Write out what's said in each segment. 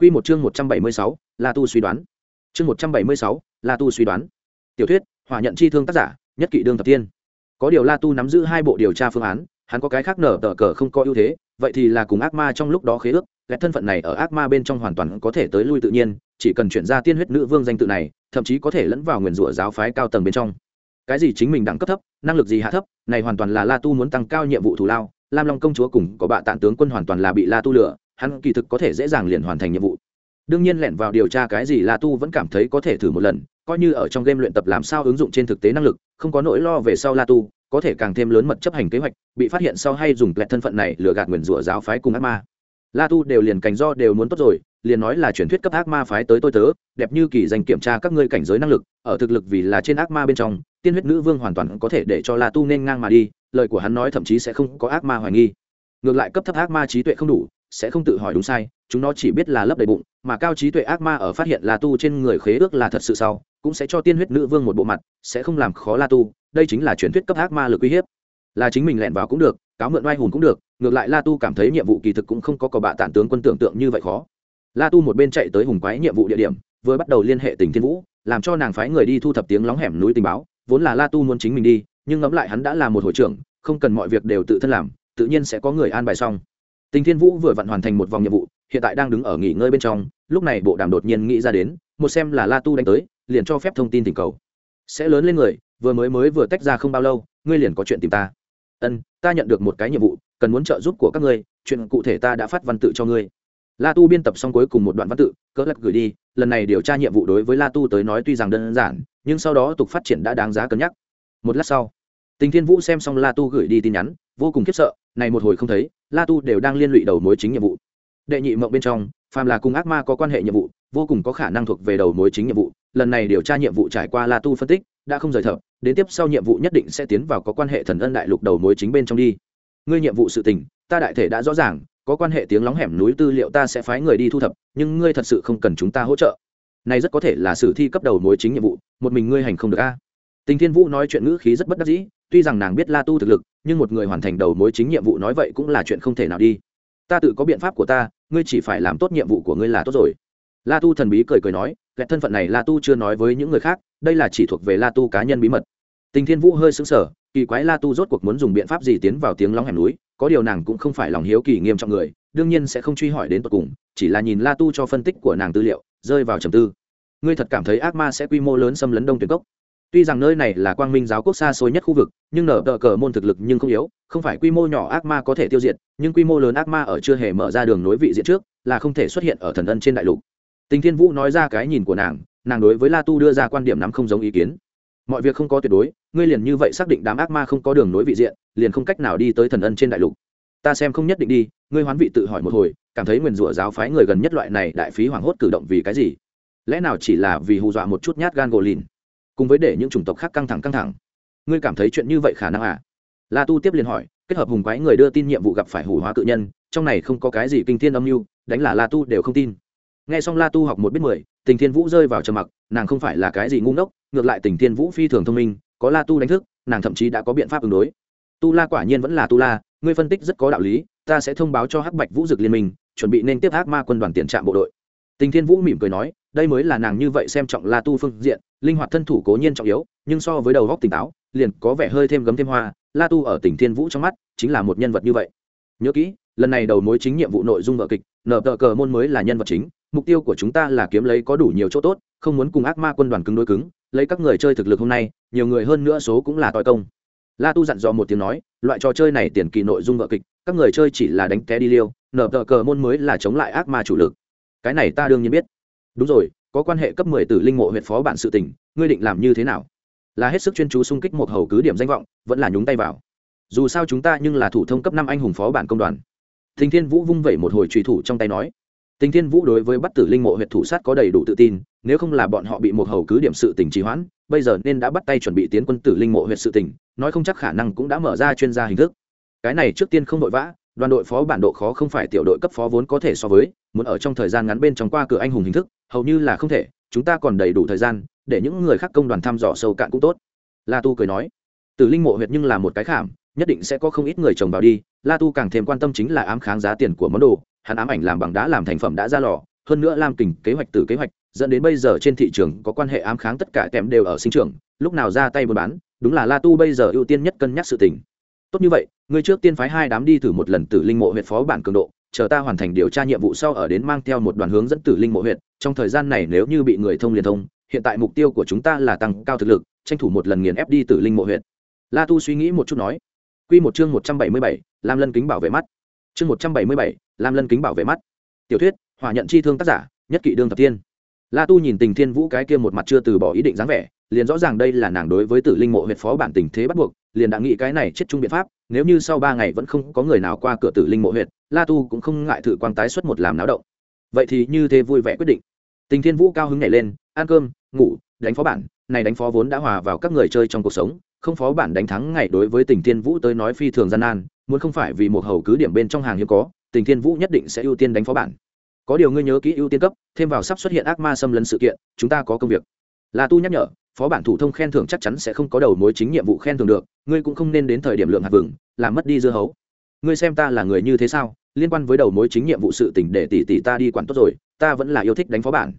Quy một chương 176, là Tu suy đoán. Chương 176, là Tu suy đoán. Tiểu thuyết, Hỏa nhận chi thương tác giả, nhất kỵ đương thập tiên. Có điều La Tu nắm giữ hai bộ điều tra phương án, hắn có cái khác nở tờ cờ không có ưu thế, vậy thì là cùng ác ma trong lúc đó khế ước, Cái thân phận này ở ác ma bên trong hoàn toàn có thể tới lui tự nhiên, chỉ cần chuyển ra tiên huyết nữ vương danh tự này, thậm chí có thể lẫn vào nguyên rủa giáo phái cao tầng bên trong. Cái gì chính mình đẳng cấp thấp, năng lực gì hạ thấp, này hoàn toàn là La Tu muốn tăng cao nhiệm vụ thủ lao, Lam Long công chúa cùng có bạ tạn tướng quân hoàn toàn là bị La Tu lừa, hắn kỳ thực có thể dễ dàng liền hoàn thành nhiệm vụ. Đương nhiên lẻn vào điều tra cái gì la tu vẫn cảm thấy có thể thử một lần, coi như ở trong game luyện tập làm sao ứng dụng trên thực tế năng lực, không có nỗi lo về sau la tu, có thể càng thêm lớn mật chấp hành kế hoạch, bị phát hiện sau hay dùng lẹt thân phận này lừa gạt nguyền rủa giáo phái cùng ác ma. La tu đều liền cảnh do đều muốn tốt rồi, liền nói là truyền thuyết cấp ác ma phái tới tôi tớ, đẹp như kỳ dành kiểm tra các ngươi cảnh giới năng lực, ở thực lực vì là trên ác ma bên trong, tiên huyết nữ vương hoàn toàn có thể để cho la tu nên ngang mà đi, lời của hắn nói thậm chí sẽ không có ác ma hoài nghi. Ngược lại cấp thấp ác ma trí tuệ không đủ sẽ không tự hỏi đúng sai, chúng nó chỉ biết là lấp đầy bụng, mà cao trí tuệ ác ma ở phát hiện la tu trên người khế ước là thật sự sau, cũng sẽ cho tiên huyết nữ vương một bộ mặt, sẽ không làm khó la tu, đây chính là truyền thuyết cấp ác ma lực uy hiếp. Là chính mình lẻn vào cũng được, cáo mượn oai hùn cũng được, ngược lại la tu cảm thấy nhiệm vụ kỳ thực cũng không có có bạ tản tướng quân tưởng tượng như vậy khó. La tu một bên chạy tới hùng quái nhiệm vụ địa điểm, vừa bắt đầu liên hệ tình thiên vũ, làm cho nàng phái người đi thu thập tiếng lóng hẻm núi tình báo, vốn là la tu muốn chính mình đi, nhưng ngẫm lại hắn đã là một hội trưởng, không cần mọi việc đều tự thân làm, tự nhiên sẽ có người an bài xong tình thiên vũ vừa vặn hoàn thành một vòng nhiệm vụ, hiện tại đang đứng ở nghỉ ngơi bên trong, lúc này bộ đàm đột nhiên nghĩ ra đến, một xem là la tu đánh tới, liền cho phép thông tin tình cầu. Sẽ lớn lên người, vừa mới mới vừa tách ra không bao lâu, ngươi liền có chuyện tìm ta. Ân, ta nhận được một cái nhiệm vụ, cần muốn trợ giúp của các ngươi, chuyện cụ thể ta đã phát văn tự cho ngươi. La tu biên tập xong cuối cùng một đoạn văn tự cỡ lắc gửi đi, lần này điều tra nhiệm vụ đối với la tu tới nói tuy rằng đơn giản, nhưng sau đó tục phát triển đã đáng giá cân nhắc. Một lát sau, tình thiên vũ xem xong la tu gửi đi tin nhắn, vô cùng khiếp sợ này một hồi không thấy, la tu đều đang liên lụy đầu mối chính nhiệm vụ. Đệ nhị mộng bên trong, phàm là cùng ác ma có quan hệ nhiệm vụ, vô cùng có khả năng thuộc về đầu mối chính nhiệm vụ. Lần này điều tra nhiệm vụ trải qua la tu phân tích, đã không rời thở đến tiếp sau nhiệm vụ nhất định sẽ tiến vào có quan hệ thần ân đại lục đầu mối chính bên trong đi. Ngươi nhiệm vụ sự tình, ta đại thể đã rõ ràng, có quan hệ tiếng lóng hẻm núi tư liệu ta sẽ phái người đi thu thập, nhưng ngươi thật sự không cần chúng ta hỗ trợ. Này rất có thể là sử thi cấp đầu mối chính nhiệm vụ, một mình ngươi hành không được a. Tình thiên vũ nói chuyện ngữ khí rất bất đắc dĩ, tuy rằng nàng biết la tu thực lực nhưng một người hoàn thành đầu mối chính nhiệm vụ nói vậy cũng là chuyện không thể nào đi. Ta tự có biện pháp của ta, ngươi chỉ phải làm tốt nhiệm vụ của ngươi là tốt rồi. La tu thần bí cười cười nói ghét thân phận này la tu chưa nói với những người khác, đây là chỉ thuộc về la tu cá nhân bí mật. Tình thiên vũ hơi xứng sở kỳ quái la tu rốt cuộc muốn dùng biện pháp gì tiến vào tiếng lóng hẻm núi, có điều nàng cũng không phải lòng hiếu kỳ nghiêm trọng người, đương nhiên sẽ không truy hỏi đến tột cùng, chỉ là nhìn la tu cho phân tích của nàng tư liệu, rơi vào trầm tư. Ngươi thật cảm thấy ác ma sẽ quy mô lớn xâm lấn đông tuyến cốc? Tuy rằng nơi này là quang minh giáo quốc xa xôi nhất khu vực, nhưng nở tờ cờ môn thực lực nhưng không yếu, không phải quy mô nhỏ ác ma có thể tiêu diệt, nhưng quy mô lớn ác ma ở chưa hề mở ra đường nối vị diện trước, là không thể xuất hiện ở thần ân trên đại lục. Tình thiên vũ nói ra cái nhìn của nàng nàng đối với la tu đưa ra quan điểm nắm không giống ý kiến. Mọi việc không có tuyệt đối, ngươi liền như vậy xác định đám ác ma không có đường nối vị diện, liền không cách nào đi tới thần ân trên đại lục. Ta xem không nhất định đi, ngươi hoán vị tự hỏi một hồi, cảm thấy nguyền rủa giáo phái người gần nhất loại này đại phí hoảng hốt cử động vì cái gì? Lẽ nào chỉ là vì hù dọa một chút nhát gan gồ lìn? Cùng với để những chủng tộc khác căng thẳng căng thẳng. Ngươi cảm thấy chuyện như vậy khả năng à? La tu tiếp liền hỏi, kết hợp hùng quái người đưa tin nhiệm vụ gặp phải hủ hóa cự nhân, trong này không có cái gì kinh thiên âm mưu, đánh là la tu đều không tin. Nghe xong la tu học một biết mười, tình thiên vũ rơi vào trầm mặc, nàng không phải là cái gì ngu ngốc, ngược lại tình thiên vũ phi thường thông minh, có la tu đánh thức, nàng thậm chí đã có biện pháp ứng đối. Tu la quả nhiên vẫn là tu la, ngươi phân tích rất có đạo lý, ta sẽ thông báo cho hắc bạch vũ dực liên minh, chuẩn bị nên tiếp ác ma quân đoàn tiền trạm bộ đội. Tình thiên vũ mỉm cười nói đây mới là nàng như vậy xem trọng la tu phương diện, linh hoạt thân thủ cố nhiên trọng yếu, nhưng so với đầu góc tỉnh táo, liền có vẻ hơi thêm gấm thêm hoa, la tu ở tỉnh thiên vũ trong mắt chính là một nhân vật như vậy. Nhớ kỹ, lần này đầu mối chính nhiệm vụ nội dung vợ kịch nợ tờ cờ môn mới là nhân vật chính, mục tiêu của chúng ta là kiếm lấy có đủ nhiều chỗ tốt, không muốn cùng ác ma quân đoàn cứng đối cứng, lấy các người chơi thực lực hôm nay, nhiều người hơn nữa số cũng là tòi công. La tu dặn dò một tiếng nói, loại trò chơi này tiền kỳ nội dung vợ kịch, các người chơi chỉ là đánh té đi liêu nợ tờ cờ môn mới là chống lại ác ma chủ lực. Cái này ta đương nhiên biết đúng rồi, có quan hệ cấp mười từ linh mộ huyện phó bản sự tình, ngươi định làm như thế nào? Là hết sức chuyên chú xung kích một hầu cứ điểm danh vọng, vẫn là nhúng tay vào. Dù sao chúng ta nhưng là thủ thông cấp năm anh hùng phó bản công đoàn. Thình thiên vũ vung vẩy một hồi trùy thủ trong tay nói. Tình thiên vũ đối với bắt tử linh mộ huyện thủ sát có đầy đủ tự tin, nếu không là bọn họ bị một hầu cứ điểm sự tình trì hoãn, bây giờ nên đã bắt tay chuẩn bị tiến quân tử linh mộ huyện sự tình, nói không chắc khả năng cũng đã mở ra chuyên gia hình thức. Cái này trước tiên không vội vã, đoàn đội phó bản độ khó không phải tiểu đội cấp phó vốn có thể so với, muốn ở trong thời gian ngắn bên trong qua cửa anh hùng hình thức hầu như là không thể, chúng ta còn đầy đủ thời gian, để những người khác công đoàn thăm dò sâu cạn cũng tốt. La tu cười nói. Tử linh mộ huyệt nhưng là một cái khảm, nhất định sẽ có không ít người trồng vào đi. La tu càng thêm quan tâm chính là ám kháng giá tiền của món đồ, hắn ám ảnh làm bằng đá làm thành phẩm đã ra lò, hơn nữa lam kình kế hoạch từ kế hoạch, dẫn đến bây giờ trên thị trường có quan hệ ám kháng tất cả kèm đều ở sinh trường lúc nào ra tay buôn bán, đúng là la tu bây giờ ưu tiên nhất cân nhắc sự tình. Tốt như vậy, ngươi trước tiên phái hai đám đi thử một lần tử linh mộ Huyệt phó bản cường độ, chờ ta hoàn thành điều tra nhiệm vụ sau ở đến mang theo một đoàn hướng dẫn tử linh mộ Huyệt trong thời gian này nếu như bị người thông liên thông, hiện tại mục tiêu của chúng ta là tăng cao thực lực, tranh thủ một lần nghiền ép đi tử linh mộ huyện la tu suy nghĩ một chút nói. Q một chương một trăm bảy mươi bảy, lam lân kính bảo vệ mắt. Chương một trăm bảy mươi bảy, lam lân kính bảo vệ mắt. Tiểu thuyết, hỏa nhận chi thương tác giả, nhất kỵ đương thập tiên la tu nhìn tình thiên vũ cái kia một mặt chưa từ bỏ ý định dáng vẻ, liền rõ ràng đây là nàng đối với tử linh mộ huyện phó bản tình thế bắt buộc, liền đã nghĩ cái này chết chung biện pháp, nếu như sau ba ngày vẫn không có người nào qua cửa tử linh mộ huyện la tu cũng không ngại thử quang tái xuất một làm náo động vậy thì như thế vui vẻ quyết định. Tình thiên vũ cao hứng nhảy lên, ăn cơm, ngủ, đánh phó bản, này đánh phó vốn đã hòa vào các người chơi trong cuộc sống, không phó bản đánh thắng ngày đối với tình thiên vũ tới nói phi thường gian nan, muốn không phải vì một hầu cứ điểm bên trong hàng hiếm có, tình thiên vũ nhất định sẽ ưu tiên đánh phó bản. Có điều ngươi nhớ kỹ ưu tiên cấp, thêm vào sắp xuất hiện ác ma xâm lấn sự kiện, chúng ta có công việc. Là tu nhắc nhở, phó bản thủ thông khen thưởng chắc chắn sẽ không có đầu mối chính nhiệm vụ khen thưởng được, ngươi cũng không nên đến thời điểm lượng hạt vừng, làm mất đi dưa hấu. Ngươi xem ta là người như thế sao? Liên quan với đầu mối chính nhiệm vụ sự tỉnh để tỷ tỷ ta đi quản tốt rồi, ta vẫn là yêu thích đánh phó bản.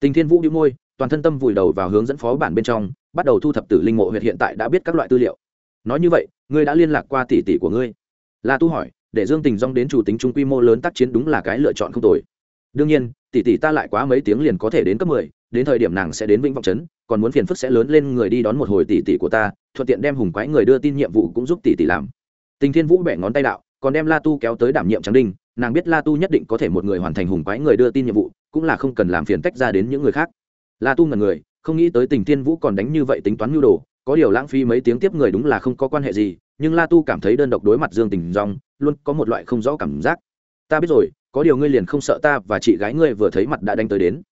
Tình thiên vũ đĩu môi, toàn thân tâm vùi đầu vào hướng dẫn phó bản bên trong, bắt đầu thu thập tử linh mộ huyệt hiện tại đã biết các loại tư liệu. Nói như vậy, ngươi đã liên lạc qua tỷ tỷ của ngươi? La tu hỏi, để dương tình dong đến chủ tính trung quy mô lớn tác chiến đúng là cái lựa chọn không tồi. Đương nhiên, tỷ tỷ ta lại quá mấy tiếng liền có thể đến cấp mười, đến thời điểm nàng sẽ đến vĩnh vọng trấn, còn muốn phiền phức sẽ lớn lên người đi đón một hồi tỷ tỷ của ta, thuận tiện đem hùng quái người đưa tin nhiệm vụ cũng giúp tỷ tỷ làm. Tình thiên vũ bẻ ngón tay đạo còn đem la tu kéo tới đảm nhiệm trắng đinh, nàng biết la tu nhất định có thể một người hoàn thành hùng quái người đưa tin nhiệm vụ, cũng là không cần làm phiền tách ra đến những người khác. La tu ngần người, không nghĩ tới tình thiên vũ còn đánh như vậy tính toán nhu đồ, có điều lãng phí mấy tiếng tiếp người đúng là không có quan hệ gì, nhưng la tu cảm thấy đơn độc đối mặt dương tình rong luôn có một loại không rõ cảm giác. Ta biết rồi, có điều ngươi liền không sợ ta và chị gái ngươi vừa thấy mặt đã đánh tới đến.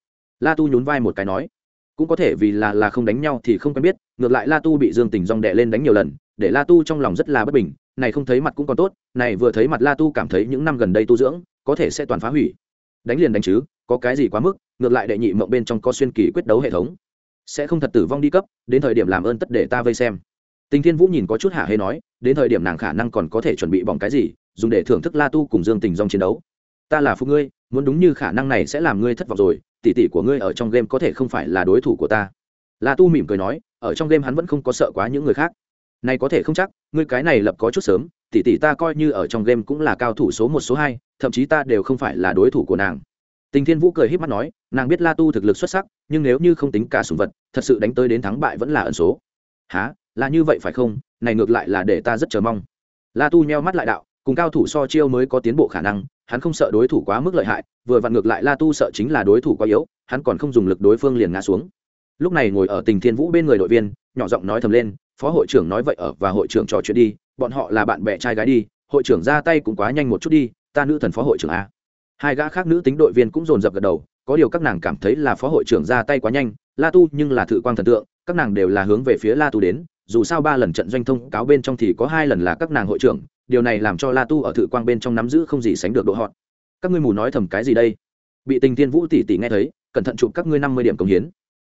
La tu nhún vai một cái nói. Cũng có thể vì là là không đánh nhau thì không quen biết, ngược lại la tu bị dương tình rong đệ lên đánh nhiều lần, để la tu trong lòng rất là bất bình này không thấy mặt cũng còn tốt, này vừa thấy mặt la tu cảm thấy những năm gần đây tu dưỡng, có thể sẽ toàn phá hủy. Đánh liền đánh chứ, có cái gì quá mức, ngược lại đệ nhị mộng bên trong có xuyên kỳ quyết đấu hệ thống. Sẽ không thật tử vong đi cấp, đến thời điểm làm ơn tất để ta vây xem. Tình thiên vũ nhìn có chút hạ hê nói, đến thời điểm nàng khả năng còn có thể chuẩn bị bỏng cái gì, dùng để thưởng thức la tu cùng dương tình dòng chiến đấu. Ta là phụ ngươi, muốn đúng như khả năng này sẽ làm ngươi thất vọng rồi, tỷ tỷ của ngươi ở trong game có thể không phải là đối thủ của ta. La tu mỉm cười nói, ở trong game hắn vẫn không có sợ quá những người khác. Này có thể không chắc ngươi cái này lập có chút sớm, tỷ tỷ ta coi như ở trong game cũng là cao thủ số một, số hai, thậm chí ta đều không phải là đối thủ của nàng. Tình thiên vũ cười h í p mắt nói, nàng biết la tu thực lực xuất sắc, nhưng nếu như không tính cả sùng vật, thật sự đánh tới đến thắng bại vẫn là ẩn số. Há là như vậy phải không? Này ngược lại là để ta rất chờ mong. La tu nheo mắt lại đạo, cùng cao thủ so chiêu mới có tiến bộ khả năng, hắn không sợ đối thủ quá mức lợi hại, vừa vặn ngược lại la tu sợ chính là đối thủ quá yếu, hắn còn không dùng lực đối phương liền ngã xuống. Lúc này ngồi ở tình thiên vũ bên người đội viên, nhỏ giọng nói thầm lên phó hội trưởng nói vậy ở và hội trưởng trò chuyện đi, bọn họ là bạn bè trai gái đi, hội trưởng ra tay cũng quá nhanh một chút đi, ta nữ thần phó hội trưởng a. Hai gã khác nữ tính đội viên cũng dồn dập gật đầu, có điều các nàng cảm thấy là phó hội trưởng ra tay quá nhanh, la tu nhưng là thự quang thần tượng, các nàng đều là hướng về phía la tu đến, dù sao ba lần trận doanh thông cáo bên trong thì có hai lần là các nàng hội trưởng, điều này làm cho la tu ở thự quang bên trong nắm giữ không gì sánh được độ họt các ngươi mù nói thầm cái gì đây? Bị tình tiên vũ tỷ tỷ nghe thấy, cẩn thận chụp các ngươi năm mươi điểm công hiến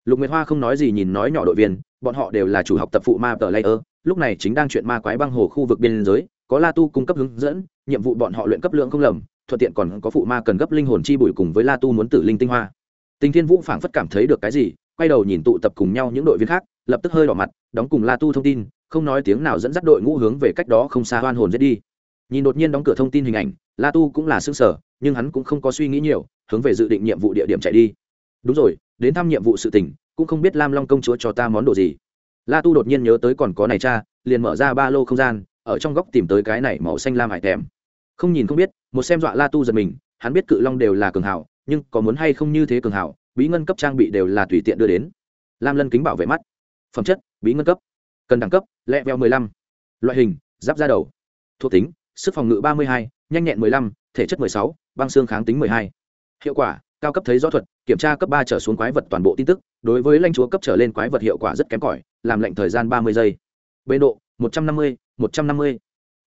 lục nguyệt hoa không nói gì nhìn nói nhỏ đội viên, bọn họ đều là chủ học tập phụ ma tờ layer, lúc này chính đang chuyện ma quái băng hồ khu vực biên giới, có la tu cung cấp hướng dẫn, nhiệm vụ bọn họ luyện cấp lượng không lầm, thuận tiện còn có phụ ma cần gấp linh hồn chi bụi cùng với la tu muốn tử linh tinh hoa. Tình thiên vũ phảng phất cảm thấy được cái gì, quay đầu nhìn tụ tập cùng nhau những đội viên khác, lập tức hơi đỏ mặt, đóng cùng la tu thông tin, không nói tiếng nào dẫn dắt đội ngũ hướng về cách đó không xa hoan hồn dễ đi. Nhìn đột nhiên đóng cửa thông tin hình ảnh, la tu cũng là xương sở nhưng hắn cũng không có suy nghĩ nhiều, hướng về dự định nhiệm vụ địa điểm chạy đi đúng rồi, đến thăm nhiệm vụ sự tình, cũng không biết lam long công chúa cho ta món đồ gì. La tu đột nhiên nhớ tới còn có này cha, liền mở ra ba lô không gian, ở trong góc tìm tới cái này màu xanh lam hải thèm không nhìn không biết, một xem dọa la tu giật mình, hắn biết cự long đều là cường hảo, nhưng có muốn hay không như thế cường hảo, bí ngân cấp trang bị đều là tùy tiện đưa đến. Lam lân kính bảo vệ mắt. Phẩm chất, bí ngân cấp. Cần đẳng cấp, lẹ veo mười lăm. Loại hình, giáp da đầu. Thuộc tính, sức phòng ngự ba mươi hai, nhanh nhẹn mười lăm, thể chất mười sáu, băng xương kháng tính mười hai. Hiệu quả cao cấp thấy rõ thuật, kiểm tra cấp ba trở xuống quái vật toàn bộ tin tức, đối với lãnh chúa cấp trở lên quái vật hiệu quả rất kém cỏi, làm lệnh thời gian ba mươi giây. Bên độ, một trăm năm mươi, một trăm năm mươi.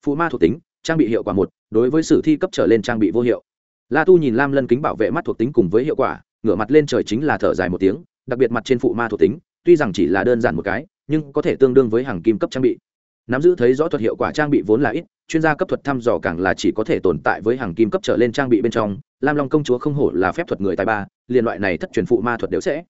Phụ ma thuộc tính, trang bị hiệu quả một, đối với sử thi cấp trở lên trang bị vô hiệu. La tu nhìn lam lân kính bảo vệ mắt thuộc tính cùng với hiệu quả, ngửa mặt lên trời chính là thở dài một tiếng, đặc biệt mặt trên phụ ma thuộc tính, tuy rằng chỉ là đơn giản một cái, nhưng có thể tương đương với hàng kim cấp trang bị. Nắm giữ thấy rõ thuật hiệu quả trang bị vốn là ít, chuyên gia cấp thuật thăm dò càng là chỉ có thể tồn tại với hàng kim cấp trở lên trang bị bên trong lam long công chúa không hổ là phép thuật người tài ba, liền loại này thất truyền phụ ma thuật đều sẽ.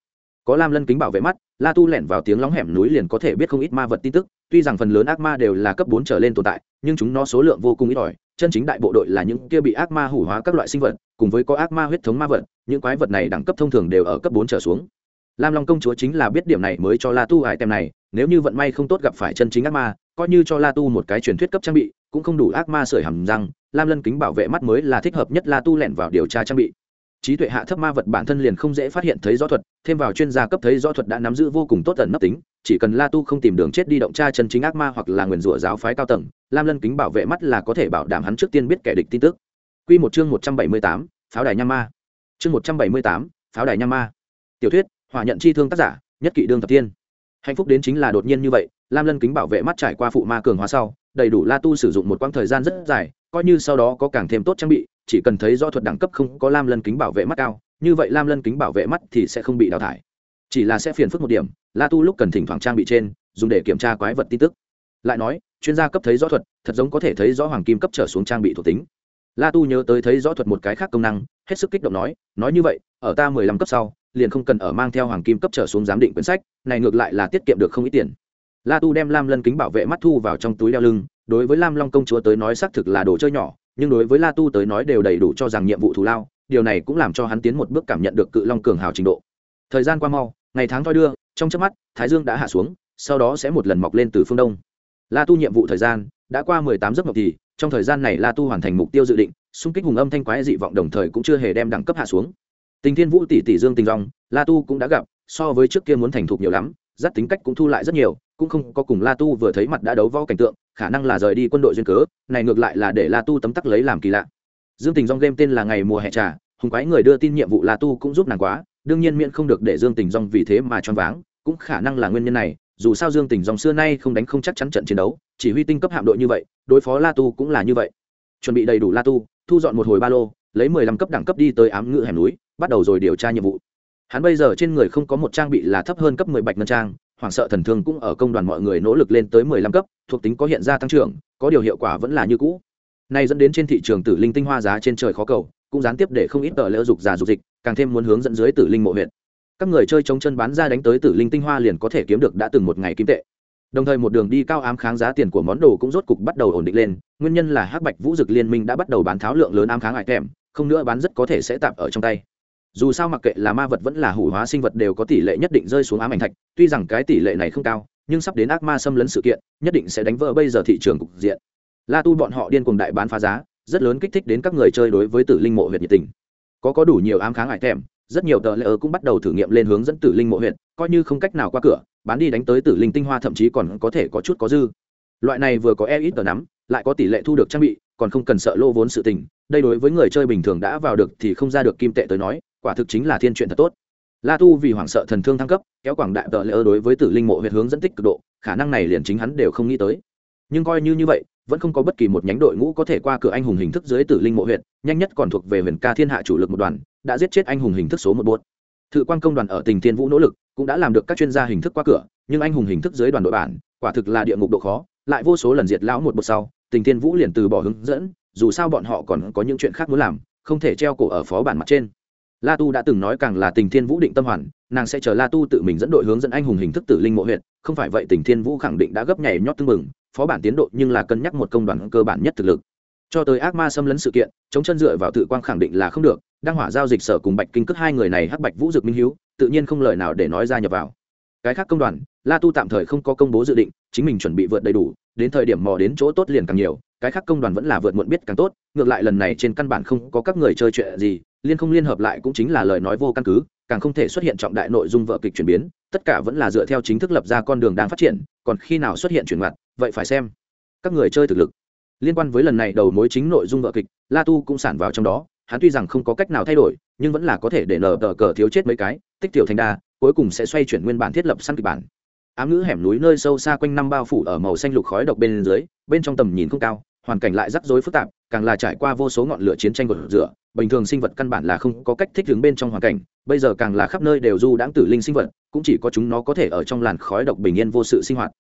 Có lam lân kính bảo vệ mắt, la tu lẻn vào tiếng lóng hẻm núi liền có thể biết không ít ma vật tin tức, tuy rằng phần lớn ác ma đều là cấp bốn trở lên tồn tại, nhưng chúng nó số lượng vô cùng ít ỏi, chân chính đại bộ đội là những kia bị ác ma hủ hóa các loại sinh vật, cùng với có ác ma huyết thống ma vật, những quái vật này đẳng cấp thông thường đều ở cấp bốn trở xuống. Lam long công chúa chính là biết điểm này mới cho la tu hải tem này, nếu như vận may không tốt gặp phải chân chính ác ma, coi như cho la tu một cái truyền thuyết cấp trang bị cũng không đủ ác ma sưởi hầm răng, lam lân kính bảo vệ mắt mới là thích hợp nhất la tu lẻn vào điều tra trang bị. Trí tuệ hạ thấp ma vật bản thân liền không dễ phát hiện thấy rõ thuật, thêm vào chuyên gia cấp thấy rõ thuật đã nắm giữ vô cùng tốt tần nấp tính, chỉ cần la tu không tìm đường chết đi động tra chân chính ác ma hoặc là nguyền rủa giáo phái cao tầng, lam lân kính bảo vệ mắt là có thể bảo đảm hắn trước tiên biết kẻ địch tin tức. Q một chương một trăm bảy mươi tám, pháo đài nham ma chương một trăm bảy mươi tám, pháo đài nham ma tiểu thuyết, hỏa nhận chi thương tác giả, nhất kỵ đương tập tiên. Hạnh phúc đến chính là đột nhiên như vậy lam lân kính bảo vệ mắt trải qua phụ ma cường hóa sau, đầy đủ la tu sử dụng một quãng thời gian rất dài, coi như sau đó có càng thêm tốt trang bị, chỉ cần thấy do thuật đẳng cấp không có lam lân kính bảo vệ mắt cao, như vậy lam lân kính bảo vệ mắt thì sẽ không bị đào thải. Chỉ là sẽ phiền phức một điểm, la tu lúc cần thỉnh thoảng trang bị trên, dùng để kiểm tra quái vật tin tức. Lại nói, chuyên gia cấp thấy rõ thuật, thật giống có thể thấy rõ hoàng kim cấp trở xuống trang bị thuộc tính. La tu nhớ tới thấy rõ thuật một cái khác công năng, hết sức kích động nói nói như vậy, ở ta mười lăm cấp sau, liền không cần ở mang theo hoàng kim cấp trở xuống giám định quyển sách, này ngược lại là tiết kiệm được không ít tiền la tu đem lam lân kính bảo vệ mắt thu vào trong túi đeo lưng, đối với lam long công chúa tới nói xác thực là đồ chơi nhỏ, nhưng đối với la tu tới nói đều đầy đủ cho rằng nhiệm vụ thù lao, điều này cũng làm cho hắn tiến một bước cảm nhận được cự long cường hào trình độ. Thời gian qua mau, ngày tháng thoi đưa, trong chớp mắt, thái dương đã hạ xuống, sau đó sẽ một lần mọc lên từ phương đông. La tu nhiệm vụ thời gian đã qua mười tám giấc mộng thì, trong thời gian này la tu hoàn thành mục tiêu dự định, xung kích hùng âm thanh quái dị vọng đồng thời cũng chưa hề đem đẳng cấp hạ xuống. Tình thiên vũ tỷ tỷ dương tình long la tu cũng đã gặp, so với trước kia muốn thành thục nhiều lắm rất tính cách cũng thu lại rất nhiều cũng không có cùng la tu vừa thấy mặt đã đấu võ cảnh tượng, khả năng là rời đi quân đội duyên cớ, này ngược lại là để la tu tấm tắc lấy làm kỳ lạ. Dương tình dong game tên là ngày mùa hè trà, hùng quái người đưa tin nhiệm vụ la tu cũng giúp nàng quá, đương nhiên miễn không được để dương tình dong vì thế mà choáng váng, cũng khả năng là nguyên nhân này, dù sao dương tình dong xưa nay không đánh không chắc chắn trận chiến đấu, chỉ huy tinh cấp hạm đội như vậy, đối phó la tu cũng là như vậy. Chuẩn bị đầy đủ la tu, thu dọn một hồi ba lô, lấy mười lăm cấp đẳng cấp đi tới ám ngự hẻm núi, bắt đầu rồi điều tra nhiệm vụ. Hắn bây giờ trên người không có một trang bị là thấp hơn cấp mười bạch ngân trang hoảng sợ thần thương cũng ở công đoàn mọi người nỗ lực lên tới mười lăm cấp, thuộc tính có hiện ra tăng trưởng, có điều hiệu quả vẫn là như cũ. Này dẫn đến trên thị trường tử linh tinh hoa giá trên trời khó cầu, cũng gián tiếp để không ít tờ lỡ dục giả dục dịch, càng thêm muốn hướng dẫn dưới tử linh mộ huyện các người chơi chống chân bán ra đánh tới tử linh tinh hoa liền có thể kiếm được đã từng một ngày kim tệ. Đồng thời một đường đi cao ám kháng giá tiền của món đồ cũng rốt cục bắt đầu ổn định lên, nguyên nhân là hắc bạch vũ dực liên minh đã bắt đầu bán tháo lượng lớn ám kháng hại kèm không nữa bán rất có thể sẽ tạm ở trong tay dù sao mặc kệ là ma vật vẫn là hủ hóa sinh vật đều có tỷ lệ nhất định rơi xuống ám ảnh thạch, tuy rằng cái tỷ lệ này không cao, nhưng sắp đến ác ma xâm lấn sự kiện, nhất định sẽ đánh vỡ bây giờ thị trường cục diện. La tu bọn họ điên cuồng đại bán phá giá, rất lớn kích thích đến các người chơi đối với tử linh mộ huyện nhiệt tình. Có có đủ nhiều ám kháng ải thèm, rất nhiều tờ lễ ơ cũng bắt đầu thử nghiệm lên hướng dẫn tử linh mộ huyện coi như không cách nào qua cửa, bán đi đánh tới tử linh tinh hoa thậm chí còn có thể có chút có dư. Loại này vừa có e ít tờ nắm, lại có tỷ lệ thu được trang bị, còn không cần sợ lô vốn sự tình, đây đối với người chơi bình thường đã vào được thì không ra được kim tệ tới nói quả thực chính là thiên chuyện thật tốt. La tu vì hoảng sợ thần thương thăng cấp, kéo quảng đại tờ lễ đối với tử linh mộ huyện hướng dẫn tích cực độ, khả năng này liền chính hắn đều không nghĩ tới. Nhưng coi như như vậy, vẫn không có bất kỳ một nhánh đội ngũ có thể qua cửa anh hùng hình thức dưới tử linh mộ huyện nhanh nhất còn thuộc về huyền ca thiên hạ chủ lực một đoàn, đã giết chết anh hùng hình thức số một bốt thự quan công đoàn ở tỉnh thiên vũ nỗ lực, cũng đã làm được các chuyên gia hình thức qua cửa, nhưng anh hùng hình thức dưới đoàn đội bản, quả thực là địa ngục độ khó, lại vô số lần diệt lão một bột sau, tình thiên vũ liền từ bỏ hướng dẫn, dù sao bọn họ còn có những chuyện khác muốn làm, không thể treo cổ ở phó bản mặt trên la tu đã từng nói càng là tình thiên vũ định tâm hoàn, nàng sẽ chờ la tu tự mình dẫn đội hướng dẫn anh hùng hình thức tử linh mộ huyện không phải vậy tình thiên vũ khẳng định đã gấp nhảy nhót tưng mừng phó bản tiến độ nhưng là cân nhắc một công đoàn cơ bản nhất thực lực. Cho tới ác ma xâm lấn sự kiện, chống chân dựa vào tự quang khẳng định là không được Đang hỏa giao dịch sở cùng bạch kinh cước hai người này hắc bạch vũ dực minh hiếu, tự nhiên không lời nào để nói ra nhập vào. Cái khác công đoàn, la tu tạm thời không có công bố dự định, chính mình chuẩn bị vượt đầy đủ, đến thời điểm mò đến chỗ tốt liền càng nhiều, cái khác công đoàn vẫn là vượt muộn biết càng tốt, ngược lại lần này trên căn bản không có các người chơi chuyện gì liên không liên hợp lại cũng chính là lời nói vô căn cứ, càng không thể xuất hiện trọng đại nội dung vợ kịch chuyển biến, tất cả vẫn là dựa theo chính thức lập ra con đường đang phát triển, còn khi nào xuất hiện chuyển mặt, vậy phải xem. Các người chơi thực lực. Liên quan với lần này đầu mối chính nội dung vợ kịch, la tu cũng sản vào trong đó, hắn tuy rằng không có cách nào thay đổi, nhưng vẫn là có thể để nở tờ cờ thiếu chết mấy cái, tích tiểu thành đa, cuối cùng sẽ xoay chuyển nguyên bản thiết lập săn kịch bản. Ám ngữ hẻm núi nơi sâu xa quanh năm bao phủ ở màu xanh lục khói độc bên dưới, bên trong tầm nhìn không cao hoàn cảnh lại rắc rối phức tạp, càng là trải qua vô số ngọn lửa chiến tranh gột rửa. Bình thường sinh vật căn bản là không có cách thích ứng bên trong hoàn cảnh, bây giờ càng là khắp nơi đều du đãng tử linh sinh vật, cũng chỉ có chúng nó có thể ở trong làn khói độc bình yên vô sự sinh hoạt.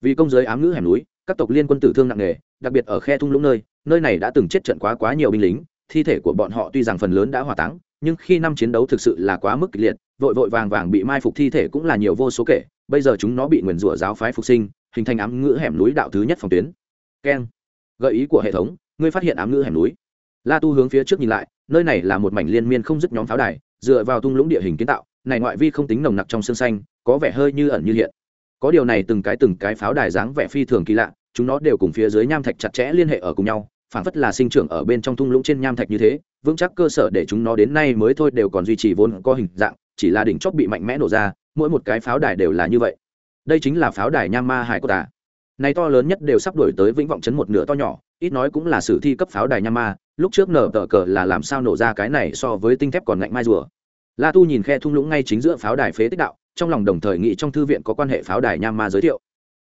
Vì công giới ám ngữ hẻm núi, các tộc liên quân tử thương nặng nề, đặc biệt ở khe thung lũng nơi nơi này đã từng chết trận quá quá nhiều binh lính, thi thể của bọn họ tuy rằng phần lớn đã hỏa táng, nhưng khi năm chiến đấu thực sự là quá mức kịch liệt, vội vội vàng vàng bị mai phục thi thể cũng là nhiều vô số kể, bây giờ chúng nó bị nguyền rủa giáo phái phục sinh, hình thành ám ngữ hẻm núi đạo thứ nhất phòng tuyến. Keng gợi ý của hệ thống, ngươi phát hiện ám ngữ hẻm núi. La tu hướng phía trước nhìn lại, nơi này là một mảnh liên miên không dứt nhóm pháo đài, dựa vào tung lũng địa hình kiến tạo, này ngoại vi không tính nồng nặc trong xương xanh, có vẻ hơi như ẩn như hiện. Có điều này từng cái từng cái pháo đài dáng vẻ phi thường kỳ lạ, chúng nó đều cùng phía dưới nham thạch chặt chẽ liên hệ ở cùng nhau phản phất là sinh trưởng ở bên trong thung lũng trên nham thạch như thế, vững chắc cơ sở để chúng nó đến nay mới thôi đều còn duy trì vốn có hình dạng, chỉ là đỉnh chóp bị mạnh mẽ nổ ra, mỗi một cái pháo đài đều là như vậy. Đây chính là pháo đài nham ma hải cốt tà này to lớn nhất đều sắp đổi tới vĩnh vọng chấn một nửa to nhỏ, ít nói cũng là sử thi cấp pháo đài nham ma lúc trước nở tờ cờ là làm sao nổ ra cái này so với tinh thép còn ngạnh mai rùa. La tu nhìn khe thung lũng ngay chính giữa pháo đài phế tích đạo, trong lòng đồng thời nghĩ trong thư viện có quan hệ pháo đài nham ma giới thiệu.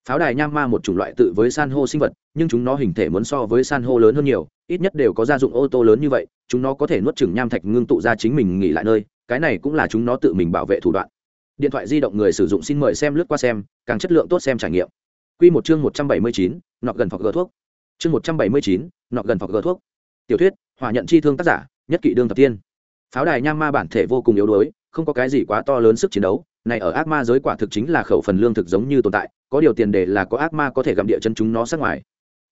Pháo đài nham ma một chủng loại tự với san hô sinh vật, nhưng chúng nó hình thể muốn so với san hô lớn hơn nhiều, ít nhất đều có gia dụng ô tô lớn như vậy, chúng nó có thể nuốt chừng nham thạch ngưng tụ ra chính mình nghỉ lại nơi, cái này cũng là chúng nó tự mình bảo vệ thủ đoạn. Điện thoại di động người sử dụng xin mời xem lướt qua xem, càng chất lượng tốt xem trải nghiệm. Quy một chương một trăm bảy mươi chín, nọc gần phọc gỡ thuốc. Chương một trăm bảy mươi chín, nọc gần phọc gỡ thuốc. Tiểu thuyết, hỏa nhận chi thương tác giả, nhất kỵ đương thập tiên. Pháo đài nham ma bản thể vô cùng yếu đuối, không có cái gì quá to lớn sức chiến đấu, này ở ác ma giới quả thực chính là khẩu phần lương thực giống như tồn tại, có điều tiền đề là có ác ma có thể gặm địa chân chúng nó sát ngoài.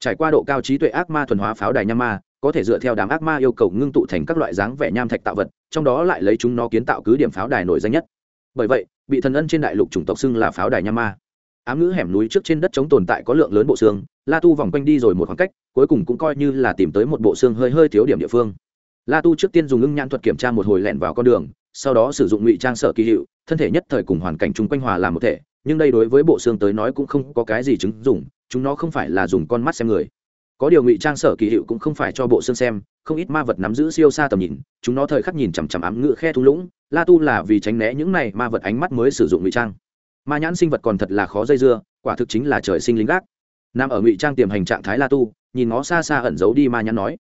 Trải qua độ cao trí tuệ ác ma thuần hóa pháo đài nham ma, có thể dựa theo đám ác ma yêu cầu ngưng tụ thành các loại dáng vẻ nham thạch tạo vật, trong đó lại lấy chúng nó kiến tạo cứ điểm pháo đài nổi danh nhất. Bởi vậy, bị thần ân trên đại lục chủng tộc xưng là pháo đài nham ma ám ngữ hẻm núi trước trên đất chống tồn tại có lượng lớn bộ xương, la tu vòng quanh đi rồi một khoảng cách, cuối cùng cũng coi như là tìm tới một bộ xương hơi hơi thiếu điểm địa phương. La tu trước tiên dùng ngưng nhãn thuật kiểm tra một hồi lẹn vào con đường, sau đó sử dụng ngụy trang sở kỳ hiệu, thân thể nhất thời cùng hoàn cảnh chung quanh hòa làm một thể, nhưng đây đối với bộ xương tới nói cũng không có cái gì chứng dùng chúng nó không phải là dùng con mắt xem người. Có điều ngụy trang sở kỳ hiệu cũng không phải cho bộ xương xem, không ít ma vật nắm giữ siêu xa tầm nhìn, chúng nó thời khắc nhìn chằm chằm ám ngự khe thung lũng, la tu là vì tránh né những này ma vật ánh mắt mới sử dụng ngụy trang ma nhãn sinh vật còn thật là khó dây dưa, quả thực chính là trời sinh lính gác. Nằm ở ngụy trang tiềm hành trạng thái la tu, nhìn nó xa xa ẩn giấu đi ma nhãn nói,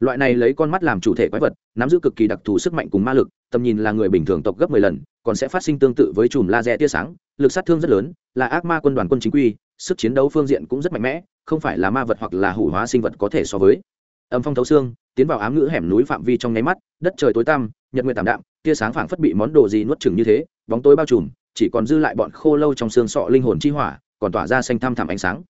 loại này lấy con mắt làm chủ thể quái vật, nắm giữ cực kỳ đặc thù sức mạnh cùng ma lực, tầm nhìn là người bình thường tộc gấp mười lần, còn sẽ phát sinh tương tự với chùm laser tia sáng, lực sát thương rất lớn, là ác ma quân đoàn quân chính quy, sức chiến đấu phương diện cũng rất mạnh mẽ, không phải là ma vật hoặc là hủ hóa sinh vật có thể so với. Âm phong thấu xương, tiến vào ám ngữ hẻm núi phạm vi trong nháy mắt, đất trời tối tăm, nhật nguyện tảm đạm, tia sáng phảng phất bị món đồ gì nuốt chừng như thế, bóng tối bao trùm chỉ còn dư lại bọn khô lâu trong xương sọ linh hồn chi hỏa, còn tỏa ra xanh thăm thẳm ánh sáng.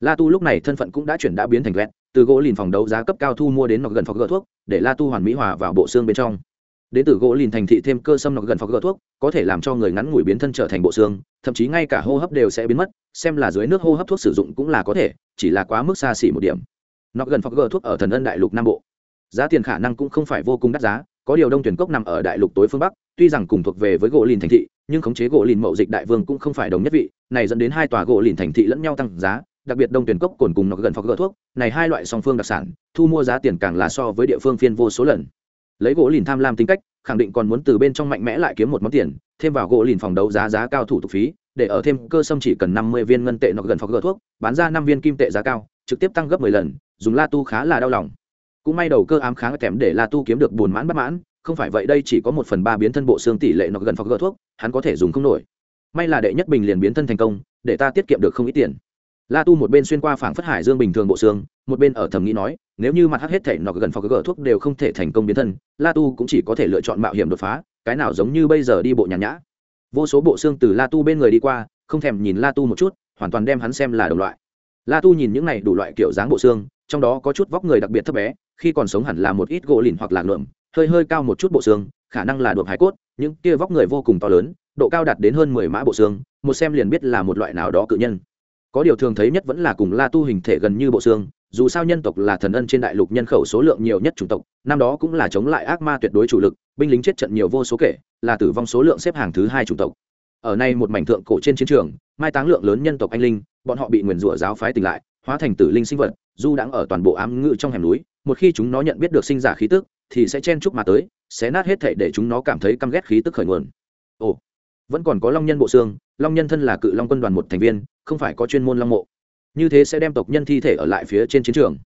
La tu lúc này thân phận cũng đã chuyển đã biến thành lẹn từ gỗ lìn phòng đấu giá cấp cao thu mua đến nọc gần phòng gỡ thuốc, để la tu hoàn mỹ hòa vào bộ xương bên trong. Đến từ gỗ lìn thành thị thêm cơ xâm nọc gần phòng gỡ thuốc, có thể làm cho người ngắn ngủi biến thân trở thành bộ xương, thậm chí ngay cả hô hấp đều sẽ biến mất, xem là dưới nước hô hấp thuốc sử dụng cũng là có thể, chỉ là quá mức xa xỉ một điểm. Nọc gần phòng gỡ thuốc ở thần ân đại lục nam bộ. Giá tiền khả năng cũng không phải vô cùng đắt giá, có điều đông tuyển cốc nằm ở đại lục tối phương bắc tuy rằng cùng thuộc về với gỗ lìn thành thị, nhưng khống chế gỗ lìn mậu dịch đại vương cũng không phải đồng nhất vị, này dẫn đến hai tòa gỗ lìn thành thị lẫn nhau tăng giá, đặc biệt đông tuyển cốc cồn cùng nó gần phọc gỡ thuốc, này hai loại song phương đặc sản, thu mua giá tiền càng là so với địa phương phiên vô số lần. Lấy gỗ lìn tham lam tính cách, khẳng định còn muốn từ bên trong mạnh mẽ lại kiếm một món tiền, thêm vào gỗ lìn phòng đấu giá giá cao thủ tục phí, để ở thêm cơ sâm chỉ cần năm mươi viên ngân tệ nó gần phọc gỡ thuốc, bán ra năm viên kim tệ giá cao, trực tiếp tăng gấp mười lần, dùng la tu khá là đau lòng. Cũng may đầu cơ ám kháng kém để la tu kiếm được buồn mãn bất mãn không phải vậy đây chỉ có một phần ba biến thân bộ xương tỷ lệ nó gần phọc gỡ thuốc, hắn có thể dùng không nổi. May là đệ nhất bình liền biến thân thành công, để ta tiết kiệm được không ít tiền. La tu một bên xuyên qua phảng phất hải dương bình thường bộ xương, một bên ở thầm nghĩ nói, nếu như mặt hắc hết thể nó gần phọc gỡ thuốc đều không thể thành công biến thân, la tu cũng chỉ có thể lựa chọn mạo hiểm đột phá, cái nào giống như bây giờ đi bộ nhàn nhã. Vô số bộ xương từ la tu bên người đi qua, không thèm nhìn la tu một chút, hoàn toàn đem hắn xem là đồng loại. La tu nhìn những này đủ loại kiểu dáng bộ xương, trong đó có chút vóc người đặc biệt thấp bé, khi còn sống hẳn là một ít gỗ lìn hoặc là lượm hơi hơi cao một chút bộ xương, khả năng là đột hải cốt, những kia vóc người vô cùng to lớn, độ cao đạt đến hơn mười mã bộ xương, một xem liền biết là một loại nào đó cự nhân. Có điều thường thấy nhất vẫn là cùng la tu hình thể gần như bộ xương, dù sao nhân tộc là thần ân trên đại lục nhân khẩu số lượng nhiều nhất chủng tộc, năm đó cũng là chống lại ác ma tuyệt đối chủ lực, binh lính chết trận nhiều vô số kể, là tử vong số lượng xếp hàng thứ hai chủng tộc. Ở nay một mảnh thượng cổ trên chiến trường, mai táng lượng lớn nhân tộc anh linh, bọn họ bị nguyền rủa giáo phái tỉnh lại, hóa thành tử linh sinh vật, du đang ở toàn bộ ám ngự trong hẻm núi, một khi chúng nó nhận biết được sinh giả khí tức thì sẽ chen chúc mà tới, xé nát hết thể để chúng nó cảm thấy căm ghét khí tức khởi nguồn. Ồ, vẫn còn có long nhân bộ xương, long nhân thân là cự long quân đoàn một thành viên, không phải có chuyên môn long mộ. Như thế sẽ đem tộc nhân thi thể ở lại phía trên chiến trường.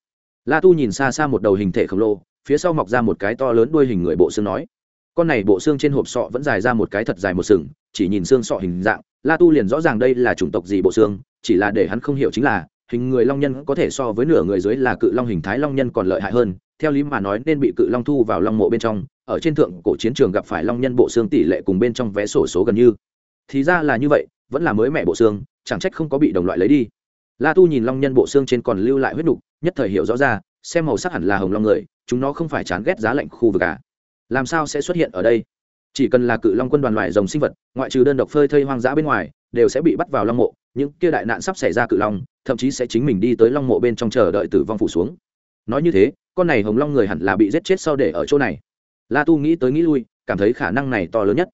La tu nhìn xa xa một đầu hình thể khổng lồ, phía sau mọc ra một cái to lớn đuôi hình người bộ xương nói, con này bộ xương trên hộp sọ vẫn dài ra một cái thật dài một sừng, chỉ nhìn xương sọ hình dạng, la tu liền rõ ràng đây là chủng tộc gì bộ xương, chỉ là để hắn không hiểu chính là, hình người long nhân có thể so với nửa người dưới là cự long hình thái long nhân còn lợi hại hơn theo lý mà nói nên bị cự long thu vào long mộ bên trong, ở trên thượng cổ chiến trường gặp phải long nhân bộ xương tỷ lệ cùng bên trong vé sổ số gần như. Thì ra là như vậy, vẫn là mới mẹ bộ xương, chẳng trách không có bị đồng loại lấy đi. La tu nhìn long nhân bộ xương trên còn lưu lại huyết nục, nhất thời hiểu rõ ra, xem màu sắc hẳn là hồng long người, chúng nó không phải chán ghét giá lạnh khu vực cả làm sao sẽ xuất hiện ở đây? Chỉ cần là cự long quân đoàn loại rồng sinh vật, ngoại trừ đơn độc phơi thây hoang dã bên ngoài, đều sẽ bị bắt vào long mộ, những kia đại nạn sắp xảy ra cự long, thậm chí sẽ chính mình đi tới long mộ bên trong chờ đợi tử vong phủ xuống. Nói như thế con này hồng long người hẳn là bị giết chết sau để ở chỗ này. La tu nghĩ tới nghĩ lui, cảm thấy khả năng này to lớn nhất.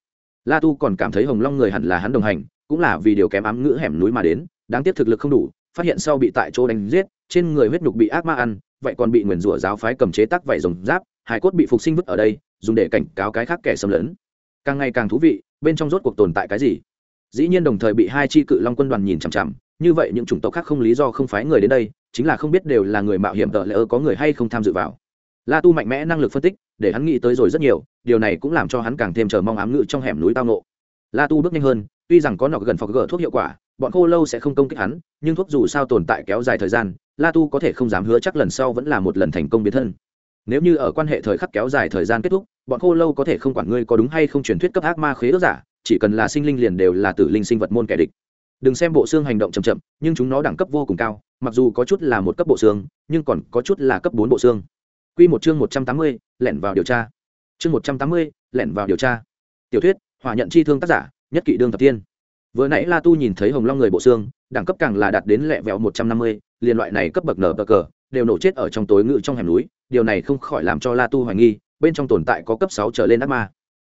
La tu còn cảm thấy hồng long người hẳn là hắn đồng hành, cũng là vì điều kém ám ngữ hẻm núi mà đến, đáng tiếc thực lực không đủ, phát hiện sau bị tại chỗ đánh giết, trên người huyết nhục bị ác ma ăn, vậy còn bị nguyền rủa giáo phái cầm chế tác vảy rồng giáp hải cốt bị phục sinh vứt ở đây, dùng để cảnh cáo cái khác kẻ xâm lấn. Càng ngày càng thú vị, bên trong rốt cuộc tồn tại cái gì? Dĩ nhiên đồng thời bị hai chi cự long quân đoàn nhìn chằm chằm như vậy những chủng tộc khác không lý do không phái người đến đây, chính là không biết đều là người mạo hiểm tờ lỡ có người hay không tham dự vào. La tu mạnh mẽ năng lực phân tích, để hắn nghĩ tới rồi rất nhiều, điều này cũng làm cho hắn càng thêm chờ mong ám ngự trong hẻm núi tao nộ la tu bước nhanh hơn, tuy rằng có nọ gần phọc gỡ thuốc hiệu quả, bọn khô lâu sẽ không công kích hắn, nhưng thuốc dù sao tồn tại kéo dài thời gian, la tu có thể không dám hứa chắc lần sau vẫn là một lần thành công biến thân. Nếu như ở quan hệ thời khắc kéo dài thời gian kết thúc, bọn khô lâu có thể không quản ngươi có đúng hay không truyền thuyết cấp ác ma khế ước giả, chỉ cần là sinh linh liền đều là tử linh sinh vật môn kẻ địch đừng xem bộ xương hành động chậm chậm, nhưng chúng nó đẳng cấp vô cùng cao, mặc dù có chút là một cấp bộ xương, nhưng còn có chút là cấp bốn bộ xương. Q một chương một trăm tám mươi, lẻn vào điều tra. Chương một trăm tám mươi, lẻn vào điều tra. Tiểu thuyết, hỏa nhận chi thương tác giả, nhất kỷ đương thập tiên. Vừa nãy la tu nhìn thấy hồng long người bộ xương, đẳng cấp càng là đạt đến lẹ vẹo một trăm năm mươi, liền loại này cấp bậc nở bờ cờ, đều nổ chết ở trong tối ngự trong hẻm núi, điều này không khỏi làm cho la tu hoài nghi, bên trong tồn tại có cấp sáu trở lên ác ma.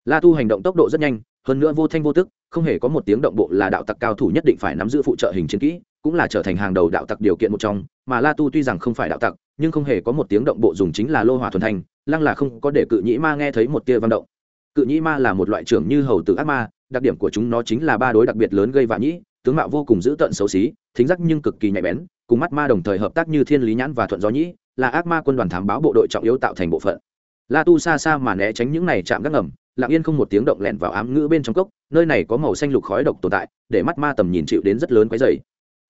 La tu hành động tốc độ rất nhanh hơn nữa vô thanh vô tức, không hề có một tiếng động bộ là đạo tặc cao thủ nhất định phải nắm giữ phụ trợ hình chiến kỹ, cũng là trở thành hàng đầu đạo tặc điều kiện một trong, mà la tu tuy rằng không phải đạo tặc, nhưng không hề có một tiếng động bộ dùng chính là lô hỏa thuần thành lăng là không có để cự nhĩ ma nghe thấy một tia văn động. Cự nhĩ ma là một loại trưởng như hầu tử ác ma, đặc điểm của chúng nó chính là ba đối đặc biệt lớn gây vạ nhĩ, tướng mạo vô cùng dữ tợn xấu xí, thính giác nhưng cực kỳ nhạy bén, cùng mắt ma đồng thời hợp tác như thiên lý nhãn và thuận gió nhĩ, là ác ma quân đoàn thám báo bộ đội trọng yếu tạo thành bộ phận. La tu xa xa mà né tránh những này chạm gác ngầm lặng yên không một tiếng động lẹn vào ám ngữ bên trong cốc, nơi này có màu xanh lục khói độc tồn tại, để mắt ma tầm nhìn chịu đến rất lớn quấy dày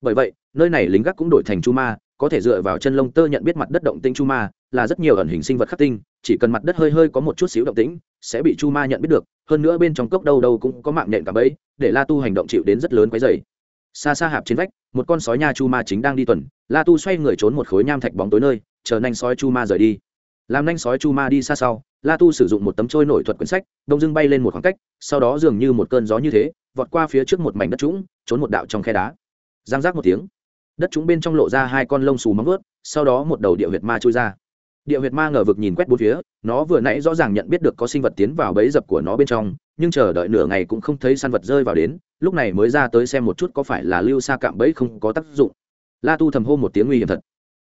bởi vậy, nơi này lính gác cũng đổi thành chu ma, có thể dựa vào chân lông tơ nhận biết mặt đất động tinh chu ma, là rất nhiều ẩn hình sinh vật khắc tinh, chỉ cần mặt đất hơi hơi có một chút xíu động tĩnh, sẽ bị chu ma nhận biết được, hơn nữa bên trong cốc đâu đâu cũng có mạng nhện cả bẫy, để la tu hành động chịu đến rất lớn quấy dày xa xa hạp trên vách, một con sói nha chu ma chính đang đi tuần, la tu xoay người trốn một khối nham thạch bóng tối nơi, chờ nhanh sói chu ma rời đi. Làm nhanh sói chu ma đi xa sau la tu sử dụng một tấm trôi nổi thuật quyển sách, đông dưng bay lên một khoảng cách, sau đó dường như một cơn gió như thế, vọt qua phía trước một mảnh đất trũng, trốn một đạo trong khe đá. Giang giác một tiếng, đất trũng bên trong lộ ra hai con lông xù móng vớt sau đó một đầu địa huyệt ma trôi ra. Địa huyệt ma ngờ vực nhìn quét bốn phía, nó vừa nãy rõ ràng nhận biết được có sinh vật tiến vào bẫy dập của nó bên trong, nhưng chờ đợi nửa ngày cũng không thấy săn vật rơi vào đến, lúc này mới ra tới xem một chút có phải là lưu xa cạm bẫy không có tác dụng. La tu thầm hô một tiếng nguy hiểm thật.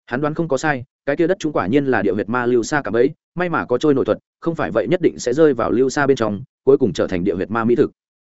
Hắn đoán không có sai cái kia đất chúng quả nhiên là địa huyệt ma lưu xa cạm bẫy may mà có trôi nội thuật, không phải vậy nhất định sẽ rơi vào lưu xa bên trong, cuối cùng trở thành địa huyệt ma mỹ thực.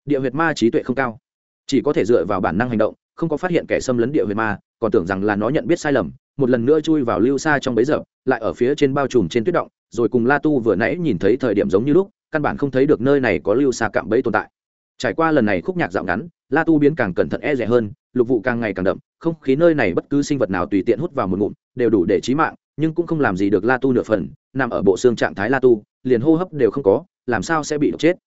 Địa huyệt ma trí tuệ không cao, chỉ có thể dựa vào bản năng hành động, không có phát hiện kẻ xâm lấn địa huyệt ma, còn tưởng rằng là nó nhận biết sai lầm, một lần nữa chui vào lưu xa trong bấy giờ, lại ở phía trên bao trùm trên tuyết động, rồi cùng la tu vừa nãy nhìn thấy thời điểm giống như lúc, căn bản không thấy được nơi này có lưu xa cạm bẫy tồn tại. Trải qua lần này khúc nhạc dạo ngắn, la tu biến càng cẩn thận e rẻ hơn, lục vụ càng ngày càng đậm, không khí nơi này bất cứ sinh vật nào tùy tiện hút vào một ngụm đều đủ để chí mạng, nhưng cũng không làm gì được la tu nửa phần, nằm ở bộ xương trạng thái la tu, liền hô hấp đều không có, làm sao sẽ bị độc chết?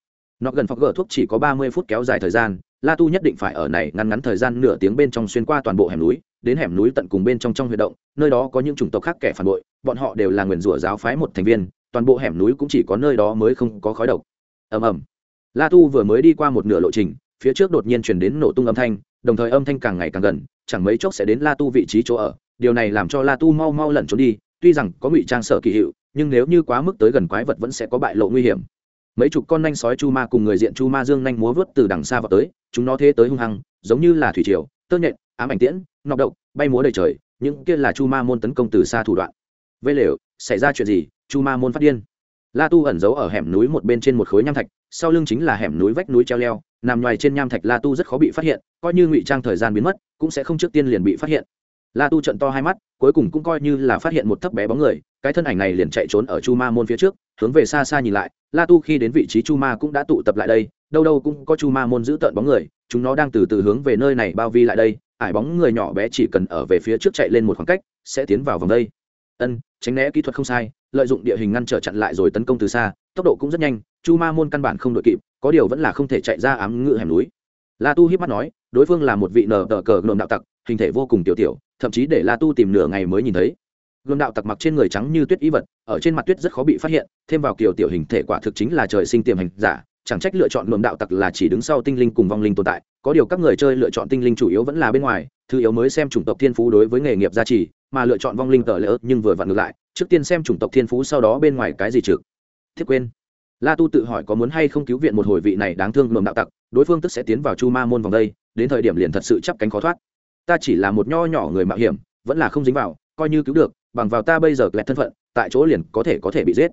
Nó gần phọc gỡ thuốc chỉ có ba mươi phút kéo dài thời gian, la tu nhất định phải ở này ngắn ngắn thời gian nửa tiếng bên trong xuyên qua toàn bộ hẻm núi, đến hẻm núi tận cùng bên trong trong huy động, nơi đó có những chủng tộc khác kẻ phản bội, bọn họ đều là nguyền rủa giáo phái một thành viên, toàn bộ hẻm núi cũng chỉ có nơi đó mới không có khói độc. Ầm ầm. La tu vừa mới đi qua một nửa lộ trình, phía trước đột nhiên chuyển đến nổ tung âm thanh, đồng thời âm thanh càng ngày càng gần, chẳng mấy chốc sẽ đến la tu vị trí chỗ ở điều này làm cho la tu mau mau lẩn trốn đi, tuy rằng có ngụy trang sợ kỳ hiệu, nhưng nếu như quá mức tới gần quái vật vẫn sẽ có bại lộ nguy hiểm. Mấy chục con nanh sói chu ma cùng người diện chu ma dương nhanh múa vớt từ đằng xa vào tới, chúng nó thế tới hung hăng, giống như là thủy triều, tơ nhện, ám ảnh tiễn, nọc độc, bay múa đầy trời, những kia là chu ma môn tấn công từ xa thủ đoạn. Vây lều, xảy ra chuyện gì? Chu ma môn phát điên. La tu ẩn giấu ở hẻm núi một bên trên một khối nham thạch, sau lưng chính là hẻm núi vách núi treo leo, nằm ngoài trên nham thạch la tu rất khó bị phát hiện, coi như ngụy trang thời gian biến mất, cũng sẽ không trước tiên liền bị phát hiện la tu trận to hai mắt, cuối cùng cũng coi như là phát hiện một thấp bé bóng người, cái thân ảnh này liền chạy trốn ở chu ma môn phía trước, hướng về xa xa nhìn lại. La tu khi đến vị trí chu ma cũng đã tụ tập lại đây, đâu đâu cũng có chu ma môn giữ tợn bóng người, chúng nó đang từ từ hướng về nơi này bao vi lại đây. Ải bóng người nhỏ bé chỉ cần ở về phía trước chạy lên một khoảng cách, sẽ tiến vào vòng đây. Ân, tránh né kỹ thuật không sai, lợi dụng địa hình ngăn trở chặn lại rồi tấn công từ xa, tốc độ cũng rất nhanh, chu ma môn căn bản không đội kịp, có điều vẫn là không thể chạy ra ám ngự hẻm núi. La tu hiếp mắt nói, đối phương là một vị nờ tờ cờ nộm đạo tặc hình thể vô cùng tiểu tiểu, thậm chí để la tu tìm nửa ngày mới nhìn thấy. Gồm đạo tặc mặc trên người trắng như tuyết ý vật, ở trên mặt tuyết rất khó bị phát hiện, thêm vào kiểu tiểu hình thể quả thực chính là trời sinh tiềm hành giả, chẳng trách lựa chọn luồng đạo tặc là chỉ đứng sau tinh linh cùng vong linh tồn tại, có điều các người chơi lựa chọn tinh linh chủ yếu vẫn là bên ngoài, thứ yếu mới xem chủng tộc thiên phú đối với nghề nghiệp gia trì, mà lựa chọn vong linh tờ lỡ nhưng vừa vặn ngược lại, trước tiên xem chủng tộc thiên phú sau đó bên ngoài cái gì trực thiết quên. La tu tự hỏi có muốn hay không cứu viện một hồi vị này đáng thương luồng đạo tặc, đối phương tức sẽ tiến vào chu ma môn vòng đây, đến thời điểm liền thật sự chắp cánh khó thoát ta chỉ là một nho nhỏ người mạo hiểm, vẫn là không dính vào, coi như cứu được, bằng vào ta bây giờ lẹt thân phận, tại chỗ liền có thể có thể bị giết.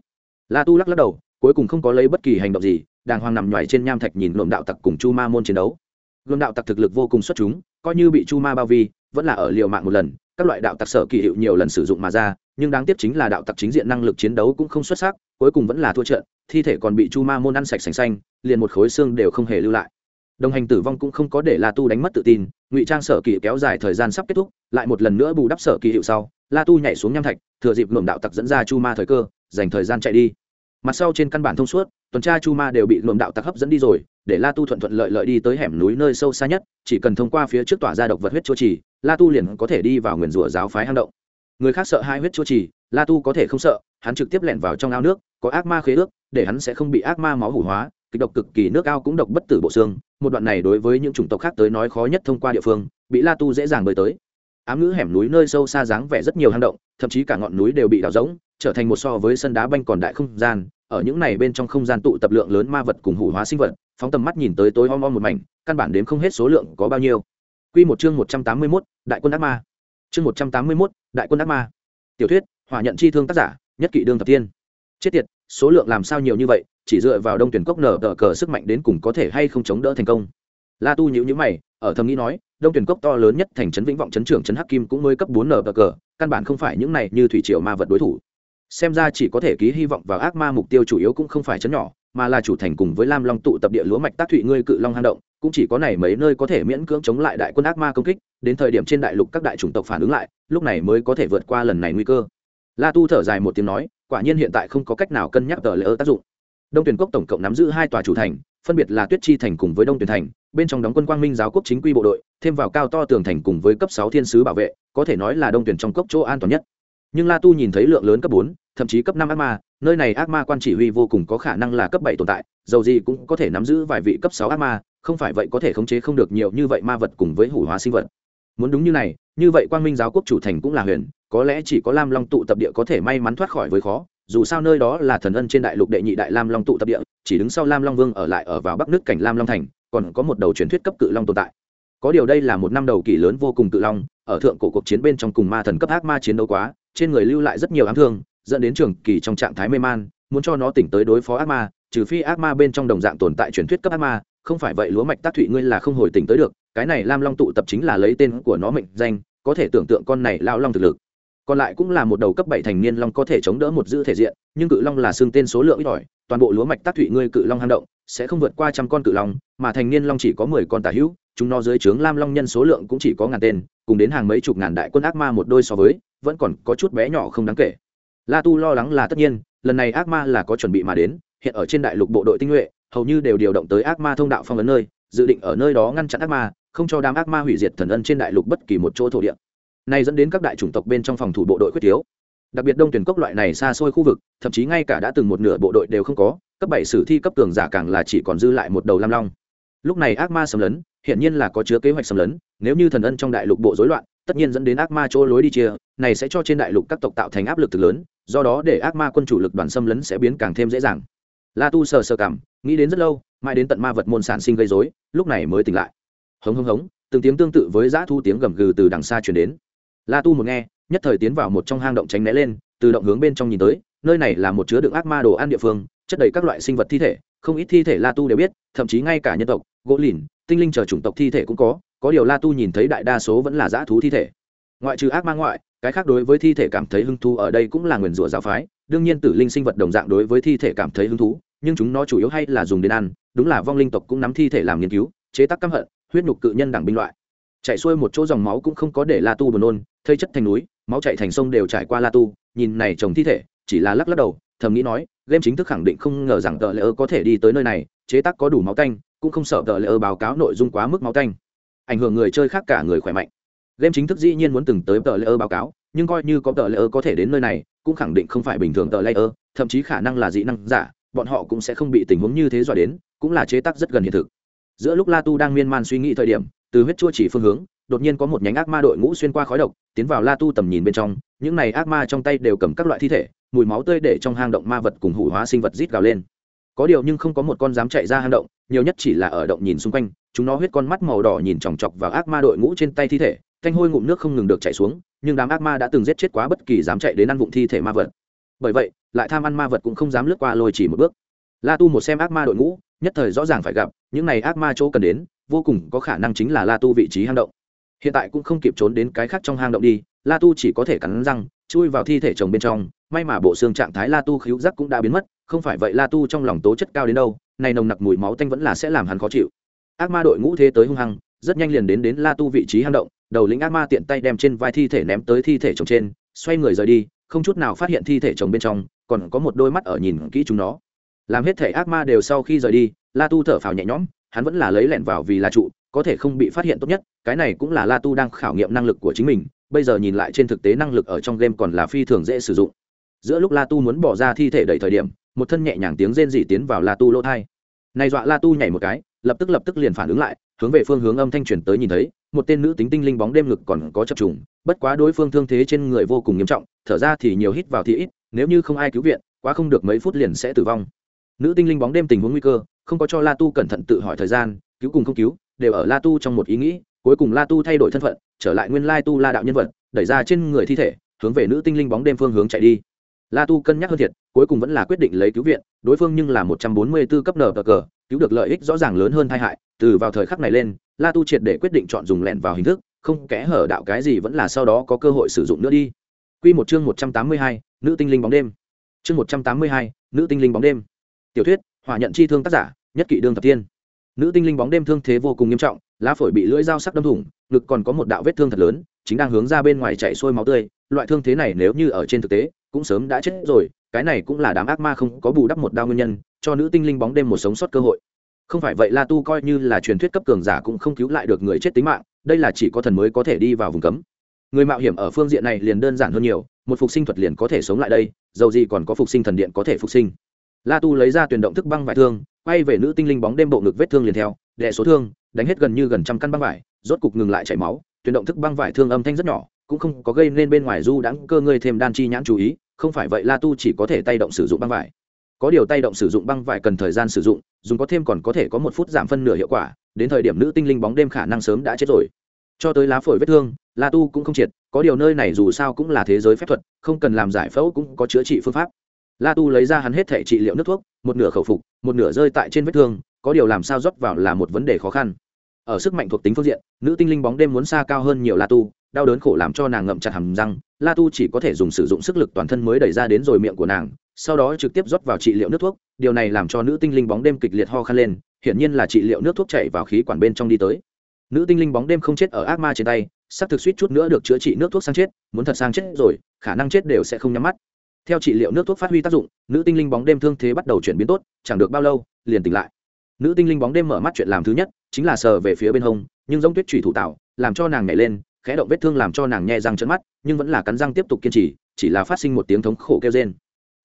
La tu lắc lắc đầu, cuối cùng không có lấy bất kỳ hành động gì, đàng hoàng nằm nhoài trên nham thạch nhìn luồng đạo tặc cùng chu ma môn chiến đấu. Luồng đạo tặc thực lực vô cùng xuất chúng, coi như bị chu ma bao vi vẫn là ở liều mạng một lần, các loại đạo tặc sở kỳ hiệu nhiều lần sử dụng mà ra, nhưng đáng tiếc chính là đạo tặc chính diện năng lực chiến đấu cũng không xuất sắc, cuối cùng vẫn là thua trận, thi thể còn bị chu ma môn ăn sạch sành xanh, liền một khối xương đều không hề lưu lại đồng hành tử vong cũng không có để la tu đánh mất tự tin, ngụy trang sở kỳ kéo dài thời gian sắp kết thúc, lại một lần nữa bù đắp sở kỳ hiệu sau, la tu nhảy xuống nham thạch, thừa dịp luồng đạo tặc dẫn ra chu ma thời cơ, dành thời gian chạy đi. Mặt sau trên căn bản thông suốt, tuần tra chu ma đều bị luồng đạo tặc hấp dẫn đi rồi, để la tu thuận thuận lợi lợi đi tới hẻm núi nơi sâu xa nhất, chỉ cần thông qua phía trước tỏa ra độc vật huyết chua trì, la tu liền có thể đi vào nguyền rủa giáo phái hang động. Người khác sợ hai huyết chua trì, la tu có thể không sợ, hắn trực tiếp lẻn vào trong ao nước, có ác ma khế ước, để hắn sẽ không bị ác ma máu hủ hóa kịch độc cực kỳ nước ao cũng độc bất tử bộ xương một đoạn này đối với những chủng tộc khác tới nói khó nhất thông qua địa phương bị la tu dễ dàng bơi tới ám ngữ hẻm núi nơi sâu xa dáng vẻ rất nhiều hang động thậm chí cả ngọn núi đều bị đào rỗng trở thành một so với sân đá banh còn đại không gian ở những này bên trong không gian tụ tập lượng lớn ma vật cùng hủ hóa sinh vật phóng tầm mắt nhìn tới tối om om một mảnh căn bản đếm không hết số lượng có bao nhiêu Quy một chương một trăm tám mươi 181, đại quân ác ma. Chương một trăm tám mươi 181, đại quân ác ma. Tiểu thuyết, hỏa nhận chi thương tác giả, nhất kỵ đương thập tiên. Chết tiệt, số lượng làm sao nhiều như vậy, chỉ dựa vào đông tuyển cốc nở tờ cờ sức mạnh đến cùng có thể hay không chống đỡ thành công. La Tu nhữ nhữ mày, ở thầm nghĩ nói, đông tuyển cốc to lớn nhất thành trấn vĩnh vọng trấn trưởng trấn hắc kim cũng mới cấp bốn nở tờ cờ, căn bản không phải những này như thủy triều ma vật đối thủ xem ra chỉ có thể ký hy vọng vào ác ma mục tiêu chủ yếu cũng không phải chấn nhỏ mà là chủ thành cùng với lam long tụ tập địa lúa mạch tác thụy ngươi cự long hang động cũng chỉ có này mấy nơi có thể miễn cưỡng chống lại đại quân ác ma công kích đến thời điểm trên đại lục các đại chủng tộc phản ứng lại lúc này mới có thể vượt qua lần này nguy cơ la tu thở dài một tiếng nói, quả nhiên hiện tại không có cách nào cân nhắc tờ lễ ơ tác dụng. Đông tuyển cốc tổng cộng nắm giữ hai tòa chủ thành, phân biệt là tuyết chi thành cùng với đông tuyển thành, bên trong đóng quân quang minh giáo quốc chính quy bộ đội, thêm vào cao to tường thành cùng với cấp sáu thiên sứ bảo vệ, có thể nói là đông tuyển trong cốc chỗ an toàn nhất. Nhưng la tu nhìn thấy lượng lớn cấp bốn, thậm chí cấp năm ác ma, nơi này ác ma quan chỉ huy vô cùng có khả năng là cấp bảy tồn tại, dầu gì cũng có thể nắm giữ vài vị cấp sáu ác ma, không phải vậy có thể khống chế không được nhiều như vậy ma vật cùng với hủ hóa sinh vật. Muốn đúng như này, như vậy quang minh giáo quốc chủ thành cũng là huyền có lẽ chỉ có lam long tụ tập địa có thể may mắn thoát khỏi với khó, dù sao nơi đó là thần ân trên đại lục đệ nhị đại lam long tụ tập địa, chỉ đứng sau lam long vương ở lại ở vào bắc nước cảnh lam long thành, còn có một đầu truyền thuyết cấp cự long tồn tại. Có điều đây là một năm đầu kỷ lớn vô cùng cự long, ở thượng cổ cuộc chiến bên trong cùng ma thần cấp ác ma chiến đấu quá, trên người lưu lại rất nhiều ám thương, dẫn đến trường kỳ trong trạng thái mê man, muốn cho nó tỉnh tới đối phó ác ma, trừ phi ác ma bên trong đồng dạng tồn tại truyền thuyết cấp ác ma, không phải vậy lúa mạch tác thụy ngươi là không hồi tỉnh tới được, cái này lam long tụ tập chính là lấy tên của nó mệnh danh, có thể tưởng tượng con này lao long thực lực còn lại cũng là một đầu cấp bảy thành niên long có thể chống đỡ một giữ thể diện, nhưng cự long là xương tên số lượng ít ỏi, toàn bộ lúa mạch tác thụy ngươi cự long hang động sẽ không vượt qua trăm con cự long, mà thành niên long chỉ có mười con tả hữu, chúng nó dưới trướng lam long nhân số lượng cũng chỉ có ngàn tên, cùng đến hàng mấy chục ngàn đại quân ác ma một đôi so với, vẫn còn có chút bé nhỏ không đáng kể. La tu lo lắng là tất nhiên, lần này ác ma là có chuẩn bị mà đến, hiện ở trên đại lục bộ đội tinh nhuệ, hầu như đều điều động tới ác ma thông đạo phong ấn nơi, dự định ở nơi đó ngăn chặn ác ma, không cho đám ác ma hủy diệt thần ân trên đại lục bất kỳ một chỗ thổ địa nay dẫn đến các đại chủng tộc bên trong phòng thủ bộ đội quyết thiếu. Đặc biệt đông tuyển cốc loại này xa xôi khu vực, thậm chí ngay cả đã từng một nửa bộ đội đều không có, cấp bảy sử thi cấp tường giả càng là chỉ còn dư lại một đầu lam long. Lúc này ác ma xâm lấn hiện nhiên là có chứa kế hoạch xâm lấn, nếu như thần ân trong đại lục bộ rối loạn, tất nhiên dẫn đến ác ma chỗ lối đi chia, này sẽ cho trên đại lục các tộc tạo thành áp lực thực lớn, do đó để ác ma quân chủ lực đoàn xâm lấn sẽ biến càng thêm dễ dàng. La tu sờ sờ cảm, nghĩ đến rất lâu, mãi đến tận ma vật môn sản sinh gây dối lúc này mới tỉnh lại. Hống hống hống, từng tiếng tương tự với dã thu tiếng gầm gừ từ đằng xa chuyển đến la tu một nghe, nhất thời tiến vào một trong hang động tránh né lên, từ động hướng bên trong nhìn tới, nơi này là một chứa đựng ác ma đồ ăn địa phương, chất đầy các loại sinh vật thi thể, không ít thi thể la tu đều biết, thậm chí ngay cả nhân tộc, gỗ lìn, tinh linh chờ chủng tộc thi thể cũng có có điều la tu nhìn thấy đại đa số vẫn là dã thú thi thể. Ngoại trừ ác ma ngoại, cái khác đối với thi thể cảm thấy hứng thú ở đây cũng là nguyền rủa giáo phái, đương nhiên tử linh sinh vật đồng dạng đối với thi thể cảm thấy hứng thú, nhưng chúng nó chủ yếu hay là dùng đến ăn, đúng là vong linh tộc cũng nắm thi thể làm nghiên cứu, chế tác căm hận, huyết nhục cự nhân đẳng binh loại chạy xuôi một chỗ dòng máu cũng không có để la tu buồn nôn, thây chất thành núi, máu chạy thành sông đều trải qua la tu, nhìn này trồng thi thể, chỉ là lắc lắc đầu, thầm nghĩ nói, game chính thức khẳng định không ngờ rằng tờ lễ ơ có thể đi tới nơi này, chế tác có đủ máu tanh, cũng không sợ tờ lễ ơ báo cáo nội dung quá mức máu tanh. Ảnh hưởng người chơi khác cả người khỏe mạnh. Game chính thức dĩ nhiên muốn từng tới tờ lễ ơ báo cáo, nhưng coi như có tờ lễ ơ có thể đến nơi này, cũng khẳng định không phải bình thường tờ lễ ơ, thậm chí khả năng là dị năng giả, bọn họ cũng sẽ không bị tình huống như thế dọa đến, cũng là chế tác rất gần hiện thực. Giữa lúc la tu đang miên man suy nghĩ thời điểm từ huyết chua chỉ phương hướng, đột nhiên có một nhánh ác ma đội ngũ xuyên qua khói độc, tiến vào la tu tầm nhìn bên trong, những này ác ma trong tay đều cầm các loại thi thể, mùi máu tươi để trong hang động ma vật cùng hủ hóa sinh vật rít gào lên. Có điều nhưng không có một con dám chạy ra hang động, nhiều nhất chỉ là ở động nhìn xung quanh, chúng nó huyết con mắt màu đỏ nhìn chòng chọc vào ác ma đội ngũ trên tay thi thể, thanh hôi ngụm nước không ngừng được chạy xuống, nhưng đám ác ma đã từng giết chết quá bất kỳ dám chạy đến ăn vụng thi thể ma vật. Bởi vậy, lại tham ăn ma vật cũng không dám lướt qua lôi chỉ một bước. La tu một xem ác ma đội ngũ, nhất thời rõ ràng phải gặp, những này ác ma chỗ cần đến vô cùng có khả năng chính là la tu vị trí hang động. Hiện tại cũng không kịp trốn đến cái khác trong hang động đi, la tu chỉ có thể cắn răng, chui vào thi thể chồng bên trong, may mà bộ xương trạng thái la tu khíu giác cũng đã biến mất, không phải vậy la tu trong lòng tố chất cao đến đâu, này nồng nặc mùi máu tanh vẫn là sẽ làm hắn khó chịu. Ác ma đội ngũ thế tới hung hăng, rất nhanh liền đến đến la tu vị trí hang động, đầu lĩnh ác ma tiện tay đem trên vai thi thể ném tới thi thể chồng trên, xoay người rời đi, không chút nào phát hiện thi thể chồng bên trong, còn có một đôi mắt ở nhìn kỹ chúng nó. Làm hết thể ác ma đều sau khi rời đi, la tu thở phào nhẹ nhõm hắn vẫn là lấy lẹn vào vì là trụ, có thể không bị phát hiện tốt nhất, cái này cũng là la tu đang khảo nghiệm năng lực của chính mình, bây giờ nhìn lại trên thực tế năng lực ở trong game còn là phi thường dễ sử dụng. Giữa lúc la tu muốn bỏ ra thi thể đầy thời điểm, một thân nhẹ nhàng tiếng rên rỉ tiến vào la tu lỗ thai. Này dọa la tu nhảy một cái, lập tức lập tức liền phản ứng lại, hướng về phương hướng âm thanh truyền tới nhìn thấy, một tên nữ tính tinh linh bóng đêm ngực còn có chập trùng, bất quá đối phương thương thế trên người vô cùng nghiêm trọng, thở ra thì nhiều hít vào thì ít, nếu như không ai cứu viện, quá không được mấy phút liền sẽ tử vong. Nữ tinh linh bóng đêm tình huống nguy cơ không có cho la tu cẩn thận tự hỏi thời gian, cứu cùng không cứu, đều ở la tu trong một ý nghĩ, cuối cùng la tu thay đổi thân phận, trở lại nguyên lai tu la đạo nhân vật, đẩy ra trên người thi thể, hướng về nữ tinh linh bóng đêm phương hướng chạy đi. La tu cân nhắc hơn thiệt, cuối cùng vẫn là quyết định lấy cứu viện, đối phương nhưng là một trăm bốn mươi b ố cấp nở cờ cờ, cứu được lợi ích rõ ràng lớn hơn tai hại, từ vào thời khắc này lên, la tu triệt để quyết định chọn dùng lẹn vào hình thức, không kẽ hở đạo cái gì vẫn là sau đó có cơ hội sử dụng nữa đi. Quy một chương một trăm tám mươi hai, nữ tinh linh bóng đêm. Chương một trăm tám mươi hai, nữ tinh linh bóng đêm. Tiểu thuyết, hỏa nhận chi thương tác giả nhất kỵ đương thập tiên. Nữ tinh linh bóng đêm thương thế vô cùng nghiêm trọng, lá phổi bị lưỡi dao sắc đâm thủng, ngực còn có một đạo vết thương thật lớn, chính đang hướng ra bên ngoài chạy xuôi máu tươi. Loại thương thế này nếu như ở trên thực tế, cũng sớm đã chết rồi, cái này cũng là đám ác ma không có bù đắp một đao nguyên nhân, cho nữ tinh linh bóng đêm một sống sót cơ hội. Không phải vậy la tu coi như là truyền thuyết cấp cường giả cũng không cứu lại được người chết tính mạng, đây là chỉ có thần mới có thể đi vào vùng cấm. Người mạo hiểm ở phương diện này liền đơn giản hơn nhiều, một phục sinh thuật liền có thể sống lại đây, dầu gì còn có phục sinh thần điện có thể phục sinh. La tu lấy ra tuyển động thức băng vải thương quay về nữ tinh linh bóng đêm bộ ngực vết thương liền theo đệ số thương, đánh hết gần như gần trăm căn băng vải, rốt cục ngừng lại chảy máu tuyển động thức băng vải thương âm thanh rất nhỏ, cũng không có gây nên bên ngoài du đãng cơ ngươi thêm đan chi nhãn chú ý, không phải vậy la tu chỉ có thể tay động sử dụng băng vải. Có điều tay động sử dụng băng vải cần thời gian sử dụng, dùng có thêm còn có thể có một phút giảm phân nửa hiệu quả, đến thời điểm nữ tinh linh bóng đêm khả năng sớm đã chết rồi. Cho tới lá phổi vết thương, la tu cũng không triệt, có điều nơi này dù sao cũng là thế giới phép thuật, không cần làm giải phẫu cũng có chữa trị phương pháp. La tu lấy ra hắn hết thể trị liệu nước thuốc một nửa khẩu phục, một nửa rơi tại trên vết thương, có điều làm sao rót vào là một vấn đề khó khăn. Ở sức mạnh thuộc tính phương diện, nữ tinh linh bóng đêm muốn xa cao hơn nhiều la tu, đau đớn khổ làm cho nàng ngậm chặt hầm răng, la tu chỉ có thể dùng sử dụng sức lực toàn thân mới đẩy ra đến rồi miệng của nàng, sau đó trực tiếp rót vào trị liệu nước thuốc, điều này làm cho nữ tinh linh bóng đêm kịch liệt ho khăn lên, hiển nhiên là trị liệu nước thuốc chảy vào khí quản bên trong đi tới. Nữ tinh linh bóng đêm không chết ở ác ma trên tay, sắp thực suýt chút nữa được chữa trị nước thuốc sang chết, muốn thật sang chết rồi, khả năng chết đều sẽ không nhắm mắt theo trị liệu nước thuốc phát huy tác dụng, nữ tinh linh bóng đêm thương thế bắt đầu chuyển biến tốt, chẳng được bao lâu, liền tỉnh lại. Nữ tinh linh bóng đêm mở mắt chuyện làm thứ nhất, chính là sờ về phía bên hông, nhưng giống tuyết trùy thủ tạo, làm cho nàng nhảy lên, khẽ động vết thương làm cho nàng nhẹ răng trợn mắt, nhưng vẫn là cắn răng tiếp tục kiên trì, chỉ là phát sinh một tiếng thống khổ kêu rên.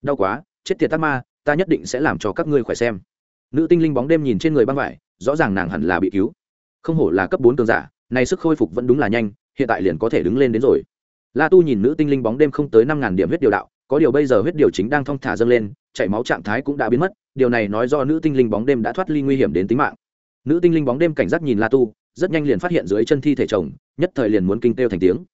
Đau quá, chết tiệt tắc ma, ta nhất định sẽ làm cho các ngươi khỏe xem. Nữ tinh linh bóng đêm nhìn trên người băng vải, rõ ràng nàng hẳn là bị cứu. Không hổ là cấp bốn cường giả này sức khôi phục vẫn đúng là nhanh, hiện tại liền có thể đứng lên đến rồi. La tu nhìn nữ tinh linh bóng đêm không tới năm ngàn điểm huyết điều đạo có điều bây giờ huyết điều chính đang thong thả dâng lên, chảy máu trạng thái cũng đã biến mất, điều này nói do nữ tinh linh bóng đêm đã thoát ly nguy hiểm đến tính mạng. Nữ tinh linh bóng đêm cảnh giác nhìn la tu, rất nhanh liền phát hiện dưới chân thi thể chồng, nhất thời liền muốn kinh têu thành tiếng.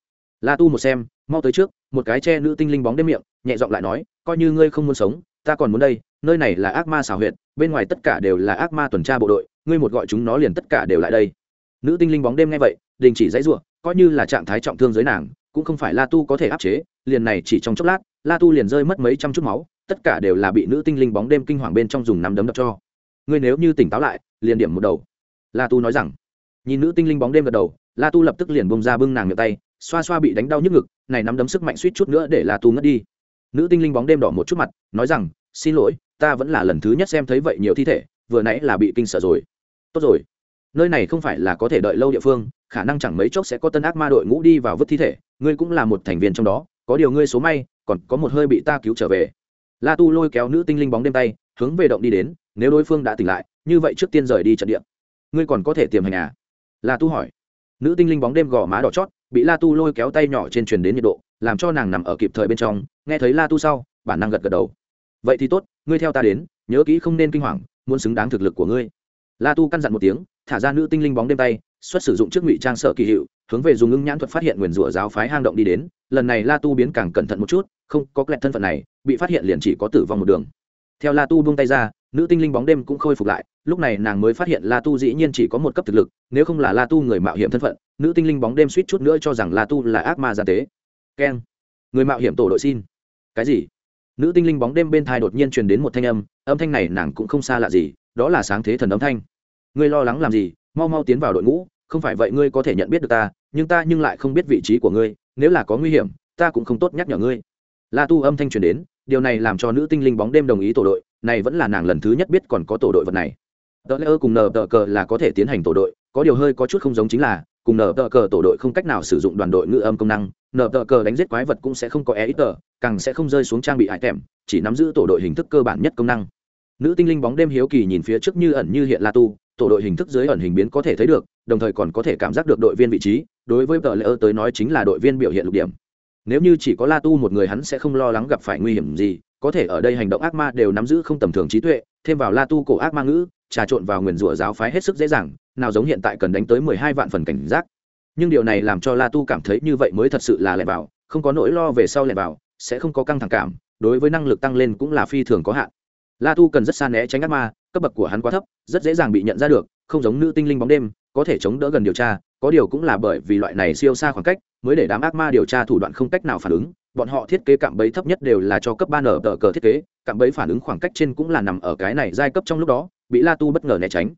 La tu một xem, mau tới trước, một cái che nữ tinh linh bóng đêm miệng, nhẹ giọng lại nói, coi như ngươi không muốn sống, ta còn muốn đây, nơi này là ác ma xảo huyệt, bên ngoài tất cả đều là ác ma tuần tra bộ đội, ngươi một gọi chúng nó liền tất cả đều lại đây. Nữ tinh linh bóng đêm nghe vậy, đình chỉ dãy ruộng coi như là trạng thái trọng thương dưới nàng, cũng không phải la tu có thể áp chế, liền này chỉ trong chốc lát la tu liền rơi mất mấy trăm chút máu, tất cả đều là bị nữ tinh linh bóng đêm kinh hoàng bên trong dùng nắm đấm đập cho. Ngươi nếu như tỉnh táo lại, liền điểm một đầu. La tu nói rằng. Nhìn nữ tinh linh bóng đêm gật đầu, la tu lập tức liền bông ra bưng nàng miệng tay, xoa xoa bị đánh đau nhức ngực, này nắm đấm sức mạnh suýt chút nữa để la tu ngất đi. Nữ tinh linh bóng đêm đỏ một chút mặt, nói rằng, xin lỗi, ta vẫn là lần thứ nhất xem thấy vậy nhiều thi thể, vừa nãy là bị kinh sợ rồi. Tốt rồi. Nơi này không phải là có thể đợi lâu địa phương, khả năng chẳng mấy chốc sẽ có tân ác ma đội ngũ đi vào vứt thi thể, ngươi cũng là một thành viên trong đó, có điều ngươi số may còn có một hơi bị ta cứu trở về. La tu lôi kéo nữ tinh linh bóng đêm tay, hướng về động đi đến, nếu đối phương đã tỉnh lại, như vậy trước tiên rời đi trận địa. Ngươi còn có thể tiềm hành à? La tu hỏi. Nữ tinh linh bóng đêm gò má đỏ chót, bị la tu lôi kéo tay nhỏ trên truyền đến nhiệt độ, làm cho nàng nằm ở kịp thời bên trong, nghe thấy la tu sau, bản năng gật gật đầu. Vậy thì tốt, ngươi theo ta đến, nhớ kỹ không nên kinh hoàng, muốn xứng đáng thực lực của ngươi. La tu căn dặn một tiếng, thả ra nữ tinh linh bóng đêm tay xuất sử dụng trước ngụy trang sợ kỳ hiệu, hướng về dùng ngưng nhãn thuật phát hiện nguyền rủa giáo phái hang động đi đến, lần này la tu biến càng cẩn thận một chút, không có kẹt thân phận này, bị phát hiện liền chỉ có tử vong một đường. Theo la tu buông tay ra, nữ tinh linh bóng đêm cũng khôi phục lại, lúc này nàng mới phát hiện la tu dĩ nhiên chỉ có một cấp thực lực, nếu không là la tu người mạo hiểm thân phận, nữ tinh linh bóng đêm suýt chút nữa cho rằng la tu là ác ma gia tế. Keng. Người mạo hiểm tổ đội xin. Cái gì? Nữ tinh linh bóng đêm bên thai đột nhiên truyền đến một thanh âm âm thanh này nàng cũng không xa lạ gì, đó là sáng thế thần âm thanh. Ngươi lo lắng làm gì? Mau mau tiến vào đội ngũ không phải vậy ngươi có thể nhận biết được ta, nhưng ta nhưng lại không biết vị trí của ngươi, nếu là có nguy hiểm, ta cũng không tốt nhắc nhở ngươi. La tu âm thanh truyền đến, điều này làm cho nữ tinh linh bóng đêm đồng ý tổ đội, này vẫn là nàng lần thứ nhất biết còn có tổ đội vật này. Tờ lễ ơ cùng nờ tờ cờ là có thể tiến hành tổ đội, có điều hơi có chút không giống chính là, cùng nờ tờ cờ tổ đội không cách nào sử dụng đoàn đội ngữ âm công năng, nờ tờ cờ đánh giết quái vật cũng sẽ không có e ít tờ càng sẽ không rơi xuống trang bị hại tèm chỉ nắm giữ tổ đội hình thức cơ bản nhất công năng. Nữ tinh linh bóng đêm hiếu kỳ nhìn phía trước như ẩn như hiện la tu tổ đội hình thức dưới ẩn hình biến có thể thấy được, đồng thời còn có thể cảm giác được đội viên vị trí. Đối với tờ lễ ơ tới nói chính là đội viên biểu hiện lục điểm. Nếu như chỉ có la tu một người hắn sẽ không lo lắng gặp phải nguy hiểm gì, có thể ở đây hành động ác ma đều nắm giữ không tầm thường trí tuệ, thêm vào la tu cổ ác ma ngữ, trà trộn vào nguyền rủa giáo phái hết sức dễ dàng, nào giống hiện tại cần đánh tới mười hai vạn phần cảnh giác. Nhưng điều này làm cho la tu cảm thấy như vậy mới thật sự là lẻ vào, không có nỗi lo về sau lẻ vào, sẽ không có căng thẳng cảm, đối với năng lực tăng lên cũng là phi thường có hạn. La tu cần rất xa né tránh ác ma cấp bậc của hắn quá thấp, rất dễ dàng bị nhận ra được, không giống nữ tinh linh bóng đêm, có thể chống đỡ gần điều tra, có điều cũng là bởi vì loại này siêu xa khoảng cách, mới để đám ác ma điều tra thủ đoạn không cách nào phản ứng. Bọn họ thiết kế cạm bẫy thấp nhất đều là cho cấp ba nở tờ cờ thiết kế, cạm bẫy phản ứng khoảng cách trên cũng là nằm ở cái này giai cấp trong lúc đó, bị la tu bất ngờ né tránh.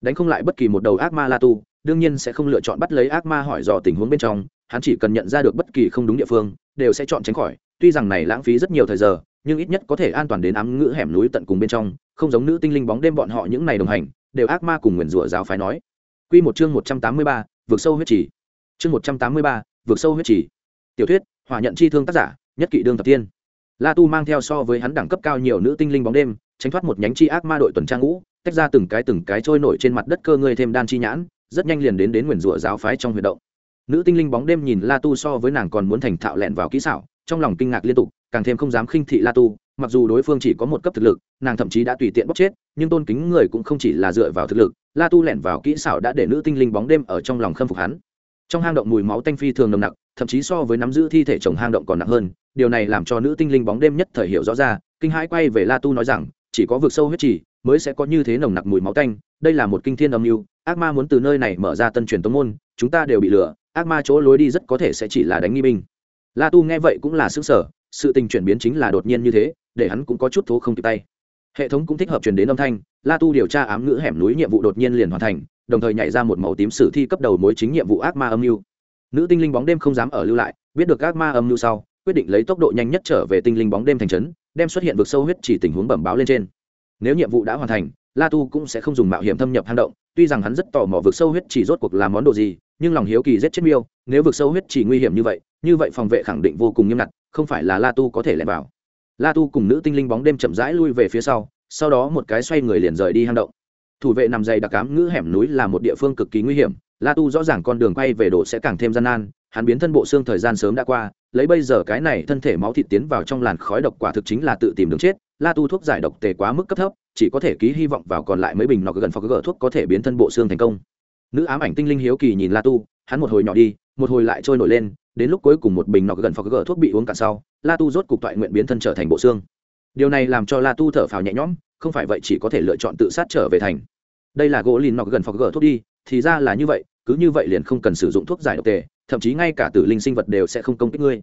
Đánh không lại bất kỳ một đầu ác ma la tu, đương nhiên sẽ không lựa chọn bắt lấy ác ma hỏi dò tình huống bên trong, hắn chỉ cần nhận ra được bất kỳ không đúng địa phương, đều sẽ chọn tránh khỏi. Tuy rằng này lãng phí rất nhiều thời giờ, nhưng ít nhất có thể an toàn đến ám ngữ hẻm núi tận cùng bên trong không giống nữ tinh linh bóng đêm bọn họ những này đồng hành đều ác ma cùng nguyền rủa giáo phái nói Quy một chương một trăm tám mươi ba, vượt sâu huyết chỉ. Chương một trăm tám mươi ba, vượt sâu huyết chỉ. Tiểu thuyết, hỏa nhận chi thương tác giả, nhất kỵ đương thập tiên. La Tu mang theo so với hắn đẳng cấp cao nhiều nữ tinh linh bóng đêm, tránh thoát một nhánh chi ác ma đội tuần tra ngũ, tách ra từng cái từng cái trôi nổi trên mặt đất cơ người thêm đan chi nhãn, rất nhanh liền đến đến nguyền rủa giáo phái trong huy động. Nữ tinh linh bóng đêm nhìn La Tu so với nàng còn muốn thành thạo lẹn vào kỹ xảo, trong lòng kinh ngạc liên tục, càng thêm không dám khinh thị La Tu, mặc dù đối phương chỉ có một cấp thực lực nàng thậm chí đã tùy tiện bóc chết nhưng tôn kính người cũng không chỉ là dựa vào thực lực la tu lẻn vào kỹ xảo đã để nữ tinh linh bóng đêm ở trong lòng khâm phục hắn. Trong hang động mùi máu tanh phi thường nồng nặc thậm chí so với nắm giữ thi thể chồng hang động còn nặng hơn điều này làm cho nữ tinh linh bóng đêm nhất thời hiểu rõ ra kinh hãi quay về la tu nói rằng chỉ có vực sâu huyết trì mới sẽ có như thế nồng nặc mùi máu tanh đây là một kinh thiên âm mưu ác ma muốn từ nơi này mở ra tân truyền tống môn chúng ta đều bị lừa ác ma chỗ lối đi rất có thể sẽ chỉ là đánh nghi binh. La tu nghe vậy cũng là xứng sở sự tình chuyển biến chính là đột nhiên như thế, để hắn cũng có chút thố không kịp tay. Hệ thống cũng thích hợp truyền đến âm thanh, la tu điều tra ám ngữ hẻm núi nhiệm vụ đột nhiên liền hoàn thành, đồng thời nhảy ra một màu tím sử thi cấp đầu mối chính nhiệm vụ ác ma âm mưu. Nữ tinh linh bóng đêm không dám ở lưu lại, biết được ác ma âm mưu sau, quyết định lấy tốc độ nhanh nhất trở về tinh linh bóng đêm thành trấn, đem xuất hiện vực sâu huyết chỉ tình huống bẩm báo lên trên. Nếu nhiệm vụ đã hoàn thành, la tu cũng sẽ không dùng mạo hiểm thâm nhập hang động, tuy rằng hắn rất tò mò vực sâu huyết chỉ rốt cuộc làm món đồ gì, nhưng lòng hiếu kỳ rất chết miêu, nếu vực sâu huyết chỉ nguy hiểm như vậy như vậy phòng vệ khẳng định vô cùng nghiêm ngặt, không phải là la tu có thể lẻn vào. La tu cùng nữ tinh linh bóng đêm chậm rãi lui về phía sau sau đó một cái xoay người liền rời đi hang động. Thủ vệ nằm dày đặc cám ngữ hẻm núi là một địa phương cực kỳ nguy hiểm, la tu rõ ràng con đường quay về độ sẽ càng thêm gian nan, hắn biến thân bộ xương thời gian sớm đã qua, lấy bây giờ cái này thân thể máu thịt tiến vào trong làn khói độc quả thực chính là tự tìm đường chết, la tu thuốc giải độc tề quá mức cấp thấp, chỉ có thể ký hy vọng vào còn lại mấy bình nọc gần phó gỡ thuốc có thể biến thân bộ xương thành công. Nữ ám ảnh tinh linh hiếu kỳ nhìn la tu, hắn một hồi nhỏ đi, một hồi lại trôi nổi lên đến lúc cuối cùng một bình nọc gần phó gỡ thuốc bị uống cạn sau, la tu rốt cục toại nguyện biến thân trở thành bộ xương. Điều này làm cho la tu thở phào nhẹ nhõm, không phải vậy chỉ có thể lựa chọn tự sát trở về thành. Đây là gỗ lìn nọc gần phó gỡ thuốc đi, thì ra là như vậy, cứ như vậy liền không cần sử dụng thuốc giải độc tề, thậm chí ngay cả tử linh sinh vật đều sẽ không công kích ngươi.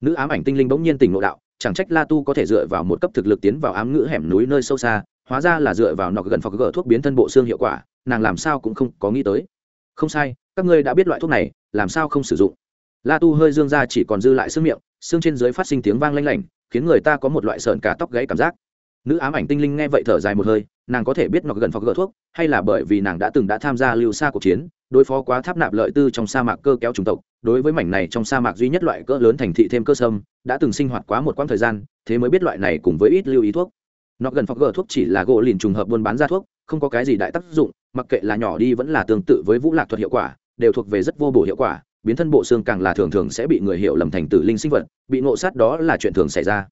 Nữ ám ảnh tinh linh bỗng nhiên tỉnh ngộ đạo, chẳng trách la tu có thể dựa vào một cấp thực lực tiến vào ám ngữ hẻm núi nơi sâu xa, hóa ra là dựa vào nọc gần phó gỡ thuốc biến thân bộ xương hiệu quả, nàng làm sao cũng không có nghĩ tới. Không sai, các ngươi đã biết loại thuốc này, làm sao không sử dụng? La tu hơi dương ra chỉ còn dư lại xương miệng, xương trên dưới phát sinh tiếng vang lanh lảnh, khiến người ta có một loại sợn cả tóc gãy cảm giác. Nữ ám ảnh tinh linh nghe vậy thở dài một hơi, nàng có thể biết nó gần phọc gỡ thuốc, hay là bởi vì nàng đã từng đã tham gia lưu xa cuộc chiến, đối phó quá tháp nạp lợi tư trong sa mạc cơ kéo chủng tộc, đối với mảnh này trong sa mạc duy nhất loại cỡ lớn thành thị thêm cơ sâm, đã từng sinh hoạt quá một quãng thời gian, thế mới biết loại này cùng với ít lưu ý thuốc. Nó gần phọc gỡ thuốc chỉ là gỗ lìn trùng hợp buôn bán ra thuốc, không có cái gì đại tác dụng, mặc kệ là nhỏ đi vẫn là tương tự với vũ lạc thuật hiệu quả, đều thuộc về rất vô bổ hiệu quả biến thân bộ xương càng là thường thường sẽ bị người hiểu lầm thành tử linh sinh vật, bị ngộ sát đó là chuyện thường xảy ra.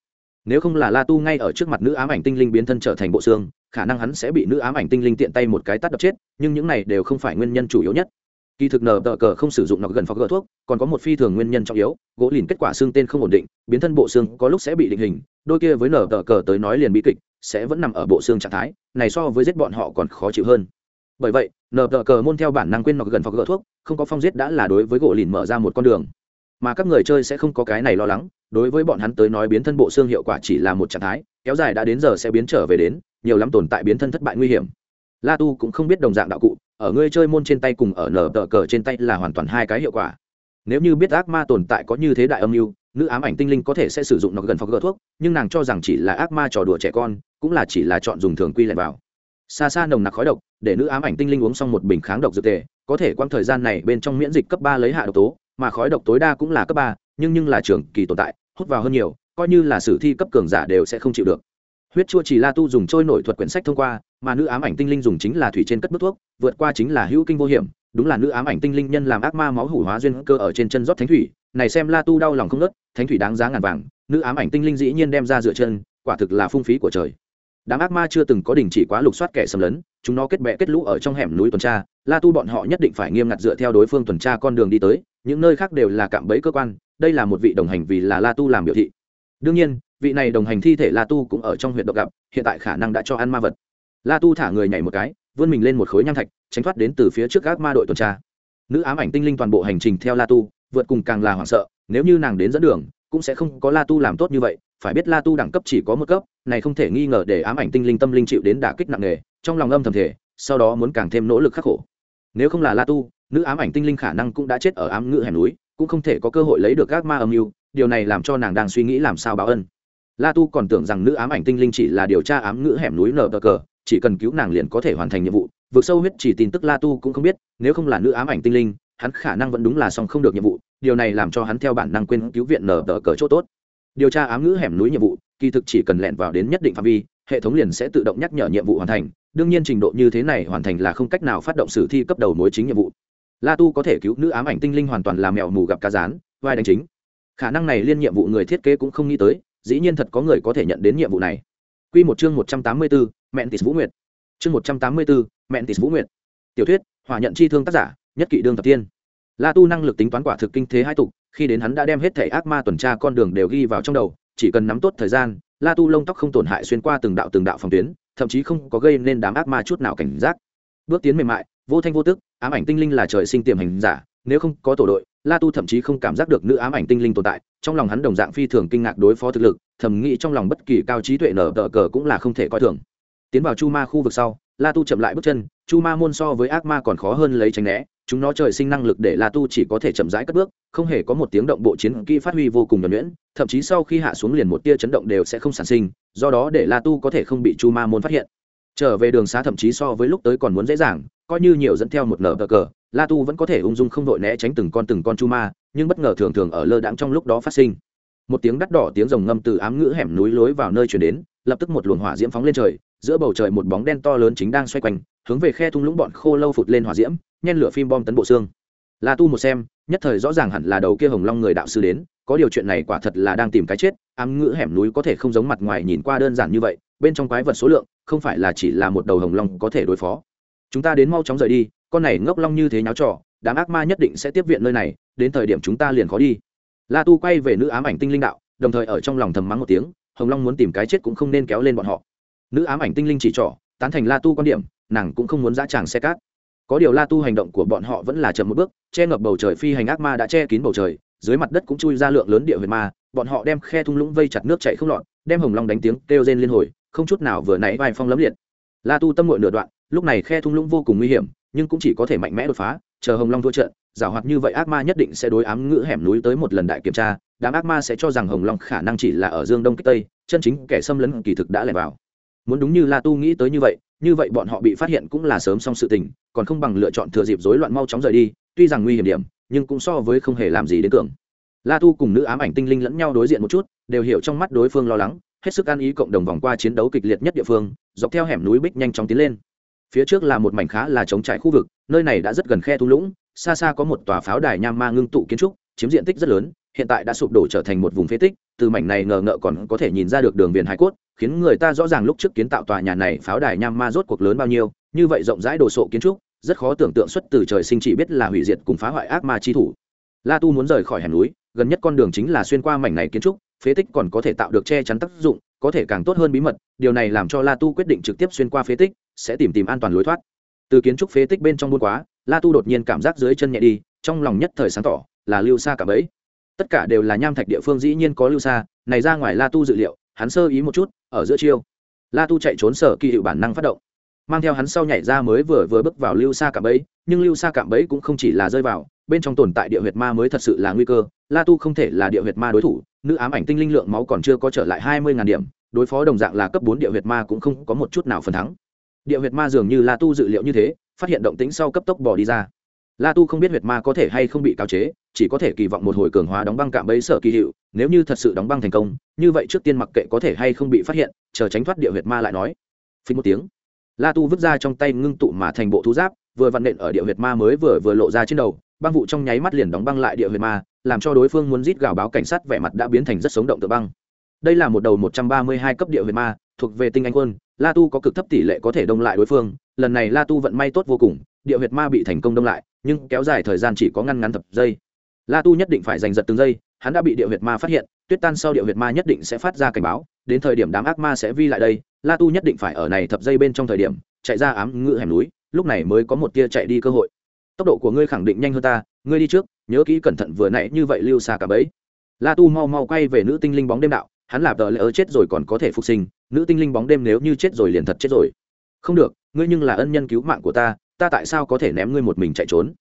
Nếu không là la tu ngay ở trước mặt nữ ám ảnh tinh linh biến thân trở thành bộ xương, khả năng hắn sẽ bị nữ ám ảnh tinh linh tiện tay một cái tắt đập chết, nhưng những này đều không phải nguyên nhân chủ yếu nhất. Kỳ thực nờ tờ cờ không sử dụng nọc gần phó gỡ thuốc, còn có một phi thường nguyên nhân trọng yếu, gỗ lìn kết quả xương tên không ổn định, biến thân bộ xương có lúc sẽ bị định hình, đôi kia với nờ tờ cờ tới nói liền bị kịch, sẽ vẫn nằm ở bộ xương trạng thái, này so với giết bọn họ còn khó chịu hơn bởi vậy, nờ tờ cờ môn theo bản năng quên nọc gần phọc gỡ thuốc, không có phong giết đã là đối với gỗ lìn mở ra một con đường. Mà các người chơi sẽ không có cái này lo lắng, đối với bọn hắn tới nói biến thân bộ xương hiệu quả chỉ là một trạng thái, kéo dài đã đến giờ sẽ biến trở về đến, nhiều lắm tồn tại biến thân thất bại nguy hiểm. La tu cũng không biết đồng dạng đạo cụ, ở ngươi chơi môn trên tay cùng ở nở tờ cờ trên tay là hoàn toàn hai cái hiệu quả. Nếu như biết ác ma tồn tại có như thế đại âm mưu, nữ ám ảnh tinh linh có thể sẽ sử dụng nó gần phọc gỡ thuốc, nhưng nàng cho rằng chỉ là ác ma trò đùa trẻ con, cũng là chỉ là chọn dùng thường quy lại vào xa xa nồng nặc khói độc, để nữ ám ảnh tinh linh uống xong một bình kháng độc dược tề, có thể quang thời gian này bên trong miễn dịch cấp ba lấy hạ độc tố, mà khói độc tối đa cũng là cấp ba, nhưng nhưng là trường kỳ tồn tại, hút vào hơn nhiều, coi như là sử thi cấp cường giả đều sẽ không chịu được. Huyết chua chỉ la tu dùng trôi nổi thuật quyển sách thông qua, mà nữ ám ảnh tinh linh dùng chính là thủy trên cất bước thuốc, vượt qua chính là hữu kinh vô hiểm, đúng là nữ ám ảnh tinh linh nhân làm ác ma máu hủ hóa duyên cơ ở trên chân rót thánh thủy, này xem la tu đau lòng không nớt thánh thủy đáng giá ngàn vàng, nữ ám ảnh tinh linh dĩ nhiên đem ra dựa chân, quả thực là phung phí của trời đám ác ma chưa từng có đình chỉ quá lục soát kẻ xâm lấn, chúng nó kết bệ kết lũ ở trong hẻm núi tuần tra, la tu bọn họ nhất định phải nghiêm ngặt dựa theo đối phương tuần tra con đường đi tới, những nơi khác đều là cạm bẫy cơ quan, đây là một vị đồng hành vì là la tu làm biểu thị. Đương nhiên, vị này đồng hành thi thể la tu cũng ở trong huyện độc gặp, hiện tại khả năng đã cho ăn ma vật. La tu thả người nhảy một cái, vươn mình lên một khối nham thạch, tránh thoát đến từ phía trước ác ma đội tuần tra. Nữ ám ảnh tinh linh toàn bộ hành trình theo la tu, vượt cùng càng là hoảng sợ, nếu như nàng đến dẫn đường, cũng sẽ không có la tu làm tốt như vậy phải biết la tu đẳng cấp chỉ có một cấp, này không thể nghi ngờ để ám ảnh tinh linh tâm linh chịu đến đả kích nặng nề, trong lòng âm thầm thể sau đó muốn càng thêm nỗ lực khắc khổ. Nếu không là la tu, nữ ám ảnh tinh linh khả năng cũng đã chết ở ám ngự hẻm núi, cũng không thể có cơ hội lấy được các ma âm mưu, điều này làm cho nàng đang suy nghĩ làm sao báo ân. La tu còn tưởng rằng nữ ám ảnh tinh linh chỉ là điều tra ám ngự hẻm núi nở tờ cờ, chỉ cần cứu nàng liền có thể hoàn thành nhiệm vụ, vượt sâu huyết chỉ tin tức la tu cũng không biết, nếu không là nữ ám ảnh tinh linh, hắn khả năng vẫn đúng là xong không được nhiệm vụ, điều này làm cho hắn theo bản năng quên cứu viện nở tờ cờ chỗ tốt điều tra ám ngữ hẻm núi nhiệm vụ kỳ thực chỉ cần lẹn vào đến nhất định phạm vi hệ thống liền sẽ tự động nhắc nhở nhiệm vụ hoàn thành đương nhiên trình độ như thế này hoàn thành là không cách nào phát động sử thi cấp đầu mối chính nhiệm vụ la tu có thể cứu nữ ám ảnh tinh linh hoàn toàn là mèo mù gặp cá rán vai đánh chính khả năng này liên nhiệm vụ người thiết kế cũng không nghĩ tới dĩ nhiên thật có người có thể nhận đến nhiệm vụ này Quy một chương 184, Mện Tỷ Vũ Nguyệt. Chương 184, Mện Tỷ Vũ Nguyệt. Tiểu thuyết, hỏa nhận chi thương tác giả, nhất kỵ đương tập tiên. La Tu năng lực tính toán quả thực kinh thế hai tục, khi đến hắn đã đem hết thể ác ma tuần tra con đường đều ghi vào trong đầu, chỉ cần nắm tốt thời gian, La Tu lông tóc không tổn hại xuyên qua từng đạo từng đạo phòng tuyến, thậm chí không có gây nên đám ác ma chút nào cảnh giác. Bước tiến mềm mại, vô thanh vô tức, ám ảnh tinh linh là trời sinh tiềm hành giả, nếu không có tổ đội, La Tu thậm chí không cảm giác được nữ ám ảnh tinh linh tồn tại, trong lòng hắn đồng dạng phi thường kinh ngạc đối phó thực lực, thầm nghĩ trong lòng bất kỳ cao trí tuệ nở tờ cờ cũng là không thể coi thường. Tiến vào Chu Ma khu vực sau, La Tu chậm lại bước chân, Chu Ma môn so với ác ma còn khó hơn lấy tránh né, chúng nó trời sinh năng lực để La Tu chỉ có thể chậm rãi cất bước, không hề có một tiếng động bộ chiến kỹ phát huy vô cùng nhuần nhuyễn, thậm chí sau khi hạ xuống liền một tia chấn động đều sẽ không sản sinh, do đó để La Tu có thể không bị Chu Ma môn phát hiện. Trở về đường xá thậm chí so với lúc tới còn muốn dễ dàng, coi như nhiều dẫn theo một nở cờ, la tu vẫn có thể ung dung không đội né tránh từng con từng con chu ma nhưng bất ngờ thường thường ở lơ đãng trong lúc đó phát sinh một tiếng đắt đỏ tiếng rồng ngâm từ ám ngữ hẻm núi lối vào nơi chuyển đến, lập tức một luồng hỏa diễm phóng lên trời, giữa bầu trời một bóng đen to lớn chính đang xoay quanh, hướng về khe thung lũng bọn khô lâu phụt lên hỏa diễm, nhen lửa phim bom tấn bộ xương. La tu một xem, nhất thời rõ ràng hẳn là đầu kia hồng long người đạo sư đến, có điều chuyện này quả thật là đang tìm cái chết, ám ngữ hẻm núi có thể không giống mặt ngoài nhìn qua đơn giản như vậy, bên trong quái vật số lượng, không phải là chỉ là một đầu hồng long có thể đối phó. Chúng ta đến mau chóng rời đi, con này ngốc long như thế nháo trò, đám ác ma nhất định sẽ tiếp viện nơi này, đến thời điểm chúng ta liền khó đi la tu quay về nữ ám ảnh tinh linh đạo, đồng thời ở trong lòng thầm mắng một tiếng, hồng long muốn tìm cái chết cũng không nên kéo lên bọn họ. Nữ ám ảnh tinh linh chỉ trỏ, tán thành la tu quan điểm, nàng cũng không muốn dã tràng xe cát. Có điều la tu hành động của bọn họ vẫn là chậm một bước, che ngập bầu trời phi hành ác ma đã che kín bầu trời, dưới mặt đất cũng chui ra lượng lớn địa huyệt ma, bọn họ đem khe thung lũng vây chặt nước chạy không lọt, đem hồng long đánh tiếng kêu rên liên hồi, không chút nào vừa nãy vai phong lấm liệt. La tu tâm muội nửa đoạn, lúc này khe thung lũng vô cùng nguy hiểm, nhưng cũng chỉ có thể mạnh mẽ đột phá, chờ hồng long thua trận giảo hoạt như vậy ác ma nhất định sẽ đối ám ngữ hẻm núi tới một lần đại kiểm tra, đám ác ma sẽ cho rằng hồng long khả năng chỉ là ở dương đông kích tây, chân chính kẻ xâm lấn kỳ thực đã lẻn vào. Muốn đúng như la tu nghĩ tới như vậy như vậy bọn họ bị phát hiện cũng là sớm xong sự tình, còn không bằng lựa chọn thừa dịp rối loạn mau chóng rời đi, tuy rằng nguy hiểm điểm, nhưng cũng so với không hề làm gì đến tưởng. La tu cùng nữ ám ảnh tinh linh lẫn nhau đối diện một chút, đều hiểu trong mắt đối phương lo lắng, hết sức ăn ý cộng đồng vòng qua chiến đấu kịch liệt nhất địa phương, dọc theo hẻm núi bích nhanh chóng tiến lên. Phía trước là một mảnh khá là trống trải khu vực, nơi này đã rất gần khe thung lũng xa xa có một tòa pháo đài nham ma ngưng tụ kiến trúc, chiếm diện tích rất lớn, hiện tại đã sụp đổ trở thành một vùng phế tích, từ mảnh này ngờ ngợ còn có thể nhìn ra được đường viền hải cốt, khiến người ta rõ ràng lúc trước kiến tạo tòa nhà này pháo đài nham ma rốt cuộc lớn bao nhiêu, như vậy rộng rãi đồ sộ kiến trúc, rất khó tưởng tượng xuất từ trời sinh chỉ biết là hủy diệt cùng phá hoại ác ma chi thủ. La tu muốn rời khỏi hẻm núi, gần nhất con đường chính là xuyên qua mảnh này kiến trúc, phế tích còn có thể tạo được che chắn tác dụng, có thể càng tốt hơn bí mật, điều này làm cho la tu quyết định trực tiếp xuyên qua phế tích, sẽ tìm tìm an toàn lối thoát. Từ kiến trúc phế tích bên trong buôn quá la tu đột nhiên cảm giác dưới chân nhẹ đi, trong lòng nhất thời sáng tỏ, là lưu xa cả bấy tất cả đều là nham thạch địa phương dĩ nhiên có lưu xa này ra ngoài la tu dự liệu, hắn sơ ý một chút, ở giữa chiêu. La tu chạy trốn sở kỳ hiệu bản năng phát động. Mang theo hắn sau nhảy ra mới vừa vừa bước vào lưu xa cạm bẫy, nhưng lưu xa cạm bẫy cũng không chỉ là rơi vào, bên trong tồn tại địa huyệt ma mới thật sự là nguy cơ. La tu không thể là địa huyệt ma đối thủ, nữ ám ảnh tinh linh lượng máu còn chưa có trở lại hai mươi điểm, đối phó đồng dạng là cấp bốn địa huyệt ma cũng không có một chút nào phần thắng. Địa huyệt ma dường như la tu dự liệu như thế phát hiện động tính sau cấp tốc bỏ đi ra. La tu không biết huyệt ma có thể hay không bị cáo chế, chỉ có thể kỳ vọng một hồi cường hóa đóng băng cạm bẫy sở kỳ hiệu, nếu như thật sự đóng băng thành công, như vậy trước tiên mặc kệ có thể hay không bị phát hiện, chờ tránh thoát địa huyệt ma lại nói. Phí một tiếng, la tu vứt ra trong tay ngưng tụ mà thành bộ thú giáp, vừa vặn nện ở địa huyệt ma mới vừa vừa lộ ra trên đầu, băng vụ trong nháy mắt liền đóng băng lại địa huyệt ma, làm cho đối phương muốn rít gào báo cảnh sát vẻ mặt đã biến thành rất sống động tự băng. Đây là một đầu một trăm ba mươi hai cấp địa huyệt ma, thuộc về tinh anh quân la tu có cực thấp tỷ lệ có thể đông lại đối phương, lần này la tu vận may tốt vô cùng, địa huyệt ma bị thành công đông lại, nhưng kéo dài thời gian chỉ có ngăn ngắn thập giây. La tu nhất định phải giành giật từng giây, hắn đã bị địa huyệt ma phát hiện, tuyết tan sau địa huyệt ma nhất định sẽ phát ra cảnh báo, đến thời điểm đám ác ma sẽ vi lại đây, la tu nhất định phải ở này thập giây bên trong thời điểm, chạy ra ám ngự hẻm núi, lúc này mới có một tia chạy đi cơ hội. Tốc độ của ngươi khẳng định nhanh hơn ta, ngươi đi trước, nhớ kỹ cẩn thận vừa nãy như vậy lưu xa cả bấy la tu mau mau quay về nữ tinh linh bóng đêm đạo hắn là tờ lỡ chết rồi còn có thể phục sinh, nữ tinh linh bóng đêm nếu như chết rồi liền thật chết rồi. Không được, ngươi nhưng là ân nhân cứu mạng của ta ta tại sao có thể ném ngươi một mình chạy trốn?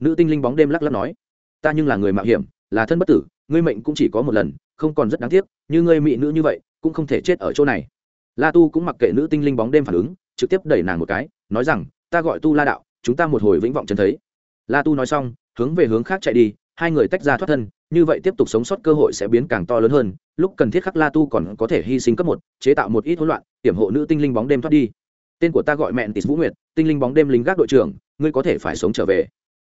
Nữ tinh linh bóng đêm lắc lắc nói, ta nhưng là người mạo hiểm, là thân bất tử, ngươi mệnh cũng chỉ có một lần, không còn rất đáng tiếc, như ngươi mị nữ như vậy, cũng không thể chết ở chỗ này. La tu cũng mặc kệ nữ tinh linh bóng đêm phản ứng, trực tiếp đẩy nàng một cái, nói rằng, ta gọi tu la đạo, chúng ta một hồi vĩnh vọng chân thấy. La tu nói xong, hướng về hướng khác chạy đi, hai người tách ra thoát thân như vậy tiếp tục sống sót cơ hội sẽ biến càng to lớn hơn, lúc cần thiết khắc la tu còn có thể hy sinh cấp một, chế tạo một ít hỗn loạn, hiểm hộ nữ tinh linh bóng đêm thoát đi. Tên của ta gọi mẹn tis vũ nguyệt, tinh linh bóng đêm lính gác đội trưởng, ngươi có thể phải sống trở về.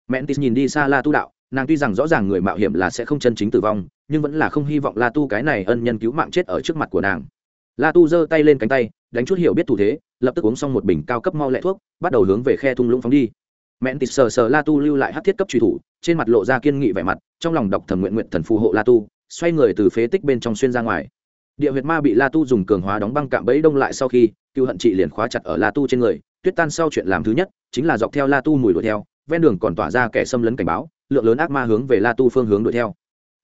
Mẹn tis nhìn đi xa la tu đạo, nàng tuy rằng rõ ràng người mạo hiểm là sẽ không chân chính tử vong, nhưng vẫn là không hy vọng la tu cái này ân nhân cứu mạng chết ở trước mặt của nàng. La tu giơ tay lên cánh tay, đánh chút hiểu biết thủ thế, lập tức uống xong một bình cao cấp mau lẹ thuốc, bắt đầu hướng về khe thung lũng phóng đi mẹn tịt sờ sờ la tu lưu lại hát thiết cấp truy thủ, trên mặt lộ ra kiên nghị vẻ mặt, trong lòng đọc thẩm nguyện nguyện thần phù hộ la tu, xoay người từ phế tích bên trong xuyên ra ngoài. Địa huyệt ma bị la tu dùng cường hóa đóng băng cạm bẫy đông lại sau khi, cựu hận trị liền khóa chặt ở la tu trên người, tuyết tan sau chuyện làm thứ nhất, chính là dọc theo la tu mùi đuổi theo, ven đường còn tỏa ra kẻ xâm lấn cảnh báo, lượng lớn ác ma hướng về la tu phương hướng đuổi theo.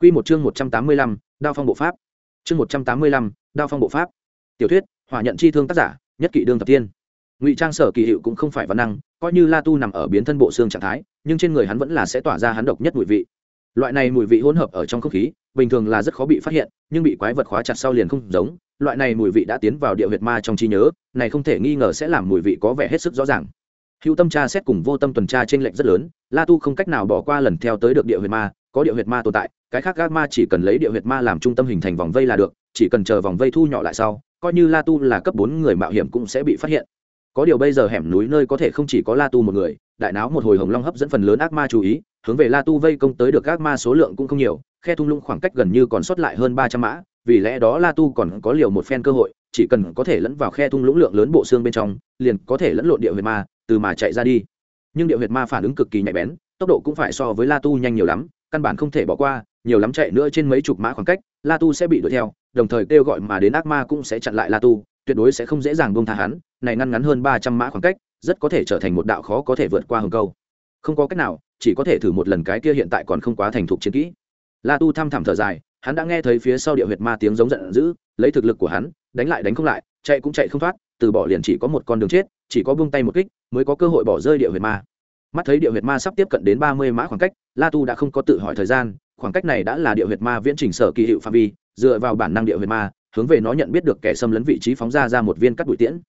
Q một chương một trăm tám mươi lăm, đao phong bộ pháp. Chương một trăm tám mươi lăm, đao phong bộ pháp. Tiểu thuyết, hỏa nhận chi thương tác giả, nhất kỵ đương tập tiên ngụy trang sở kỳ hiệu cũng không phải văn năng, coi như la tu nằm ở biến thân bộ xương trạng thái, nhưng trên người hắn vẫn là sẽ tỏa ra hắn độc nhất mùi vị. Loại này mùi vị hỗn hợp ở trong không khí, bình thường là rất khó bị phát hiện, nhưng bị quái vật khóa chặt sau liền không giống, loại này mùi vị đã tiến vào địa huyệt ma trong trí nhớ, này không thể nghi ngờ sẽ làm mùi vị có vẻ hết sức rõ ràng. Hữu tâm tra xét cùng vô tâm tuần tra trên lệnh rất lớn, la tu không cách nào bỏ qua lần theo tới được địa huyệt ma, có địa huyệt ma tồn tại, cái khác gác ma chỉ cần lấy địa huyệt ma làm trung tâm hình thành vòng vây là được, chỉ cần chờ vòng vây thu nhỏ lại sau, coi như la tu là cấp bốn người mạo hiểm cũng sẽ bị phát hiện có điều bây giờ hẻm núi nơi có thể không chỉ có la tu một người, đại náo một hồi hồng long hấp dẫn phần lớn ác ma chú ý, hướng về la tu vây công tới được ác ma số lượng cũng không nhiều, khe thung lũng khoảng cách gần như còn sót lại hơn ba trăm mã, vì lẽ đó la tu còn có liều một phen cơ hội, chỉ cần có thể lẫn vào khe thung lũng lượng lớn bộ xương bên trong, liền có thể lẫn lộn địa huyệt ma, từ mà chạy ra đi. Nhưng địa huyệt ma phản ứng cực kỳ nhạy bén, tốc độ cũng phải so với la tu nhanh nhiều lắm, căn bản không thể bỏ qua, nhiều lắm chạy nữa trên mấy chục mã khoảng cách, la tu sẽ bị đuổi theo, đồng thời kêu gọi mà đến ác ma cũng sẽ chặn lại la tu tuyệt đối sẽ không dễ dàng buông tha hắn, này ngăn ngắn hơn ba trăm mã khoảng cách, rất có thể trở thành một đạo khó có thể vượt qua hừng câu. Không có cách nào, chỉ có thể thử một lần cái kia hiện tại còn không quá thành thục chiến kỹ. La tu thầm thầm thở dài, hắn đã nghe thấy phía sau địa huyệt ma tiếng giống giận dữ, lấy thực lực của hắn, đánh lại đánh không lại, chạy cũng chạy không thoát, từ bỏ liền chỉ có một con đường chết, chỉ có buông tay một kích mới có cơ hội bỏ rơi địa huyệt ma. Mắt thấy địa huyệt ma sắp tiếp cận đến ba mươi mã khoảng cách, la tu đã không có tự hỏi thời gian, khoảng cách này đã là địa huyệt ma viễn trình sở kỳ hiệu phạm vi, dựa vào bản năng địa huyệt ma hướng về nó nhận biết được kẻ xâm lấn vị trí phóng ra ra một viên cắt bụi tiễn.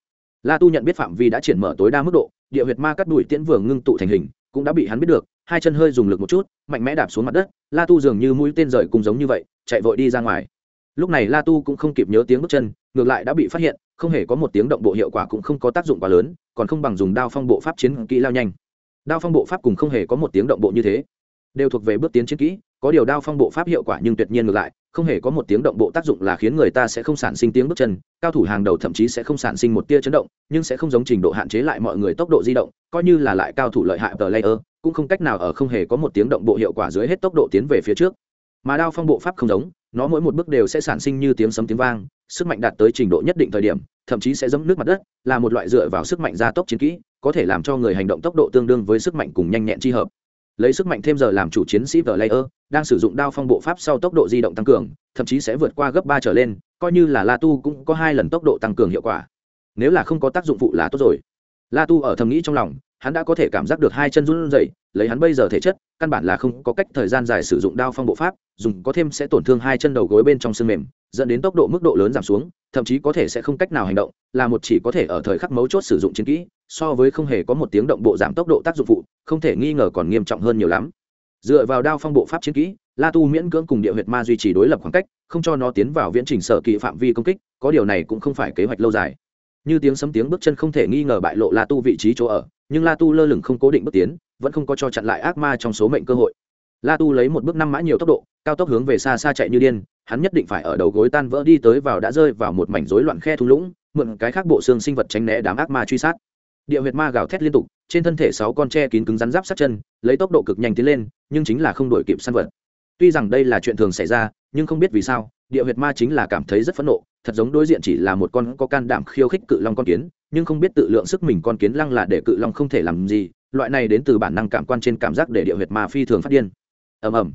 La tu nhận biết phạm vi đã triển mở tối đa mức độ, địa huyệt ma cắt bụi tiễn vừa ngưng tụ thành hình, cũng đã bị hắn biết được, hai chân hơi dùng lực một chút, mạnh mẽ đạp xuống mặt đất, la tu dường như mũi tên rời cùng giống như vậy, chạy vội đi ra ngoài. Lúc này la tu cũng không kịp nhớ tiếng bước chân, ngược lại đã bị phát hiện, không hề có một tiếng động bộ hiệu quả cũng không có tác dụng quá lớn, còn không bằng dùng đao phong bộ pháp chiến kỹ lao nhanh. Đao phong bộ pháp cùng không hề có một tiếng động bộ như thế, đều thuộc về bước tiến chiến kỹ có điều đao phong bộ pháp hiệu quả nhưng tuyệt nhiên ngược lại, không hề có một tiếng động bộ tác dụng là khiến người ta sẽ không sản sinh tiếng bước chân, cao thủ hàng đầu thậm chí sẽ không sản sinh một tia chấn động, nhưng sẽ không giống trình độ hạn chế lại mọi người tốc độ di động, coi như là lại cao thủ lợi hại tờ layer cũng không cách nào ở không hề có một tiếng động bộ hiệu quả dưới hết tốc độ tiến về phía trước. Mà đao phong bộ pháp không giống, nó mỗi một bước đều sẽ sản sinh như tiếng sấm tiếng vang, sức mạnh đạt tới trình độ nhất định thời điểm, thậm chí sẽ dẫm nước mặt đất, là một loại dựa vào sức mạnh gia tốc chiến kỹ, có thể làm cho người hành động tốc độ tương đương với sức mạnh cùng nhanh nhẹn chi hợp lấy sức mạnh thêm giờ làm chủ chiến sĩ vờ layer đang sử dụng đao phong bộ pháp sau tốc độ di động tăng cường, thậm chí sẽ vượt qua gấp ba trở lên, coi như là la tu cũng có hai lần tốc độ tăng cường hiệu quả. Nếu là không có tác dụng phụ là tốt rồi. La tu ở thầm nghĩ trong lòng, hắn đã có thể cảm giác được hai chân run rẩy, lấy hắn bây giờ thể chất, căn bản là không có cách thời gian dài sử dụng đao phong bộ pháp, dùng có thêm sẽ tổn thương hai chân đầu gối bên trong xương mềm, dẫn đến tốc độ mức độ lớn giảm xuống, thậm chí có thể sẽ không cách nào hành động, là một chỉ có thể ở thời khắc mấu chốt sử dụng chiến kỹ so với không hề có một tiếng động bộ giảm tốc độ tác dụng phụ, không thể nghi ngờ còn nghiêm trọng hơn nhiều lắm. Dựa vào đao phong bộ pháp chiến kỹ, la tu miễn cưỡng cùng địa huyệt ma duy trì đối lập khoảng cách, không cho nó tiến vào viễn trình sở kỵ phạm vi công kích, có điều này cũng không phải kế hoạch lâu dài. Như tiếng sấm tiếng bước chân không thể nghi ngờ bại lộ la tu vị trí chỗ ở, nhưng la tu lơ lửng không cố định bước tiến, vẫn không có cho chặn lại ác ma trong số mệnh cơ hội. La tu lấy một bước năm mã nhiều tốc độ, cao tốc hướng về xa xa chạy như điên, hắn nhất định phải ở đầu gối tan vỡ đi tới vào đã rơi vào một mảnh rối loạn khe thung lũng, mượn cái khác bộ xương sinh vật tránh né đám ác ma truy sát địa huyệt ma gào thét liên tục, trên thân thể sáu con tre kín cứng rắn giáp sát chân, lấy tốc độ cực nhanh tiến lên, nhưng chính là không đổi kịp săn vật. Tuy rằng đây là chuyện thường xảy ra, nhưng không biết vì sao, địa huyệt ma chính là cảm thấy rất phẫn nộ, thật giống đối diện chỉ là một con có can đảm khiêu khích cự long con kiến, nhưng không biết tự lượng sức mình con kiến lăng là để cự long không thể làm gì, loại này đến từ bản năng cảm quan trên cảm giác để địa huyệt ma phi thường phát điên. Ầm ầm.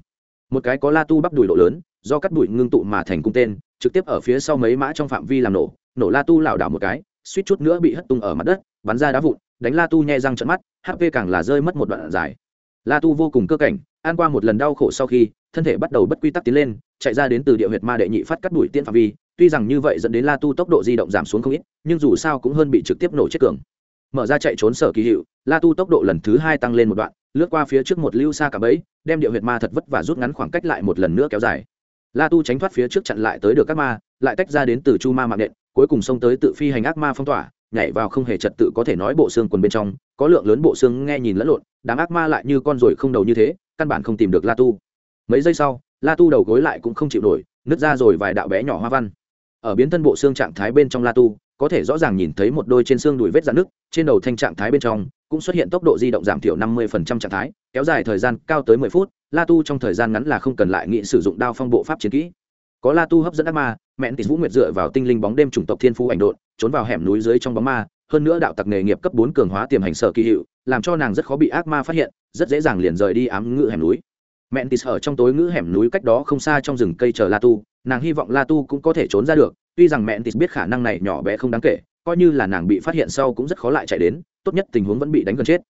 Một cái có la tu bắp đùi độ lớn, do cắt đùi ngưng tụ mà thành cung tên, trực tiếp ở phía sau mấy mã trong phạm vi làm nổ nổ la tu lảo đảo một cái, suýt chút nữa bị hất tung ở mặt đất bắn ra đá vụn, đánh la tu nhẹ răng trận mắt hp càng là rơi mất một đoạn dài. La tu vô cùng cơ cảnh an qua một lần đau khổ sau khi, thân thể bắt đầu bất quy tắc tiến lên, chạy ra đến từ địa huyệt ma đệ nhị phát cắt đuổi tiên phạm vi. Tuy rằng như vậy dẫn đến la tu tốc độ di động giảm xuống không ít, nhưng dù sao cũng hơn bị trực tiếp nổ chết cường. Mở ra chạy trốn sở kỳ hiệu, la tu tốc độ lần thứ hai tăng lên một đoạn, lướt qua phía trước một lưu xa cả bẫy, đem địa huyệt ma thật vất và rút ngắn khoảng cách lại một lần nữa kéo dài. La tu tránh thoát phía trước chặn lại tới được các ma, lại tách ra đến từ chu ma mạng nện, cuối cùng xông tới tự phi hành ác ma phong tỏa nhảy vào không hề trật tự có thể nói bộ xương quần bên trong, có lượng lớn bộ xương nghe nhìn lẫn lộn, đám ác ma lại như con ruồi không đầu như thế, căn bản không tìm được la tu. Mấy giây sau, la tu đầu gối lại cũng không chịu nổi, nứt ra rồi vài đạo bé nhỏ hoa văn. Ở biến thân bộ xương trạng thái bên trong la tu, có thể rõ ràng nhìn thấy một đôi trên xương đùi vết dạn nước trên đầu thanh trạng thái bên trong cũng xuất hiện tốc độ di động giảm thiểu 50% trạng thái, kéo dài thời gian cao tới 10 phút, la tu trong thời gian ngắn là không cần lại nghĩ sử dụng đao phong bộ pháp chiến kỹ có la tu hấp dẫn ác ma mẹn tỷ vũ nguyệt dựa vào tinh linh bóng đêm chủng tộc thiên phú ảnh độn, trốn vào hẻm núi dưới trong bóng ma. Hơn nữa đạo tặc nghề nghiệp cấp bốn cường hóa tiềm hành sở kỳ hiệu, làm cho nàng rất khó bị ác ma phát hiện, rất dễ dàng liền rời đi ám ngự hẻm núi. Mẹn tỷ ở trong tối ngữ hẻm núi cách đó không xa trong rừng cây chờ la tu, nàng hy vọng la tu cũng có thể trốn ra được. Tuy rằng mẹn tỷ biết khả năng này nhỏ bé không đáng kể, coi như là nàng bị phát hiện sau cũng rất khó lại chạy đến, tốt nhất tình huống vẫn bị đánh gần chết.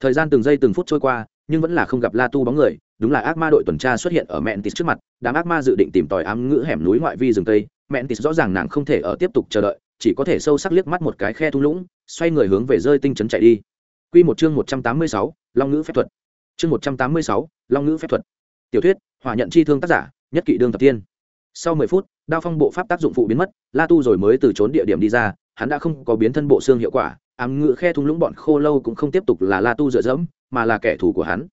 Thời gian từng giây từng phút trôi qua, nhưng vẫn là không gặp la tu bóng người đúng là ác ma đội tuần tra xuất hiện ở mẹn tis trước mặt đám ác ma dự định tìm tòi ám ngữ hẻm núi ngoại vi rừng tây mẹn tis rõ ràng nàng không thể ở tiếp tục chờ đợi chỉ có thể sâu sắc liếc mắt một cái khe thung lũng xoay người hướng về rơi tinh chấn chạy đi Quy một chương một trăm tám mươi sáu, Long ngữ phép thuật. Chương một trăm tám mươi sáu, Long ngữ phép thuật. Tiểu thuyết, hỏa nhận chi thương tác giả, nhất kỵ đương tập tiên. Sau mười phút, đao phong bộ pháp tác dụng phụ biến mất, La Tu rồi mới từ trốn địa điểm đi ra, hắn đã không có biến thân bộ xương hiệu quả, ám ngữ khe thung lũng bọn khô lâu cũng không tiếp tục là La Tu dựa dẫm, mà là kẻ thù của hắn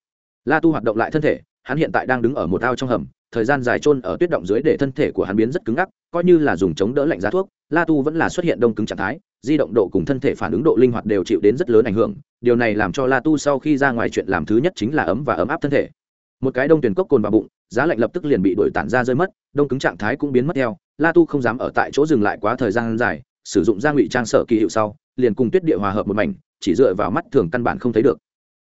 la tu hoạt động lại thân thể, hắn hiện tại đang đứng ở một ao trong hầm, thời gian dài trôn ở tuyết động dưới để thân thể của hắn biến rất cứng ngắc, coi như là dùng chống đỡ lạnh giá thuốc, la tu vẫn là xuất hiện đông cứng trạng thái, di động độ cùng thân thể phản ứng độ linh hoạt đều chịu đến rất lớn ảnh hưởng, điều này làm cho la tu sau khi ra ngoài chuyện làm thứ nhất chính là ấm và ấm áp thân thể. Một cái đông tuyển cốc cồn vào bụng, giá lạnh lập tức liền bị đổi tản ra rơi mất, đông cứng trạng thái cũng biến mất theo, la tu không dám ở tại chỗ dừng lại quá thời gian dài, sử dụng gia ngụy trang sở kỳ hiệu sau, liền cùng tuyết địa hòa hợp một mảnh, chỉ dựa vào mắt thường căn bản không thấy được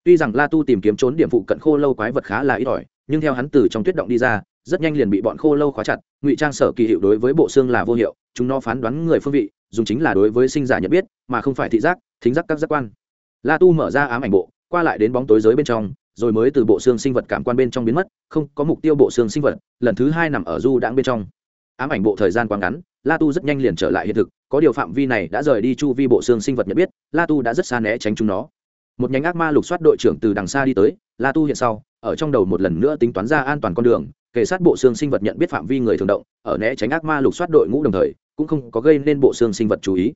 tuy rằng la tu tìm kiếm trốn điểm phụ cận khô lâu quái vật khá là ít ỏi, nhưng theo hắn từ trong tuyết động đi ra, rất nhanh liền bị bọn khô lâu khóa chặt, ngụy trang sở kỳ hiệu đối với bộ xương là vô hiệu, chúng nó phán đoán người phương vị, dùng chính là đối với sinh giả nhận biết, mà không phải thị giác, thính giác các giác quan. La tu mở ra ám ảnh bộ, qua lại đến bóng tối giới bên trong, rồi mới từ bộ xương sinh vật cảm quan bên trong biến mất, không có mục tiêu bộ xương sinh vật, lần thứ hai nằm ở du đãng bên trong. Ám ảnh bộ thời gian quá ngắn, la tu rất nhanh liền trở lại hiện thực, có điều phạm vi này đã rời đi chu vi bộ xương sinh vật nhận biết, la tu đã rất xa né tránh chúng nó một nhánh ác ma lục soát đội trưởng từ đằng xa đi tới, la tu hiện sau, ở trong đầu một lần nữa tính toán ra an toàn con đường kể sát bộ xương sinh vật nhận biết phạm vi người thường động, ở né tránh ác ma lục soát đội ngũ đồng thời, cũng không có gây nên bộ xương sinh vật chú ý.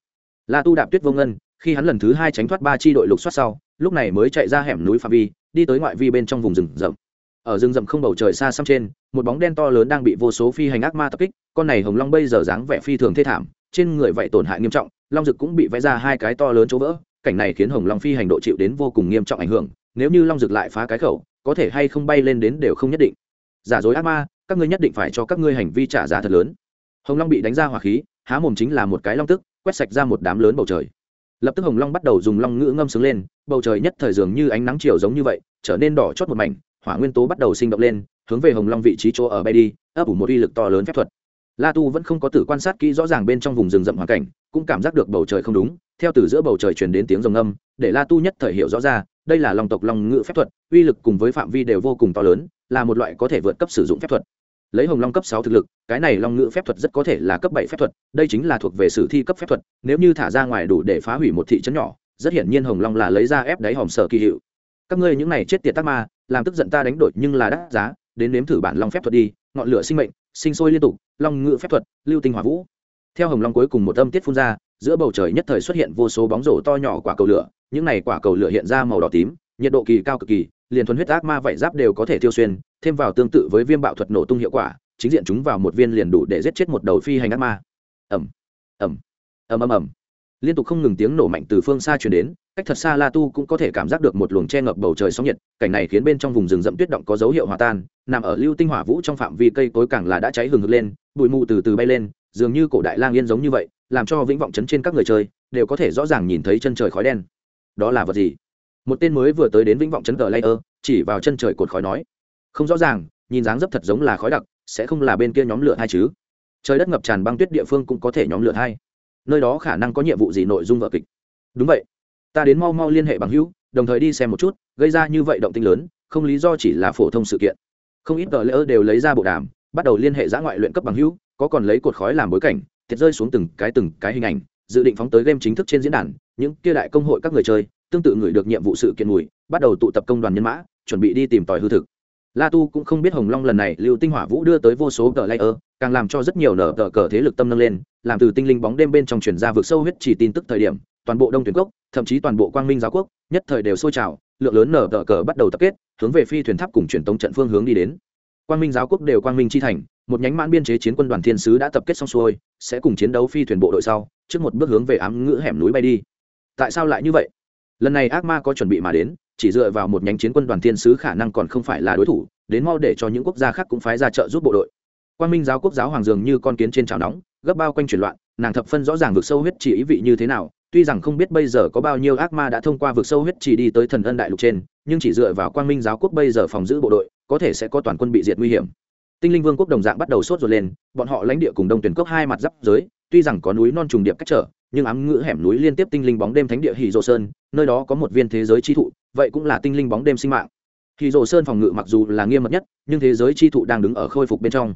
La tu đạp tuyết vô ngân, khi hắn lần thứ hai tránh thoát ba chi đội lục soát sau, lúc này mới chạy ra hẻm núi phạm vi, đi tới ngoại vi bên trong vùng rừng rậm. Ở rừng rậm không bầu trời xa xăm trên, một bóng đen to lớn đang bị vô số phi hành ác ma tập kích, con này hồng long bây giờ dáng vẻ phi thường thê thảm, trên người vậy tổn hại nghiêm trọng, long dực cũng bị vẽ ra hai cái to lớn chỗ vỡ cảnh này khiến hồng long phi hành độ chịu đến vô cùng nghiêm trọng ảnh hưởng, nếu như long dược lại phá cái khẩu, có thể hay không bay lên đến đều không nhất định. Giả dối ác ma, các ngươi nhất định phải cho các ngươi hành vi trả giá thật lớn. Hồng long bị đánh ra hỏa khí, há mồm chính là một cái long tức, quét sạch ra một đám lớn bầu trời. Lập tức hồng long bắt đầu dùng long ngữ ngâm sướng lên, bầu trời nhất thời dường như ánh nắng chiều giống như vậy, trở nên đỏ chót một mảnh, hỏa nguyên tố bắt đầu sinh động lên, hướng về hồng long vị trí chỗ ở bay đi, ấp ủ một uy lực to lớn phép thuật. La tu vẫn không có tử quan sát kỹ rõ ràng bên trong vùng rừng rậm hoàn cảnh, cũng cảm giác được bầu trời không đúng theo từ giữa bầu trời truyền đến tiếng rồng âm, để la tu nhất thời hiểu rõ ra, đây là long tộc long Ngự phép thuật, uy lực cùng với phạm vi đều vô cùng to lớn, là một loại có thể vượt cấp sử dụng phép thuật. Lấy hồng long cấp sáu thực lực, cái này long Ngự phép thuật rất có thể là cấp bảy phép thuật, đây chính là thuộc về sử thi cấp phép thuật, nếu như thả ra ngoài đủ để phá hủy một thị trấn nhỏ, rất hiển nhiên hồng long là lấy ra ép đáy hòm sở kỳ hiệu. Các ngươi những này chết tiệt tắc ma, làm tức giận ta đánh đổi nhưng là đắt giá, đến nếm thử bản long phép thuật đi, ngọn lửa sinh mệnh, sinh sôi liên tục, long Ngự phép thuật, lưu tinh hỏa vũ. Theo hồng long cuối cùng một âm tiết phun ra giữa bầu trời nhất thời xuất hiện vô số bóng rổ to nhỏ quả cầu lửa, những này quả cầu lửa hiện ra màu đỏ tím, nhiệt độ kỳ cao cực kỳ, liền thuần huyết ác ma vảy giáp đều có thể tiêu xuyên, thêm vào tương tự với viêm bạo thuật nổ tung hiệu quả, chính diện chúng vào một viên liền đủ để giết chết một đầu phi hành ác ma. Ẩm ẩm ẩm ẩm ẩm liên tục không ngừng tiếng nổ mạnh từ phương xa truyền đến, cách thật xa la tu cũng có thể cảm giác được một luồng che ngập bầu trời sóng nhiệt, cảnh này khiến bên trong vùng rừng rậm tuyết động có dấu hiệu hòa tan, nằm ở lưu tinh hỏa vũ trong phạm vi cây cối càng là đã cháy hừng hực lên, bụi mù từ từ bay lên, dường như cổ đại lang yên giống như vậy làm cho vĩnh vọng chấn trên các người chơi đều có thể rõ ràng nhìn thấy chân trời khói đen. Đó là vật gì? Một tên mới vừa tới đến vĩnh vọng chấn cờ layer, chỉ vào chân trời cột khói nói, không rõ ràng, nhìn dáng dấp thật giống là khói đặc, sẽ không là bên kia nhóm lửa hai chứ? Trời đất ngập tràn băng tuyết địa phương cũng có thể nhóm lửa hai. Nơi đó khả năng có nhiệm vụ gì nội dung vợ kịch? Đúng vậy. Ta đến mau mau liên hệ bằng hữu, đồng thời đi xem một chút, gây ra như vậy động tinh lớn, không lý do chỉ là phổ thông sự kiện. Không ít tờ lỡ đều lấy ra bộ đàm, bắt đầu liên hệ giã ngoại luyện cấp bằng hữu, có còn lấy cột khói làm bối cảnh thiệt rơi xuống từng cái từng cái hình ảnh, dự định phóng tới game chính thức trên diễn đàn, những kia đại công hội các người chơi, tương tự người được nhiệm vụ sự kiện mùi, bắt đầu tụ tập công đoàn nhân mã, chuẩn bị đi tìm tòi hư thực. La tu cũng không biết hồng long lần này lưu tinh hỏa vũ đưa tới vô số tờ layer, càng làm cho rất nhiều nở tờ cờ thế lực tâm nâng lên, làm từ tinh linh bóng đêm bên trong truyền ra vực sâu huyết chỉ tin tức thời điểm, toàn bộ đông tuyển cốc thậm chí toàn bộ quang minh giáo quốc, nhất thời đều sôi trào, lượng lớn nở tờ cờ bắt đầu tập kết, hướng về phi thuyền tháp cùng truyền tống trận phương hướng đi đến quang minh giáo quốc đều quang minh chi thành, một nhánh mãn biên chế chiến quân đoàn thiên sứ đã tập kết xong xuôi, sẽ cùng chiến đấu phi thuyền bộ đội sau, trước một bước hướng về ám ngữ hẻm núi bay đi. Tại sao lại như vậy? Lần này ác ma có chuẩn bị mà đến, chỉ dựa vào một nhánh chiến quân đoàn thiên sứ khả năng còn không phải là đối thủ, đến mau để cho những quốc gia khác cũng phái ra trợ giúp bộ đội. Quan minh giáo quốc giáo hoàng dường như con kiến trên chảo nóng, gấp bao quanh chuyển loạn, nàng thập phân rõ ràng vực sâu huyết chỉ ý vị như thế nào, tuy rằng không biết bây giờ có bao nhiêu ác ma đã thông qua vực sâu huyết chỉ đi tới thần ân đại lục trên, nhưng chỉ dựa vào quan minh giáo quốc bây giờ phòng giữ bộ đội có thể sẽ có toàn quân bị diệt nguy hiểm. Tinh linh vương quốc đồng dạng bắt đầu sốt ruột lên, bọn họ lãnh địa cùng đông tuyển cốc hai mặt giáp giới, tuy rằng có núi non trùng điệp cách trở, nhưng ám ngữ hẻm núi liên tiếp tinh linh bóng đêm thánh địa hì rồ sơn, nơi đó có một viên thế giới chi thụ, vậy cũng là tinh linh bóng đêm sinh mạng. Hì rồ sơn phòng ngự mặc dù là nghiêm mật nhất, nhưng thế giới chi thụ đang đứng ở khôi phục bên trong.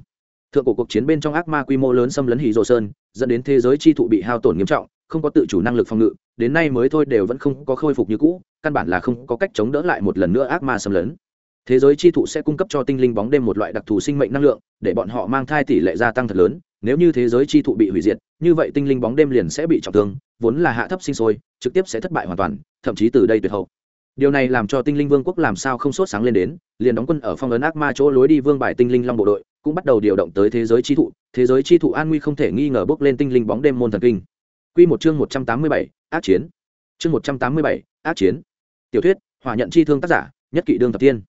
Thượng cổ cuộc chiến bên trong ác ma quy mô lớn xâm lấn hì rồ sơn, dẫn đến thế giới chi thụ bị hao tổn nghiêm trọng, không có tự chủ năng lực phòng ngự, đến nay mới thôi đều vẫn không có khôi phục như cũ, căn bản là không có cách chống đỡ lại một lần nữa ác ma xâm lấn thế giới chi thụ sẽ cung cấp cho tinh linh bóng đêm một loại đặc thù sinh mệnh năng lượng để bọn họ mang thai tỷ lệ gia tăng thật lớn nếu như thế giới chi thụ bị hủy diệt như vậy tinh linh bóng đêm liền sẽ bị trọng thương vốn là hạ thấp sinh sôi trực tiếp sẽ thất bại hoàn toàn thậm chí từ đây tuyệt hậu điều này làm cho tinh linh vương quốc làm sao không sốt sáng lên đến liền đóng quân ở phong ấn ác ma chỗ lối đi vương bài tinh linh long bộ đội cũng bắt đầu điều động tới thế giới chi thụ thế giới chi thụ an nguy không thể nghi ngờ bước lên tinh linh bóng đêm môn thần kinh Quy một chương một trăm tám mươi bảy, ác chiến. Chương một trăm tám mươi bảy, ác chiến. Tiểu thuyết, hỏa nhận chi thương tác giả, nhất kỵ đương thập tiên.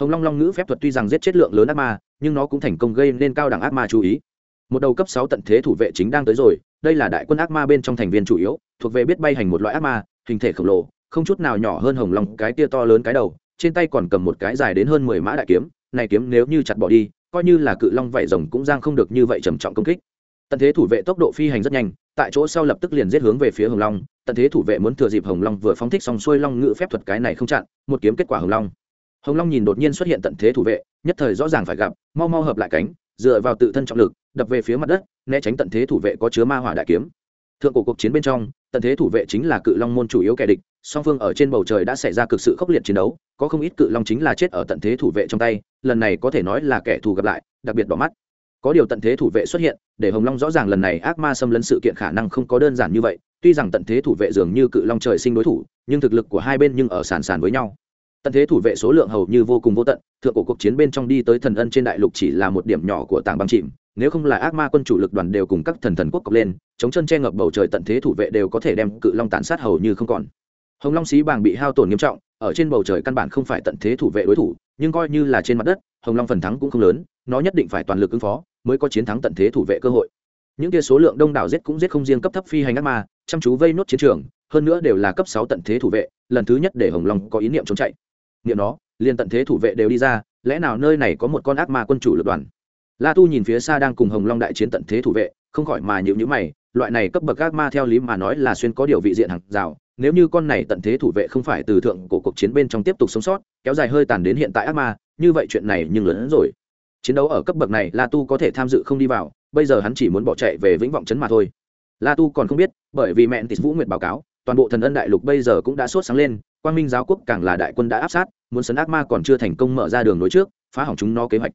Hồng Long Long ngữ phép thuật tuy rằng giết chết lượng lớn ác ma, nhưng nó cũng thành công gây nên cao đẳng ác ma chú ý. Một đầu cấp sáu tận thế thủ vệ chính đang tới rồi đây là đại quân ác ma bên trong thành viên chủ yếu thuộc về biết bay hành một loại ác ma hình thể khổng lồ không chút nào nhỏ hơn hồng long cái tia to lớn cái đầu trên tay còn cầm một cái dài đến hơn mười mã đại kiếm này kiếm nếu như chặt bỏ đi coi như là cự long vảy rồng cũng giang không được như vậy trầm trọng công kích. Tận thế thủ vệ tốc độ phi hành rất nhanh tại chỗ sau lập tức liền giết hướng về phía hồng long tận thế thủ vệ muốn thừa dịp hồng long vừa phóng thích xong xuôi long ngự phép thuật cái này không chặn một kiếm kết quả hồng long hồng long nhìn đột nhiên xuất hiện tận thế thủ vệ, nhất thời rõ ràng phải gặp, mau mau hợp lại cánh, dựa vào tự thân trọng lực, đập về phía mặt đất, né tránh tận thế thủ vệ có chứa ma hỏa đại kiếm. Thượng cổ cuộc chiến bên trong, tận thế thủ vệ chính là cự long môn chủ yếu kẻ địch, song phương ở trên bầu trời đã xảy ra cực sự khốc liệt chiến đấu, có không ít cự long chính là chết ở tận thế thủ vệ trong tay, lần này có thể nói là kẻ thù gặp lại, đặc biệt đỏ mắt. Có điều tận thế thủ vệ xuất hiện, để hồng long rõ ràng lần này ác ma xâm lấn sự kiện khả năng không có đơn giản như vậy, tuy rằng tận thế thủ vệ dường như cự long trời sinh đối thủ, nhưng thực lực của hai bên nhưng ở sàn sàn với nhau tận thế thủ vệ số lượng hầu như vô cùng vô tận, thượng cổ cuộc chiến bên trong đi tới thần ân trên đại lục chỉ là một điểm nhỏ của tảng băng chìm, nếu không là ác ma quân chủ lực đoàn đều cùng các thần thần quốc cọc lên, chống chân che ngập bầu trời tận thế thủ vệ đều có thể đem cự long tàn sát hầu như không còn. Hồng long xí bàng bị hao tổn nghiêm trọng, ở trên bầu trời căn bản không phải tận thế thủ vệ đối thủ, nhưng coi như là trên mặt đất, hồng long phần thắng cũng không lớn, nó nhất định phải toàn lực ứng phó mới có chiến thắng tận thế thủ vệ cơ hội. Những kia số lượng đông đảo giết cũng giết không riêng cấp thấp phi hành ác ma, chăm chú vây nốt chiến trường, hơn nữa đều là cấp sáu tận thế thủ vệ, lần thứ nhất để hồng long có ý niệm trốn chạy nghĩa nó, liền tận thế thủ vệ đều đi ra, lẽ nào nơi này có một con ác ma quân chủ lực đoàn? La tu nhìn phía xa đang cùng hồng long đại chiến tận thế thủ vệ, không khỏi mà nhịu nhữ mày, loại này cấp bậc ác ma theo lý mà nói là xuyên có điều vị diện hàng rào, nếu như con này tận thế thủ vệ không phải từ thượng của cuộc chiến bên trong tiếp tục sống sót, kéo dài hơi tàn đến hiện tại ác ma, như vậy chuyện này nhưng lớn hơn rồi. Chiến đấu ở cấp bậc này, la tu có thể tham dự không đi vào, bây giờ hắn chỉ muốn bỏ chạy về vĩnh vọng chấn mà thôi. La tu còn không biết, bởi vì mẹ tịt vũ nguyệt báo cáo, toàn bộ thần ân đại lục bây giờ cũng đã sốt sáng lên quang minh giáo quốc càng là đại quân đã áp sát, muốn sấn ác ma còn chưa thành công mở ra đường nối trước, phá hỏng chúng nó kế hoạch.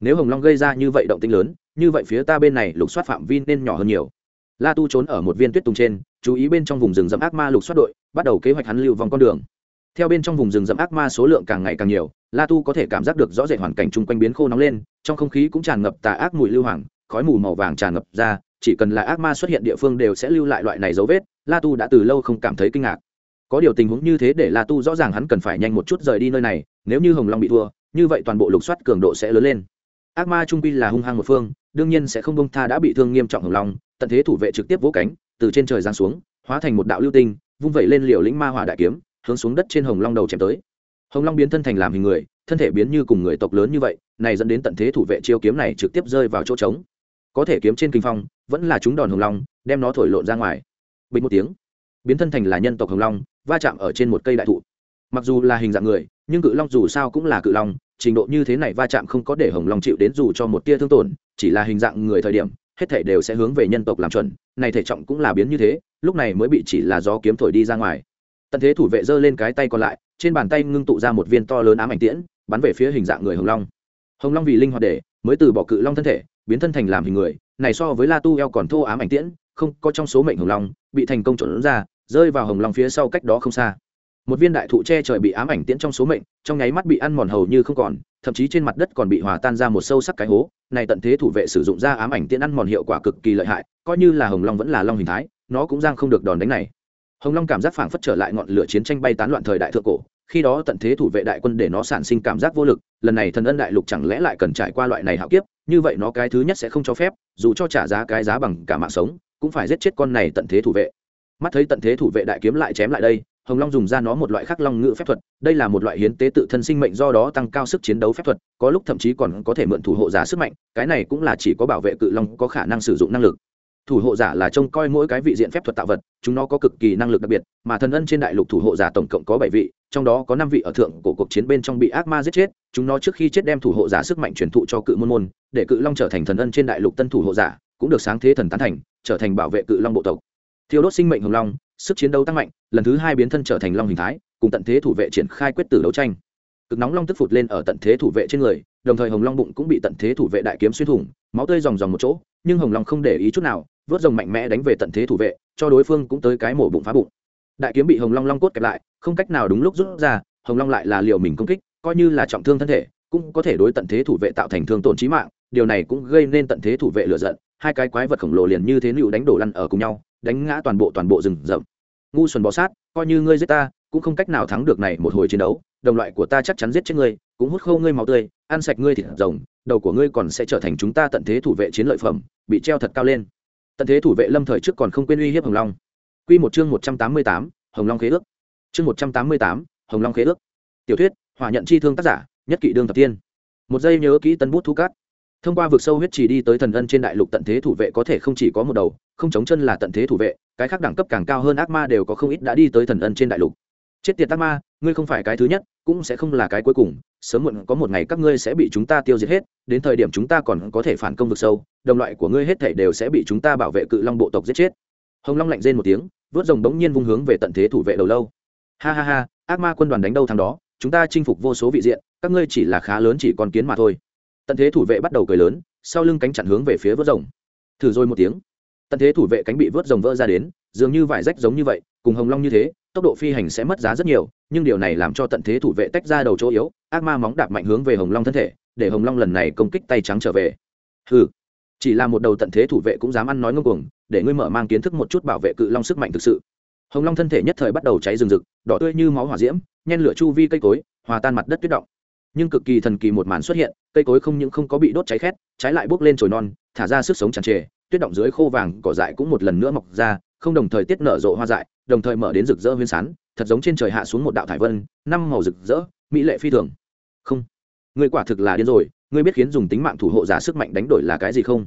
Nếu hồng long gây ra như vậy động tinh lớn, như vậy phía ta bên này lục soát phạm vi nên nhỏ hơn nhiều. La tu trốn ở một viên tuyết tùng trên, chú ý bên trong vùng rừng rậm ác ma lục soát đội, bắt đầu kế hoạch hắn lưu vòng con đường. Theo bên trong vùng rừng rậm ác ma số lượng càng ngày càng nhiều, la tu có thể cảm giác được rõ rệt hoàn cảnh chung quanh biến khô nóng lên, trong không khí cũng tràn ngập tà ác mùi lưu hoàng, khói mù màu vàng tràn ngập ra, chỉ cần là ác ma xuất hiện địa phương đều sẽ lưu lại loại này dấu vết, la tu đã từ lâu không cảm thấy kinh ngạc có điều tình huống như thế để la tu rõ ràng hắn cần phải nhanh một chút rời đi nơi này, nếu như hồng long bị thua, như vậy toàn bộ lục soát cường độ sẽ lớn lên. Ác ma trung quy là hung hăng một phương, đương nhiên sẽ không bông tha đã bị thương nghiêm trọng hồng long, tận thế thủ vệ trực tiếp vỗ cánh, từ trên trời giáng xuống, hóa thành một đạo lưu tinh, vung vẩy lên liều lĩnh ma hỏa đại kiếm, hướng xuống đất trên hồng long đầu chém tới. Hồng long biến thân thành làm hình người, thân thể biến như cùng người tộc lớn như vậy, này dẫn đến tận thế thủ vệ chiêu kiếm này trực tiếp rơi vào chỗ trống. Có thể kiếm trên kinh phong, vẫn là chúng đòn hồng long, đem nó thổi lộn ra ngoài. Bình một tiếng, biến thân thành là nhân tộc hồng long va chạm ở trên một cây đại thụ. Mặc dù là hình dạng người, nhưng cự long dù sao cũng là cự long, trình độ như thế này va chạm không có để hồng long chịu đến dù cho một tia thương tổn, chỉ là hình dạng người thời điểm, hết thể đều sẽ hướng về nhân tộc làm chuẩn, này thể trọng cũng là biến như thế, lúc này mới bị chỉ là do kiếm thổi đi ra ngoài. Tận thế thủ vệ giơ lên cái tay còn lại, trên bàn tay ngưng tụ ra một viên to lớn ám ảnh tiễn, bắn về phía hình dạng người hồng long. Hồng long vì linh hoạt để, mới từ bỏ cự long thân thể, biến thân thành làm hình người, này so với la tu eo còn thô ám ảnh tiễn, không có trong số mệnh hồng long, bị thành công trộn ra rơi vào hồng long phía sau cách đó không xa. Một viên đại thụ che trời bị ám ảnh tiễn trong số mệnh, trong nháy mắt bị ăn mòn hầu như không còn, thậm chí trên mặt đất còn bị hòa tan ra một sâu sắc cái hố. Này tận thế thủ vệ sử dụng ra ám ảnh tiễn ăn mòn hiệu quả cực kỳ lợi hại, coi như là hồng long vẫn là long hình thái, nó cũng giang không được đòn đánh này. Hồng long cảm giác phảng phất trở lại ngọn lửa chiến tranh bay tán loạn thời đại thượng cổ, khi đó tận thế thủ vệ đại quân để nó sản sinh cảm giác vô lực, lần này thần ân đại lục chẳng lẽ lại cần trải qua loại này hạo kiếp, như vậy nó cái thứ nhất sẽ không cho phép, dù cho trả giá cái giá bằng cả mạng sống, cũng phải giết chết con này tận thế thủ vệ mắt thấy tận thế thủ vệ đại kiếm lại chém lại đây, hồng long dùng ra nó một loại khắc long ngự phép thuật, đây là một loại hiến tế tự thân sinh mệnh do đó tăng cao sức chiến đấu phép thuật, có lúc thậm chí còn có thể mượn thủ hộ giả sức mạnh, cái này cũng là chỉ có bảo vệ cự long có khả năng sử dụng năng lực. Thủ hộ giả là trông coi mỗi cái vị diện phép thuật tạo vật, chúng nó có cực kỳ năng lực đặc biệt, mà thần ân trên đại lục thủ hộ giả tổng cộng có bảy vị, trong đó có năm vị ở thượng của cuộc chiến bên trong bị ác ma giết chết, chúng nó trước khi chết đem thủ hộ giả sức mạnh truyền thụ cho cự môn môn, để cự long trở thành thần ân trên đại lục tân thủ hộ giả, cũng được sáng thế thần tán thành, trở thành bảo vệ cự long bộ tộc thiêu đốt sinh mệnh hồng long, sức chiến đấu tăng mạnh, lần thứ hai biến thân trở thành long hình thái, cùng tận thế thủ vệ triển khai quyết tử đấu tranh. Cực nóng long tức phụt lên ở tận thế thủ vệ trên người, đồng thời hồng long bụng cũng bị tận thế thủ vệ đại kiếm xuyên thủng, máu tươi dòng dòng một chỗ, nhưng hồng long không để ý chút nào, vớt rồng mạnh mẽ đánh về tận thế thủ vệ, cho đối phương cũng tới cái mổ bụng phá bụng. Đại kiếm bị hồng long long cốt kẹp lại, không cách nào đúng lúc rút ra, hồng long lại là liều mình công kích, coi như là trọng thương thân thể, cũng có thể đối tận thế thủ vệ tạo thành thương tổn trí mạng, điều này cũng gây nên tận thế thủ vệ lựa giận, hai cái quái vật khổng lồ liền như thế liệu đánh đổ lăn ở cùng nhau đánh ngã toàn bộ toàn bộ rừng rậm. Ngu xuẩn bò sát, coi như ngươi giết ta, cũng không cách nào thắng được này một hồi chiến đấu. Đồng loại của ta chắc chắn giết chết ngươi, cũng hút khâu ngươi máu tươi, ăn sạch ngươi thịt rồng, đầu của ngươi còn sẽ trở thành chúng ta tận thế thủ vệ chiến lợi phẩm, bị treo thật cao lên. Tận thế thủ vệ lâm thời trước còn không quên uy hiếp hồng long. Q một chương một trăm tám mươi tám, hồng long khế ước. Chương một trăm tám mươi tám, hồng long khế ước. Tiểu thuyết hòa nhận chi thương tác giả, nhất kỵ đương thập tiên. Một giây nhớ kỹ tân bút thu cát thông qua vực sâu huyết trì đi tới thần ân trên đại lục tận thế thủ vệ có thể không chỉ có một đầu, không chống chân là tận thế thủ vệ, cái khác đẳng cấp càng cao hơn ác ma đều có không ít đã đi tới thần ân trên đại lục. Chết tiệt ác ma, ngươi không phải cái thứ nhất, cũng sẽ không là cái cuối cùng, sớm muộn có một ngày các ngươi sẽ bị chúng ta tiêu diệt hết, đến thời điểm chúng ta còn có thể phản công vực sâu, đồng loại của ngươi hết thể đều sẽ bị chúng ta bảo vệ cự long bộ tộc giết chết. Hồng long lạnh rên một tiếng vớt rồng bỗng nhiên vung hướng về tận thế thủ vệ đầu lâu. Ha ha ha, ác ma quân đoàn đánh đâu thằng đó, chúng ta chinh phục vô số vị diện, các ngươi chỉ là khá lớn chỉ còn kiến mà thôi tận thế thủ vệ bắt đầu cười lớn, sau lưng cánh chặn hướng về phía vớt rồng. Thử rồi một tiếng. Tận thế thủ vệ cánh bị vớt rồng vỡ ra đến, dường như vải rách giống như vậy, cùng hồng long như thế, tốc độ phi hành sẽ mất giá rất nhiều, nhưng điều này làm cho tận thế thủ vệ tách ra đầu chỗ yếu, ác ma móng đạp mạnh hướng về hồng long thân thể, để hồng long lần này công kích tay trắng trở về. Ừ chỉ là một đầu tận thế thủ vệ cũng dám ăn nói ngông cuồng, để ngươi mở mang kiến thức một chút bảo vệ cự long sức mạnh thực sự. Hồng long thân thể nhất thời bắt đầu cháy rừng rực, đỏ tươi như máu hỏa diễm, nhen lửa chu vi cây cối, hòa tan mặt đất tuyết động nhưng cực kỳ thần kỳ một màn xuất hiện, cây cối không những không có bị đốt cháy khét, trái lại bốc lên trồi non, thả ra sức sống tràn trề, tuyết động dưới khô vàng cỏ dại cũng một lần nữa mọc ra, không đồng thời tiết nở rộ hoa dại, đồng thời mở đến rực rỡ huyên sán, thật giống trên trời hạ xuống một đạo thải vân, năm màu rực rỡ, mỹ lệ phi thường. Không người quả thực là điên rồi, ngươi biết khiến dùng tính mạng thủ hộ giả sức mạnh đánh đổi là cái gì không?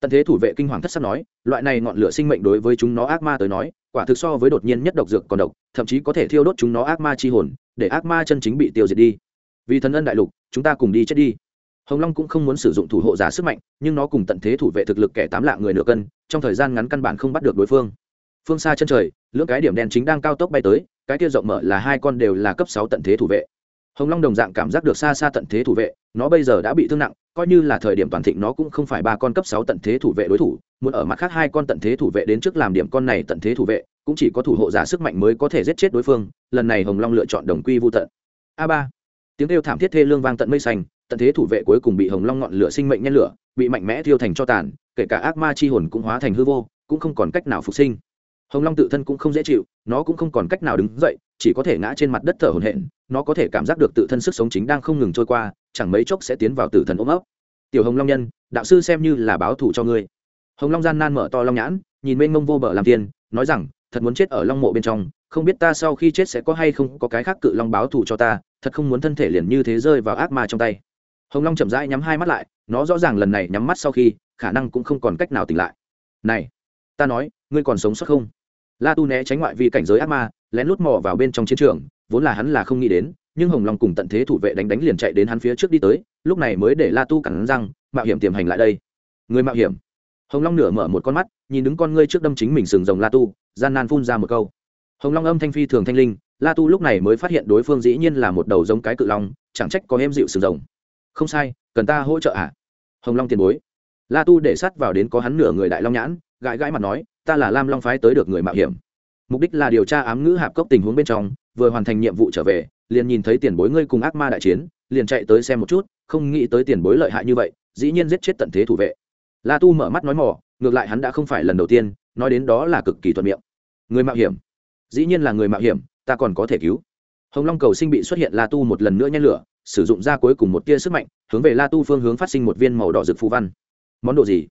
Tận thế thủ vệ kinh hoàng thất sắc nói, loại này ngọn lửa sinh mệnh đối với chúng nó ác ma tới nói, quả thực so với đột nhiên nhất độc dược còn độc, thậm chí có thể thiêu đốt chúng nó ác ma chi hồn, để ác ma chân chính bị tiêu diệt đi vì thần ân đại lục, chúng ta cùng đi chết đi. Hồng long cũng không muốn sử dụng thủ hộ giả sức mạnh, nhưng nó cùng tận thế thủ vệ thực lực kẻ tám lạng người nửa cân, trong thời gian ngắn căn bản không bắt được đối phương. Phương xa chân trời, lưỡng cái điểm đen chính đang cao tốc bay tới, cái kia rộng mở là hai con đều là cấp sáu tận thế thủ vệ. Hồng long đồng dạng cảm giác được xa xa tận thế thủ vệ, nó bây giờ đã bị thương nặng, coi như là thời điểm toàn thịnh nó cũng không phải ba con cấp sáu tận thế thủ vệ đối thủ, muốn ở mặt khác hai con tận thế thủ vệ đến trước làm điểm con này tận thế thủ vệ, cũng chỉ có thủ hộ giả sức mạnh mới có thể giết chết đối phương, lần này hồng long lựa chọn đồng quy vô tận. A ba tiếng kêu thảm thiết thê lương vang tận mây xanh, tận thế thủ vệ cuối cùng bị hồng long ngọn lửa sinh mệnh nhen lửa, bị mạnh mẽ thiêu thành cho tàn, kể cả ác ma chi hồn cũng hóa thành hư vô, cũng không còn cách nào phục sinh. Hồng long tự thân cũng không dễ chịu, nó cũng không còn cách nào đứng dậy, chỉ có thể ngã trên mặt đất thở hổn hển, nó có thể cảm giác được tự thân sức sống chính đang không ngừng trôi qua, chẳng mấy chốc sẽ tiến vào tử thần ôm ấp. Tiểu hồng long nhân, đạo sư xem như là báo thù cho ngươi. Hồng long gian nan mở to long nhãn, nhìn mênh mông vô bờ làm tiền, nói rằng, thật muốn chết ở long mộ bên trong, không biết ta sau khi chết sẽ có hay không có cái khác cự long báo thù cho ta thật không muốn thân thể liền như thế rơi vào ác ma trong tay. Hồng long chậm rãi nhắm hai mắt lại, nó rõ ràng lần này nhắm mắt sau khi, khả năng cũng không còn cách nào tỉnh lại. Này, ta nói, ngươi còn sống sót không? La tu né tránh ngoại vi cảnh giới ác ma, lén lút mò vào bên trong chiến trường, vốn là hắn là không nghĩ đến, nhưng hồng long cùng tận thế thủ vệ đánh đánh liền chạy đến hắn phía trước đi tới, lúc này mới để la tu cẳng răng, mạo hiểm tiềm hành lại đây. Người mạo hiểm? Hồng long nửa mở một con mắt, nhìn đứng con ngươi trước đâm chính mình sừng rồng la tu, gian nan phun ra một câu. Hồng long âm thanh phi thường thanh linh la tu lúc này mới phát hiện đối phương dĩ nhiên là một đầu giống cái cự long, chẳng trách có em dịu sừng rồng. Không sai, cần ta hỗ trợ à? Hồng long tiền bối. La tu để sát vào đến có hắn nửa người đại long nhãn, gãi gãi mặt nói, ta là lam long phái tới được người mạo hiểm. Mục đích là điều tra ám ngữ hạp cốc tình huống bên trong, vừa hoàn thành nhiệm vụ trở về, liền nhìn thấy tiền bối ngươi cùng ác ma đại chiến, liền chạy tới xem một chút, không nghĩ tới tiền bối lợi hại như vậy, dĩ nhiên giết chết tận thế thủ vệ. La tu mở mắt nói mỏ, ngược lại hắn đã không phải lần đầu tiên, nói đến đó là cực kỳ thuận miệng. Người mạo hiểm. Dĩ nhiên là người mạo hiểm ta còn có thể cứu. Hồng long cầu sinh bị xuất hiện la tu một lần nữa nhen lửa, sử dụng ra cuối cùng một tia sức mạnh, hướng về la tu phương hướng phát sinh một viên màu đỏ rực phù văn. Món đồ gì?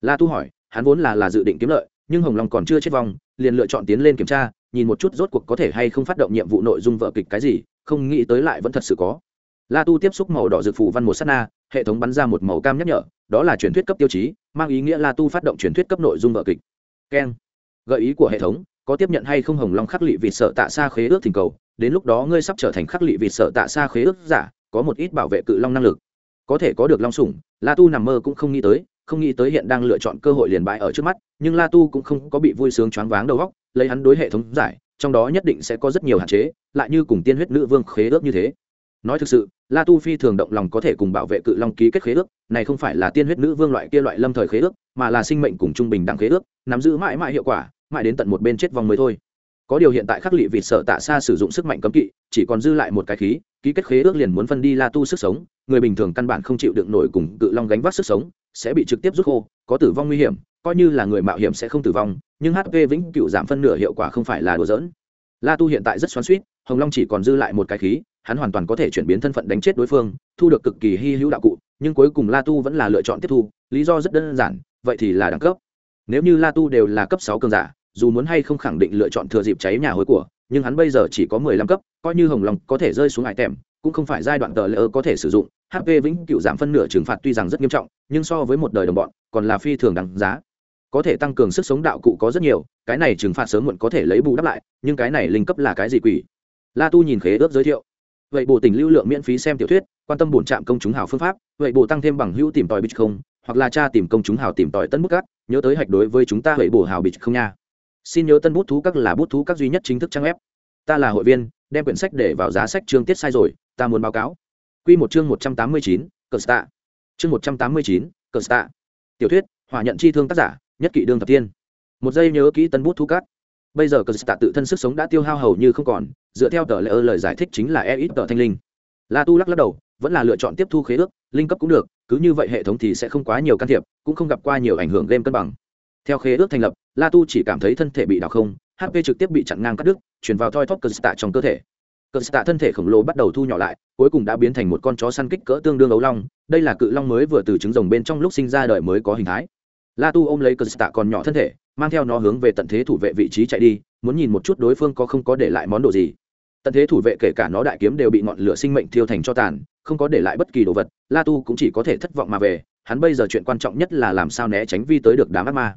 La tu hỏi, hắn vốn là là dự định kiếm lợi, nhưng hồng long còn chưa chết vong, liền lựa chọn tiến lên kiểm tra, nhìn một chút rốt cuộc có thể hay không phát động nhiệm vụ nội dung vợ kịch cái gì, không nghĩ tới lại vẫn thật sự có. La tu tiếp xúc màu đỏ rực phù văn một s á t na, hệ thống bắn ra một màu cam nhắc nhở, đó là truyền thuyết cấp tiêu chí, mang ý nghĩa la tu phát động truyền thuyết cấp nội dung vợ kịch. Keng. Gợi ý của hệ thống có tiếp nhận hay không hồng long khắc lị vì sợ tạ xa khế ước thỉnh cầu, đến lúc đó ngươi sắp trở thành khắc lị vì sợ tạ xa khế ước giả, có một ít bảo vệ cự long năng lực. Có thể có được long sủng, la tu nằm mơ cũng không nghĩ tới, không nghĩ tới hiện đang lựa chọn cơ hội liền bại ở trước mắt, nhưng la tu cũng không có bị vui sướng choáng váng đầu góc lấy hắn đối hệ thống giải, trong đó nhất định sẽ có rất nhiều hạn chế, lại như cùng tiên huyết nữ vương khế ước như thế. Nói thực sự, la tu phi thường động lòng có thể cùng bảo vệ cự long ký kết khế ước, này không phải là tiên huyết nữ vương loại kia loại lâm thời khế ước, mà là sinh mệnh cùng trung bình đẳng khế ước, nắm giữ mãi mãi hiệu quả mãi đến tận một bên chết vong mới thôi có điều hiện tại khắc lị vịt sợ tạ xa sử dụng sức mạnh cấm kỵ, chỉ còn dư lại một cái khí, ký kết khế ước liền muốn phân đi la tu sức sống, người bình thường căn bản không chịu đựng nổi cùng cự long gánh vác sức sống, sẽ bị trực tiếp rút khô, có tử vong nguy hiểm, coi như là người mạo hiểm sẽ không tử vong, nhưng hp vĩnh cựu giảm phân nửa hiệu quả không phải là đùa giỡn. la tu hiện tại rất xoắn suýt hồng long chỉ còn dư lại một cái khí, hắn hoàn toàn có thể chuyển biến thân phận đánh chết đối phương, thu được cực kỳ hy hữu đạo cụ, nhưng cuối cùng la tu vẫn là lựa chọn tiếp thu, lý do rất đơn giản, vậy thì là đẳng cấp nếu như la tu đều là cấp sáu cường giả dù muốn hay không khẳng định lựa chọn thừa dịp cháy nhà hối của, nhưng hắn bây giờ chỉ có mười lăm cấp, coi như hồng lòng có thể rơi xuống hải tèm, cũng không phải giai đoạn tờ lỡ có thể sử dụng. Hp vĩnh cựu giảm phân nửa trừng phạt tuy rằng rất nghiêm trọng, nhưng so với một đời đồng bọn, còn là phi thường đáng giá. Có thể tăng cường sức sống đạo cụ có rất nhiều, cái này trừng phạt sớm muộn có thể lấy bù đắp lại, nhưng cái này linh cấp là cái gì quỷ? La tu nhìn khế ước giới thiệu. Vậy bộ tình lưu lượng miễn phí xem tiểu thuyết, quan tâm bổn trạm công chúng hào phương pháp, vậy bộ tăng thêm bằng hữu tìm tòi bích không hoặc là cha tìm công chúng hào tìm tòi tân bút cát, nhớ tới hạch đối với chúng ta vậy bổ hào bích không nha xin nhớ tân bút thú các là bút thú các duy nhất chính thức trang web. Ta là hội viên, đem quyển sách để vào giá sách chương tiết sai rồi, ta muốn báo cáo. Quy một chương một trăm tám mươi chín, cờ stạ chương một trăm tám mươi chín, cờ stạ tiểu thuyết, hỏa nhận chi thương tác giả, nhất kỵ đương thập tiên một giây nhớ kỹ tân bút thú cát bây giờ cờ stạ tự thân sức sống đã tiêu hao hầu như không còn, dựa theo tờ lễ ơ lời giải thích chính là e ít tờ thanh linh. La tu lắc lắc đầu, vẫn là lựa chọn tiếp thu khế ước, linh cấp cũng được, cứ như vậy hệ thống thì sẽ không quá nhiều can thiệp, cũng không gặp qua nhiều ảnh hưởng game cân bằng theo khế ước thành lập, la tu chỉ cảm thấy thân thể bị đào không hp trực tiếp bị chặn ngang cắt đứt, chuyển vào thoi thóp cờ stạ trong cơ thể. Cờ stạ thân thể khổng lồ bắt đầu thu nhỏ lại, cuối cùng đã biến thành một con chó săn kích cỡ tương đương ấu long, đây là cự long mới vừa từ trứng rồng bên trong lúc sinh ra đời mới có hình thái. La tu ôm lấy cờ stạ còn nhỏ thân thể, mang theo nó hướng về tận thế thủ vệ vị trí chạy đi, muốn nhìn một chút đối phương có không có để lại món đồ gì. Tận thế thủ vệ kể cả nó đại kiếm đều bị ngọn lửa sinh mệnh thiêu thành cho tàn, không có để lại bất kỳ đồ vật, la tu cũng chỉ có thể thất vọng mà về, hắn bây giờ chuyện quan trọng nhất là làm sao né tránh vi tới được đám ác ma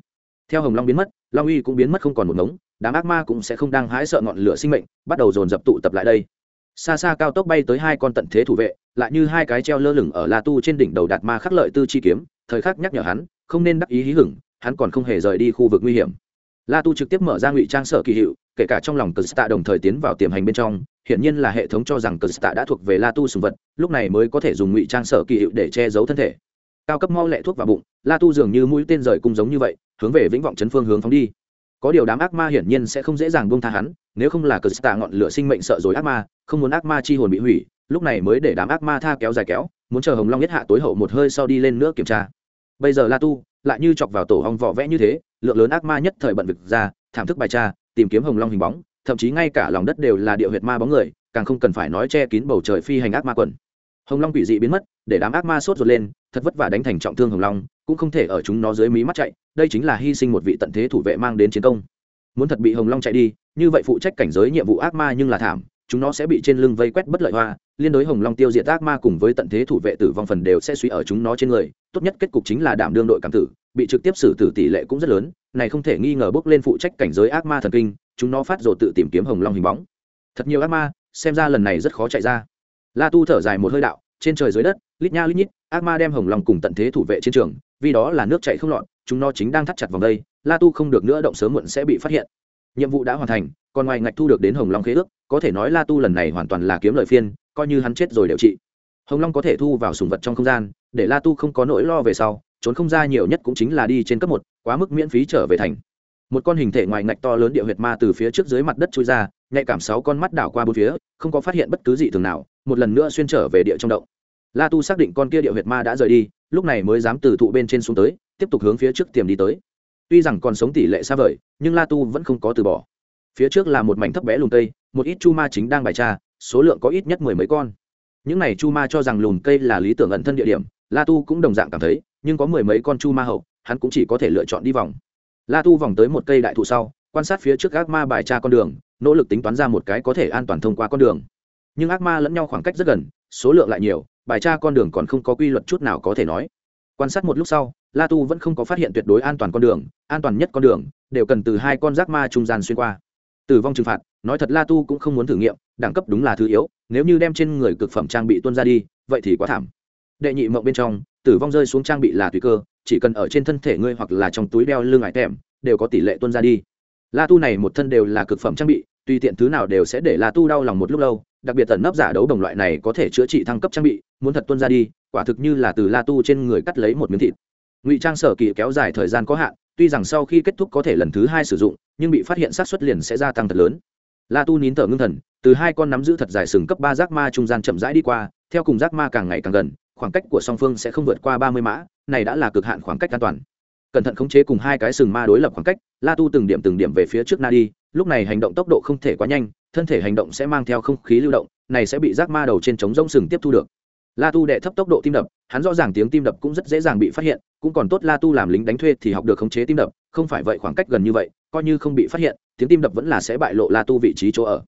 theo hồng long biến mất, long uy cũng biến mất không còn một ngống, đám ác ma cũng sẽ không đang hái sợ ngọn lửa sinh mệnh, bắt đầu dồn dập tụ tập lại đây. Xa xa cao tốc bay tới hai con tận thế thủ vệ, lại như hai cái treo lơ lửng ở la tu trên đỉnh đầu đạt ma khắc lợi tư chi kiếm, thời khắc nhắc nhở hắn, không nên đắc ý hí hửng, hắn còn không hề rời đi khu vực nguy hiểm. La tu trực tiếp mở ra ngụy trang sở kỳ hiệu, kể cả trong lòng cờ stạ đồng thời tiến vào tiềm hành bên trong hiện nhiên là hệ thống cho rằng cờ stạ đã thuộc về la tu sùng vật, lúc này mới có thể dùng ngụy trang sở kỳ hiệu để che giấu thân thể cao cấp mau lệ thuốc vào bụng, la tu dường như mũi tên rời cung giống như vậy, hướng về vĩnh vọng chấn phương hướng phóng đi. Có điều đám ác ma hiển nhiên sẽ không dễ dàng buông tha hắn, nếu không là cờ tạ ngọn lửa sinh mệnh sợ rồi ác ma, không muốn ác ma chi hồn bị hủy, lúc này mới để đám ác ma tha kéo dài kéo, muốn chờ hồng long nhất hạ tối hậu một hơi sau đi lên nước kiểm tra. Bây giờ la tu lại như chọc vào tổ hong vỏ vẽ như thế, lượng lớn ác ma nhất thời bận vực ra, thảm thức bài tra, tìm kiếm hồng long hình bóng, thậm chí ngay cả lòng đất đều là địa huyệt ma bóng người, càng không cần phải nói che kín bầu trời phi hành ác ma quần hồng long quỷ dị biến mất, để đám ác ma sốt ruột lên, thật vất vả đánh thành trọng thương hồng long, cũng không thể ở chúng nó dưới mí mắt chạy, đây chính là hy sinh một vị tận thế thủ vệ mang đến chiến công. Muốn thật bị hồng long chạy đi, như vậy phụ trách cảnh giới nhiệm vụ ác ma nhưng là thảm, chúng nó sẽ bị trên lưng vây quét bất lợi hoa, liên đối hồng long tiêu diệt ác ma cùng với tận thế thủ vệ tử vong phần đều sẽ suy ở chúng nó trên người, tốt nhất kết cục chính là đảm đương đội cảm tử, bị trực tiếp xử tử tỷ lệ cũng rất lớn, này không thể nghi ngờ bước lên phụ trách cảnh giới ác ma thần kinh, chúng nó phát rồi tự tìm kiếm hồng long hình bóng. Thật nhiều ác ma, xem ra lần này rất khó chạy ra la tu thở dài một hơi đạo, trên trời dưới đất, lít nha lít nhít, ác ma đem hồng long cùng tận thế thủ vệ chiến trường, vì đó là nước chạy không lọt, chúng nó chính đang thắt chặt vòng đây, la tu không được nữa động sớm muộn sẽ bị phát hiện. Nhiệm vụ đã hoàn thành, còn ngoài ngạch thu được đến hồng long khế ước, có thể nói la tu lần này hoàn toàn là kiếm lợi phiên, coi như hắn chết rồi đều trị. Hồng long có thể thu vào sùng vật trong không gian, để la tu không có nỗi lo về sau, trốn không ra nhiều nhất cũng chính là đi trên cấp một, quá mức miễn phí trở về thành. Một con hình thể ngoài ngạch to lớn địa huyệt ma từ phía trước dưới mặt đất trôi ra, nhạy cảm sáu con mắt đảo qua bốn phía, không có phát hiện bất cứ gì thường nào một lần nữa xuyên trở về địa trong động. La tu xác định con kia địa huyệt ma đã rời đi, lúc này mới dám từ thụ bên trên xuống tới, tiếp tục hướng phía trước tiềm đi tới. Tuy rằng còn sống tỷ lệ xa vời, nhưng la tu vẫn không có từ bỏ. Phía trước là một mảnh thấp bé lùm cây, một ít chu ma chính đang bài tra, số lượng có ít nhất mười mấy con. Những này chu ma cho rằng lùm cây là lý tưởng ẩn thân địa điểm, la tu cũng đồng dạng cảm thấy, nhưng có mười mấy con chu ma hậu, hắn cũng chỉ có thể lựa chọn đi vòng. La tu vòng tới một cây đại thụ sau, quan sát phía trước gác ma bài tra con đường, nỗ lực tính toán ra một cái có thể an toàn thông qua con đường nhưng ác ma lẫn nhau khoảng cách rất gần, số lượng lại nhiều, bài tra con đường còn không có quy luật chút nào có thể nói. Quan sát một lúc sau, la tu vẫn không có phát hiện tuyệt đối an toàn con đường, an toàn nhất con đường đều cần từ hai con rác ma trung gian xuyên qua. Tử vong trừng phạt, nói thật la tu cũng không muốn thử nghiệm, đẳng cấp đúng là thứ yếu, nếu như đem trên người cực phẩm trang bị tuân ra đi, vậy thì quá thảm. Đệ nhị mộng bên trong, tử vong rơi xuống trang bị là tùy cơ, chỉ cần ở trên thân thể ngươi hoặc là trong túi đeo lưng ải tèm đều có tỷ lệ tuân ra đi. La tu này một thân đều là cực phẩm trang bị tùy tiện thứ nào đều sẽ để la tu đau lòng một lúc lâu, đặc biệt tần nấp giả đấu đồng loại này có thể chữa trị thăng cấp trang bị, muốn thật tuân ra đi, quả thực như là từ la tu trên người cắt lấy một miếng thịt. Ngụy trang sở kỳ kéo dài thời gian có hạn, tuy rằng sau khi kết thúc có thể lần thứ hai sử dụng, nhưng bị phát hiện sát xuất liền sẽ gia tăng thật lớn. La tu nín thở ngưng thần, từ hai con nắm giữ thật dài sừng cấp ba giác ma trung gian chậm rãi đi qua, theo cùng giác ma càng ngày càng gần, khoảng cách của song phương sẽ không vượt qua ba mươi mã, này đã là cực hạn khoảng cách an toàn cẩn thận khống chế cùng hai cái sừng ma đối lập khoảng cách, la tu từng điểm từng điểm về phía trước na đi, lúc này hành động tốc độ không thể quá nhanh, thân thể hành động sẽ mang theo không khí lưu động, này sẽ bị giác ma đầu trên trống rông sừng tiếp thu được. La tu đệ thấp tốc độ tim đập, hắn rõ ràng tiếng tim đập cũng rất dễ dàng bị phát hiện, cũng còn tốt la tu làm lính đánh thuê thì học được khống chế tim đập, không phải vậy khoảng cách gần như vậy, coi như không bị phát hiện, tiếng tim đập vẫn là sẽ bại lộ la tu vị trí chỗ ở.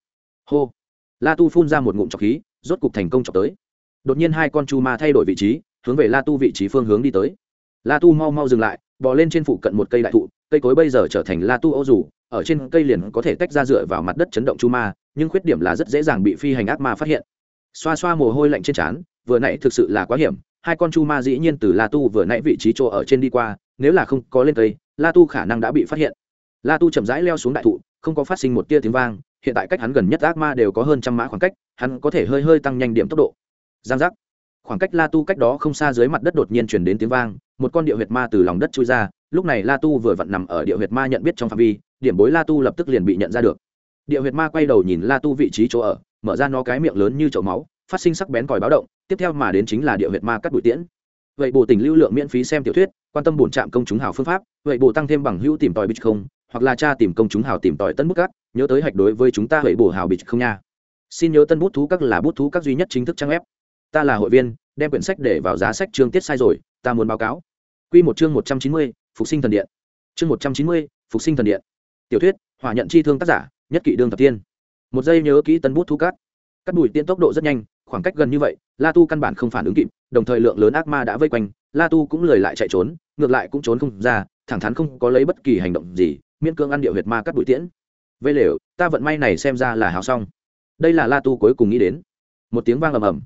Hô! La tu phun ra một ngụm trọc khí, rốt cục thành công trọc tới. Đột nhiên hai con chu ma thay đổi vị trí, hướng về la tu vị trí phương hướng đi tới. La tu mau mau dừng lại bò lên trên phụ cận một cây đại thụ, cây cối bây giờ trở thành la tu ô dù, ở trên cây liền có thể tách ra dựa vào mặt đất chấn động chu ma, nhưng khuyết điểm là rất dễ dàng bị phi hành ác ma phát hiện. Xoa xoa mồ hôi lạnh trên trán, vừa nãy thực sự là quá hiểm, hai con chu ma dĩ nhiên từ la tu vừa nãy vị trí chỗ ở trên đi qua, nếu là không có lên cây, la tu khả năng đã bị phát hiện. La tu chậm rãi leo xuống đại thụ, không có phát sinh một tia tiếng vang, hiện tại cách hắn gần nhất ác ma đều có hơn trăm mã khoảng cách, hắn có thể hơi hơi tăng nhanh điểm tốc độ. Giang giác khoảng cách la tu cách đó không xa dưới mặt đất đột nhiên chuyển đến tiếng vang, một con địa huyệt ma từ lòng đất chui ra, lúc này la tu vừa vặn nằm ở địa huyệt ma nhận biết trong phạm vi, điểm bối la tu lập tức liền bị nhận ra được. Địa huyệt ma quay đầu nhìn la tu vị trí chỗ ở, mở ra nó cái miệng lớn như chậu máu, phát sinh sắc bén còi báo động, tiếp theo mà đến chính là địa huyệt ma cắt bụi tiễn. Vậy bộ tình lưu lượng miễn phí xem tiểu thuyết, quan tâm bổn trạm công chúng hào phương pháp, vậy bộ tăng thêm bằng hữu tìm tòi bích không, hoặc là cha tìm công chúng hào tìm tòi tân bút cắt nhớ tới hạch đối với chúng ta vậy bổ hào bích không nha. Xin nhớ tân bút thú các là bút thú các duy nhất chính thức trang web ta là hội viên, đem quyển sách để vào giá sách chương tiết sai rồi, ta muốn báo cáo. Quy một chương một trăm chín mươi, phục sinh thần điện. Chương một trăm chín mươi, phục sinh thần điện. Tiểu thuyết, hỏa nhận chi thương tác giả, nhất kỵ đương thập tiên. Một giây nhớ kỹ tân bút thu cát. Cắt đùi tiên tốc độ rất nhanh, khoảng cách gần như vậy, la tu căn bản không phản ứng kịp, đồng thời lượng lớn ác ma đã vây quanh, la tu cũng lười lại chạy trốn, ngược lại cũng trốn không ra, thẳng thắn không có lấy bất kỳ hành động gì, miễn cương ăn điệu huyệt ma cắt bụi tiễn. Vây lều, ta vận may này xem ra là hào xong. Đây là la tu cuối cùng nghĩ đến. Một tiếng vang ầm ầm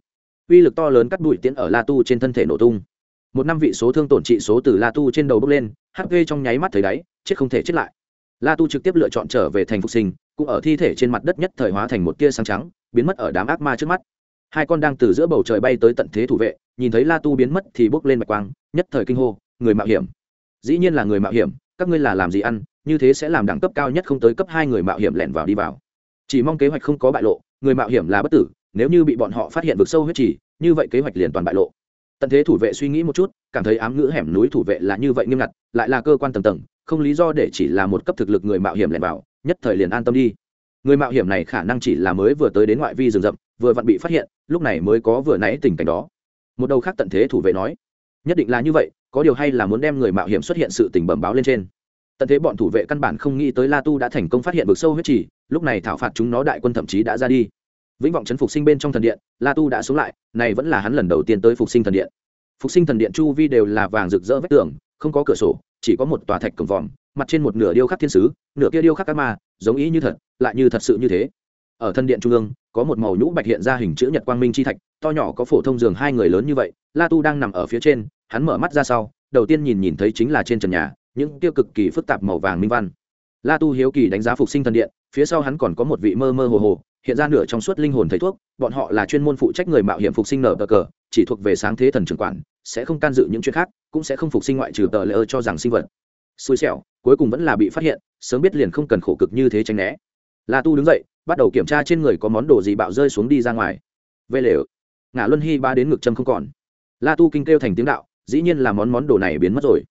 uy lực to lớn cắt bụi tiễn ở la tu trên thân thể nổ tung. Một năm vị số thương tổn trị số từ la tu trên đầu bốc lên hp trong nháy mắt thấy đáy, chết không thể chết lại. La tu trực tiếp lựa chọn trở về thành phục sinh, cũng ở thi thể trên mặt đất nhất thời hóa thành một tia sáng trắng, biến mất ở đám ác ma trước mắt. Hai con đang từ giữa bầu trời bay tới tận thế thủ vệ, nhìn thấy la tu biến mất thì bốc lên mạch quang, nhất thời kinh hô, người mạo hiểm. Dĩ nhiên là người mạo hiểm, các ngươi là làm gì ăn, như thế sẽ làm đẳng cấp cao nhất không tới cấp hai người mạo hiểm lẻn vào đi vào. Chỉ mong kế hoạch không có bại lộ, người mạo hiểm là bất tử nếu như bị bọn họ phát hiện vực sâu huyết trì, như vậy kế hoạch liền toàn bại lộ. Tận thế thủ vệ suy nghĩ một chút, cảm thấy ám ngữ hẻm núi thủ vệ là như vậy nghiêm ngặt, lại là cơ quan tầng tầng, không lý do để chỉ là một cấp thực lực người mạo hiểm lẻn vào, nhất thời liền an tâm đi. Người mạo hiểm này khả năng chỉ là mới vừa tới đến ngoại vi rừng rậm, vừa vặn bị phát hiện, lúc này mới có vừa nãy tình cảnh đó. Một đầu khác tận thế thủ vệ nói, nhất định là như vậy, có điều hay là muốn đem người mạo hiểm xuất hiện sự tình bẩm báo lên trên. Tận thế bọn thủ vệ căn bản không nghĩ tới la tu đã thành công phát hiện vực sâu huyết trì, lúc này thảo phạt chúng nó đại quân thậm chí đã ra đi vĩnh vọng chấn phục sinh bên trong thần điện, la tu đã xuống lại, này vẫn là hắn lần đầu tiên tới phục sinh thần điện. Phục sinh thần điện chu vi đều là vàng rực rỡ vách tường, không có cửa sổ, chỉ có một tòa thạch cổng vòm, mặt trên một nửa điêu khắc thiên sứ, nửa kia điêu khắc các ma, giống ý như thật, lại như thật sự như thế. Ở thân điện trung ương, có một màu nhũ bạch hiện ra hình chữ nhật quang minh chi thạch, to nhỏ có phổ thông giường hai người lớn như vậy, la tu đang nằm ở phía trên, hắn mở mắt ra sau, đầu tiên nhìn nhìn thấy chính là trên trần nhà, những tiêu cực kỳ phức tạp màu vàng minh văn. La tu hiếu kỳ đánh giá phục sinh thần điện, phía sau hắn còn có một vị mơ mơ hồ hồ hiện ra nửa trong suốt linh hồn thầy thuốc, bọn họ là chuyên môn phụ trách người mạo hiểm phục sinh nở bờ cờ, chỉ thuộc về sáng thế thần trưởng quản, sẽ không can dự những chuyện khác, cũng sẽ không phục sinh ngoại trừ tờ lỡ cho rằng sinh vật. Xui xẻo, cuối cùng vẫn là bị phát hiện, sớm biết liền không cần khổ cực như thế tránh né. La tu đứng dậy, bắt đầu kiểm tra trên người có món đồ gì bạo rơi xuống đi ra ngoài. Vê lều. Ngã luân hy ba đến ngực châm không còn. La tu kinh kêu thành tiếng đạo, dĩ nhiên là món món đồ này biến mất rồi.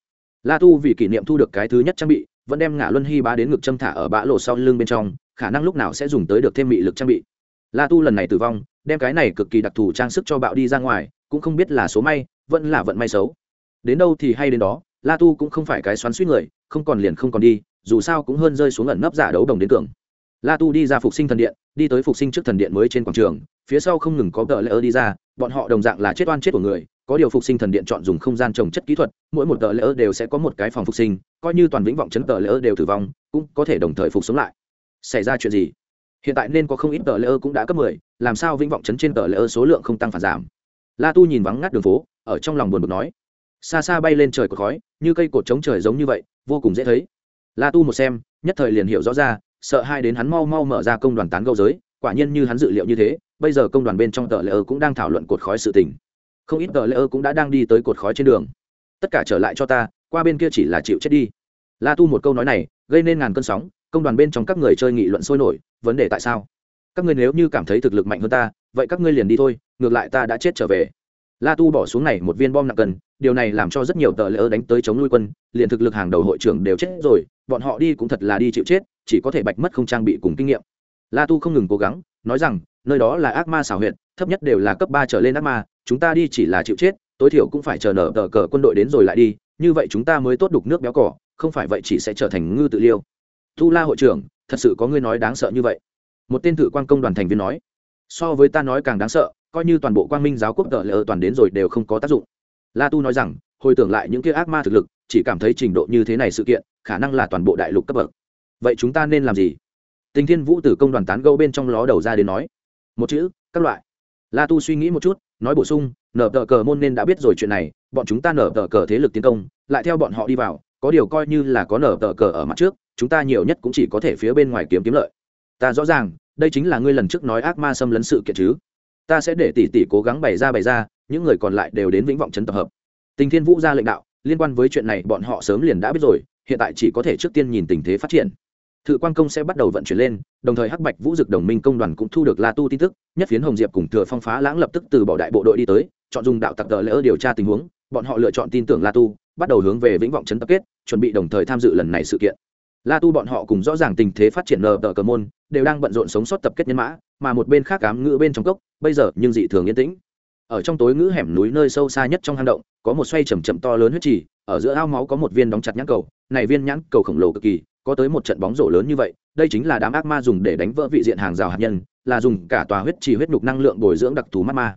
La tu vì kỷ niệm thu được cái thứ nhất trang bị, vẫn đem ngã luân hy ba đến ngực châm thả ở bã lộ sau lưng bên trong khả năng lúc nào sẽ dùng tới được thêm mị lực trang bị. La tu lần này tử vong, đem cái này cực kỳ đặc thù trang sức cho bạo đi ra ngoài, cũng không biết là số may, vẫn là vận may xấu. Đến đâu thì hay đến đó, la tu cũng không phải cái xoắn suýt người, không còn liền không còn đi, dù sao cũng hơn rơi xuống ẩn nấp giả đấu đồng đến cường. La tu đi ra phục sinh thần điện, đi tới phục sinh trước thần điện mới trên quảng trường, phía sau không ngừng có tờ lễ ơ đi ra, bọn họ đồng dạng là chết oan chết của người, có điều phục sinh thần điện chọn dùng không gian trồng chất kỹ thuật, mỗi một tờ lễ ơ đều sẽ có một cái phòng phục sinh, coi như toàn vĩnh vọng chấn tờ lễ ơ đều tử vong, cũng có thể đồng thời phục sống lại xảy ra chuyện gì? Hiện tại nên có không ít tờ lễ ơ cũng đã cấp mười, làm sao vĩnh vọng chấn trên tờ lễ ơ số lượng không tăng phản giảm? La tu nhìn vắng ngắt đường phố, ở trong lòng buồn bực nói. Xa xa bay lên trời cột khói, như cây cột trống trời giống như vậy, vô cùng dễ thấy. La tu một xem, nhất thời liền hiểu rõ ra, sợ hai đến hắn mau mau mở ra công đoàn tán gâu giới, quả nhiên như hắn dự liệu như thế, bây giờ công đoàn bên trong tờ lễ ơ cũng đang thảo luận cột khói sự tình. Không ít tờ lễ ơ cũng đã đang đi tới cột khói trên đường. Tất cả trở lại cho ta, qua bên kia chỉ là chịu chết đi. La tu một câu nói này, gây nên ngàn cơn sóng công đoàn bên trong các người chơi nghị luận sôi nổi, vấn đề tại sao? Các ngươi nếu như cảm thấy thực lực mạnh hơn ta, vậy các ngươi liền đi thôi, ngược lại ta đã chết trở về. La tu bỏ xuống này một viên bom nặng cần, điều này làm cho rất nhiều tờ lỡ đánh tới chống nuôi quân, liền thực lực hàng đầu hội trưởng đều chết rồi, bọn họ đi cũng thật là đi chịu chết, chỉ có thể bạch mất không trang bị cùng kinh nghiệm. La tu không ngừng cố gắng, nói rằng, nơi đó là ác ma xảo huyện thấp nhất đều là cấp ba trở lên ác ma, chúng ta đi chỉ là chịu chết, tối thiểu cũng phải chờ nở tờ cờ quân đội đến rồi lại đi, như vậy chúng ta mới tốt đục nước béo cỏ, không phải vậy chỉ sẽ trở thành ngư tự liêu. Thu la hội trưởng, thật sự có ngươi nói đáng sợ như vậy. Một tên thử quan công đoàn thành viên nói, so với ta nói càng đáng sợ, coi như toàn bộ quang minh giáo quốc tờ lờ toàn đến rồi đều không có tác dụng. La tu nói rằng, hồi tưởng lại những kia ác ma thực lực, chỉ cảm thấy trình độ như thế này sự kiện, khả năng là toàn bộ đại lục cấp bậc. Vậy chúng ta nên làm gì? Tình thiên vũ tử công đoàn tán gâu bên trong ló đầu ra đến nói, một chữ, các loại. La tu suy nghĩ một chút, nói bổ sung, nở tờ cờ môn nên đã biết rồi chuyện này, bọn chúng ta nở tờ cờ thế lực tiến công, lại theo bọn họ đi vào, có điều coi như là có nở tờ cờ ở mặt trước chúng ta nhiều nhất cũng chỉ có thể phía bên ngoài kiếm kiếm lợi. Ta rõ ràng, đây chính là ngươi lần trước nói ác ma xâm lấn sự kiện chứ. Ta sẽ để tỷ tỷ cố gắng bày ra bày ra, những người còn lại đều đến vĩnh vọng trấn tập hợp. Tình thiên vũ ra lệnh đạo, liên quan với chuyện này bọn họ sớm liền đã biết rồi, hiện tại chỉ có thể trước tiên nhìn tình thế phát triển. Thự quan công sẽ bắt đầu vận chuyển lên, đồng thời hắc bạch vũ dực đồng minh công đoàn cũng thu được la tu tin tức, nhất phiến hồng diệp cùng thừa phong phá lãng lập tức từ bỏ đại bộ đội đi tới, chọn dùng đạo tặc tờ lỡ điều tra tình huống, bọn họ lựa chọn tin tưởng la tu, bắt đầu hướng về vĩnh vọng trấn tập kết, chuẩn bị đồng thời tham dự lần này sự kiện la tu bọn họ cùng rõ ràng tình thế phát triển nờ tờ cờ môn, đều đang bận rộn sống sót tập kết nhân mã, mà một bên khác cám ngữ bên trong cốc, bây giờ nhưng dị thường yên tĩnh. Ở trong tối ngữ hẻm núi nơi sâu xa nhất trong hang động, có một xoay chầm chậm to lớn huyết trì, ở giữa ao máu có một viên đóng chặt nhãn cầu, này viên nhãn cầu khổng lồ cực kỳ, có tới một trận bóng rổ lớn như vậy, đây chính là đám ác ma dùng để đánh vỡ vị diện hàng rào hạt nhân, là dùng cả tòa huyết trì huyết nục năng lượng bồi dưỡng đặc thù mắt ma.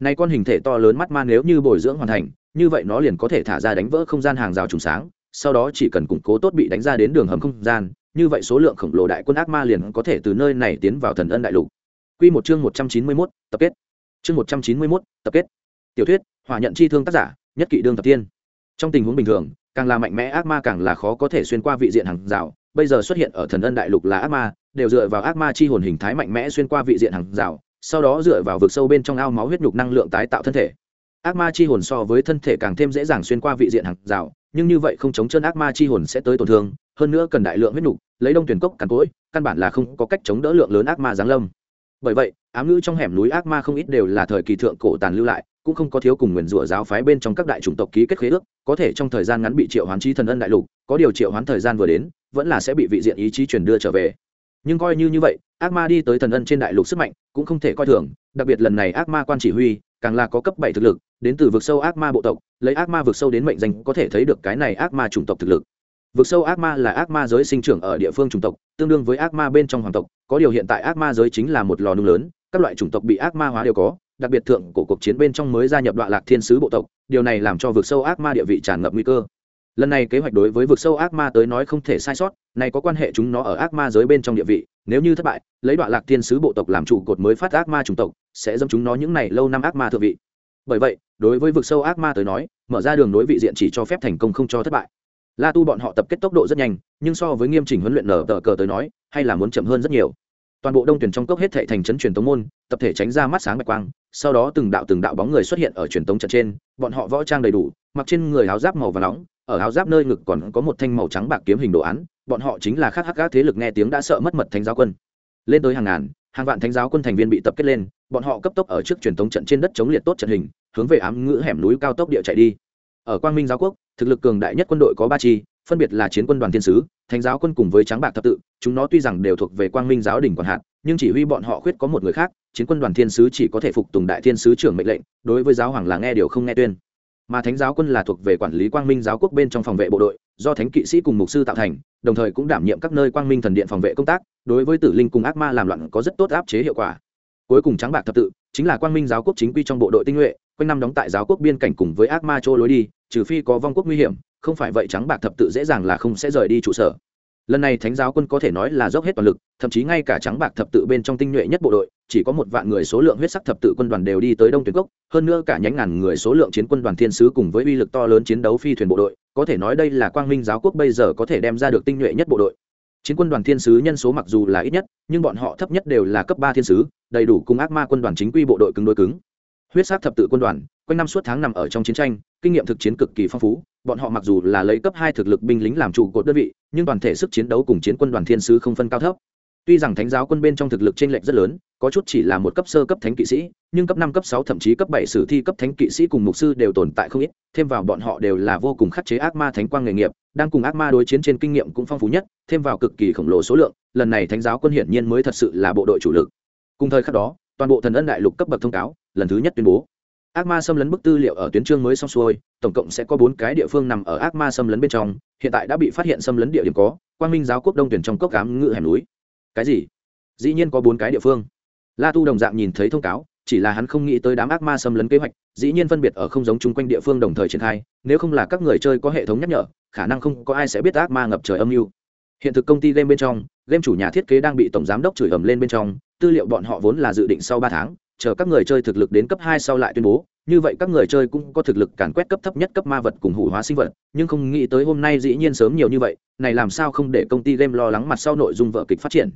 Này con hình thể to lớn mắt ma nếu như bồi dưỡng hoàn thành, như vậy nó liền có thể thả ra đánh vỡ không gian hàng rào trùng sáng sau đó chỉ cần củng cố tốt bị đánh ra đến đường hầm không gian như vậy số lượng khổng lồ đại quân ác ma liền có thể từ nơi này tiến vào thần ân đại lục Quy một chương 191, tập kết. Chương 191, tập kết. Tiểu thuyết, hỏa nhận chi thương tác giả, nhất kỵ đương thập tiên. Trong tình huống bình thường, càng là mạnh mẽ ác ma càng là khó có thể xuyên qua vị diện hàng rào, bây giờ xuất hiện ở thần ân đại lục là ác ma, đều dựa vào ác ma chi hồn hình thái mạnh mẽ xuyên qua vị diện hàng rào, sau đó dựa vào vực sâu bên trong ao máu huyết nhục năng lượng tái tạo thân thể. Ác ma chi hồn so với thân thể càng thêm dễ dàng xuyên qua vị diện hàng rào, nhưng như vậy không chống chân ác ma chi hồn sẽ tới tổn thương, hơn nữa cần đại lượng huyết nục lấy đông tuyển cốc càn cối, căn bản là không có cách chống đỡ lượng lớn ác ma giáng lâm. Bởi vậy ám ngữ trong hẻm núi ác ma không ít đều là thời kỳ thượng cổ tàn lưu lại cũng không có thiếu cùng nguyền rủa giáo phái bên trong các đại chủng tộc ký kết khế ước có thể trong thời gian ngắn bị triệu hoán chi thần ân đại lục có điều triệu hoán thời gian vừa đến vẫn là sẽ bị vị diện ý chí truyền đưa trở về. Nhưng coi như như vậy ác ma đi tới thần ân trên đại lục sức mạnh cũng không thể coi thường đặc biệt lần này ác ma quan chỉ huy càng là có cấp bảy thực lực đến từ vực sâu ác ma bộ tộc lấy ác ma vực sâu đến mệnh danh có thể thấy được cái này ác ma chủng tộc thực lực vực sâu ác ma là ác ma giới sinh trưởng ở địa phương chủng tộc tương đương với ác ma bên trong hoàng tộc có điều hiện tại ác ma giới chính là một lò nung lớn các loại chủng tộc bị ác ma hóa đều có đặc biệt thượng của cuộc chiến bên trong mới gia nhập đoạn lạc thiên sứ bộ tộc điều này làm cho vực sâu ác ma địa vị tràn ngập nguy cơ lần này kế hoạch đối với vực sâu ác ma tới nói không thể sai sót này có quan hệ chúng nó ở ác ma giới bên trong địa vị nếu như thất bại, lấy đoạn lạc thiên sứ bộ tộc làm trụ cột mới phát ác ma chủng tộc, sẽ dâm chúng nó những này lâu năm ác ma thượng vị. Bởi vậy, đối với vực sâu ác ma tới nói, mở ra đường nối vị diện chỉ cho phép thành công không cho thất bại. La tu bọn họ tập kết tốc độ rất nhanh, nhưng so với nghiêm chỉnh huấn luyện nở tờ cờ tới nói, hay là muốn chậm hơn rất nhiều. Toàn bộ đông tuyển trong cốc hết thệ thành trấn truyền tống môn, tập thể tránh ra mắt sáng bạch quang, sau đó từng đạo từng đạo bóng người xuất hiện ở truyền tống trận trên, bọn họ võ trang đầy đủ, mặc trên người áo giáp màu và nóng ở áo giáp nơi ngực còn có một thanh màu trắng bạc kiếm hình đồ án, bọn họ chính là khác hắc các thế lực nghe tiếng đã sợ mất mật thánh giáo quân. Lên tới hàng ngàn, hàng vạn thánh giáo quân thành viên bị tập kết lên, bọn họ cấp tốc ở trước truyền thống trận trên đất chống liệt tốt trận hình, hướng về ám ngữ hẻm núi cao tốc địa chạy đi. Ở quang minh giáo quốc, thực lực cường đại nhất quân đội có ba chi, phân biệt là chiến quân đoàn thiên sứ, thánh giáo quân cùng với tráng bạc thập tự, chúng nó tuy rằng đều thuộc về quang minh giáo đình quản hạt, nhưng chỉ huy bọn họ khuyết có một người khác, chiến quân đoàn thiên sứ chỉ có thể phục tùng đại thiên sứ trưởng mệnh lệnh, đối với giáo hoàng là nghe điều không nghe tuyên mà thánh giáo quân là thuộc về quản lý quang minh giáo quốc bên trong phòng vệ bộ đội, do thánh kỵ sĩ cùng mục sư tạo thành, đồng thời cũng đảm nhiệm các nơi quang minh thần điện phòng vệ công tác, đối với tử linh cùng ác ma làm loạn có rất tốt áp chế hiệu quả. Cuối cùng trắng bạc thập tự, chính là quang minh giáo quốc chính quy trong bộ đội tinh nhuệ, quanh năm đóng tại giáo quốc biên cảnh cùng với ác ma chỗ lối đi, trừ phi có vong quốc nguy hiểm, không phải vậy trắng bạc thập tự dễ dàng là không sẽ rời đi trụ sở lần này thánh giáo quân có thể nói là dốc hết toàn lực, thậm chí ngay cả trắng bạc thập tự bên trong tinh nhuệ nhất bộ đội, chỉ có một vạn người số lượng huyết sắc thập tự quân đoàn đều đi tới đông tuyến cốc hơn nữa cả nhánh ngàn người số lượng chiến quân đoàn thiên sứ cùng với uy lực to lớn chiến đấu phi thuyền bộ đội, có thể nói đây là quang minh giáo quốc bây giờ có thể đem ra được tinh nhuệ nhất bộ đội. Chiến quân đoàn thiên sứ nhân số mặc dù là ít nhất, nhưng bọn họ thấp nhất đều là cấp ba thiên sứ, đầy đủ cùng ác ma quân đoàn chính quy bộ đội cứng đối cứng. Huyết sát thập tự quân đoàn, quanh năm suốt tháng nằm ở trong chiến tranh, kinh nghiệm thực chiến cực kỳ phong phú, bọn họ mặc dù là lấy cấp hai thực lực binh lính làm trụ cột đơn vị nhưng toàn thể sức chiến đấu cùng chiến quân đoàn thiên sứ không phân cao thấp. Tuy rằng thánh giáo quân bên trong thực lực t r ê n lệch rất lớn, có chút chỉ là một cấp sơ cấp thánh kỵ sĩ, nhưng cấp năm, cấp sáu, thậm chí cấp bảy sử thi cấp thánh kỵ sĩ cùng mục sư đều tồn tại không ít, thêm vào bọn họ đều là vô cùng khắc chế ác ma thánh quang nghề nghiệp, đang cùng ác ma đối chiến trên kinh nghiệm cũng phong phú nhất, thêm vào cực kỳ khổng lồ số lượng, lần này thánh giáo quân hiển nhiên mới thật sự là bộ đội chủ lực. Cùng thời khắc đó, toàn bộ thần ân đại lục cấp bậc thông cáo, lần thứ nhất tuyên bố ác ma xâm lấn bức tư liệu ở tuyến chương mới xong xuôi, tổng cộng sẽ có bốn cái địa phương nằm ở ác ma xâm lấn bên trong, hiện tại đã bị phát hiện xâm lấn địa điểm có, quang minh giáo quốc đông tuyển trong cốc cám ngự hẻm núi. Cái gì? Dĩ nhiên có bốn cái địa phương. La tu đồng dạng nhìn thấy thông cáo, chỉ là hắn không nghĩ tới đám ác ma xâm lấn kế hoạch, dĩ nhiên phân biệt ở không giống chung quanh địa phương đồng thời triển khai, nếu không là các người chơi có hệ thống nhắc nhở, khả năng không có ai sẽ biết ác ma ngập trời âm mưu. Hiện thực công ty game bên trong, game chủ nhà thiết kế đang bị tổng giám đốc chửi ầm lên bên trong, tư liệu bọn họ vốn là dự định sau ba tháng chờ các người chơi thực lực đến cấp hai sau lại tuyên bố. Như vậy các người chơi cũng có thực lực càn quét cấp thấp nhất cấp ma vật cùng hủ hóa sinh vật, nhưng không nghĩ tới hôm nay dĩ nhiên sớm nhiều như vậy, này làm sao không để công ty game lo lắng mặt sau nội dung vợ kịch phát triển.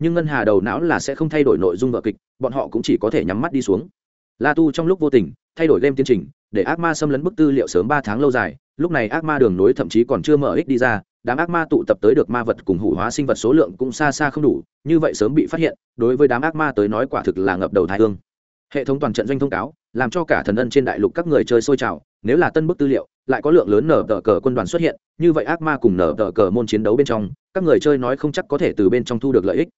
Nhưng ngân hà đầu não là sẽ không thay đổi nội dung vợ kịch, bọn họ cũng chỉ có thể nhắm mắt đi xuống. La tu trong lúc vô tình, thay đổi game tiến trình, để ác ma xâm lấn bức tư liệu sớm ba tháng lâu dài, lúc này ác ma đường nối thậm chí còn chưa mở ích đi ra đám ác ma tụ tập tới được ma vật cùng hủ hóa sinh vật số lượng cũng xa xa không đủ, như vậy sớm bị phát hiện, đối với đám ác ma tới nói quả thực là ngập đầu thái hương. Hệ thống toàn trận doanh thông cáo, làm cho cả thần ân trên đại lục các người chơi sôi trào, nếu là tân bức tư liệu, lại có lượng lớn nở tờ cờ quân đoàn xuất hiện, như vậy ác ma cùng nở tờ cờ môn chiến đấu bên trong, các người chơi nói không chắc có thể từ bên trong thu được lợi ích.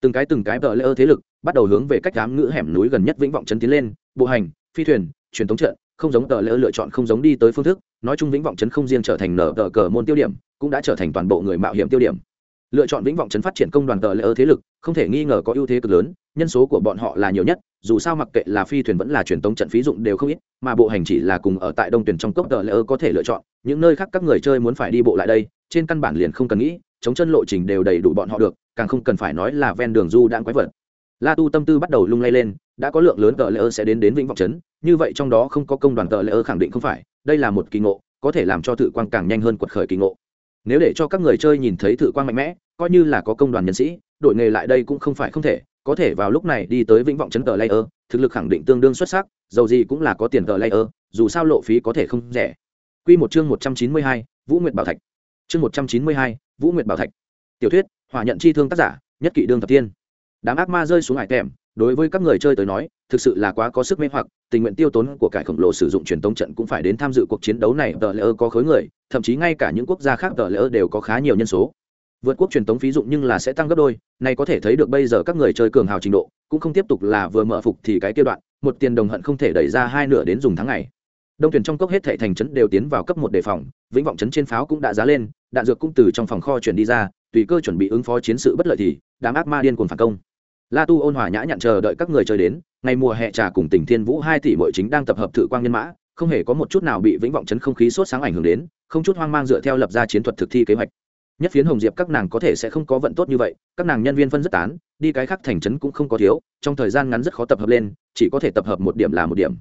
Từng cái từng cái tờ lễ ơ thế lực, bắt đầu hướng về cách đám ngữ hẻm núi gần nhất vĩnh vọng chấn tiến lên, bộ hành, phi thuyền, truyền thống trận, không giống tờ lễ lựa chọn không giống đi tới phương thức nói chung vĩnh vọng chấn không riêng trở thành nở tờ cờ môn tiêu điểm, cũng đã trở thành toàn bộ người mạo hiểm tiêu điểm. Lựa chọn vĩnh vọng chấn phát triển công đoàn tờ lễ ơ thế lực, không thể nghi ngờ có ưu thế cực lớn, nhân số của bọn họ là nhiều nhất, dù sao mặc kệ là phi thuyền vẫn là truyền tống trận phí dụng đều không ít, mà bộ hành chỉ là cùng ở tại đông tuyển trong cốc tờ lễ ơ có thể lựa chọn, những nơi khác các người chơi muốn phải đi bộ lại đây, trên căn bản liền không cần nghĩ, chống chân lộ trình đều đầy đủ bọn họ được, càng không cần phải nói là ven đường du đang quái vật. La tu tâm tư bắt đầu lung lay lên, đã có lượng lớn tờ lễ ơ sẽ đến đến vĩnh vọng trấn như vậy trong đó không có công đoàn tờ lễ ơ khẳng định không phải đây là một kỳ ngộ có thể làm cho thự quang càng nhanh hơn quật khởi kỳ ngộ nếu để cho các người chơi nhìn thấy thự quang mạnh mẽ coi như là có công đoàn nhân sĩ đội nghề lại đây cũng không phải không thể có thể vào lúc này đi tới vĩnh vọng chấn tờ layer thực lực khẳng định tương đương xuất sắc dầu gì cũng là có tiền tờ layer dù sao lộ phí có thể không rẻ Quy một chương một trăm chín mươi hai, Vũ Nguyệt Bảo Thạch. Chương một trăm chín mươi hai, Vũ Nguyệt Bảo Thạch. Tiểu thuyết, hỏa nhận chi thương tác giả, nhất kỵ đương thập tiên. Đám ác ma rơi xuống hải tèm, đối với các người chơi tới nói, thực sự là quá có sức mê hoặc, tình nguyện tiêu tốn của cải khổng lồ sử dụng truyền tống trận cũng phải đến tham dự cuộc chiến đấu này, tờ layer có khối người, thậm chí ngay cả những quốc gia khác tờ layer đều có khá nhiều nhân số. Vượt quốc truyền tống phí dụng nhưng là sẽ tăng gấp đôi này có thể thấy được bây giờ các người chơi cường hào trình độ cũng không tiếp tục là vừa mở phục thì cái kia đoạn một tiền đồng hận không thể đẩy ra hai nửa đến dùng tháng ngày. Đông tuyển trong cốc hết thệ thành trấn đều tiến vào cấp một đề phòng vĩnh vọng trấn trên pháo cũng đã giá lên đạn dược cũng từ trong phòng kho chuyển đi ra tùy cơ chuẩn bị ứng phó chiến sự bất lợi thì đám ác ma điên cuồng phản công la tu ôn hòa nhã nhặn chờ đợi các người chơi đến, ngày mùa hè trà cùng tỉnh thiên vũ hai tỷ mỗi chính đang tập hợp thử quang nhân mã, không hề có một chút nào bị vĩnh vọng chấn không khí sốt sáng ảnh hưởng đến, không chút hoang mang dựa theo lập ra chiến thuật thực thi kế hoạch. Nhất phiến hồng diệp các nàng có thể sẽ không có vận tốt như vậy, các nàng nhân viên phân rất tán, đi cái khác thành trấn cũng không có thiếu, trong thời gian ngắn rất khó tập hợp lên, chỉ có thể tập hợp một điểm là một điểm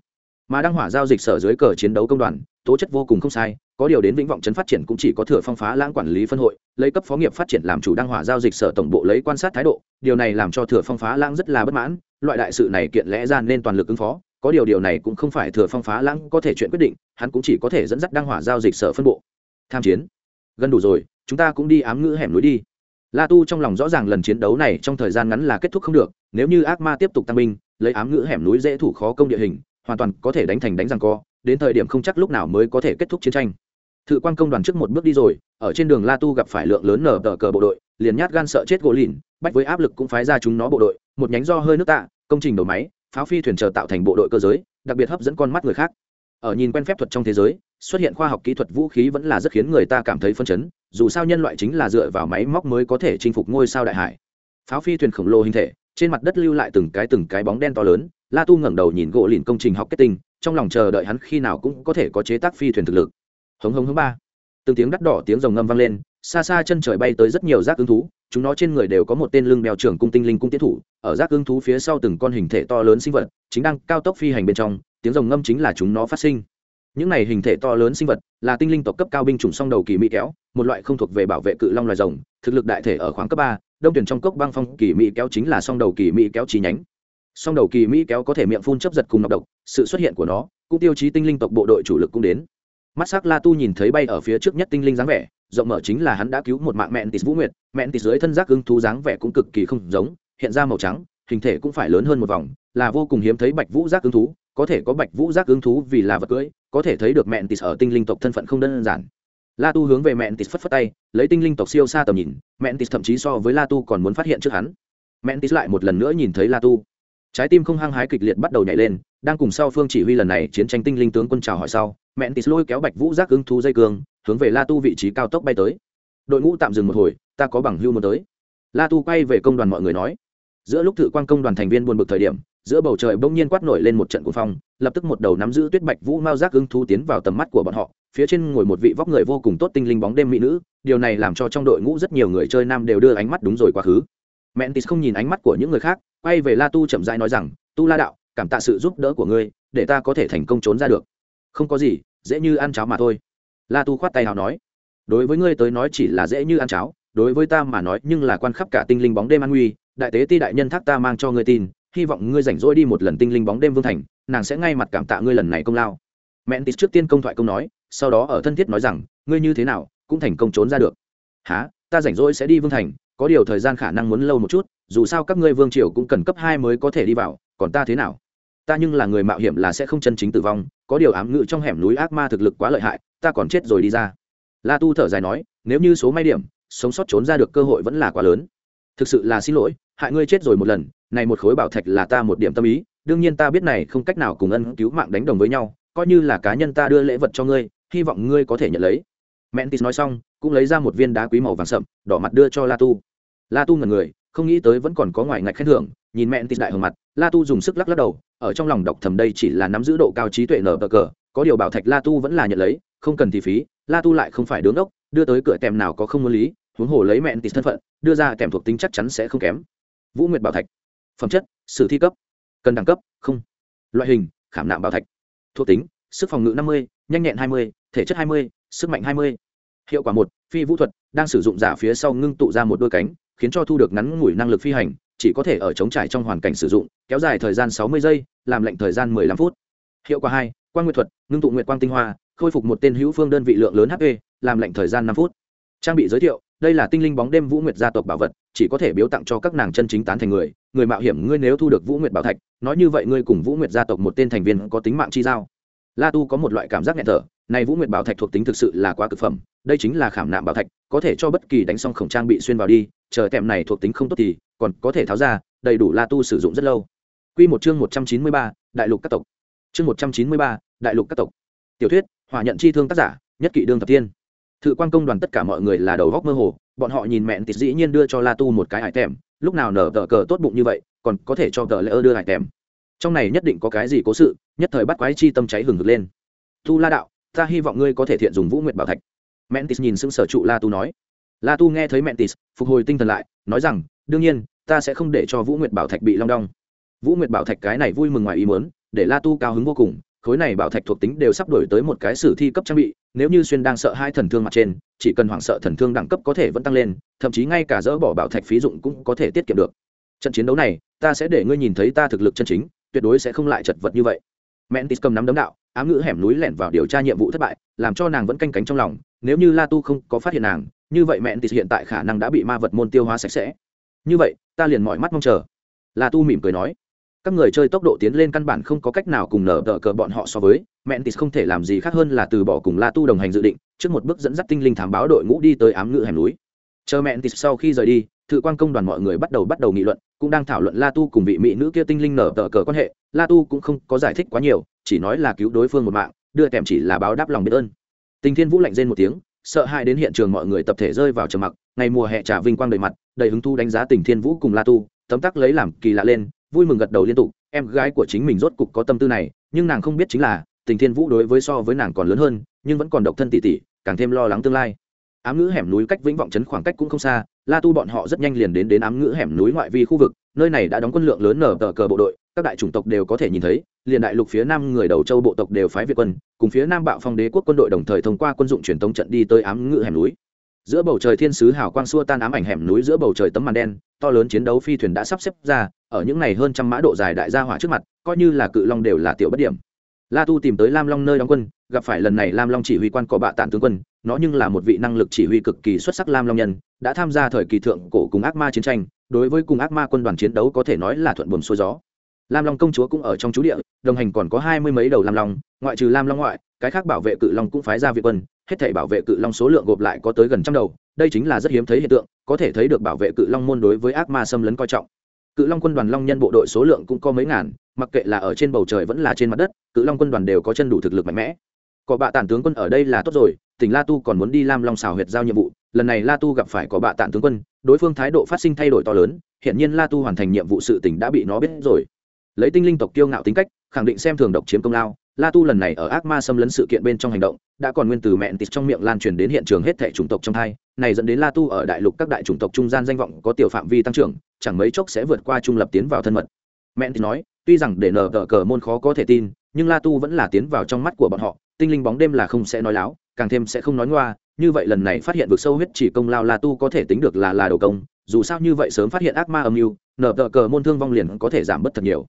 mà đăng hỏa giao dịch sở dưới cờ chiến đấu công đoàn, tố chất vô cùng không sai, có điều đến vĩnh vọng trấn phát triển cũng chỉ có thừa phong phá lãng quản lý phân hội, lấy cấp phó nghiệp phát triển làm chủ đăng hỏa giao dịch sở tổng bộ lấy quan sát thái độ, điều này làm cho thừa phong phá lãng rất là bất mãn, loại đại sự này kiện lẽ ra nên toàn lực ứng phó, có điều điều này cũng không phải thừa phong phá lãng có thể chuyện quyết định, hắn cũng chỉ có thể dẫn dắt đăng hỏa giao dịch sở phân bộ. Tham chiến. Gần đủ rồi, chúng ta cũng đi ám ngữ hẻm núi đi. La tu trong lòng rõ ràng lần chiến đấu này trong thời gian ngắn là kết thúc không được, nếu như ác ma tiếp tục tăng binh, lấy ám ngữ hẻm núi dễ thủ khó công địa hình hoàn toàn có thể đánh thành đánh răng co, đến thời điểm không chắc lúc nào mới có thể kết thúc chiến tranh. Thự quan công đoàn trước một bước đi rồi, ở trên đường la tu gặp phải lượng lớn nở tờ cờ bộ đội, liền nhát gan sợ chết gỗ lìn, bách với áp lực cũng phái ra chúng nó bộ đội, một nhánh do hơi nước tạ, công trình đầu máy, pháo phi thuyền chờ tạo thành bộ đội cơ giới, đặc biệt hấp dẫn con mắt người khác. Ở nhìn quen phép thuật trong thế giới, xuất hiện khoa học kỹ thuật vũ khí vẫn là rất khiến người ta cảm thấy phân chấn, dù sao nhân loại chính là dựa vào máy móc mới có thể chinh phục ngôi sao đại hải. Pháo phi thuyền khổng lồ hình thể trên mặt đất lưu lại từng cái từng cái bóng đen to lớn, la tu ngẩng đầu nhìn gỗ lìn công trình học kết tinh, trong lòng chờ đợi hắn khi nào cũng có thể có chế tác phi thuyền thực lực. Hống hống hống ba. Từng tiếng đắt đỏ tiếng rồng ngâm vang lên, xa xa chân trời bay tới rất nhiều rác ứng thú, chúng nó trên người đều có một tên lưng bèo trưởng cung tinh linh cung tiến thủ, ở rác ứng thú phía sau từng con hình thể to lớn sinh vật, chính đang cao tốc phi hành bên trong, tiếng rồng ngâm chính là chúng nó phát sinh. Những này hình thể to lớn sinh vật là tinh linh tộc cấp cao binh chủng song đầu kỳ mỹ kéo, một loại không thuộc về bảo vệ cự long loài rồng, thực lực đại thể ở khoảng cấp ba, đông tuyển trong cốc băng phong kỳ mỹ kéo chính là song đầu kỳ mỹ kéo chi nhánh. Song đầu kỳ mỹ kéo có thể miệng phun chấp giật cùng nọc độc, sự xuất hiện của nó cũng tiêu chí tinh linh tộc bộ đội chủ lực cũng đến. Mắt s ắ c la tu nhìn thấy bay ở phía trước nhất tinh linh dáng vẻ, rộng mở chính là hắn đã cứu một mạng mẹn tịt vũ nguyệt mẹn tịt dưới thân giác ưng thú dáng vẻ cũng cực kỳ không giống, hiện ra màu trắng, hình thể cũng phải lớn hơn một vòng, là vô cùng hiếm thấy bạch vũ giác ưng thú có thể có bạch vũ giác ứng thú vì là vật cưỡi có thể thấy được mẹn tis ở tinh linh tộc thân phận không đơn giản. La tu hướng về mẹn tis phất phất tay, lấy tinh linh tộc siêu xa tầm nhìn, mẹn tis thậm chí so với la tu còn muốn phát hiện trước hắn. Mẹn tis lại một lần nữa nhìn thấy la tu. Trái tim không hăng hái kịch liệt bắt đầu nhảy lên, đang cùng sau phương chỉ huy lần này chiến tranh tinh linh tướng quân chào hỏi sau, mẹn tis lôi kéo bạch vũ giác ứng thú dây cương hướng về la tu vị trí cao tốc bay tới. Đội ngũ tạm dừng một hồi, ta có bằng hưu muốn tới. La tu quay về công đoàn mọi người nói. Giữa lúc thử quan công đoàn thành viên buồn bực thời điểm giữa bầu trời bỗng nhiên quát nổi lên một trận cuồng phong, lập tức một đầu nắm giữ tuyết bạch vũ mao giác ưng thú tiến vào tầm mắt của bọn họ, phía trên ngồi một vị vóc người vô cùng tốt tinh linh bóng đêm mỹ nữ, điều này làm cho trong đội ngũ rất nhiều người chơi nam đều đưa ánh mắt đúng rồi quá khứ. Mentis không nhìn ánh mắt của những người khác, quay về la tu chậm rãi nói rằng, tu la đạo, cảm tạ sự giúp đỡ của ngươi, để ta có thể thành công trốn ra được. Không có gì, dễ như ăn cháo mà thôi. La tu khoát tay nào nói, đối với ngươi tới nói chỉ là dễ như ăn cháo, đối với ta mà nói nhưng là quan khắp cả tinh linh bóng đêm an nguy, đại tế ti đại nhân thác ta mang cho ngươi tin hy vọng ngươi rảnh rỗi đi một lần tinh linh bóng đêm vương thành, nàng sẽ ngay mặt cảm tạ ngươi lần này công lao. Mẹn tít trước tiên công thoại công nói, sau đó ở thân thiết nói rằng, ngươi như thế nào, cũng thành công trốn ra được. Há ta rảnh rỗi sẽ đi vương thành, có điều thời gian khả năng muốn lâu một chút, dù sao các ngươi vương triều cũng cần cấp hai mới có thể đi vào, còn ta thế nào? Ta nhưng là người mạo hiểm là sẽ không chân chính tử vong, có điều ám ngự trong hẻm núi ác ma thực lực quá lợi hại, ta còn chết rồi đi ra. La tu thở dài nói, nếu như số may điểm, sống sót trốn ra được cơ hội vẫn là quá lớn. Thực sự là xin lỗi, hại ngươi chết rồi một lần này một khối bảo thạch là ta một điểm tâm ý, đương nhiên ta biết này không cách nào cùng ân cứu mạng đánh đồng với nhau, coi như là cá nhân ta đưa lễ vật cho ngươi, hy vọng ngươi có thể nhận lấy. Mentis nói xong, cũng lấy ra một viên đá quý màu vàng sậm, đỏ mặt đưa cho la tu. La tu ngần người, không nghĩ tới vẫn còn có ngoài ngạch khen thưởng, nhìn mentis đại hờ mặt, la tu dùng sức lắc lắc đầu, ở trong lòng đọc thầm đây chỉ là nắm giữ độ cao trí tuệ nở bờ cờ, có điều bảo thạch la tu vẫn là nhận lấy, không cần thì phí, la tu lại không phải đứng ốc đưa tới cửa tèm nào có không muốn lý, huống hồ lấy mẹn tịt thân phận, đưa ra tèm thuộc tính chắc chắn sẽ không kém. Vũ nguyệt bảo thạch phẩm chất, sử thi cấp, cần đẳng cấp, không. Loại hình, khảm nạm bảo thạch. Thuộc tính, sức phòng ngự năm mươi, nhanh nhẹn hai mươi, thể chất hai mươi, sức mạnh hai mươi. Hiệu quả một, phi vũ thuật, đang sử dụng giả phía sau ngưng tụ ra một đôi cánh, khiến cho thu được ngắn ngủi năng lực phi hành, chỉ có thể ở chống trải trong hoàn cảnh sử dụng, kéo dài thời gian sáu mươi giây, làm lệnh thời gian 15 phút. Hiệu quả hai quan nguyệt thuật, ngưng tụ nguyệt quang tinh hoa, khôi phục một tên hữu phương đơn vị lượng lớn hp làm lệnh thời gian năm phút. Trang bị giới thiệu, đây là tinh linh bóng đêm vũ nguyệt gia tộc bảo vật, chỉ có thể biếu tặng cho các nàng chân chính tán thành người người mạo hiểm ngươi nếu thu được vũ nguyệt bảo thạch nói như vậy ngươi cùng vũ nguyệt gia tộc một tên thành viên có tính mạng chi giao la tu có một loại cảm giác nhẹ thở này vũ nguyệt bảo thạch thuộc tính thực sự là quá cực phẩm đây chính là khảm nạm bảo thạch có thể cho bất kỳ đánh xong khổng trang bị xuyên vào đi chờ kèm này thuộc tính không tốt thì còn có thể tháo ra đầy đủ la tu sử dụng rất lâu Quy một chương 193, đại lục các tộc. Chương 193, đại lục các tộc. Tiểu thuyết, hỏa nhận chi thương tác giả, nhất kỵ đương thập tiên. Thự quan công đoàn tất cả mọi người là đầu góc mơ hồ, bọn họ nhìn mẹn tịt dĩ nhiên đưa cho La Tu một cái hải tèm, lúc nào nở tờ cờ tốt bụng như vậy, còn có thể cho tờ lỡ đưa lại kèm. Trong này nhất định có cái gì cố sự, nhất thời bắt quái chi tâm cháy hừng hực lên. Tu La đạo, ta hy vọng ngươi có thể thiện dùng Vũ Nguyệt Bảo Thạch. Mentis nhìn sững sở trụ La Tu nói. La Tu nghe thấy Mentis, phục hồi tinh thần lại, nói rằng, đương nhiên, ta sẽ không để cho Vũ Nguyệt Bảo Thạch bị long đong vũ nguyệt bảo thạch cái này vui mừng ngoài ý muốn để la tu cao hứng vô cùng khối này bảo thạch thuộc tính đều sắp đổi tới một cái sử thi cấp trang bị, nếu như xuyên đang sợ hai thần thương mặt trên, chỉ cần hoảng sợ thần thương đẳng cấp có thể vẫn tăng lên, thậm chí ngay cả dỡ bỏ bảo thạch phí dụng cũng có thể tiết kiệm được. Trận chiến đấu này, ta sẽ để ngươi nhìn thấy ta thực lực chân chính, tuyệt đối sẽ không lại chật vật như vậy. Mentis cầm nắm đấm đạo, ám ngữ hẻm núi lẻn vào điều tra nhiệm vụ thất bại, làm cho nàng vẫn canh cánh trong lòng, nếu như la tu không có phát hiện nàng, như vậy mentis hiện tại khả năng đã bị ma vật môn tiêu hóa sạch sẽ. Như vậy, ta liền mọi mắt mong chờ. La tu mỉm cười nói các người chơi tốc độ tiến lên căn bản không có cách nào cùng nở tờ cờ bọn họ so với. Mentis không thể làm gì khác hơn là từ bỏ cùng la tu đồng hành dự định, trước một bước dẫn dắt tinh linh thám báo đội ngũ đi tới ám ngự hẻm núi. Chờ mentis sau khi rời đi, thự quan công đoàn mọi người bắt đầu bắt đầu nghị luận, cũng đang thảo luận la tu cùng vị mỹ nữ kia tinh linh nở tờ cờ quan hệ. La tu cũng không có giải thích quá nhiều, chỉ nói là cứu đối phương một mạng, đưa kèm chỉ là báo đáp lòng biết ơn. Tình thiên vũ lạnh rên một tiếng, sợ hãi đến hiện trường mọi người tập thể rơi vào trầm mặc, ngày mùa hè trả vinh quang đầy mặt, đầy hứng thu đánh giá tình thiên vũ cùng la tu, tấm tắc lấy làm kỳ lạ lên vui mừng gật đầu liên tục, em gái của chính mình rốt cục có tâm tư này, nhưng nàng không biết chính là, tình thiên vũ đối với so với nàng còn lớn hơn, nhưng vẫn còn độc thân tỷ tỷ càng thêm lo lắng tương lai. Ám ngữ hẻm núi cách vĩnh vọng trấn khoảng cách cũng không xa, la tu bọn họ rất nhanh liền đến đến ám ngữ hẻm núi ngoại vi khu vực, nơi này đã đóng quân lượng lớn nở tờ cờ bộ đội, các đại chủng tộc đều có thể nhìn thấy, liền đại lục phía nam người đầu châu bộ tộc đều phái việt quân, cùng phía nam bạo phong đế quốc quân đội đồng thời thông qua quân dụng truyền thống trận đi tới ám ngữ hẻm núi giữa bầu trời thiên sứ hào quang xua tan ám ảnh hẻm núi giữa bầu trời tấm màn đen, to lớn chiến đấu phi thuyền đã sắp xếp ra, ở những này hơn trăm mã độ dài đại gia hỏa trước mặt, coi như là cự long đều là tiểu bất điểm. La tu tìm tới lam long nơi đóng quân, gặp phải lần này lam long chỉ huy quan cọ bạ tản tướng quân, nó nhưng là một vị năng lực chỉ huy cực kỳ xuất sắc lam long nhân, đã tham gia thời kỳ thượng cổ cùng ác ma chiến tranh, đối với cùng ác ma quân đoàn chiến đấu có thể nói là thuận buồm xuôi gió. Lam long công chúa cũng ở trong chú địa, đồng hành còn có hai mươi mấy đầu lam long, ngoại trừ lam long ngoại cái khác bảo vệ cự long cũng phái ra viện quân, hết thể bảo vệ cự long số lượng gộp lại có tới gần trăm đầu, đây chính là rất hiếm thấy hiện tượng, có thể thấy được bảo vệ cự long môn đối với ác ma xâm lấn coi trọng. Cự long quân đoàn long nhân bộ đội số lượng cũng có mấy ngàn, mặc kệ là ở trên bầu trời vẫn là trên mặt đất, cự long quân đoàn đều có chân đủ thực lực mạnh mẽ. Có bạ tản tướng quân ở đây là tốt rồi, tỉnh la tu còn muốn đi lam long xào huyệt giao nhiệm vụ, lần này la tu gặp phải có bạ tản tướng quân, đối phương thái độ phát sinh thay đổi to lớn hiện nhiên la tu hoàn thành nhiệm vụ sự tỉnh đã bị nó biết rồi. Lấy tinh linh tộc kiêu ngạo tính cách, khẳng định xem thường độc chiếm công lao la tu lần này ở ác ma xâm lấn sự kiện bên trong hành động, đã còn nguyên từ mẹn tịt trong miệng lan truyền đến hiện trường hết thẻ chủng tộc trong hai, này dẫn đến la tu ở đại lục các đại chủng tộc trung gian danh vọng có tiểu phạm vi tăng trưởng, chẳng mấy chốc sẽ vượt qua trung lập tiến vào thân mật. Mẹn tịt nói, tuy rằng để nở tờ cờ môn khó có thể tin, nhưng la tu vẫn là tiến vào trong mắt của bọn họ, tinh linh bóng đêm là không sẽ nói láo, càng thêm sẽ không nói ngoa, như vậy lần này phát hiện vực sâu huyết chỉ công lao la tu có thể tính được là là đầu công, dù sao như vậy sớm phát hiện ác ma âm mưu, nở tờ cờ môn thương vong liền có thể giảm bớt thật nhiều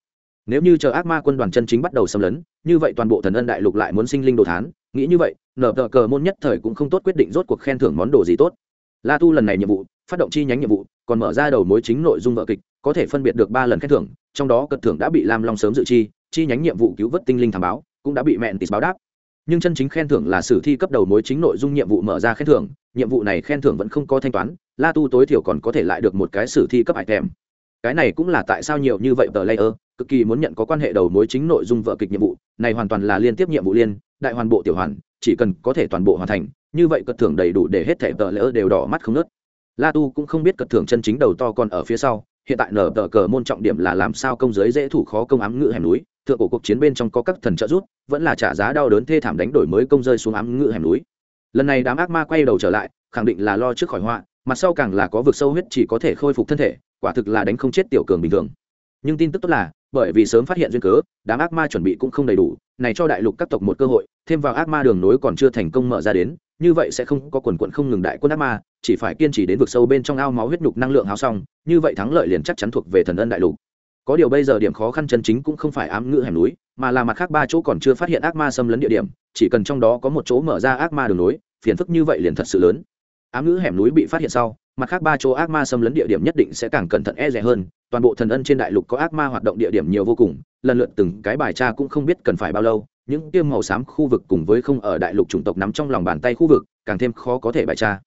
nếu như chờ ác ma quân đoàn chân chính bắt đầu xâm lấn, như vậy toàn bộ thần ân đại lục lại muốn sinh linh đồ thán. Nghĩ như vậy, nở tờ cờ môn nhất thời cũng không tốt quyết định rốt cuộc khen thưởng món đồ gì tốt. La tu lần này nhiệm vụ, phát động chi nhánh nhiệm vụ, còn mở ra đầu mối chính nội dung vợ kịch, có thể phân biệt được ba lần khen thưởng, trong đó cật thưởng đã bị lam long sớm dự chi chi nhánh nhiệm vụ cứu vớt tinh linh thảm báo, cũng đã bị mẹn tịt báo đáp. Nhưng chân chính khen thưởng là sử thi cấp đầu mối chính nội dung nhiệm vụ mở ra khen thưởng, nhiệm vụ này khen thưởng vẫn không có thanh toán, la tu tối thiểu còn có thể lại được một cái sử thi cấp hải thèm cái này cũng là tại sao nhiều như vậy tờ layer cực kỳ muốn nhận có quan hệ đầu mối chính nội dung vợ kịch nhiệm vụ, này hoàn toàn là liên tiếp nhiệm vụ liên, đại hoàn bộ tiểu hoàn, chỉ cần có thể toàn bộ hoàn thành, như vậy cật thưởng đầy đủ để hết thể tờ lỡ đều đỏ mắt không nớt. La tu cũng không biết cật thưởng chân chính đầu to còn ở phía sau, hiện tại nở tờ cờ môn trọng điểm là làm sao công giới dễ thủ khó công ám ngự hẻm núi, thượng cổ cuộc chiến bên trong có các thần trợ rút vẫn là trả giá đau đớn thê thảm đánh đổi mới công rơi xuống ám ngự hẻm núi. Lần này đám ác ma quay đầu trở lại, khẳng định là lo trước khỏi họa, mặt sau càng là có vực sâu huyết chỉ có thể khôi phục thân thể, quả thực là đánh không chết tiểu cường bình thường nhưng tin tức tốt là, bởi vì sớm phát hiện duyên cớ, đám ác ma chuẩn bị cũng không đầy đủ, này cho đại lục các tộc một cơ hội, thêm vào ác ma đường nối còn chưa thành công mở ra đến, như vậy sẽ không có quần quận không ngừng đại quân ác ma, chỉ phải kiên trì đến vực sâu bên trong ao máu huyết nhục năng lượng hao xong, như vậy thắng lợi liền chắc chắn thuộc về thần ân đại lục. Có điều bây giờ điểm khó khăn chân chính cũng không phải ám ngữ hẻm núi, mà là mặt khác ba chỗ còn chưa phát hiện ác ma xâm lấn địa điểm, chỉ cần trong đó có một chỗ mở ra ác ma đường nối, phiền phức như vậy liền thật sự lớn. Ám ngữ hẻm núi bị phát hiện sau, mặt khác ba chỗ ác ma xâm lấn địa điểm nhất định sẽ càng cẩn thận e rẻ hơn toàn bộ thần ân trên đại lục có ác ma hoạt động địa điểm nhiều vô cùng, lần lượt từng cái bài tra cũng không biết cần phải bao lâu, những tiêm màu xám khu vực cùng với không ở đại lục chủng tộc nắm trong lòng bàn tay khu vực, càng thêm khó có thể bài tra.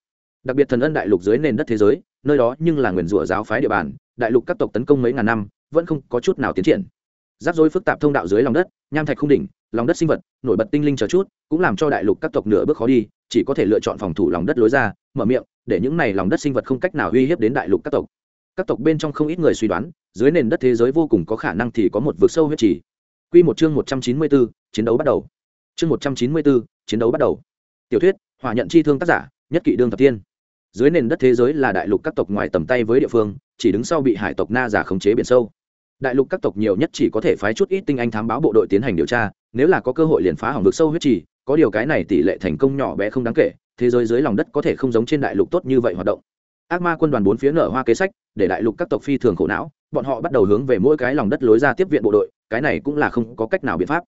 Đặc biệt thần ân đại lục dưới nền đất thế giới, nơi đó nhưng là nguyền rủa giáo phái địa bàn, đại lục các tộc tấn công mấy ngàn năm, vẫn không có chút nào tiến triển. Rắc rối phức tạp thông đạo dưới lòng đất, nham thạch không đỉnh, lòng đất sinh vật, nổi bật tinh linh chờ chút, cũng làm cho đại lục các tộc nửa bước khó đi, chỉ có thể lựa chọn phòng thủ lòng đất lối ra, mở miệng, để những này lòng đất sinh vật không cách nào uy hiếp đến đại lục các tộc các tộc bên trong không ít người suy đoán dưới nền đất thế giới vô cùng có khả năng thì có một vực sâu huyết trì Quy một chương 194, chiến đấu bắt đầu. Chương 194, chiến đấu bắt đầu. Tiểu thuyết, hỏa nhận chi thương tác giả, nhất kỵ đương thập tiên. Dưới nền đất thế giới là đại lục các tộc ngoài tầm tay với địa phương, chỉ đứng sau bị hải tộc na giả khống chế biển sâu. Đại lục các tộc nhiều nhất chỉ có thể phái chút ít tinh anh thám báo bộ đội tiến hành điều tra, nếu là có cơ hội liền phá hỏng vực sâu huyết trì, có điều cái này tỷ lệ thành công nhỏ bé không đáng kể, thế giới dưới lòng đất có thể không giống trên đại lục tốt như vậy hoạt động. Ác ma quân đoàn bốn phía nở hoa kế sách, để đại lục các tộc phi thường khổ não, bọn họ bắt đầu hướng về mỗi cái lòng đất lối ra tiếp viện bộ đội, cái này cũng là không có cách nào biện pháp.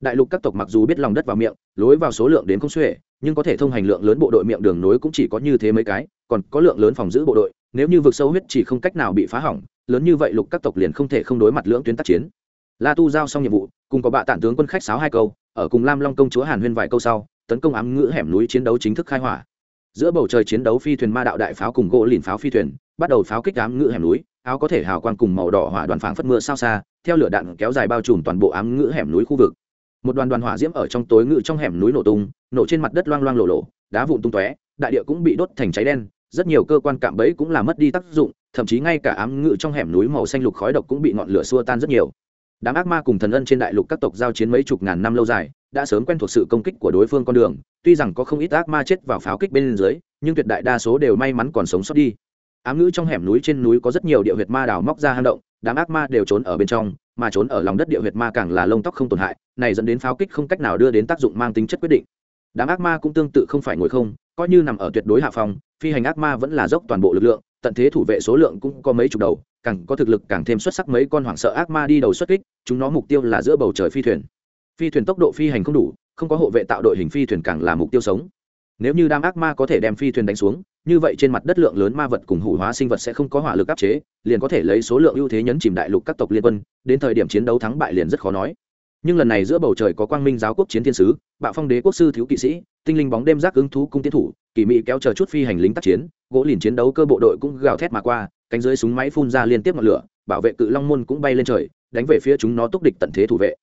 Đại lục các tộc mặc dù biết lòng đất vào miệng lối vào số lượng đến không xuể nhưng có thể thông hành lượng lớn bộ đội miệng đường nối cũng chỉ có như thế mấy cái còn có lượng lớn phòng giữ bộ đội nếu như vực sâu huyết chỉ không cách nào bị phá hỏng lớn như vậy lục các tộc liền không thể không đối mặt lưỡng tuyến tác chiến. La tu giao xong nhiệm vụ cùng có bạ tản tướng quân khách sáo hai câu ở cùng lam long công chúa hàn huyên vài câu sau tấn công ám ngữ hẻm núi chiến đấu chính thức khai hỏa giữa bầu trời chiến đấu phi thuyền ma đạo đại pháo cùng gỗ lìn pháo phi thuyền, bắt đầu pháo kích ám ngữ hẻm núi, áo có thể hào quang cùng màu đỏ hỏa đoàn phảng phất mưa sao xa, theo lửa đạn kéo dài bao trùm toàn bộ ám ngữ hẻm núi khu vực. Một đoàn đoàn hỏa diễm ở trong tối ngự trong hẻm núi nổ tung, nổ trên mặt đất loang loang lộ lộ đá vụn tung tóe, đại địa cũng bị đốt thành cháy đen, rất nhiều cơ quan cạm bẫy cũng làm mất đi tác dụng, thậm chí ngay cả ám ngự trong hẻm núi màu xanh lục khói độc cũng bị ngọn lửa xua tan rất nhiều. Đám ác ma cùng thần ân trên đại lục các tộc giao chiến mấy chục ngàn năm lâu dài đã sớm quen thuộc sự công kích của đối phương con đường, tuy rằng có không ít ác ma chết vào pháo kích bên dưới, nhưng tuyệt đại đa số đều may mắn còn sống sót đi. Ám ngữ trong hẻm núi trên núi có rất nhiều địa huyệt ma đào móc ra hang động, đám ác ma đều trốn ở bên trong, mà trốn ở lòng đất địa huyệt ma càng là lông tóc không tổn hại, này dẫn đến pháo kích không cách nào đưa đến tác dụng mang tính chất quyết định. Đám ác ma cũng tương tự không phải ngồi không, coi như nằm ở tuyệt đối hạ phòng, phi hành ác ma vẫn là dốc toàn bộ lực lượng, tận thế thủ vệ số lượng cũng có mấy chục đầu, càng có thực lực càng thêm xuất sắc mấy con hoảng sợ ác ma đi đầu xuất kích, chúng nó mục tiêu là giữa bầu trời phi thuyền phi thuyền tốc độ phi hành không đủ, không có hộ vệ tạo đội hình phi thuyền càng là mục tiêu sống. Nếu như đam ác ma có thể đem phi thuyền đánh xuống, như vậy trên mặt đất lượng lớn ma vật cùng hủ hóa sinh vật sẽ không có hỏa lực áp chế, liền có thể lấy số lượng ưu thế nhấn chìm đại lục các tộc liên quân, đến thời điểm chiến đấu thắng bại liền rất khó nói. Nhưng lần này giữa bầu trời có quang minh giáo quốc chiến thiên sứ, bạo phong đế quốc sư thiếu kỵ sĩ, tinh linh bóng đêm giác ứng thú cung tiến thủ, kỳ mỹ kéo chờ chút phi hành lính tác chiến, gỗ liền chiến đấu cơ bộ đội cũng gào thét mà qua, cánh dưới súng máy phun ra liên tiếp ngọn lửa, bảo vệ cự long môn cũng bay lên trời, đánh về phía chúng nó túc địch tận thế thủ vệ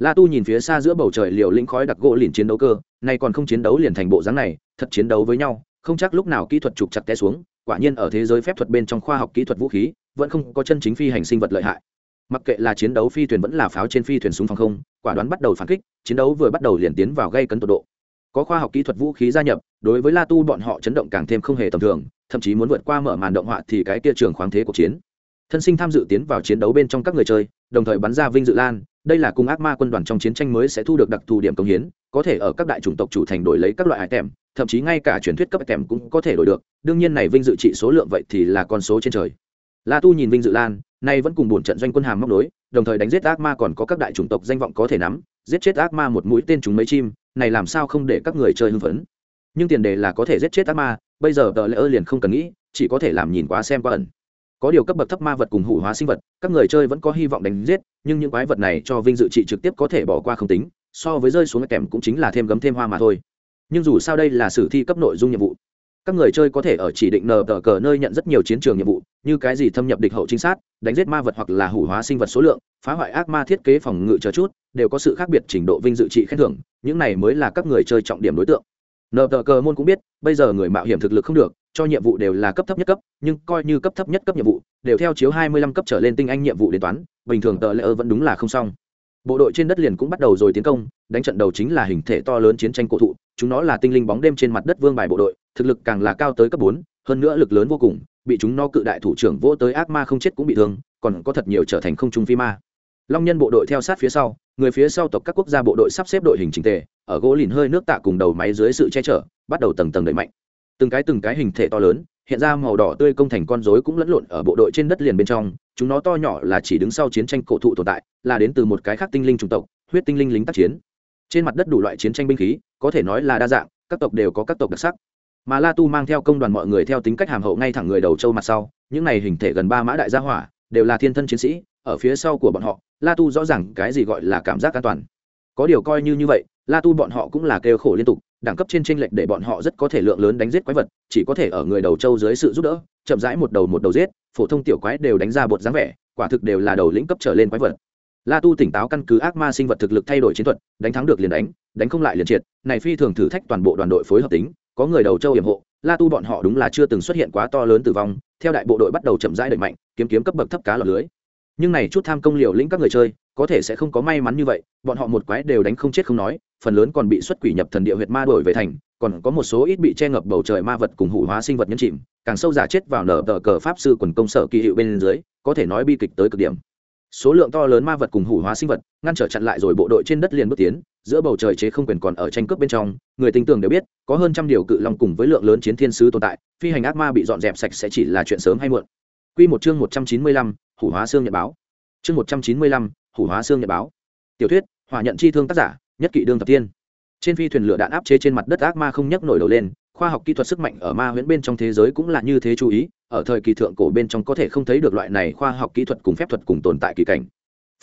la tu nhìn phía xa giữa bầu trời liều lĩnh khói đặc gỗ liền chiến đấu cơ, nay còn không chiến đấu liền thành bộ dáng này, thật chiến đấu với nhau, không chắc lúc nào kỹ thuật trục chặt té xuống, quả nhiên ở thế giới phép thuật bên trong khoa học kỹ thuật vũ khí, vẫn không có chân chính phi hành sinh vật lợi hại. Mặc kệ là chiến đấu phi thuyền vẫn là pháo trên phi thuyền súng phòng không, quả đoán bắt đầu phản kích, chiến đấu vừa bắt đầu liền tiến vào gây cấn tột độ. Có khoa học kỹ thuật vũ khí gia nhập, đối với la tu bọn họ chấn động càng thêm không hề tầm thường, thậm chí muốn vượt qua mở màn động họa thì cái kia trường khoáng thế cuộc chiến. Thân sinh tham dự tiến vào chiến đấu bên trong các người chơi, đồng thời bắn ra vinh dự lan đây là cùng ác ma quân đoàn trong chiến tranh mới sẽ thu được đặc thù điểm công hiến, có thể ở các đại chủng tộc chủ thành đổi lấy các loại hải tèm thậm chí ngay cả truyền thuyết cấp tèm cũng có thể đổi được, đương nhiên này vinh dự trị số lượng vậy thì là con số trên trời. La tu nhìn vinh dự lan, nay vẫn cùng bổn trận doanh quân hàm móc nối, đồng thời đánh giết ác ma còn có các đại chủng tộc danh vọng có thể nắm, giết chết ác ma một mũi tên chúng mấy chim, này làm sao không để các người chơi hưng phấn. Nhưng tiền đề là có thể giết chết ác ma, bây giờ tờ lễ ơ liền không cần nghĩ, chỉ có thể làm nhìn quá xem qua ẩn có điều cấp bậc thấp ma vật cùng hủ hóa sinh vật, các người chơi vẫn có hy vọng đánh giết, nhưng những quái vật này cho vinh dự trị trực tiếp có thể bỏ qua không tính, so với rơi xuống kèm cũng chính là thêm gấm thêm hoa mà thôi. Nhưng dù sao đây là sử thi cấp nội dung nhiệm vụ. Các người chơi có thể ở chỉ định nờ tờ cờ nơi nhận rất nhiều chiến trường nhiệm vụ, như cái gì thâm nhập địch hậu chính sát, đánh giết ma vật hoặc là hủ hóa sinh vật số lượng, phá hoại ác ma thiết kế phòng ngự chờ chút, đều có sự khác biệt trình độ vinh dự trị khen thưởng, những này mới là các người chơi trọng điểm đối tượng. Nờ tờ cờ môn cũng biết, bây giờ người mạo hiểm thực lực không được cho nhiệm vụ đều là cấp thấp nhất cấp, nhưng coi như cấp thấp nhất cấp nhiệm vụ, đều theo chiếu hai mươi lăm cấp trở lên tinh anh nhiệm vụ đến toán, bình thường tờ lễ ơ vẫn đúng là không xong. Bộ đội trên đất liền cũng bắt đầu rồi tiến công, đánh trận đầu chính là hình thể to lớn chiến tranh cổ thụ, chúng nó là tinh linh bóng đêm trên mặt đất vương bài bộ đội, thực lực càng là cao tới cấp bốn, hơn nữa lực lớn vô cùng, bị chúng nó cự đại thủ trưởng vỗ tới ác ma không chết cũng bị thương, còn có thật nhiều trở thành không trung phi ma. Long nhân bộ đội theo sát phía sau, người phía sau tộc các quốc gia bộ đội sắp xếp đội hình trình tề, ở gỗ lìn hơi nước tạ cùng đầu máy dưới sự che chở, bắt đầu tầng tầng đẩy mạnh từng cái từng cái hình thể to lớn, hiện ra màu đỏ tươi công thành con rối cũng lẫn lộn ở bộ đội trên đất liền bên trong, chúng nó to nhỏ là chỉ đứng sau chiến tranh cổ thụ tồn tại, là đến từ một cái khác tinh linh chủng tộc, huyết tinh linh lính tác chiến. Trên mặt đất đủ loại chiến tranh binh khí, có thể nói là đa dạng, các tộc đều có các tộc đặc sắc. Mà la tu mang theo công đoàn mọi người theo tính cách hàm hậu ngay thẳng người đầu châu mặt sau, những này hình thể gần ba mã đại gia hỏa, đều là thiên thân chiến sĩ, ở phía sau của bọn họ, la tu rõ ràng cái gì gọi là cảm giác an toàn. Có điều coi như như vậy, la tu bọn họ cũng là kêu khổ liên tục đẳng cấp trên chênh lệch để bọn họ rất có thể lượng lớn đánh giết quái vật, chỉ có thể ở người đầu châu dưới sự giúp đỡ, chậm rãi một đầu một đầu giết, phổ thông tiểu quái đều đánh ra bột dáng vẻ, quả thực đều là đầu lĩnh cấp trở lên quái vật. La tu tỉnh táo căn cứ ác ma sinh vật thực lực thay đổi chiến thuật, đánh thắng được liền đánh đánh không lại liền triệt, này phi thường thử thách toàn bộ đoàn đội phối hợp tính, có người đầu châu yểm hộ, la tu bọn họ đúng là chưa từng xuất hiện quá to lớn tử vong, theo đại bộ đội bắt đầu chậm rãi đẩy mạnh, kiếm kiếm cấp bậc thấp cá lọt lưới nhưng này chút tham công liều lĩnh các người chơi, có thể sẽ không có may mắn như vậy, bọn họ một quái đều đánh không chết không nói, phần lớn còn bị xuất quỷ nhập thần địa huyệt ma đổi về thành, còn có một số ít bị che ngập bầu trời ma vật cùng hủ hóa sinh vật nhân chìm, càng sâu giả chết vào nở tờ cờ pháp sư quần công sở kỳ hiệu bên dưới, có thể nói bi kịch tới cực điểm. Số lượng to lớn ma vật cùng hủ hóa sinh vật, ngăn trở chặn lại rồi bộ đội trên đất liền bước tiến, giữa bầu trời chế không quyền còn ở tranh cướp bên trong, người tin tưởng đều biết, có hơn trăm điều cự long cùng với lượng lớn chiến thiên sứ tồn tại, phi hành ác ma bị dọn dẹp sạch sẽ chỉ là chuyện sớm hay muộn. Quy một chương một trăm chín mươi lăm, hủ hóa xương nhật báo. Chương một trăm chín mươi lăm, hủ hóa xương nhật báo. Tiểu thuyết hỏa nhận chi thương tác giả nhất kỵ đương thập tiên trên phi thuyền lửa đạn áp chế trên mặt đất ác ma không nhấc nổi đầu lên khoa học kỹ thuật sức mạnh ở ma huyễn bên trong thế giới cũng là như thế chú ý ở thời kỳ thượng cổ bên trong có thể không thấy được loại này khoa học kỹ thuật cùng phép thuật cùng tồn tại kỳ cảnh.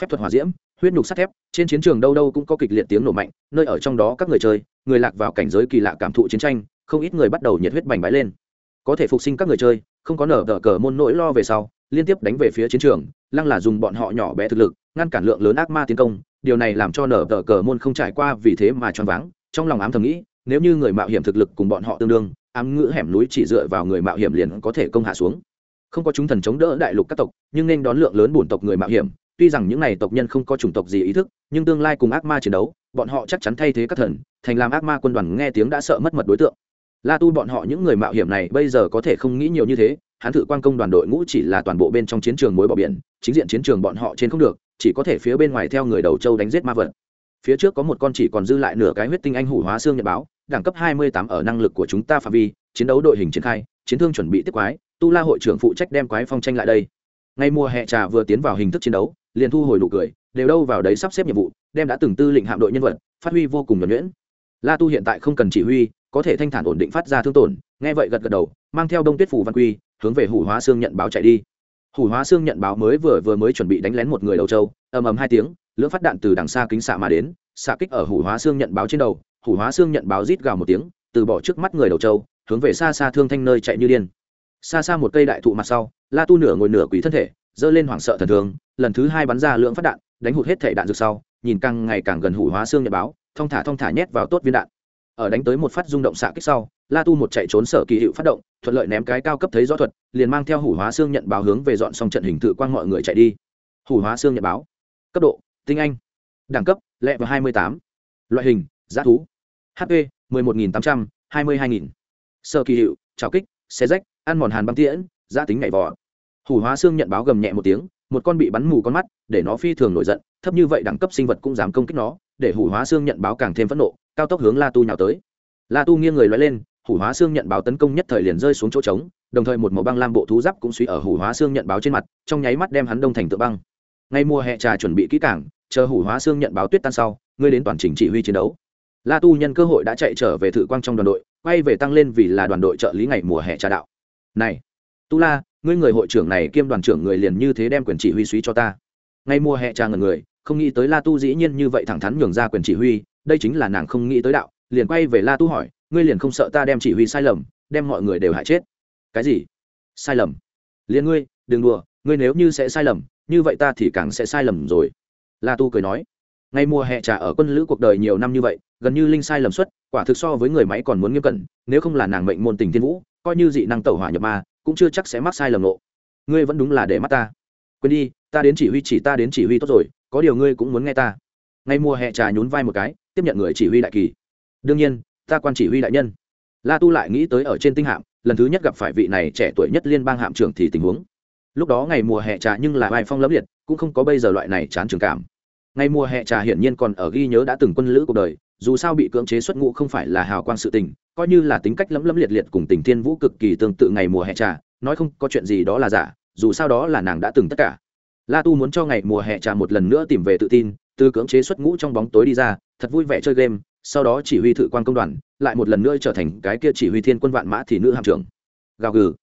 Phép thuật hỏa diễm huyết nhục sắt thép trên chiến trường đâu đâu cũng có kịch liệt tiếng nổ mạnh nơi ở trong đó các người chơi người lạc vào cảnh giới kỳ lạ cảm thụ chiến tranh không ít người bắt đầu nhiệt huyết bành bái lên. Có thể phục sinh các người chơi không có nở tờ cờ môn nỗi lo về sau, liên tiếp đánh về phía chiến trường, lăng là dùng bọn họ nhỏ bé thực lực, ngăn cản lượng lớn ác ma tiến công. Điều này làm cho nở tờ cờ môn không trải qua vì thế mà choáng váng. Trong lòng ám thầm nghĩ, nếu như người mạo hiểm thực lực cùng bọn họ tương đương, ám ngữ hẻm núi chỉ dựa vào người mạo hiểm liền có thể công hạ xuống. Không có chúng thần chống đỡ đại lục các tộc, nhưng nên đón lượng lớn bổn tộc người mạo hiểm. Tuy rằng những n à y tộc nhân không có chủng tộc gì ý thức, nhưng tương lai cùng ác ma chiến đấu, bọn họ chắc chắn thay thế các thần, thành làm ác ma quân đoàn nghe tiếng đã sợ mất mật đối tượng la tu bọn họ những người mạo hiểm này bây giờ có thể không nghĩ nhiều như thế, hắn thử quan công đoàn đội ngũ chỉ là toàn bộ bên trong chiến trường mối bỏ biển, chính diện chiến trường bọn họ trên không được, chỉ có thể phía bên ngoài theo người đầu châu đánh giết ma vật. Phía trước có một con chỉ còn dư lại nửa cái huyết tinh anh hủ hóa xương nhật báo, đẳng cấp 28 ở năng lực của chúng ta phạm vi, chiến đấu đội hình triển khai, chiến thương chuẩn bị tiếp quái, tu la hội trưởng phụ trách đem quái phong tranh lại đây. Ngay mùa hè trà vừa tiến vào hình thức chiến đấu, liền thu hồi nụ cười, đều đâu vào đấy sắp xếp nhiệm vụ, đem đã từng tư lệnh hạm đội nhân vật, phát huy vô cùng nhuẩn nhuyễn la tu hiện tại không cần chỉ huy, có thể thanh thản ổn định phát ra thương tổn, nghe vậy gật gật đầu, mang theo đông tuyết phủ văn quy, hướng về hủ hóa xương nhận báo chạy đi. Hủ hóa xương nhận báo mới vừa vừa mới chuẩn bị đánh lén một người đầu châu ầm ầm hai tiếng, lưỡng phát đạn từ đằng xa kính xạ mà đến, xạ kích ở hủ hóa xương nhận báo trên đầu, hủ hóa xương nhận báo rít gào một tiếng, từ bỏ trước mắt người đầu châu hướng về xa xa thương thanh nơi chạy như điên. Xa xa một cây đại thụ mặt sau, la tu nửa ngồi nửa quỷ thân thể, giơ lên hoảng sợ thần thường lần thứ hai bắn ra lượng phát đạn, đánh hụt hết thể đạn dược sau, nhìn càng ngày càng gần hủ hóa xương nhận báo thong thả thong thả nhét vào tốt viên đạn. Ở đánh tới một phát rung động xạ kích sau, la tu một chạy trốn sở kỳ hiệu phát động, thuận lợi ném cái cao cấp thấy rõ thuật, liền mang theo hủ hóa xương nhận báo hướng về dọn xong trận hình tự quang mọi người chạy đi. Hủ hóa xương nhận báo. Cấp độ, tinh anh. Đẳng cấp lẹ và hai mươi tám. Loại hình, giá thú. Hp mười một nghìn tám trăm, hai mươi hai nghìn. Sơ kỳ hiệu trào kích xe rách, ăn mòn hàn băng tiễn, giá tính nhảy vỏ hủ hóa xương nhận báo gầm nhẹ một tiếng một con bị bắn mù con mắt, để nó phi thường nổi giận, thấp như vậy đẳng cấp sinh vật cũng dám công kích nó, để hủ hóa xương nhận báo càng thêm phẫn nộ, cao tốc hướng la tu nhào tới. La tu nghiêng người loay lên, hủ hóa xương nhận báo tấn công nhất thời liền rơi xuống chỗ trống, đồng thời một màu băng lam bộ thú giáp cũng suy ở hủ hóa xương nhận báo trên mặt, trong nháy mắt đem hắn đông thành tượng băng. Ngay mùa hè trà chuẩn bị kỹ cảng chờ hủ hóa xương nhận báo tuyết tan sau, ngươi đến toàn trình chỉ huy chiến đấu. La tu nhân cơ hội đã chạy trở về thự quang trong đoàn đội, quay về tăng lên vì là đoàn đội trợ lý ngày mùa hè trà đạo. Này, tu la ngươi người hội trưởng này kiêm đoàn trưởng người liền như thế đem quyền chỉ huy suý cho ta. Ngay mùa hè trà ngần người, không nghĩ tới la tu dĩ nhiên như vậy thẳng thắn nhường ra quyền chỉ huy, đây chính là nàng không nghĩ tới đạo, liền quay về la tu hỏi, ngươi liền không sợ ta đem chỉ huy sai lầm, đem mọi người đều hại chết? Cái gì? Sai lầm? Liền ngươi, đừng đùa, ngươi nếu như sẽ sai lầm, như vậy ta thì càng sẽ sai lầm rồi. La tu cười nói. Ngay mùa hè trà ở quân lữ cuộc đời nhiều năm như vậy, gần như linh sai lầm suất quả thực so với người máy còn muốn nghiêm cẩn, nếu không là nàng mệnh môn tình thiên vũ, coi như dị năng tẩu hỏa nhập ma cũng chưa chắc sẽ mắc sai lầm nộ ngươi vẫn đúng là để mắt ta. Quên đi, ta đến chỉ huy chỉ ta đến chỉ huy tốt rồi, có điều ngươi cũng muốn nghe ta. Ngay mùa hè trà nhún vai một cái, tiếp nhận người chỉ huy đại kỳ. Đương nhiên, ta quan chỉ huy đại nhân. La tu lại nghĩ tới ở trên tinh hạm, lần thứ nhất gặp phải vị này trẻ tuổi nhất liên bang hạm trưởng thì tình huống. Lúc đó ngày mùa hè trà nhưng là vai phong lẫm liệt, cũng không có bây giờ loại này chán trường cảm. Ngày mùa hè trà hiển nhiên còn ở ghi nhớ đã từng quân lữ cuộc đời dù sao bị cưỡng chế xuất ngũ không phải là hào quang sự tình, coi như là tính cách lẫm lẫm liệt liệt cùng tình thiên vũ cực kỳ tương tự ngày mùa hè trà, nói không có chuyện gì đó là giả, dù sao đó là nàng đã từng tất cả. La tu muốn cho ngày mùa hè trà một lần nữa tìm về tự tin, từ cưỡng chế xuất ngũ trong bóng tối đi ra, thật vui vẻ chơi game, sau đó chỉ huy thự quan công đoàn, lại một lần nữa trở thành cái kia chỉ huy thiên quân vạn mã thì nữ hạm trưởng. Gào gừ.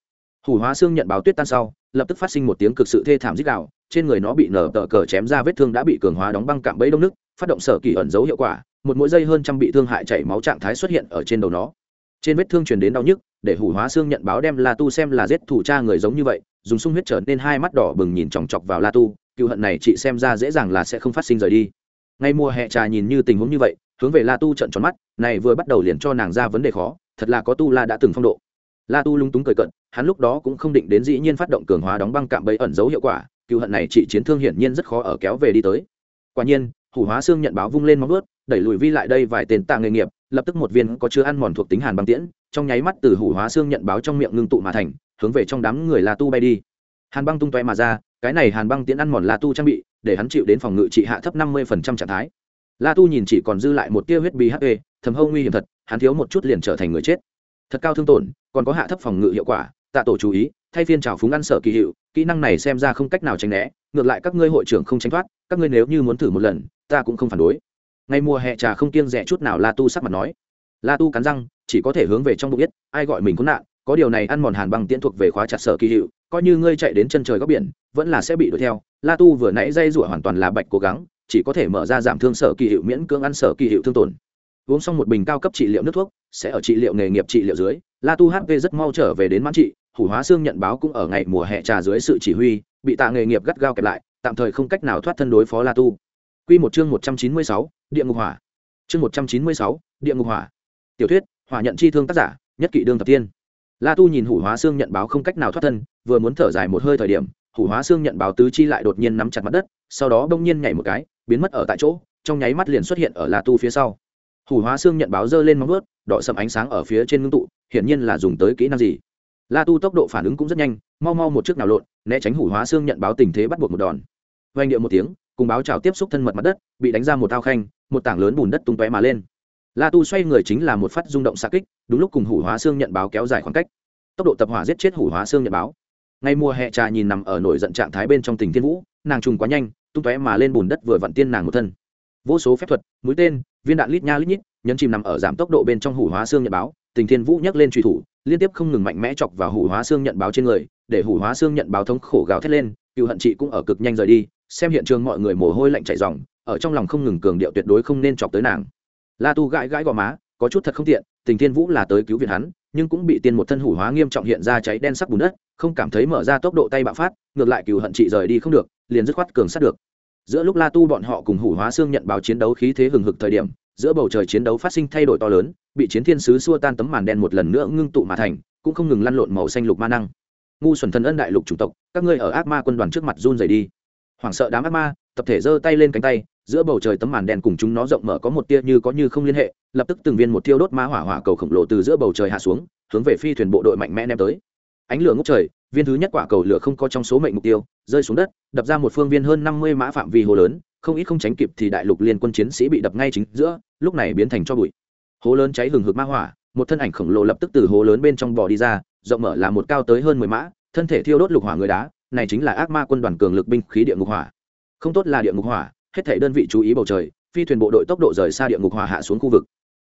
Hủ hóa xương nhận báo tuyết tan sau, lập tức phát sinh một tiếng cực sự thê thảm dích đạo trên người nó bị nở tờ cờ chém ra vết thương đã bị cường hóa đóng băng cạm bẫy đông nước, phát động sở kỳ ẩn dấu hiệu quả, một mỗi giây hơn trăm bị thương hại chảy máu trạng thái xuất hiện ở trên đầu nó. Trên vết thương truyền đến đau nhức, để hủ hóa xương nhận báo đem la tu xem là giết thủ cha người giống như vậy, dùng sung huyết trở nên hai mắt đỏ bừng nhìn chòng chọc vào la tu, cựu hận này chị xem ra dễ dàng là sẽ không phát sinh rời đi. Ngay mùa hè trà nhìn như tình huống như vậy, hướng về la tu trận tròn mắt, này vừa bắt đầu liền cho nàng ra vấn đề khó, thật là có tu la đã từng phong độ. La tu lung túng cười cận, hắn lúc đó cũng không định đến dĩ nhiên phát động cường hóa đóng băng cạm bẫy ẩn dấu hiệu quả cựu hận này chị chiến thương hiển nhiên rất khó ở kéo về đi tới. Quả nhiên, hủ hóa xương nhận báo vung lên móng ướt đẩy lùi vi lại đây vài tên tạ nghề nghiệp, lập tức một viên có chứa ăn mòn thuộc tính hàn băng tiễn, trong nháy mắt từ hủ hóa xương nhận báo trong miệng ngưng tụ mà thành, hướng về trong đám người la tu bay đi. Hàn băng tung toe mà ra, cái này hàn băng tiễn ăn mòn la tu trang bị, để hắn chịu đến phòng ngự trị hạ thấp năm mươi trạng thái. La tu nhìn chỉ còn dư lại một tia huyết bi hp thầm hâu nguy hiểm thật, hắn thiếu một chút liền trở thành người chết. Thật cao thương tổn, còn có hạ thấp phòng ngự hiệu quả, tạ tổ chú ý, thay phiên trào phúng ăn sở kỳ hiệu kỹ năng này xem ra không cách nào tránh né, ngược lại các ngươi hội trưởng không tránh thoát, các ngươi nếu như muốn thử một lần, ta cũng không phản đối. Ngày mùa hè trà không kiêng rẻ chút nào la tu sắc mặt nói. La tu cắn răng, chỉ có thể hướng về trong bụng biết, ai gọi mình có nạn, có điều này ăn mòn hàn băng tiễn thuộc về khóa chặt sở kỳ hiệu, coi như ngươi chạy đến chân trời góc biển, vẫn là sẽ bị đuổi theo. La tu vừa nãy dây rủa hoàn toàn là bạch cố gắng, chỉ có thể mở ra giảm thương sở kỳ hiệu miễn cưỡng ăn sở kỳ hiệu thương tổn. Uống xong một bình cao cấp trị liệu nước thuốc, sẽ ở trị liệu nghề nghiệp trị liệu dưới, la tu hp rất mau trở về đến mãn trị hủ hóa xương nhận báo cũng ở ngày mùa hè trà dưới sự chỉ huy, bị tạ nghề nghiệp gắt gao kẹp lại, tạm thời không cách nào thoát thân đối phó la tu. Q một chương một trăm chín mươi sáu, địa ngục hỏa. Chương một trăm chín mươi sáu, địa ngục hỏa. Tiểu thuyết, hỏa nhận chi thương tác giả, nhất kỷ đương thập tiên. La tu nhìn hủ hóa xương nhận báo không cách nào thoát thân, vừa muốn thở dài một hơi thời điểm, hủ hóa xương nhận báo tứ chi lại đột nhiên nắm chặt mặt đất, sau đó bỗng nhiên nhảy một cái, biến mất ở tại chỗ, trong nháy mắt liền xuất hiện ở la tu phía sau. Hủ hóa xương nhận báo giơ lên móng ướt đỏ sầm ánh sáng ở phía trên ngưng tụ, hiển nhiên là dùng tới kỹ năng gì? La tu tốc độ phản ứng cũng rất nhanh, mau mau một chiếc nào lộn, né tránh hủ hóa xương nhận báo tình thế bắt buộc một đòn. Vang điệu một tiếng, cùng báo chào tiếp xúc thân mật mặt đất, bị đánh ra một thao khanh, một tảng lớn bùn đất tung tóe mà lên. La tu xoay người chính là một phát rung động xa kích, đúng lúc cùng hủ hóa xương nhận báo kéo dài khoảng cách. Tốc độ tập hỏa giết chết hủ hóa xương nhận báo. Ngay mùa hè trà nhìn nằm ở nổi giận trạng thái bên trong tình thiên vũ, nàng trùng quá nhanh, tung tóe mà lên bùn đất vừa vặn tiên nàng một thân. Vô số phép thuật, mũi tên, viên đạn lít nha lít nhít, nhấn chìm nằm ở giảm tốc độ bên trong hủ hóa xương nhận báo, tình thiên vũ nhấc lên truy thủ liên tiếp không ngừng mạnh mẽ chọc vào hủ hóa xương nhận báo trên người, để hủ hóa xương nhận báo thống khổ gào thét lên, cựu hận chị cũng ở cực nhanh rời đi, xem hiện trường mọi người mồ hôi lạnh chạy dòng ở trong lòng không ngừng cường điệu tuyệt đối không nên chọc tới nàng. La tu gãi gãi gò má, có chút thật không tiện, tình thiên vũ là tới cứu viện hắn, nhưng cũng bị tiên một thân hủ hóa nghiêm trọng hiện ra cháy đen sắc bùn đất, không cảm thấy mở ra tốc độ tay bạo phát, ngược lại cựu hận chị rời đi không được, liền dứt khoát cường sát được. Giữa lúc la tu bọn họ cùng hủ hóa xương nhận báo chiến đấu khí thế hừng hực thời điểm giữa bầu trời chiến đấu phát sinh thay đổi to lớn, bị chiến thiên sứ xua tan tấm màn đen một lần nữa ngưng tụ mà thành, cũng không ngừng lăn lộn màu xanh lục ma năng. Ngu xuẩn thần ân đại lục chủng tộc, các ngươi ở ác ma quân đoàn trước mặt run dày đi. Hoảng sợ đám ác ma, tập thể giơ tay lên cánh tay, giữa bầu trời tấm màn đen cùng chúng nó rộng mở có một tia như có như không liên hệ, lập tức từng viên một thiêu đốt ma hỏa hỏa cầu khổng lồ từ giữa bầu trời hạ xuống, hướng về phi thuyền bộ đội mạnh mẽ ném tới. Ánh lửa ngốc trời, viên thứ nhất quả cầu lửa không có trong số mệnh mục tiêu, rơi xuống đất, đập ra một phương viên hơn năm mươi mã phạm vi hồ lớn không ít không tránh kịp thì đại lục liên quân chiến sĩ bị đập ngay chính giữa, lúc này biến thành cho bụi. Hố lớn cháy hừng hực ma hỏa, một thân ảnh khổng lồ lập tức từ hố lớn bên trong bò đi ra, rộng mở là một cao tới hơn mười mã, thân thể thiêu đốt lục hỏa người đá, này chính là ác ma quân đoàn cường lực binh khí địa ngục hỏa. Không tốt là địa ngục hỏa, hết thể đơn vị chú ý bầu trời, phi thuyền bộ đội tốc độ rời xa địa ngục hỏa hạ xuống khu vực.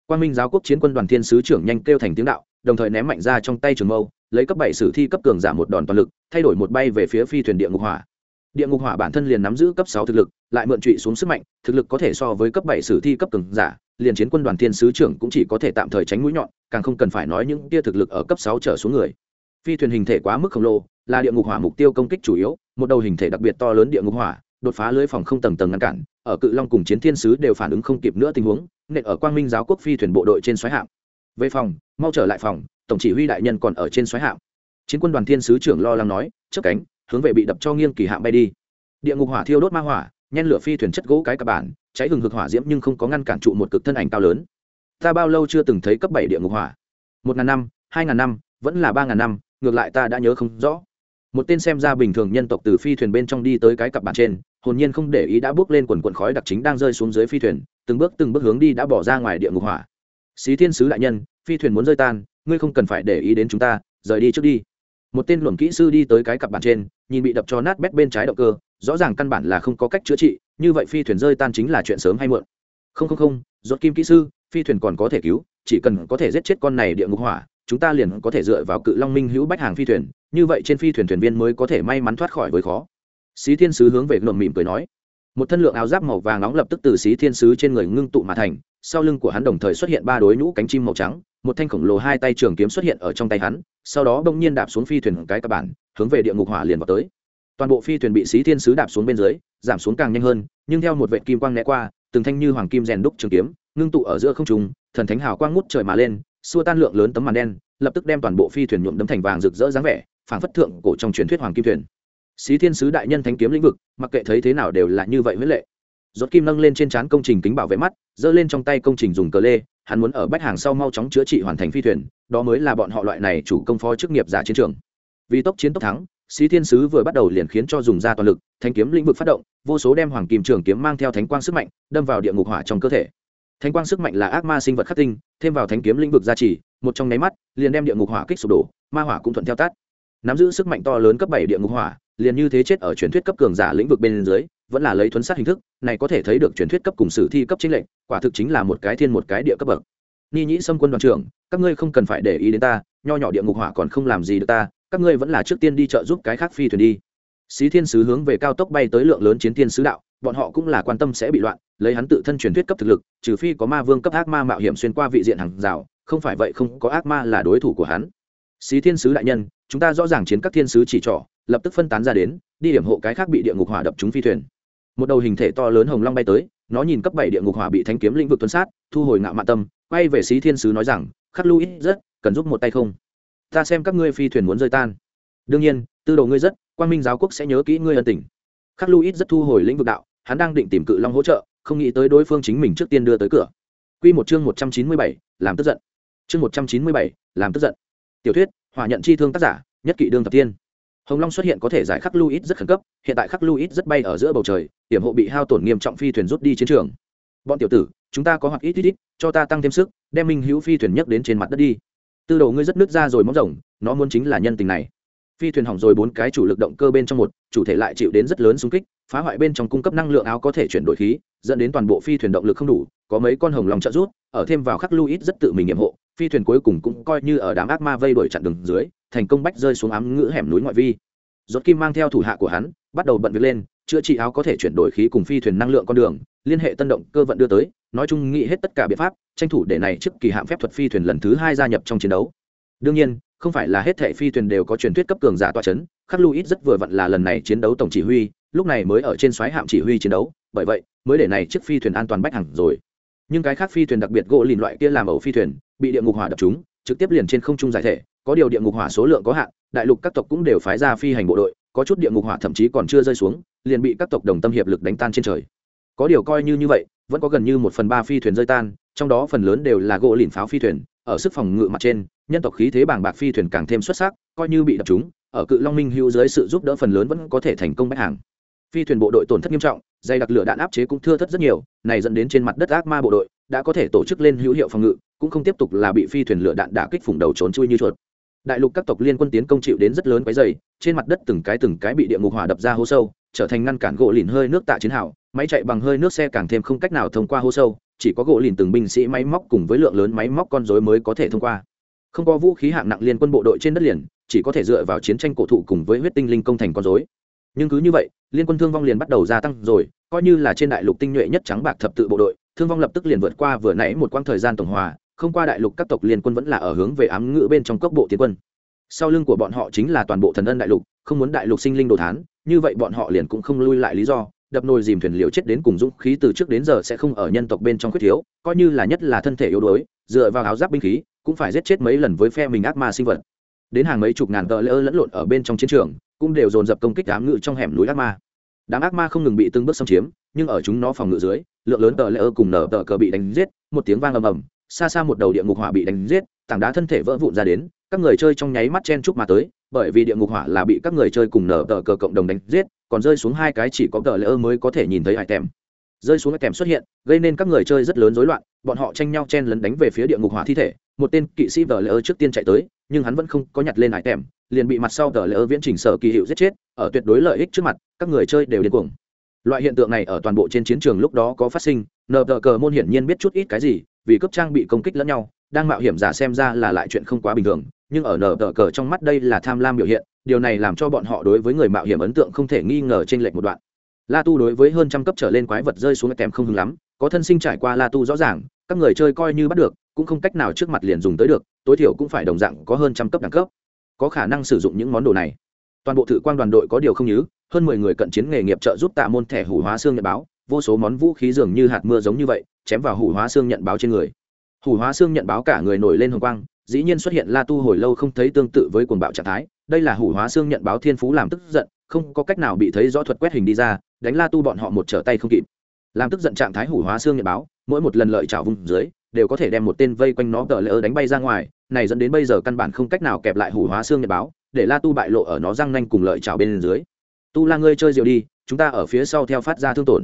Quan minh giáo quốc chiến quân đoàn thiên sứ trưởng nhanh kêu thành tiếng đạo, đồng thời ném mạnh ra trong tay trường mâu, lấy cấp bảy sử thi cấp cường giảm một đòn toàn lực, thay đổi một bay về phía phi thuyền địa ngục hỏa địa ngục hỏa bản thân liền nắm giữ cấp sáu thực lực, lại mượn trụy xuống sức mạnh, thực lực có thể so với cấp bảy sử thi cấp cường giả, liền chiến quân đoàn thiên sứ trưởng cũng chỉ có thể tạm thời tránh mũi nhọn, càng không cần phải nói những tia thực lực ở cấp sáu trở xuống người. Phi thuyền hình thể quá mức khổng lồ, là địa ngục hỏa mục tiêu công kích chủ yếu, một đầu hình thể đặc biệt to lớn địa ngục hỏa, đột phá lưới phòng không tầng tầng ngăn cản, ở cự long cùng chiến thiên sứ đều phản ứng không kịp nữa tình huống, nện ở quang minh giáo quốc phi thuyền bộ đội trên xoáy hạm. Về phòng, mau trở lại phòng, tổng chỉ huy đại nhân còn ở trên xoáy hạm. Chiến quân đoàn thiên sứ trưởng lo lắng nói chấp cánh hướng về bị đập cho nghiêng kỳ hạm bay đi. Địa ngục hỏa thiêu đốt ma hỏa, nhen lửa phi thuyền chất gỗ cái cả bản, cháy hừng hực hỏa diễm nhưng không có ngăn cản trụ một cực thân ảnh cao lớn. Ta bao lâu chưa từng thấy cấp bảy địa ngục hỏa? Một ngàn năm, hai ngàn năm, vẫn là ba ngàn năm, ngược lại ta đã nhớ không rõ. Một tên xem ra bình thường nhân tộc từ phi thuyền bên trong đi tới cái cặp bản trên, hồn nhiên không để ý đã bước lên quần quần khói đặc chính đang rơi xuống dưới phi thuyền, từng bước từng bước hướng đi đã bỏ ra ngoài địa ngục hỏa. Xí thiên sứ đại nhân, phi thuyền muốn rơi tan, ngươi không cần phải để ý đến chúng ta, rời đi trước đi một tên luồng kỹ sư đi tới cái cặp bàn trên, nhìn bị đập cho nát bét bên trái động cơ, rõ ràng căn bản là không có cách chữa trị, như vậy phi thuyền rơi tan chính là chuyện sớm hay muộn. Không không không rốt kim kỹ sư, phi thuyền còn có thể cứu, chỉ cần có thể giết chết con này địa ngục hỏa, chúng ta liền có thể dựa vào cự long minh hữu bách hàng phi thuyền, như vậy trên phi thuyền thuyền viên mới có thể may mắn thoát khỏi với khó. Xí thiên sứ hướng về ngậm mỉm cười nói. Một thân lượng áo giáp màu vàng nóng lập tức từ xí thiên sứ trên người ngưng tụ mà thành, sau lưng của hắn đồng thời xuất hiện ba đối nhũ cánh chim màu trắng một thanh khổng lồ hai tay trường kiếm xuất hiện ở trong tay hắn, sau đó bỗng nhiên đạp xuống phi thuyền cái các bản, hướng về địa ngục hỏa liền vào tới. Toàn bộ phi thuyền bị xí thiên sứ đạp xuống bên dưới, giảm xuống càng nhanh hơn, nhưng theo một vệ kim quang né qua, từng thanh như hoàng kim rèn đúc trường kiếm, ngưng tụ ở giữa không trung, thần thánh hào quang ngút trời mà lên, xua tan lượng lớn tấm màn đen, lập tức đem toàn bộ phi thuyền nhuộm đấm thành vàng rực rỡ dáng vẻ, phảng phất thượng cổ trong truyền thuyết hoàng kim thuyền. Xí thiên sứ đại nhân thánh kiếm lĩnh vực, mặc kệ thấy thế nào đều là như vậy huế lệ. Rốt kim nâng lên trên trán công trình kính bảo vệ mắt, giơ lên trong tay công trình dùng cờ lê hắn muốn ở bách hàng sau mau chóng chữa trị hoàn thành phi thuyền, đó mới là bọn họ loại này chủ công phó chức nghiệp giả chiến trường. Vì tốc chiến tốc thắng sĩ thiên sứ vừa bắt đầu liền khiến cho dùng ra toàn lực, thanh kiếm lĩnh vực phát động, vô số đem hoàng kim trường kiếm mang theo thánh quang sức mạnh, đâm vào địa ngục hỏa trong cơ thể. Thánh quang sức mạnh là ác ma sinh vật khắc tinh, thêm vào thánh kiếm lĩnh vực gia trì, một trong nháy mắt, liền đem địa ngục hỏa kích sụp đổ, ma hỏa cũng thuận theo tắt nắm giữ sức mạnh to lớn cấp bảy địa ngục hỏa, liền như thế chết ở truyền thuyết cấp cường giả lĩnh vực bên dưới vẫn là lấy thuấn sát hình thức, này có thể thấy được truyền thuyết cấp cùng sử thi cấp chính lệnh quả thực chính là một cái thiên một cái địa cấp bậc. Ni nhĩ xâm quân đoàn trưởng, các ngươi không cần phải để ý đến ta, nho nhỏ địa ngục hỏa còn không làm gì được ta, các ngươi vẫn là trước tiên đi chợ giúp cái khác phi thuyền đi. Xí thiên sứ hướng về cao tốc bay tới lượng lớn chiến thiên sứ đạo, bọn họ cũng là quan tâm sẽ bị loạn, lấy hắn tự thân truyền thuyết cấp thực lực, trừ phi có ma vương cấp ác ma mạo hiểm xuyên qua vị diện hàng rào, không phải vậy không có ác ma là đối thủ của hắn. Xí thiên sứ đại nhân, chúng ta rõ ràng chiến các thiên sứ chỉ trỏ, lập tức phân tán ra đến, đi điểm hộ cái khác bị địa ngục hỏa đập chúng phi thuyền một đầu hình thể to lớn hồng long bay tới nó nhìn cấp bảy địa ngục hỏa bị thanh kiếm lĩnh vực tuần sát thu hồi ngạo mạ tâm quay về xí thiên sứ nói rằng khắc lưu ít rất cần giúp một tay không ta xem các ngươi phi thuyền muốn rơi tan đương nhiên tư đồ ngươi rất quan minh giáo quốc sẽ nhớ kỹ ngươi ân tình khắc lưu ít rất thu hồi lĩnh vực đạo hắn đang định tìm cự long hỗ trợ không nghĩ tới đối phương chính mình trước tiên đưa tới cửa Quy một chương một trăm chín mươi bảy, làm tức giận. Chương một trăm chín mươi bảy, làm tức giận. Tiểu thuyết, hỏa nhận chi thương tác giả, nhất kỵ đương thập tiên. Hồng Long xuất hiện có thể giải khắc Luis rất khẩn cấp, hiện tại khắc Luis rất bay ở giữa bầu trời, tiềm hộ bị hao tổn nghiêm trọng phi thuyền rút đi chiến trường. Bọn tiểu tử, chúng ta có hoặc ít ít ít, cho ta tăng thêm sức, đem Minh Hữu phi thuyền nhấc đến trên mặt đất đi. Tư đồ ngươi rất nứt ra rồi móng rồng, nó muốn chính là nhân tình này. Phi thuyền hỏng rồi bốn cái chủ lực động cơ bên trong một, chủ thể lại chịu đến rất lớn xung kích, phá hoại bên trong cung cấp năng lượng áo có thể chuyển đổi khí, dẫn đến toàn bộ phi thuyền động lực không đủ, có mấy con hồng long trợ rút, ở thêm vào khắc Luis rất tự mình nghiệm hộ, phi thuyền cuối cùng cũng coi như ở đám ác ma vây đuổi chặn đường dưới, thành công bách rơi xuống ám ngữ hẻm núi ngoại vi. Rốt kim mang theo thủ hạ của hắn bắt đầu bận việc lên chữa trị áo có thể chuyển đổi khí cùng phi thuyền năng lượng con đường liên hệ tân động cơ vận đưa tới nói chung nghĩ hết tất cả biện pháp tranh thủ để này trước kỳ hạn phép thuật phi thuyền lần thứ hai gia nhập trong chiến đấu đương nhiên, không phải là hết thệ phi thuyền đều có truyền thuyết cấp cường giả toa chấn, khắc lưu ít rất vừa vặn là lần này chiến đấu tổng chỉ huy, lúc này mới ở trên xoáy hạm chỉ huy chiến đấu, bởi vậy, mới để này chiếc phi thuyền an toàn bách hẳn rồi. Nhưng cái khác phi thuyền đặc biệt gỗ lìn loại kia làm ẩu phi thuyền, bị địa ngục hỏa đập chúng, trực tiếp liền trên không trung giải thể, có điều địa ngục hỏa số lượng có hạn, đại lục các tộc cũng đều phái ra phi hành bộ đội, có chút địa ngục hỏa thậm chí còn chưa rơi xuống, liền bị các tộc đồng tâm hiệp lực đánh tan trên trời. Có điều coi như như vậy, vẫn có gần như một phần ba phi thuyền rơi tan, trong đó phần lớn đều là gỗ lìn pháo phi thuyền, ở sức phòng ngự mặt trên nhân tộc khí thế bàng bạc phi thuyền càng thêm xuất sắc, coi như bị đập chúng ở cự long minh hữu dưới sự giúp đỡ phần lớn vẫn có thể thành công bách hàng. Phi thuyền bộ đội tổn thất nghiêm trọng, dày đặc lửa đạn áp chế cũng thưa thất rất nhiều, này dẫn đến trên mặt đất ác ma bộ đội đã có thể tổ chức lên hữu hiệu phòng ngự, cũng không tiếp tục là bị phi thuyền lửa đạn đả kích phủng đầu trốn chui như chuột. Đại lục các tộc liên quân tiến công chịu đến rất lớn quái dày trên mặt đất từng cái từng cái bị địa ngục hỏa đập ra hố sâu, trở thành ngăn cản gỗ lìn hơi nước tạ chiến hào, máy chạy bằng hơi nước xe càng thêm không cách nào thông qua hố sâu, chỉ có gỗ lìn từng binh sĩ máy móc cùng với lượng lớn máy móc con dối mới có thể thông qua không có vũ khí hạng nặng liên quân bộ đội trên đất liền, chỉ có thể dựa vào chiến tranh cổ thụ cùng với huyết tinh linh công thành con dối nhưng cứ như vậy, liên quân thương vong liền bắt đầu gia tăng rồi, coi như là trên đại lục tinh nhuệ nhất trắng bạc thập tự bộ đội, thương vong lập tức liền vượt qua vừa nãy một quãng thời gian tổng hòa, không qua đại lục các tộc liên quân vẫn là ở hướng về ám ngữ bên trong cốc bộ tiến quân. Sau lưng của bọn họ chính là toàn bộ thần ân đại lục, không muốn đại lục sinh linh đồ thán, như vậy bọn họ liền cũng không lui lại lý do, đập nồi dìm thuyền liều chết đến cùng dũng khí từ trước đến giờ sẽ không ở nhân tộc bên trong khuyết thiếu, coi như là nhất là thân thể yếu đuối, dựa vào áo giáp binh khí cũng phải giết chết mấy lần với phe mình ác ma sinh vật. Đến hàng mấy chục ngàn tờ lỡ lẫn lộn ở bên trong chiến trường, cũng đều dồn dập công kích đám ngự trong hẻm núi ác ma. Đám ác ma không ngừng bị từng bước xâm chiếm, nhưng ở chúng nó phòng ngự dưới, lượng lớn tờ lỡ cùng nở tờ cờ bị đánh giết, một tiếng vang ầm ầm, xa xa một đầu địa ngục hỏa bị đánh giết, tảng đá thân thể vỡ vụn ra đến, các người chơi trong nháy mắt chen chúc mà tới, bởi vì địa ngục hỏa là bị các người chơi cùng nở tờ cờ cộng đồng đánh giết, còn rơi xuống hai cái chỉ có tờ lỡ mới có thể nhìn thấy hải tèm rơi xuống cái kèm xuất hiện gây nên các người chơi rất lớn rối loạn bọn họ tranh nhau chen lấn đánh về phía địa ngục hỏa thi thể một tên kỵ sĩ vờ lỡ trước tiên chạy tới nhưng hắn vẫn không có nhặt lên hải kèm, liền bị mặt sau vờ lỡ viễn trình sở kỳ hiệu giết chết ở tuyệt đối lợi ích trước mặt các người chơi đều điên cuồng. Loại hiện tượng này ở toàn bộ trên chiến trường lúc đó có phát sinh nờ tờ cờ môn hiển nhiên biết chút ít cái gì vì cấp trang bị công kích lẫn nhau đang mạo hiểm giả xem ra là lại chuyện không quá bình thường nhưng ở nờ tờ cờ trong mắt đây là tham lam biểu hiện điều này làm cho bọn họ đối với người mạo hiểm ấn tượng không thể nghi ngờ trên lệch một đoạn la tu đối với hơn trăm cấp trở lên quái vật rơi xuống kèm không hứng lắm, có thân sinh trải qua la tu rõ ràng, các người chơi coi như bắt được, cũng không cách nào trước mặt liền dùng tới được, tối thiểu cũng phải đồng dạng có hơn trăm cấp đẳng cấp. Có khả năng sử dụng những món đồ này. Toàn bộ thự quan đoàn đội có điều không nhớ, hơn mười người cận chiến nghề nghiệp trợ giúp tạ môn thẻ hủ hóa xương nhận báo, vô số món vũ khí dường như hạt mưa giống như vậy, chém vào hủ hóa xương nhận báo trên người. Hủ hóa xương nhận báo cả người nổi lên hồng quang, dĩ nhiên xuất hiện la tu hồi lâu không thấy tương tự với cuồng bạo trạng thái, đây là hủ hóa xương nhận báo thiên phú làm tức giận, không có cách nào bị thấy rõ thuật quét hình đi ra đánh la tu bọn họ một trở tay không kịp. Làm tức giận trạng thái hủ hóa xương nhật báo, mỗi một lần lợi trào vùng dưới, đều có thể đem một tên vây quanh nó tờ lỡ đánh bay ra ngoài, này dẫn đến bây giờ căn bản không cách nào kẹp lại hủ hóa xương nhật báo, để la tu bại lộ ở nó răng nanh cùng lợi trào bên dưới. Tu la ngươi chơi rượu đi, chúng ta ở phía sau theo phát ra thương tổn.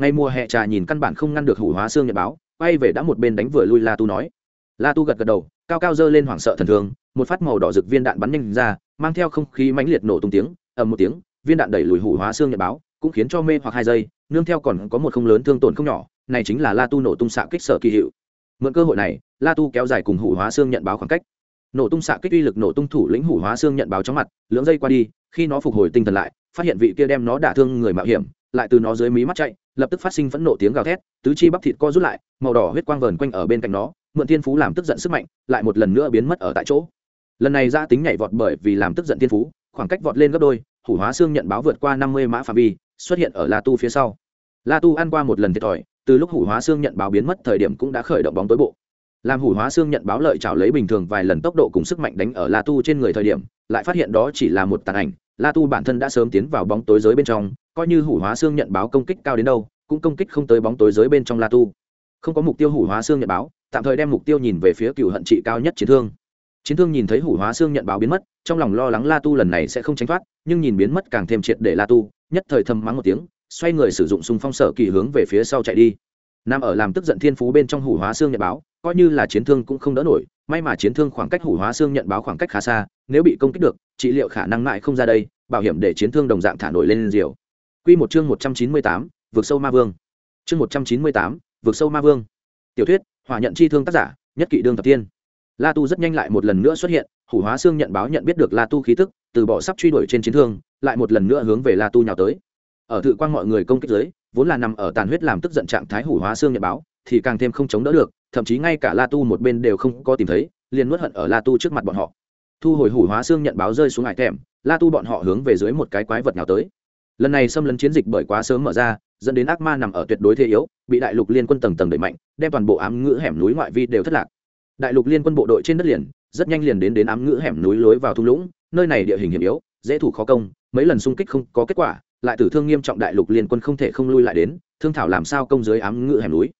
Ngay mùa hè trà nhìn căn bản không ngăn được hủ hóa xương nhật báo, quay về đã một bên đánh vừa lui la tu nói. La tu gật gật đầu, cao cao dơ lên hoảng sợ thần thường một phát màu đỏ rực viên đạn bắn nhanh ra, mang theo không khí mãnh liệt nổ tung tiếng, ầm một tiếng, viên đạn đẩy lùi hủ hóa xương nhật báo cũng khiến cho mê hoặc hai giây, nương theo còn có một không lớn thương tổn không nhỏ, này chính là la tu nổ tung xạ kích sở kỳ hiệu. Mượn cơ hội này, la tu kéo dài cùng hủ hóa xương nhận báo khoảng cách. Nổ tung xạ kích uy lực nổ tung thủ lĩnh hủ hóa xương nhận báo chóng mặt, lưỡng dây qua đi, khi nó phục hồi tinh thần lại, phát hiện vị kia đem nó đả thương người mạo hiểm, lại từ nó dưới mí mắt chạy, lập tức phát sinh phẫn nộ tiếng gào thét, tứ chi bắp thịt co rút lại, màu đỏ huyết quang vờn quanh ở bên cạnh nó, mượn thiên phú làm tức giận sức mạnh, lại một lần nữa biến mất ở tại chỗ. Lần này ra tính nhảy vọt bởi vì làm tức giận thiên phú, khoảng cách vọt lên gấp đôi, hủ hóa xương nhận báo vượt qua năm mươi mã phạm vi xuất hiện ở la tu phía sau. La tu ăn qua một lần thiệt thòi, từ lúc hủ hóa xương nhận báo biến mất thời điểm cũng đã khởi động bóng tối bộ. Làm hủ hóa xương nhận báo lợi chảo lấy bình thường vài lần tốc độ cùng sức mạnh đánh ở la tu trên người thời điểm, lại phát hiện đó chỉ là một tàn ảnh. La tu bản thân đã sớm tiến vào bóng tối giới bên trong, coi như hủ hóa xương nhận báo công kích cao đến đâu, cũng công kích không tới bóng tối giới bên trong la tu. Không có mục tiêu hủ hóa xương nhận báo, tạm thời đem mục tiêu nhìn về phía cựu hận trị cao nhất chiến thương. Chiến thương nhìn thấy hủ hóa xương nhận báo biến mất, trong lòng lo lắng la tu lần này sẽ không tránh thoát, nhưng nhìn biến mất càng thêm triệt để la tu nhất thời thầm mắng một tiếng xoay người sử dụng súng phong sở kỳ hướng về phía sau chạy đi Nam ở làm tức giận thiên phú bên trong hủ hóa xương nhận báo coi như là chiến thương cũng không đỡ nổi may mà chiến thương khoảng cách hủ hóa xương nhận báo khoảng cách khá xa nếu bị công kích được trị liệu khả năng mãi không ra đây bảo hiểm để chiến thương đồng dạng thả nổi lên diều Quy một chương một trăm chín mươi tám, vượt sâu ma vương. Chương một trăm chín mươi tám, vượt sâu ma vương. Tiểu thuyết, hỏa nhận chi thương tác giả, nhất kỵ đương tập tiên. La Tu rất nhanh lại một lần nữa xuất hiện, hủ hóa xương nhận báo nhận biết được La Tu khí tức, từ bỏ sắp truy đuổi trên chiến thương, lại một lần nữa hướng về La Tu nhào tới. Ở thự quang mọi người công kích dưới, vốn là nằm ở tàn huyết làm tức giận trạng thái hủ hóa xương nhận báo, thì càng thêm không chống đỡ được, thậm chí ngay cả La Tu một bên đều không có tìm thấy, liền nuốt hận ở La Tu trước mặt bọn họ. Thu hồi hủ hóa xương nhận báo rơi xuống ngải thèm La Tu bọn họ hướng về dưới một cái quái vật nào tới. Lần này xâm lấn chiến dịch bởi quá sớm mở ra, dẫn đến ác ma nằm ở tuyệt đối thế yếu, bị đại lục liên quân tầng tầng đẩy mạnh, đem toàn bộ ám ngữ hẻm núi ngoại vi đều thất lạc. Đại lục liên quân bộ đội trên đất liền, rất nhanh liền đến đến ám ngữ hẻm núi lối vào thung lũng, nơi này địa hình hiểm yếu, dễ thủ khó công, mấy lần xung kích không có kết quả, lại tử thương nghiêm trọng đại lục liên quân không thể không lui lại đến, thương thảo làm sao công dưới ám ngự hẻm núi.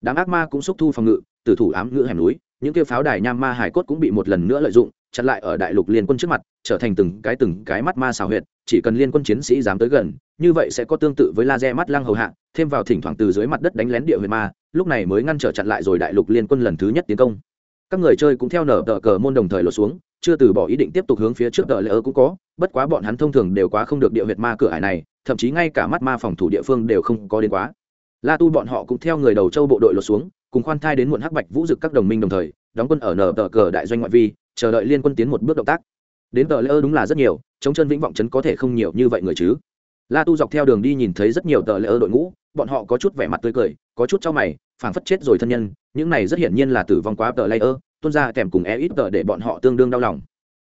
Đám ác ma cũng xúc thu phòng ngự tử thủ ám ngự hẻm núi những kêu pháo đài nham ma hải cốt cũng bị một lần nữa lợi dụng chặn lại ở đại lục liên quân trước mặt trở thành từng cái từng cái mắt ma xào huyệt chỉ cần liên quân chiến sĩ dám tới gần như vậy sẽ có tương tự với laser mắt lăng hầu hạ thêm vào thỉnh thoảng từ dưới mặt đất đánh lén địa huyệt ma lúc này mới ngăn trở chặn lại rồi đại lục liên quân lần thứ nhất tiến công. Các người chơi cũng theo nở tờ cờ môn đồng thời lột xuống chưa từ bỏ ý định tiếp tục hướng phía trước đợi lỡ cũng có, bất quá bọn hắn thông thường đều quá không được địa huyệt ma cửa ải này, thậm chí ngay cả mắt ma phòng thủ địa phương đều không có đến quá. La tu bọn họ cũng theo người đầu châu bộ đội lột xuống, cùng khoan thai đến muộn hắc bạch vũ dực các đồng minh đồng thời, đóng quân ở nở tờ cờ đại doanh ngoại vi, chờ đợi liên quân tiến một bước động tác. Đến tờ lỡ đúng là rất nhiều, chống chân vĩnh vọng chấn có thể không nhiều như vậy người chứ. La tu dọc theo đường đi nhìn thấy rất nhiều tờ lỡ đội ngũ, bọn họ có chút vẻ mặt tươi cười, có chút cho mày, phảng phất chết rồi thân nhân, những này rất hiển nhiên là tử vong quá tờ layer tuôn ra kèm cùng e ít tờ để bọn họ tương đương đau lòng.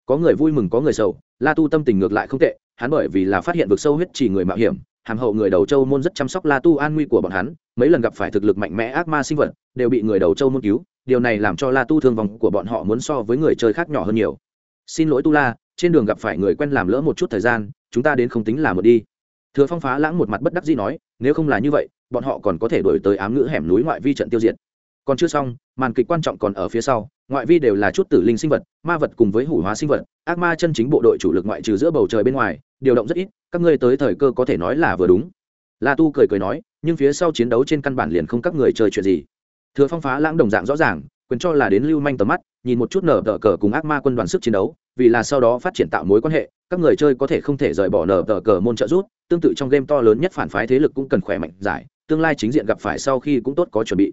Có người vui mừng, có người sầu, la tu tâm tình ngược lại không tệ, hắn bởi vì là phát hiện vực sâu huyết chỉ người mạo hiểm, hàm hậu người đầu châu môn rất chăm sóc la tu an nguy của bọn hắn, mấy lần gặp phải thực lực mạnh mẽ ác ma sinh vật, đều bị người đầu châu môn cứu, điều này làm cho la tu thương vong của bọn họ muốn so với người chơi khác nhỏ hơn nhiều. Xin lỗi tu la, trên đường gặp phải người quen làm lỡ một chút thời gian, chúng ta đến không tính là một đi. Thừa phong phá lãng một mặt bất đắc dĩ nói, nếu không là như vậy, bọn họ còn có thể đổi tới ám ngữ hẻm núi ngoại vi trận tiêu diệt còn chưa xong, màn kịch quan trọng còn ở phía sau, ngoại vi đều là chút tử linh sinh vật, ma vật cùng với hủ hóa sinh vật, ác ma chân chính bộ đội chủ lực ngoại trừ giữa bầu trời bên ngoài, điều động rất ít, các ngươi tới thời cơ có thể nói là vừa đúng. La tu cười cười nói, nhưng phía sau chiến đấu trên căn bản liền không các người chơi chuyện gì. Thừa phong phá lãng đồng dạng rõ ràng, quyền cho là đến lưu manh tầm mắt, nhìn một chút nở tờ cờ cùng ác ma quân đoàn sức chiến đấu, vì là sau đó phát triển tạo mối quan hệ, các người chơi có thể không thể rời bỏ nở tờ cờ môn trợ rút tương tự trong game to lớn nhất phản phái thế lực cũng cần khỏe mạnh giải, tương lai chính diện gặp phải sau khi cũng tốt có chuẩn bị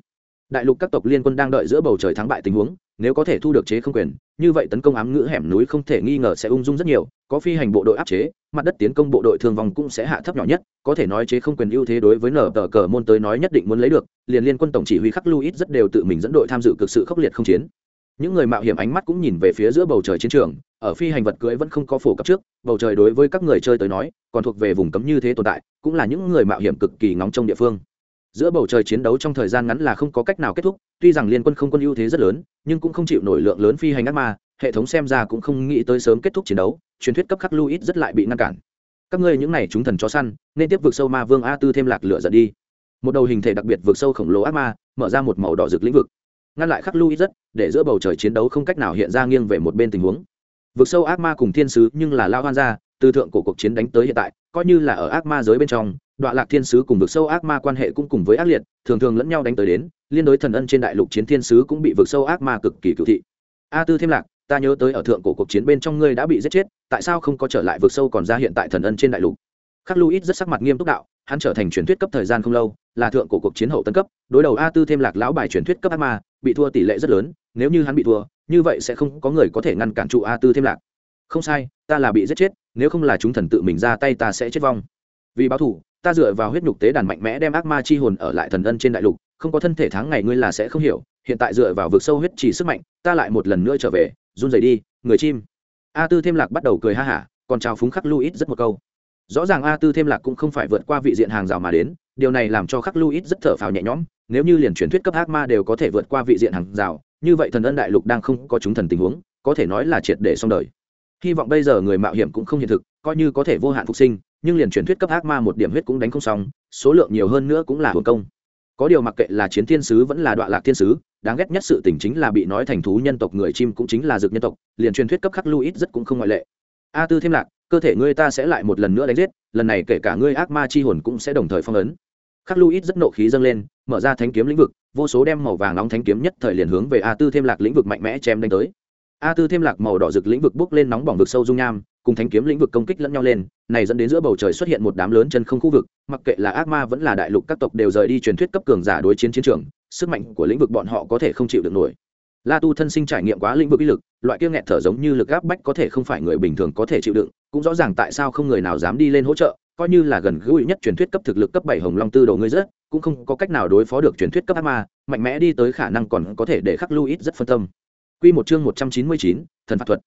đại lục các tộc liên quân đang đợi giữa bầu trời thắng bại tình huống, nếu có thể thu được chế không quyền, như vậy tấn công ám ngữ hẻm núi không thể nghi ngờ sẽ ung dung rất nhiều, có phi hành bộ đội áp chế, mặt đất tiến công bộ đội thường vong cũng sẽ hạ thấp nhỏ nhất, có thể nói chế không quyền ưu thế đối với nở tờ cờ môn tới nói nhất định muốn lấy được, liền liên quân tổng chỉ huy khắc Luis rất đều tự mình dẫn đội tham dự cực sự khốc liệt không chiến. Những người mạo hiểm ánh mắt cũng nhìn về phía giữa bầu trời chiến trường, ở phi hành vật cưới vẫn không có phổ cấp trước, bầu trời đối với các người chơi tới nói, còn thuộc về vùng cấm như thế tồn tại, cũng là những người mạo hiểm cực kỳ ngóng trong địa phương giữa bầu trời chiến đấu trong thời gian ngắn là không có cách nào kết thúc, tuy rằng liên quân không quân ưu thế rất lớn, nhưng cũng không chịu nổi lượng lớn phi hành ác ma, hệ thống xem ra cũng không nghĩ tới sớm kết thúc chiến đấu, truyền thuyết cấp khắc lưu ít rất lại bị ngăn cản. Các ngươi những này chúng thần chó săn, nên tiếp vực sâu ma vương a tư thêm lạc lửa giận đi. Một đầu hình thể đặc biệt vượt sâu khổng lồ ác ma, mở ra một màu đỏ rực lĩnh vực. Ngăn lại khắc lưu ít rất, để giữa bầu trời chiến đấu không cách nào hiện ra nghiêng về một bên tình huống. Vượt sâu ác ma cùng thiên sứ nhưng là lao hoan ra từ thượng của cuộc chiến đánh tới hiện tại, coi như là ở ác ma giới bên trong đoạn lạc thiên sứ cùng vực sâu ác ma quan hệ cũng cùng với ác liệt, thường thường lẫn nhau đánh tới đến, liên đối thần ân trên đại lục chiến thiên sứ cũng bị vực sâu ác ma cực kỳ cựu thị. A tư thêm lạc, ta nhớ tới ở thượng cổ cuộc chiến bên trong ngươi đã bị giết chết, tại sao không có trở lại vực sâu còn ra hiện tại thần ân trên đại lục? Khắc luis rất sắc mặt nghiêm túc đạo, hắn trở thành truyền thuyết cấp thời gian không lâu, là thượng cổ cuộc chiến hậu tân cấp, đối đầu a tư thêm lạc lão bài truyền thuyết cấp ác ma, bị thua tỷ lệ rất lớn, nếu như hắn bị thua, như vậy sẽ không có người có thể ngăn cản trụ a tư thêm lạc. Không sai, ta là bị giết chết, nếu không là chúng thần tự mình ra tay ta sẽ chết vong. Vì báo thủ ta dựa vào huyết nhục tế đàn mạnh mẽ đem ác ma chi hồn ở lại thần ân trên đại lục, không có thân thể tháng ngày ngươi là sẽ không hiểu, hiện tại dựa vào vực sâu huyết chỉ sức mạnh, ta lại một lần nữa trở về, run rẩy đi, người chim. A tư thêm lạc bắt đầu cười ha hả, còn chào phúng khắc luis rất một câu. Rõ ràng a tư thêm lạc cũng không phải vượt qua vị diện hàng rào mà đến, điều này làm cho khắc luis rất thở phào nhẹ nhõm, nếu như liền truyền thuyết cấp ác ma đều có thể vượt qua vị diện hàng rào, như vậy thần ân đại lục đang không có chúng thần tình huống, có thể nói là triệt để xong đời. Hy vọng bây giờ người mạo hiểm cũng không hiện thực, coi như có thể vô hạn phục sinh nhưng liền truyền thuyết cấp ác ma một điểm huyết cũng đánh không xong, số lượng nhiều hơn nữa cũng là hồn công. Có điều mặc kệ là chiến thiên sứ vẫn là đoạn lạc thiên sứ, đáng ghét nhất sự tình chính là bị nói thành thú nhân tộc người chim cũng chính là dược nhân tộc, liền truyền thuyết cấp khắc lưu ít rất cũng không ngoại lệ. A tư thêm lạc, cơ thể ngươi ta sẽ lại một lần nữa đánh giết, lần này kể cả ngươi ác ma chi hồn cũng sẽ đồng thời phong ấn. Khắc lưu ít rất nộ khí dâng lên, mở ra thánh kiếm lĩnh vực, vô số đem màu vàng nóng thánh kiếm nhất thời liền hướng về a tư thêm lạc lĩnh vực mạnh mẽ chém đánh tới. A tư thêm lạc màu đỏ rực lĩnh vực bốc lên nóng bỏng vực sâu dung nham cùng thánh kiếm lĩnh vực công kích lẫn nhau lên, này dẫn đến giữa bầu trời xuất hiện một đám lớn chân không khu vực, mặc kệ là ác ma vẫn là đại lục các tộc đều rời đi truyền thuyết cấp cường giả đối chiến chiến trường, sức mạnh của lĩnh vực bọn họ có thể không chịu được nổi. La tu thân sinh trải nghiệm quá lĩnh vực ý lực, loại kia nghẹt thở giống như lực áp bách có thể không phải người bình thường có thể chịu đựng, cũng rõ ràng tại sao không người nào dám đi lên hỗ trợ, coi như là gần gũi nhất truyền thuyết cấp thực lực cấp bảy hồng long tư đầu ngươi rất, cũng không có cách nào đối phó được truyền thuyết cấp ác ma, mạnh mẽ đi tới khả năng còn có thể để khắc lưu ít rất phân tâm. Quy một chương một trăm chín mươi chín, thần phạt thuật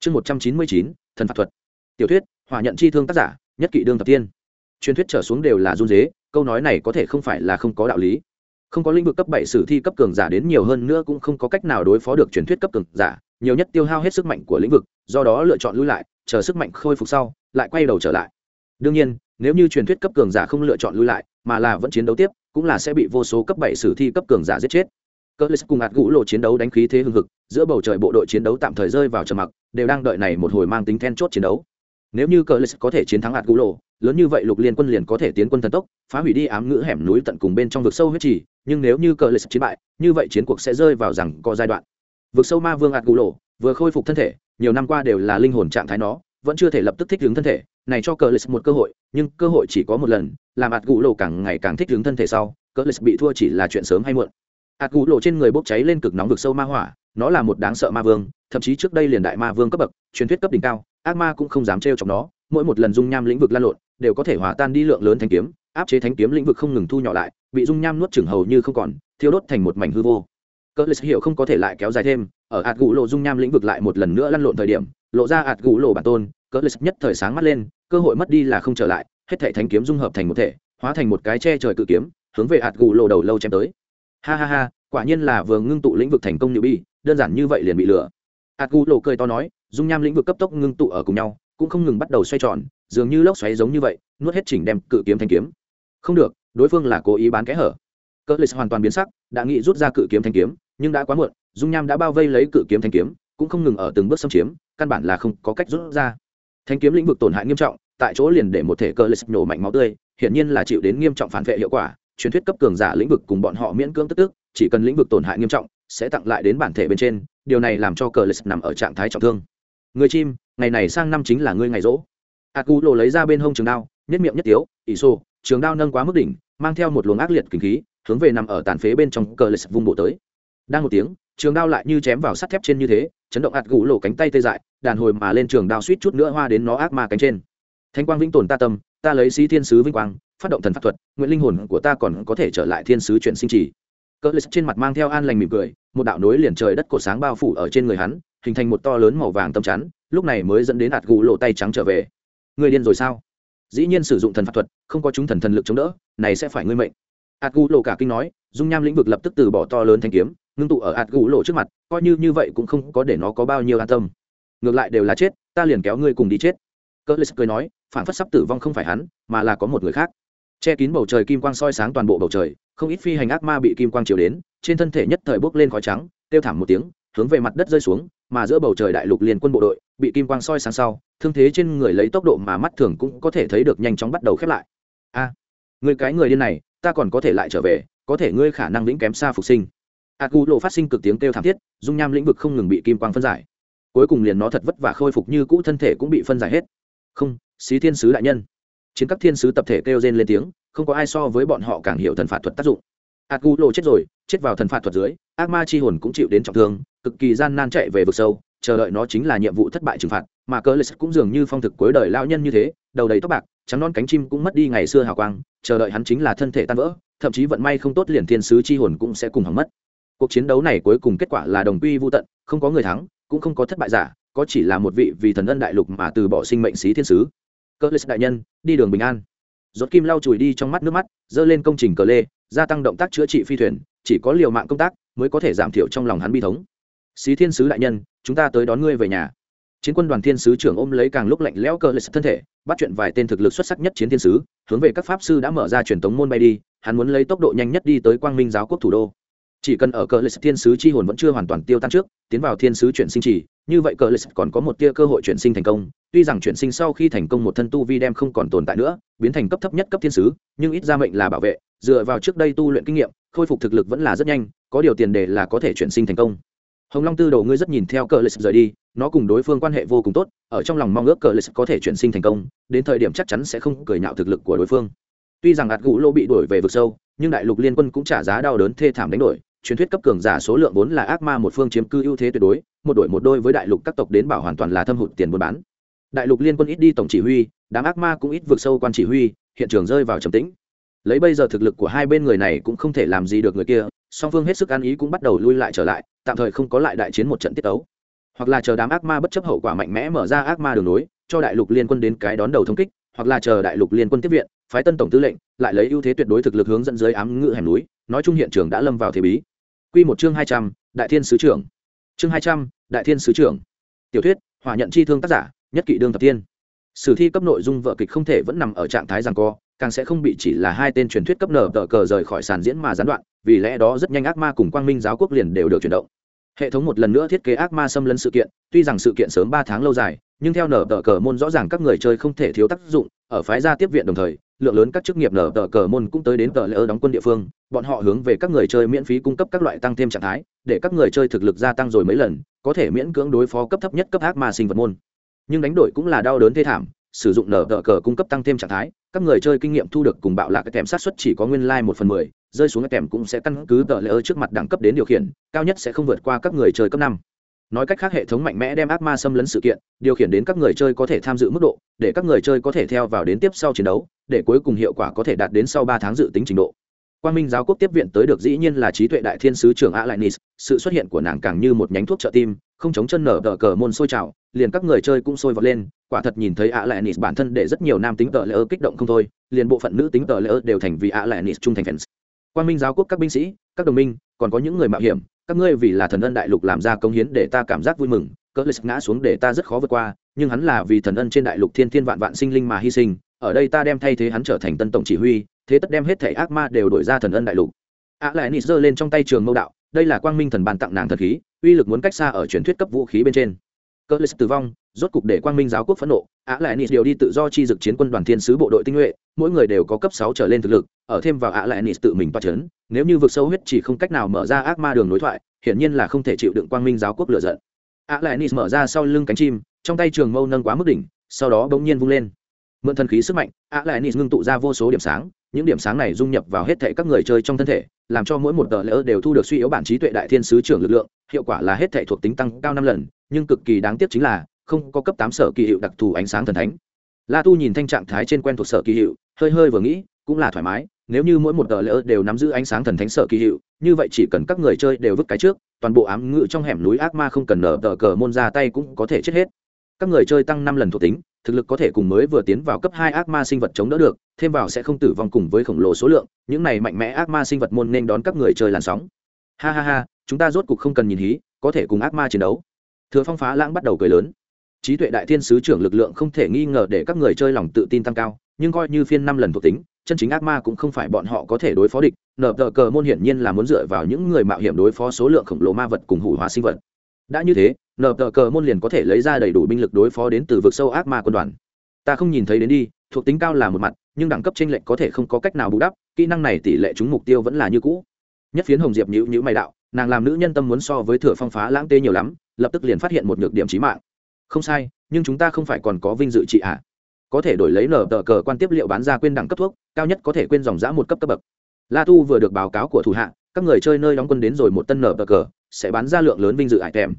chương một trăm chín mươi chín, thần phạt thuật. Tiểu thuyết hòa nhận chi thương tác giả, nhất kỵ đương tập tiên. Truyền thuyết trở xuống đều là run dế, câu nói này có thể không phải là không có đạo lý. Không có lĩnh vực cấp bảy sử thi cấp cường giả đến nhiều hơn nữa cũng không có cách nào đối phó được truyền thuyết cấp cường giả, nhiều nhất tiêu hao hết sức mạnh của lĩnh vực, do đó lựa chọn lui lại, chờ sức mạnh khôi phục sau, lại quay đầu trở lại. Đương nhiên, nếu như truyền thuyết cấp cường giả không lựa chọn lui lại, mà là vẫn chiến đấu tiếp, cũng là sẽ bị vô số cấp bảy sử thi cấp cường giả giết chết. Cỡ cùng ạt gũ lộ chiến đấu đánh khí thế hưng hực, giữa bầu trời bộ đội chiến đấu tạm thời rơi vào trầm mặc đều đang đợi này một hồi mang tính then chốt chiến đấu. Nếu như cờ có thể chiến thắng ạt gù lộ lớn như vậy lục liên quân liền có thể tiến quân thần tốc, phá hủy đi ám ngữ hẻm núi tận cùng bên trong vực sâu huyết trì, nhưng nếu như cờ chiến bại, như vậy chiến cuộc sẽ rơi vào rằng có giai đoạn. Vực sâu ma vương ạt gù lộ vừa khôi phục thân thể, nhiều năm qua đều là linh hồn trạng thái nó, vẫn chưa thể lập tức thích ứng thân thể, này cho cờ một cơ hội, nhưng cơ hội chỉ có một lần, làm ạt gù lộ càng ngày càng thích ứng thân thể sau cờ bị thua chỉ là chuyện sớm hay muộn. Ạt gù lộ trên người bốc cháy lên cực nóng vực sâu ma hỏa nó là một đáng sợ ma vương, thậm chí trước đây liền đại ma vương cấp bậc, truyền thuyết cấp đỉnh cao, ác ma cũng không dám trêu chọc nó, mỗi một lần dung nham lĩnh vực lan lộn, đều có thể hòa tan đi lượng lớn thanh kiếm, áp chế thánh kiếm lĩnh vực không ngừng thu nhỏ lại, bị dung nham nuốt chửng hầu như không còn, thiêu đốt thành một mảnh hư vô. Cỡ lịch hiệu không có thể lại kéo dài thêm, ở ạt gù lộ dung nham lĩnh vực lại một lần nữa lăn lộn thời điểm, lộ ra ạt gù lộ bản tôn cỡ lịch nhất thời sáng mắt lên, cơ hội mất đi là không trở lại, hết thể thánh kiếm dung hợp thành một thể, hóa thành một cái che trời cự kiếm, hướng về ạt gù lộ đầu lâu chém tới. Ha ha ha, quả nhiên là vừa ngưng tụ lĩnh vực thành công nhự bi đơn giản như vậy liền bị lừa. Ạt lộ cười to nói, dung nham lĩnh vực cấp tốc ngưng tụ ở cùng nhau, cũng không ngừng bắt đầu xoay tròn, dường như lốc xoáy giống như vậy, nuốt hết chỉnh đem cự kiếm thanh kiếm. Không được, đối phương là cố ý bán kẽ hở. Cỡ lịch hoàn toàn biến sắc, đã nghĩ rút ra cự kiếm thanh kiếm, nhưng đã quá muộn, dung nham đã bao vây lấy cự kiếm thanh kiếm, cũng không ngừng ở từng bước xâm chiếm, căn bản là không có cách rút ra. Thanh kiếm lĩnh vực tổn hại nghiêm trọng, tại chỗ liền để một thể cỡ lịch nổ mạnh máu tươi, hiển nhiên là chịu đến nghiêm trọng phản vệ hiệu quả, truyền thuyết cấp cường giả lĩnh vực cùng bọn họ miễn cưỡng tức tức, chỉ cần lĩnh vực tổn hại nghiêm trọng sẽ tặng lại đến bản thể bên trên, điều này làm cho cờ lịch nằm ở trạng thái trọng thương. Người chim, ngày này sang năm chính là ngươi ngày rỗ. A Cú lộ lấy ra bên hông trường đao, nhất miệng nhất tiếu ỷ xô trường đao nâng quá mức đỉnh, mang theo một luồng ác liệt kinh khí, hướng về nằm ở tàn phế bên trong cờ lịch vung bộ tới. Đang một tiếng, trường đao lại như chém vào sắt thép trên như thế, chấn động ạt gù lộ cánh tay tê dại, đàn hồi mà lên trường đao suýt chút nữa hoa đến nó ác ma cánh trên. Thanh quang vĩnh tồn ta tâm, ta lấy sĩ thiên sứ vinh quang, phát động thần pháp thuật, nguyện linh hồn của ta còn có thể trở lại thiên sứ chuyển sinh trì cỡ lịch trên mặt mang theo an lành mỉm cười, một đạo nối liền trời đất cổ sáng bao phủ ở trên người hắn, hình thành một to lớn màu vàng tâm chắn, lúc này mới dẫn đến ạt gù lộ tay trắng trở về. Người điên rồi sao? Dĩ nhiên sử dụng thần pháp thuật, không có chúng thần thần lực chống đỡ, này sẽ phải ngươi mệnh. Ạt gù lộ cả kinh nói, dung nham lĩnh vực lập tức từ bỏ to lớn thanh kiếm, ngưng tụ ở ạt gù lộ trước mặt, coi như như vậy cũng không có để nó có bao nhiêu an tâm. Ngược lại đều là chết, ta liền kéo ngươi cùng đi chết. Cỡ lịch cười nói phản phất sắp tử vong không phải hắn, mà là có một người khác. Che kín bầu trời kim quang soi sáng toàn bộ bầu trời không ít phi hành ác ma bị kim quang chiếu đến, trên thân thể nhất thời bốc lên khói trắng, kêu thảm một tiếng, hướng về mặt đất rơi xuống, mà giữa bầu trời đại lục liên quân bộ đội, bị kim quang soi sáng sau, thương thế trên người lấy tốc độ mà mắt thường cũng có thể thấy được nhanh chóng bắt đầu khép lại. A, người cái người điên này, ta còn có thể lại trở về, có thể ngươi khả năng lĩnh kém xa phục sinh. A cu lộ phát sinh cực tiếng kêu thảm thiết, dung nham lĩnh vực không ngừng bị kim quang phân giải. Cuối cùng liền nó thật vất vả khôi phục như cũ thân thể cũng bị phân giải hết. Không, xí thiên sứ đại nhân. Chiến các thiên sứ tập thể kêu rên lên tiếng không có ai so với bọn họ càng hiểu thần phạt thuật tác dụng. Ạt gu lộ chết rồi, chết vào thần phạt thuật dưới, ác ma chi hồn cũng chịu đến trọng thương, cực kỳ gian nan chạy về vực sâu, chờ đợi nó chính là nhiệm vụ thất bại trừng phạt. Mà cơ lịch cũng dường như phong thực cuối đời lao nhân như thế, đầu đầy tóc bạc, trắng non cánh chim cũng mất đi ngày xưa hào quang, chờ đợi hắn chính là thân thể tan vỡ, thậm chí vận may không tốt liền thiên sứ chi hồn cũng sẽ cùng hỏng mất. Cuộc chiến đấu này cuối cùng kết quả là đồng quy vô tận, không có người thắng, cũng không có thất bại giả, có chỉ là một vị vì thần ân đại lục mà từ bỏ sinh mệnh sĩ thiên sứ. Cơ lịch đại nhân, đi đường bình an rốt kim lau chùi đi trong mắt nước mắt, dơ lên công trình cờ lê, gia tăng động tác chữa trị phi thuyền, chỉ có liều mạng công tác mới có thể giảm thiểu trong lòng hắn bi thống. Xí thiên sứ đại nhân, chúng ta tới đón ngươi về nhà. Chiến quân đoàn thiên sứ trưởng ôm lấy càng lúc lạnh lẽo cơ lệ thân thể, bắt chuyện vài tên thực lực xuất sắc nhất chiến thiên sứ, hướng về các pháp sư đã mở ra truyền tống môn bay đi, hắn muốn lấy tốc độ nhanh nhất đi tới quang minh giáo quốc thủ đô chỉ cần ở cờ lệ thiên sứ chi hồn vẫn chưa hoàn toàn tiêu tan trước, tiến vào thiên sứ chuyển sinh trì, như vậy cờ lệ còn có một tia cơ hội chuyển sinh thành công. Tuy rằng chuyển sinh sau khi thành công một thân tu vi đem không còn tồn tại nữa, biến thành cấp thấp nhất cấp thiên sứ, nhưng ít ra mệnh là bảo vệ. Dựa vào trước đây tu luyện kinh nghiệm, khôi phục thực lực vẫn là rất nhanh, có điều tiền đề là có thể chuyển sinh thành công. Hồng long tư đầu ngươi rất nhìn theo cờ lệ rời đi, nó cùng đối phương quan hệ vô cùng tốt, ở trong lòng mong ước cờ lệ có thể chuyển sinh thành công, đến thời điểm chắc chắn sẽ không cười nhạo thực lực của đối phương. Tuy rằng ạt gũ lô bị đuổi về vực sâu, nhưng đại lục liên quân cũng trả giá đau đớn thê thảm đánh đổi truyền thuyết cấp cường giả số lượng vốn là ác ma một phương chiếm cư ưu thế tuyệt đối, một đội một đôi với đại lục các tộc đến bảo hoàn toàn là thâm hụt tiền buôn bán. Đại lục liên quân ít đi tổng chỉ huy, đám ác ma cũng ít vượt sâu quan chỉ huy, hiện trường rơi vào trầm tĩnh. Lấy bây giờ thực lực của hai bên người này cũng không thể làm gì được người kia, song phương hết sức ăn ý cũng bắt đầu lui lại trở lại, tạm thời không có lại đại chiến một trận tiết tấu. Hoặc là chờ đám ác ma bất chấp hậu quả mạnh mẽ mở ra ác ma đường nối, cho đại lục liên quân đến cái đón đầu thống kích hoặc là chờ đại lục liên quân tiếp viện, phái tân tổng tư lệnh, lại lấy ưu thế tuyệt đối thực lực hướng dẫn dưới ám ngự hẻm núi, nói chung hiện trường đã lâm vào thế bí. Quy một chương hai trăm, đại thiên sứ trưởng. Chương hai trăm, đại thiên sứ trưởng. Tiểu thuyết, hỏa nhận chi thương tác giả, nhất kỵ đương thập tiên. Sử thi cấp nội dung vợ kịch không thể vẫn nằm ở trạng thái rằng co, càng sẽ không bị chỉ là hai tên truyền thuyết cấp nở tờ cờ rời khỏi sàn diễn mà gián đoạn, vì lẽ đó rất nhanh ác ma cùng quang minh giáo quốc liền đều được chuyển động. Hệ thống một lần nữa thiết kế ác ma xâm lấn sự kiện, tuy rằng sự kiện sớm ba tháng lâu dài nhưng theo nở tờ cờ môn rõ ràng các người chơi không thể thiếu tác dụng, ở phái gia tiếp viện đồng thời, lượng lớn các chức nghiệp nở tờ cờ môn cũng tới đến tờ lỡ đóng quân địa phương, bọn họ hướng về các người chơi miễn phí cung cấp các loại tăng thêm trạng thái, để các người chơi thực lực gia tăng rồi mấy lần, có thể miễn cưỡng đối phó cấp thấp nhất cấp ác ma sinh vật môn. Nhưng đánh đổi cũng là đau đớn thê thảm, sử dụng nở tờ cờ cung cấp tăng thêm trạng thái, các người chơi kinh nghiệm thu được cùng bạo lạc cái kèm sát xuất chỉ có nguyên lai like một phần mười, rơi xuống cái kèm cũng sẽ căn cứ tờ lỡ trước mặt đẳng cấp đến điều khiển, cao nhất sẽ không vượt qua các người chơi cấp năm nói cách khác, hệ thống mạnh mẽ đem ác ma xâm lấn sự kiện, điều khiển đến các người chơi có thể tham dự mức độ, để các người chơi có thể theo vào đến tiếp sau chiến đấu, để cuối cùng hiệu quả có thể đạt đến sau ba tháng dự tính trình độ. Quan minh giáo quốc tiếp viện tới được dĩ nhiên là trí tuệ đại thiên sứ trưởng a lại nis sự xuất hiện của nàng càng như một nhánh thuốc trợ tim, không chống chân nở đỡ cờ môn sôi trào, liền các người chơi cũng sôi vọt lên, quả thật nhìn thấy a lại nis bản thân để rất nhiều nam tính tờ lỡ kích động không thôi, liền bộ phận nữ tính tờ lỡ đều thành vì a lại nis trung thành fans. Quan minh giáo quốc các binh sĩ, các đồng minh, còn có những người mạo hiểm các ngươi vì là thần ân đại lục làm ra công hiến để ta cảm giác vui mừng, cỡ lịch ngã xuống để ta rất khó vượt qua, nhưng hắn là vì thần ân trên đại lục thiên thiên vạn vạn sinh linh mà hy sinh, ở đây ta đem thay thế hắn trở thành tân tổng chỉ huy, thế tất đem hết thể ác ma đều đổi ra thần ân đại lục. Ạ lại nít giơ lên trong tay trường mâu đạo, đây là quang minh thần ban tặng nàng thần khí, uy lực muốn cách xa ở truyền thuyết cấp vũ khí bên trên. Cỡ lịch tử vong, rốt cục để quang minh giáo quốc phẫn nộ á lại nịt điều đi tự do chi dực chiến quân đoàn thiên sứ bộ đội tinh nhuệ, mỗi người đều có cấp sáu trở lên thực lực, ở thêm vào á lại nịt tự mình toa chấn. Nếu như vực sâu huyết chỉ không cách nào mở ra ác ma đường đối thoại, hiển nhiên là không thể chịu đựng quang minh giáo quốc lựa giận. Á lại nịt mở ra sau lưng cánh chim, trong tay trường mâu nâng quá mức đỉnh, sau đó bỗng nhiên vung lên. Mượn thần khí sức mạnh, á lại nịt ngưng tụ ra vô số điểm sáng, những điểm sáng này dung nhập vào hết thảy các người chơi trong thân thể, làm cho mỗi một tờ lỡ đều thu được suy yếu bản trí tuệ đại thiên sứ trưởng lực lượng, hiệu quả là hết thảy thuộc tính tăng cao năm lần, nhưng cực kỳ đáng tiếc chính là không có cấp tám sở kỳ hiệu đặc thù ánh sáng thần thánh. La tu nhìn thanh trạng thái trên quen thuộc sở kỳ hiệu, hơi hơi vừa nghĩ, cũng là thoải mái, nếu như mỗi một tờ lỡ đều nắm giữ ánh sáng thần thánh sở kỳ hiệu, như vậy chỉ cần các người chơi đều vứt cái trước, toàn bộ ám ngự trong hẻm núi ác ma không cần nở tờ cờ môn ra tay cũng có thể chết hết. Các người chơi tăng năm lần thuộc tính, thực lực có thể cùng mới vừa tiến vào cấp hai ác ma sinh vật chống đỡ được, thêm vào sẽ không tử vong cùng với khổng lồ số lượng, những này mạnh mẽ ác ma sinh vật môn nên đón các người chơi làn sóng. Ha ha ha, chúng ta rốt cục không cần nhìn hí, có thể cùng ác ma chiến đấu. Thừa phong phá lãng bắt đầu cười lớn trí tuệ đại thiên sứ trưởng lực lượng không thể nghi ngờ để các người chơi lòng tự tin tăng cao, nhưng coi như phiên năm lần thuộc tính, chân chính ác ma cũng không phải bọn họ có thể đối phó địch. Nở tờ cờ môn hiển nhiên là muốn dựa vào những người mạo hiểm đối phó số lượng khổng lồ ma vật cùng hủ hóa sinh vật. Đã như thế nở tờ cờ môn liền có thể lấy ra đầy đủ binh lực đối phó đến từ vực sâu ác ma quân đoàn. Ta không nhìn thấy đến đi, thuộc tính cao là một mặt, nhưng đẳng cấp tranh lệch có thể không có cách nào bù đắp, kỹ năng này tỷ lệ trúng mục tiêu vẫn là như cũ. Nhất phiến hồng diệp nhữ nhữ mày đạo, nàng làm nữ nhân tâm muốn so với thừa phong phá lãng tê nhiều lắm, lập tức liền phát hiện một nhược điểm trí mạng không sai, nhưng chúng ta không phải còn có vinh dự trị ạ. À. có thể đổi lấy nở tờ cờ quan tiếp liệu bán ra quên đẳng cấp thuốc, cao nhất có thể quên dòng giã một cấp cấp bậc. La tu vừa được báo cáo của thủ hạ, các người chơi nơi đóng quân đến rồi một tân nở tờ cờ, sẽ bán ra lượng lớn vinh dự ải kèm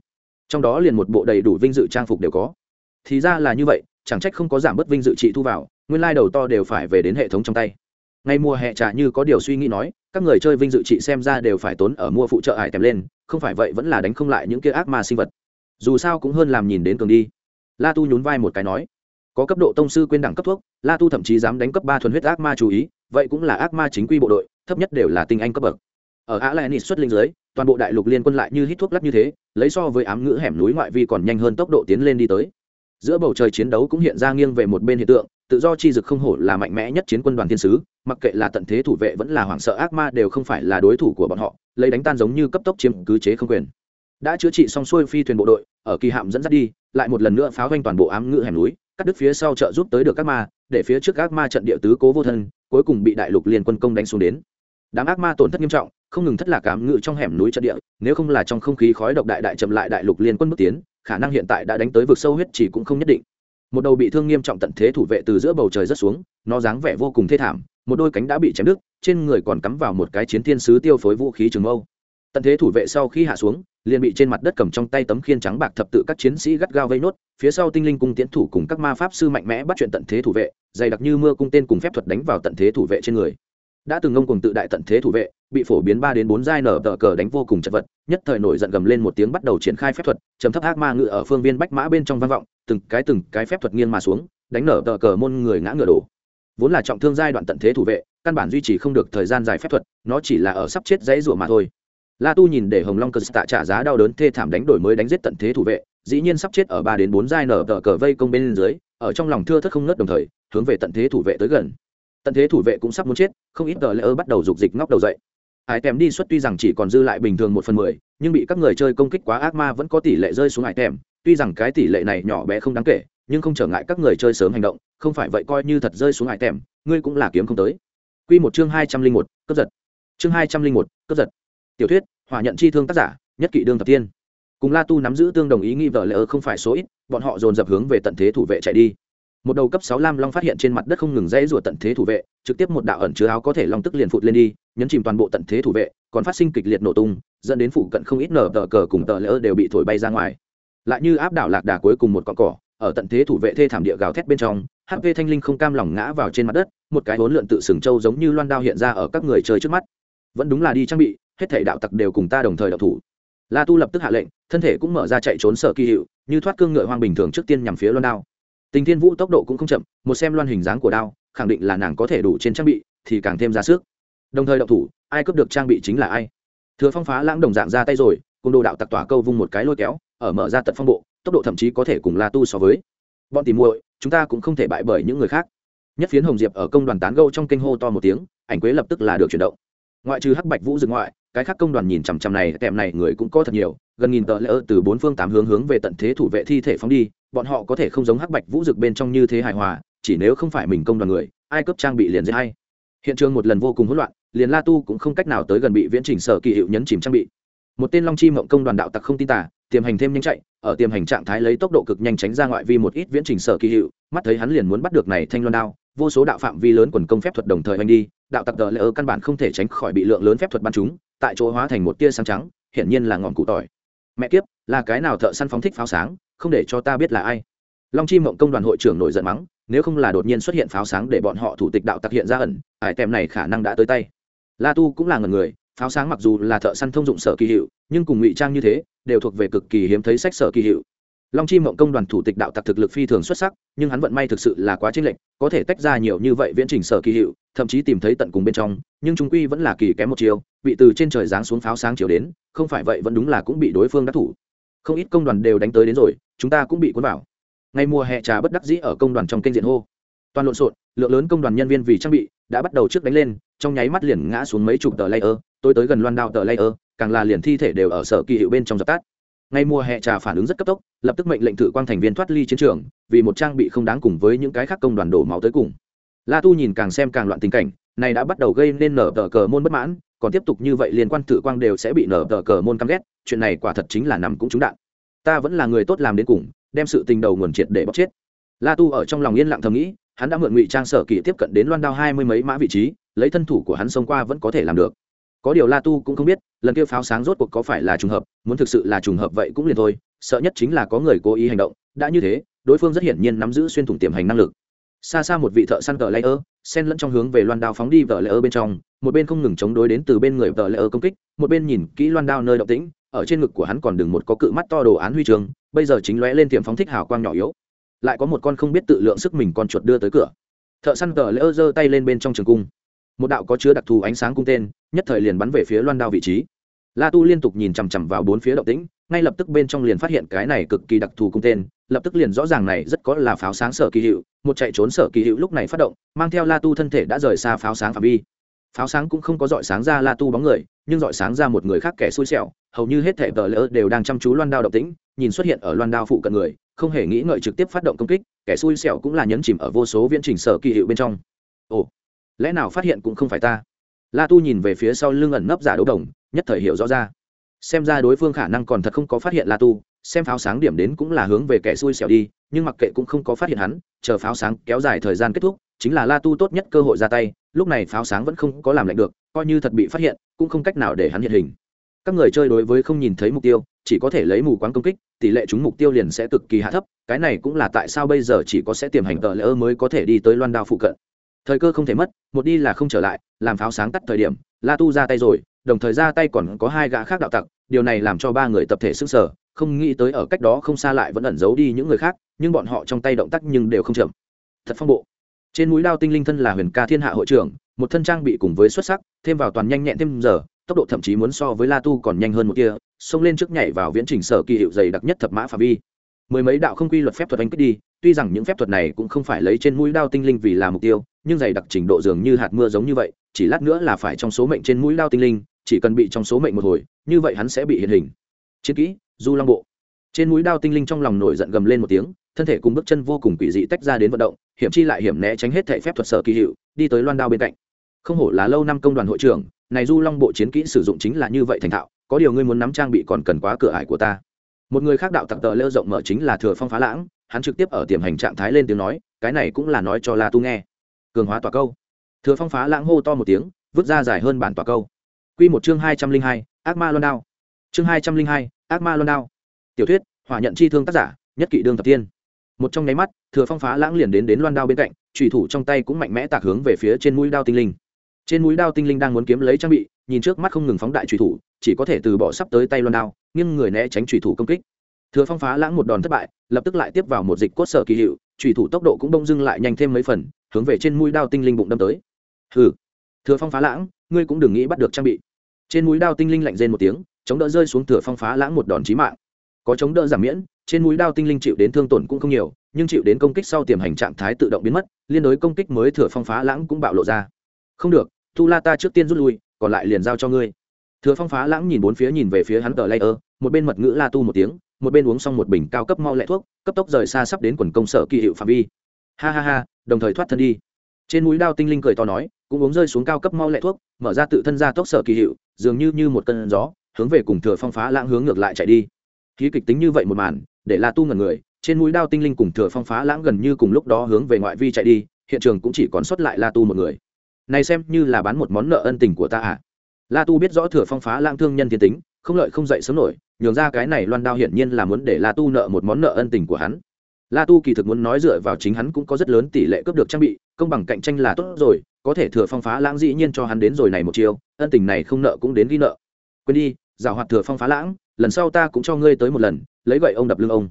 trong đó liền một bộ đầy đủ vinh dự trang phục đều có. Thì ra là như vậy, chẳng trách không có giảm bớt vinh dự trị thu vào, nguyên lai、like、đầu to đều phải về đến hệ thống trong tay. Ngay mùa hè trả như có điều suy nghĩ nói, các người chơi vinh dự trị xem ra đều phải tốn ở mua phụ trợ ải tèm lên, không phải vậy vẫn là đánh không lại những kia ác ma sinh vật dù sao cũng hơn làm nhìn đến cường đi. La tu nhún vai một cái nói, có cấp độ tông sư quên đẳng cấp thuốc, la tu thậm chí dám đánh cấp ba thuần huyết ác ma chú ý, vậy cũng là ác ma chính quy bộ đội, thấp nhất đều là tinh anh cấp bậc. Ở á lại nịt xuất linh giới, toàn bộ đại lục liên quân lại như hít thuốc lắc như thế, lấy so với ám ngữ hẻm núi ngoại vi còn nhanh hơn tốc độ tiến lên đi tới. Giữa bầu trời chiến đấu cũng hiện ra nghiêng về một bên hiện tượng, tự do chi dực không hổ là mạnh mẽ nhất chiến quân đoàn thiên sứ, mặc kệ là tận thế thủ vệ vẫn là hoảng sợ ác ma đều không phải là đối thủ của bọn họ, lấy đánh tan giống như cấp tốc chiếm cứ chế không quyền đã chữa trị xong xuôi phi thuyền bộ đội, ở kỳ hạm dẫn dắt đi, lại một lần nữa pháo vanh toàn bộ ám ngữ hẻm núi, cắt đứt phía sau trợ giúp tới được các ma, để phía trước các ma trận địa tứ cố vô thân, cuối cùng bị đại lục liên quân công đánh xuống đến. Đám ác ma tổn thất nghiêm trọng, không ngừng thất lạc ám ngự trong hẻm núi trận địa, nếu không là trong không khí khói độc đại đại chậm lại đại lục liên quân bước tiến, khả năng hiện tại đã đánh tới vực sâu huyết chỉ cũng không nhất định. Một đầu bị thương nghiêm trọng tận thế thủ vệ từ giữa bầu trời rất xuống, nó dáng vẻ vô cùng thê thảm, một đôi cánh đã bị chém đứt, trên người còn cắm vào một cái chiến thiên sứ tiêu phối vũ khí trường mâu tận thế thủ vệ sau khi hạ xuống, liền bị trên mặt đất cầm trong tay tấm khiên trắng bạc thập tự các chiến sĩ gắt gao vây nốt, phía sau tinh linh cung tiến thủ cùng các ma pháp sư mạnh mẽ bắt chuyện tận thế thủ vệ, dày đặc như mưa cung tên cùng phép thuật đánh vào tận thế thủ vệ trên người. Đã từng ngông cùng tự đại tận thế thủ vệ, bị phổ biến ba đến bốn giai nở tờ cờ đánh vô cùng chật vật, nhất thời nổi giận gầm lên một tiếng bắt đầu triển khai phép thuật, chấm thấp ác ma ngự ở phương viên bách mã bên trong vang vọng, từng cái từng cái phép thuật nghiêng mà xuống, đánh nở tờ cờ môn người ngã ngựa đổ. Vốn là trọng thương giai đoạn tận thế thủ vệ, căn bản duy trì không được thời gian dài phép thuật, nó chỉ là ở sắp chết dãy rủa mà thôi la tu nhìn để hồng long cờ tạ trả giá đau đớn thê thảm đánh đổi mới đánh giết tận thế thủ vệ, dĩ nhiên sắp chết ở ba đến bốn giai nở tờ cờ vây công bên dưới, ở trong lòng thưa thất không nớt đồng thời, hướng về tận thế thủ vệ tới gần. Tận thế thủ vệ cũng sắp muốn chết, không ít tờ lỡ bắt đầu dục dịch ngóc đầu dậy. Hải tèm đi xuất tuy rằng chỉ còn dư lại bình thường một phần mười, nhưng bị các người chơi công kích quá ác ma vẫn có tỷ lệ rơi xuống hải tèm. Tuy rằng cái tỷ lệ này nhỏ bé không đáng kể, nhưng không trở ngại các người chơi sớm hành động, không phải vậy coi như thật rơi xuống hải tèm, ngươi cũng là kiếm không tới. Quy một chương hai trăm linh một cấp giật. Chương hai trăm linh một cấp giật tiểu thuyết, hỏa nhận chi thương tác giả, nhất kỵ đương thập tiên cùng la tu nắm giữ tương đồng ý nghi vợ lỡ không phải số ít, bọn họ dồn dập hướng về tận thế thủ vệ chạy đi. Một đầu cấp sáu lam long phát hiện trên mặt đất không ngừng dãy rủa tận thế thủ vệ, trực tiếp một đạo ẩn chứa áo có thể long tức liền phụt lên đi, nhấn chìm toàn bộ tận thế thủ vệ, còn phát sinh kịch liệt nổ tung, dẫn đến phụ cận không ít nở tờ cờ cùng tờ lỡ đều bị thổi bay ra ngoài. Lại như áp đảo lạc đà cuối cùng một con cỏ, ở tận thế thủ vệ thê thảm địa gào thét bên trong hp thanh linh không cam lòng ngã vào trên mặt đất, một cái hốn lượn tự sừng trâu giống như loan đao hiện ra ở các người chơi trước mắt. Vẫn đúng là đi trang bị hết thể đạo tặc đều cùng ta đồng thời đạo thủ. La tu lập tức hạ lệnh, thân thể cũng mở ra chạy trốn sở kỳ hiệu, như thoát cương ngựa hoang bình thường trước tiên nhằm phía loan đao. Tình thiên vũ tốc độ cũng không chậm, một xem loan hình dáng của đao, khẳng định là nàng có thể đủ trên trang bị, thì càng thêm ra sức. Đồng thời đạo thủ, ai cướp được trang bị chính là ai. Thừa phong phá lãng đồng dạng ra tay rồi, cùng đồ đạo tặc tỏa câu vung một cái lôi kéo, ở mở ra tận phong bộ, tốc độ thậm chí có thể cùng la tu so với. Bọn tìm muội, chúng ta cũng không thể bại bởi những người khác. Nhất phiến hồng diệp ở công đoàn tán gâu trong kênh hô to một tiếng, ảnh quế lập tức là được chuyển động. Ngoại trừ hắc bạch vũ dừng ngoại cái khác công đoàn nhìn chằm chằm này kèm này người cũng có thật nhiều, gần nghìn tờ lỡ từ bốn phương tám hướng hướng về tận thế thủ vệ thi thể phóng đi, bọn họ có thể không giống hắc bạch vũ dực bên trong như thế hài hòa, chỉ nếu không phải mình công đoàn người, ai cấp trang bị liền dễ hay hiện trường một lần vô cùng hỗn loạn, liền la tu cũng không cách nào tới gần bị viễn trình sở kỳ hiệu nhấn chìm trang bị. Một tên long chi mộng công đoàn đạo tặc không tin tả tiềm hành thêm nhanh chạy, ở tiềm hành trạng thái lấy tốc độ cực nhanh tránh ra ngoại vi một ít viễn trình sở kỳ hiệu, mắt thấy hắn liền muốn bắt được này thanh loan đao, vô số đạo phạm vi lớn quần công phép thuật đồng thời hành đi, đạo tặc đờ lỡ căn bản không thể tránh khỏi bị lượng lớn phép thuật bắn chúng tại chỗ hóa thành một tia sáng trắng, hiển nhiên là ngọn cụ tỏi. Mẹ kiếp, là cái nào thợ săn phóng thích pháo sáng, không để cho ta biết là ai? Long chi mộng công đoàn hội trưởng nổi giận mắng, nếu không là đột nhiên xuất hiện pháo sáng để bọn họ thủ tịch đạo tặc hiện ra ẩn, ải tem này khả năng đã tới tay. La tu cũng là ngần người, pháo sáng mặc dù là thợ săn thông dụng sở kỳ hiệu, nhưng cùng ngụy trang như thế, đều thuộc về cực kỳ hiếm thấy sách sở kỳ hiệu long chi mộng công đoàn thủ tịch đạo tặc thực lực phi thường xuất sắc, nhưng hắn vận may thực sự là quá chênh lệch, có thể tách ra nhiều như vậy viễn trình sở kỳ hiệu, thậm chí tìm thấy tận cùng bên trong, nhưng chúng quy vẫn là kỳ kém một chiều bị từ trên trời giáng xuống pháo sáng chiều đến, không phải vậy vẫn đúng là cũng bị đối phương đắc thủ. Không ít công đoàn đều đánh tới đến rồi, chúng ta cũng bị cuốn vào. Ngày mùa hè trà bất đắc dĩ ở công đoàn trong kênh diện hô. Toàn lộn xộn, lượng lớn công đoàn nhân viên vì trang bị, đã bắt đầu trước đánh lên, trong nháy mắt liền ngã xuống mấy chục tờ layer, tôi tới gần loan đao tờ layer, càng là liền thi thể đều ở sở kỳ hiệu bên trong dập tắt ngay mùa hè trà phản ứng rất cấp tốc, lập tức mệnh lệnh thử quang thành viên thoát ly chiến trường, vì một trang bị không đáng cùng với những cái khác công đoàn đổ máu tới cùng. La tu nhìn càng xem càng loạn tình cảnh, này đã bắt đầu gây nên nở tờ cờ môn bất mãn, còn tiếp tục như vậy liên quan tự quang đều sẽ bị nở tờ cờ môn căm ghét, chuyện này quả thật chính là nằm cũng trúng đạn. Ta vẫn là người tốt làm đến cùng, đem sự tình đầu nguồn triệt để bóc chết. La tu ở trong lòng yên lặng thầm nghĩ, hắn đã mượn ngụy trang sở kỳ tiếp cận đến loan đao hai mươi mấy mã vị trí, lấy thân thủ của hắn xông qua vẫn có thể làm được có điều la tu cũng không biết, lần kia pháo sáng rốt cuộc có phải là trùng hợp, muốn thực sự là trùng hợp vậy cũng liền thôi, sợ nhất chính là có người cố ý hành động. Đã như thế, đối phương rất hiển nhiên nắm giữ xuyên thủng tiềm hành năng lực. Xa xa một vị thợ săn cờ ơ sen lẫn trong hướng về loan đao phóng đi vợ ơ bên trong, một bên không ngừng chống đối đến từ bên người vợ ơ công kích, một bên nhìn kỹ loan đao nơi động tĩnh, ở trên ngực của hắn còn đừng một có cự mắt to đồ án huy trường bây giờ chính lóe lên tiềm phóng thích hào quang nhỏ yếu. Lại có một con không biết tự lượng sức mình con chuột đưa tới cửa. Thợ săn cờ ơ giơ tay lên bên trong trường cung một đạo có chứa đặc thù ánh sáng cung tên, nhất thời liền bắn về phía loan đao vị trí. La tu liên tục nhìn chằm chằm vào bốn phía động tĩnh, ngay lập tức bên trong liền phát hiện cái này cực kỳ đặc thù cung tên, lập tức liền rõ ràng này rất có là pháo sáng sở kỳ hiệu, một chạy trốn sở kỳ hiệu lúc này phát động, mang theo la tu thân thể đã rời xa pháo sáng phạm vi. Pháo sáng cũng không có dọi sáng ra la tu bóng người, nhưng dọi sáng ra một người khác kẻ xui xẻo, hầu như hết thể tờ lỡ đều đang chăm chú loan đao động tĩnh, nhìn xuất hiện ở loan đao phụ cận người, không hề nghĩ ngợi trực tiếp phát động công kích, kẻ xui xẻo cũng là nhấn chìm ở vô số viễn trình sở kỳ hiệu bên trong. Ồ lẽ nào phát hiện cũng không phải ta? La tu nhìn về phía sau lưng ẩn nấp giả đấu đồng, nhất thời hiểu rõ ra. Xem ra đối phương khả năng còn thật không có phát hiện la tu, xem pháo sáng điểm đến cũng là hướng về kẻ xui xẻo đi, nhưng mặc kệ cũng không có phát hiện hắn, chờ pháo sáng kéo dài thời gian kết thúc, chính là la tu tốt nhất cơ hội ra tay, lúc này pháo sáng vẫn không có làm lạnh được, coi như thật bị phát hiện, cũng không cách nào để hắn hiện hình. Các người chơi đối với không nhìn thấy mục tiêu, chỉ có thể lấy mù quáng công kích, tỷ lệ chúng mục tiêu liền sẽ cực kỳ hạ thấp, cái này cũng là tại sao bây giờ chỉ có sẽ tiềm hành tờ lỡ mới có thể đi tới loan đao phụ cận thời cơ không thể mất, một đi là không trở lại, làm pháo sáng tắt thời điểm, la tu ra tay rồi, đồng thời ra tay còn có hai gã khác đạo tặc, điều này làm cho ba người tập thể sức sở không nghĩ tới ở cách đó không xa lại vẫn ẩn giấu đi những người khác, nhưng bọn họ trong tay động tác nhưng đều không chậm. Thật phong bộ. Trên mũi đao tinh linh thân là huyền ca thiên hạ hội trưởng, một thân trang bị cùng với xuất sắc, thêm vào toàn nhanh nhẹn thêm giờ, tốc độ thậm chí muốn so với la tu còn nhanh hơn một kia xông lên trước nhảy vào viễn trình sở kỳ hiệu dày đặc nhất thập mã phạm vi. Mười mấy đạo không quy luật phép thuật anh kích đi, tuy rằng những phép thuật này cũng không phải lấy trên mũi đao tinh linh vì là mục tiêu nhưng dày đặc trình độ dường như hạt mưa giống như vậy, chỉ lát nữa là phải trong số mệnh trên mũi lao tinh linh, chỉ cần bị trong số mệnh một hồi, như vậy hắn sẽ bị hiện hình. Chiến kỹ, du long bộ. Trên mũi đao tinh linh trong lòng nổi giận gầm lên một tiếng, thân thể cùng bước chân vô cùng quỷ dị tách ra đến vận động, hiểm chi lại hiểm né tránh hết thể phép thuật sở kỳ hiệu, đi tới loan đao bên cạnh. Không hổ là lâu năm công đoàn hội trưởng, này du long bộ chiến kỹ sử dụng chính là như vậy thành thạo, có điều ngươi muốn nắm trang bị còn cần quá cửa ải của ta. Một người khác đạo tặc tờ lêu rộng mở chính là thừa phong phá lãng, hắn trực tiếp ở tiềm hành trạng thái lên tiếng nói, cái này cũng là nói cho la tu nghe cường hóa tòa câu. Thừa phong phá lãng hô to một tiếng, vứt ra dài hơn bản tòa câu. Q một chương hai trăm linh hai, ác ma loan đao. Chương hai trăm linh hai, ác ma loan đao. Tiểu thuyết, hỏa nhận chi thương tác giả, nhất kỷ đương tập tiên một trong nháy mắt, thừa phong phá lãng liền đến đến loan đao bên cạnh trùy thủ trong tay cũng mạnh mẽ tạc hướng về phía trên mũi đao tinh linh. Trên mũi đao tinh linh đang muốn kiếm lấy trang bị, nhìn trước mắt không ngừng phóng đại trùy thủ, chỉ có thể từ bỏ sắp tới tay loan đao nhưng người né tránh trùy thủ công kích. Thừa phong phá lãng một đòn thất bại, lập tức lại tiếp vào một dịch cốt sở kỳ hiệu trùy thủ tốc độ cũng bông dưng lại nhanh thêm mấy phần hướng về trên mũi đao tinh linh bụng đâm tới. Hừ, thừa phong phá lãng, ngươi cũng đừng nghĩ bắt được trang bị. Trên mũi đao tinh linh lạnh rên một tiếng, chống đỡ rơi xuống thừa phong phá lãng một đòn chí mạng. Có chống đỡ giảm miễn, trên mũi đao tinh linh chịu đến thương tổn cũng không nhiều, nhưng chịu đến công kích sau tiềm hành trạng thái tự động biến mất, liên đối công kích mới thừa phong phá lãng cũng bạo lộ ra. Không được tu la ta trước tiên rút lui, còn lại liền giao cho ngươi. Thừa phong phá lãng nhìn bốn phía nhìn về phía hắn tờ layer, một bên mật ngữ la tu một tiếng, một bên uống xong một bình cao cấp mau lẹ thuốc, cấp tốc rời xa sắp đến quần công sở kỳ hiệu phạm vi ha ha ha, đồng thời thoát thân đi. Trên mũi đao tinh linh cười to nói, cũng uống rơi xuống cao cấp mau lẹ thuốc, mở ra tự thân ra tốc sở kỳ hiệu, dường như như một cơn gió, hướng về cùng thừa phong phá lãng hướng ngược lại chạy đi. Khí kịch tính như vậy một màn, để la tu ngần người, trên mũi đao tinh linh cùng thừa phong phá lãng gần như cùng lúc đó hướng về ngoại vi chạy đi, hiện trường cũng chỉ còn xuất lại la tu một người. Này xem như là bán một món nợ ân tình của ta à? La tu biết rõ thừa phong phá lãng thương nhân thiên tính, không lợi không dậy sớm nổi, nhường ra cái này loan đao hiển nhiên là muốn để la tu nợ một món nợ ân tình của hắn la tu kỳ thực muốn nói dựa vào chính hắn cũng có rất lớn tỷ lệ cướp được trang bị, công bằng cạnh tranh là tốt rồi, có thể thừa phong phá lãng dĩ nhiên cho hắn đến rồi này một chiều ân tình này không nợ cũng đến ghi nợ. Quên đi, giảo hoạt thừa phong phá lãng, lần sau ta cũng cho ngươi tới một lần, lấy gậy ông đập lưng ông.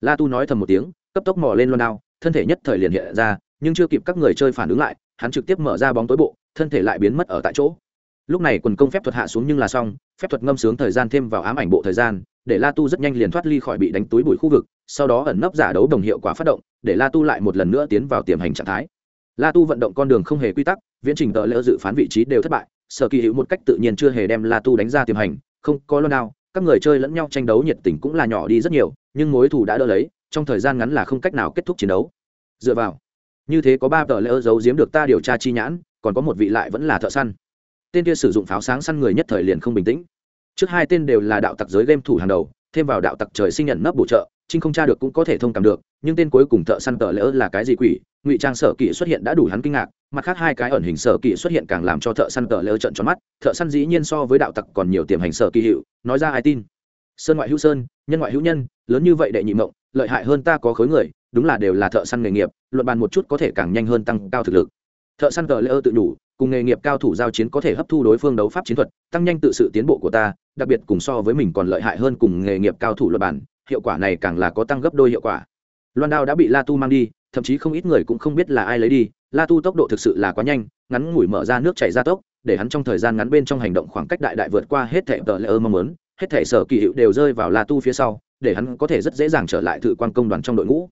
La tu nói thầm một tiếng, cấp tốc mò lên loan đao, thân thể nhất thời liền hiện ra, nhưng chưa kịp các người chơi phản ứng lại, hắn trực tiếp mở ra bóng tối bộ, thân thể lại biến mất ở tại chỗ. Lúc này quần công phép thuật hạ xuống nhưng là xong, phép thuật ngâm sướng thời gian thêm vào ám ảnh bộ thời gian để la tu rất nhanh liền thoát ly khỏi bị đánh túi bụi khu vực, sau đó ẩn nấp giả đấu đồng hiệu quả phát động, để la tu lại một lần nữa tiến vào tiềm hành trạng thái. La tu vận động con đường không hề quy tắc, viễn trình tợ lỡ dự phán vị trí đều thất bại, sở kỳ hữu một cách tự nhiên chưa hề đem la tu đánh ra tiềm hành, không có lo nào, các người chơi lẫn nhau tranh đấu nhiệt tình cũng là nhỏ đi rất nhiều, nhưng mối thù đã đỡ lấy, trong thời gian ngắn là không cách nào kết thúc chiến đấu. Dựa vào, như thế có ba tờ lỡ giấu giếm được ta điều tra chi nhãn, còn có một vị lại vẫn là thợ săn. Tên kia sử dụng pháo sáng săn người nhất thời liền không bình tĩnh trước hai tên đều là đạo tặc giới game thủ hàng đầu, thêm vào đạo tặc trời sinh nhận nấp bổ trợ, trinh không tra được cũng có thể thông cảm được, nhưng tên cuối cùng thợ săn tờ lỡ là cái gì quỷ? Ngụy trang sở kỵ xuất hiện đã đủ hắn kinh ngạc, mặt khác hai cái ẩn hình sở kỵ xuất hiện càng làm cho thợ săn tờ lỡ trận tròn mắt, thợ săn dĩ nhiên so với đạo tặc còn nhiều tiềm hành sở kỳ hiệu, nói ra ai tin. Sơn ngoại hữu sơn, nhân ngoại hữu nhân, lớn như vậy đệ nhị mộng, lợi hại hơn ta có khối người, đúng là đều là thợ săn nghề nghiệp, luận bàn một chút có thể càng nhanh hơn tăng cao thực lực. Thợ săn tờ lỡ tự đủ cùng nghề nghiệp cao thủ giao chiến có thể hấp thu đối phương đấu pháp chiến thuật, tăng nhanh tự sự tiến bộ của ta, đặc biệt cùng so với mình còn lợi hại hơn cùng nghề nghiệp cao thủ luật bản, hiệu quả này càng là có tăng gấp đôi hiệu quả. Loan đao đã bị la tu mang đi, thậm chí không ít người cũng không biết là ai lấy đi, la tu tốc độ thực sự là quá nhanh, ngắn ngủi mở ra nước chảy ra tốc, để hắn trong thời gian ngắn bên trong hành động khoảng cách đại đại vượt qua hết thẻ tờ lễ ơ mong muốn, hết thẻ sở kỳ hiệu đều rơi vào la tu phía sau, để hắn có thể rất dễ dàng trở lại thử quan công đoàn trong đội ngũ.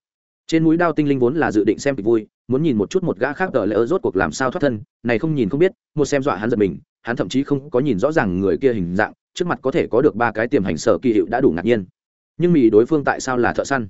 Trên núi đao tinh linh vốn là dự định xem kịch vui muốn nhìn một chút một gã khác tờ lỡ rốt cuộc làm sao thoát thân, này không nhìn không biết, một xem dọa hắn giật mình, hắn thậm chí không có nhìn rõ ràng người kia hình dạng, trước mặt có thể có được ba cái tiềm hành sở kỳ hiệu đã đủ ngạc nhiên. Nhưng mì đối phương tại sao là thợ săn?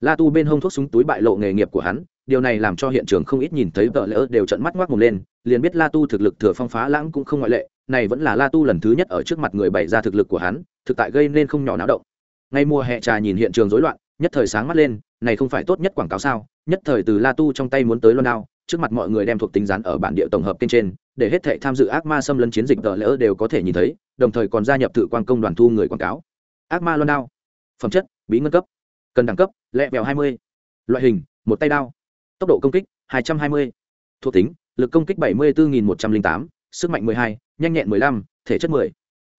La tu bên hông thuốc súng túi bại lộ nghề nghiệp của hắn, điều này làm cho hiện trường không ít nhìn thấy tờ lỡ đều trận mắt ngoác mồm lên, liền biết la tu thực lực thừa phong phá lãng cũng không ngoại lệ, này vẫn là la tu lần thứ nhất ở trước mặt người bày ra thực lực của hắn, thực tại gây nên không nhỏ náo động. Ngay mùa hè trà nhìn hiện trường rối loạn, nhất thời sáng mắt lên, này không phải tốt nhất quảng cáo sao? Nhất thời từ la tu trong tay muốn tới loan đao, trước mặt mọi người đem thuộc tính rán ở bản địa tổng hợp tên trên, để hết thệ tham dự ác ma xâm lấn chiến dịch tờ lỡ đều có thể nhìn thấy, đồng thời còn gia nhập tự quan công đoàn thu người quảng cáo. Ác ma loan đao. Phẩm chất, bí ngân cấp. Cần đẳng cấp, lẹ vẹo hai mươi. Loại hình, một tay đao. Tốc độ công kích, hai trăm hai mươi. Thuộc tính, lực công kích bảy mươi bốn một trăm linh tám, sức mạnh hai, nhanh nhẹn lăm, thể chất 10.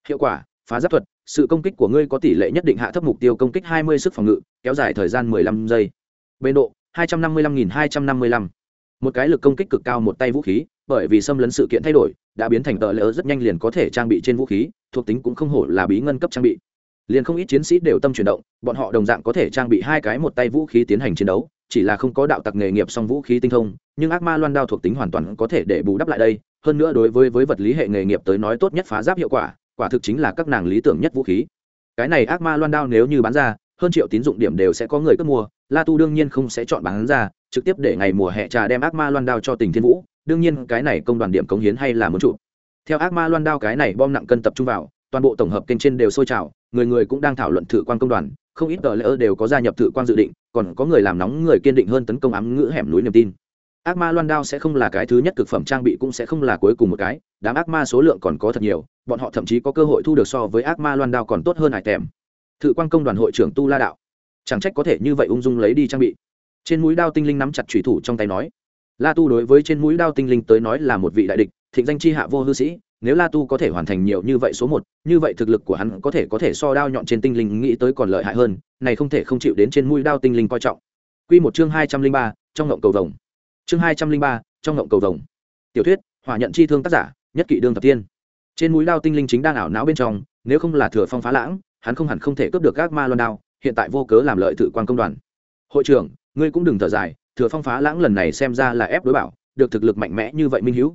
hiệu quả, phá giáp thuật, sự công kích của ngươi có tỷ lệ nhất định hạ thấp mục tiêu công kích 20 sức phòng ngự, kéo dài thời gian 15 giây. Bên độ 255.255. một cái lực công kích cực cao một tay vũ khí, bởi vì xâm lấn sự kiện thay đổi, đã biến thành tờ lỡ rất nhanh liền có thể trang bị trên vũ khí, thuộc tính cũng không hổ là bí ngân cấp trang bị. Liền không ít chiến sĩ đều tâm chuyển động, bọn họ đồng dạng có thể trang bị hai cái một tay vũ khí tiến hành chiến đấu, chỉ là không có đạo tặc nghề nghiệp song vũ khí tinh thông, nhưng ác ma loan đao thuộc tính hoàn toàn có thể để bù đắp lại đây. Hơn nữa đối với với vật lý hệ nghề nghiệp tới nói tốt nhất phá giáp hiệu quả quả thực chính là các nàng lý tưởng nhất vũ khí. Cái này ác ma loan đao nếu như bán ra, hơn triệu tín dụng điểm đều sẽ có người cướp mua la tu đương nhiên không sẽ chọn bán ra, trực tiếp để ngày mùa hè trà đem ác ma loan đao cho tình thiên vũ, đương nhiên cái này công đoàn điểm cống hiến hay là muốn trụ. Theo ác ma loan đao cái này bom nặng cân tập trung vào, toàn bộ tổng hợp kênh trên đều sôi trào, người người cũng đang thảo luận thử quan công đoàn, không ít tờ lỡ đều có gia nhập thử quan dự định, còn có người làm nóng, người kiên định hơn tấn công ám ngữ hẻm núi niềm tin. Ác ma loan đao sẽ không là cái thứ nhất cực phẩm trang bị cũng sẽ không là cuối cùng một cái, đám ác ma số lượng còn có thật nhiều, bọn họ thậm chí có cơ hội thu được so với ác ma loan đao còn tốt hơn hải tèm. Thự quan công đoàn hội trưởng tu la đạo chẳng trách có thể như vậy ung dung lấy đi trang bị. Trên mũi đao tinh linh nắm chặt thủy thủ trong tay nói. La tu đối với trên mũi đao tinh linh tới nói là một vị đại địch, thịnh danh chi hạ vô hư sĩ, nếu la tu có thể hoàn thành nhiều như vậy số một, như vậy thực lực của hắn có thể có thể so đao nhọn trên tinh linh nghĩ tới còn lợi hại hơn, này không thể không chịu đến trên mũi đao tinh linh coi trọng. Quy một chương hai trăm linh ba, trong ngộng cầu vồng. Chương hai trăm linh ba, trong ngộng cầu vồng. Tiểu thuyết, hỏa nhận chi thương tác giả, nhất kỵ đương thập tiên. Trên mũi đao tinh linh chính đang ảo não bên trong, nếu không là thừa phong phá lãng, hắn không hẳn không thể cướp được các ma loan đao hiện tại vô cớ làm lợi tự quan công đoàn. Hội trưởng, ngươi cũng đừng thở dài, thừa phong phá lãng lần này xem ra là ép đối bảo, được thực lực mạnh mẽ như vậy minh hữu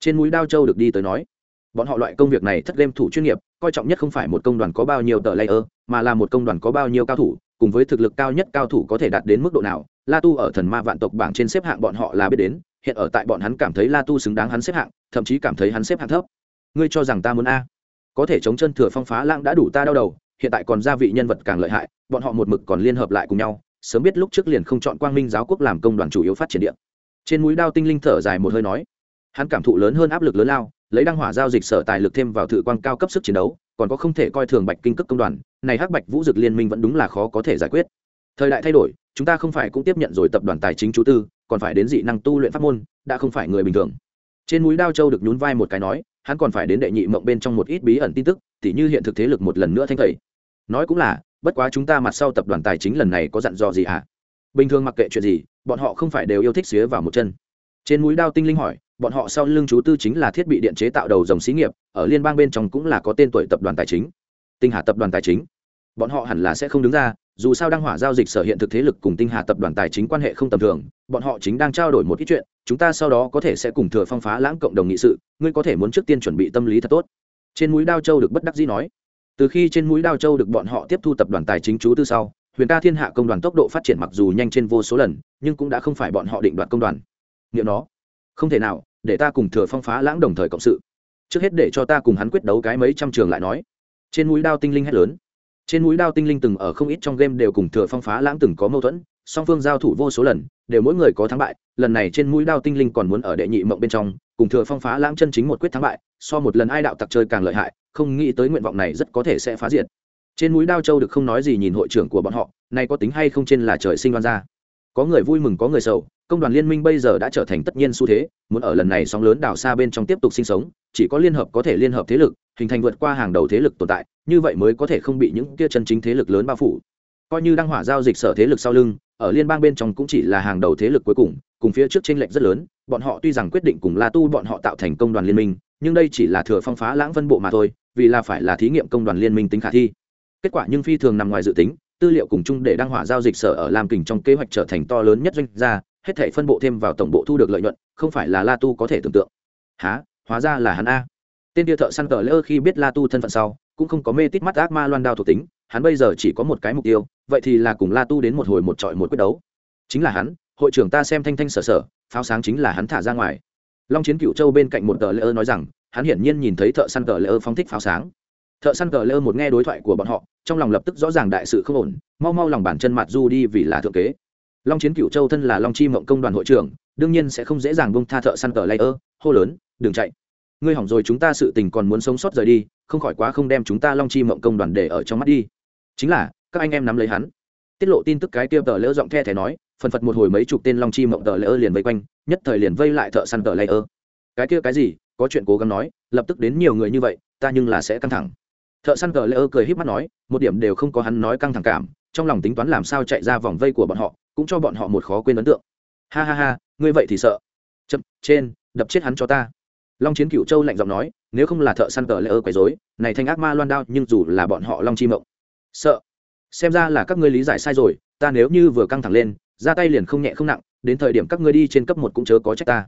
trên mũi đao châu được đi tới nói, bọn họ loại công việc này thất game thủ chuyên nghiệp, coi trọng nhất không phải một công đoàn có bao nhiêu tờ layer, mà là một công đoàn có bao nhiêu cao thủ, cùng với thực lực cao nhất cao thủ có thể đạt đến mức độ nào. La tu ở thần ma vạn tộc bảng trên xếp hạng bọn họ là biết đến, hiện ở tại bọn hắn cảm thấy la tu xứng đáng hắn xếp hạng, thậm chí cảm thấy hắn xếp hạng thấp. Ngươi cho rằng ta muốn a? Có thể chống chân thừa phong phá lãng đã đủ ta đau đầu hiện tại còn gia vị nhân vật càng lợi hại, bọn họ một mực còn liên hợp lại cùng nhau, sớm biết lúc trước liền không chọn quang minh giáo quốc làm công đoàn chủ yếu phát triển điện trên mũi đao tinh linh thở dài một hơi nói, hắn cảm thụ lớn hơn áp lực lớn lao, lấy đăng hỏa giao dịch sở tài lực thêm vào thử quang cao cấp sức chiến đấu, còn có không thể coi thường bạch kinh cấp công đoàn, này hắc bạch vũ dực liên minh vẫn đúng là khó có thể giải quyết. Thời đại thay đổi, chúng ta không phải cũng tiếp nhận rồi tập đoàn tài chính chú tư, còn phải đến dị năng tu luyện pháp môn, đã không phải người bình thường. Trên núi đao châu được nhún vai một cái nói, hắn còn phải đến đệ nhị mộng bên trong một ít bí ẩn tin tức tỉ như hiện thực thế lực một lần nữa thanh tẩy. Nói cũng là, bất quá chúng ta mặt sau tập đoàn tài chính lần này có dặn dò gì hả? Bình thường mặc kệ chuyện gì, bọn họ không phải đều yêu thích xía vào một chân. Trên núi đao tinh linh hỏi, bọn họ sau lưng chú tư chính là thiết bị điện chế tạo đầu dòng xí nghiệp, ở liên bang bên trong cũng là có tên tuổi tập đoàn tài chính. Tinh hà tập đoàn tài chính. Bọn họ hẳn là sẽ không đứng ra, dù sao đăng hỏa giao dịch sở hiện thực thế lực cùng tinh hà tập đoàn tài chính quan hệ không tầm thường, bọn họ chính đang trao đổi một ít chuyện, chúng ta sau đó có thể sẽ cùng thừa phong phá lãng cộng đồng nghị sự, ngươi có thể muốn trước tiên chuẩn bị tâm lý thật tốt trên mũi đao châu được bất đắc dĩ nói. Từ khi trên mũi đao châu được bọn họ tiếp thu tập đoàn tài chính chú tư sau, huyền ca thiên hạ công đoàn tốc độ phát triển mặc dù nhanh trên vô số lần, nhưng cũng đã không phải bọn họ định đoạt công đoàn. Nghiệm nó. Không thể nào, để ta cùng thừa phong phá lãng đồng thời cộng sự. Trước hết để cho ta cùng hắn quyết đấu cái mấy trăm trường lại nói. Trên mũi đao tinh linh hét lớn. Trên mũi đao tinh linh từng ở không ít trong game đều cùng thừa phong phá lãng từng có mâu thuẫn song phương giao thủ vô số lần, đều mỗi người có thắng bại, lần này trên mũi đao tinh linh còn muốn ở đệ nhị mộng bên trong, cùng thừa phong phá lãng chân chính một quyết thắng bại, so một lần ai đạo tặc chơi càng lợi hại, không nghĩ tới nguyện vọng này rất có thể sẽ phá diệt. Trên mũi đao châu được không nói gì nhìn hội trưởng của bọn họ, nay có tính hay không trên là trời sinh đoan ra có người vui mừng, có người sầu, công đoàn liên minh bây giờ đã trở thành tất nhiên xu thế, muốn ở lần này sóng lớn đảo xa bên trong tiếp tục sinh sống, chỉ có liên hợp có thể liên hợp thế lực, hình thành vượt qua hàng đầu thế lực tồn tại, như vậy mới có thể không bị những kia chân chính thế lực lớn bao phủ. Coi như đang hỏa giao dịch sở thế lực sau lưng ở liên bang bên trong cũng chỉ là hàng đầu thế lực cuối cùng cùng phía trước tranh lệch rất lớn. Bọn họ tuy rằng quyết định cùng la tu bọn họ tạo thành công đoàn liên minh, nhưng đây chỉ là thừa phong phá lãng vân bộ mà thôi, vì là phải là thí nghiệm công đoàn liên minh tính khả thi. Kết quả nhưng phi thường nằm ngoài dự tính, tư liệu cùng chung để đăng hỏa giao dịch sở ở lam kình trong kế hoạch trở thành to lớn nhất doanh gia, hết thể phân bộ thêm vào tổng bộ thu được lợi nhuận, không phải là la tu có thể tưởng tượng. Há hóa ra là hắn a. Tên kia thợ săn tờ lỡ khi biết la tu thân phận sau, cũng không có mê tít mắt ác ma loan đao thuộc tính hắn bây giờ chỉ có một cái mục tiêu, vậy thì là cùng la tu đến một hồi một trọi một quyết đấu. Chính là hắn, hội trưởng ta xem thanh thanh sở sở, pháo sáng chính là hắn thả ra ngoài. Long chiến cựu châu bên cạnh một tờ lỡ nói rằng, hắn hiển nhiên nhìn thấy thợ săn cờ ơ phóng thích pháo sáng. Thợ săn cờ ơ một nghe đối thoại của bọn họ, trong lòng lập tức rõ ràng đại sự không ổn, mau mau lòng bàn chân mặt du đi vì là thượng kế. Long chiến cựu châu thân là long chi mộng công đoàn hội trưởng, đương nhiên sẽ không dễ dàng bông tha thợ săn cờ ơ, hô lớn, đừng chạy. Ngươi hỏng rồi chúng ta sự tình còn muốn sống sót rời đi không khỏi quá không đem chúng ta long chi mộng công đoàn để ở trong mắt đi. Chính là, các anh em nắm lấy hắn. Tiết lộ tin tức cái kia tờ lỡ giọng the thẻ nói, phần phật một hồi mấy chục tên long chi mộng tờ lỡ liền vây quanh, nhất thời liền vây lại thợ săn tờ lỡ cái kia cái gì? Có chuyện cố gắng nói, lập tức đến nhiều người như vậy, ta nhưng là sẽ căng thẳng. Thợ săn tờ lỡ cười híp mắt nói, một điểm đều không có hắn nói căng thẳng cảm, trong lòng tính toán làm sao chạy ra vòng vây của bọn họ, cũng cho bọn họ một khó quên ấn tượng. Ha ha ha, ngươi vậy thì sợ. Chậm, trên, đập chết hắn cho ta long chiến cựu châu lạnh giọng nói, nếu không là thợ săn cờ lệ ơ quấy dối này thành ác ma loan đao nhưng dù là bọn họ long chi mộng. Sợ. Xem ra là các ngươi lý giải sai rồi, ta nếu như vừa căng thẳng lên, ra tay liền không nhẹ không nặng, đến thời điểm các ngươi đi trên cấp một cũng chớ có trách ta.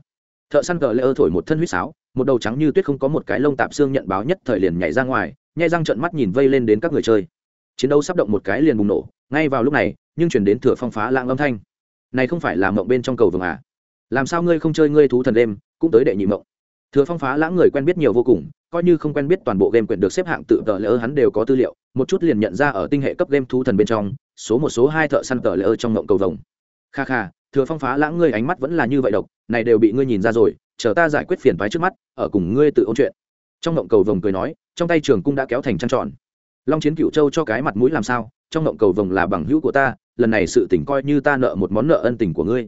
Thợ săn cờ lệ ơ thổi một thân huýt sáo, một đầu trắng như tuyết không có một cái lông tạp xương nhận báo nhất thời liền nhảy ra ngoài, nhai răng trợn mắt nhìn vây lên đến các người chơi. Chiến đấu sắp động một cái liền bùng nổ, ngay vào lúc này, nhưng chuyển đến thừa phong phá lãng âm thanh. Này không phải là mộng bên trong cầu vồng à? Làm sao ngươi không chơi ngươi thú thần đêm, cũng tới đệ nhị mộng? Thừa phong phá lãng người quen biết nhiều vô cùng, coi như không quen biết toàn bộ game quyển được xếp hạng tự tờ lỡ hắn đều có tư liệu, một chút liền nhận ra ở tinh hệ cấp game thú thần bên trong, số một, số hai thợ săn tờ lỡ trong ngộng cầu vồng. Kha kha, thừa phong phá lãng ngươi ánh mắt vẫn là như vậy độc, này đều bị ngươi nhìn ra rồi, chờ ta giải quyết phiền phái trước mắt, ở cùng ngươi tự ôn chuyện. Trong ngộng cầu vồng cười nói, trong tay trường cung đã kéo thành trăng tròn. Long chiến cựu châu cho cái mặt mũi làm sao, trong ngộng cầu vồng là bằng hữu của ta, lần này sự tình coi như ta nợ một món nợ ân tình của ngươi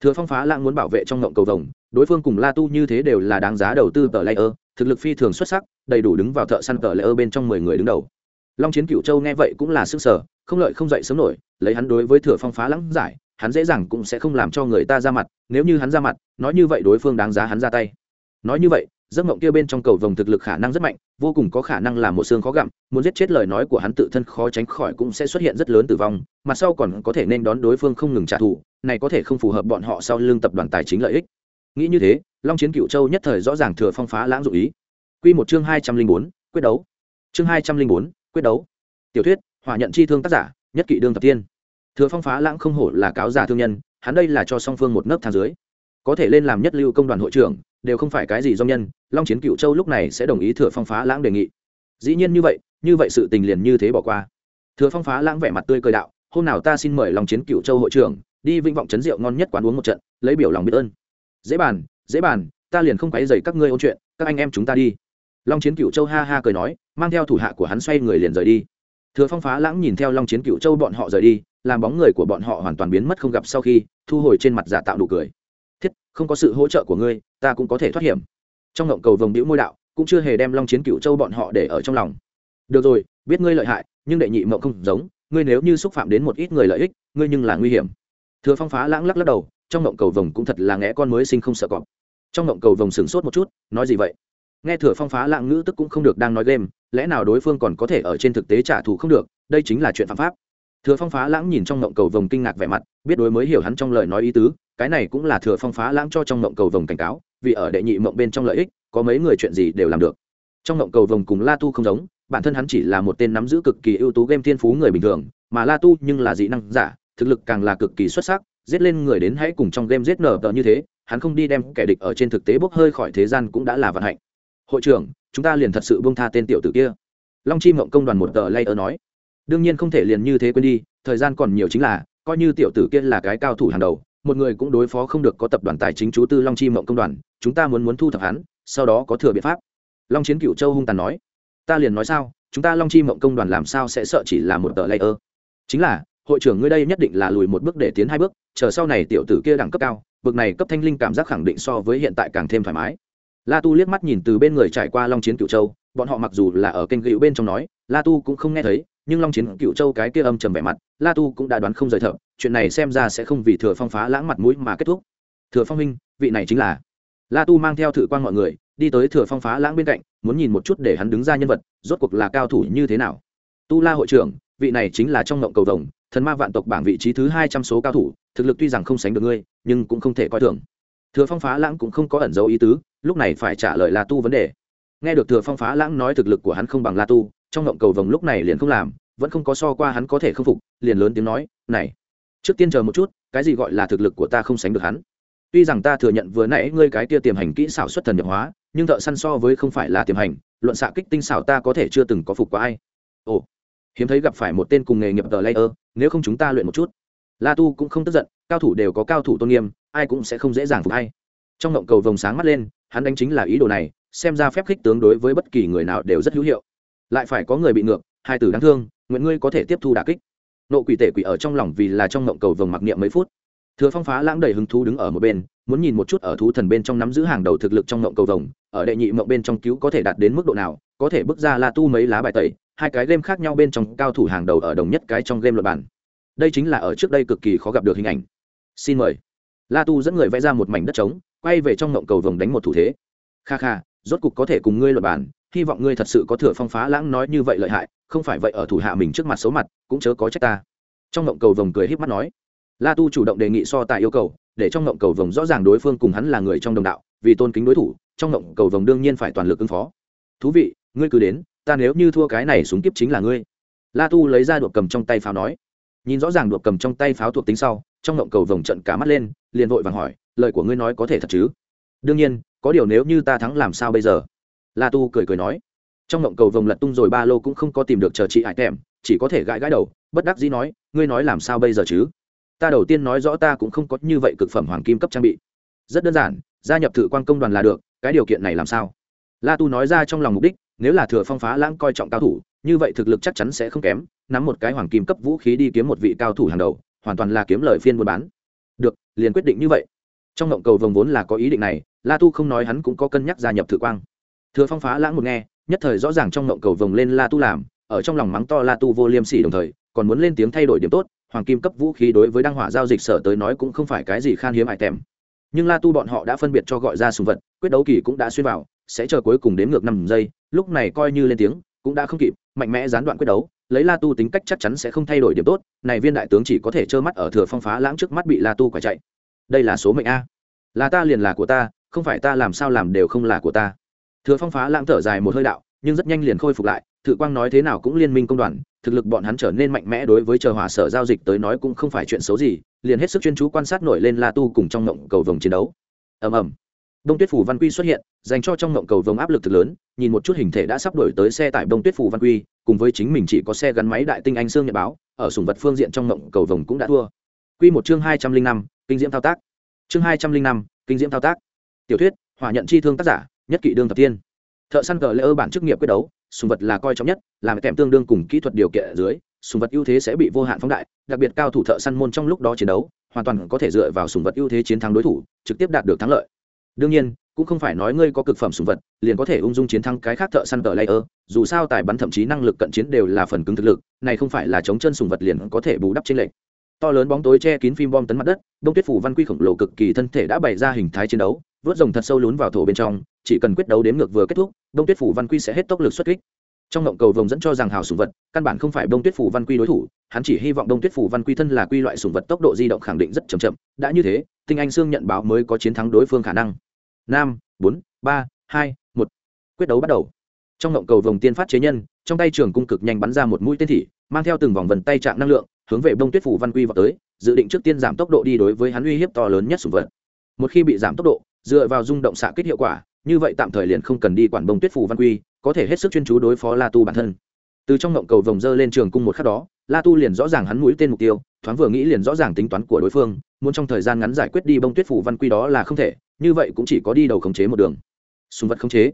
thừa phong phá lãng muốn bảo vệ trong ngộng cầu vồng, đối phương cùng la tu như thế đều là đáng giá đầu tư tờ layer, thực lực phi thường xuất sắc, đầy đủ đứng vào thợ săn tờ layer bên trong mười người đứng đầu. Long chiến cựu châu nghe vậy cũng là sức sở, không lợi không dậy sớm nổi, lấy hắn đối với thừa phong phá lãng giải, hắn dễ dàng cũng sẽ không làm cho người ta ra mặt, nếu như hắn ra mặt, nói như vậy đối phương đáng giá hắn ra tay. Nói như vậy, giấc mộng kia bên trong cầu vồng thực lực khả năng rất mạnh, vô cùng có khả năng là một xương khó gặm, muốn giết chết lời nói của hắn tự thân khó tránh khỏi cũng sẽ xuất hiện rất lớn tử vong mặt sau còn có thể nên đón đối phương không ngừng trả thù này có thể không phù hợp bọn họ sau lưng tập đoàn tài chính lợi ích. Nghĩ như thế, long chiến cựu châu nhất thời rõ ràng thừa phong phá lãng dụ ý. Q một chương hai trăm linh bốn, quyết đấu. Chương hai trăm linh bốn, quyết đấu. Tiểu thuyết, hỏa nhận chi thương tác giả, nhất kỵ đương tập tiên. Thừa phong phá lãng không hổ là cáo giả thương nhân, hắn đây là cho song phương một nấc thang dưới. Có thể lên làm nhất lưu công đoàn hội trưởng, đều không phải cái gì do nhân, long chiến cựu châu lúc này sẽ đồng ý thừa phong phá lãng đề nghị. Dĩ nhiên như vậy như vậy sự tình liền như thế bỏ qua. Thừa phong phá lãng vẻ mặt tươi cười đạo, hôm nào ta xin mời long chiến cựu châu hội trưởng đi vinh vọng chấn rượu ngon nhất quán uống một trận, lấy biểu lòng biết ơn. Dễ bàn dễ bàn, ta liền không quấy dày các ngươi ôn chuyện, các anh em chúng ta đi. Long chiến cựu châu ha ha cười nói, mang theo thủ hạ của hắn xoay người liền rời đi. Thừa phong phá lãng nhìn theo long chiến cựu châu bọn họ rời đi, làm bóng người của bọn họ hoàn toàn biến mất không gặp sau khi, thu hồi trên mặt giả tạo nụ cười. Thiết, không có sự hỗ trợ của ngươi, ta cũng có thể thoát hiểm. Trong ngộng cầu vồng đĩu môi đạo, cũng chưa hề đem long chiến cựu châu bọn họ để ở trong lòng. Được rồi, biết ngươi lợi hại, nhưng đệ nhị mộng không giống, ngươi nếu như xúc phạm đến một ít người lợi ích, ngươi nhưng là nguy hiểm thừa phong phá lãng lắc lắc đầu, trong ngộng cầu vồng cũng thật là ngẽ con mới sinh không sợ cọp. Trong ngộng cầu vồng sửng sốt một chút, nói gì vậy? Nghe thừa phong phá lãng ngữ tức cũng không được đang nói game, lẽ nào đối phương còn có thể ở trên thực tế trả thù không được, đây chính là chuyện phạm pháp. Thừa phong phá lãng nhìn trong ngộng cầu vồng kinh ngạc vẻ mặt, biết đối mới hiểu hắn trong lời nói ý tứ, cái này cũng là thừa phong phá lãng cho trong ngộng cầu vồng cảnh cáo, vì ở đệ nhị mộng bên trong lợi ích, có mấy người chuyện gì đều làm được. Trong ngộng cầu vồng cùng la tu không giống, bản thân hắn chỉ là một tên nắm giữ cực kỳ ưu tú game thiên phú người bình thường, mà la tu nhưng là dị năng giả thực lực càng là cực kỳ xuất sắc, giết lên người đến hãy cùng trong game giết nở tờ như thế, hắn không đi đem kẻ địch ở trên thực tế bốc hơi khỏi thế gian cũng đã là vận hạnh. Hội trưởng, chúng ta liền thật sự bông tha tên tiểu tử kia. Long chi mộng công đoàn một tờ layer nói. Đương nhiên không thể liền như thế quên đi, thời gian còn nhiều chính là, coi như tiểu tử kia là cái cao thủ hàng đầu, một người cũng đối phó không được có tập đoàn tài chính chú tư long chi mộng công đoàn, chúng ta muốn muốn thu thập hắn, sau đó có thừa biện pháp. Long chiến cựu châu hung tàn nói. Ta liền nói sao, chúng ta long chi mộng công đoàn làm sao sẽ sợ chỉ là một tờ layer? Chính là hội trưởng ngươi đây nhất định là lùi một bước để tiến hai bước, chờ sau này tiểu tử kia đẳng cấp cao, bực này cấp thanh linh cảm giác khẳng định so với hiện tại càng thêm thoải mái. La tu liếc mắt nhìn từ bên người trải qua long chiến cựu châu, bọn họ mặc dù là ở kênh gữu bên trong nói, la tu cũng không nghe thấy, nhưng long chiến cựu châu cái kia âm trầm vẻ mặt, la tu cũng đã đoán không rời thợ chuyện này xem ra sẽ không vì thừa phong phá lãng mặt mũi mà kết thúc. Thừa phong minh vị này chính là. La tu mang theo thử quan mọi người, đi tới thừa phong phá lãng bên cạnh, muốn nhìn một chút để hắn đứng ra nhân vật, rốt cuộc là cao thủ như thế nào. Tu la hội trưởng, vị này chính là trong ngộng cầu vồng thần ma vạn tộc bảng vị trí thứ hai trăm số cao thủ, thực lực tuy rằng không sánh được ngươi, nhưng cũng không thể coi thường. Thừa phong phá lãng cũng không có ẩn dấu ý tứ, lúc này phải trả lời la tu vấn đề. Nghe được thừa phong phá lãng nói thực lực của hắn không bằng la tu, trong ngộng cầu vồng lúc này liền không làm, vẫn không có so qua hắn có thể khâm phục, liền lớn tiếng nói, này, trước tiên chờ một chút, cái gì gọi là thực lực của ta không sánh được hắn? Tuy rằng ta thừa nhận vừa nãy ngươi cái kia tiềm hành kỹ xảo xuất thần nhập hóa, nhưng thợ săn so với không phải là tiềm hành, luận xạ kích tinh xảo ta có thể chưa từng có phục qua ai. Ồ hiếm thấy gặp phải một tên cùng nghề nghiệp tờ layer, nếu không chúng ta luyện một chút. La tu cũng không tức giận, cao thủ đều có cao thủ tôn nghiêm, ai cũng sẽ không dễ dàng phục hay. Trong ngộng cầu vồng sáng mắt lên, hắn đánh chính là ý đồ này, xem ra phép khích tướng đối với bất kỳ người nào đều rất hữu hiệu. Lại phải có người bị ngược, hai tử đáng thương, nguyện ngươi có thể tiếp thu đà kích. Nộ quỷ tể quỷ ở trong lòng vì là trong ngộng cầu vồng mặc niệm mấy phút. Thừa phong phá lãng đầy hứng thú đứng ở một bên, muốn nhìn một chút ở thú thần bên trong nắm giữ hàng đầu thực lực trong ngộng cầu vồng, ở đệ nhị mộng bên trong cứu có thể đạt đến mức độ nào, có thể bước ra la tu mấy lá bài tẩy hai cái game khác nhau bên trong cao thủ hàng đầu ở đồng nhất cái trong game luật bản. Đây chính là ở trước đây cực kỳ khó gặp được hình ảnh. Xin mời. La tu dẫn người vẽ ra một mảnh đất trống, quay về trong ngộng cầu vồng đánh một thủ thế. Kha kha, rốt cục có thể cùng ngươi luật bản, hy vọng ngươi thật sự có thừa phong phá lãng nói như vậy lợi hại, không phải vậy ở thủ hạ mình trước mặt xấu mặt, cũng chớ có trách ta. Trong ngộng cầu vồng cười h í p mắt nói. La tu chủ động đề nghị so tài yêu cầu, để trong ngộng cầu vồng rõ ràng đối phương cùng hắn là người trong đồng đạo, vì tôn kính đối thủ, trong ngộng cầu vồng đương nhiên phải toàn lực ứng phó. Thú vị, ngươi cứ đến ta nếu như thua cái này súng kiếp chính là ngươi. La tu lấy ra đuộc cầm trong tay pháo nói. Nhìn rõ ràng đuộc cầm trong tay pháo thuộc tính sau, trong ngộng cầu vồng trận cả mắt lên, liền vội vàng hỏi, lời của ngươi nói có thể thật chứ? Đương nhiên, có điều nếu như ta thắng làm sao bây giờ? La tu cười cười nói. Trong ngộng cầu vồng lật tung rồi ba lô cũng không có tìm được chờ chị ải kèm chỉ có thể gãi gãi đầu, bất đắc dĩ nói, ngươi nói làm sao bây giờ chứ? Ta đầu tiên nói rõ ta cũng không có như vậy cực phẩm hoàng kim cấp trang bị. Rất đơn giản, gia nhập thử quan công đoàn là được, cái điều kiện này làm sao? La tu nói ra trong lòng mục đích nếu là thừa phong phá lãng coi trọng cao thủ, như vậy thực lực chắc chắn sẽ không kém, nắm một cái hoàng kim cấp vũ khí đi kiếm một vị cao thủ hàng đầu, hoàn toàn là kiếm lời phiên buôn bán. Được, liền quyết định như vậy. Trong ngộng cầu vồng vốn là có ý định này, la tu không nói hắn cũng có cân nhắc gia nhập thử quang. Thừa phong phá lãng một nghe, nhất thời rõ ràng trong ngộng cầu vồng lên la tu làm, ở trong lòng mắng to la tu vô liêm sỉ đồng thời, còn muốn lên tiếng thay đổi điểm tốt, hoàng kim cấp vũ khí đối với đăng hỏa giao dịch sở tới nói cũng không phải cái gì khan hiếm hại tèm nhưng la tu bọn họ đã phân biệt cho gọi ra sùng vật, quyết đấu kỳ cũng đã xuyên vào sẽ chờ cuối cùng đến ngược năm giây, lúc này coi như lên tiếng, cũng đã không kịp, mạnh mẽ gián đoạn quyết đấu, lấy la tu tính cách chắc chắn sẽ không thay đổi điểm tốt, này viên đại tướng chỉ có thể trơ mắt ở thừa phong phá lãng trước mắt bị la tu quả chạy. Đây là số mệnh a. Là ta liền là của ta, không phải ta làm sao làm đều không là của ta. Thừa phong phá lãng thở dài một hơi đạo, nhưng rất nhanh liền khôi phục lại, thự quang nói thế nào cũng liên minh công đoàn, thực lực bọn hắn trở nên mạnh mẽ đối với chờ hỏa sở giao dịch tới nói cũng không phải chuyện xấu gì, liền hết sức chuyên chú quan sát nổi lên la tu cùng trong ngộng cầu vồng chiến đấu. Ầm ầm đông tuyết phủ văn quy xuất hiện, dành cho trong ngộng cầu vồng áp lực thực lớn, nhìn một chút hình thể đã sắp đổi tới xe tải đông tuyết phủ văn quy, cùng với chính mình chỉ có xe gắn máy đại tinh anh sương nhật báo, ở sùng vật phương diện trong ngộng cầu vồng cũng đã thua. Quy một chương hai trăm linh năm, kinh diễm thao tác. Chương hai trăm linh năm, kinh diễm thao tác. Tiểu thuyết, hỏa nhận chi thương tác giả, nhất kỷ đương thập tiên thợ săn cờ lễ ơ bản chức nghiệp quyết đấu, sùng vật là coi trọng nhất, làm kèm tương đương cùng kỹ thuật điều kiện ở dưới, sùng vật ưu thế sẽ bị vô hạn phóng đại, đặc biệt cao thủ thợ săn môn trong lúc đó chiến đấu, hoàn toàn có thể dựa vào sùng vật ưu thế chiến thắng đối thủ, trực tiếp đạt được thắng lợi đương nhiên, cũng không phải nói ngươi có cực phẩm sùng vật, liền có thể ung dung chiến thắng cái khác thợ săn tờ layer, dù sao tài bắn thậm chí năng lực cận chiến đều là phần cứng thực lực, này không phải là chống chân sùng vật liền có thể bù đắp trên lệnh to lớn bóng tối che kín phim bom tấn mặt đất, đông tuyết phủ văn quy khổng lồ cực kỳ thân thể đã bày ra hình thái chiến đấu, vớt rồng thật sâu lún vào thổ bên trong, chỉ cần quyết đấu đến ngược vừa kết thúc, đông tuyết phủ văn quy sẽ hết tốc lực xuất kích trong ngộng cầu vồng dẫn cho rằng hào sùng vật, căn bản không phải đông tuyết phủ văn quy đối thủ, hắn chỉ hy vọng đông tuyết phủ văn quy thân là quy loại sùng vật tốc độ di động khẳng định rất chậm chậm, đã như thế, tinh anh sương nhận báo mới có chiến thắng đối phương khả năng. Năm bốn, ba, hai, một. Quyết đấu bắt đầu. Trong ngộng cầu vồng tiên phát chế nhân, trong tay trường cung cực nhanh bắn ra một mũi tên thị, mang theo từng vòng vần tay trạng năng lượng, hướng về đông tuyết phủ văn quy vào tới, dự định trước tiên giảm tốc độ đi đối với hắn uy hiếp to lớn nhất sùng vật. Một khi bị giảm tốc độ, dựa vào rung động xạ kích hiệu quả, như vậy tạm thời liền không cần đi quản bông tuyết phủ văn quy có thể hết sức chuyên chú đối phó la tu bản thân. Từ trong ngộng cầu vồng dơ lên trường cung một khắc đó, la tu liền rõ ràng hắn mũi tên mục tiêu, thoáng vừa nghĩ liền rõ ràng tính toán của đối phương, muốn trong thời gian ngắn giải quyết đi bông tuyết phủ văn quy đó là không thể, như vậy cũng chỉ có đi đầu khống chế một đường. Súng vật khống chế.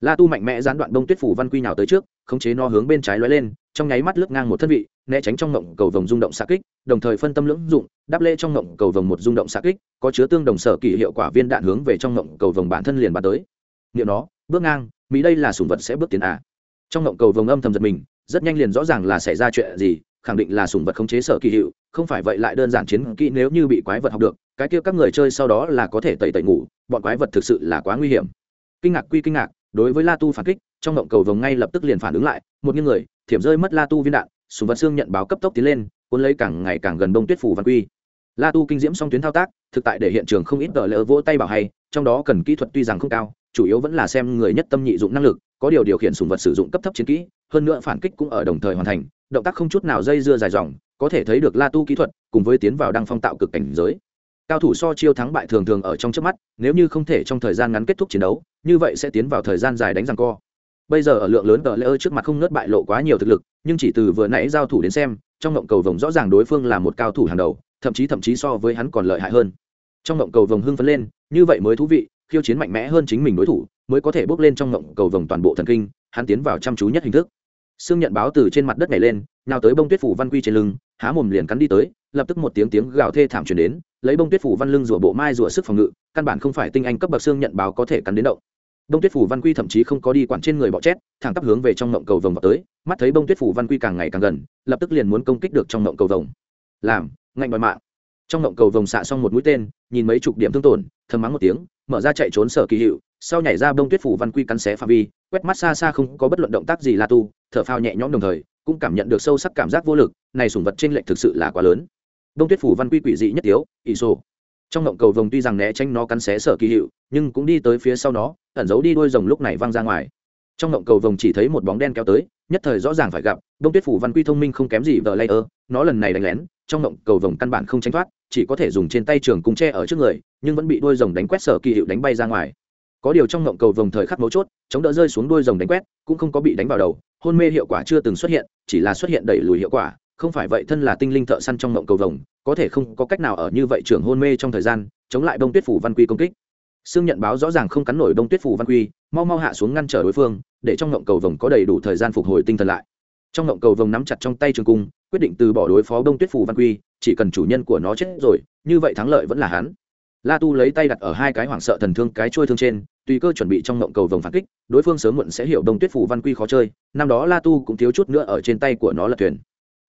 La tu mạnh mẽ gián đoạn bông tuyết phủ văn quy nào tới trước, khống chế nó hướng bên trái lóe lên, trong nháy mắt lướt ngang một thân vị, né tránh trong ngộng cầu vồng rung động xạ kích, đồng thời phân tâm lưỡng dụng, đáp lễ trong ngộng cầu vồng một rung động xạ kích, có chứa tương đồng sở kỳ hiệu quả viên đạn hướng về trong ngộng cầu vồng bản thân liền bắn tới. Niệm nó, bước ngang mỹ đây là sủng vật sẽ bước tiến à. trong ngộng cầu vồng âm thầm giật mình, rất nhanh liền rõ ràng là xảy ra chuyện gì, khẳng định là sủng vật khống chế sở kỳ hiệu, không phải vậy lại đơn giản chiến kỹ nếu như bị quái vật học được, cái kia các người chơi sau đó là có thể tẩy tẩy ngủ, bọn quái vật thực sự là quá nguy hiểm kinh ngạc quy kinh ngạc, đối với la tu phản kích, trong ngộng cầu vồng ngay lập tức liền phản ứng lại, một những người, thiểm rơi mất la tu viên đạn sùng vật xương nhận báo cấp tốc tiến lên, cuốn lấy càng ngày càng gần đông tuyết phủ văn quy la tu kinh diễm song tuyến thao tác, thực tại để hiện trường không ít tờ lỡ vỗ tay bảo hay, trong đó cần kỹ thuật tuy rằng không cao chủ yếu vẫn là xem người nhất tâm nhị dụng năng lực, có điều điều khiển sùng vật sử dụng cấp thấp chiến kỹ, hơn nữa phản kích cũng ở đồng thời hoàn thành, động tác không chút nào dây dưa dài dòng, có thể thấy được la tu kỹ thuật, cùng với tiến vào đăng phong tạo cực cảnh giới. Cao thủ so chiêu thắng bại thường thường ở trong trước mắt, nếu như không thể trong thời gian ngắn kết thúc chiến đấu, như vậy sẽ tiến vào thời gian dài đánh răng co. Bây giờ ở lượng lớn tờ lễ ơi trước mặt không nớt bại lộ quá nhiều thực lực, nhưng chỉ từ vừa nãy giao thủ đến xem, trong ngộng cầu vồng rõ ràng đối phương là một cao thủ hàng đầu, thậm chí thậm chí so với hắn còn lợi hại hơn. Trong ngộng cầu vồng hưng phấn lên, như vậy mới thú vị khiêu chiến mạnh mẽ hơn chính mình đối thủ, mới có thể bước lên trong ngộng cầu vồng toàn bộ thần kinh, hắn tiến vào chăm chú nhất hình thức. Xương nhận báo từ trên mặt đất này lên nào tới bông tuyết phủ văn quy trên lưng, há mồm liền cắn đi tới, lập tức một tiếng tiếng gào thê thảm truyền đến, lấy bông tuyết phủ văn lưng rủa bộ mai rủa sức phòng ngự, căn bản không phải tinh anh cấp bậc xương nhận báo có thể cắn đến động. Bông tuyết phủ văn quy thậm chí không có đi quản trên người bọ chét, thẳng tắp hướng về trong ngộng cầu vồng vào tới, mắt thấy bông tuyết phủ văn quy càng ngày càng gần, lập tức liền muốn công kích được trong ngộng cầu vồng. Làm, ngạnh bòi mạng. Trong ngộng cầu vồng xạ xong một mũi tên, nhìn mấy chục điểm thương tổn, thầm mắng một tiếng mở ra chạy trốn sở kỳ hiệu, sau nhảy ra bông tuyết phủ văn quy cắn xé phạm vi, quét mắt xa xa không có bất luận động tác gì la tu, thở phao nhẹ nhõm đồng thời, cũng cảm nhận được sâu sắc cảm giác vô lực, này sủng vật trên lệnh thực sự là quá lớn. Bông tuyết phủ văn quy quỷ dị nhất yếu, ỷ sô trong ngộng cầu vồng tuy rằng né tránh nó cắn xé sở kỳ hiệu, nhưng cũng đi tới phía sau nó, ẩn giấu đi đôi rồng lúc này văng ra ngoài. Trong ngộng cầu vồng chỉ thấy một bóng đen kéo tới, nhất thời rõ ràng phải gặp đông tuyết phủ văn quy thông minh không kém gì vờ lây ơ nó lần này đánh lén, trong ngộng cầu vồng căn bản không tránh thoát chỉ có thể dùng trên tay trường cung tre ở trước người, nhưng vẫn bị đôi rồng đánh quét sở kỳ hiệu đánh bay ra ngoài. Có điều trong ngộng cầu vồng thời khắc mấu chốt, chống đỡ rơi xuống đôi rồng đánh quét, cũng không có bị đánh vào đầu, hôn mê hiệu quả chưa từng xuất hiện, chỉ là xuất hiện đẩy lùi hiệu quả, không phải vậy thân là tinh linh thợ săn trong ngộng cầu vồng, có thể không có cách nào ở như vậy trường hôn mê trong thời gian, chống lại đông tuyết phủ văn quy công kích. Xương nhận báo rõ ràng không cắn nổi đông tuyết phủ văn quy, mau mau hạ xuống ngăn trở đối phương, để trong ngộng cầu vồng có đầy đủ thời gian phục hồi tinh thần lại. Trong ngộng cầu vồng nắm chặt trong tay trường cung, quyết định từ bỏ đối phó đông tuyết phủ văn quy chỉ cần chủ nhân của nó chết rồi, như vậy thắng lợi vẫn là hắn. La tu lấy tay đặt ở hai cái hoảng sợ thần thương cái trôi thương trên, tùy cơ chuẩn bị trong ngộng cầu vồng phản kích, đối phương sớm muộn sẽ hiểu đông tuyết phủ văn quy khó chơi, năm đó la tu cũng thiếu chút nữa ở trên tay của nó là thuyền.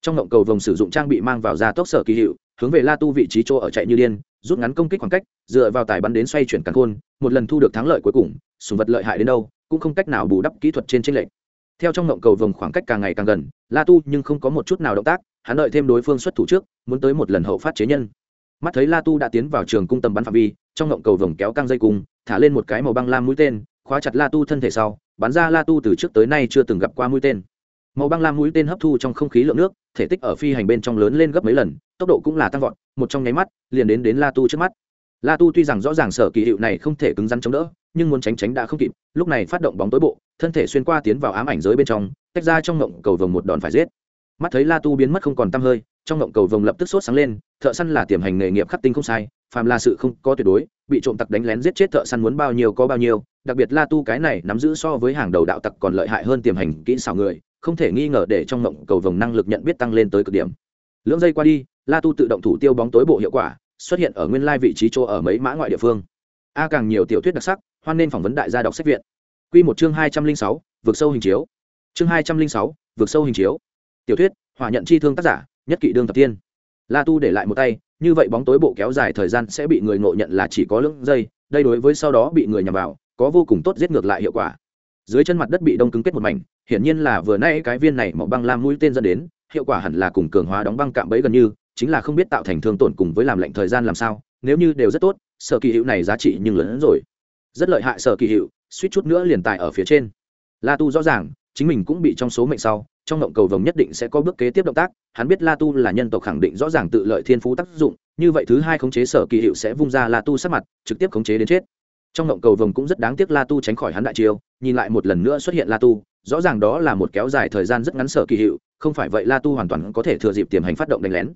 Trong ngộng cầu vồng sử dụng trang bị mang vào ra tốc sở kỳ hiệu, hướng về la tu vị trí chỗ ở chạy như điên, rút ngắn công kích khoảng cách, dựa vào tài bắn đến xoay chuyển cắn khôn, một lần thu được thắng lợi cuối cùng, sùng vật lợi hại đến đâu, cũng không cách nào bù đắp kỹ thuật trên tranh lệch. Theo trong ngộng cầu vồng khoảng cách càng ngày càng gần, la tu nhưng không có một chút nào động tác hắn đợi thêm đối phương xuất thủ trước, muốn tới một lần hậu phát chế nhân. Mắt thấy la tu đã tiến vào trường cung tầm bắn phạm vi, trong ngộng cầu vồng kéo căng dây cung, thả lên một cái màu băng lam mũi tên, khóa chặt la tu thân thể sau, bắn ra la tu từ trước tới nay chưa từng gặp qua mũi tên. Màu băng lam mũi tên hấp thu trong không khí lượng nước, thể tích ở phi hành bên trong lớn lên gấp mấy lần, tốc độ cũng là tăng vọt, một trong nháy mắt, liền đến đến la tu trước mắt. La tu tuy rằng rõ ràng sở kỳ hiệu này không thể cứng rắn chống đỡ, nhưng muốn tránh tránh đã không kịp, lúc này phát động bóng tối bộ, thân thể xuyên qua tiến vào ám ảnh giới bên trong, tách ra trong ngộng cầu vồng một đòn phải giết mắt thấy la tu biến mất không còn tăm hơi, trong ngộng cầu vồng lập tức sốt sáng lên, thợ săn là tiềm hành nghề nghiệp khắc tinh không sai, phàm là sự không có tuyệt đối, bị trộm tặc đánh lén giết chết thợ săn muốn bao nhiêu có bao nhiêu, đặc biệt la tu cái này nắm giữ so với hàng đầu đạo tặc còn lợi hại hơn tiềm hành kỹ xảo người, không thể nghi ngờ để trong ngộng cầu vồng năng lực nhận biết tăng lên tới cực điểm. Lưỡng giây qua đi, la tu tự động thủ tiêu bóng tối bộ hiệu quả, xuất hiện ở nguyên lai vị trí chỗ ở mấy mã ngoại địa phương. A càng nhiều tiểu thuyết đặc sắc, hoan nên phỏng vấn đại gia đọc sách viện q một chương hai trăm linh sáu, vượt sâu hình chiếu. Chương hai trăm linh sáu, vượt sâu hình chiếu tiểu thuyết hòa nhận chi thương tác giả, nhất kỷ đương thập tiên. La tu để lại một tay, như vậy bóng tối bộ kéo dài thời gian sẽ bị người ngộ nhận là chỉ có lưỡng giây, đây đối với sau đó bị người nhằm vào, có vô cùng tốt giết ngược lại hiệu quả. Dưới chân mặt đất bị đông cứng kết một mảnh, hiển nhiên là vừa nay cái viên này màu băng lam mũi tên dẫn đến, hiệu quả hẳn là cùng cường hóa đóng băng cạm bẫy gần như, chính là không biết tạo thành thương tổn cùng với làm lệnh thời gian làm sao, nếu như đều rất tốt, sở kỳ hiệu này giá trị nhưng lớn hơn rồi. Rất lợi hại sở kỳ hiệu suýt chút nữa liền tài ở phía trên. La tu rõ ràng, chính mình cũng bị trong số mệnh sau trong động cầu vồng nhất định sẽ có bước kế tiếp động tác, hắn biết la tu là nhân tộc khẳng định rõ ràng tự lợi thiên phú tác dụng, như vậy thứ hai khống chế sở kỳ hiệu sẽ vung ra la tu sát mặt, trực tiếp khống chế đến chết. Trong động cầu vồng cũng rất đáng tiếc la tu tránh khỏi hắn đại chiêu, nhìn lại một lần nữa xuất hiện la tu, rõ ràng đó là một kéo dài thời gian rất ngắn sở kỳ hiệu, không phải vậy la tu hoàn toàn có thể thừa dịp tiềm hành phát động đánh lén.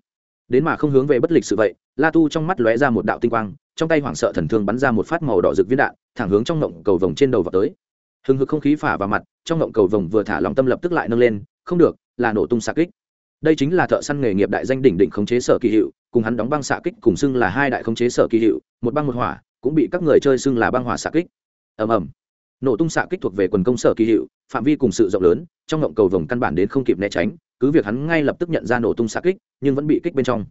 Đến mà không hướng về bất lịch sự vậy, la tu trong mắt lóe ra một đạo tinh quang, trong tay hoảng sợ thần thương bắn ra một phát màu đỏ rực viên đạn, thẳng hướng trong ngộng cầu vồng trên đầu vào tới. Hừng hực không khí phả vào mặt, trong ngộng cầu vồng vừa thả lòng tâm lập tức lại nâng lên không được, là nổ tung xạ kích. Đây chính là thợ săn nghề nghiệp đại danh đỉnh đỉnh khống chế sở kỳ hiệu, cùng hắn đóng băng xạ kích cùng xưng là hai đại khống chế sở kỳ hiệu, một băng một hỏa, cũng bị các người chơi xưng là băng hỏa xạ kích. Ầm ầm. Nổ tung xạ kích thuộc về quần công sở kỳ hiệu, phạm vi cùng sự rộng lớn, trong ngộng cầu vồng căn bản đến không kịp né tránh, cứ việc hắn ngay lập tức nhận ra nổ tung xạ kích, nhưng vẫn bị kích bên trong.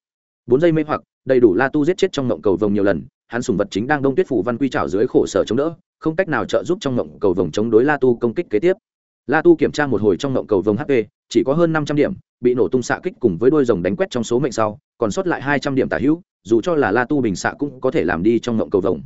Bốn giây mê hoặc, đầy đủ la tu giết chết trong ngộng cầu vồng nhiều lần, hắn sùng vật chính đang đông tuyết phủ văn quy trào dưới khổ sở chống đỡ, không cách nào trợ giúp trong ngộng cầu vồng chống đối la tu công kích kế tiếp la tu kiểm tra một hồi trong ngộng cầu vồng hp chỉ có hơn năm trăm điểm, bị nổ tung xạ kích cùng với đôi rồng đánh quét trong số mệnh sau, còn sót lại hai trăm điểm tả hữu, dù cho là la tu bình xạ cũng có thể làm đi trong ngộng cầu vồng.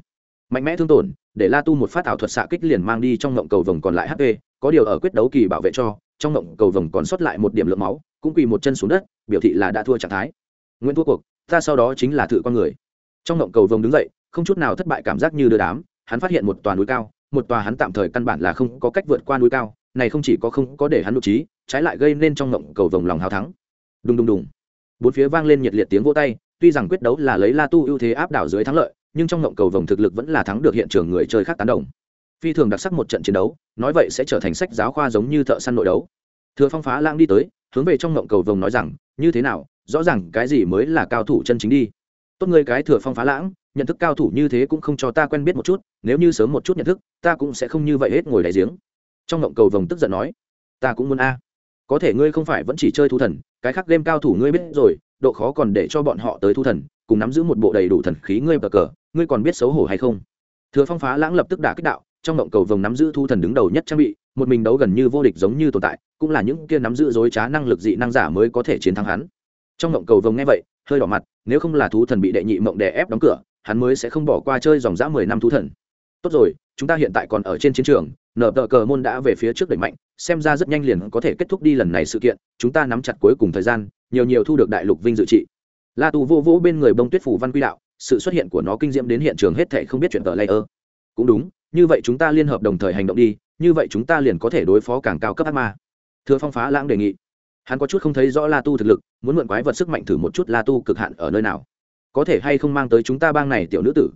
Mạnh mẽ thương tổn, để la tu một phát ảo thuật xạ kích liền mang đi trong ngộng cầu vồng còn lại hp có điều ở quyết đấu kỳ bảo vệ cho, trong ngộng cầu vồng còn sót lại một điểm lượng máu, cũng quỳ một chân xuống đất, biểu thị là đã thua trạng thái. Nguyễn thua cuộc, ta sau đó chính là thử con người. Trong ngộng cầu vồng đứng dậy, không chút nào thất bại cảm giác như đưa đám, hắn phát hiện một tòa núi cao, một tòa hắn tạm thời căn bản là không có cách vượt qua núi cao này không chỉ có không có để hắn nội trí, trái lại gây nên trong ngộng cầu vồng lòng hào thắng. Đùng đùng đùng. Bốn phía vang lên nhiệt liệt tiếng vỗ tay, tuy rằng quyết đấu là lấy la tu ưu thế áp đảo dưới thắng lợi, nhưng trong ngộng cầu vồng thực lực vẫn là thắng được hiện trường người chơi khác tán đồng. Phi thường đặc sắc một trận chiến đấu, nói vậy sẽ trở thành sách giáo khoa giống như thợ săn nội đấu. Thừa phong phá lãng đi tới, hướng về trong ngộng cầu vồng nói rằng, như thế nào, rõ ràng cái gì mới là cao thủ chân chính đi. Tốt người cái thừa phong phá lãng, nhận thức cao thủ như thế cũng không cho ta quen biết một chút, nếu như sớm một chút nhận thức, ta cũng sẽ không như vậy hết ngồi đại giếng trong ngộng cầu vồng tức giận nói, ta cũng muốn a. Có thể ngươi không phải vẫn chỉ chơi thu thần, cái khác game cao thủ ngươi biết rồi, độ khó còn để cho bọn họ tới thu thần, cùng nắm giữ một bộ đầy đủ thần khí ngươi bờ cờ, ngươi còn biết xấu hổ hay không? Thừa phong phá lãng lập tức đả kích đạo, trong ngộng cầu vồng nắm giữ thu thần đứng đầu nhất trang bị, một mình đấu gần như vô địch giống như tồn tại, cũng là những kia nắm giữ dối trá năng lực dị năng giả mới có thể chiến thắng hắn. Trong ngộng cầu vồng nghe vậy, hơi đỏ mặt, nếu không là thú thần bị đệ nhị mộng đè ép đóng cửa, hắn mới sẽ không bỏ qua chơi dòng dã mười năm thú thần. Tốt rồi chúng ta hiện tại còn ở trên chiến trường, nở tờ cờ môn đã về phía trước đẩy mạnh, xem ra rất nhanh liền có thể kết thúc đi lần này sự kiện, chúng ta nắm chặt cuối cùng thời gian, nhiều nhiều thu được đại lục vinh dự trị. La tu vô vỗ bên người bông tuyết phủ văn quy đạo, sự xuất hiện của nó kinh diễm đến hiện trường hết thể không biết chuyện tờ layer. Cũng đúng, như vậy chúng ta liên hợp đồng thời hành động đi, như vậy chúng ta liền có thể đối phó càng cao cấp ác ma. Thưa phong phá lãng đề nghị, hắn có chút không thấy rõ la tu thực lực, muốn mượn quái vật sức mạnh thử một chút la tu cực hạn ở nơi nào. Có thể hay không mang tới chúng ta bang này tiểu nữ tử?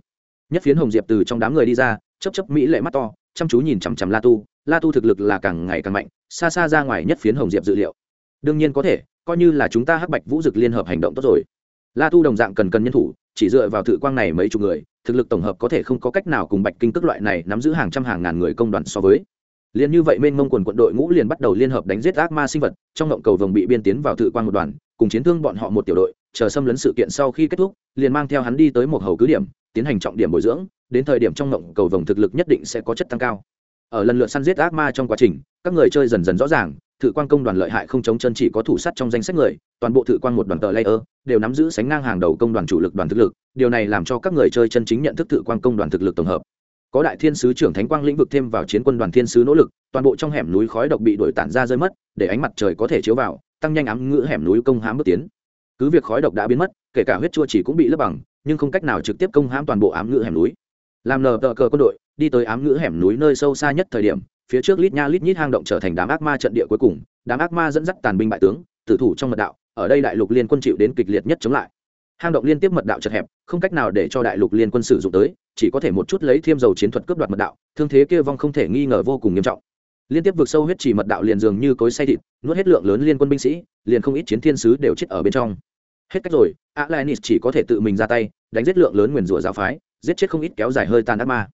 Nhất phiến hồng diệp từ trong đám người đi ra chấp chấp mỹ lệ mắt to, chăm chú nhìn chằm chằm la tu. La tu thực lực là càng ngày càng mạnh, xa xa ra ngoài nhất phiến hồng diệp dự liệu. Đương nhiên có thể, coi như là chúng ta hắc bạch vũ dực liên hợp hành động tốt rồi. La tu đồng dạng cần cần nhân thủ, chỉ dựa vào thự quang này mấy chục người, thực lực tổng hợp có thể không có cách nào cùng bạch kinh tức loại này nắm giữ hàng trăm hàng ngàn người công đoàn so với. Liền như vậy mênh mông quần quận đội ngũ liền bắt đầu liên hợp đánh giết ác ma sinh vật, trong ngộng cầu vồng bị biên tiến vào thự quang một đoàn, cùng chiến thương bọn họ một tiểu đội, chờ xâm lấn sự kiện sau khi kết thúc, liền mang theo hắn đi tới một hầu cứ điểm tiến hành trọng điểm bồi dưỡng, đến thời điểm trong ngộng cầu vồng thực lực nhất định sẽ có chất tăng cao. Ở lần lượt săn giết ác ma trong quá trình, các người chơi dần dần rõ ràng, thự quan công đoàn lợi hại không chống chân chỉ có thủ sắt trong danh sách người, toàn bộ thự quan một đoàn tờ layer đều nắm giữ sánh ngang hàng đầu công đoàn chủ lực đoàn thực lực, điều này làm cho các người chơi chân chính nhận thức thự quan công đoàn thực lực tổng hợp. Có đại thiên sứ trưởng thánh quang lĩnh vực thêm vào chiến quân đoàn thiên sứ nỗ lực, toàn bộ trong hẻm núi khói độc bị đổi tản ra rơi mất, để ánh mặt trời có thể chiếu vào, tăng nhanh ám ngữ hẻm núi công hãm bước tiến. Cứ việc khói độc đã biến mất, kể cả huyết chua chỉ cũng bị lấp bằng nhưng không cách nào trực tiếp công hãm toàn bộ ám ngữ hẻm núi. Làm nờ tờ cờ quân đội, đi tới ám ngữ hẻm núi nơi sâu xa nhất thời điểm, phía trước lít nha lít nhít hang động trở thành đám ác ma trận địa cuối cùng, đám ác ma dẫn dắt tàn binh bại tướng, tử thủ trong mật đạo, ở đây đại lục liên quân chịu đến kịch liệt nhất chống lại. Hang động liên tiếp mật đạo chật hẹp, không cách nào để cho đại lục liên quân sử dụng tới, chỉ có thể một chút lấy thêm dầu chiến thuật cướp đoạt mật đạo, thương thế kia vong không thể nghi ngờ vô cùng nghiêm trọng. Liên tiếp vượt sâu huyết chỉ mật đạo liền dường như cối say thịt, nuốt hết lượng lớn liên quân binh sĩ, liền không ít chiến thiên sứ đều chết ở bên trong hết cách rồi a lanis chỉ có thể tự mình ra tay, đánh giết lượng lớn nguyền rủa giáo phái, giết chết không ít kéo dài hơi tàn ác ma.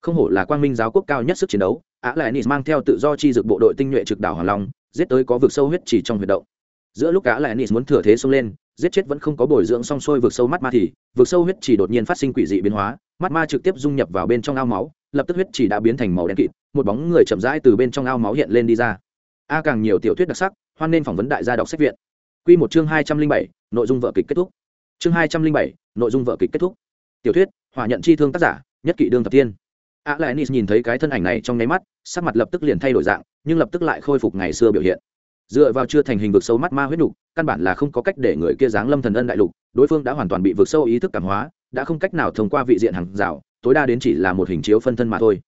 Không hổ là quang minh giáo quốc cao nhất sức chiến đấu a lanis mang theo tự do chi dực bộ đội tinh nhuệ trực đảo hoàng long, giết tới có vực sâu huyết chỉ trong huyệt động. Giữa lúc a lanis muốn thừa thế xông lên, giết chết vẫn không có bồi dưỡng song xuôi vực sâu mắt ma thì, vực sâu huyết chỉ đột nhiên phát sinh quỷ dị biến hóa, mắt ma trực tiếp dung nhập vào bên trong ao máu, lập tức huyết chỉ đã biến thành màu đen kịt, một bóng người chậm rãi từ bên trong ao máu hiện lên đi ra. A càng nhiều tiểu thuyết đặc sắc, hoan nên phỏng vấn đại gia đọc sách viện. Quy một chương hai trăm linh bảy, nội dung vợ kịch kết thúc. Chương hai trăm linh bảy, nội dung vợ kịch kết thúc. Tiểu thuyết, hỏa nhận chi thương tác giả, nhất kỵ đương thập tiên a lại nis nhìn thấy cái thân ảnh này trong nháy mắt, sắc mặt lập tức liền thay đổi dạng, nhưng lập tức lại khôi phục ngày xưa biểu hiện. Dựa vào chưa thành hình vực sâu mắt ma huyết nục, căn bản là không có cách để người kia giáng lâm thần ân đại lục, đối phương đã hoàn toàn bị vực sâu ý thức cảm hóa, đã không cách nào thông qua vị diện hàng rào, tối đa đến chỉ là một hình chiếu phân thân mà thôi.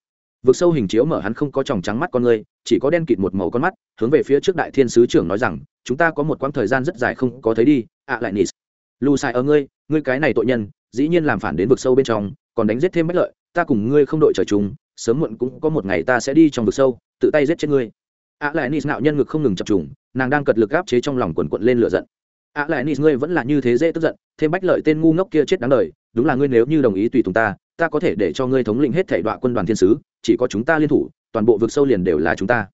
Vực sâu hình chiếu mở hắn không có tròng trắng mắt con người, chỉ có đen kịt một màu con mắt, hướng về phía trước đại thiên sứ trưởng nói rằng chúng ta có một quãng thời gian rất dài không có thấy đi ạ lại nis lù sai ở ngươi ngươi cái này tội nhân, dĩ nhiên làm phản đến vực sâu bên trong, còn đánh giết thêm bất lợi, ta cùng ngươi không đội trời chung, sớm muộn cũng có một ngày ta sẽ đi trong vực sâu, tự tay giết chết ngươi. Ạ lại nis ngạo nhân ngực không ngừng chập trùng, nàng đang cật lực áp chế trong lòng quần quận lên lửa giận. Ạ lại nis ngươi vẫn là như thế dễ tức giận, thêm bách lợi tên ngu ngốc kia chết đáng đời, đúng là ngươi nếu như đồng ý tùy tùng ta ta có thể để cho ngươi thống lĩnh hết thể đoạn quân đoàn thiên sứ, chỉ có chúng ta liên thủ, toàn bộ vực sâu liền đều là chúng ta.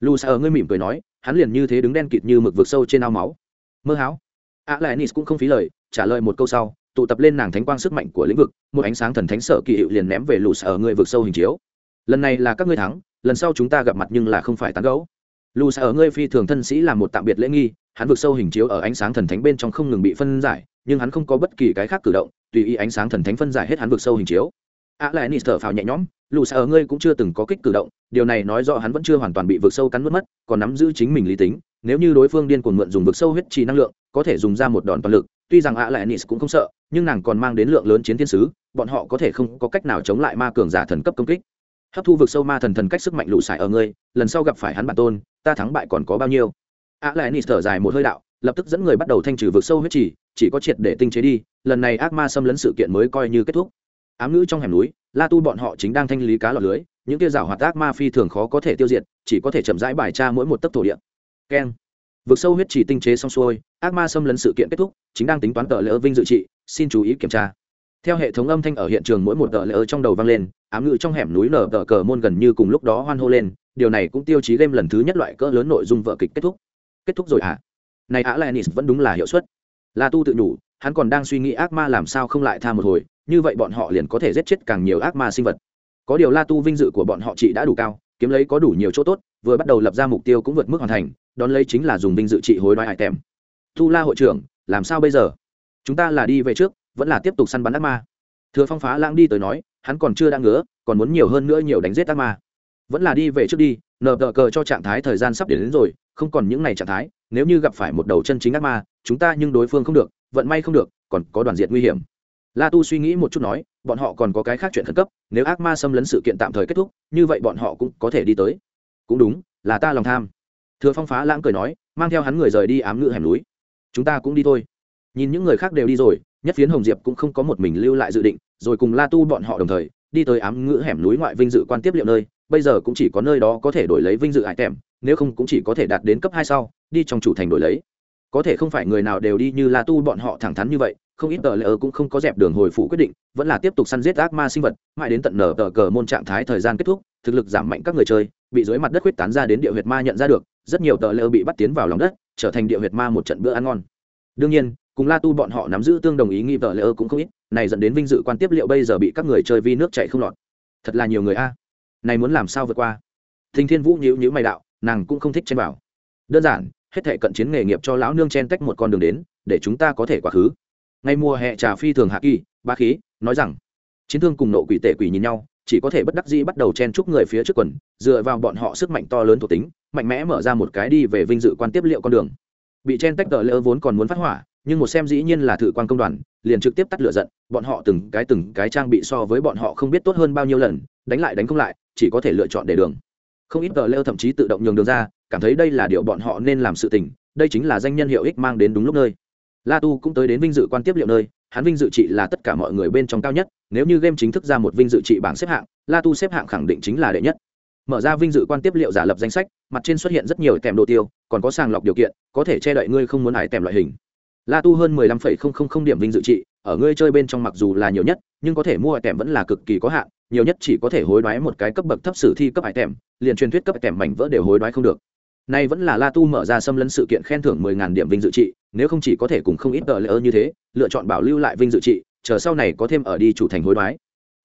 Lù sa ở ngươi mỉm cười nói hắn liền như thế đứng đen kịt như mực vực sâu trên ao máu. Mơ háo ạ lại nis cũng không phí lời, trả lời một câu sau, tụ tập lên nàng thánh quang sức mạnh của lĩnh vực, một ánh sáng thần thánh sở kỳ hiệu liền ném về lù sa ở ngươi vực sâu hình chiếu. Lần này là các ngươi thắng, lần sau chúng ta gặp mặt nhưng là không phải tán gấu lù sa ở ngươi phi thường thân sĩ làm một tạm biệt lễ nghi, hắn vực sâu hình chiếu ở ánh sáng thần thánh bên trong không ngừng bị phân giải, nhưng hắn không có bất kỳ cái khác cử động, tùy ý ánh sáng thần thánh phân giải hết hắn vực sâu hình chiếu. A lại Nis thở phào nhẹ nhõm lù xa ở ngươi cũng chưa từng có kích cử động, điều này nói rõ hắn vẫn chưa hoàn toàn bị vực sâu cắn mất mất, còn nắm giữ chính mình lý tính, nếu như đối phương điên cuồng mượn dùng vực sâu huyết trì năng lượng, có thể dùng ra một đòn toàn lực, tuy rằng a lại nis cũng không sợ, nhưng nàng còn mang đến lượng lớn chiến thiên sứ, bọn họ có thể không có cách nào chống lại ma cường giả thần cấp công kích. Hấp thu vực sâu ma thần thần cách sức mạnh lụ xài ở ngươi, lần sau gặp phải hắn bản tôn, ta thắng bại còn có bao nhiêu? A lại nis thở dài một hơi đạo, lập tức dẫn người bắt đầu thanh trừ vực sâu huyết trì, chỉ có triệt để tinh chế đi, lần này ác ma xâm lấn sự kiện mới coi như kết thúc. Ám ngữ trong hẻm núi la tu bọn họ chính đang thanh lý cá lọt lưới, những kia rào hoạt ác ma phi thường khó có thể tiêu diệt, chỉ có thể chậm rãi bài tra mỗi một tấc thổ địa. Keng. Vực sâu huyết chỉ tinh chế xong xuôi, ác ma xâm lấn sự kiện kết thúc, chính đang tính toán tờ lỡ vinh dự trị, xin chú ý kiểm tra. Theo hệ thống âm thanh ở hiện trường mỗi một tờ lỡ trong đầu vang lên, ám ngữ trong hẻm núi nở tờ cờ môn gần như cùng lúc đó hoan hô lên, điều này cũng tiêu chí game lần thứ nhất loại cỡ lớn nội dung vợ kịch kết thúc. Kết thúc rồi à này á lenis vẫn đúng là hiệu suất. La tu tự nhủ, hắn còn đang suy nghĩ ác ma làm sao không lại tha một hồi như vậy bọn họ liền có thể giết chết càng nhiều ác ma sinh vật. Có điều la tu vinh dự của bọn họ chị đã đủ cao kiếm lấy có đủ nhiều chỗ tốt vừa bắt đầu lập ra mục tiêu cũng vượt mức hoàn thành đón lấy chính là dùng vinh dự trị hối đoái hải tèm. Tu la hội trưởng làm sao bây giờ? Chúng ta là đi về trước vẫn là tiếp tục săn bắn ác ma. Thừa phong phá lãng đi tới nói hắn còn chưa đã ngứa còn muốn nhiều hơn nữa nhiều đánh giết ác ma. Vẫn là đi về trước đi nờ tờ cờ cho trạng thái thời gian sắp đến, đến rồi không còn những ngày trạng thái nếu như gặp phải một đầu chân chính ác ma chúng ta nhưng đối phương không được vận may không được còn có đoàn diệt nguy hiểm la tu suy nghĩ một chút nói, bọn họ còn có cái khác chuyện khẩn cấp, nếu ác ma xâm lấn sự kiện tạm thời kết thúc, như vậy bọn họ cũng có thể đi tới. Cũng đúng, là ta lòng tham. Thừa phong phá lãng cười nói, mang theo hắn người rời đi ám ngự hẻm núi. Chúng ta cũng đi thôi. Nhìn những người khác đều đi rồi, nhất phiến hồng diệp cũng không có một mình lưu lại dự định, rồi cùng la tu bọn họ đồng thời, đi tới ám ngữ hẻm núi ngoại vinh dự quan tiếp liệu nơi, bây giờ cũng chỉ có nơi đó có thể đổi lấy vinh dự hải tèm, nếu không cũng chỉ có thể đạt đến cấp hai sau, đi trong chủ thành đổi lấy có thể không phải người nào đều đi như la tu bọn họ thẳng thắn như vậy, không ít tờ lỡ cũng không có dẹp đường hồi phủ quyết định, vẫn là tiếp tục săn giết ác ma sinh vật, mãi đến tận nở tờ cờ môn trạng thái thời gian kết thúc, thực lực giảm mạnh các người chơi, bị dưới mặt đất huyết tán ra đến địa huyệt ma nhận ra được, rất nhiều tờ lỡ bị bắt tiến vào lòng đất, trở thành địa huyệt ma một trận bữa ăn ngon. Đương nhiên, cùng la tu bọn họ nắm giữ tương đồng ý nghi tờ lỡ cũng không ít, này dẫn đến vinh dự quan tiếp liệu bây giờ bị các người chơi vi nước chạy không lọt. Thật là nhiều người a. Này muốn làm sao vượt qua? Thình thiên vũ nhíu nhíu mày đạo, nàng cũng không thích chen vào. Đơn giản hết thệ cận chiến nghề nghiệp cho lão nương chen tách một con đường đến, để chúng ta có thể quá khứ. Ngay mùa hè trà phi thường hạ kỳ ba khí, nói rằng, chiến thương cùng nộ quỷ tể quỷ nhìn nhau, chỉ có thể bất đắc dĩ bắt đầu chen chúc người phía trước quần, dựa vào bọn họ sức mạnh to lớn thuộc tính, mạnh mẽ mở ra một cái đi về vinh dự quan tiếp liệu con đường. Bị chen tách tờ lỡ vốn còn muốn phát hỏa, nhưng một xem dĩ nhiên là thử quan công đoàn, liền trực tiếp tắt lửa giận, bọn họ từng cái từng cái trang bị so với bọn họ không biết tốt hơn bao nhiêu lần, đánh lại đánh không lại, chỉ có thể lựa chọn để đường. Không ít tờ lỡ thậm chí tự động nhường đường ra cảm thấy đây là điều bọn họ nên làm sự tình, đây chính là danh nhân hiệu ích mang đến đúng lúc nơi. La tu cũng tới đến vinh dự quan tiếp liệu nơi, hắn vinh dự trị là tất cả mọi người bên trong cao nhất, nếu như game chính thức ra một vinh dự trị bảng xếp hạng, la tu xếp hạng khẳng định chính là đệ nhất. Mở ra vinh dự quan tiếp liệu giả lập danh sách, mặt trên xuất hiện rất nhiều kèm đồ tiêu, còn có sàng lọc điều kiện, có thể che đậy ngươi không muốn ải tèm loại hình. La tu hơn mười lăm phẩy không không không điểm vinh dự trị, ở ngươi chơi bên trong mặc dù là nhiều nhất, nhưng có thể mua ải tèm vẫn là cực kỳ có hạn, nhiều nhất chỉ có thể hối đoái một cái cấp bậc thấp sử thi cấp ải tèm, liền truyền thuyết cấp ải tèm mảnh vỡ đều hối đoái không được. Nay vẫn là La Tu mở ra xâm lấn sự kiện khen thưởng mười ngàn điểm vinh dự trị, nếu không chỉ có thể cùng không ít tờ lỡ như thế, lựa chọn bảo lưu lại vinh dự trị, chờ sau này có thêm ở đi chủ thành hối đoái.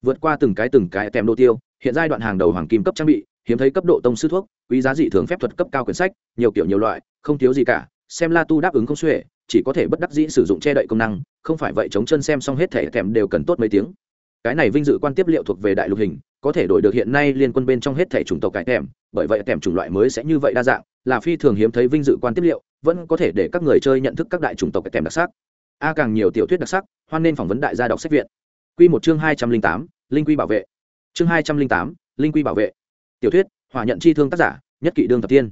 Vượt qua từng cái từng cái tem đô tiêu, hiện giai đoạn hàng đầu hoàng kim cấp trang bị, hiếm thấy cấp độ tông sư thuốc, quý giá dị thường phép thuật cấp cao quyển sách, nhiều kiểu nhiều loại, không thiếu gì cả. Xem La Tu đáp ứng không xuể, chỉ có thể bất đắc dĩ sử dụng che đậy công năng, không phải vậy chống chân xem xong hết thẻ thèm đều cần tốt mấy tiếng. Cái này vinh dự quan tiếp liệu thuộc về đại lục hình, có thể đổi được hiện nay liên quân bên trong hết thẻ chủng tộc cải thèm, bởi vậy thèm chủng loại mới sẽ như vậy đa dạng, là phi thường hiếm thấy vinh dự quan tiếp liệu, vẫn có thể để các người chơi nhận thức các đại chủng tộc kèm đặc sắc. A càng nhiều tiểu thuyết đặc sắc, hoan nên phỏng vấn đại gia đọc sách viện q một chương hai trăm linh tám, linh quy bảo vệ. Chương hai trăm linh tám, linh quy bảo vệ. Tiểu thuyết hòa nhận chi thương tác giả, nhất kỷ đương thập tiên.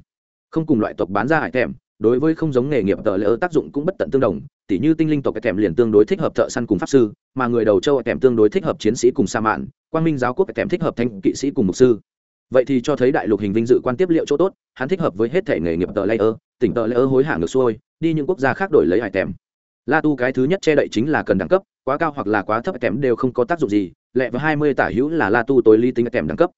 Không cùng loại tộc bán ra hải thèm, đối với không giống nghề nghiệp tờ lỡ tác dụng cũng bất tận tương đồng, tỉ như tinh linh tộc kèm liền tương đối thích hợp thợ săn cùng pháp sư, mà người đầu châu kèm tương đối thích hợp chiến sĩ cùng sa mạn, quang minh giáo quốc kèm thích hợp thanh kỵ sĩ cùng mục sư vậy thì cho thấy đại lục hình vinh dự quan tiếp liệu chỗ tốt, hắn thích hợp với hết thể nghề nghiệp tờ layer, tỉnh tờ layer hối hả ngược xuôi, đi những quốc gia khác đổi lấy hải tèm. La tu cái thứ nhất che đậy chính là cần đẳng cấp, quá cao hoặc là quá thấp tèm đều không có tác dụng gì, lẹ với hai mươi tả hữu là la tu tối ly tính tèm đẳng cấp.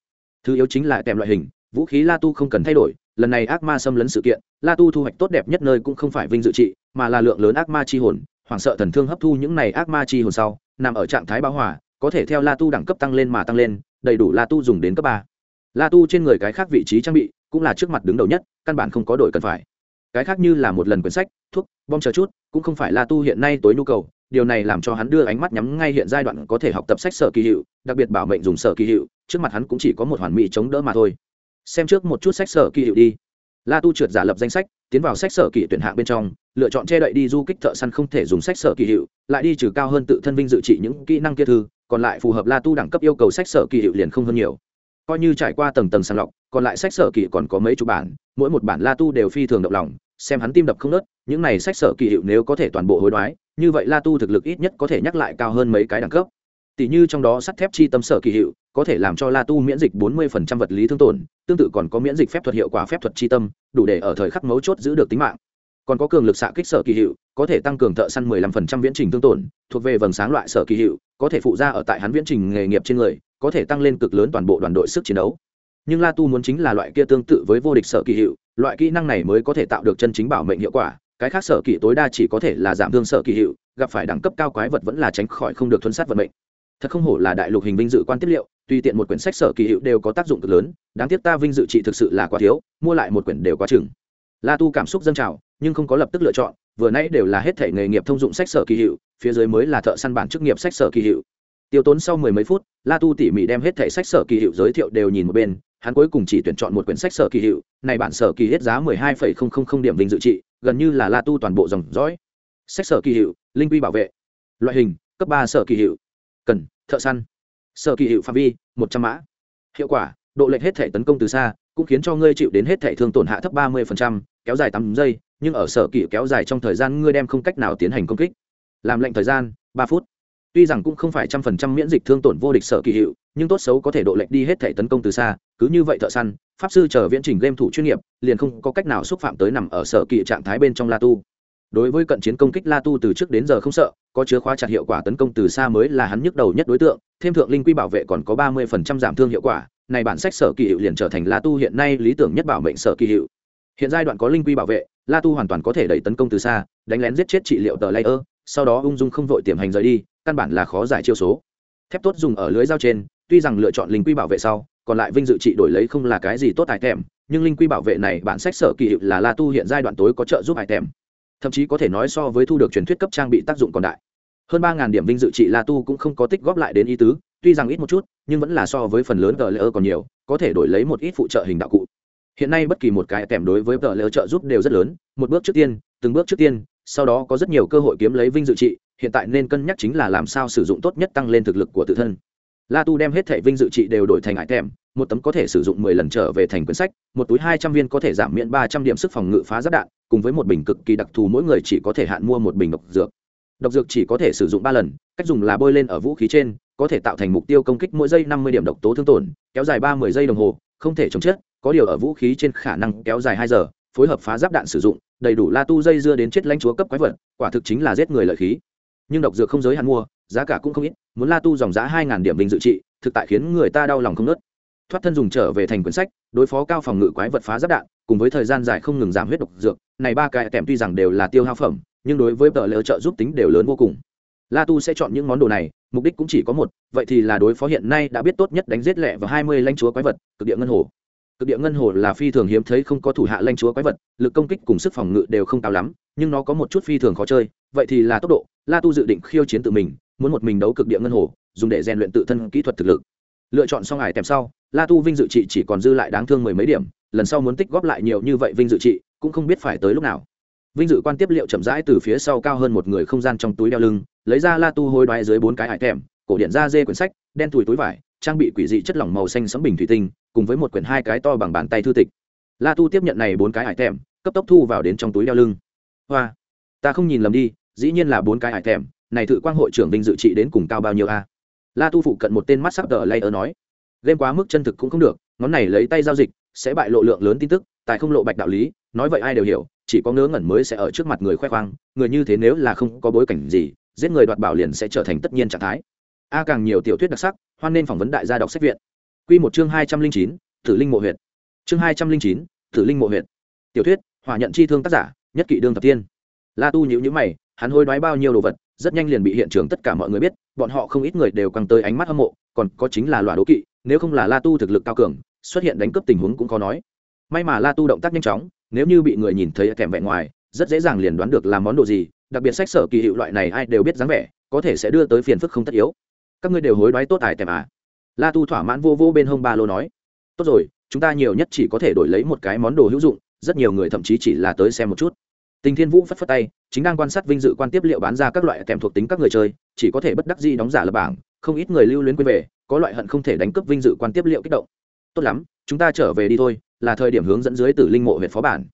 Thứ yếu chính là tèm loại hình, vũ khí la tu không cần thay đổi, lần này ác ma xâm lấn sự kiện, la tu thu hoạch tốt đẹp nhất nơi cũng không phải vinh dự trị, mà là lượng lớn ác ma chi hồn, hoảng sợ thần thương hấp thu những này ác ma chi hồn sau, nằm ở trạng thái báo hòa, có thể theo la tu đẳng cấp tăng lên mà tăng lên, đầy đủ la tu dùng đến cấp ba la tu trên người cái khác vị trí trang bị cũng là trước mặt đứng đầu nhất, căn bản không có đổi cần phải. Cái khác như là một lần quyển sách, thuốc, bom chờ chút, cũng không phải la tu hiện nay tối nhu cầu, điều này làm cho hắn đưa ánh mắt nhắm ngay hiện giai đoạn có thể học tập sách sở kỳ hiệu, đặc biệt bảo mệnh dùng sở kỳ hiệu, trước mặt hắn cũng chỉ có một hoàn mỹ chống đỡ mà thôi. Xem trước một chút sách sở kỳ hiệu đi. La tu trượt giả lập danh sách, tiến vào sách sở kỳ tuyển hạng bên trong, lựa chọn che đậy đi du kích thợ săn không thể dùng sách sở kỳ hiệu, lại đi trừ cao hơn tự thân vinh dự trị những kỹ năng kia thư, còn lại phù hợp la tu đẳng cấp yêu cầu sách sở kỳ hiệu liền không hơn nhiều coi như trải qua tầng tầng sàng lọc, còn lại sách sở kỳ còn có mấy chục bản, mỗi một bản la tu đều phi thường động lòng, xem hắn tim đập không nớt những này sách sở kỳ hiệu nếu có thể toàn bộ hối đoái, như vậy la tu thực lực ít nhất có thể nhắc lại cao hơn mấy cái đẳng cấp. Tỷ như trong đó sắt thép chi tâm sở kỳ hiệu, có thể làm cho la tu miễn dịch 40% vật lý thương tổn, tương tự còn có miễn dịch phép thuật hiệu quả phép thuật chi tâm, đủ để ở thời khắc mấu chốt giữ được tính mạng. Còn có cường lực xạ kích sở kỳ hiệu, có thể tăng cường thợ săn 15% viễn trình thương tổn, thuộc về vầng sáng loại sở kỳ hiệu, có thể phụ ra ở tại hắn viễn trình nghề nghiệp trên người có thể tăng lên cực lớn toàn bộ đoàn đội sức chiến đấu. Nhưng la tu muốn chính là loại kia tương tự với vô địch sở kỳ hiệu, loại kỹ năng này mới có thể tạo được chân chính bảo mệnh hiệu quả, cái khác sở kỳ tối đa chỉ có thể là giảm thương sở kỳ hiệu, gặp phải đẳng cấp cao quái vật vẫn là tránh khỏi không được thuấn sát vận mệnh. Thật không hổ là đại lục hình vinh dự quan tiết liệu, tùy tiện một quyển sách sở kỳ hiệu đều có tác dụng cực lớn, đáng tiếc ta vinh dự trị thực sự là quá thiếu, mua lại một quyển đều quá chừng. La tu cảm xúc dâng trào, nhưng không có lập tức lựa chọn, vừa nãy đều là hết thể nghề nghiệp thông dụng sách sở kỳ hiệu, phía dưới mới là thợ săn bản chức nghiệp sách sở kỳ hiệu tiêu tốn sau mười mấy phút la tu tỉ mỉ đem hết thẻ sách sở kỳ hiệu giới thiệu đều nhìn một bên hắn cuối cùng chỉ tuyển chọn một quyển sách sở kỳ hiệu này bản sở kỳ hết giá mười hai phẩy không không không điểm vinh dự trị gần như là la tu toàn bộ dòng dõi. Sách sở kỳ hiệu linh quy bảo vệ. Loại hình cấp ba sở kỳ hiệu. Cần thợ săn. Sở kỳ hiệu phạm vi một trăm mã. Hiệu quả độ lệch hết thể tấn công từ xa cũng khiến cho ngươi chịu đến hết thể thương tổn hạ thấp ba mươi phần trăm, kéo dài tám giây nhưng ở sở kỳ kéo dài trong thời gian ngươi đem không cách nào tiến hành công kích. Làm lệnh thời gian ba phút tuy rằng cũng không phải trăm phần trăm miễn dịch thương tổn vô địch sở kỳ hiệu, nhưng tốt xấu có thể độ lệch đi hết thể tấn công từ xa, cứ như vậy thợ săn, pháp sư chờ viễn trình game thủ chuyên nghiệp, liền không có cách nào xúc phạm tới nằm ở sở kỳ trạng thái bên trong la tu. Đối với cận chiến công kích la tu từ trước đến giờ không sợ, có chứa khóa chặt hiệu quả tấn công từ xa mới là hắn nhức đầu nhất đối tượng, thêm thượng linh quy bảo vệ còn có ba mươi phần trăm giảm thương hiệu quả, này bản sách sở kỳ hiệu liền trở thành la tu hiện nay lý tưởng nhất bảo mệnh sở kỳ hiệu. Hiện giai đoạn có linh quy bảo vệ, la tu hoàn toàn có thể đẩy tấn công từ xa, đánh lén giết chết trị liệu tờ layer sau đó ung dung không vội tiềm hành rời đi, căn bản là khó giải chiêu số. Thép tốt dùng ở lưới dao trên, tuy rằng lựa chọn linh quy bảo vệ sau, còn lại vinh dự trị đổi lấy không là cái gì tốt tài thèm, nhưng linh quy bảo vệ này bản sách sở kỳ hiệu là la tu hiện giai đoạn tối có trợ giúp hải thèm. Thậm chí có thể nói so với thu được truyền thuyết cấp trang bị tác dụng còn đại. Hơn ba ngàn điểm vinh dự trị la tu cũng không có tích góp lại đến ý tứ, tuy rằng ít một chút, nhưng vẫn là so với phần lớn tờ lỡ còn nhiều, có thể đổi lấy một ít phụ trợ hình đạo cụ hiện nay bất kỳ một cái kèm đối với tờ lỡ trợ giúp đều rất lớn, một bước trước tiên, từng bước trước tiên, sau đó có rất nhiều cơ hội kiếm lấy vinh dự trị, hiện tại nên cân nhắc chính là làm sao sử dụng tốt nhất tăng lên thực lực của tự thân la tu đem hết thẻ vinh dự trị đều đổi thành ải kèm. một tấm có thể sử dụng mười lần trở về thành quyển sách, một túi hai trăm viên có thể giảm miễn ba trăm điểm sức phòng ngự phá giáp đạn, cùng với một bình cực kỳ đặc thù mỗi người chỉ có thể hạn mua một bình độc dược độc dược chỉ có thể sử dụng ba lần, cách dùng là bôi lên ở vũ khí trên, có thể tạo thành mục tiêu công kích mỗi giây năm mươi điểm độc tố thương tổn, kéo dài ba mươi giây đồng hồ, không thể chống chết có điều ở vũ khí trên khả năng kéo dài hai giờ, phối hợp phá giáp đạn sử dụng, đầy đủ la tu dây dưa đến chết lãnh chúa cấp quái vật, quả thực chính là giết người lợi khí. Nhưng độc dược không giới hạn mua, giá cả cũng không ít, muốn la tu dòng giá hai điểm bình dự trị, thực tại khiến người ta đau lòng không nớt thoát thân dùng trở về thành quyển sách, đối phó cao phòng ngự quái vật phá giáp đạn, cùng với thời gian dài không ngừng giảm huyết độc dược, này ba cái tèm tuy rằng đều là tiêu hao phẩm, nhưng đối với tờ lỡ trợ giúp tính đều lớn vô cùng. La tu sẽ chọn những món đồ này, mục đích cũng chỉ có một, vậy thì là đối phó hiện nay đã biết tốt nhất đánh giết lẹ vào hai mươi lãnh chúa quái vật, cực địa ngân hồ cực địa ngân hồ là phi thường hiếm thấy không có thủ hạ lanh chúa quái vật, lực công kích cùng sức phòng ngự đều không cao lắm, nhưng nó có một chút phi thường khó chơi, vậy thì là tốc độ, la tu dự định khiêu chiến tự mình, muốn một mình đấu cực địa ngân hồ, dùng để rèn luyện tự thân kỹ thuật thực lực. Lựa chọn xong ải tèm sau, la tu vinh dự trị chỉ còn dư lại đáng thương mười mấy điểm, lần sau muốn tích góp lại nhiều như vậy vinh dự trị, cũng không biết phải tới lúc nào. Vinh dự quan tiếp liệu chậm rãi từ phía sau cao hơn một người không gian trong túi đeo lưng, lấy ra la tu hôi đoái dưới bốn cái ải tèm, cổ điện ra dê quyển sách, đen thùi túi vải, trang bị quỷ dị chất lỏng màu xanh sẫm bình thủy tinh cùng với một quyển hai cái to bằng bàn tay thư tịch. La tu tiếp nhận này bốn cái hải tèm cấp tốc thu vào đến trong túi đeo lưng. Hoa, ta không nhìn lầm đi, dĩ nhiên là bốn cái hải tèm này thử quang hội trưởng vinh dự trị đến cùng cao bao nhiêu a? La tu phụ cận một tên mắt sắc tờ lay ở nói. Game quá mức chân thực cũng không được, ngón này lấy tay giao dịch, sẽ bại lộ lượng lớn tin tức tại không lộ bạch đạo lý, nói vậy ai đều hiểu, chỉ có ngớ ngẩn mới sẽ ở trước mặt người khoe khoang, người như thế nếu là không có bối cảnh gì, giết người đoạt bảo liền sẽ trở thành tất nhiên trạng thái. A càng nhiều tiểu thuyết đặc sắc, hoan nên phỏng vấn đại gia đọc sách viện. Quy một chương hai trăm linh chín, tử linh mộ huyệt. chương hai trăm linh chín, tử linh mộ huyệt. tiểu thuyết, hỏa nhận chi thương tác giả, nhất Kỵ đương thập tiên la tu nhíu nhíu mày, hắn hối đoái bao nhiêu đồ vật, rất nhanh liền bị hiện trường tất cả mọi người biết, bọn họ không ít người đều căng tới ánh mắt hâm mộ, còn có chính là loài đố kỵ, nếu không là la tu thực lực cao cường, xuất hiện đánh cướp tình huống cũng có nói may mà la tu động tác nhanh chóng, nếu như bị người nhìn thấy kèm vẻ ngoài, rất dễ dàng liền đoán được làm món đồ gì, đặc biệt sách sở kỳ hiệu loại này ai đều biết dáng vẻ, có thể sẽ đưa tới phiền phức không tất yếu các ngươi đều hối đoái tốt tài tèm à la tu thỏa mãn vô vô bên hông ba lô nói, tốt rồi, chúng ta nhiều nhất chỉ có thể đổi lấy một cái món đồ hữu dụng, rất nhiều người thậm chí chỉ là tới xem một chút. Tình thiên vũ phất phất tay, chính đang quan sát vinh dự quan tiếp liệu bán ra các loại kèm thuộc tính các người chơi, chỉ có thể bất đắc dĩ đóng giả lập bảng, không ít người lưu luyến quên về, có loại hận không thể đánh cướp vinh dự quan tiếp liệu kích động. Tốt lắm, chúng ta trở về đi thôi, là thời điểm hướng dẫn dưới tử linh mộ huyện phó bản.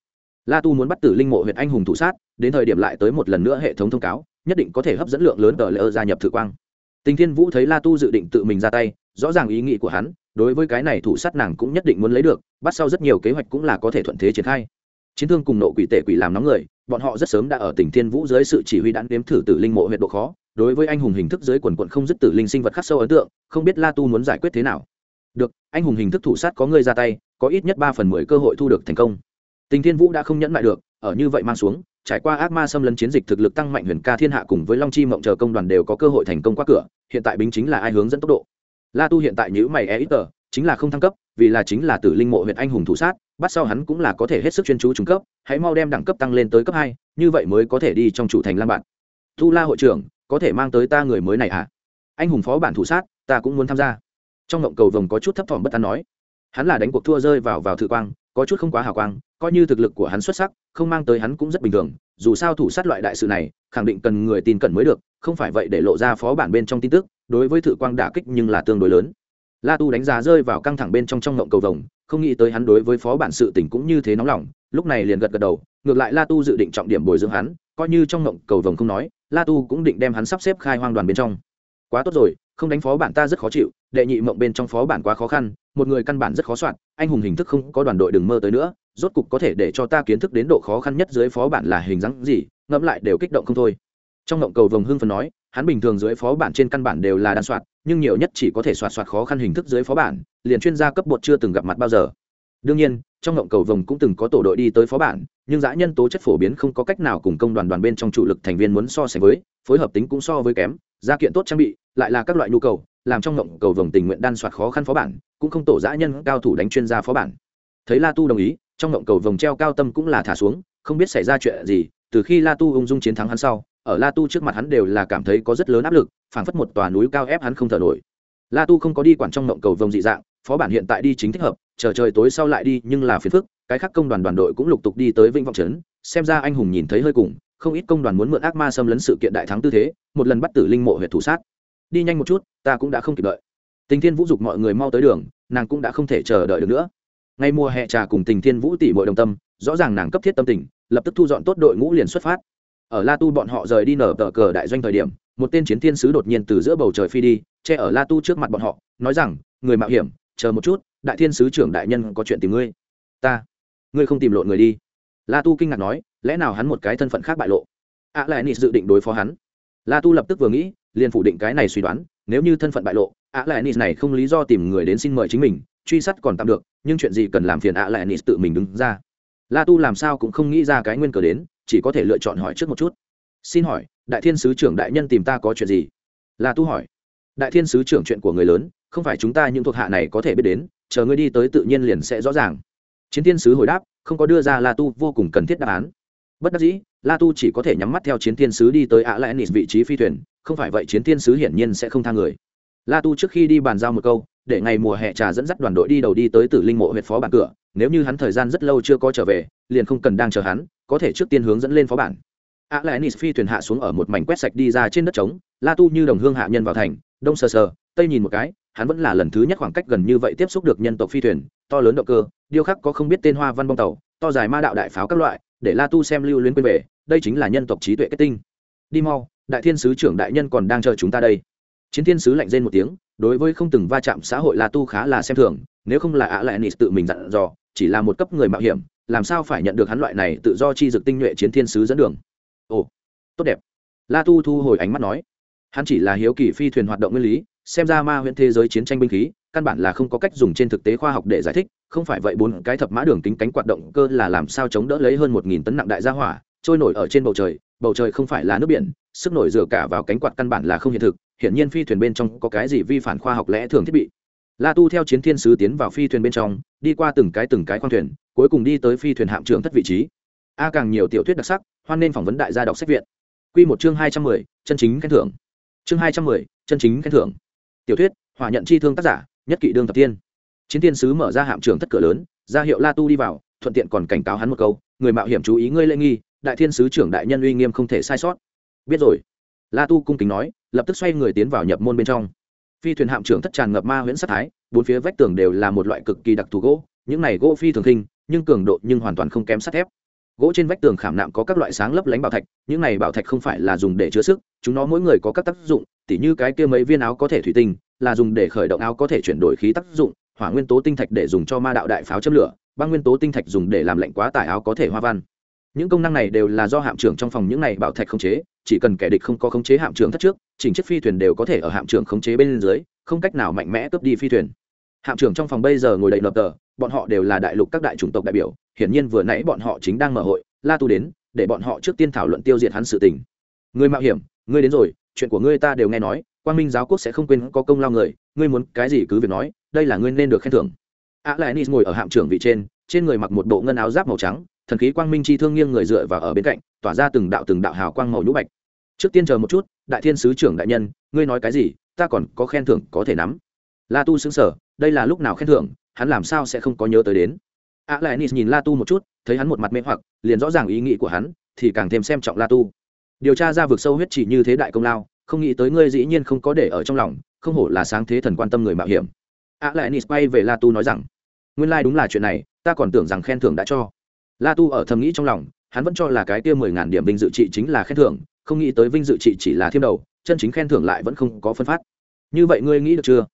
La tu muốn bắt tử linh mộ huyện anh hùng thủ sát, đến thời điểm lại tới một lần nữa hệ thống thông cáo, nhất định có thể hấp dẫn lượng lớn tờ lỡ gia nhập thử quang tình thiên vũ thấy la tu dự định tự mình ra tay, rõ ràng ý nghĩ của hắn, đối với cái này thủ sát nàng cũng nhất định muốn lấy được, bắt sau rất nhiều kế hoạch cũng là có thể thuận thế triển khai. Chiến thương cùng nộ quỷ tể quỷ làm nóng người, bọn họ rất sớm đã ở tỉnh thiên vũ dưới sự chỉ huy đạn đếm thử tử linh mộ huyện độ khó, đối với anh hùng hình thức dưới quần quận không dứt tử linh sinh vật khắc sâu ấn tượng, không biết la tu muốn giải quyết thế nào. Được, anh hùng hình thức thủ sát có người ra tay, có ít nhất ba phần mười cơ hội thu được thành công. Tình thiên vũ đã không nhẫn lại được, ở như vậy mang xuống trải qua ác ma xâm lấn chiến dịch thực lực tăng mạnh huyền ca thiên hạ cùng với long chi mộng chờ công đoàn đều có cơ hội thành công qua cửa, hiện tại bính chính là ai hướng dẫn tốc độ? La tu hiện tại nhữ mày e ít tờ, chính là không thăng cấp, vì là chính là tử linh mộ huyện anh hùng thủ sát, bắt sau hắn cũng là có thể hết sức chuyên chú trung cấp, hãy mau đem đẳng cấp tăng lên tới cấp hai, như vậy mới có thể đi trong chủ thành lam bạn. Tu la hội trưởng, có thể mang tới ta người mới này à? Anh hùng phó bản thủ sát, ta cũng muốn tham gia. Trong ngộng cầu vồng có chút thấp thỏm bất an nói. Hắn là đánh cuộc thua rơi vào vào thử quang có chút không quá hào quang, coi như thực lực của hắn xuất sắc, không mang tới hắn cũng rất bình thường, dù sao thủ sát loại đại sự này, khẳng định cần người tin cẩn mới được, không phải vậy để lộ ra phó bản bên trong tin tức, đối với thử quang đả kích nhưng là tương đối lớn. La tu đánh giá rơi vào căng thẳng bên trong trong ngộng cầu vồng, không nghĩ tới hắn đối với phó bản sự tình cũng như thế nóng lòng, lúc này liền gật gật đầu, ngược lại la tu dự định trọng điểm bồi dưỡng hắn, coi như trong ngộng cầu vồng không nói, la tu cũng định đem hắn sắp xếp khai hoang đoàn bên trong. Quá tốt rồi, không đánh phó bản ta rất khó chịu đệ nhị mộng bên trong phó bản quá khó khăn, một người căn bản rất khó soạn, anh hùng hình thức không có đoàn đội đừng mơ tới nữa, rốt cục có thể để cho ta kiến thức đến độ khó khăn nhất dưới phó bản là hình dáng gì, ngẫm lại đều kích động không thôi. Trong mộng cầu vồng hưng phần nói, hắn bình thường dưới phó bản trên căn bản đều là đan soạt nhưng nhiều nhất chỉ có thể soạt soạt khó khăn hình thức dưới phó bản, liền chuyên gia cấp bột chưa từng gặp mặt bao giờ. Đương nhiên, trong ngộng cầu vồng cũng từng có tổ đội đi tới phó bản, nhưng giã nhân tố chất phổ biến không có cách nào cùng công đoàn đoàn bên trong chủ lực thành viên muốn so sánh với, phối hợp tính cũng so với kém, gia kiện tốt trang bị, lại là các loại nhu cầu làm trong ngộng cầu vồng tình nguyện đan soạt khó khăn phó bản, cũng không tổ giã nhân cao thủ đánh chuyên gia phó bản. Thấy la tu đồng ý, trong ngộng cầu vồng treo cao tâm cũng là thả xuống, không biết xảy ra chuyện gì, từ khi la tu ung dung chiến thắng hắn sau, ở la tu trước mặt hắn đều là cảm thấy có rất lớn áp lực, phảng phất một tòa núi cao ép hắn không thở nổi. La tu không có đi quản trong ngộng cầu vồng dị dạng, phó bản hiện tại đi chính thích hợp, chờ trời tối sau lại đi, nhưng là phiền phức, cái khác công đoàn đoàn đội cũng lục tục đi tới vĩnh vọng trấn, xem ra anh hùng nhìn thấy hơi cùng, không ít công đoàn muốn mượn ác ma xâm lấn sự kiện đại thắng tư thế, một lần bắt tử linh mộ huyện thủ sát đi nhanh một chút, ta cũng đã không kịp đợi. Tình thiên vũ dục mọi người mau tới đường, nàng cũng đã không thể chờ đợi được nữa. Ngay mùa hè trà cùng tình thiên vũ tỷ mọi đồng tâm, rõ ràng nàng cấp thiết tâm tình, lập tức thu dọn tốt đội ngũ liền xuất phát. Ở la tu bọn họ rời đi nở tờ cờ đại doanh thời điểm, một tên chiến thiên sứ đột nhiên từ giữa bầu trời phi đi, che ở la tu trước mặt bọn họ, nói rằng, người mạo hiểm, chờ một chút, đại thiên sứ trưởng đại nhân có chuyện tìm ngươi. Ta? Ngươi không tìm lộn người đi? La tu kinh ngạc nói, lẽ nào hắn một cái thân phận khác bại lộ? A lại nị dự định đối phó hắn. La tu lập tức vừa nghĩ liền phủ định cái này suy đoán, nếu như thân phận bại lộ ạ lại nis này không lý do tìm người đến xin mời chính mình, truy sát còn tạm được, nhưng chuyện gì cần làm phiền ạ lại nis tự mình đứng ra. La tu làm sao cũng không nghĩ ra cái nguyên cờ đến, chỉ có thể lựa chọn hỏi trước một chút. Xin hỏi, đại thiên sứ trưởng đại nhân tìm ta có chuyện gì? La tu hỏi. Đại thiên sứ trưởng chuyện của người lớn, không phải chúng ta những thuộc hạ này có thể biết đến, chờ ngươi đi tới tự nhiên liền sẽ rõ ràng. Chiến thiên sứ hồi đáp, không có đưa ra la tu vô cùng cần thiết đáp án bất đắc dĩ, la tu chỉ có thể nhắm mắt theo chiến thiên sứ đi tới ạ lẽ nịt vị trí phi thuyền, không phải vậy chiến thiên sứ hiển nhiên sẽ không tha người. La tu trước khi đi bàn giao một câu, để ngày mùa hè trà dẫn dắt đoàn đội đi đầu đi tới tử linh mộ huyện phó bản cửa, nếu như hắn thời gian rất lâu chưa có trở về, liền không cần đang chờ hắn, có thể trước tiên hướng dẫn lên phó bản. Ạ lẽ nịt phi thuyền hạ xuống ở một mảnh quét sạch đi ra trên đất trống, la tu như đồng hương hạ nhân vào thành, đông sờ sờ, tây nhìn một cái, hắn vẫn là lần thứ nhất khoảng cách gần như vậy tiếp xúc được nhân tộc phi thuyền, to lớn động cơ, điêu khắc có không biết tên hoa văn bong tàu, to dài ma đạo đại pháo các loại để la tu xem lưu luyến quên về, đây chính là nhân tộc trí tuệ kết tinh. Đi mau, đại thiên sứ trưởng đại nhân còn đang chờ chúng ta đây. Chiến thiên sứ lạnh rên một tiếng, đối với không từng va chạm xã hội la tu khá là xem thường, nếu không là ạ lại nịt tự mình dặn dò, chỉ là một cấp người mạo hiểm, làm sao phải nhận được hắn loại này tự do chi dực tinh nhuệ chiến thiên sứ dẫn đường? Ồ, tốt đẹp. La tu thu hồi ánh mắt nói, hắn chỉ là hiếu kỳ phi thuyền hoạt động nguyên lý xem ra ma huyện thế giới chiến tranh binh khí, căn bản là không có cách dùng trên thực tế khoa học để giải thích, không phải vậy bốn cái thập mã đường kính cánh quạt động cơ là làm sao chống đỡ lấy hơn một nghìn tấn nặng đại gia hỏa, trôi nổi ở trên bầu trời bầu trời không phải là nước biển, sức nổi dựa cả vào cánh quạt căn bản là không hiện thực, hiển nhiên phi thuyền bên trong có cái gì vi phản khoa học lẽ thường thiết bị. La tu theo chiến thiên sứ tiến vào phi thuyền bên trong, đi qua từng cái từng cái khoang thuyền, cuối cùng đi tới phi thuyền hạm trưởng thất vị trí. A càng nhiều tiểu thuyết đặc sắc, hoan nên phỏng vấn đại gia đọc sách viện q một chương hai trăm mười, chân chính khen thưởng. Chương hai trăm mười, chân chính khen thưởng tiểu thuyết hòa nhận chi thương tác giả, nhất kỵ đương thập tiên. Chiến thiên sứ mở ra hạm trường thất cửa lớn, ra hiệu la tu đi vào, thuận tiện còn cảnh cáo hắn một câu, người mạo hiểm chú ý ngươi lễ nghi, đại thiên sứ trưởng đại nhân uy nghiêm không thể sai sót. Biết rồi. La tu cung kính nói, lập tức xoay người tiến vào nhập môn bên trong. Phi thuyền hạm trưởng thất tràn ngập ma huyễn sát thái, bốn phía vách tường đều là một loại cực kỳ đặc thù gỗ, những này gỗ phi thường khinh nhưng cường độ nhưng hoàn toàn không kém sắt thép gỗ trên vách tường khảm nạm có các loại sáng lấp lánh bảo thạch, những này bảo thạch không phải là dùng để chứa sức, chúng nó mỗi người có các tác dụng, tỉ như cái kia mấy viên áo có thể thủy tinh, là dùng để khởi động áo có thể chuyển đổi khí tác dụng, hỏa nguyên tố tinh thạch để dùng cho ma đạo đại pháo châm lửa, băng nguyên tố tinh thạch dùng để làm lạnh quá tải áo có thể hoa văn. Những công năng này đều là do hạm trưởng trong phòng những này bảo thạch khống chế, chỉ cần kẻ địch không có khống chế hạm trưởng thất trước, chỉnh chiếc phi thuyền đều có thể ở hạm trưởng khống chế bên dưới, không cách nào mạnh mẽ cướp đi phi thuyền hạm trưởng trong phòng bây giờ ngồi đầy lập tờ, bọn họ đều là đại lục các đại chủng tộc đại biểu, hiển nhiên vừa nãy bọn họ chính đang mở hội, la tu đến, để bọn họ trước tiên thảo luận tiêu diệt hắn sự tình. Người mạo hiểm ngươi đến rồi, chuyện của ngươi ta đều nghe nói, quang minh giáo quốc sẽ không quên có công lao người, ngươi muốn cái gì cứ việc nói, đây là ngươi nên được khen thưởng. A lại nis ngồi ở hạm trưởng vị trên trên người mặc một bộ ngân áo giáp màu trắng, thần khí quang minh chi thương nghiêng người dựa vào ở bên cạnh, tỏa ra từng đạo từng đạo hào quang màu nhũ bạch. Trước tiên chờ một chút, đại thiên sứ trưởng đại nhân, ngươi nói cái gì, ta còn có khen thưởng có thể nắm la tu xứng sở đây là lúc nào khen thưởng, hắn làm sao sẽ không có nhớ tới đến? A lại nis nhìn la tu một chút, thấy hắn một mặt mê hoặc, liền rõ ràng ý nghĩ của hắn, thì càng thêm xem trọng la tu. Điều tra ra vực sâu huyết chỉ như thế đại công lao, không nghĩ tới ngươi dĩ nhiên không có để ở trong lòng, không hổ là sáng thế thần quan tâm người mạo hiểm. A lại nis quay về la tu nói rằng, nguyên lai、like、đúng là chuyện này, ta còn tưởng rằng khen thưởng đã cho. La tu ở thầm nghĩ trong lòng, hắn vẫn cho là cái kia mười ngàn điểm vinh dự trị chính là khen thưởng, không nghĩ tới vinh dự trị chỉ là thiêm đầu, chân chính khen thưởng lại vẫn không có phân phát. Như vậy ngươi nghĩ được chưa?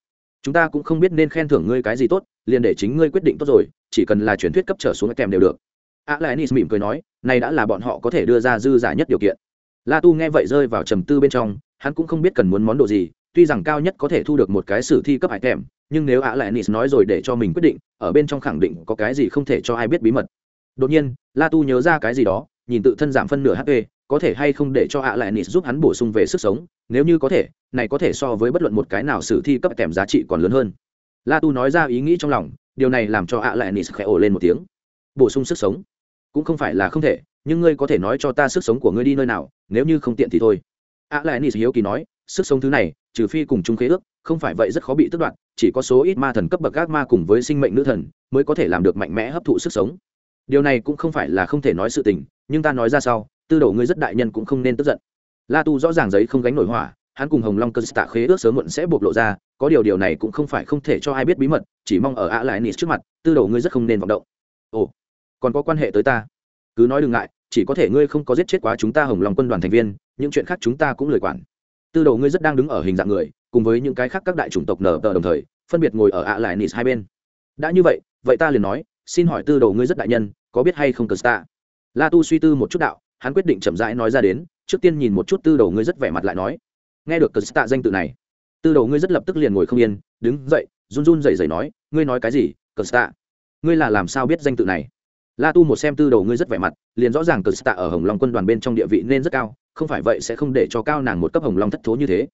Chúng ta cũng không biết nên khen thưởng ngươi cái gì tốt, liền để chính ngươi quyết định tốt rồi, chỉ cần là truyền thuyết cấp trở xuống kèm đều được. A lại nis mỉm cười nói, này đã là bọn họ có thể đưa ra dư giả nhất điều kiện. La tu nghe vậy rơi vào trầm tư bên trong, hắn cũng không biết cần muốn món đồ gì, tuy rằng cao nhất có thể thu được một cái sử thi cấp hải kèm nhưng nếu a lại nis nói rồi để cho mình quyết định, ở bên trong khẳng định có cái gì không thể cho ai biết bí mật. Đột nhiên, la tu nhớ ra cái gì đó, nhìn tự thân giảm phân nửa hp có thể hay không để cho ạ lại nịt giúp hắn bổ sung về sức sống? Nếu như có thể, này có thể so với bất luận một cái nào sử thi cấp kèm giá trị còn lớn hơn. La tu nói ra ý nghĩ trong lòng, điều này làm cho ạ lại nịt khẽ ổ lên một tiếng. Bổ sung sức sống? Cũng không phải là không thể, nhưng ngươi có thể nói cho ta sức sống của ngươi đi nơi nào, nếu như không tiện thì thôi. Ạ lại nịt hiếu kỳ nói, sức sống thứ này, trừ phi cùng chung khế ước, không phải vậy rất khó bị tước đoạn chỉ có số ít ma thần cấp bậc gác ma cùng với sinh mệnh nữ thần mới có thể làm được mạnh mẽ hấp thụ sức sống. Điều này cũng không phải là không thể nói sự tình, nhưng ta nói ra sau tư đồ ngươi rất đại nhân cũng không nên tức giận. La tu rõ ràng giấy không gánh nổi hỏa, hắn cùng hồng long cơ tạ khế ước sớm muộn sẽ bộc lộ ra, có điều điều này cũng không phải không thể cho ai biết bí mật, chỉ mong ở ạ lại nịt trước mặt, tư đồ ngươi rất không nên vọng động. Ồ, còn có quan hệ tới ta? Cứ nói đừng ngại, chỉ có thể ngươi không có giết chết quá chúng ta hồng long quân đoàn thành viên, những chuyện khác chúng ta cũng lười quản. Tư đồ ngươi rất đang đứng ở hình dạng người, cùng với những cái khác các đại chủng tộc nở tờ đồng thời, phân biệt ngồi ở ạ lại nịt hai bên. Đã như vậy vậy ta liền nói, xin hỏi tư đồ ngươi rất đại nhân, có biết hay không cờ ta la tu suy tư một chút đạo hắn quyết định chậm rãi nói ra đến, trước tiên nhìn một chút tư đầu ngươi rất vẻ mặt lại nói. Nghe được cờ tạ danh tự này, tư đầu ngươi rất lập tức liền ngồi không yên, đứng dậy, run run rẩy rẩy nói, ngươi nói cái gì, cờ tạ ngươi là làm sao biết danh tự này? La tu một xem tư đầu ngươi rất vẻ mặt, liền rõ ràng cờ tạ ở hồng long quân đoàn bên trong địa vị nên rất cao, không phải vậy sẽ không để cho cao nàng một cấp hồng long thất thố như thế.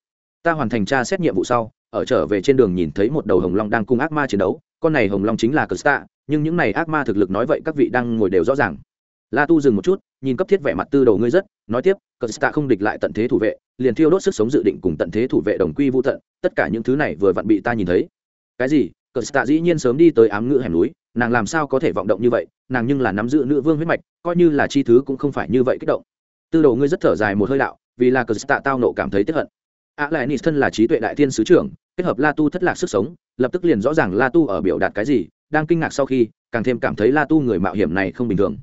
Ta hoàn thành tra xét nhiệm vụ sau, ở trở về trên đường nhìn thấy một đầu hồng long đang cùng ác ma chiến đấu, con này hồng long chính là cờ tạ nhưng những này ác ma thực lực nói vậy các vị đang ngồi đều rõ ràng la tu dừng một chút, nhìn cấp thiết vẻ mặt tư đầu ngươi rất, nói tiếp, cờ stạ không địch lại tận thế thủ vệ, liền thiêu đốt sức sống dự định cùng tận thế thủ vệ đồng quy vô tận, tất cả những thứ này vừa vặn bị ta nhìn thấy. Cái gì? Cờ stạ dĩ nhiên sớm đi tới ám ngữ hẻm núi, nàng làm sao có thể vọng động như vậy, nàng nhưng là nắm giữ nữ vương huyết mạch, coi như là chi thứ cũng không phải như vậy kích động. Tư đầu ngươi rất thở dài một hơi đạo, vì là cờ stạ tao nộ cảm thấy tức hận. A lại nị thân là trí tuệ đại thiên sứ trưởng, kết hợp la tu thất lạc sức sống, lập tức liền rõ ràng la tu ở biểu đạt cái gì, đang kinh ngạc sau khi, càng thêm cảm thấy la tu người mạo hiểm này không bình thường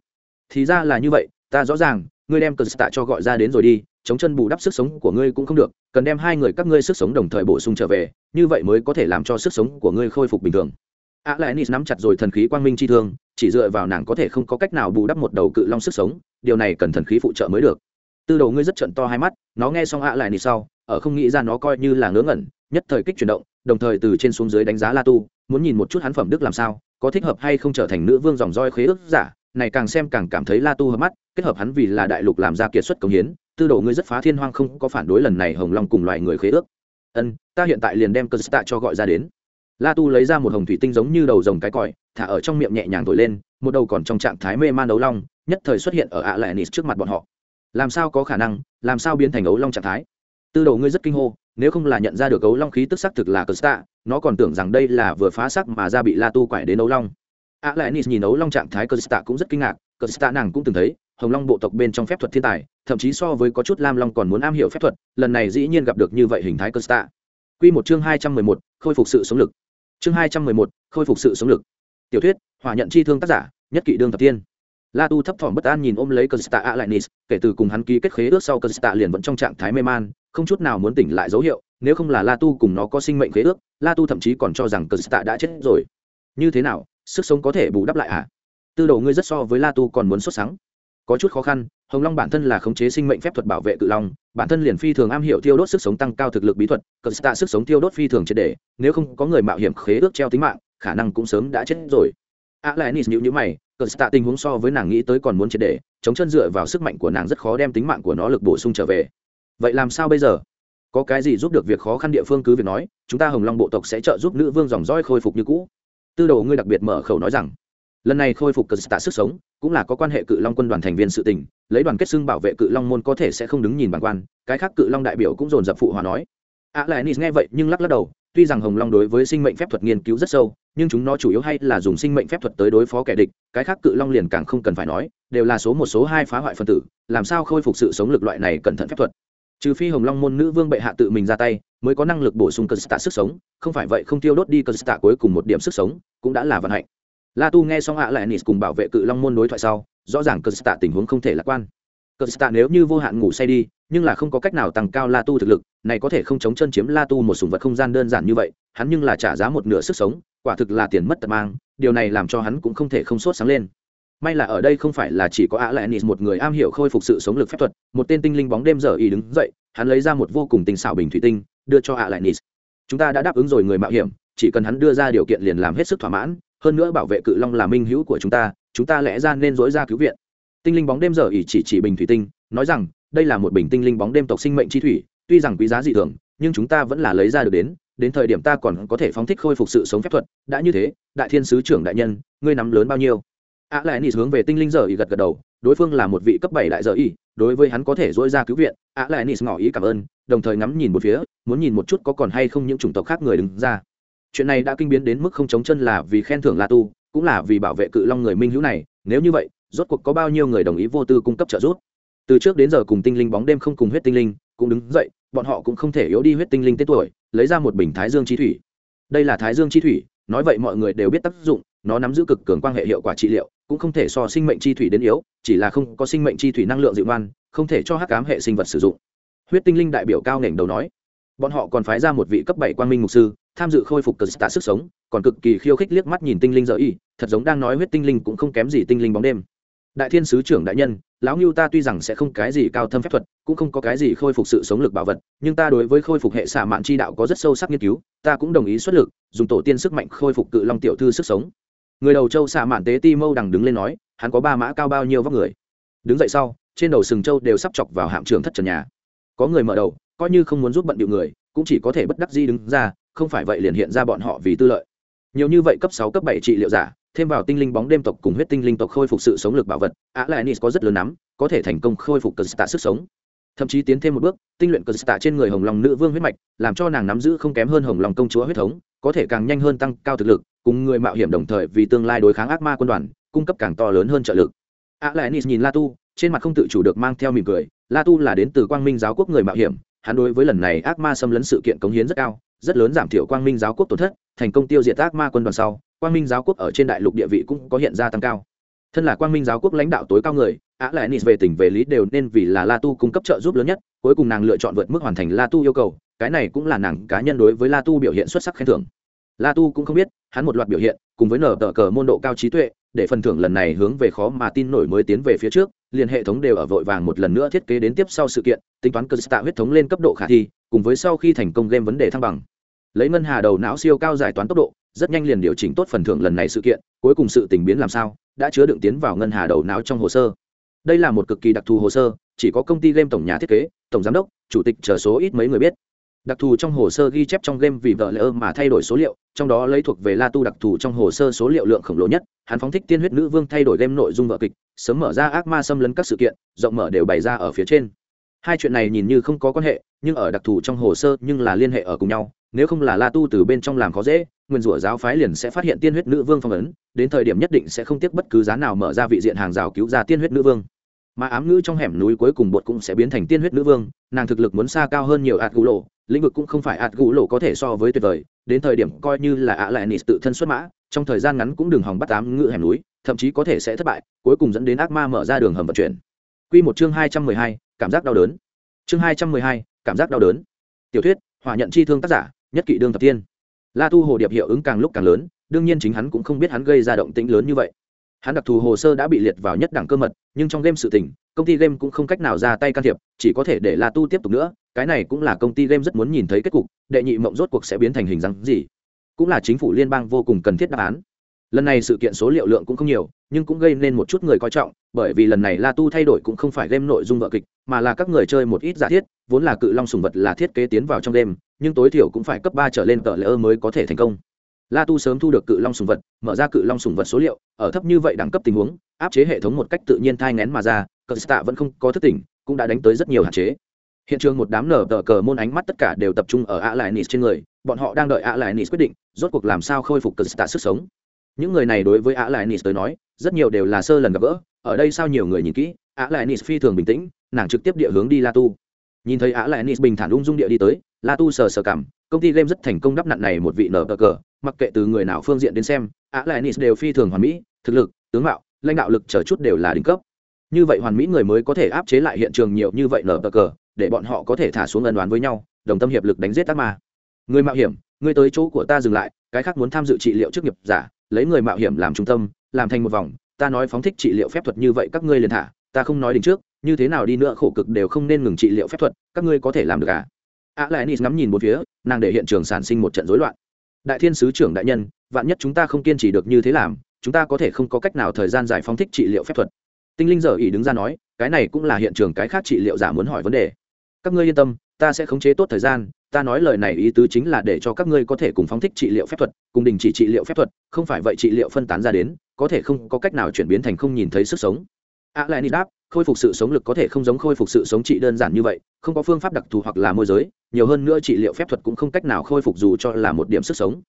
thì ra là như vậy, ta rõ ràng, ngươi đem cờ tạ cho gọi ra đến rồi đi, chống chân bù đắp sức sống của ngươi cũng không được, cần đem hai người các ngươi sức sống đồng thời bổ sung trở về, như vậy mới có thể làm cho sức sống của ngươi khôi phục bình thường. A lại nis nắm chặt rồi thần khí quang minh chi thương, chỉ dựa vào nàng có thể không có cách nào bù đắp một đầu cự long sức sống, điều này cần thần khí phụ trợ mới được. Tư đầu ngươi rất trận to hai mắt, nó nghe xong a lại nis sau, ở không nghĩ ra nó coi như là ngớ ngẩn, nhất thời kích chuyển động, đồng thời từ trên xuống dưới đánh giá la tu, muốn nhìn một chút hắn phẩm đức làm sao, có thích hợp hay không trở thành nữ vương dòng roi khế ước giả này càng xem càng cảm thấy la tu hợp mắt, kết hợp hắn vì là đại lục làm ra kiệt xuất công hiến, tư đồ ngươi rất phá thiên hoang không có phản đối lần này hồng long cùng loài người khế ước. Ân, ta hiện tại liền đem cơ tạ cho gọi ra đến. La tu lấy ra một hồng thủy tinh giống như đầu rồng cái còi, thả ở trong miệng nhẹ nhàng thổi lên, một đầu còn trong trạng thái mê man đấu long, nhất thời xuất hiện ở ạ lệ nịt trước mặt bọn họ. Làm sao có khả năng, làm sao biến thành ấu long trạng thái? Tư đồ ngươi rất kinh hô, nếu không là nhận ra được ấu long khí tức xác thực là cờ stạ nó còn tưởng rằng đây là vừa phá sắc mà ra bị la tu quải đến ấu long a lại nis nhìn ấu long trạng thái cờ stạ cũng rất kinh ngạc cờ stạ nàng cũng từng thấy, hồng long bộ tộc bên trong phép thuật thiên tài, thậm chí so với có chút lam long còn muốn am hiểu phép thuật, lần này dĩ nhiên gặp được như vậy hình thái cờ stạ q một chương hai trăm mười một, khôi phục sự sống lực. Chương hai trăm mười một, khôi phục sự sống lực. Tiểu thuyết, hỏa nhận chi thương tác giả, nhất kỷ đương thập tiên la tu thấp thỏm bất an nhìn ôm lấy cờ stạ a lại nis kể từ cùng hắn ký kết khế ước sau cờ stạ liền vẫn trong trạng thái mê man, không chút nào muốn tỉnh lại dấu hiệu, nếu không là la tu cùng nó có sinh mệnh khế ước, la tu thậm chí còn cho rằng cờ stạ đã chết rồi. Như thế nào sức sống có thể bù đắp lại à? Tư đồ ngươi rất so với la tu còn muốn xuất sáng có chút khó khăn, hồng long bản thân là khống chế sinh mệnh phép thuật bảo vệ cự long, bản thân liền phi thường am hiểu tiêu đốt sức sống tăng cao thực lực bí thuật cờ tạ sức sống tiêu đốt phi thường triệt để, nếu không có người mạo hiểm khế ước treo tính mạng, khả năng cũng sớm đã chết rồi. A lại nis nhữ nhữ mày cờ tạ tình huống so với nàng nghĩ tới còn muốn triệt để, chống chân dựa vào sức mạnh của nàng rất khó đem tính mạng của nó lực bổ sung trở về. Vậy làm sao bây giờ? Có cái gì giúp được việc khó khăn địa phương cứ việc nói, chúng ta hồng long bộ tộc sẽ trợ giúp nữ vương dòng roi khôi phục như cũ tư đồ ngươi đặc biệt mở khẩu nói rằng, lần này khôi phục cờ tạ sức sống, cũng là có quan hệ cự long quân đoàn thành viên sự tình, lấy đoàn kết xưng bảo vệ cự long môn có thể sẽ không đứng nhìn bản quan, cái khác cự long đại biểu cũng dồn dập phụ hòa nói. A lại nis nghe vậy nhưng lắc lắc đầu, tuy rằng hồng long đối với sinh mệnh phép thuật nghiên cứu rất sâu, nhưng chúng nó chủ yếu hay là dùng sinh mệnh phép thuật tới đối phó kẻ địch, cái khác cự long liền càng không cần phải nói, đều là số một, số hai phá hoại phân tử, làm sao khôi phục sự sống lực loại này cẩn thận phép thuật. Trừ phi hồng long môn nữ vương bệ hạ tự mình ra tay mới có năng lực bổ sung cơ stạ sức sống, không phải vậy không tiêu đốt đi cơ stạ cuối cùng một điểm sức sống cũng đã là vận hạnh. La tu nghe xong ạ lại nis cùng bảo vệ cự long môn đối thoại sau, rõ ràng cơ stạ tình huống không thể lạc quan. Cơ stạ nếu như vô hạn ngủ say đi, nhưng là không có cách nào tăng cao la tu thực lực, này có thể không chống chân chiếm la tu một sùng vật không gian đơn giản như vậy, hắn nhưng là trả giá một nửa sức sống, quả thực là tiền mất tật mang, điều này làm cho hắn cũng không thể không sốt sáng lên. May là ở đây không phải là chỉ có ạ lại nis một người am hiểu khôi phục sự sống lực phép thuật, một tên tinh linh bóng đêm giờ ý đứng dậy, hắn lấy ra một vô cùng tinh xảo bình thủy tinh đưa cho ạ lại nis chúng ta đã đáp ứng rồi người mạo hiểm, chỉ cần hắn đưa ra điều kiện liền làm hết sức thỏa mãn, hơn nữa bảo vệ cự long là minh hữu của chúng ta chúng ta lẽ ra nên dối ra cứu viện. Tinh linh bóng đêm giờ ỉ chỉ chỉ bình thủy tinh, nói rằng, đây là một bình tinh linh bóng đêm tộc sinh mệnh chi thủy, tuy rằng quý giá dị thường, nhưng chúng ta vẫn là lấy ra được đến đến thời điểm ta còn có thể phóng thích khôi phục sự sống phép thuật. Đã như thế, đại thiên sứ trưởng đại nhân, ngươi nắm lớn bao nhiêu? A lại nị hướng về tinh linh giờ ỉ gật gật đầu, đối phương là một vị cấp bảy đại giờ ỉ đối với hắn có thể dỗi ra cứu viện a lại nị ngỏ ý cảm ơn đồng thời ngắm nhìn một phía, muốn nhìn một chút có còn hay không những chủng tộc khác người đứng ra. Chuyện này đã kinh biến đến mức không chống chân là vì khen thưởng la tu, cũng là vì bảo vệ cự long người minh hữu này, nếu như vậy, rốt cuộc có bao nhiêu người đồng ý vô tư cung cấp trợ giúp? Từ trước đến giờ cùng tinh linh bóng đêm không cùng huyết tinh linh, cũng đứng dậy, bọn họ cũng không thể yếu đi huyết tinh linh tên tuổi, lấy ra một bình thái dương chi thủy. Đây là thái dương chi thủy, nói vậy mọi người đều biết tác dụng, nó nắm giữ cực cường quan hệ hiệu quả trị liệu, cũng không thể so sinh mệnh chi thủy đến yếu, chỉ là không có sinh mệnh chi thủy năng lượng dịu ngoan, không thể cho hắc ám hệ sinh vật sử dụng huyết tinh linh đại biểu cao nghển đầu nói, bọn họ còn phái ra một vị cấp bảy quan minh mục sư, tham dự khôi phục cờ tạ sức sống, còn cực kỳ khiêu khích liếc mắt nhìn tinh linh dở y, thật giống đang nói huyết tinh linh cũng không kém gì tinh linh bóng đêm. Đại thiên sứ trưởng đại nhân, lão ngưu ta tuy rằng sẽ không cái gì cao thâm phép thuật, cũng không có cái gì khôi phục sự sống lực bảo vật, nhưng ta đối với khôi phục hệ xạ mạn chi đạo có rất sâu sắc nghiên cứu, ta cũng đồng ý xuất lực, dùng tổ tiên sức mạnh khôi phục cự long tiểu thư sức sống. Người đầu châu xạ mạn tế ti mâu đằng đứng lên nói, hắn có ba mã cao bao nhiêu vóc người? Đứng dậy sau, trên đầu sừng châu đều sắp chọc vào hạm trường thất trần nhà có người mở đầu, coi như không muốn giúp bận điệu người, cũng chỉ có thể bất đắc di đứng ra, không phải vậy liền hiện ra bọn họ vì tư lợi. Nhiều như vậy cấp sáu, cấp bảy trị liệu giả, thêm vào tinh linh bóng đêm tộc cùng huyết tinh linh tộc khôi phục sự sống lực bảo vật á lại nis có rất lớn nắm, có thể thành công khôi phục cờ tạ sức sống. Thậm chí tiến thêm một bước, tinh luyện cờ tạ trên người hồng lòng nữ vương huyết mạch, làm cho nàng nắm giữ không kém hơn hồng lòng công chúa huyết thống, có thể càng nhanh hơn tăng cao thực lực, cùng người mạo hiểm đồng thời vì tương lai đối kháng ác ma quân đoàn, cung cấp càng to lớn hơn trợ lực. Á lại nis nhìn la tu, trên mặt không tự chủ được mang theo mỉm cười la tu là đến từ quang minh giáo quốc người mạo hiểm, hắn đối với lần này ác ma xâm lấn sự kiện cống hiến rất cao, rất lớn giảm thiểu quang minh giáo quốc tổn thất, thành công tiêu diệt ác ma quân đoàn sau, quang minh giáo quốc ở trên đại lục địa vị cũng có hiện ra tăng cao. Thân là quang minh giáo quốc lãnh đạo tối cao người, á lại nis về tỉnh về lý đều nên vì là la tu cung cấp trợ giúp lớn nhất, cuối cùng nàng lựa chọn vượt mức hoàn thành la tu yêu cầu, cái này cũng là nàng cá nhân đối với la tu biểu hiện xuất sắc khen thưởng. La tu cũng không biết, hắn một loạt biểu hiện, cùng với nở tờ cờ môn độ cao trí tuệ để phần thưởng lần này hướng về khó mà tin nổi mới tiến về phía trước, liền hệ thống đều ở vội vàng một lần nữa thiết kế đến tiếp sau sự kiện, tính toán cơ tạ huyết thống lên cấp độ khả thi, cùng với sau khi thành công game vấn đề thăng bằng. Lấy ngân hà đầu não siêu cao giải toán tốc độ, rất nhanh liền điều chỉnh tốt phần thưởng lần này sự kiện, cuối cùng sự tình biến làm sao, đã chứa đựng tiến vào ngân hà đầu não trong hồ sơ. Đây là một cực kỳ đặc thù hồ sơ, chỉ có công ty game tổng nhà thiết kế, tổng giám đốc, chủ tịch chờ số ít mấy người biết đặc thù trong hồ sơ ghi chép trong game vì vợ lỡ mà thay đổi số liệu, trong đó lấy thuộc về la tu đặc thù trong hồ sơ số liệu lượng khổng lồ nhất, hắn phóng thích tiên huyết nữ vương thay đổi game nội dung vợ kịch, sớm mở ra ác ma xâm lấn các sự kiện, rộng mở đều bày ra ở phía trên. Hai chuyện này nhìn như không có quan hệ, nhưng ở đặc thù trong hồ sơ nhưng là liên hệ ở cùng nhau, nếu không là la tu từ bên trong làm khó dễ, nguyên rủa giáo phái liền sẽ phát hiện tiên huyết nữ vương phong ấn, đến thời điểm nhất định sẽ không tiếc bất cứ giá nào mở ra vị diện hàng rào cứu ra tiên huyết nữ vương. Mà ám ngữ trong hẻm núi cuối cùng bột cũng sẽ biến thành tiên huyết nữ vương, nàng thực lực muốn xa cao hơn nhiều ạt gù lộ lĩnh vực cũng không phải ạt gù lộ có thể so với tuyệt vời, đến thời điểm coi như là ạ lại nịt tự thân xuất mã, trong thời gian ngắn cũng đừng hòng bắt tám ngự hẻm núi, thậm chí có thể sẽ thất bại, cuối cùng dẫn đến ác ma mở ra đường hầm vận chuyển. Quy một chương hai trăm mười hai, cảm giác đau đớn. Chương hai trăm mười hai, cảm giác đau đớn. Tiểu thuyết hòa nhận chi thương tác giả, nhất kỵ đương thập tiên. La Thu hồ điệp hiệu ứng càng lúc càng lớn, đương nhiên chính hắn cũng không biết hắn gây ra động tĩnh lớn như vậy. Hắn đặc thù hồ sơ đã bị liệt vào nhất đẳng cơ mật, nhưng trong game sự tình, công ty game cũng không cách nào ra tay can thiệp, chỉ có thể để la tu tiếp tục nữa cái này cũng là công ty game rất muốn nhìn thấy kết cục, đệ nhị mộng rốt cuộc sẽ biến thành hình dáng gì? Cũng là chính phủ liên bang vô cùng cần thiết đáp án. Lần này sự kiện số liệu lượng cũng không nhiều, nhưng cũng gây nên một chút người coi trọng, bởi vì lần này la tu thay đổi cũng không phải game nội dung vợ kịch, mà là các người chơi một ít giả thiết, vốn là cự long sùng vật là thiết kế tiến vào trong game, nhưng tối thiểu cũng phải cấp ba trở lên tờ lỡ mới có thể thành công. La tu sớm thu được cự long sùng vật, mở ra cự long sùng vật số liệu, ở thấp như vậy đẳng cấp tình huống, áp chế hệ thống một cách tự nhiên thai ngén mà ra, cờ stạ vẫn không có thức tỉnh, cũng đã đánh tới rất nhiều hạn chế hiện trường một đám nở tờ cờ môn ánh mắt tất cả đều tập trung ở A lại nis trên người, bọn họ đang đợi A lại nis quyết định, rốt cuộc làm sao khôi phục cờ tạ sức sống. Những người này đối với A lại nis tới nói, rất nhiều đều là sơ lần gặp gỡ, ở đây sao nhiều người nhìn kỹ A lại nis phi thường bình tĩnh, nàng trực tiếp địa hướng đi la tu nhìn thấy A lại nis bình thản ung dung địa đi tới la tu sờ sờ cảm, công ty game rất thành công đắp nặn này một vị nở tờ cờ, mặc kệ từ người nào phương diện đến xem A lại nis đều phi thường hoàn mỹ, thực lực, tướng mạo, lãnh đạo lực chờ chút đều là đỉnh cấp. Như vậy hoàn mỹ người mới có thể áp chế lại hiện trường nhiều như vậy nở tờ cờ để bọn họ có thể thả xuống ân đoán với nhau, đồng tâm hiệp lực đánh giết Tác ma. Người mạo hiểm người tới chỗ của ta dừng lại, cái khác muốn tham dự trị liệu trước nghiệp giả, lấy người mạo hiểm làm trung tâm, làm thành một vòng, ta nói phóng thích trị liệu phép thuật như vậy các ngươi liền thả, ta không nói đình trước, như thế nào đi nữa khổ cực đều không nên ngừng trị liệu phép thuật, các ngươi có thể làm được à? A lại nis ngắm nhìn một phía, nàng để hiện trường sản sinh một trận rối loạn. Đại thiên sứ trưởng đại nhân, vạn nhất chúng ta không kiên trì được như thế làm, chúng ta có thể không có cách nào thời gian giải phóng thích trị liệu phép thuật. Tinh linh giờ ý đứng ra nói, cái này cũng là hiện trường cái khác trị liệu giả muốn hỏi vấn đề các ngươi yên tâm, ta sẽ khống chế tốt thời gian, ta nói lời này ý tứ chính là để cho các ngươi có thể cùng phóng thích trị liệu phép thuật, cùng đình chỉ trị liệu phép thuật, không phải vậy trị liệu phân tán ra đến, có thể không có cách nào chuyển biến thành không nhìn thấy sức sống. A lại đáp, khôi phục sự sống lực có thể không giống khôi phục sự sống trị đơn giản như vậy, không có phương pháp đặc thù hoặc là môi giới, nhiều hơn nữa trị liệu phép thuật cũng không cách nào khôi phục dù cho là một điểm sức sống.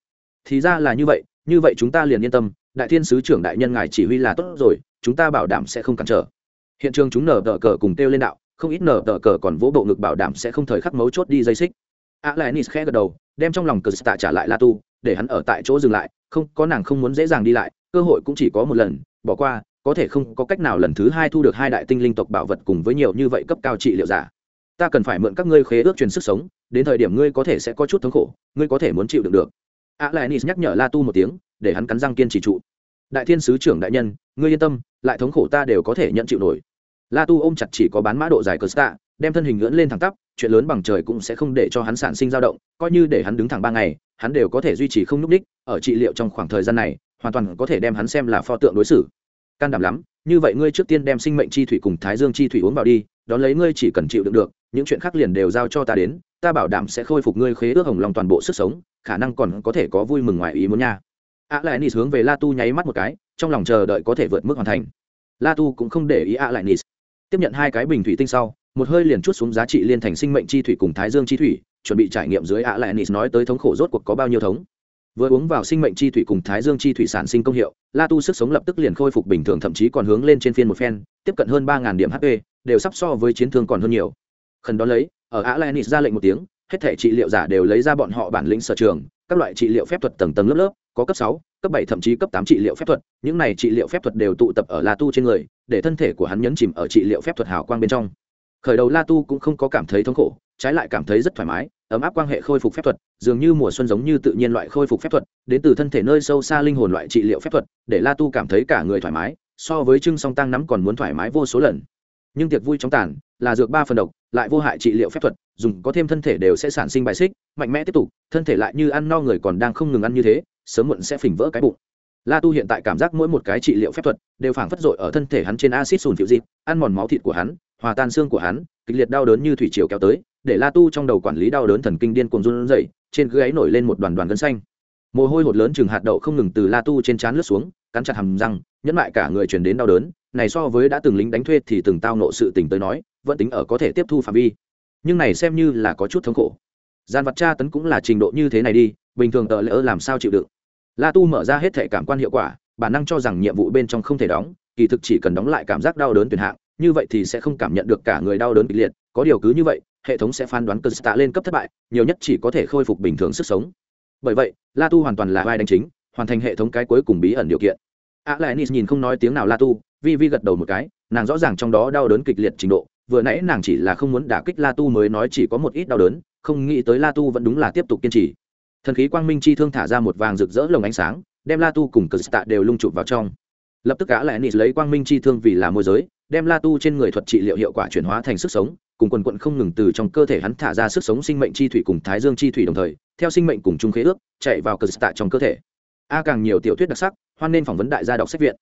Thì ra là như vậy như vậy chúng ta liền yên tâm, đại thiên sứ trưởng đại nhân ngài chỉ huy là tốt rồi, chúng ta bảo đảm sẽ không cản trở. Hiện trường chúng nở đỡ cờ cùng kêu lên đạo không ít nở tờ cờ còn vỗ bộ ngực bảo đảm sẽ không thời khắc mấu chốt đi dây xích. A lại nis khẽ gật đầu, đem trong lòng cờ tạ trả lại la tu để hắn ở tại chỗ dừng lại, không, có nàng không muốn dễ dàng đi lại, cơ hội cũng chỉ có một lần, bỏ qua, có thể không có cách nào lần thứ hai thu được hai đại tinh linh tộc bảo vật cùng với nhiều như vậy cấp cao trị liệu giả. Ta cần phải mượn các ngươi khế ước truyền sức sống, đến thời điểm ngươi có thể sẽ có chút thống khổ, ngươi có thể muốn chịu được được. A lại nis nhắc nhở la tu một tiếng, để hắn cắn răng kiên trì trụ. Đại thiên sứ trưởng đại nhân, ngươi yên tâm, lại thống khổ ta đều có thể nhận chịu nổi la tu ôm chặt chỉ có bán mã độ dài cờ stạ đem thân hình ngưỡng lên thẳng tắp, chuyện lớn bằng trời cũng sẽ không để cho hắn sản sinh dao động, coi như để hắn đứng thẳng ba ngày, hắn đều có thể duy trì không n ú c đích ở trị liệu trong khoảng thời gian này, hoàn toàn có thể đem hắn xem là pho tượng đối xử. Can đảm lắm, như vậy ngươi trước tiên đem sinh mệnh chi thủy cùng thái dương chi thủy uống vào đi, đón lấy ngươi chỉ cần chịu đựng được, những chuyện khác liền đều giao cho ta đến, ta bảo đảm sẽ khôi phục ngươi khế ước hồng lòng toàn bộ sức sống, khả năng còn có thể có vui mừng ngoài ý muốn nha. A lại nis hướng về la tu nháy mắt một cái, trong lòng chờ đợi có thể vượt mức hoàn thành. La tu cũng không để ý a lại nis tiếp nhận hai cái bình thủy tinh sau, một hơi liền chút xuống giá trị liên thành sinh mệnh chi thủy cùng thái dương chi thủy, chuẩn bị trải nghiệm dưới ạ lại nịt nói tới thống khổ rốt cuộc có bao nhiêu thống. Vừa uống vào sinh mệnh chi thủy cùng thái dương chi thủy sản sinh công hiệu, la tu sức sống lập tức liền khôi phục bình thường, thậm chí còn hướng lên trên phiên một phen, tiếp cận hơn ba điểm hp đều sắp so với chiến thương còn hơn nhiều. Khẩn đó lấy, ở ạ lại nis ra lệnh một tiếng, hết thể trị liệu giả đều lấy ra bọn họ bản lĩnh sở trường, các loại trị liệu phép thuật tầng tầng lớp lớp, có cấp sáu cấp bảy thậm chí cấp tám trị liệu phép thuật, những này trị liệu phép thuật đều tụ tập ở la tu trên người, để thân thể của hắn nhấn chìm ở trị liệu phép thuật hào quang bên trong. Khởi đầu la tu cũng không có cảm thấy thống khổ, trái lại cảm thấy rất thoải mái, ấm áp quan hệ khôi phục phép thuật, dường như mùa xuân giống như tự nhiên loại khôi phục phép thuật, đến từ thân thể nơi sâu xa linh hồn loại trị liệu phép thuật, để la tu cảm thấy cả người thoải mái, so với trưng song tăng nắm còn muốn thoải mái vô số lần. Nhưng tiệc vui trong tàn, là dược ba phần độc, lại vô hại trị liệu phép thuật, dùng có thêm thân thể đều sẽ sản sinh bài xích, mạnh mẽ tiếp tục, thân thể lại như ăn no người còn đang không ngừng ăn như thế sớm muộn sẽ phình vỡ cái bụng. La tu hiện tại cảm giác mỗi một cái trị liệu phép thuật đều phảng phất dội ở thân thể hắn trên acid sùn phiệu dịp ăn mòn máu thịt của hắn, hòa tan xương của hắn, kịch liệt đau đớn như thủy triều kéo tới, để la tu trong đầu quản lý đau đớn thần kinh điên cuồng run rẩy, trên gáy nổi lên một đoàn đoàn gân xanh. Mồ hôi hột lớn chừng hạt đậu không ngừng từ la tu trên trán lướt xuống, cắn chặt hàm răng, nhẫn lại cả người truyền đến đau đớn, này so với đã từng lính đánh thuê thì từng tao nộ sự tình tới nói, vẫn tính ở có thể tiếp thu phạm vi. Nhưng này xem như là có chút thống khổ. Gian vật tra tấn cũng là trình độ như thế này đi, bình thường tợ lỡ làm sao chịu đựng? La tu mở ra hết thể cảm quan hiệu quả, bản năng cho rằng nhiệm vụ bên trong không thể đóng, kỳ thực chỉ cần đóng lại cảm giác đau đớn tuyệt hạng, như vậy thì sẽ không cảm nhận được cả người đau đớn kịch liệt, có điều cứ như vậy, hệ thống sẽ phán đoán cơ tạ lên cấp thất bại, nhiều nhất chỉ có thể khôi phục bình thường sức sống. Bởi vậy, la tu hoàn toàn là vai đánh chính, hoàn thành hệ thống cái cuối cùng bí ẩn điều kiện. A lại nis nhìn không nói tiếng nào la tu, vi vi gật đầu một cái, nàng rõ ràng trong đó đau đớn kịch liệt trình độ, vừa nãy nàng chỉ là không muốn đả kích la tu mới nói chỉ có một ít đau đớn, không nghĩ tới la tu vẫn đúng là tiếp tục kiên trì thần khí quang minh chi thương thả ra một vàng rực rỡ lồng ánh sáng, đem la tu cùng cờ tạ đều lung chụp vào trong. Lập tức cả lại nịt lấy quang minh chi thương vì là môi giới, đem la tu trên người thuật trị liệu hiệu quả chuyển hóa thành sức sống, cùng quần quận không ngừng từ trong cơ thể hắn thả ra sức sống sinh mệnh chi thủy cùng thái dương chi thủy đồng thời, theo sinh mệnh cùng chung khế ước, chạy vào cờ tạ trong cơ thể. A càng nhiều tiểu thuyết đặc sắc, hoan nên phỏng vấn đại gia đọc sách viện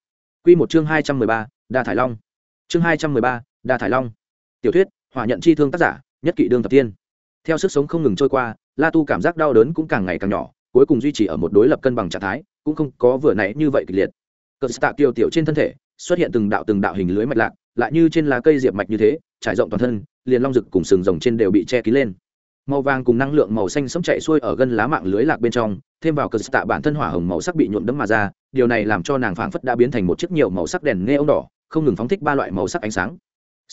q một chương hai trăm mười ba, đa thải long. Chương hai trăm mười ba, đa thải long. Tiểu thuyết, hỏa nhận chi thương tác giả, nhất kỵ đương thập tiên theo sức sống không ngừng trôi qua, la tu cảm giác đau đớn cũng càng ngày càng nhỏ, cuối cùng duy trì ở một đối lập cân bằng trạng thái, cũng không có vừa nãy như vậy kịch liệt. Cờ tạ kiều tiểu trên thân thể, xuất hiện từng đạo từng đạo hình lưới mạch lạc, lại như trên lá cây diệp mạch như thế, trải rộng toàn thân, liền long rực cùng sừng rồng trên đều bị che kín lên. Màu vàng cùng năng lượng màu xanh sẫm chạy xuôi ở gân lá mạng lưới lạc bên trong, thêm vào cờ tạ bản thân hỏa hồng màu sắc bị nhuộm đấm mà ra, điều này làm cho nàng phảng phất đã biến thành một chiếc nhiều màu sắc đèn nghe ông đỏ, không ngừng phóng thích ba loại màu sắc ánh sáng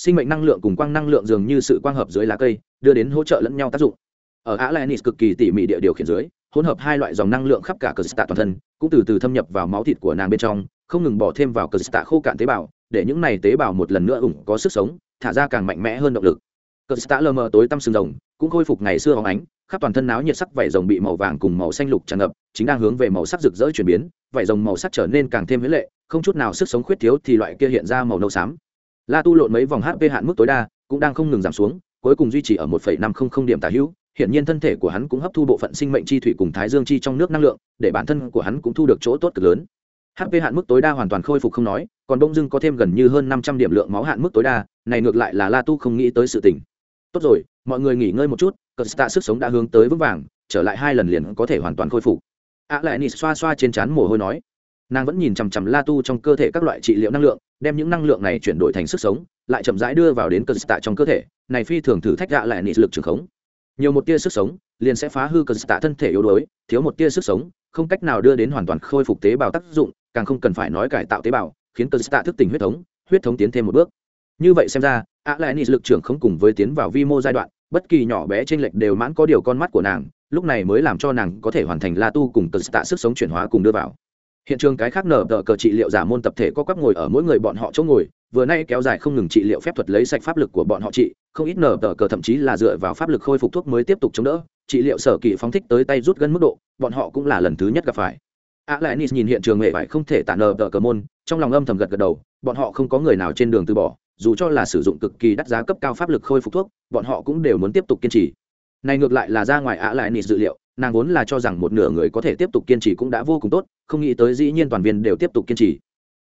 sinh mệnh năng lượng cùng quang năng lượng dường như sự quang hợp dưới lá cây, đưa đến hỗ trợ lẫn nhau tác dụng. Ở Alanis cực kỳ tỉ mỉ địa điều khiển dưới, hỗn hợp hai loại dòng năng lượng khắp cả cờ tạ toàn thân, cũng từ từ thâm nhập vào máu thịt của nàng bên trong, không ngừng bỏ thêm vào cờ tạ khô cạn tế bào, để những này tế bào một lần nữa ủng có sức sống, thả ra càng mạnh mẽ hơn động lực. Cờ tạ lờ mờ tối tăm sừng rồng, cũng khôi phục ngày xưa hóng ánh, khắp toàn thân náo nhiệt sắc vảy rồng bị màu vàng cùng màu xanh lục tràn ngập, chính đang hướng về màu sắc rực rỡ chuyển biến, vảy rồng màu sắc trở nên càng thêm huế lệ, không chút nào sức sống khuyết thiếu thì loại kia hiện ra màu nâu xám la tu lộn mấy vòng hp hạn mức tối đa, cũng đang không ngừng giảm xuống, cuối cùng duy trì ở một năm trăm linh điểm tả hữu. Hiện nhiên thân thể của hắn cũng hấp thu bộ phận sinh mệnh chi thủy cùng thái dương chi trong nước năng lượng, để bản thân của hắn cũng thu được chỗ tốt cực lớn. Hp hạn mức tối đa hoàn toàn khôi phục không nói, còn bông dưng có thêm gần như hơn năm trăm điểm lượng máu hạn mức tối đa, này ngược lại là la tu không nghĩ tới sự tình. Tốt rồi, mọi người nghỉ ngơi một chút cờ tạ sức sống đã hướng tới vững vàng, trở lại hai lần liền có thể hoàn toàn khôi phục. A lại nị xoa xoa trên trán mồ hôi nói. Nàng vẫn nhìn chằm chằm la tu trong cơ thể các loại trị liệu năng lượng đem những năng lượng này chuyển đổi thành sức sống, lại chậm rãi đưa vào đến cơ tạ trong cơ thể, này phi thường thử thách gạ lại nị lực trường khống. Nhiều một tia sức sống, liền sẽ phá hư cơ tạ thân thể yếu đuối, thiếu một tia sức sống, không cách nào đưa đến hoàn toàn khôi phục tế bào tác dụng, càng không cần phải nói cải tạo tế bào, khiến cơ tạ thức tỉnh huyết thống huyết thống tiến thêm một bước. Như vậy xem ra ạ lại nị lực trưởng không cùng với tiến vào vi mô giai đoạn, bất kỳ nhỏ bé trên lệch đều mãn có điều con mắt của nàng, lúc này mới làm cho nàng có thể hoàn thành la tu cùng cờ stạ sức sống chuyển hóa cùng đưa vào hiện trường cái khác nở tờ cờ trị liệu giả môn tập thể có quắp ngồi ở mỗi người bọn họ chỗ ngồi, vừa nay kéo dài không ngừng trị liệu phép thuật lấy sạch pháp lực của bọn họ trị, không ít nở tờ cờ thậm chí là dựa vào pháp lực khôi phục thuốc mới tiếp tục chống đỡ, trị liệu sở kỳ phóng thích tới tay rút gân mức độ, bọn họ cũng là lần thứ nhất gặp phải. A lại nis nhìn hiện trường hệ vải không thể tả nở tờ cờ môn, trong lòng âm thầm gật gật đầu, bọn họ không có người nào trên đường từ bỏ, dù cho là sử dụng cực kỳ đắt giá cấp cao pháp lực khôi phục thuốc, bọn họ cũng đều muốn tiếp tục kiên trì này ngược lại là ra ngoài ạ lại nịt dự liệu, nàng vốn là cho rằng một nửa người có thể tiếp tục kiên trì cũng đã vô cùng tốt, không nghĩ tới dĩ nhiên toàn viên đều tiếp tục kiên trì.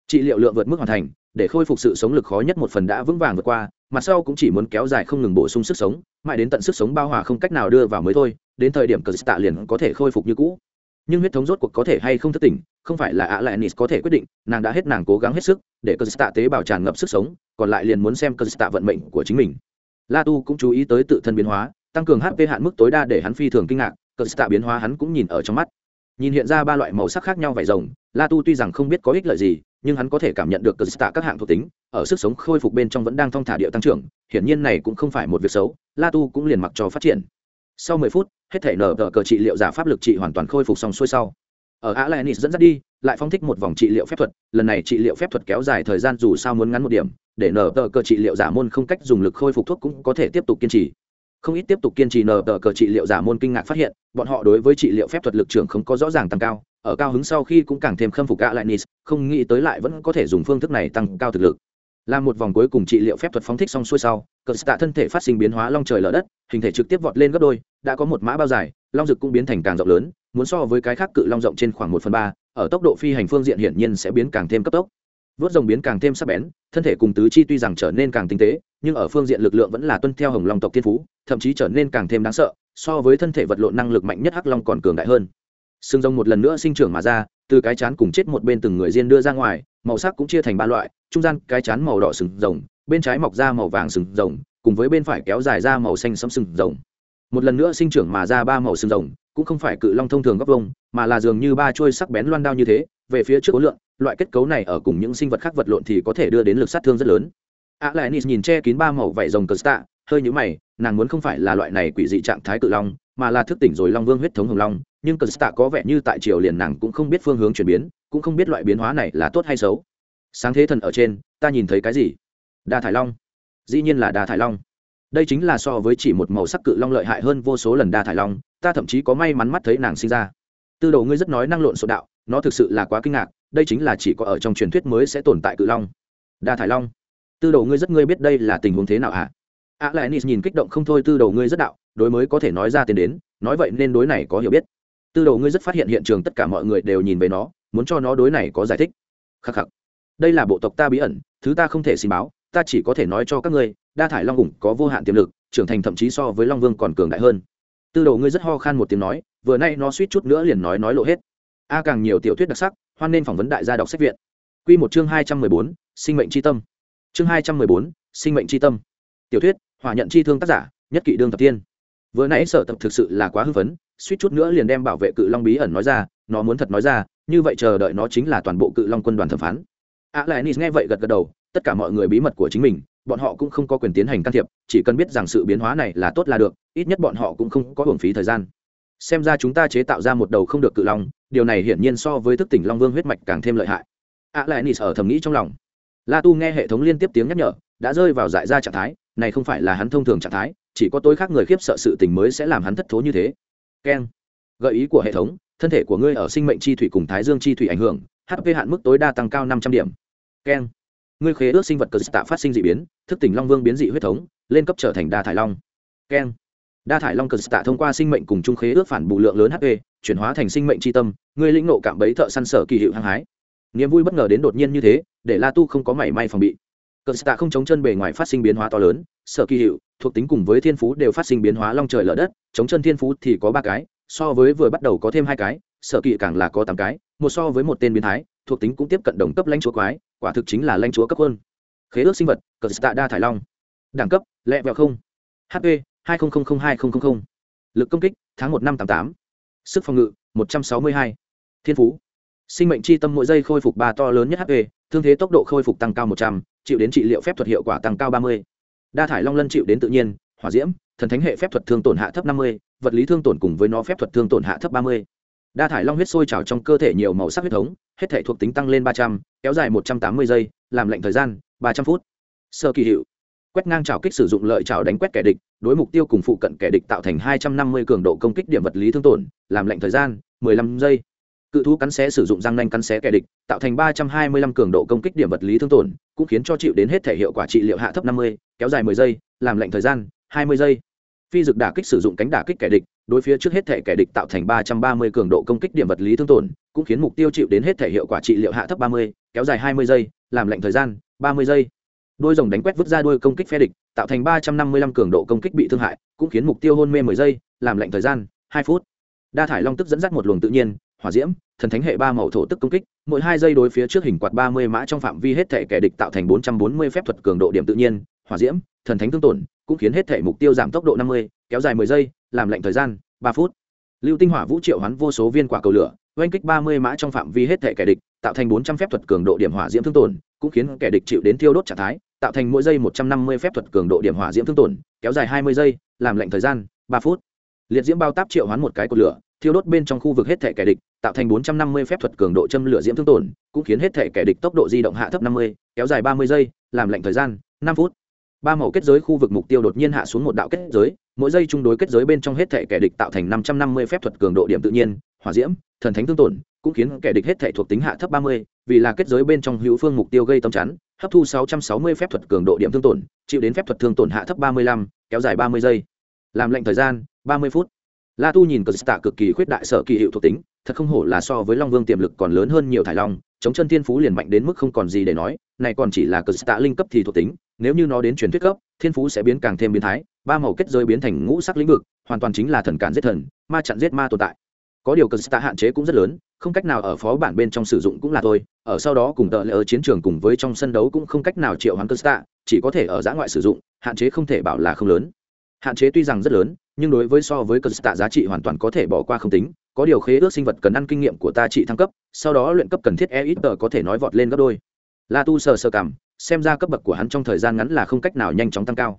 Trị liệu lượng vượt mức hoàn thành, để khôi phục sự sống lực khó nhất một phần đã vững vàng vượt qua, mặt sau cũng chỉ muốn kéo dài không ngừng bổ sung sức sống, mãi đến tận sức sống bao hòa không cách nào đưa vào mới thôi, đến thời điểm cờ tạ liền có thể khôi phục như cũ. Nhưng huyết thống rốt cuộc có thể hay không thất tỉnh, không phải là ạ lại nis có thể quyết định, nàng đã hết nàng cố gắng hết sức, để cờ tạ tế bào tràn ngập sức sống, còn lại liền muốn xem cờ tạ vận mệnh của chính mình. La tu cũng chú ý tới tự thân biến hóa tăng cường hp hạn mức tối đa để hắn phi thường kinh ngạc, cờ tạ biến hóa hắn cũng nhìn ở trong mắt. Nhìn hiện ra ba loại màu sắc khác nhau vải rồng, la tu tuy rằng không biết có ích lợi gì, nhưng hắn có thể cảm nhận được cờ tạ các hạng thuộc tính, ở sức sống khôi phục bên trong vẫn đang thong thả điệu tăng trưởng, hiển nhiên này cũng không phải một việc xấu, la tu cũng liền mặc cho phát triển. Sau mười phút, hết thể nở tờ cờ trị liệu giả pháp lực trị hoàn toàn khôi phục xong xuôi sau. Ở a lenis dẫn dắt đi, lại phong thích một vòng trị liệu phép thuật, lần này trị liệu phép thuật kéo dài thời gian dù sao muốn ngắn một điểm, để nở tờ cờ trị liệu giả môn không cách dùng lực khôi phục thuốc cũng có thể tiếp tục kiên trì không ít tiếp tục kiên trì nở tờ cờ trị liệu giả môn kinh ngạc phát hiện, bọn họ đối với trị liệu phép thuật lực trưởng không có rõ ràng tăng cao, ở cao hứng sau khi cũng càng thêm khâm phục gã lại nis không nghĩ tới lại vẫn có thể dùng phương thức này tăng cao thực lực. Làm một vòng cuối cùng trị liệu phép thuật phóng thích xong xuôi sau cờ tạ thân thể phát sinh biến hóa long trời lở đất, hình thể trực tiếp vọt lên gấp đôi, đã có một mã bao dài, long rực cũng biến thành càng rộng lớn, muốn so với cái khác cự long rộng trên khoảng một phần ba, ở tốc độ phi hành phương diện hiển nhiên sẽ biến càng thêm cấp tốc vớt rồng biến càng thêm sắc bén, thân thể cùng tứ chi tuy rằng trở nên càng tinh tế, nhưng ở phương diện lực lượng vẫn là tuân theo hồng long tộc tiên phú, thậm chí trở nên càng thêm đáng sợ, so với thân thể vật lộn năng lực mạnh nhất hắc long còn cường đại hơn. Xương rồng một lần nữa sinh trưởng mà ra, từ cái chán cùng chết một bên từng người riêng đưa ra ngoài, màu sắc cũng chia thành ba loại, trung gian cái chán màu đỏ sừng rồng, bên trái mọc ra màu vàng sừng rồng, cùng với bên phải kéo dài ra màu xanh sẫm sừng rồng. Một lần nữa sinh trưởng mà ra ba màu sừng rồng, cũng không phải cự long thông thường góc vông mà là dường như ba chuôi sắc bén loan đao như thế, về phía trước khối lượng loại kết cấu này ở cùng những sinh vật khác vật lộn thì có thể đưa đến lực sát thương rất lớn. A lại nis nhìn che kín ba màu vảy rồng cờ stạ hơi nhũ mày, nàng muốn không phải là loại này quỷ dị trạng thái cự long, mà là thức tỉnh rồi long vương huyết thống hồng long, nhưng cờ stạ có vẻ như tại triều liền nàng cũng không biết phương hướng chuyển biến, cũng không biết loại biến hóa này là tốt hay xấu. Sáng thế thần ở trên, ta nhìn thấy cái gì? Đa thải long. Dĩ nhiên là đa thải long. Đây chính là so với chỉ một màu sắc cự long lợi hại hơn vô số lần đa thải long, ta thậm chí có may mắn mắt thấy nàng sinh ra. Tư đồ ngươi rất nói năng lộn xộn đạo, nó thực sự là quá kinh ngạc đây chính là chỉ có ở trong truyền thuyết mới sẽ tồn tại cự long. Đa thải long, tư đồ ngươi rất ngươi biết đây là tình huống thế nào hả? A lại nis nhìn kích động không thôi, tư đồ ngươi rất đạo, đối mới có thể nói ra tiền đến, nói vậy nên đối này có hiểu biết. Tư đồ ngươi rất phát hiện hiện trường, tất cả mọi người đều nhìn về nó, muốn cho nó đối này có giải thích. Khắc khắc. Đây là bộ tộc ta bí ẩn, thứ ta không thể xin báo, ta chỉ có thể nói cho các ngươi, đa thải long hùng có vô hạn tiềm lực, trưởng thành thậm chí so với long vương còn cường đại hơn. Tư đồ ngươi rất ho khan một tiếng nói, vừa nay nó suýt chút nữa liền nói nói lộ hết a càng nhiều tiểu thuyết đặc sắc, hoan nên phỏng vấn đại gia đọc sách viện. Q một chương hai trăm mười bốn, sinh mệnh tri tâm. Chương hai trăm mười bốn, sinh mệnh tri tâm. Tiểu thuyết hòa nhận chi thương tác giả, nhất kỷ đương thập tiên. Vừa nãy sở tập thực sự là quá hưng phấn, suýt chút nữa liền đem bảo vệ cự long bí ẩn nói ra, nó muốn thật nói ra, như vậy chờ đợi nó chính là toàn bộ cự long quân đoàn thẩm phán. A lại nis nghe vậy gật gật đầu, tất cả mọi người bí mật của chính mình, bọn họ cũng không có quyền tiến hành can thiệp, chỉ cần biết rằng sự biến hóa này là tốt là được, ít nhất bọn họ cũng không có hưởng phí thời gian. Xem ra chúng ta chế tạo ra một đầu không được cự long điều này hiển nhiên so với thức tỉnh long vương huyết mạch càng thêm lợi hại. A lại nis ở thầm nghĩ trong lòng. La tu nghe hệ thống liên tiếp tiếng nhắc nhở, đã rơi vào dại ra trạng thái, này không phải là hắn thông thường trạng thái, chỉ có tối khác người khiếp sợ sự tình mới sẽ làm hắn thất thố như thế. Keng. Gợi ý của hệ thống, thân thể của ngươi ở sinh mệnh chi thủy cùng thái dương chi thủy ảnh hưởng hp hạn mức tối đa tăng cao năm trăm điểm. Keng. Ngươi khế ước sinh vật cờ tạ phát sinh d ị biến, thức tỉnh long vương biến dị huyết thống, lên cấp trở thành đa thải long. Keng. Đa thải long cờ tạ thông qua sinh mệnh cùng chung khế ước phản bù lượng lớn hp chuyển hóa thành sinh mệnh tri tâm, ngươi lĩnh nộ cạm bẫy thợ săn sở kỳ hiệu hăng hái. Niềm vui bất ngờ đến đột nhiên như thế, để la tu không có mảy may phòng bị. Cờ tạ không chống chân bề ngoài phát sinh biến hóa to lớn, sở kỳ hiệu thuộc tính cùng với thiên phú đều phát sinh biến hóa long trời lở đất, chống chân thiên phú thì có ba cái, so với vừa bắt đầu có thêm hai cái, sở kỳ càng là có tám cái, một so với một tên biến thái, thuộc tính cũng tiếp cận đồng cấp lãnh chúa quái, quả thực chính là lãnh chúa cấp hơn. Khế ước sinh vật, cờ tạ đa thải long. Đẳng cấp, lẹ vẹo không. Hp hai nghìn hai nghìn lực công kích, tháng một năm tám tám sức phòng ngự, một trăm sáu mươi hai. Thiên phú. Sinh mệnh c h i tâm mỗi giây khôi phục ba to lớn nhất hp thương thế tốc độ khôi phục tăng cao một trăm, chịu đến trị liệu phép thuật hiệu quả tăng cao ba mươi. Đa thải long lân chịu đến tự nhiên, hỏa diễm, thần thánh hệ phép thuật thương tổn hạ thấp năm mươi, vật lý thương tổn cùng với nó phép thuật thương tổn hạ thấp ba mươi. Đa thải long huyết sôi trào trong cơ thể nhiều màu sắc huyết thống, hết thể thuộc tính tăng lên ba trăm, kéo dài một trăm tám mươi giây, làm lệnh thời gian, ba trăm phút. Sơ kỳ hiệu quét ngang trào kích sử dụng lợi trào đánh quét kẻ địch, đối mục tiêu cùng phụ cận kẻ địch tạo thành hai trăm năm mươi cường độ công kích điểm vật lý thương tổn, làm lệnh thời gian mười lăm giây. Cự thú cắn xé sử dụng răng nanh cắn xé kẻ địch, tạo thành ba trăm hai mươi lăm cường độ công kích điểm vật lý thương tổn, cũng khiến cho chịu đến hết thể hiệu quả trị liệu hạ thấp năm mươi, kéo dài mười giây, làm lệnh thời gian hai mươi giây. Phi dực đả kích sử dụng cánh đả kích kẻ địch, đối phía trước hết thể kẻ địch tạo thành ba trăm ba mươi cường độ công kích điểm vật lý thương tổn, cũng khiến mục tiêu chịu đến hết thể hiệu quả trị liệu hạ thấp ba mươi, kéo dài hai mươi giây, làm lệnh thời gian ba mươi giây đôi rồng đánh quét vứt ra đôi công kích phe địch, tạo thành ba trăm năm mươi lăm cường độ công kích bị thương hại, cũng khiến mục tiêu hôn mê mười giây, làm lệnh thời gian, hai phút. Đa thải long tức dẫn dắt một luồng tự nhiên, hỏa diễm, thần thánh hệ ba màu thổ tức công kích, mỗi hai giây đối phía trước hình quạt ba mươi mã trong phạm vi hết thể kẻ địch tạo thành bốn trăm bốn mươi phép thuật cường độ điểm tự nhiên, hỏa diễm, thần thánh thương tổn, cũng khiến hết thể mục tiêu giảm tốc độ năm mươi, kéo dài mười giây, làm lệnh thời gian, ba phút. Lưu tinh hỏa vũ triệu hoán vô số viên quả cầu lửa oanh kích ba mươi mã trong phạm vi hết thể kẻ địch, tạo thành bốn trăm phép thuật cường độ điểm hỏa diễm thương tổn, cũng khiến kẻ địch chịu đến thiêu đốt trạng thái, tạo thành mỗi giây một trăm năm mươi phép thuật cường độ điểm hỏa diễm thương tổn, kéo dài hai mươi giây, làm lệnh thời gian ba phút. Liệt diễm bao táp triệu hoán một cái cột lửa, thiêu đốt bên trong khu vực hết thể kẻ địch, tạo thành bốn trăm năm mươi phép thuật cường độ châm lửa diễm thương tổn, cũng khiến hết thể kẻ địch tốc độ di động hạ thấp năm mươi, kéo dài ba mươi giây, làm lệnh thời gian năm phút. Ba màu kết giới khu vực mục tiêu đột nhiên hạ xuống một đạo kết giới, mỗi giây chung đối kết giới bên trong hết thể kẻ địch tạo thành năm trăm năm mươi phép thuật cường độ điểm tự nhiên hỏa diễm, thần thánh thương tổn, cũng khiến kẻ địch hết thể thuộc tính hạ thấp ba mươi, vì là kết giới bên trong hữu phương mục tiêu gây tâm chắn, hấp thu sáu trăm sáu mươi phép thuật cường độ điểm thương tổn, chịu đến phép thuật thương tổn hạ thấp ba mươi lăm, kéo dài ba mươi giây. Làm lệnh thời gian, ba mươi phút. La tu nhìn cờ tạ cực kỳ khuyết đại sở kỳ hiệu thuộc tính, thật không hổ là so với long vương tiềm lực còn lớn hơn nhiều thải long, chống chân thiên phú liền mạnh đến mức không còn gì để nói, này còn chỉ là cờ tạ linh cấp thì thuộc tính, nếu như nó đến truyền thuyết cấp, thiên phú sẽ biến càng thêm biến thái, ba màu kết giới biến thành ngũ sắc lĩnh vực, hoàn toàn chính là thần cản giết thần, ma chặn giết ma tồn tại có điều cờ tạ hạn chế cũng rất lớn, không cách nào ở phó bản bên trong sử dụng cũng là thôi, ở sau đó cùng tợ lỡ chiến trường cùng với trong sân đấu cũng không cách nào triệu hoán cờ tạ, chỉ có thể ở giã ngoại sử dụng, hạn chế không thể bảo là không lớn. Hạn chế tuy rằng rất lớn, nhưng đối với so với cờ tạ giá trị hoàn toàn có thể bỏ qua không tính, có điều khế ước sinh vật cần ăn kinh nghiệm của ta trị thăng cấp, sau đó luyện cấp cần thiết e ít tờ có thể nói vọt lên gấp đôi. La tu sờ sờ cảm, xem ra cấp bậc của hắn trong thời gian ngắn là không cách nào nhanh chóng tăng cao.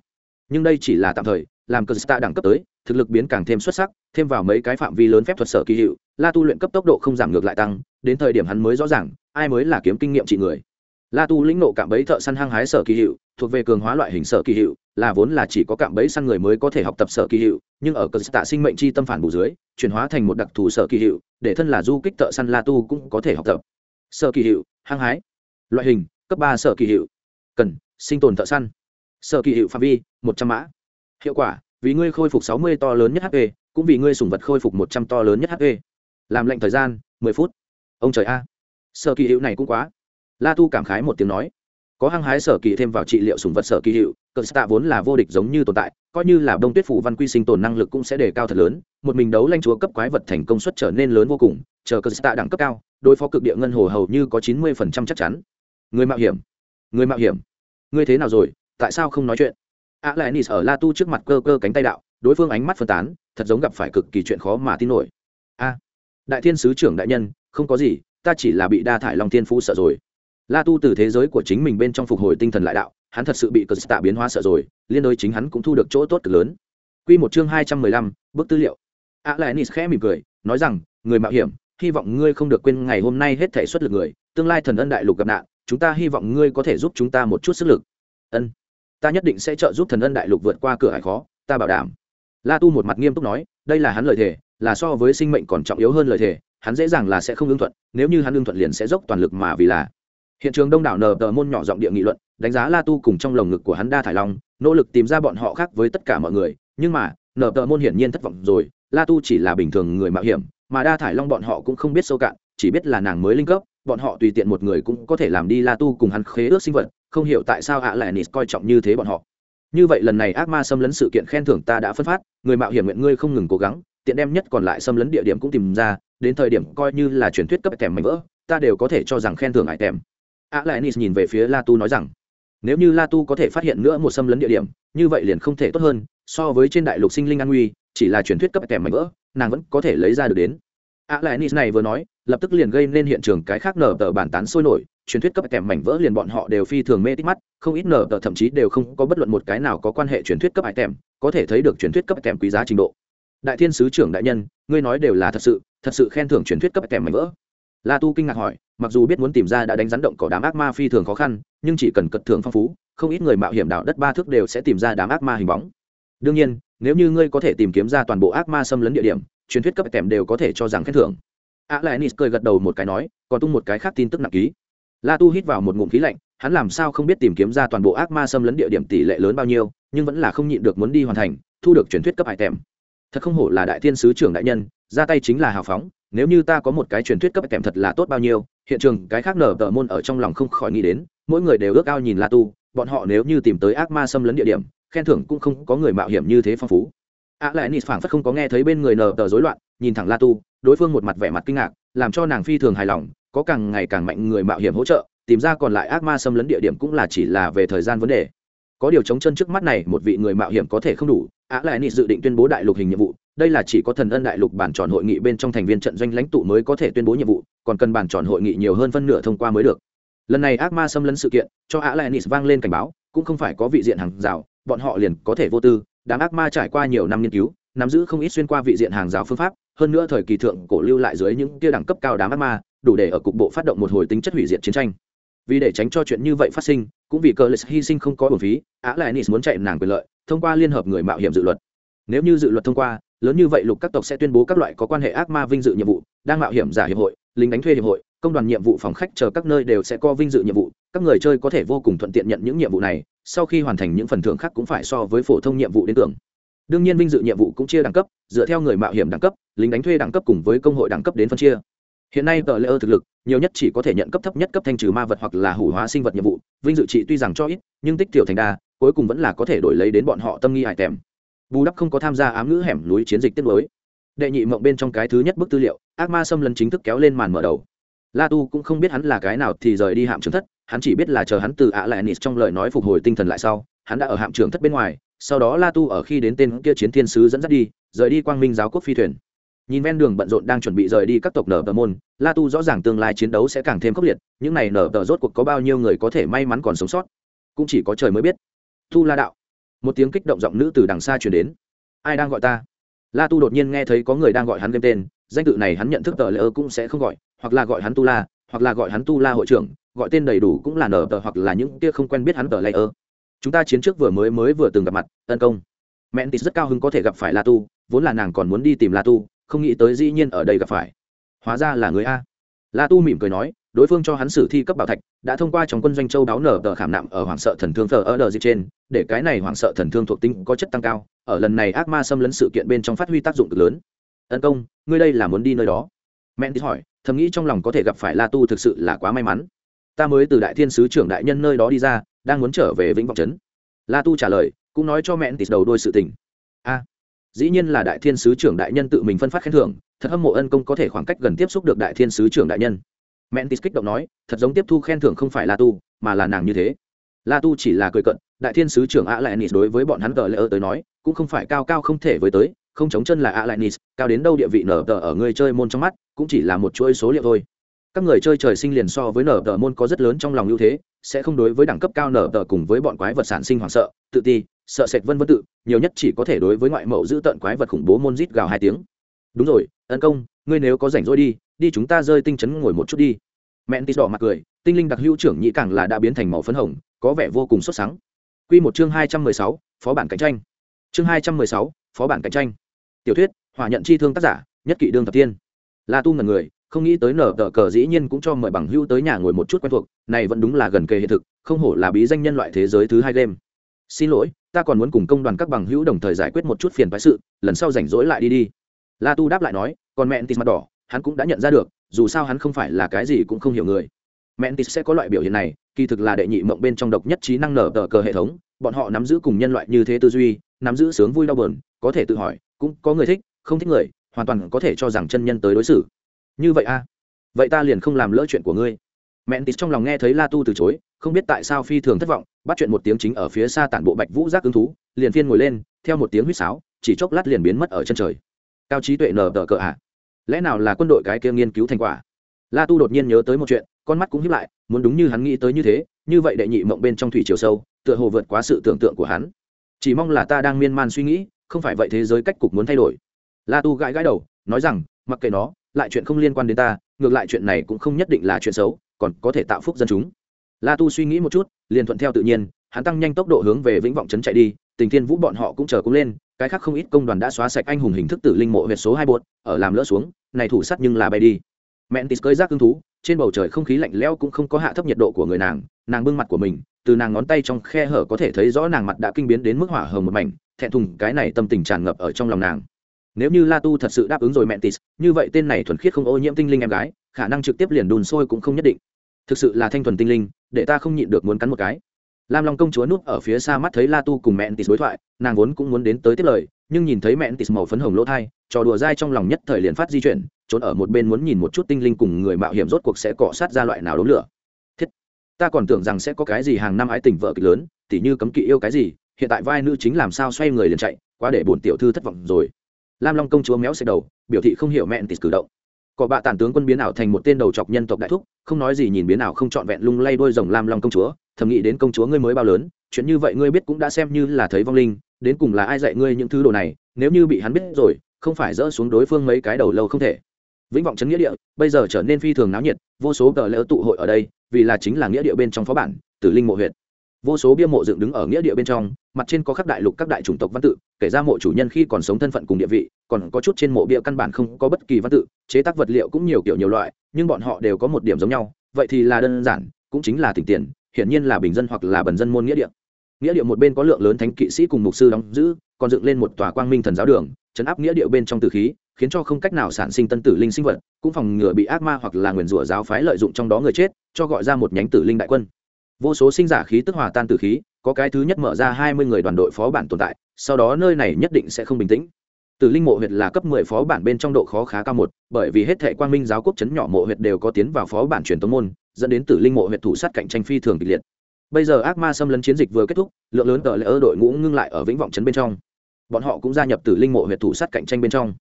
Nhưng đây chỉ là tạm thời, làm cờ tạ đẳng cấp tới thực lực biến càng thêm xuất sắc, thêm vào mấy cái phạm vi lớn phép thuật sở kỳ hiệu, la tu luyện cấp tốc độ không giảm ngược lại tăng, đến thời điểm hắn mới rõ ràng, ai mới là kiếm kinh nghiệm trị người. La tu lĩnh nộ cạm bẫy thợ săn hăng hái sở kỳ hiệu, thuộc về cường hóa loại hình sở kỳ hiệu, là vốn là chỉ có cạm bẫy săn người mới có thể học tập sở kỳ hiệu, nhưng ở cơ tạ sinh mệnh chi tâm phản bù dưới, chuyển hóa thành một đặc thù sở kỳ hiệu, để thân là du kích thợ săn la tu cũng có thể học tập. Sở kỳ hiệu, hăng hái. Loại hình, cấp ba sở kỳ hiệu. Cần, sinh tồn thợ săn. Sở kỳ hiệu phạm vi, một trăm mã. Hiệu quả vì ngươi khôi phục sáu mươi to lớn nhất hp cũng vì ngươi sùng vật khôi phục một trăm to lớn nhất hp làm lệnh thời gian, mười phút. Ông trời a. Sở kỳ hiệu này cũng quá. La tu cảm khái một tiếng nói. Có hăng hái sở kỳ thêm vào trị liệu sùng vật sở kỳ hiệu cờ tạ vốn là vô địch giống như tồn tại, coi như là đông tuyết phủ văn quy sinh tồn năng lực cũng sẽ đề cao thật lớn, một mình đấu lanh chúa cấp quái vật thành công suất trở nên lớn vô cùng, chờ cờ tạ đẳng cấp cao, đối phó cực địa ngân hồ hầu như có chín mươi phần trăm chắc chắn. Người mạo hiểm. Người mạo hiểm. Ngươi thế nào rồi? Tại sao không nói chuyện? A lại nis ở la tu trước mặt cơ cơ cánh tay đạo đối phương ánh mắt phân tán thật giống gặp phải cực kỳ chuyện khó mà tin nổi a đại thiên sứ trưởng đại nhân không có gì ta chỉ là bị đa thải long thiên phú sợ rồi la tu từ thế giới của chính mình bên trong phục hồi tinh thần lại đạo hắn thật sự bị cờ tạ biến hóa sợ rồi liên đối chính hắn cũng thu được chỗ tốt cực lớn Quy một chương hai trăm mười lăm, bức tư liệu. A Lại Nis khẽ mỉm cười, nói rằng, người mạo hiểm, hy vọng ngươi không được quên ngày hôm nay hết thể xuất lực người, tương lai thần ân đại lục gặp nạn, chúng ta hy vọng ngươi có thể giúp chúng ta một chút sức lực. Ân, ta nhất định sẽ trợ giúp thần ân đại lục vượt qua cửa hải khó, ta bảo đảm. La Tu một mặt nghiêm túc nói, đây là hắn lời thề, là so với sinh mệnh còn trọng yếu hơn lời thề, hắn dễ dàng là sẽ không ưng thuận, nếu như hắn ưng thuận liền sẽ dốc toàn lực mà vì là. Hiện trường đông đảo nờ tờ môn nhỏ giọng địa nghị luận, đánh giá La Tu cùng trong lồng ngực của hắn đa thải long, nỗ lực tìm ra bọn họ khác với tất cả mọi người, nhưng mà Nờ tờ môn hiển nhiên thất vọng rồi la tu chỉ là bình thường người mạo hiểm mà đa thải long bọn họ cũng không biết sâu cạn chỉ biết là nàng mới linh cấp bọn họ tùy tiện một người cũng có thể làm đi la tu cùng hắn khế ước sinh vật không hiểu tại sao ạ lại nịt coi trọng như thế bọn họ. Như vậy lần này ác ma xâm lấn sự kiện khen thưởng ta đã phân phát, người mạo hiểm nguyện ngươi không ngừng cố gắng, tiện đem nhất còn lại xâm lấn địa điểm cũng tìm ra, đến thời điểm coi như là truyền thuyết cấp kèm mảnh vỡ, ta đều có thể cho rằng khen thưởng ải kèm ạ lại nịt nhìn về phía la tu nói rằng, nếu như la tu có thể phát hiện nữa một xâm lấn địa điểm, như vậy liền không thể tốt hơn, so với trên đại lục sinh linh an nguy, chỉ là truyền thuyết cấp kèm mảnh vỡ, nàng vẫn có thể lấy ra được đến a lại nis này vừa nói, lập tức liền gây nên hiện trường cái khác nở tờ bản tán sôi nổi, truyền thuyết cấp kèm mảnh vỡ liền bọn họ đều phi thường mê tích mắt, không ít nở tờ thậm chí đều không có bất luận một cái nào có quan hệ truyền thuyết cấp hải có thể thấy được truyền thuyết cấp kèm quý giá trình độ. Đại thiên sứ trưởng đại nhân, ngươi nói đều là thật sự thật sự khen thưởng truyền thuyết cấp kèm mảnh vỡ. La tu kinh ngạc hỏi, mặc dù biết muốn tìm ra đã đánh rắn động cỏ đám ác ma phi thường khó khăn, nhưng chỉ cần cật thường phong phú, không ít người mạo hiểm đảo đất ba thước đều sẽ tìm ra đám ác ma hình bóng. Đương nhiên, nếu như ngươi có thể tìm kiếm ra toàn bộ ác ma xâm lấn địa điểm truyền thuyết cấp kèm đều có thể cho rằng khen thưởng. A lại cười gật đầu một cái nói, còn tung một cái khác tin tức nặng ký. La tu hít vào một ngụm khí lạnh, hắn làm sao không biết tìm kiếm ra toàn bộ ác ma xâm lấn địa điểm tỷ lệ lớn bao nhiêu, nhưng vẫn là không nhịn được muốn đi hoàn thành, thu được truyền thuyết cấp hải tèm. Thật không hổ là đại thiên sứ trưởng đại nhân, ra tay chính là hào phóng, nếu như ta có một cái truyền thuyết cấp kèm thật là tốt bao nhiêu, hiện trường cái khác nở tờ môn ở trong lòng không khỏi nghĩ đến, mỗi người đều ước ao nhìn la tu bọn họ nếu như tìm tới ác ma xâm lấn địa điểm, khen thưởng cũng không có người mạo hiểm như thế phong phú a lại nịt phảng phất không có nghe thấy bên người nờ tờ rối loạn, nhìn thẳng la tu, đối phương một mặt vẻ mặt kinh ngạc, làm cho nàng phi thường hài lòng, có càng ngày càng mạnh người mạo hiểm hỗ trợ, tìm ra còn lại ác ma xâm lấn địa điểm cũng là chỉ là về thời gian vấn đề. Có điều chống chân trước mắt này, một vị người mạo hiểm có thể không đủ, á lại nịt dự định tuyên bố đại lục hình nhiệm vụ, đây là chỉ có thần ân đại lục bản tròn hội nghị bên trong thành viên trận doanh lãnh tụ mới có thể tuyên bố nhiệm vụ, còn cần bản tròn hội nghị nhiều hơn phân nửa thông qua mới được. Lần này ác ma xâm lấn sự kiện, cho á lại nịt vang lên cảnh báo, cũng không phải có vị diện hàng rào, bọn họ liền có thể vô tư đám ác ma trải qua nhiều năm nghiên cứu, nắm giữ không ít xuyên qua vị diện hàng rào phương pháp, hơn nữa thời kỳ thượng cổ lưu lại dưới những kia đẳng cấp cao đám ác ma, đủ để ở cục bộ phát động một hồi tính chất hủy diệt chiến tranh. Vì để tránh cho chuyện như vậy phát sinh, cũng vì cờ lịch hy sinh không có bổn phí, á lại nis muốn chạy nàng quyền lợi, thông qua liên hợp người mạo hiểm dự luật. Nếu như dự luật thông qua, lớn như vậy lục các tộc sẽ tuyên bố các loại có quan hệ ác ma vinh dự nhiệm vụ, đang mạo hiểm giả hiệp hội, lính đánh thuê hiệp hội, công đoàn nhiệm vụ phòng khách chờ các nơi đều sẽ có vinh dự nhiệm vụ, các người chơi có thể vô cùng thuận tiện nhận những nhiệm vụ này sau khi hoàn thành những phần thưởng khác cũng phải so với phổ thông nhiệm vụ đến tưởng. Đương nhiên vinh dự nhiệm vụ cũng chia đẳng cấp, dựa theo người mạo hiểm đẳng cấp, lính đánh thuê đẳng cấp cùng với công hội đẳng cấp đến phân chia. Hiện nay tờ lễ ơ thực lực, nhiều nhất chỉ có thể nhận cấp thấp nhất cấp thanh trừ ma vật hoặc là hủ hóa sinh vật nhiệm vụ, vinh dự trị tuy rằng cho ít, nhưng tích tiểu thành đa, cuối cùng vẫn là có thể đổi lấy đến bọn họ tâm nghi hải tèm. Bù đắp không có tham gia ám ngữ hẻm núi chiến dịch tiết lối đệ nhị mộng bên trong cái thứ nhất bức tư liệu, ác ma xâm lấn chính thức kéo lên màn mở đầu. La tu cũng không biết hắn là cái nào thì rời đi hạm trưởng thất hắn chỉ biết là chờ hắn từ ạ lại nịt trong lời nói phục hồi tinh thần lại sau, hắn đã ở hạm trưởng thất bên ngoài, sau đó la tu ở khi đến tên kia chiến thiên sứ dẫn dắt đi, rời đi quang minh giáo quốc phi thuyền. Nhìn ven đường bận rộn đang chuẩn bị rời đi các tộc nở tờ môn, la tu rõ ràng tương lai chiến đấu sẽ càng thêm khốc liệt, những này nở tờ rốt cuộc có bao nhiêu người có thể may mắn còn sống sót, cũng chỉ có trời mới biết. Tu la đạo. Một tiếng kích động giọng nữ từ đằng xa chuyển đến. Ai đang gọi ta? La tu đột nhiên nghe thấy có người đang gọi hắn game tên, danh tự này hắn nhận thức tờ lễ ơ cũng sẽ không gọi, hoặc là gọi hắn tu la, hoặc là gọi hắn tu la hội trưởng gọi tên đầy đủ cũng là nở tờ hoặc là những kia không quen biết hắn tờ lễ ơ chúng ta chiến trước vừa mới mới vừa từng gặp mặt, tấn công. Mẹn tít rất cao hứng có thể gặp phải la tu, vốn là nàng còn muốn đi tìm la tu, không nghĩ tới dĩ nhiên ở đây gặp phải. Hóa ra là người a. La tu mỉm cười nói, đối phương cho hắn sử thi cấp bảo thạch, đã thông qua trong quân doanh châu đáo nở tờ khảm nạm ở hoàng sợ thần thương thờ ở đờ dịp trên, để cái này hoàng sợ thần thương thuộc tính có chất tăng cao, ở lần này ác ma xâm lấn sự kiện bên trong phát huy tác dụng cực lớn. Tấn công, ngươi đây là muốn đi nơi đó? Mẹn tít hỏi, thầm nghĩ trong lòng có thể gặp phải la tu thực sự là quá may mắn ta mới từ đại thiên sứ trưởng đại nhân nơi đó đi ra đang muốn trở về vĩnh vọng trấn. La tu trả lời cũng nói cho mẹn tịt đầu đôi sự tình. A dĩ nhiên là đại thiên sứ trưởng đại nhân tự mình phân phát khen thưởng thật hâm mộ ân công có thể khoảng cách gần tiếp xúc được đại thiên sứ trưởng đại nhân. Mẹn tịt kích động nói thật giống tiếp thu khen thưởng không phải La tu mà là nàng như thế. La tu chỉ là cười cận đại thiên sứ trưởng a lại nịt đối với bọn hắn tờ lỡ tới nói cũng không phải cao cao không thể với tới không chống chân là a lại nịt, cao đến đâu địa vị nở tờ ở người chơi môn trong mắt cũng chỉ là một chuỗi số liệu thôi các người chơi trời sinh liền so với nở tờ môn có rất lớn trong lòng ưu thế sẽ không đối với đẳng cấp cao nở tờ cùng với bọn quái vật sản sinh hoảng sợ tự ti sợ sệt vân vân tự nhiều nhất chỉ có thể đối với ngoại mẫu giữ tận quái vật khủng bố môn rít gào hai tiếng đúng rồi tấn công ngươi nếu có rảnh rỗi đi đi chúng ta rơi tinh chấn ngồi một chút đi mẹn tít đỏ mặt cười tinh linh đặc hữu trưởng nhị càng là đã biến thành màu phấn hồng có vẻ vô cùng xuất sắc Quy một chương hai trăm mười sáu, phó bản cạnh tranh. Chương hai trăm mười sáu, phó bản cạnh tranh. Tiểu thuyết, hỏa nhận chi thương tác giả, nhất kỵ đương thập tiên. La Tu ngần người, không nghĩ tới nở tờ cờ dĩ nhiên cũng cho mời bằng hữu tới nhà ngồi một chút quen thuộc, này vẫn đúng là gần kề hiện thực, không hổ là bí danh nhân loại thế giới thứ hai game. Xin lỗi, ta còn muốn cùng công đoàn các bằng hữu đồng thời giải quyết một chút phiền phái sự, lần sau rảnh rỗi lại đi đi. La Tu đáp lại nói, còn mẹ tis mặt đỏ, hắn cũng đã nhận ra được, dù sao hắn không phải là cái gì cũng không hiểu người. Mẹ Tis sẽ có loại biểu hiện này, kỳ thực là đệ nhị mộng bên trong độc nhất trí năng nở tờ cờ hệ thống, bọn họ nắm giữ cùng nhân loại như thế tư duy nắm giữ sướng vui đau buồn có thể tự hỏi cũng có người thích không thích người hoàn toàn có thể cho rằng chân nhân tới đối xử như vậy a à? vậy ta liền không làm lỡ chuyện của ngươi. Mẹn tít trong lòng nghe thấy la tu từ chối, không biết tại sao phi thường thất vọng, bắt chuyện một tiếng chính ở phía xa tản bộ bạch vũ giác ứng thú, liền phiên ngồi lên, theo một tiếng huýt sáo, chỉ chốc lát liền biến mất ở chân trời. Cao trí tuệ nở tờ cờ ạ. À? lẽ nào là quân đội cái kia nghiên cứu thành quả? La tu đột nhiên nhớ tới một chuyện, con mắt cũng hiếp lại, muốn đúng như hắn nghĩ tới như thế, như vậy đệ nhị mộng bên trong thủy chiều sâu, tựa hồ vượt quá sự tưởng tượng của hắn. Chỉ mong là ta đang miên man suy nghĩ, không phải vậy thế giới cách cục muốn thay đổi. La tu gãi gãi đầu, nói rằng, mặc kệ nó lại chuyện không liên quan đến ta, ngược lại chuyện này cũng không nhất định là chuyện xấu, còn có thể tạo phúc dân chúng. La tu suy nghĩ một chút, liền thuận theo tự nhiên, hắn tăng nhanh tốc độ hướng về vĩnh vọng trấn chạy đi, tình thiên vũ bọn họ cũng chờ cũng lên, cái khác không ít công đoàn đã xóa sạch anh hùng hình thức tử linh mộ huyệt số hai bột ở làm lỡ xuống, này thủ sắt nhưng là bay đi. Mẹn tis cơi rác hứng thú, trên bầu trời không khí lạnh lẽo cũng không có hạ thấp nhiệt độ của người nàng nàng bưng mặt của mình, từ nàng ngón tay trong khe hở có thể thấy rõ nàng mặt đã kinh biến đến mức hỏa hồng một mảnh, thẹn thùng cái này tâm tình tràn ngập ở trong lòng nàng nếu như la tu thật sự đáp ứng rồi mẹ tis như vậy tên này thuần khiết không ô nhiễm tinh linh em gái, khả năng trực tiếp liền đùn sôi cũng không nhất định. Thực sự là thanh thuần tinh linh, để ta không nhịn được muốn cắn một cái. Lam long công chúa núp ở phía xa mắt thấy la tu cùng mẹ tis đối thoại, nàng vốn cũng muốn đến tới tiết lời, nhưng nhìn thấy mẹ tis màu phấn hồng lỗ thai, trò đùa dai trong lòng nhất thời liền phát di chuyển, trốn ở một bên muốn nhìn một chút tinh linh cùng người mạo hiểm rốt cuộc sẽ cọ sát ra loại nào đống lửa. Thiết, ta còn tưởng rằng sẽ có cái gì hàng năm ái tình vợ kịch lớn, tỉ như cấm kỵ yêu cái gì, hiện tại vai nữ chính làm sao xoay người liền chạy, quá để bổn tiểu thư thất vọng rồi lam long công chúa méo xẹt đầu, biểu thị không hiểu mẹn tịt cử động. Cọ bạ tản tướng quân biến ảo thành một tên đầu chọc nhân tộc đại thúc, không nói gì nhìn biến ảo không trọn vẹn lung lay đôi rồng lam long công chúa, thầm nghĩ đến công chúa ngươi mới bao lớn, chuyện như vậy ngươi biết cũng đã xem như là thấy vong linh, đến cùng là ai dạy ngươi những thứ đồ này, nếu như bị hắn biết rồi, không phải dỡ xuống đối phương mấy cái đầu lâu không thể. Vĩnh vọng trấn nghĩa địa, bây giờ trở nên phi thường náo nhiệt, vô số tờ lỡ tụ hội ở đây, vì là chính là nghĩa địa bên trong phó bản, tử linh mộ huyện vô số bia mộ dựng đứng ở nghĩa địa bên trong mặt trên có khắc đại lục các đại chủng tộc văn tự, kể ra mộ chủ nhân khi còn sống thân phận cùng địa vị, còn có chút trên mộ bia căn bản không có bất kỳ văn tự, chế tác vật liệu cũng nhiều kiểu nhiều loại, nhưng bọn họ đều có một điểm giống nhau, vậy thì là đơn giản, cũng chính là tỉnh tiền, hiển nhiên là bình dân hoặc là bần dân môn nghĩa địa. Nghĩa địa một bên có lượng lớn thánh kỵ sĩ cùng mục sư đóng giữ, còn dựng lên một tòa quang minh thần giáo đường, chấn áp nghĩa địa bên trong tử khí, khiến cho không cách nào sản sinh tân tử linh sinh vật, cũng phòng ngừa bị ác ma hoặc là nguyền rủa giáo phái lợi dụng trong đó người chết, cho gọi ra một nhánh tử linh đại quân. Vô số sinh giả khí tức hòa tan tử khí có cái thứ nhất mở ra hai mươi người đoàn đội phó bản tồn tại, sau đó nơi này nhất định sẽ không bình tĩnh. Tử linh mộ huyệt là cấp mười phó bản bên trong độ khó khá cao một, bởi vì hết thệ quang minh giáo quốc chấn nhỏ mộ huyệt đều có tiến vào phó bản truyền tống môn, dẫn đến tử linh mộ huyệt thủ sát cạnh tranh phi thường kịch liệt. Bây giờ ác ma xâm lấn chiến dịch vừa kết thúc, lượng lớn tờ lễ ơ đội ngũ ngưng lại ở vĩnh vọng trấn bên trong. Bọn họ cũng gia nhập tử linh mộ huyệt thủ sát cạnh tranh bên trong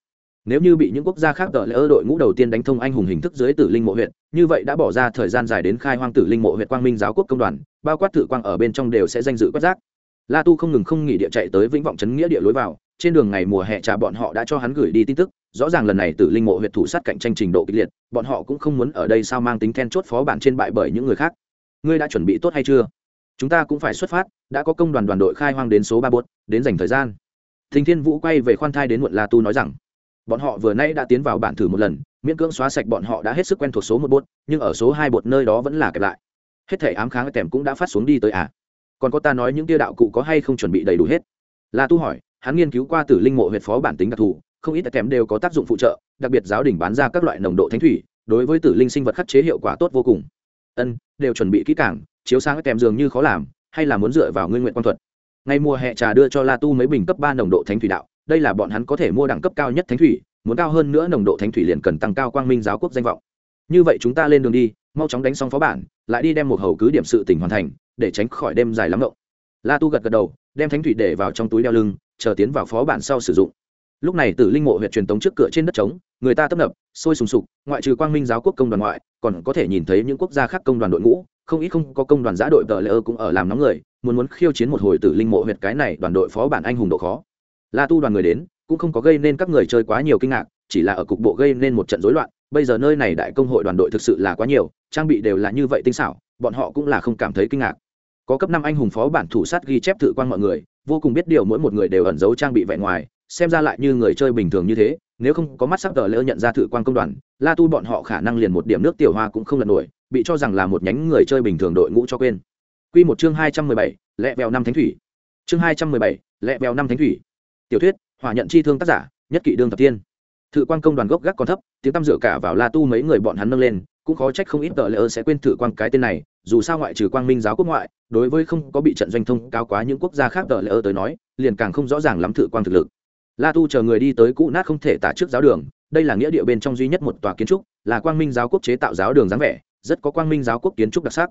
nếu như bị những quốc gia khác tờ lỡ đội ngũ đầu tiên đánh thông anh hùng hình thức dưới tử linh mộ huyện như vậy đã bỏ ra thời gian dài đến khai hoang tử linh mộ huyện quang minh giáo quốc công đoàn, bao quát thử quang ở bên trong đều sẽ danh dự quét rác. La tu không ngừng không nghỉ địa chạy tới vĩnh vọng trấn nghĩa địa lối vào, trên đường ngày mùa hè trà bọn họ đã cho hắn gửi đi tin tức, rõ ràng lần này tử linh mộ huyện thủ sát cạnh tranh trình độ kịch liệt, bọn họ cũng không muốn ở đây sao mang tính then chốt phó bản trên bại bởi những người khác. Ngươi đã chuẩn bị tốt hay chưa? Chúng ta cũng phải xuất phát, đã có công đoàn đoàn đội khai hoang đến số ba bốt đến dành thời gian. Thình thiên vũ quay về khoan thai đến muộn la tu nói rằng bọn họ vừa nay đã tiến vào bản thử một lần, miễn cưỡng xóa sạch bọn họ đã hết sức quen thuộc số một bột, nhưng ở số hai bột nơi đó vẫn là kẹp lại. Hết thể ám kháng tèm cũng đã phát xuống đi tới à? Còn có ta nói những tia đạo cụ có hay không chuẩn bị đầy đủ hết? La tu hỏi, hắn nghiên cứu qua tử linh mộ huyệt phó bản tính đặc thù, không ít tèm đều có tác dụng phụ trợ, đặc biệt giáo đình bán ra các loại nồng độ thánh thủy, đối với tử linh sinh vật khắc chế hiệu quả tốt vô cùng. Ân, đều chuẩn bị kỹ càng, chiếu sáng tèm dường như khó làm, hay là muốn dựa vào nguyên nguyện quan thuật? Ngày mùa hè trà đưa cho la tu mấy bình cấp ba nồng độ thánh thủy đạo đây là bọn hắn có thể mua đẳng cấp cao nhất thánh thủy, muốn cao hơn nữa nồng độ thánh thủy liền cần tăng cao quang minh giáo quốc danh vọng. Như vậy chúng ta lên đường đi, mau chóng đánh xong phó bản, lại đi đem một hầu cứ điểm sự tỉnh hoàn thành, để tránh khỏi đêm dài lắm ngộng. La tu gật gật đầu, đem thánh thủy để vào trong túi đeo lưng, chờ tiến vào phó bản sau sử dụng. Lúc này tử linh mộ huyện truyền tống trước cửa trên đất trống, người ta tấp nập, sôi sùng sục, ngoại trừ quang minh giáo quốc công đoàn ngoại, còn có thể nhìn thấy những quốc gia khác công đoàn đội ngũ, không ít không có công đoàn giã đội tờ lễ ơ cũng ở làm nóng người, muốn muốn khiêu chiến một hồi tử linh mộ huyệt cái này đoàn đội phó bản anh hùng độ khó la tu đoàn người đến cũng không có gây nên các người chơi quá nhiều kinh ngạc chỉ là ở cục bộ gây nên một trận rối loạn bây giờ nơi này đại công hội đoàn đội thực sự là quá nhiều trang bị đều là như vậy tinh xảo bọn họ cũng là không cảm thấy kinh ngạc có cấp năm anh hùng phó bản thủ sát ghi chép tự quan mọi người vô cùng biết điều mỗi một người đều ẩn giấu trang bị vẻ ngoài xem ra lại như người chơi bình thường như thế nếu không có mắt sắc tờ lỡ nhận ra thử quan công đoàn la tu bọn họ khả năng liền một điểm nước tiểu hoa cũng không lật nổi bị cho rằng là một nhánh người chơi bình thường đội ngũ cho quên Quy một chương hai trăm mười bảy, lẹ vèo năm thánh thủy. Chương hai trăm mười bảy, lẹ vèo năm thánh thủy. Tiểu thuyết, hỏa nhận chi thương tác giả, nhất kỵ đương tập tiên. thự quan công đoàn gốc gác còn thấp, tiếng tăm dựa cả vào La Tu mấy người bọn hắn nâng lên, cũng khó trách không ít tờ lỡ sẽ quên thử quan cái tên này, dù sao ngoại trừ quang minh giáo quốc ngoại, đối với không có bị trận doanh thông cao quá những quốc gia khác tờ lỡ tới nói, liền càng không rõ ràng lắm thử quan thực lực la tu chờ người đi tới cũ nát không thể tả trước giáo đường đây là nghĩa địa bên trong duy nhất một tòa kiến trúc là quang minh giáo quốc chế tạo giáo đường dáng vẻ rất có quang minh giáo quốc kiến trúc đặc sắc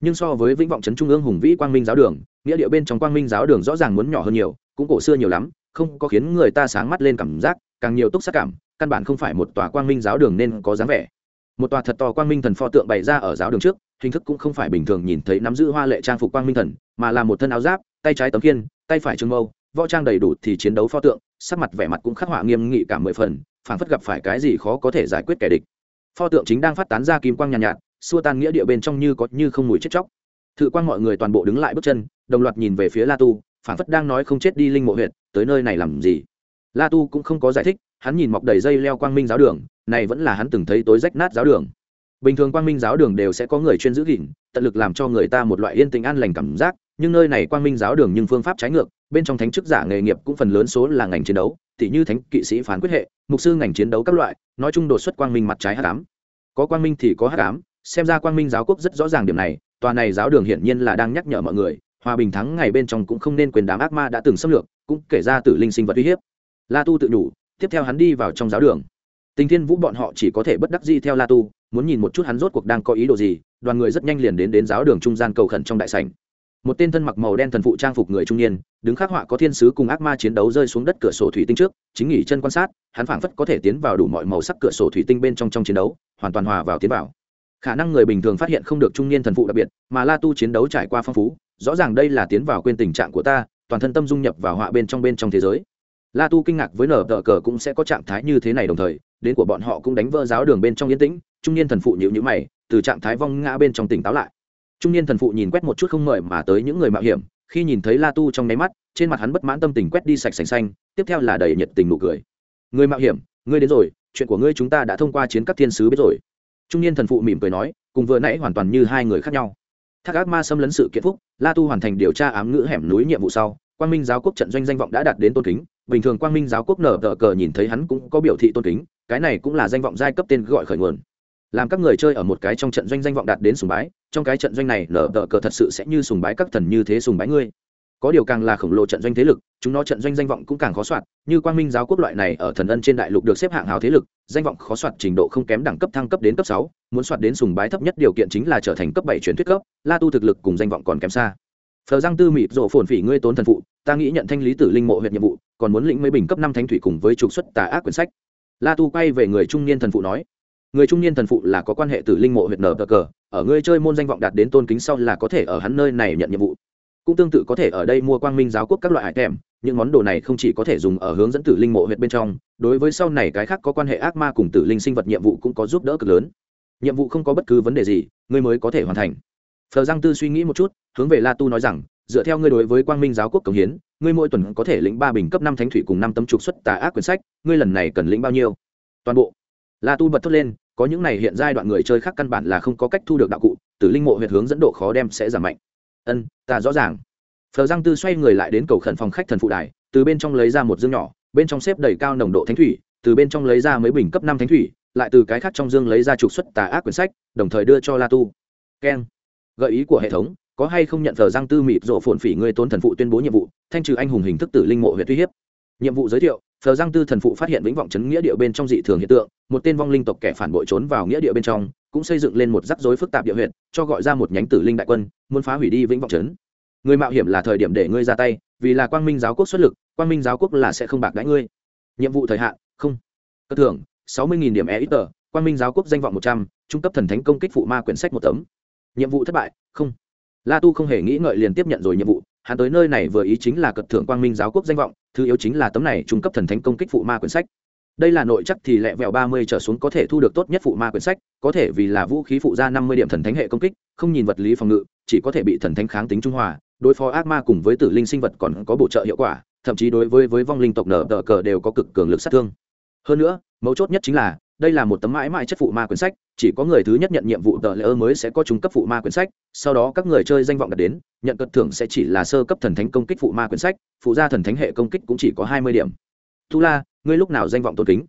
nhưng so với vĩnh vọng trấn trung ương hùng vĩ quang minh giáo đường nghĩa địa bên trong quang minh giáo đường rõ ràng muốn nhỏ hơn nhiều cũng cổ xưa nhiều lắm không có khiến người ta sáng mắt lên cảm giác càng nhiều túc sắc cảm căn bản không phải một tòa quang minh giáo đường nên có dáng vẻ một tòa thật to quang minh thần pho tượng bày ra ở giáo đường trước hình thức cũng không phải bình thường nhìn thấy nắm giữ hoa lệ trang phục quang minh thần mà là một thân áo giáp tay trái tấm kiên tay phải trưng mâu võ trang đầy đủ thì chiến đấu pho tượng sắc mặt vẻ mặt cũng khắc họa nghiêm nghị cả mười phần phảng phất gặp phải cái gì khó có thể giải quyết kẻ địch pho tượng chính đang phát tán ra kim quang nhàn nhạt, nhạt xua tan nghĩa địa bên trong như có như không mùi chết chóc thự quang mọi người toàn bộ đứng lại bước chân đồng loạt nhìn về phía la tu phảng phất đang nói không chết đi linh mộ huyệt tới nơi này làm gì? La tu cũng không có giải thích, hắn nhìn mọc đầy dây leo quang minh giáo đường, này vẫn là hắn từng thấy tối rách nát giáo đường. Bình thường quang minh giáo đường đều sẽ có người chuyên giữ gìn, tận lực làm cho người ta một loại yên tĩnh an lành cảm giác, nhưng nơi này quang minh giáo đường nhưng phương pháp trái ngược, bên trong thánh chức giả nghề nghiệp cũng phần lớn số là ngành chiến đấu, tỉ như thánh kỵ sĩ phán quyết hệ, mục sư ngành chiến đấu các loại, nói chung đột xuất quang minh mặt trái hắc ám. Có quang minh thì có hắc ám, xem ra quang minh giáo quốc rất rõ ràng điểm này, tòa này giáo đường hiển nhiên là đang nhắc nhở mọi người hòa bình thắng ngày bên trong cũng không nên quyền đám ác ma đã từng xâm lược cũng kể ra tử linh sinh vật uy hiếp. La tu tự nhủ, tiếp theo hắn đi vào trong giáo đường. Tình thiên vũ bọn họ chỉ có thể bất đắc di theo la tu muốn nhìn một chút hắn rốt cuộc đang có ý đồ gì đoàn người rất nhanh liền đến đến giáo đường trung gian cầu khẩn trong đại sảnh. Một tên thân mặc màu đen thần phụ trang phục người trung niên đứng khắc họa có thiên sứ cùng ác ma chiến đấu rơi xuống đất cửa sổ thủy tinh trước chính nghỉ chân quan sát hắn phảng phất có thể tiến vào đủ mọi màu sắc cửa sổ thủy tinh bên trong trong chiến đấu hoàn toàn hòa vào tiến vào. Khả năng người bình thường phát hiện không được trung niên thần phụ đặc biệt mà la tu chiến đấu trải qua phong phú rõ ràng đây là tiến vào quên tình trạng của ta, toàn thân tâm dung nhập vào họa bên trong bên trong thế giới. La tu kinh ngạc với nở tờ cờ cũng sẽ có trạng thái như thế này đồng thời, đến của bọn họ cũng đánh vỡ giáo đường bên trong yên tĩnh, trung niên thần phụ nhịu nhữ mày, từ trạng thái vong ngã bên trong tỉnh táo lại. Trung niên thần phụ nhìn quét một chút không mời mà tới những người mạo hiểm, khi nhìn thấy la tu trong nháy mắt, trên mặt hắn bất mãn tâm tình quét đi sạch sành xanh, tiếp theo là đầy nhiệt tình nụ cười. Người mạo hiểm, ngươi đến rồi, chuyện của ngươi chúng ta đã thông qua chiến các thiên sứ biết rồi. Trung niên thần phụ mỉm cười nói, cùng vừa nãy hoàn toàn như hai người khác nhau thác ác ma xâm lấn sự kiện phúc, la tu hoàn thành điều tra ám ngữ hẻm núi nhiệm vụ sau, quang minh giáo quốc trận doanh danh vọng đã đạt đến tôn kính. Bình thường quang minh giáo quốc nở tờ cờ nhìn thấy hắn cũng có biểu thị tôn kính, cái này cũng là danh vọng giai cấp tên gọi khởi nguồn. Làm các người chơi ở một cái trong trận doanh danh vọng đạt đến sùng bái, trong cái trận doanh này nở tờ cờ thật sự sẽ như sùng bái các thần như thế sùng bái ngươi có điều càng là khổng lồ trận doanh thế lực, chúng nó trận doanh danh vọng cũng càng khó soạt như quang minh giáo quốc loại này ở thần ân trên đại lục được xếp hạng hào thế lực, danh vọng khó soạt trình độ không kém đẳng cấp thăng cấp đến cấp sáu, muốn soạt đến sùng bái thấp nhất điều kiện chính là trở thành cấp bảy truyền thuyết cấp, la tu thực lực cùng danh vọng còn kém xa. Phờ giang tư mịt rộ phồn phỉ ngươi tốn thần phụ, ta nghĩ nhận thanh lý tử linh mộ huyện nhiệm vụ, còn muốn lĩnh mấy bình cấp năm thánh thủy cùng với trục xuất tà ác quyển sách. La tu quay về người trung niên thần phụ nói, người trung niên thần phụ là có quan hệ tử linh mộ huyện nở cờ cờ, ở ngươi chơi môn danh vọng đạt đến tôn kính sau là có thể ở hắn nơi này nhận nhiệm vụ cũng tương tự có thể ở đây mua quang minh giáo quốc các loại hải thèm những món đồ này không chỉ có thể dùng ở hướng dẫn tử linh mộ huyệt bên trong, đối với sau này cái khác có quan hệ ác ma cùng tử linh sinh vật nhiệm vụ cũng có giúp đỡ cực lớn. Nhiệm vụ không có bất cứ vấn đề gì, ngươi mới có thể hoàn thành. Phờ giang tư suy nghĩ một chút, hướng về la tu nói rằng, dựa theo ngươi đối với quang minh giáo quốc cống hiến, ngươi mỗi tuần có thể lĩnh ba bình cấp năm thánh thủy cùng năm tấm trục xuất tà ác quyển sách, ngươi lần này cần lĩnh bao nhiêu? Toàn bộ. La tu bật thốt lên, có những này hiện giai đoạn người chơi khác căn bản là không có cách thu được đạo cụ, tử linh mộ huyệt hướng dẫn độ khó đem sẽ giảm mạnh ân, ta rõ ràng. Phờ giang tư xoay người lại đến cầu khẩn phòng khách thần phụ đài, từ bên trong lấy ra một dương nhỏ, bên trong xếp đầy cao nồng độ thánh thủy, từ bên trong lấy ra mấy bình cấp năm thánh thủy, lại từ cái khác trong dương lấy ra trục xuất tà ác quyển sách, đồng thời đưa cho la tu. Keng gợi ý của hệ thống, có hay không nhận phờ giang tư mịt rộ phồn phỉ người tôn thần phụ tuyên bố nhiệm vụ, thanh trừ anh hùng hình thức tử linh mộ huyện uy hiếp? Nhiệm vụ giới thiệu phờ giang tư thần phụ phát hiện vĩnh vọng chấn nghĩa địa bên trong dị thường hiện tượng, một tên vong linh tộc kẻ phản bội trốn vào nghĩa địa bên trong, cũng xây dựng lên một rắc rối phức tạp địa huyện cho gọi ra một nhánh tử linh đại quân, muốn phá hủy đi vĩnh vọng trấn người mạo hiểm là thời điểm để ngươi ra tay, vì là quang minh giáo quốc xuất lực, quang minh giáo quốc là sẽ không bạc đãi ngươi. Nhiệm vụ thời hạn, không. Cơ thưởng, sáu mươi điểm e ít tờ quang minh giáo quốc danh vọng một trăm, trung cấp thần thánh công kích phụ ma quyển sách một tấm. Nhiệm vụ thất bại, không. La tu không hề nghĩ ngợi liền tiếp nhận rồi nhiệm vụ hắn tới nơi này vừa ý chính là cật thưởng quang minh giáo quốc danh vọng, thứ yếu chính là tấm này trung cấp thần thánh công kích phụ ma quyển sách. Đây là nội chắc thì lẹ vẹo ba mươi trở xuống có thể thu được tốt nhất phụ ma quyển sách, có thể vì là vũ khí phụ ra năm mươi điểm thần thánh hệ công kích, không nhìn vật lý phòng ngự, chỉ có thể bị thần thánh kháng tính trung hòa, đối phó ác ma cùng với tử linh sinh vật còn có bổ trợ hiệu quả, thậm chí đối với với vong linh tộc nở tờ cờ đều có cực cường lực sát thương. Hơn nữa, mấu chốt nhất chính là đây là một tấm mãi mãi chất phụ ma quyển sách, chỉ có người thứ nhất nhận nhiệm vụ tờ lỡ mới sẽ có trung cấp phụ ma quyển sách, sau đó các người chơi danh vọng đạt đến, nhận cận thưởng sẽ chỉ là sơ cấp thần thánh công kích phụ ma quyển sách, phụ gia thần thánh hệ công kích cũng chỉ có hai mươi điểm. Thu la, ngươi lúc nào danh vọng tôn kính?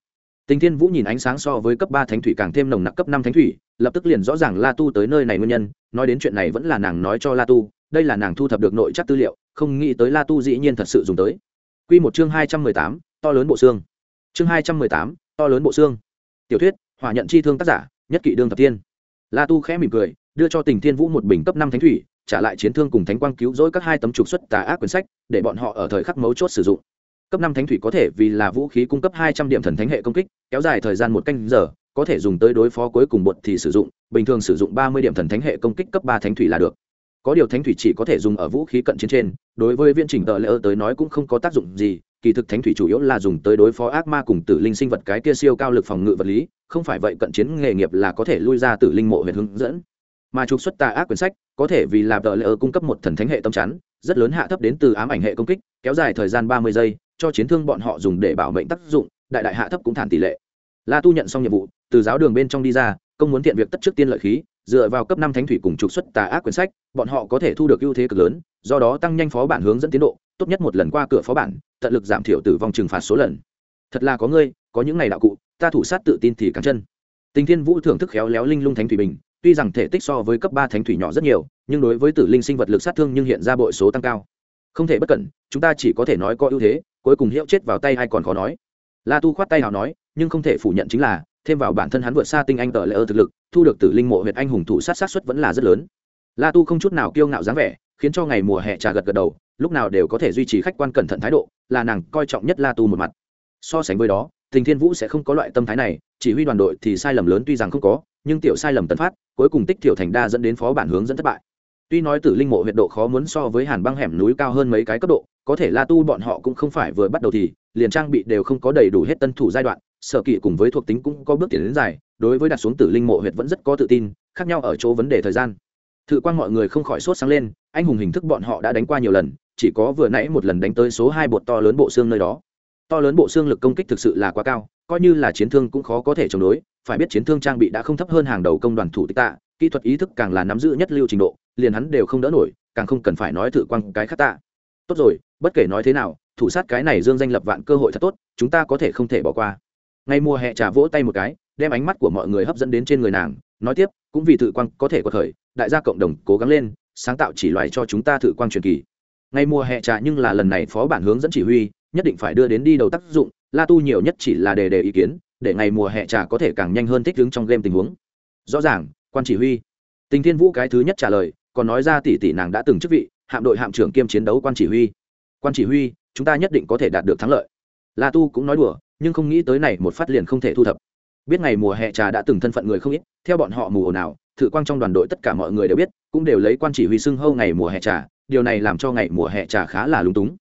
Tình thiên vũ nhìn ánh sáng so với cấp ba thánh thủy càng thêm nồng nặc cấp năm thánh thủy, lập tức liền rõ ràng la tu tới nơi này nguyên nhân, nói đến chuyện này vẫn là nàng nói cho la tu, đây là nàng thu thập được nội chắc tư liệu, không nghĩ tới la tu dĩ nhiên thật sự dùng tới. Q một chương hai trăm mười tám, to lớn bộ xương. Chương hai trăm mười tám, to lớn bộ xương tiểu thuyết hòa nhận chi thương tác giả, nhất kỵ đương thập tiên la tu khẽ mỉm cười, đưa cho tình thiên vũ một bình cấp năm thánh thủy, trả lại chiến thương cùng thánh quang cứu rỗi các hai tấm trục xuất tà ác quyển sách, để bọn họ ở thời khắc mấu chốt sử dụng. Cấp năm thánh thủy có thể vì là vũ khí cung cấp hai trăm điểm thần thánh hệ công kích, kéo dài thời gian một canh giờ, có thể dùng tới đối phó cuối cùng bột thì sử dụng, bình thường sử dụng ba mươi điểm thần thánh hệ công kích cấp ba thánh thủy là được. Có điều thánh thủy chỉ có thể dùng ở vũ khí cận chiến trên, đối với viên chỉnh tờ lễ tới nói cũng không có tác dụng gì kỳ thực thánh thủy chủ yếu là dùng tới đối phó ác ma cùng tử linh sinh vật cái kia siêu cao lực phòng ngự vật lý, không phải vậy cận chiến nghề nghiệp là có thể lui ra tử linh mộ huyện hướng dẫn. Mà trục xuất tà ác quyển sách, có thể vì làm đợi lỡ cung cấp một thần thánh hệ tâm chắn, rất lớn hạ thấp đến từ ám ảnh hệ công kích, kéo dài thời gian ba mươi giây, cho chiến thương bọn họ dùng để bảo mệnh tác dụng, đại đại hạ thấp cũng thản tỷ lệ. La tu nhận xong nhiệm vụ, từ giáo đường bên trong đi ra, công muốn thiện việc tất trước tiên lợi khí, dựa vào cấp năm thánh thủy cùng trục xuất tà ác quyển sách, bọn họ có thể thu được ưu thế cực lớn, do đó tăng nhanh phó bản hướng dẫn tiến độ tốt nhất một lần qua cửa phó bản, tận lực giảm thiểu tử vong trừng phạt số lần. Thật là có ngươi, có những ngày đạo cụ, ta thủ sát tự tin thì cắn chân. Tình thiên vũ thưởng thức khéo léo linh lung thánh thủy bình, tuy rằng thể tích so với cấp ba thánh thủy nhỏ rất nhiều, nhưng đối với tử linh sinh vật lực sát thương nhưng hiện ra bội số tăng cao. Không thể bất cẩn, chúng ta chỉ có thể nói có ưu thế, cuối cùng hiệu chết vào tay hay còn khó nói. La tu khoát tay nào nói, nhưng không thể phủ nhận chính là, thêm vào bản thân hắn vượt xa tinh anh tờ lỡ thực lực, thu được tử linh mộ huyệt anh hùng thủ sát sát xuất vẫn là rất lớn. La tu không chút nào kiêu ngạo dáng vẻ, khiến cho ngày mùa hè trà gật gật đầu lúc nào đều có thể duy trì khách quan cẩn thận thái độ, là nàng coi trọng nhất la tu một mặt. So sánh với đó, tình thiên vũ sẽ không có loại tâm thái này, chỉ huy đoàn đội thì sai lầm lớn tuy rằng không có, nhưng tiểu sai lầm tấn phát, cuối cùng tích tiểu thành đa dẫn đến phó bản hướng dẫn thất bại. Tuy nói tử linh mộ huyệt độ khó muốn so với hàn băng hẻm núi cao hơn mấy cái cấp độ, có thể la tu bọn họ cũng không phải vừa bắt đầu thì, liền trang bị đều không có đầy đủ hết tân thủ giai đoạn, sở kỵ cùng với thuộc tính cũng có bước tiến đến dài, đối với đặt xuống tử linh mộ huyệt vẫn rất có tự tin, khác nhau ở chỗ vấn đề thời gian. Thự quan mọi người không khỏi sốt sáng lên, anh hùng hình thức bọn họ đã đánh qua nhiều lần chỉ có vừa nãy một lần đánh tới số hai bột to lớn bộ xương nơi đó. To lớn bộ xương lực công kích thực sự là quá cao, coi như là chiến thương cũng khó có thể chống đối, phải biết chiến thương trang bị đã không thấp hơn hàng đầu công đoàn thủ tịch tạ, kỹ thuật ý thức càng là nắm giữ nhất lưu trình độ, liền hắn đều không đỡ nổi, càng không cần phải nói thử quăng cái khác tạ. Tốt rồi, bất kể nói thế nào, thủ sát cái này dương danh lập vạn cơ hội thật tốt, chúng ta có thể không thể bỏ qua. Ngay mùa hè trà vỗ tay một cái, đem ánh mắt của mọi người hấp dẫn đến trên người nàng, nói tiếp, cũng vì thử quang có thể có thời đại gia cộng đồng cố gắng lên, sáng tạo chỉ loài cho chúng ta thử quang truyền kỳ ngay mùa hè trà nhưng là lần này phó bản hướng dẫn chỉ huy, nhất định phải đưa đến đi đầu tác dụng, la tu nhiều nhất chỉ là đề đề ý kiến, để ngày mùa hè trà có thể càng nhanh hơn thích ứng trong game tình huống. Rõ ràng, quan chỉ huy. Tình thiên vũ cái thứ nhất trả lời, còn nói ra tỷ tỷ nàng đã từng chức vị, hạm đội hạm trưởng kiêm chiến đấu quan chỉ huy. Quan chỉ huy, chúng ta nhất định có thể đạt được thắng lợi. La tu cũng nói đùa, nhưng không nghĩ tới này một phát liền không thể thu thập. Biết ngày mùa hè trà đã từng thân phận người không ít, theo bọn họ mù ồn nào thử quang trong đoàn đội tất cả mọi người đều biết, cũng đều lấy quan chỉ huy xưng hâu ngày mùa hè trà điều này làm cho ngày mùa hè trà khá là lúng túng.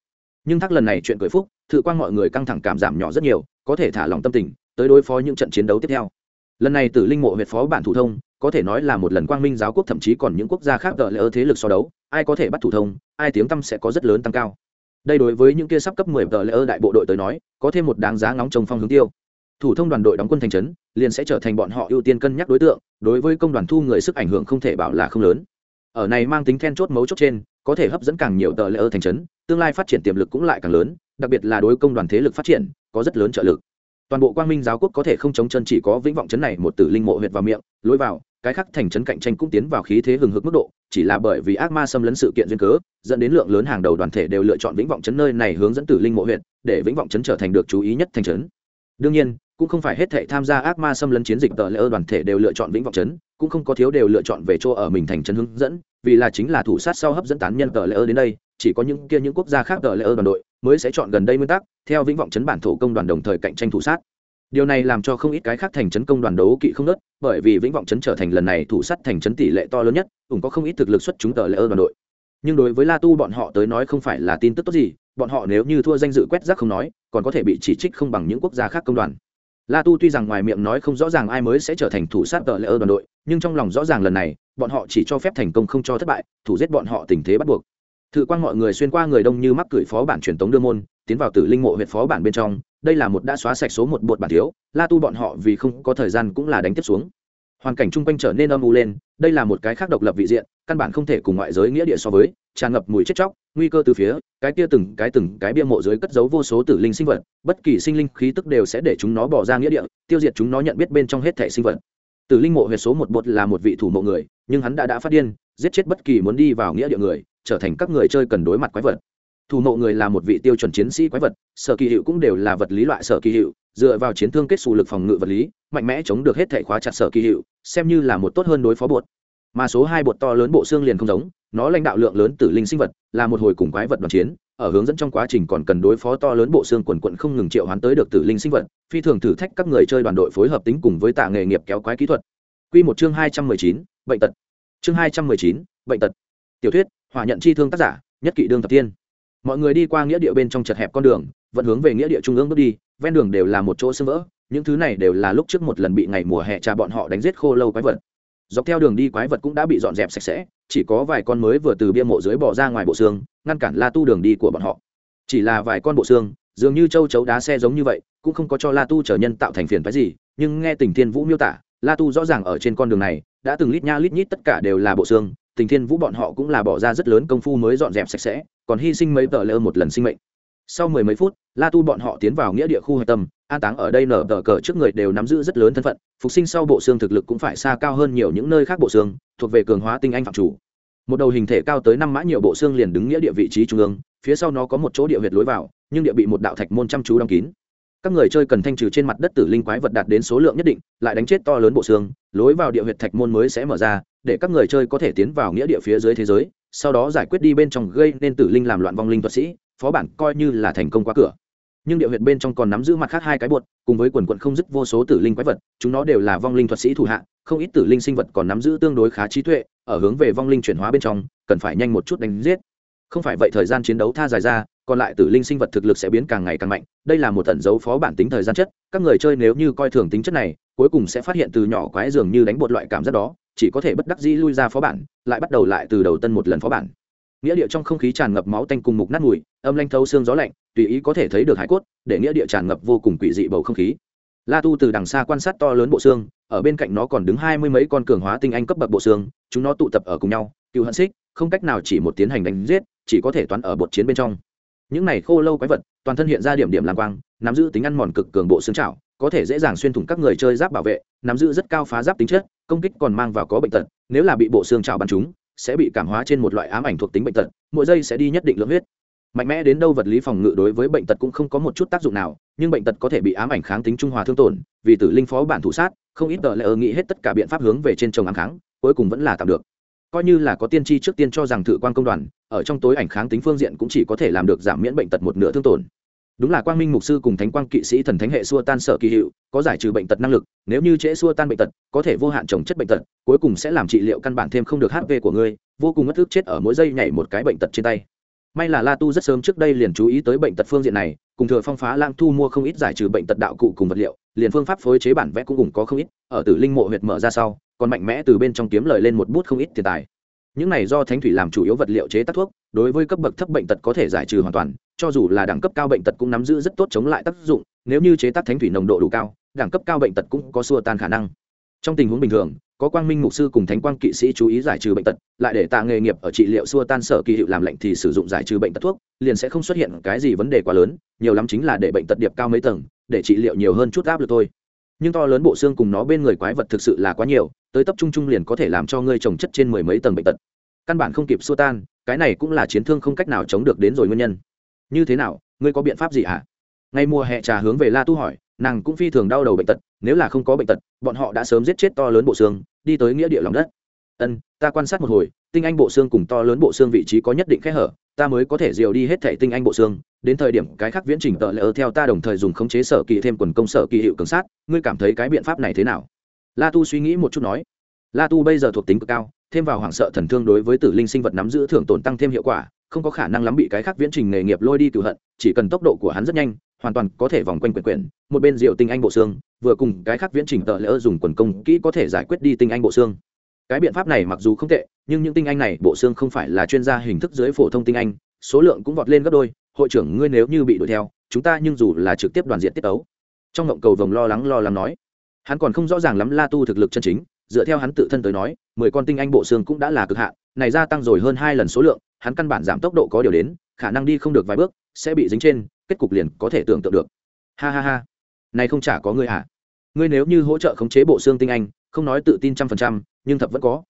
Nhưng thắc lần này chuyện cười phúc thử quang mọi người căng thẳng cảm giảm nhỏ rất nhiều, có thể thả lòng tâm tình, tới đối phó những trận chiến đấu tiếp theo. Lần này tử linh mộ huyệt phó bản thủ thông, có thể nói là một lần quang minh giáo quốc thậm chí còn những quốc gia khác đợi lỡ thế lực so đấu, ai có thể bắt thủ thông, ai tiếng tâm sẽ có rất lớn tăng cao. Đây đối với những kia sắp cấp 10 tờ lỡ đại bộ đội tới nói, có thêm một đáng giá ngóng trông phong hướng tiêu. Thủ thông đoàn đội đóng quân thành trấn, liền sẽ trở thành bọn họ ưu tiên cân nhắc đối tượng, đối với công đoàn thu người sức ảnh hưởng không thể bảo là không lớn. Ở này mang tính then chốt mấu chốt trên có thể hấp dẫn càng nhiều tờ ở thành trấn, tương lai phát triển tiềm lực cũng lại càng lớn, đặc biệt là đối công đoàn thế lực phát triển, có rất lớn trợ lực. Toàn bộ quang minh giáo quốc có thể không chống chân chỉ có vĩnh vọng chấn này một tử linh mộ huyệt vào miệng, lối vào, cái khác thành trấn cạnh tranh cũng tiến vào khí thế hừng hực mức độ, chỉ là bởi vì ác ma xâm lấn sự kiện duyên cớ, dẫn đến lượng lớn hàng đầu đoàn thể đều lựa chọn vĩnh vọng chấn nơi này hướng dẫn tử linh mộ huyện để vĩnh vọng chấn trở thành được chú ý nhất thành trấn. Đương nhiên cũng không phải hết thệ tham gia ác ma xâm lấn chiến dịch tờ lễ đoàn thể đều lựa chọn vĩnh vọng Trấn cũng không có thiếu đều lựa chọn về chỗ ở mình thành trấn hướng dẫn, vì là chính là thủ sát sau hấp dẫn tán nhân tờ lễ đến đây, chỉ có những kia những quốc gia khác tờ lễ đoàn đội mới sẽ chọn gần đây nguyên tắc, theo vĩnh vọng Trấn bản thổ công đoàn đồng thời cạnh tranh thủ sát. Điều này làm cho không ít cái khác thành trấn công đoàn đấu kỵ không nớt, bởi vì vĩnh vọng Trấn trở thành lần này thủ sát thành trấn tỷ lệ to lớn nhất, cũng có không ít thực lực xuất chúng tờ lễ đoàn đội. Nhưng đối với la tu bọn họ tới nói không phải là tin tức tốt gì, bọn họ nếu như thua danh dự quét rác không nói, còn có thể bị chỉ trích không bằng những quốc gia khác công đoàn la tu tuy rằng ngoài miệng nói không rõ ràng ai mới sẽ trở thành thủ sát tờ lễ ơ đoàn đội, nhưng trong lòng rõ ràng lần này, bọn họ chỉ cho phép thành công không cho thất bại, thủ giết bọn họ tình thế bắt buộc. Thự quan mọi người xuyên qua người đông như mắc cửi phó bản truyền tống đưa môn, tiến vào tử linh mộ huyện phó bản bên trong. Đây là một đã xóa sạch số một bột bản thiếu, la tu bọn họ vì không có thời gian cũng là đánh tiếp xuống. Hoàn cảnh chung quanh trở nên âm u lên, đây là một cái khác độc lập vị diện, căn bản không thể cùng ngoại giới nghĩa địa so với tràn ngập mùi chết chóc, nguy cơ từ phía, cái kia từng cái từng cái bia mộ dưới cất giấu vô số tử linh sinh vật, bất kỳ sinh linh khí tức đều sẽ để chúng nó bỏ ra nghĩa địa, tiêu diệt chúng nó nhận biết bên trong hết thể sinh vật. Tử linh mộ huyệt số một bột là một vị thủ mộ người, nhưng hắn đã đã phát điên, giết chết bất kỳ muốn đi vào nghĩa địa người, trở thành các người chơi cần đối mặt quái vật. Thủ mộ người là một vị tiêu chuẩn chiến sĩ quái vật, sở kỳ hiệu cũng đều là vật lý loại sở kỳ hiệu, dựa vào chiến thương kết xù lực phòng ngự vật lý, mạnh mẽ chống được hết thể khóa chặt sở kỳ hiệu, xem như là một tốt hơn đối phó bột mà số hai bột to lớn bộ xương liền không giống, nó lãnh đạo lượng lớn tử linh sinh vật, là một hồi cùng quái vật đoàn chiến, ở hướng dẫn trong quá trình còn cần đối phó to lớn bộ xương quần quận không ngừng triệu hoán tới được tử linh sinh vật, phi thường thử thách các người chơi đoàn đội phối hợp tính cùng với tạ nghề nghiệp kéo quái kỹ thuật. Quy một chương hai trăm mười chín, bệnh tật. Chương hai trăm mười chín, bệnh tật. Tiểu thuyết, hỏa nhận chi thương tác giả, nhất kỵ đương thập tiên. Mọi người đi qua nghĩa địa bên trong chật hẹp con đường, vẫn hướng về nghĩa địa trung ương bước đi, ven đường đều là một chỗ sưng vỡ, những thứ này đều là lúc trước một lần bị ngày mùa hè trà bọn họ đánh giết khô lâu quái vật dọc theo đường đi quái vật cũng đã bị dọn dẹp sạch sẽ, chỉ có vài con mới vừa từ bia mộ dưới bỏ ra ngoài bộ xương, ngăn cản la tu đường đi của bọn họ. Chỉ là vài con bộ xương, dường như châu chấu đá xe giống như vậy, cũng không có cho la tu trở nhân tạo thành phiền phái gì, nhưng nghe tình thiên vũ miêu tả, la tu rõ ràng ở trên con đường này, đã từng lít nha lít nhít tất cả đều là bộ xương, tình thiên vũ bọn họ cũng là bỏ ra rất lớn công phu mới dọn dẹp sạch sẽ, còn hy sinh mấy tờ lơ một lần sinh mệnh. Sau mười mấy phút, la tu bọn họ tiến vào nghĩa địa khu hạch tâm an táng ở đây nở tờ cờ trước người đều nắm giữ rất lớn thân phận, phục sinh sau bộ xương thực lực cũng phải xa cao hơn nhiều những nơi khác bộ xương, thuộc về cường hóa tinh anh phạm chủ. Một đầu hình thể cao tới năm mã nhiều bộ xương liền đứng nghĩa địa vị trí trung ương, phía sau nó có một chỗ địa huyệt lối vào, nhưng địa bị một đạo thạch môn chăm chú đóng kín. Các người chơi cần thanh trừ trên mặt đất tử linh quái vật đạt đến số lượng nhất định, lại đánh chết to lớn bộ xương, lối vào địa huyệt thạch môn mới sẽ mở ra, để các người chơi có thể tiến vào nghĩa địa phía dưới thế giới, sau đó giải quyết đi bên trong gây nên tử linh làm loạn vong linh thuật sĩ, phó bản coi như là thành công qua cửa nhưng địa huyệt bên trong còn nắm giữ mặt khác hai cái bột, cùng với quần quận không dứt vô số tử linh quái vật, chúng nó đều là vong linh thuật sĩ thủ hạ, không ít tử linh sinh vật còn nắm giữ tương đối khá trí tuệ, ở hướng về vong linh chuyển hóa bên trong, cần phải nhanh một chút đánh giết. Không phải vậy thời gian chiến đấu tha dài ra, còn lại tử linh sinh vật thực lực sẽ biến càng ngày càng mạnh, đây là một tẩn dấu phó bản tính thời gian chất, các người chơi nếu như coi thường tính chất này, cuối cùng sẽ phát hiện từ nhỏ quái dường như đánh bột loại cảm giác đó, chỉ có thể bất đắc dĩ lui ra phó bản, lại bắt đầu lại từ đầu tân một lần phó bản nghĩa địa trong không khí tràn ngập máu tanh cùng mục nát mùi, âm lanh thấu xương gió lạnh, tùy ý có thể thấy được hải cốt, để nghĩa địa tràn ngập vô cùng quỷ dị bầu không khí. La tu từ đằng xa quan sát to lớn bộ xương, ở bên cạnh nó còn đứng hai mươi mấy con cường hóa tinh anh cấp bậc bộ xương, chúng nó tụ tập ở cùng nhau, cựu hận xích, không cách nào chỉ một tiến hành đánh giết, chỉ có thể toán ở bột chiến bên trong. Những này khô lâu quái vật, toàn thân hiện ra điểm điểm làm quang, nắm giữ tính ăn mòn cực cường bộ xương trảo có thể dễ dàng xuyên thủng các người chơi giáp bảo vệ, nắm giữ rất cao phá giáp tính chất, công kích còn mang vào có bệnh tật, nếu là bị bộ xương trào bắn chúng sẽ bị cảm hóa trên một loại ám ảnh thuộc tính bệnh tật, mỗi giây sẽ đi nhất định lượng huyết. Mạnh mẽ đến đâu vật lý phòng ngự đối với bệnh tật cũng không có một chút tác dụng nào, nhưng bệnh tật có thể bị ám ảnh kháng tính trung hòa thương tổn, vì tử linh phó bản thủ sát, không ít tờ lệ nghĩ hết tất cả biện pháp hướng về trên chồng ám kháng, cuối cùng vẫn là tạm được. Coi như là có tiên tri trước tiên cho rằng thử quan công đoàn, ở trong tối ảnh kháng tính phương diện cũng chỉ có thể làm được giảm miễn bệnh tật một nửa thương tổn đúng là quang minh mục sư cùng thánh quang kỵ sĩ thần thánh hệ xua tan sợ kỳ hiệu, có giải trừ bệnh tật năng lực, nếu như trễ xua tan bệnh tật, có thể vô hạn trồng chất bệnh tật, cuối cùng sẽ làm trị liệu căn bản thêm không được hp của ngươi, vô cùng mất thức chết ở mỗi giây nhảy một cái bệnh tật trên tay. May là la tu rất sớm trước đây liền chú ý tới bệnh tật phương diện này, cùng thừa phong phá lang thu mua không ít giải trừ bệnh tật đạo cụ cùng vật liệu, liền phương pháp phối chế bản vẽ cũng cùng có không ít, ở tử linh mộ huyệt mở ra sau, còn mạnh mẽ từ bên trong kiếm lời lên một bút không ít tiền tài những này do thánh thủy làm chủ yếu vật liệu chế tác thuốc, đối với cấp bậc thấp bệnh tật có thể giải trừ hoàn toàn, cho dù là đẳng cấp cao bệnh tật cũng nắm giữ rất tốt chống lại tác dụng, nếu như chế tác thánh thủy nồng độ đủ cao, đẳng cấp cao bệnh tật cũng có xua tan khả năng. Trong tình huống bình thường, có quang minh mục sư cùng thánh quang kỵ sĩ chú ý giải trừ bệnh tật, lại để tạ nghề nghiệp ở trị liệu xua tan sở kỳ hiệu làm lệnh thì sử dụng giải trừ bệnh tật thuốc, liền sẽ không xuất hiện cái gì vấn đề quá lớn, nhiều lắm chính là để bệnh tật điệp cao mấy tầng, để trị liệu nhiều hơn chút áp lực thôi nhưng to lớn bộ xương cùng nó bên người quái vật thực sự là quá nhiều, tới tập trung trung liền có thể làm cho ngươi trồng chất trên mười mấy tầng bệnh tật. Căn bản không kịp xua tan, cái này cũng là chiến thương không cách nào chống được đến rồi nguyên nhân. Như thế nào, ngươi có biện pháp gì hả? Ngay mùa hè trà hướng về la tu hỏi, nàng cũng phi thường đau đầu bệnh tật, nếu là không có bệnh tật, bọn họ đã sớm giết chết to lớn bộ xương, đi tới nghĩa địa lòng đất. Ân, ta quan sát một hồi, tinh anh bộ xương cùng to lớn bộ xương vị trí có nhất định kẽ hở ta mới có thể diều đi hết thể tinh anh bộ xương, đến thời điểm cái khác viễn trình tợ lỡ theo ta đồng thời dùng khống chế sở kỳ thêm quần công sở kỳ hiệu cường sát, ngươi cảm thấy cái biện pháp này thế nào? La tu suy nghĩ một chút nói. La tu bây giờ thuộc tính cực cao, thêm vào hoảng sợ thần thương đối với tử linh sinh vật nắm giữ thưởng tổn tăng thêm hiệu quả, không có khả năng lắm bị cái khác viễn trình nghề nghiệp lôi đi cựu hận, chỉ cần tốc độ của hắn rất nhanh, hoàn toàn có thể vòng quanh quyển quyển một bên diệu tinh anh bộ xương, vừa cùng cái khác viễn trình tợ lỡ dùng quần công kỹ có thể giải quyết đi tinh anh bộ xương cái biện pháp này mặc dù không tệ, nhưng những tinh anh này, bộ xương không phải là chuyên gia hình thức dưới phổ thông tinh anh, số lượng cũng vọt lên gấp đôi, hội trưởng ngươi nếu như bị đuổi theo, chúng ta nhưng dù là trực tiếp đoàn diện tiết tấu. Trong ngộng cầu vồng lo lắng lo lắng nói, hắn còn không rõ ràng lắm la tu thực lực chân chính, dựa theo hắn tự thân tới nói, mười con tinh anh bộ xương cũng đã là cực hạn, này gia tăng rồi hơn hai lần số lượng, hắn căn bản giảm tốc độ có điều đến, khả năng đi không được vài bước, sẽ bị dính trên, kết cục liền có thể tưởng tượng được. Ha ha ha. Này không chả có ngươi hả? Ngươi nếu như hỗ trợ khống chế bộ xương tinh anh không nói tự tin trăm phần trăm, nhưng thập vẫn có.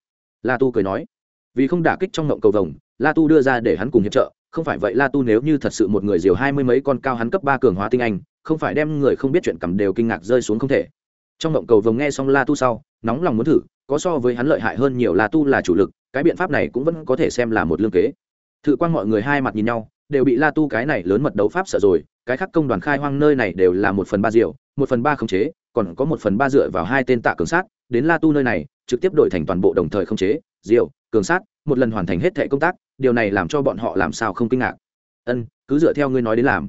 La tu cười nói, vì không đả kích trong ngộng cầu vồng, la tu đưa ra để hắn cùng hiệp trợ, không phải vậy la tu nếu như thật sự một người diều hai mươi mấy con cao hắn cấp ba cường hóa tinh anh, không phải đem người không biết chuyện cầm đều kinh ngạc rơi xuống không thể. Trong ngộng cầu vồng nghe xong la tu sau, nóng lòng muốn thử, có so với hắn lợi hại hơn nhiều la tu là chủ lực, cái biện pháp này cũng vẫn có thể xem là một lương kế. Thự quan mọi người hai mặt nhìn nhau, đều bị la tu cái này lớn mật đấu pháp sợ rồi, cái khác công đoàn khai hoang nơi này đều là một phần ba diều một phần ba khống chế, còn có một phần ba dựa vào hai tên tạ cường sát, đến la tu nơi này, trực tiếp đổi thành toàn bộ đồng thời khống chế, diệu, cường sát, một lần hoàn thành hết thệ công tác, điều này làm cho bọn họ làm sao không kinh ngạc. Ân, cứ dựa theo ngươi nói đến làm.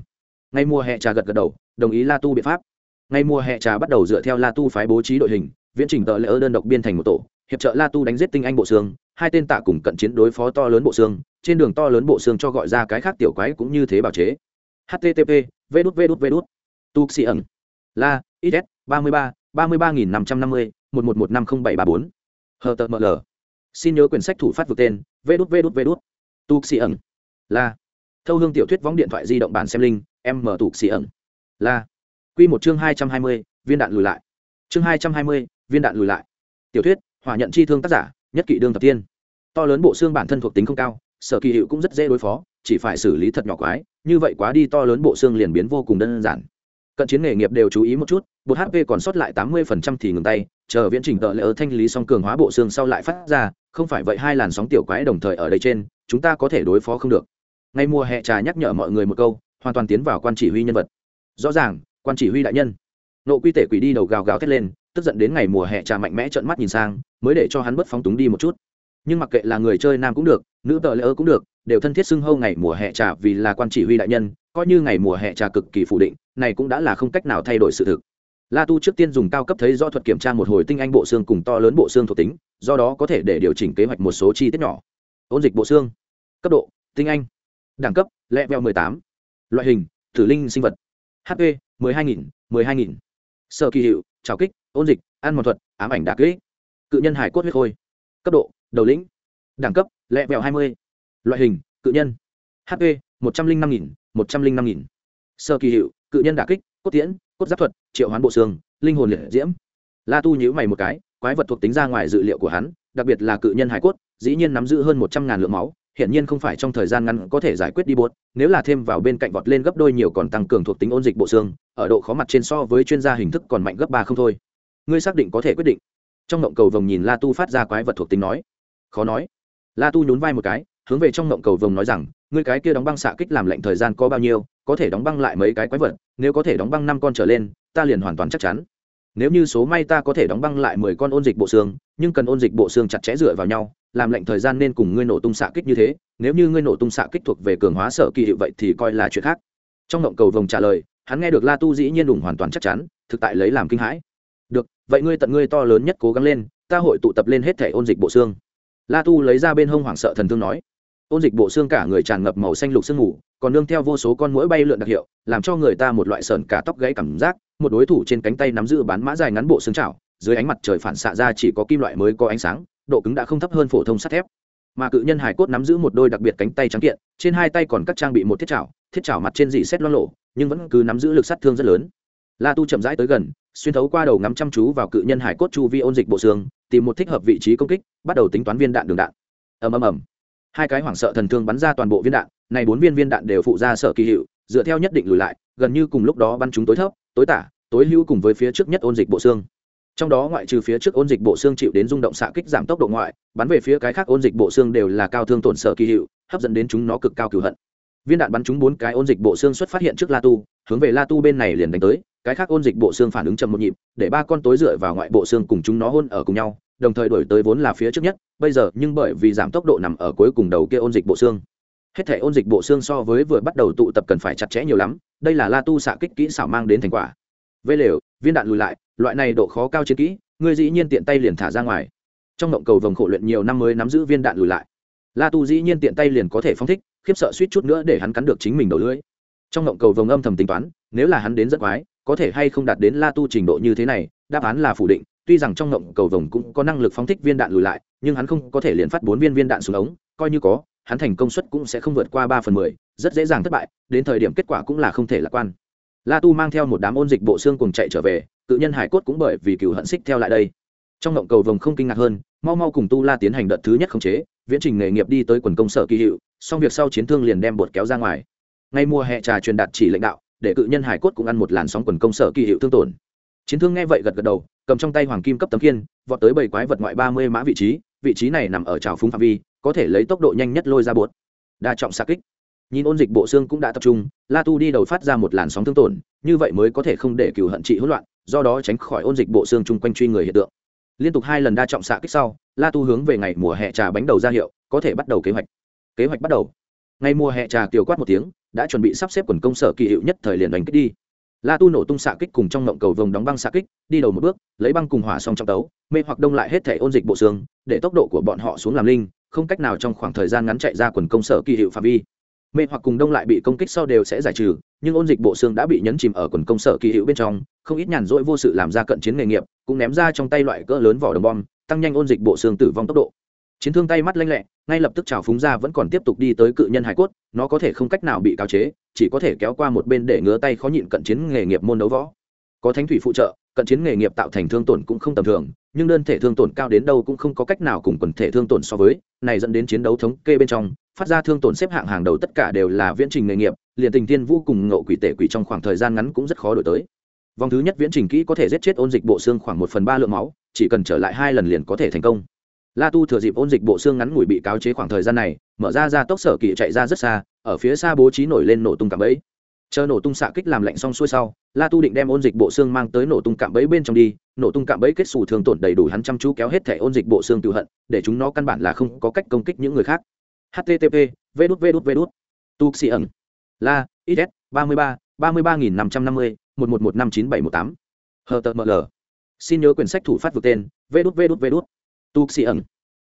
Ngay mùa hè trà gật gật đầu, đồng ý la tu biện pháp. Ngay mùa hè trà bắt đầu dựa theo la tu phái bố trí đội hình, viễn trình tờ lỡ đơn độc biên thành một tổ, hiệp trợ la tu đánh giết tinh anh bộ xương, hai tên tạ cùng cận chiến đối phó to lớn bộ xương, trên đường to lớn bộ xương cho gọi ra cái khác tiểu quái cũng như thế bảo chế. Http vê đút vê đút vê đút. Tu xì ẩn la is ba mươi ba ba mươi ba nghìn năm trăm năm mươi, một một một năm không bảy ba bốn. Hờ tờ ml xin nhớ quyển sách thủ phát vượt tên, vê đút vê đút vê đút. Tu xì ẩn. La. Thâu hương tiểu thuyết võng điện thoại di động bản xem linh em mở tụ xì ẩn. La. Q một chương hai trăm hai mươi, viên đạn lùi lại. Chương hai trăm hai mươi, viên đạn lùi lại. Tiểu thuyết, hỏa nhận chi thương tác giả, nhất kỵ đương thập tiên. To lớn bộ xương bản thân thuộc tính không cao, sở kỳ hiệu cũng rất dễ đối phó, chỉ phải xử lý thật nhỏ quái, như vậy quá đi to lớn bộ xương liền biến vô cùng đơn giản cận chiến nghề nghiệp đều chú ý một chút, bột hp còn sót lại tám mươi phần trăm thì ngừng tay, chờ viễn trình tợ lỡ thanh lý xong cường hóa bộ xương sau lại phát ra, không phải vậy hai làn sóng tiểu quái đồng thời ở đây trên, chúng ta có thể đối phó không được. Ngay mùa hè trà nhắc nhở mọi người một câu, hoàn toàn tiến vào quan chỉ huy nhân vật. Rõ ràng, quan chỉ huy đại nhân. Nộ quy tể quỷ đi đầu gào gào thét lên, tức giận đến ngày mùa hè trà mạnh mẽ trợn mắt nhìn sang, mới để cho hắn bớt phóng túng đi một chút. Nhưng mặc kệ là người chơi nam cũng được, nữ tờ lỡ cũng được, đều thân thiết xưng hâu ngày mùa hè trà vì là quan chỉ huy đại nhân, coi như ngày mùa hè trà cực kỳ phủ định này cũng đã là không cách nào thay đổi sự thực. La tu trước tiên dùng cao cấp thấy do thuật kiểm tra một hồi tinh anh bộ xương cùng to lớn bộ xương thuộc tính, do đó có thể để điều chỉnh kế hoạch một số chi tiết nhỏ. Ôn dịch bộ xương. Cấp độ, tinh anh. Đẳng cấp lẹ veo mười tám. Loại hình, tử linh sinh vật. Hp mười hai nghìn, mười hai nghìn. Sợ kỳ hiệu, trào kích, ôn dịch, ăn mòn thuật, ám ảnh đà kích. Cự nhân hải cốt huyết khôi. Cấp độ, đầu lĩnh. Đẳng cấp lẹ vẹo hai mươi. Loại hình, cự nhân. Hp một trăm linh năm nghìn, một trăm linh năm nghìn. Sơ kỳ hiệu cự nhân đả kích, cốt tiễn, cốt giáp thuật, triệu hoán bộ xương, linh hồn liệt diễm. La tu nhữ mày một cái, quái vật thuộc tính ra ngoài dự liệu của hắn, đặc biệt là cự nhân hải cốt, dĩ nhiên nắm giữ hơn một trăm ngàn lượng máu hiện nhiên không phải trong thời gian ngắn có thể giải quyết đi bột nếu là thêm vào bên cạnh vọt lên gấp đôi nhiều còn tăng cường thuộc tính ôn dịch bộ xương, ở độ khó mặt trên so với chuyên gia hình thức còn mạnh gấp ba không thôi. Ngươi xác định có thể quyết định. Trong ngộng cầu vồng nhìn la tu phát ra quái vật thuộc tính nói. Khó nói. La tu nhún vai một cái, hướng về trong ngộng cầu vồng nói rằng, ngươi cái kia đóng băng xạ kích làm lệnh thời gian có bao nhiêu có thể đóng băng lại mấy cái quái vật, nếu có thể đóng băng năm con trở lên, ta liền hoàn toàn chắc chắn. Nếu như số may ta có thể đóng băng lại mười con ôn dịch bộ xương, nhưng cần ôn dịch bộ xương chặt chẽ dựa vào nhau, làm lệnh thời gian nên cùng ngươi nổ tung xạ kích như thế, nếu như ngươi nổ tung xạ kích thuộc về cường hóa sở kỳ hiệu vậy thì coi là chuyện khác. Trong động cầu vồng trả lời, hắn nghe được la tu dĩ nhiên đủng hoàn toàn chắc chắn, thực tại lấy làm kinh hãi. Được, vậy ngươi tận ngươi to lớn nhất cố gắng lên, ta hội tụ tập lên hết thể ôn dịch bộ xương. La tu lấy ra bên hông hoảng sợ thần thương nói. Ôn dịch bộ xương cả người tràn ngập màu xanh lục sương mù còn nương theo vô số con mũi bay lượn đặc hiệu, làm cho người ta một loại sờn cả tóc gãy cảm giác. Một đối thủ trên cánh tay nắm giữ bán mã dài ngắn bộ xương chảo, dưới ánh mặt trời phản xạ ra chỉ có kim loại mới có ánh sáng, độ cứng đã không thấp hơn phổ thông sắt thép. Mà cự nhân hải cốt nắm giữ một đôi đặc biệt cánh tay trắng kiện, trên hai tay còn các trang bị một thiết chảo thiết chảo mặt trên dị xét loang lộ nhưng vẫn cứ nắm giữ lực sát thương rất lớn. La tu chậm rãi tới gần, xuyên thấu qua đầu ngắm chăm chú vào cự nhân hải cốt chu vi ôn dịch bộ xương, tìm một thích hợp vị trí công kích, bắt đầu tính toán viên đạn đường đạn. Ầm ầm ầm. Hai cái hoảng sợ thần thương bắn ra toàn bộ viên đạn này bốn viên viên đạn đều phụ ra sở kỳ hiệu, dựa theo nhất định lùi lại, gần như cùng lúc đó bắn chúng tối thấp, tối tả, tối hữu cùng với phía trước nhất ôn dịch bộ xương. Trong đó ngoại trừ phía trước ôn dịch bộ xương chịu đến rung động xạ kích giảm tốc độ ngoại, bắn về phía cái khác ôn dịch bộ xương đều là cao thương tổn sở kỳ hiệu, hấp dẫn đến chúng nó cực cao cửu hận. Viên đạn bắn trúng bốn cái ôn dịch bộ xương xuất phát hiện trước la tu, hướng về la tu bên này liền đánh tới, cái khác ôn dịch bộ xương phản ứng chậm một nhịp, để ba con tối dựa vào ngoại bộ xương cùng chúng nó hôn ở cùng nhau, đồng thời đổi tới vốn là phía trước nhất, bây giờ nhưng bởi vì giảm tốc độ nằm ở cuối cùng đầu kia ôn dịch bộ xương hết thể ôn dịch bộ xương so với vừa bắt đầu tụ tập cần phải chặt chẽ nhiều lắm, đây là la tu xạ kích kỹ xảo mang đến thành quả. Vê lều, viên đạn lùi lại, loại này độ khó cao chiến kỹ, ngươi dĩ nhiên tiện tay liền thả ra ngoài. Trong động cầu vòng khổ luyện nhiều năm mới nắm giữ viên đạn lùi lại. La tu dĩ nhiên tiện tay liền có thể phong thích, khiếp sợ suýt chút nữa để hắn cắn được chính mình đầu lưỡi. Trong động cầu vòng âm thầm tính toán, nếu là hắn đến rất quái, có thể hay không đạt đến la tu trình độ như thế này, đáp án là phủ định, tuy rằng trong động cầu vòng cũng có năng lực phóng thích viên đạn lùi lại, nhưng hắn không có thể liền phát bốn viên viên đạn xuống ống, coi như có hắn thành công suất cũng sẽ không vượt qua ba phần mười, rất dễ dàng thất bại, đến thời điểm kết quả cũng là không thể lạc quan. La tu mang theo một đám ôn dịch bộ xương cùng chạy trở về, cự nhân hải cốt cũng bởi vì cựu hận xích theo lại đây. Trong động cầu vồng không kinh ngạc hơn, mau mau cùng tu la tiến hành đợt thứ nhất khống chế, viễn trình nghề nghiệp đi tới quần công sở kỳ hiệu, xong việc sau chiến thương liền đem bột kéo ra ngoài. Ngay mùa hè trà truyền đạt chỉ lãnh đạo, để cự nhân hải cốt cũng ăn một làn sóng quần công sở kỳ hiệu thương tổn. Chiến thương nghe vậy gật gật đầu, cầm trong tay hoàng kim cấp tấm kiên vọt tới bảy quái vật ngoại ba mươi mã vị trí vị trí này nằm ở trào phúng phạm vi có thể lấy tốc độ nhanh nhất lôi ra bột. Đa trọng xa kích. Nhìn ôn dịch bộ xương cũng đã tập trung, la tu đi đầu phát ra một làn sóng thương tổn, như vậy mới có thể không để cựu hận trị hỗn loạn, do đó tránh khỏi ôn dịch bộ xương chung quanh truy người hiện tượng. Liên tục hai lần đa trọng xạ kích sau, la tu hướng về ngày mùa hè trà bánh đầu ra hiệu, có thể bắt đầu kế hoạch. Kế hoạch bắt đầu. Ngày mùa hè trà kiều quát một tiếng, đã chuẩn bị sắp xếp quần công sở kỳ hiệu nhất thời liền đánh kích đi. La tu nổ tung xạ kích cùng trong ngộng cầu vồng đóng băng xạ kích, đi đầu một bước, lấy băng cùng hỏa xong trong tấu, mê hoặc đông lại hết thể ôn dịch bộ xương, để tốc độ của bọn họ xuống làm linh không cách nào trong khoảng thời gian ngắn chạy ra quần công sở kỳ hiệu phạm vi. Mê hoặc cùng đông lại bị công kích sau đều sẽ giải trừ, nhưng ôn dịch bộ xương đã bị nhấn chìm ở quần công sở kỳ hữu bên trong, không ít nhàn rỗi vô sự làm ra cận chiến nghề nghiệp, cũng ném ra trong tay loại cỡ lớn vỏ đồng bom, tăng nhanh ôn dịch bộ xương tử vong tốc độ. Chiến thương tay mắt lanh lẹ, ngay lập tức trào phúng ra vẫn còn tiếp tục đi tới cự nhân hải cốt, nó có thể không cách nào bị cáo chế, chỉ có thể kéo qua một bên để ngứa tay khó nhịn cận chiến nghề nghiệp môn đấu võ. Có thánh thủy phụ trợ cận chiến nghề nghiệp tạo thành thương tổn cũng không tầm thường, nhưng đơn thể thương tổn cao đến đâu cũng không có cách nào cùng quần thể thương tổn so với, này dẫn đến chiến đấu thống kê bên trong, phát ra thương tổn xếp hạng hàng đầu tất cả đều là viễn trình nghề nghiệp, liền tình tiên vũ cùng ngộ quỷ tể quỷ trong khoảng thời gian ngắn cũng rất khó đổi tới. Vòng thứ nhất viễn trình kỹ có thể giết chết ôn dịch bộ xương khoảng một phần ba lượng máu, chỉ cần trở lại hai lần liền có thể thành công. La tu thừa dịp ôn dịch bộ xương ngắn ngủi bị cáo chế khoảng thời gian này, mở ra ra tốc sở kỳ chạy ra rất xa, ở phía xa bố trí nổi lên nổ tung cảm ấy chờ nổ tung xạ kích làm lạnh xong xuôi sau, la tu định đem ôn dịch bộ xương mang tới nổ tung cạm bẫy bên trong đi, nổ tung cạm bẫy kết xù thường tổn đầy đủ hắn chăm chú kéo hết thẻ ôn dịch bộ xương tự hận, để chúng nó căn bản là không có cách công kích những người khác. Http v đút v đút v đút tu xì ẩn. La is ba mươi ba ba mươi ba nghìn năm trăm năm mươi, một một một năm chín bảy một tám. Hờ tờ ml xin nhớ quyển sách thủ phát vượt tên v đút v đút v đút tu xì ẩn.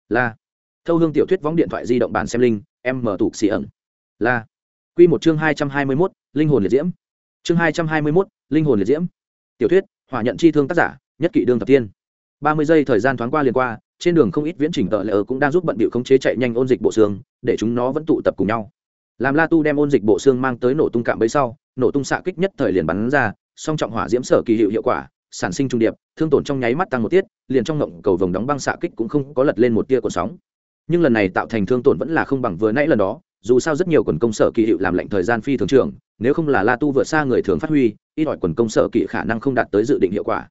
La. Thâu hương tiểu thuyết võng điện thoại di động bản xem linh m tu xì ẩn. La. Q một chương hai trăm hai mươi mốt linh hồn liệt diễm. Chương hai trăm hai mươi mốt, linh hồn liệt diễm. Tiểu thuyết, hỏa nhận chi thương tác giả, nhất kỷ đương thập tiên. ba mươi giây thời gian thoáng qua liền qua, trên đường không ít viễn trình tợ lỡ cũng đang giúp bận bịu khống chế chạy nhanh ôn dịch bộ xương, để chúng nó vẫn tụ tập cùng nhau. Làm la tu đem ôn dịch bộ xương mang tới nổ tung cạm bấy sau, nổ tung xạ kích nhất thời liền bắn ra, song trọng hỏa diễm sở kỳ hiệu hiệu quả, sản sinh trung điệp, thương tổn trong nháy mắt tăng một tiết, liền trong ngộng cầu vồng đóng băng xạ kích cũng không có lật lên một tia cuộn sóng. Nhưng lần này tạo thành thương tổn vẫn là không bằng vừa nãy lần đó, dù sao rất nhiều quần công sở kỳ hiệu làm lệnh thời gian phi thường trường nếu không là la tu vượt xa người thường phát huy, ít ỏi quần công sở kỵ khả năng không đạt tới dự định hiệu quả.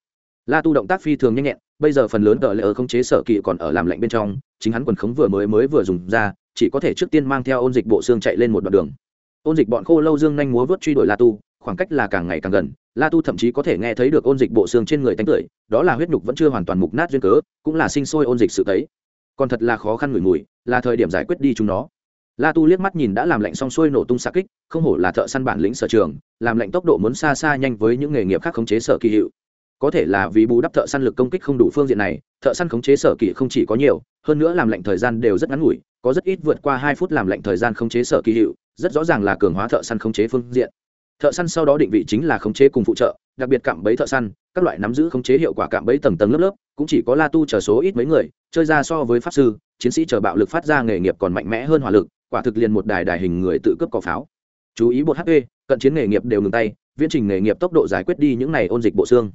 La tu động tác phi thường nhanh nhẹn, bây giờ phần lớn tờ lệ ở không chế sở kỵ còn ở làm lệnh bên trong, chính hắn quần khống vừa mới mới vừa dùng ra, chỉ có thể trước tiên mang theo ôn dịch bộ xương chạy lên một đoạn đường. Ôn dịch bọn khô lâu dương nhanh múa vớt truy đuổi la tu, khoảng cách là càng ngày càng gần, la tu thậm chí có thể nghe thấy được ôn dịch bộ xương trên người tánh tưởi, đó là huyết nhục vẫn chưa hoàn toàn mục nát duyên cớ, cũng là sinh sôi ôn dịch sự tấy. Còn thật là khó khăn ngửi mùi, là thời điểm giải quyết đi chúng nó la tu liếc mắt nhìn đã làm lạnh xong xuôi nổ tung xạ kích, không hổ là thợ săn bản lĩnh sở trường, làm lạnh tốc độ muốn xa xa nhanh với những nghề nghiệp khác khống chế sở kỳ hiệu. Có thể là vì bù đắp thợ săn lực công kích không đủ phương diện này, thợ săn khống chế sở kỳ không chỉ có nhiều, hơn nữa làm lạnh thời gian đều rất ngắn ngủi, có rất ít vượt qua hai phút làm lạnh thời gian khống chế sở kỳ hiệu, rất rõ ràng là cường hóa thợ săn khống chế phương diện. Thợ săn sau đó định vị chính là khống chế cùng phụ trợ, đặc biệt cạm bẫy thợ săn, các loại nắm giữ khống chế hiệu quả cạm bẫy tầng tầng lớp lớp, cũng chỉ có la tu chờ số ít mấy người, chơi ra so với pháp sư, chiến sĩ chờ bạo lực phát ra nghề nghiệp còn mạnh mẽ hơn hỏa lực quả thực liền một đài đài hình người tự cướp cỏ pháo. Chú ý bột hp cận chiến nghề nghiệp đều ngừng tay, viễn trình nghề nghiệp tốc độ giải quyết đi những này ôn dịch bộ xương.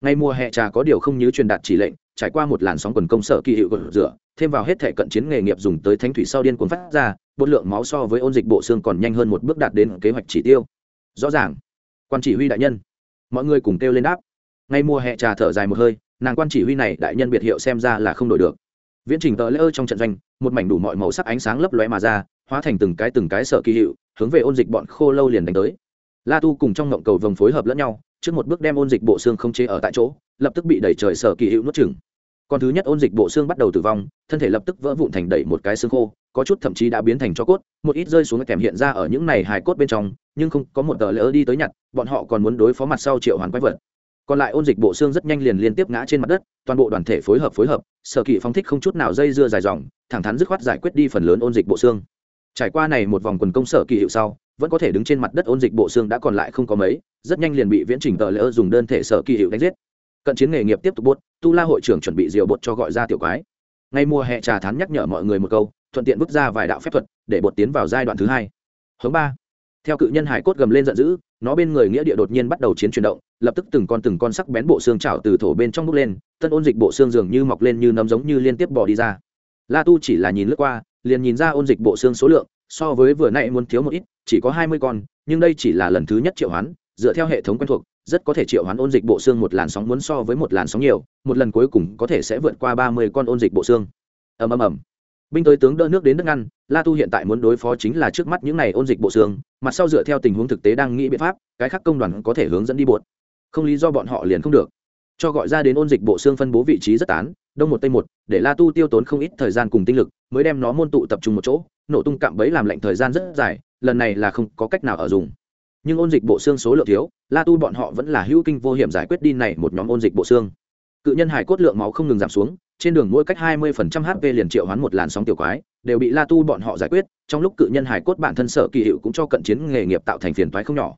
Ngay mùa hè trà có điều không như truyền đạt chỉ lệnh, trải qua một làn sóng quần công sở kỳ hiệu gột rửa, thêm vào hết thể cận chiến nghề nghiệp dùng tới thánh thủy sau điên cuốn phát ra, bột lượng máu so với ôn dịch bộ xương còn nhanh hơn một bước đạt đến kế hoạch chỉ tiêu. Rõ ràng, quan chỉ huy đại nhân. Mọi người cùng kêu lên đáp. Ngay mùa hè trà thở dài một hơi, nàng quan chỉ huy này đại nhân biệt hiệu xem ra là không đổi được. Viễn trình tờ lễ ơ trong trận doanh, một mảnh đủ mọi màu sắc ánh sáng lấp lóe mà ra hóa thành từng cái từng cái sợ kỳ hiệu, hướng về ôn dịch bọn khô lâu liền đánh tới. La tu cùng trong ngộng cầu vồng phối hợp lẫn nhau, trước một bước đem ôn dịch bộ xương không chế ở tại chỗ, lập tức bị đẩy trời sở kỳ hiệu nuốt chừng còn thứ nhất ôn dịch bộ xương bắt đầu tử vong, thân thể lập tức vỡ vụn thành đẩy một cái xương khô, có chút thậm chí đã biến thành cho cốt, một ít rơi xuống kèm hiện ra ở những này hài cốt bên trong, nhưng không có một tờ lỡ đi tới nhặt, bọn họ còn muốn đối phó mặt sau triệu hoàn quái vật. Còn lại ôn dịch bộ xương rất nhanh liền liên tiếp ngã trên mặt đất, toàn bộ đoàn thể phối hợp phối hợp, sở kỳ phong thích không chút nào dây dưa dài dòng, thẳng thắn dứt khoát giải quyết đi phần lớn ôn dịch bộ xương trải qua này một vòng quần công sở kỳ hiệu sau, vẫn có thể đứng trên mặt đất ôn dịch bộ xương đã còn lại không có mấy, rất nhanh liền bị viễn trình tờ lỡ dùng đơn thể sở kỳ hiệu đánh giết. Cận chiến nghề nghiệp tiếp tục bốt tu la hội trưởng chuẩn bị diều bột cho gọi ra tiểu quái. Ngay mùa hè trà thán nhắc nhở mọi người một câu, thuận tiện bước ra vài đạo phép thuật, để bột tiến vào giai đoạn thứ hai. Hướng ba. Theo cự nhân hải cốt gầm lên giận dữ, nó bên người nghĩa địa đột nhiên bắt đầu chiến chuyển động, lập tức từng con từng con sắc bén bộ xương trào từ thổ bên trong bốc lên tân ôn dịch bộ xương dường như mọc lên như nấm giống như liên tiếp bỏ đi ra. La tu chỉ là nhìn lướt qua liền nhìn ra ôn dịch bộ xương số lượng, so với vừa nãy muốn thiếu một ít, chỉ có hai mươi con, nhưng đây chỉ là lần thứ nhất triệu hoán, dựa theo hệ thống quen thuộc, rất có thể triệu hoán ôn dịch bộ xương một làn sóng muốn so với một làn sóng nhiều, một lần cuối cùng có thể sẽ vượt qua ba mươi con ôn dịch bộ xương. Ầm ầm ầm. Binh tới tướng đỡ nước đến nước ngăn, la tu hiện tại muốn đối phó chính là trước mắt những này ôn dịch bộ xương, mặt sau dựa theo tình huống thực tế đang nghĩ biện pháp, cái khác công đoàn có thể hướng dẫn đi buột không lý do bọn họ liền không được cho gọi ra đến ôn dịch bộ xương phân bố vị trí rất tán, đông một tây một, để la tu tiêu tốn không ít thời gian cùng tinh lực, mới đem nó môn tụ tập trung một chỗ, nổ tung cạm bẫy làm lạnh thời gian rất dài, lần này là không có cách nào ở dùng. Nhưng ôn dịch bộ xương số lượng thiếu, la tu bọn họ vẫn là hữu kinh vô hiểm giải quyết đi này một nhóm ôn dịch bộ xương. Cự nhân hải cốt lượng máu không ngừng giảm xuống, trên đường mỗi cách 20% hp liền triệu hoán một làn sóng tiểu quái, đều bị la tu bọn họ giải quyết, trong lúc cự nhân hải cốt bản thân sở kỳ hiệu cũng cho cận chiến nghề nghiệp tạo thành phiền toái không nhỏ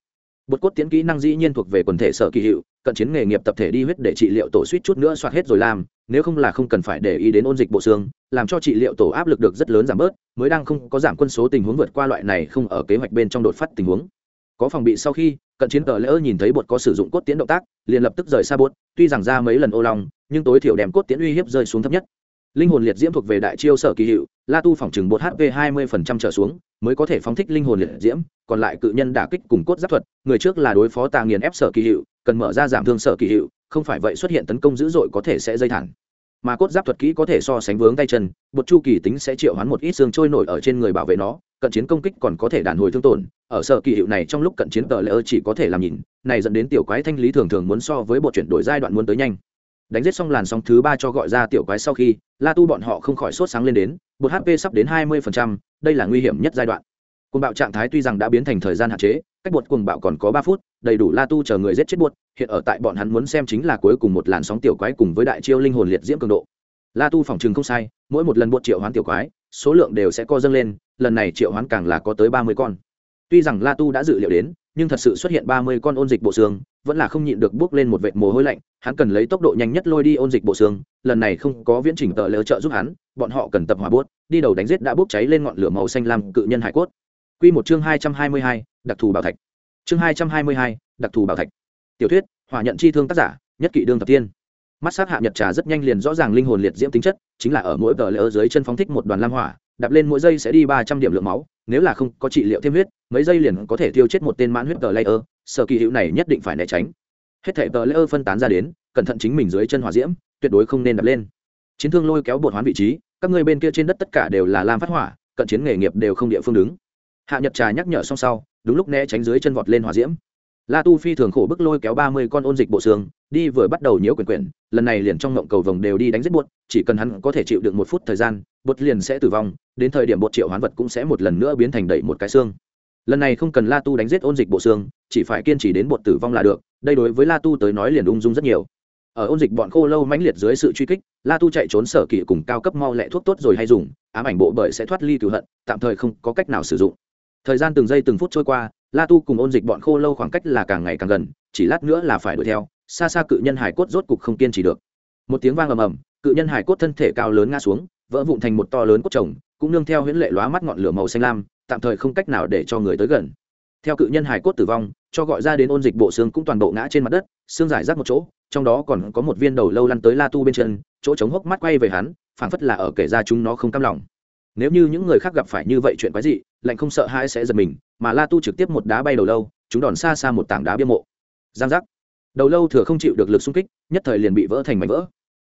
bột cốt tiến kỹ năng dĩ nhiên thuộc về quần thể sở kỳ hiệu, cận chiến nghề nghiệp tập thể đi huyết để trị liệu tổ suýt chút nữa soạt hết rồi làm, nếu không là không cần phải để ý đến ôn dịch bộ xương, làm cho trị liệu tổ áp lực được rất lớn giảm bớt, mới đang không có giảm quân số tình huống vượt qua loại này không ở kế hoạch bên trong đột phát tình huống. Có phòng bị sau khi, cận chiến tờ lỡ nhìn thấy bột có sử dụng cốt tiến động tác, liền lập tức rời xa bột, tuy rằng ra mấy lần ô long, nhưng tối thiểu đem cốt tiến uy hiếp rơi xuống thấp nhất linh hồn liệt diễm thuộc về đại chiêu sở kỳ hiệu, la tu phòng chừng bột hp hai mươi trở xuống, mới có thể phóng thích linh hồn liệt diễm, còn lại cự nhân đả kích cùng cốt giáp thuật, người trước là đối phó tà nghiền ép sở kỳ hiệu, cần mở ra giảm thương sở kỳ hiệu, không phải vậy xuất hiện tấn công dữ dội có thể sẽ dây thẳng mà cốt giáp thuật kỹ có thể so sánh vướng tay chân, bột chu kỳ tính sẽ triệu hoán một ít xương trôi nổi ở trên người bảo vệ nó, cận chiến công kích còn có thể đàn hồi thương tổn, ở sở kỳ hiệu này trong lúc cận chiến tờ lỡ chỉ có thể làm nhìn, này dẫn đến tiểu quái thanh lý thường thường muốn so với bộ chuyển đổi giai đoạn muốn tới nhanh đánh giết xong làn sóng thứ ba cho gọi ra tiểu quái sau khi, la tu bọn họ không khỏi sốt sáng lên đến bột hp sắp đến hai mươi đây là nguy hiểm nhất giai đoạn. Cuồng bạo trạng thái tuy rằng đã biến thành thời gian hạn chế, cách bột cuồng bạo còn có ba phút, đầy đủ la tu chờ người giết chết bột hiện ở tại bọn hắn muốn xem chính là cuối cùng một làn sóng tiểu quái cùng với đại chiêu linh hồn liệt diễm cường độ. La tu phòng chừng không sai, mỗi một lần bột triệu hoán tiểu quái, số lượng đều sẽ co dâng lên, lần này triệu hoán càng là có tới ba mươi con. Tuy rằng la tu đã dự liệu đến, nhưng thật sự xuất hiện ba mươi con ôn dịch bộ xương vẫn là không nhịn được bước lên một vệt mồ hôi lạnh hắn cần lấy tốc độ nhanh nhất lôi đi ôn dịch bộ xương lần này không có viễn trình tợ lỡ trợ giúp hắn bọn họ cần tập hỏa bốt đi đầu đánh giết đã bốc cháy lên ngọn lửa màu xanh lam cự nhân hải cốt Quy một chương hai trăm hai mươi hai, đặc thù bảo thạch. Chương hai trăm hai mươi hai, đặc thù bảo thạch. Tiểu thuyết, hỏa nhận chi thương tác giả, nhất kỵ đương thập tiên. Mắt sát hạ nhật trà rất nhanh liền rõ ràng linh hồn liệt diễm tính chất, chính là ở mỗi tờ lỡ dưới chân phóng thích một đoàn lam hỏa, đạp lên mỗi giây sẽ đi ba trăm điểm lượng máu, nếu là không có trị liệu thêm huyết, mấy giây liền có thể tiêu chết một tên mãn huyết tờ layer, sở kỳ hữu này nhất định phải né tránh. Hết thể tờ layer phân tán ra đến, cẩn thận chính mình dưới chân hỏa diễm, tuyệt đối không nên đập lên. Chiến thương lôi kéo bột hoán vị trí, các ngươi bên kia trên đất tất cả đều là lam phát hỏa, cận chiến nghề nghiệp đều không địa phương đứng hạ nhật trà nhắc nhở xong sau đúng lúc né tránh dưới chân vọt lên hỏa diễm la tu phi thường khổ bức lôi kéo ba mươi con ôn dịch bộ xương đi vừa bắt đầu nhiễu quyền quyển lần này liền trong ngộng cầu vồng đều đi đánh giết bột, chỉ cần hắn có thể chịu được một phút thời gian bột liền sẽ tử vong đến thời điểm bột triệu hoán vật cũng sẽ một lần nữa biến thành đầy một cái xương lần này không cần la tu đánh giết ôn dịch bộ xương, chỉ phải kiên trì đến bột tử vong là được, đây đối với la tu tới nói liền ung dung rất nhiều. Ở ôn dịch bọn khô lâu mãnh liệt dưới sự truy kích, la tu chạy trốn sở kỵ cùng cao cấp mau lẹ thuốc tốt rồi hay dùng, ám ảnh bộ bởi sẽ thoát ly cửu hận, tạm thời không có cách nào sử dụng. Thời gian từng giây từng phút trôi qua, la tu cùng ôn dịch bọn khô lâu khoảng cách là càng ngày càng gần, chỉ lát nữa là phải đuổi theo, xa xa cự nhân hải cốt rốt cục không kiên trì được. Một tiếng vang ầm ầm, cự nhân hải cốt thân thể cao lớn ngã xuống, vỡ vụn thành một to lớn cốt trồng, cũng nương theo huyễn lệ lóa mắt ngọn lửa màu xanh lam tạm thời không cách nào để cho người tới gần. Theo cự nhân hải cốt tử vong, cho gọi ra đến ôn dịch bộ xương cũng toàn bộ ngã trên mặt đất, xương giải rác một chỗ, trong đó còn có một viên đầu lâu lăn tới la tu bên chân, chỗ chống hốc mắt quay về hắn, phảng phất là ở kể ra chúng nó không cam lòng. Nếu như những người khác gặp phải như vậy chuyện quái dị, lạnh không sợ hai sẽ giật mình, mà la tu trực tiếp một đá bay đầu lâu, chúng đòn xa xa một tảng đá bia mộ. Giang giác. Đầu lâu thừa không chịu được lực xung kích, nhất thời liền bị vỡ thành mảnh vỡ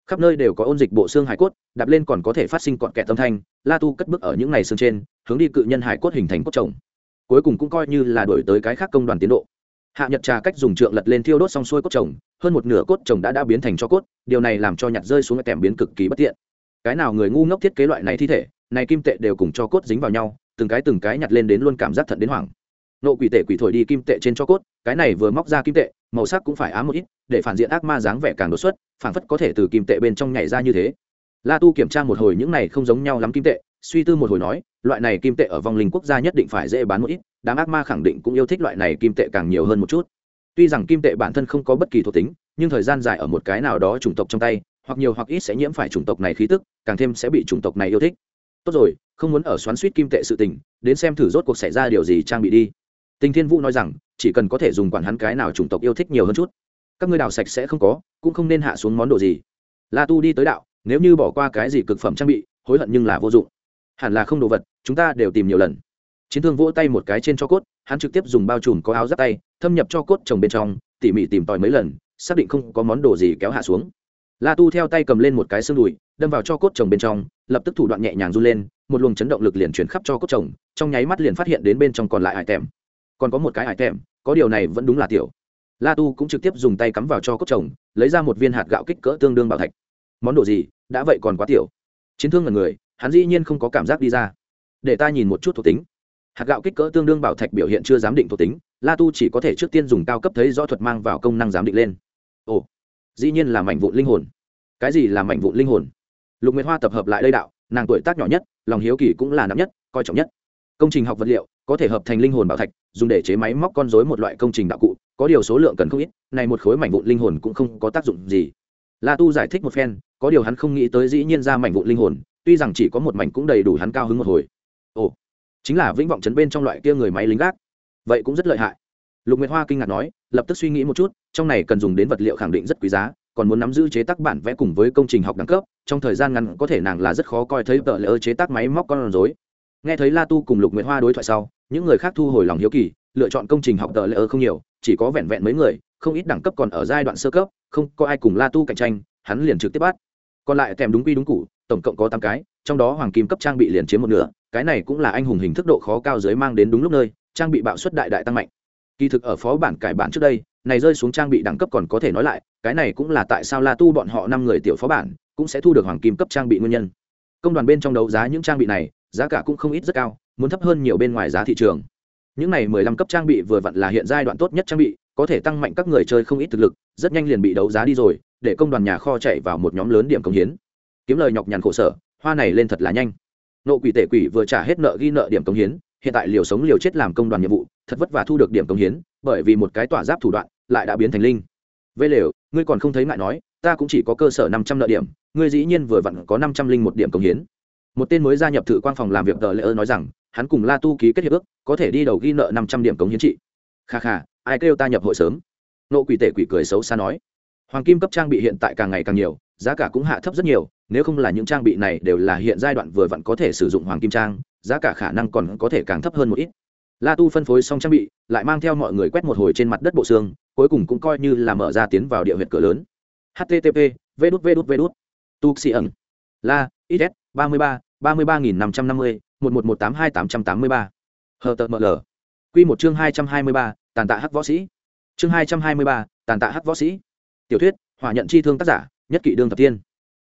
khắp nơi đều có ôn dịch bộ xương hải cốt, đạp lên còn có thể phát sinh cọn kẹt tâm thanh, la tu cất bước ở những ngày xương trên, hướng đi cự nhân hải cốt hình thành cốt trồng. Cuối cùng cũng coi như là đổi tới cái khác công đoàn tiến độ. Hạ nhật trà cách dùng trượng lật lên thiêu đốt xong xuôi cốt trồng, hơn một nửa cốt trồng đã đã biến thành cho cốt, điều này làm cho nhặt rơi xuống kèm biến cực kỳ bất tiện. Cái nào người ngu ngốc thiết kế loại này thi thể, này kim tệ đều cùng cho cốt dính vào nhau, từng cái từng cái nhặt lên đến luôn cảm giác thận đến hoảng nộ quỷ tệ quỷ thổi đi kim tệ trên cho cốt, cái này vừa móc ra kim tệ, màu sắc cũng phải ám một ít, để phản diện ác ma dáng vẻ càng đột xuất, phản phất có thể từ kim tệ bên trong nhảy ra như thế. La tu kiểm tra một hồi những này không giống nhau lắm kim tệ, suy tư một hồi nói, loại này kim tệ ở vòng linh quốc gia nhất định phải dễ bán một ít, đám ác ma khẳng định cũng yêu thích loại này kim tệ càng nhiều hơn một chút. Tuy rằng kim tệ bản thân không có bất kỳ thuộc tính, nhưng thời gian dài ở một cái nào đó chủng tộc trong tay, hoặc nhiều hoặc ít sẽ nhiễm phải chủng tộc này khí tức, càng thêm sẽ bị chủng tộc này yêu thích. Tốt rồi, không muốn ở xoắn suýt kim tệ sự tình, đến xem thử rốt cuộc xảy ra điều gì trang bị đi tình thiên vũ nói rằng, chỉ cần có thể dùng quản hắn cái nào chủng tộc yêu thích nhiều hơn chút, các ngươi đào sạch sẽ không có, cũng không nên hạ xuống món đồ gì. La tu đi tới đạo, nếu như bỏ qua cái gì cực phẩm trang bị, hối hận nhưng là vô dụng. Hẳn là không đồ vật, chúng ta đều tìm nhiều lần. Chiến thương vỗ tay một cái trên cho cốt, hắn trực tiếp dùng bao trùm có áo giáp tay, thâm nhập cho cốt trồng bên trong, tỉ mỉ tìm tòi mấy lần, xác định không có món đồ gì kéo hạ xuống. La tu theo tay cầm lên một cái xương đùi, đâm vào cho cốt trồng bên trong, lập tức thủ đoạn nhẹ nhàng run lên, một luồng chấn động lực liền chuyển khắp cho cốt trồng, trong nháy mắt liền phát hiện đến bên trong còn lại hải tèm còn có một cái hải tèm, có điều này vẫn đúng là tiểu. La tu cũng trực tiếp dùng tay cắm vào cho cốt trồng, lấy ra một viên hạt gạo kích cỡ tương đương bảo thạch. Món đồ gì? Đã vậy còn quá tiểu. Chiến thương là người, hắn dĩ nhiên không có cảm giác đi ra. Để ta nhìn một chút thuộc tính. Hạt gạo kích cỡ tương đương bảo thạch biểu hiện chưa giám định thuộc tính, la tu chỉ có thể trước tiên dùng cao cấp thấy do thuật mang vào công năng giám định lên. Ồ, dĩ nhiên là mảnh vụn linh hồn. Cái gì là mảnh vụn linh hồn? Lục nguyệt hoa tập hợp lại đây đạo, nàng tuổi tác nhỏ nhất, lòng hiếu kỳ cũng là nắm nhất, coi trọng nhất. Công trình học vật liệu có thể hợp thành linh hồn bảo thạch, dùng để chế máy móc con dối một loại công trình đạo cụ, có điều số lượng cần không ít, này một khối mảnh vụn linh hồn cũng không có tác dụng gì. La tu giải thích một phen, có điều hắn không nghĩ tới dĩ nhiên ra mảnh vụn linh hồn, tuy rằng chỉ có một mảnh cũng đầy đủ hắn cao hứng một hồi. Ồ, chính là vĩnh vọng chấn bên trong loại kia người máy lính gác. Vậy cũng rất lợi hại. Lục nguyệt hoa kinh ngạc nói, lập tức suy nghĩ một chút, trong này cần dùng đến vật liệu khẳng định rất quý giá, còn muốn nắm giữ chế tác bản vẽ cùng với công trình học đẳng cấp, trong thời gian ngắn có thể nàng là rất khó coi thấy tờ lỡ chế tác máy móc con rối nghe thấy la tu cùng lục nguyệt hoa đối thoại sau, những người khác thu hồi lòng hiếu kỳ, lựa chọn công trình học tờ lỡ không nhiều, chỉ có vẹn vẹn mấy người, không ít đẳng cấp còn ở giai đoạn sơ cấp, không có ai cùng la tu cạnh tranh, hắn liền trực tiếp bắt. Còn lại kèm đúng quy đúng cụ tổng cộng có tám cái, trong đó hoàng kim cấp trang bị liền chiếm một nửa, cái này cũng là anh hùng hình thức độ khó cao dưới mang đến đúng lúc nơi, trang bị bạo suất đại đại tăng mạnh. Kỳ thực ở phó bản cải bản trước đây, này rơi xuống trang bị đẳng cấp còn có thể nói lại, cái này cũng là tại sao la tu bọn họ năm người tiểu phó bản, cũng sẽ thu được hoàng kim cấp trang bị nguyên nhân. Công đoàn bên trong đấu giá những trang bị này giá cả cũng không ít rất cao, muốn thấp hơn nhiều bên ngoài giá thị trường. Những này mười lăm cấp trang bị vừa vặn là hiện giai đoạn tốt nhất trang bị, có thể tăng mạnh các người chơi không ít thực lực, rất nhanh liền bị đấu giá đi rồi, để công đoàn nhà kho chạy vào một nhóm lớn điểm công hiến. Kiếm lời nhọc nhằn khổ sở, hoa này lên thật là nhanh. Nộ quỷ tể quỷ vừa trả hết nợ ghi nợ điểm công hiến, hiện tại liều sống liều chết làm công đoàn nhiệm vụ, thật vất vả thu được điểm công hiến, bởi vì một cái tỏa giáp thủ đoạn lại đã biến thành linh. Vây lều, ngươi còn không thấy ngại nói, ta cũng chỉ có cơ sở năm trăm nợ điểm, ngươi dĩ nhiên vừa vặn có năm trăm linh một điểm công hiến một tên mới gia nhập thự quan phòng làm việc tờ lễ ơ nói rằng, hắn cùng la tu ký kết hiệp ước, có thể đi đầu ghi nợ năm trăm điểm cống hiến trị. Kha kha, ai kêu ta nhập hội sớm? Nộ quỷ tể quỷ cười xấu xa nói. Hoàng kim cấp trang bị hiện tại càng ngày càng nhiều, giá cả cũng hạ thấp rất nhiều, nếu không là những trang bị này đều là hiện giai đoạn vừa vặn có thể sử dụng hoàng kim trang, giá cả khả năng còn có thể càng thấp hơn một ít. La tu phân phối xong trang bị, lại mang theo mọi người quét một hồi trên mặt đất bộ xương, cuối cùng cũng coi như là mở ra tiến vào địa huyệt cửa lớn. Http v đút v đút v đút. Tu xì ẩn. La is ba mươi ba ba mươi ba nghìn năm trăm năm mươi, một một một tám hai tám trăm tám mươi ba. Hờ tờ ml q một chương hai trăm hai mươi ba, tàn tạ hắc võ sĩ. Chương hai trăm hai mươi ba, tàn tạ hắc võ sĩ. Tiểu thuyết, hỏa nhận chi thương tác giả, nhất kỵ đương thập tiên.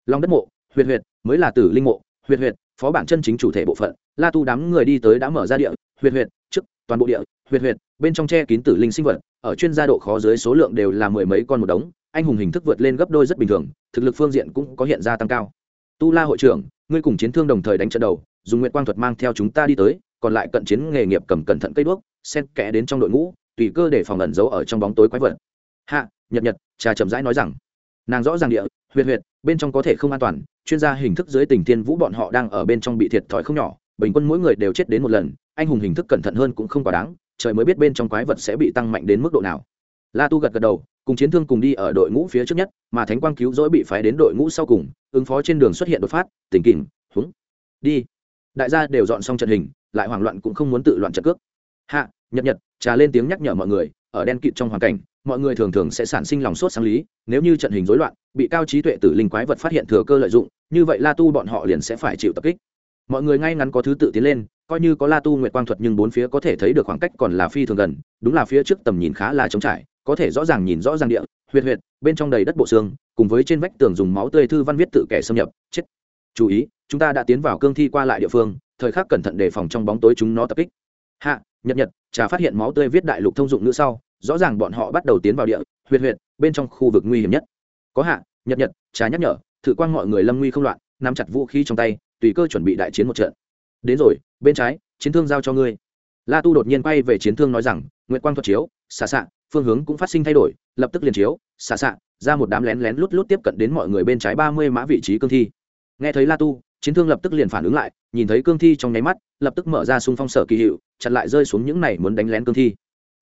Long đất mộ, huyệt huyệt, mới là tử linh mộ, huyệt huyệt, phó bản chân chính chủ thể bộ phận. La tu đám người đi tới đã mở ra địa, huyệt huyệt, trước, toàn bộ địa, huyệt huyệt, bên trong che kín tử linh sinh vật. Ở chuyên gia độ khó dưới số lượng đều là mười mấy con một đống, anh hùng hình thức vượt lên gấp đôi rất bình thường, thực lực phương diện cũng có hiện ra tăng cao. Tu la hội trưởng ngươi cùng chiến thương đồng thời đánh trận đầu, dùng nguyện quang thuật mang theo chúng ta đi tới, còn lại cận chiến nghề nghiệp cầm cẩn thận cây đuốc sen kẽ đến trong đội ngũ, tùy cơ để phòng ẩn giấu ở trong bóng tối quái vật. Hạ, nhật nhật, trà chậm rãi nói rằng, nàng rõ ràng địa, huyệt huyệt, bên trong có thể không an toàn, chuyên gia hình thức dưới tình thiên vũ bọn họ đang ở bên trong bị thiệt thòi không nhỏ, bình quân mỗi người đều chết đến một lần, anh hùng hình thức cẩn thận hơn cũng không quá đáng, trời mới biết bên trong quái vật sẽ bị tăng mạnh đến mức độ nào. La tu gật gật đầu cùng chiến thương cùng đi ở đội ngũ phía trước nhất, mà thánh quang cứu rỗi bị phái đến đội ngũ sau cùng, ứng phó trên đường xuất hiện đột phát, tỉnh kỉnh húng. Đi. Đại gia đều dọn xong trận hình, lại hoảng loạn cũng không muốn tự loạn trận cước. Hạ, nhật nhật, trà lên tiếng nhắc nhở mọi người, ở đen kịt trong hoàn cảnh, mọi người thường thường sẽ sản sinh lòng sốt sáng lý, nếu như trận hình rối loạn, bị cao trí tuệ tử linh quái vật phát hiện thừa cơ lợi dụng, như vậy la tu bọn họ liền sẽ phải chịu tập kích. Mọi người ngay ngắn có thứ tự tiến lên, coi như có la tu nguyệt quang thuật nhưng bốn phía có thể thấy được khoảng cách còn là phi thường gần, đúng là phía trước tầm nhìn khá là trống trải có thể rõ ràng nhìn rõ ràng địa, huyệt huyệt, bên trong đầy đất bộ xương, cùng với trên vách tường dùng máu tươi thư văn viết tự kẻ xâm nhập, chết. Chú ý, chúng ta đã tiến vào cương thi qua lại địa phương, thời khắc cẩn thận đề phòng trong bóng tối chúng nó tập kích. Hạ, nhật nhật, trà phát hiện máu tươi viết đại lục thông dụng nữ sau, rõ ràng bọn họ bắt đầu tiến vào địa, huyệt huyệt, bên trong khu vực nguy hiểm nhất. Có hạ, nhật nhật, trà nhắc nhở, thử quan mọi người lâm nguy không loạn, nắm chặt vũ khí trong tay, tùy cơ chuẩn bị đại chiến một trận. Đến rồi, bên trái, chiến thương giao cho ngươi. La tu đột nhiên quay về chiến thương nói rằng nguyễn quang thuật chiếu xạ xạ phương hướng cũng phát sinh thay đổi, lập tức liền chiếu xạ xạ, ra một đám lén lén lút lút tiếp cận đến mọi người bên trái ba mươi mã vị trí cương thi. Nghe thấy la tu, chiến thương lập tức liền phản ứng lại, nhìn thấy cương thi trong nháy mắt, lập tức mở ra xung phong sở kỳ hiệu, chặn lại rơi xuống những này muốn đánh lén cương thi.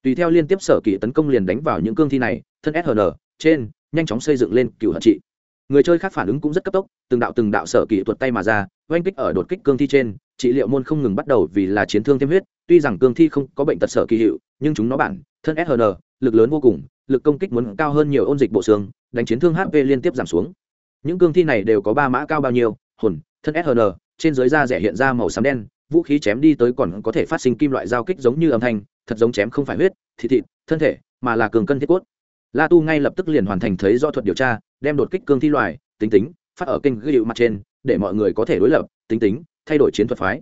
Tùy theo liên tiếp sở kỳ tấn công liền đánh vào những cương thi này, thân shn trên, nhanh chóng xây dựng lên cựu hận trị. Người chơi khác phản ứng cũng rất cấp tốc, từng đạo từng đạo sở kỳ tuột tay mà ra, oanh kích ở đột kích cương thi trên, trị liệu môn không ngừng bắt đầu vì là chiến thương thêm huyết, tuy rằng cương thi không có bệnh tật sở kỳ hiệu, nhưng chúng nó bản, thân shn lực lớn vô cùng, lực công kích muốn cao hơn nhiều ôn dịch bộ xương, đánh chiến thương hp liên tiếp giảm xuống. Những cương thi này đều có ba mã cao bao nhiêu, hồn, thân sn trên dưới da rẻ hiện ra màu xám đen, vũ khí chém đi tới còn có thể phát sinh kim loại giao kích giống như âm thanh, thật giống chém không phải huyết, thịt thịt, thân thể, mà là cường cân thiết cốt. La tu ngay lập tức liền hoàn thành thấy do thuật điều tra, đem đột kích cương thi loài, tính tính, phát ở kênh ghi hiệu mặt trên, để mọi người có thể đối lập, tính tính, thay đổi chiến thuật phái.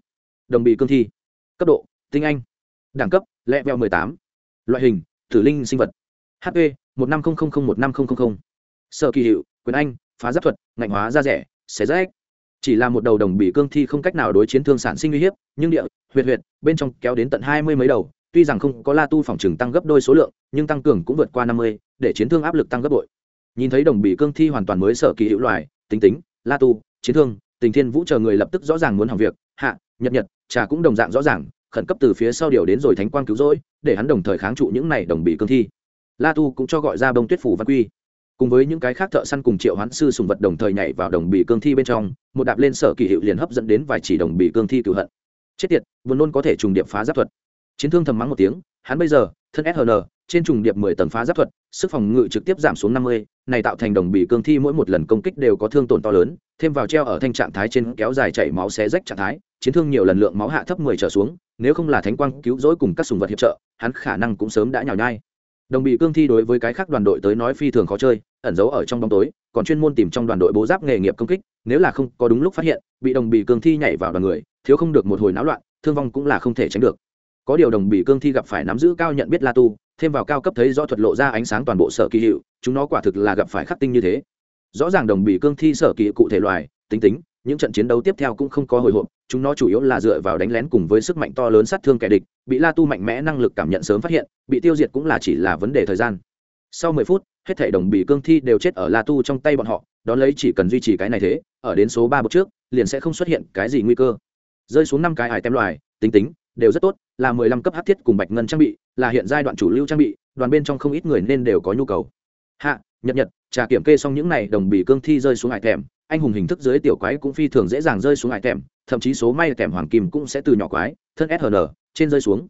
Đồng bị cương thi. Cấp độ, tinh anh. Đẳng cấp lẹ veo mười tám. Loại hình thử linh sinh vật. Hp một năm nghìn một năm nghìn sợ kỳ hiệu quyền anh, phá giáp thuật, ngạnh hóa da rẻ, xé rách. Chỉ là một đầu đồng bị cương thi không cách nào đối chiến thương sản sinh uy hiếp, nhưng địa, huyệt huyệt, bên trong kéo đến tận hai mươi mấy đầu. Tuy rằng không có la tu phòng trừng tăng gấp đôi số lượng, nhưng tăng cường cũng vượt qua năm mươi, để chiến thương áp lực tăng gấp bội. Nhìn thấy đồng bị cương thi hoàn toàn mới sở kỳ hữu loài, tính tính, la tu, chiến thương, tình thiên vũ chờ người lập tức rõ ràng muốn hỏng việc, hạ, nhật nhật, trà cũng đồng dạng rõ ràng khẩn cấp từ phía sau điều đến rồi thánh quang cứu rỗi, để hắn đồng thời kháng trụ những này đồng bị cương thi. La tu cũng cho gọi ra bông tuyết phủ văn quy. Cùng với những cái khác thợ săn cùng triệu hoán sư sùng vật đồng thời nhảy vào đồng bị cương thi bên trong, một đạp lên sở kỳ hiệu liền hấp dẫn đến vài chỉ đồng bị cương thi cựu hận. Chết tiệt buồn nôn có thể trùng điệp phá giáp thuật. Chiến thương thầm mắng một tiếng, hắn bây giờ, thân sn trên trùng điệp mười tầng phá giáp thuật, sức phòng ngự trực tiếp giảm xuống năm mươi, này tạo thành đồng bị cương thi mỗi một lần công kích đều có thương tổn to lớn, thêm vào treo ở thanh trạng thái trên kéo dài chảy máu xé rách trạng thái, chiến thương nhiều lần lượng máu hạ thấp mười trở xuống nếu không là thánh quang cứu rỗi cùng các sùng vật hiệp trợ, hắn khả năng cũng sớm đã nhào nhai. Đồng bị cương thi đối với cái khác đoàn đội tới nói phi thường khó chơi, ẩn giấu ở trong bóng tối, còn chuyên môn tìm trong đoàn đội bố giáp nghề nghiệp công kích, nếu là không có đúng lúc phát hiện, bị đồng bị cương thi nhảy vào đoàn người, thiếu không được một hồi náo loạn, thương vong cũng là không thể tránh được. Có điều đồng bị cương thi gặp phải nắm giữ cao nhận biết la tu, thêm vào cao cấp thấy do thuật lộ ra ánh sáng toàn bộ sở kỳ hiệu, chúng nó quả thực là gặp phải khắc tinh như thế. Rõ ràng đồng bị cương thi sở kỳ cụ thể loài, tính tính những trận chiến đấu tiếp theo cũng không có hồi hộp, chúng nó chủ yếu là dựa vào đánh lén cùng với sức mạnh to lớn sát thương kẻ địch, bị la tu mạnh mẽ năng lực cảm nhận sớm phát hiện, bị tiêu diệt cũng là chỉ là vấn đề thời gian. Sau mười phút, hết thể đồng bị cương thi đều chết ở la tu trong tay bọn họ, đón lấy chỉ cần duy trì cái này thế, ở đến số ba bước trước, liền sẽ không xuất hiện cái gì nguy cơ. Rơi xuống năm cái ải tem loài, tính tính, đều rất tốt, là mười lăm cấp hát thiết cùng bạch ngân trang bị, là hiện giai đoạn chủ lưu trang bị, đoàn bên trong không ít người nên đều có nhu cầu. Hạ, nhật nhật, trà kiểm kê xong những này, đồng bị cương thi rơi xuống ải thèm anh hùng hình thức dưới tiểu quái cũng phi thường dễ dàng rơi xuống ải tèm, thậm chí số may tèm hoàng kim cũng sẽ từ nhỏ quái, thân shn trên rơi xuống.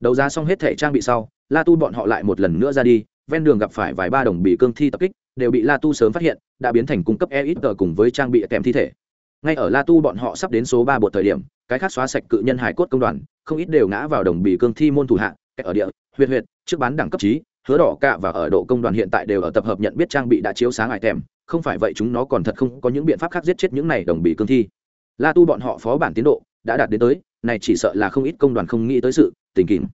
Đấu giá xong hết thẻ trang bị sau, la tu bọn họ lại một lần nữa ra đi, ven đường gặp phải vài ba đồng bị cương thi tập kích, đều bị la tu sớm phát hiện, đã biến thành cung cấp e ít cùng với trang bị kèm thi thể. Ngay ở la tu bọn họ sắp đến số ba bột thời điểm, cái khác xóa sạch cự nhân hải cốt công đoàn, không ít đều ngã vào đồng bị cương thi môn thủ hạ ở địa, huyệt huyệt, trước bán đẳng cấp trí, hứa đỏ cạ và ở độ công đoàn hiện tại đều ở tập hợp nhận biết trang bị đã chiếu sáng ải tèm không phải vậy chúng nó còn thật không có những biện pháp khác giết chết những này đồng bị cương thi. La tu bọn họ phó bản tiến độ đã đạt đến tới, này chỉ sợ là không ít công đoàn không nghĩ tới sự tình kìm.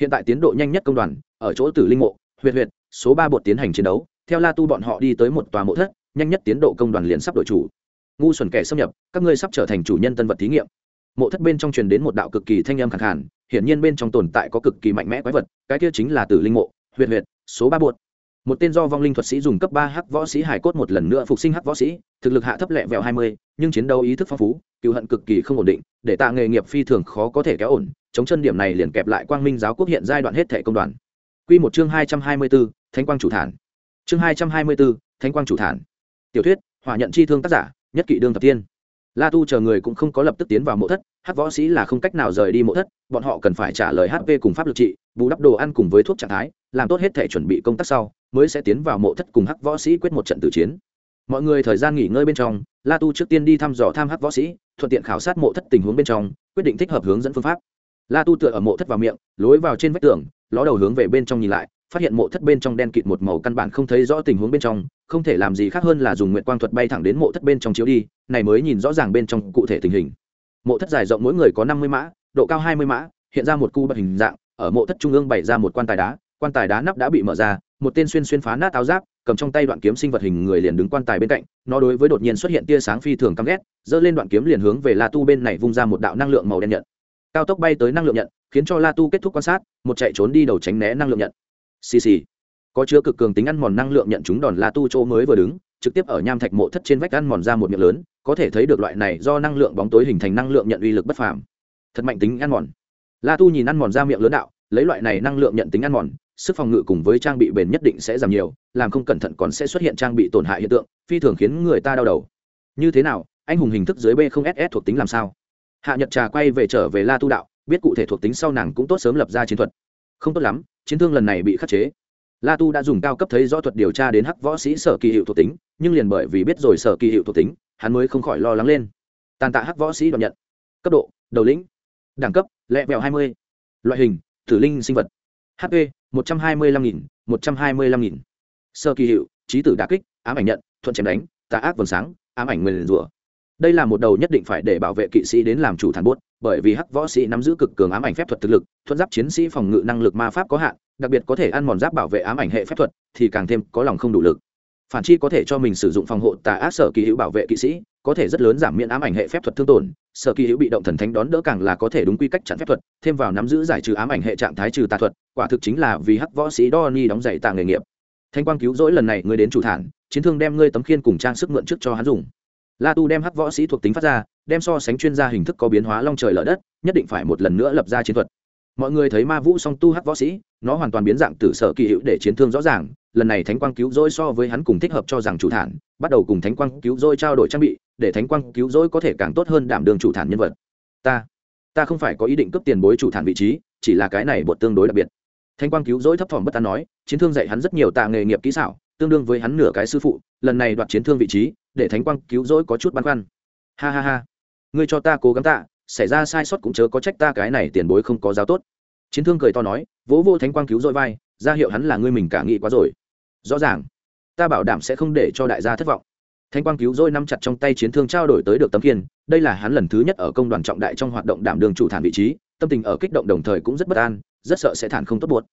Hiện tại tiến độ nhanh nhất công đoàn ở chỗ tử linh mộ, huyệt huyệt, số ba bột tiến hành chiến đấu, theo la tu bọn họ đi tới một tòa mộ thất, nhanh nhất tiến độ công đoàn liền sắp đổi chủ. Ngu xuẩn kẻ xâm nhập, các ngươi sắp trở thành chủ nhân tân vật thí nghiệm. Mộ thất bên trong truyền đến một đạo cực kỳ thanh âm khẳng khản hiển nhiên bên trong tồn tại có cực kỳ mạnh mẽ quái vật, cái kia chính là tử linh mộ, huyệt huyệt, số ba bột một tên do vong linh thuật sĩ dùng cấp ba hắc võ sĩ hải cốt một lần nữa phục sinh hắc võ sĩ, thực lực hạ thấp lẹ vẹo hai mươi, nhưng chiến đấu ý thức phong phú, cựu hận cực kỳ không ổn định, để tạ nghề nghiệp phi thường khó có thể kéo ổn, chống chân điểm này liền kẹp lại quang minh giáo quốc hiện giai đoạn hết thể công đoàn. Q một chương hai trăm hai mươi b ố thánh quang chủ thản. Chương hai trăm hai mươi b ố thánh quang chủ thản. Tiểu thuyết, hỏa nhận chi thương tác giả, nhất kỷ đương thập tiên. La tu chờ người cũng không có lập tức tiến vào mộ thất hát võ sĩ là không cách nào rời đi mộ thất, bọn họ cần phải trả lời hp cùng pháp lực trị, bù đắp đồ ăn cùng với thuốc trạng thái, làm tốt hết thể chuẩn bị công tác sau mới sẽ tiến vào mộ thất cùng hắc võ sĩ quyết một trận tử chiến. Mọi người thời gian nghỉ ngơi bên trong, la tu trước tiên đi thăm dò tham hắc võ sĩ, thuận tiện khảo sát mộ thất tình huống bên trong, quyết định thích hợp hướng dẫn phương pháp. La tu tựa ở mộ thất vào miệng, lối vào trên vách tường, ló đầu hướng về bên trong nhìn lại, phát hiện mộ thất bên trong đen kịt một màu căn bản không thấy rõ tình huống bên trong, không thể làm gì khác hơn là dùng nguyện quang thuật bay thẳng đến mộ thất bên trong chiếu đi, này mới nhìn rõ ràng bên trong cụ thể tình hình. Mộ thất dài rộng mỗi người có năm mươi mã, độ cao hai mươi mã, hiện ra một cu bật hình dạng, ở mộ thất trung ương bày ra một quan tài đá, quan tài đá nắp đã bị mở ra một tên xuyên xuyên phá nát áo giáp, cầm trong tay đoạn kiếm sinh vật hình người liền đứng quan tài bên cạnh, nó đối với đột nhiên xuất hiện tia sáng phi thường căm ghét, giơ lên đoạn kiếm liền hướng về la tu bên này vung ra một đạo năng lượng màu đen nhận. Cao tốc bay tới năng lượng nhận, khiến cho la tu kết thúc quan sát, một chạy trốn đi đầu tránh né năng lượng nhận. Xì xì. Có chứa cực cường tính ăn mòn năng lượng nhận chúng đòn la tu chỗ mới vừa đứng, trực tiếp ở nham thạch mộ thất trên vách ăn mòn ra một miệng lớn, có thể thấy được loại này do năng lượng bóng tối hình thành năng lượng nhận uy lực bất phàm. Thật mạnh tính ăn mòn. La tu nhìn ăn mòn ra miệng lớn đạo, lấy loại này năng lượng nhận tính ăn mòn sức phòng ngự cùng với trang bị bền nhất định sẽ giảm nhiều, làm không cẩn thận còn sẽ xuất hiện trang bị tổn hại hiện tượng, phi thường khiến người ta đau đầu. Như thế nào, anh hùng hình thức dưới b không ss thuộc tính làm sao? Hạ nhật trà quay về trở về la tu đạo, biết cụ thể thuộc tính sau nàng cũng tốt sớm lập ra chiến thuật. Không tốt lắm, chiến thương lần này bị khắc chế. La tu đã dùng cao cấp thấy rõ thuật điều tra đến hắc võ sĩ sở kỳ hiệu thuộc tính, nhưng liền bởi vì biết rồi sở kỳ hiệu thuộc tính, hắn mới không khỏi lo lắng lên. Tàn tạ hắc võ sĩ đoạn nhận. Cấp độ, đầu lĩnh. Đẳng cấp, lẹ vẹo hai mươi. Loại hình, thử linh sinh vật hp một trăm hai mươi lăm nghìn, một trăm hai mươi lăm nghìn. Sơ kỳ hiệu, trí tử đà kích, ám ảnh nhận, thuận chém đánh, tà ác vầng sáng, ám ảnh nguyền rủa. Đây là một đầu nhất định phải để bảo vệ kỵ sĩ đến làm chủ thản bốt bởi vì hắc võ sĩ nắm giữ cực cường ám ảnh phép thuật thực lực, thuận giáp chiến sĩ phòng ngự năng lực ma pháp có hạn, đặc biệt có thể ăn mòn giáp bảo vệ ám ảnh hệ phép thuật, thì càng thêm có lòng không đủ lực phản chi có thể cho mình sử dụng phòng hộ tà ác sở kỳ hữu bảo vệ kỵ sĩ, có thể rất lớn giảm miễn ám ảnh hệ phép thuật thương tổn, sở kỳ hữu bị động thần thánh đón đỡ càng là có thể đúng quy cách chặn phép thuật, thêm vào nắm giữ giải trừ ám ảnh hệ trạng thái trừ tà thuật, quả thực chính là vì hắc võ sĩ đo ni đóng giày tà nghề nghiệp. Thanh quang cứu rỗi lần này ngươi đến chủ thản, chiến thương đem ngươi tấm khiên cùng trang sức mượn trước cho hắn dùng. La tu đem hắc võ sĩ thuộc tính phát ra, đem so sánh chuyên gia hình thức có biến hóa long trời lở đất, nhất định phải một lần nữa lập ra chiến thuật mọi người thấy ma vũ song tu hát võ sĩ, nó hoàn toàn biến dạng từ sở kỳ hữu để chiến thương rõ ràng, lần này thánh quang cứu rỗi so với hắn cùng thích hợp cho rằng chủ thản, bắt đầu cùng thánh quang cứu rỗi trao đổi trang bị, để thánh quang cứu rỗi có thể càng tốt hơn đảm đường chủ thản nhân vật. Ta ta không phải có ý định cấp tiền bối chủ thản vị trí, chỉ là cái này bột tương đối đặc biệt. Thánh quang cứu rỗi thấp thỏm bất tán nói, chiến thương dạy hắn rất nhiều tạ nghề nghiệp kỹ xảo, tương đương với hắn nửa cái sư phụ, lần này đoạt chiến thương vị trí, để thánh quang cứu rỗi có chút băn khoăn. Ha ha ha. Ngươi cho ta cố gắng tạ xảy ra sai sót cũng chớ có trách ta, cái này tiền bối không có giáo tốt. Chiến thương cười to nói, vỗ vô thánh quang cứu dội vai, ra hiệu hắn là ngươi mình cả nghĩ quá rồi. Rõ ràng, ta bảo đảm sẽ không để cho đại gia thất vọng. Thanh quang cứu rỗi nắm chặt trong tay chiến thương trao đổi tới được tấm kiên đây là hắn lần thứ nhất ở công đoàn trọng đại trong hoạt động đảm đường chủ thản vị trí, tâm tình ở kích động đồng thời cũng rất bất an, rất sợ sẽ thản không tốt buột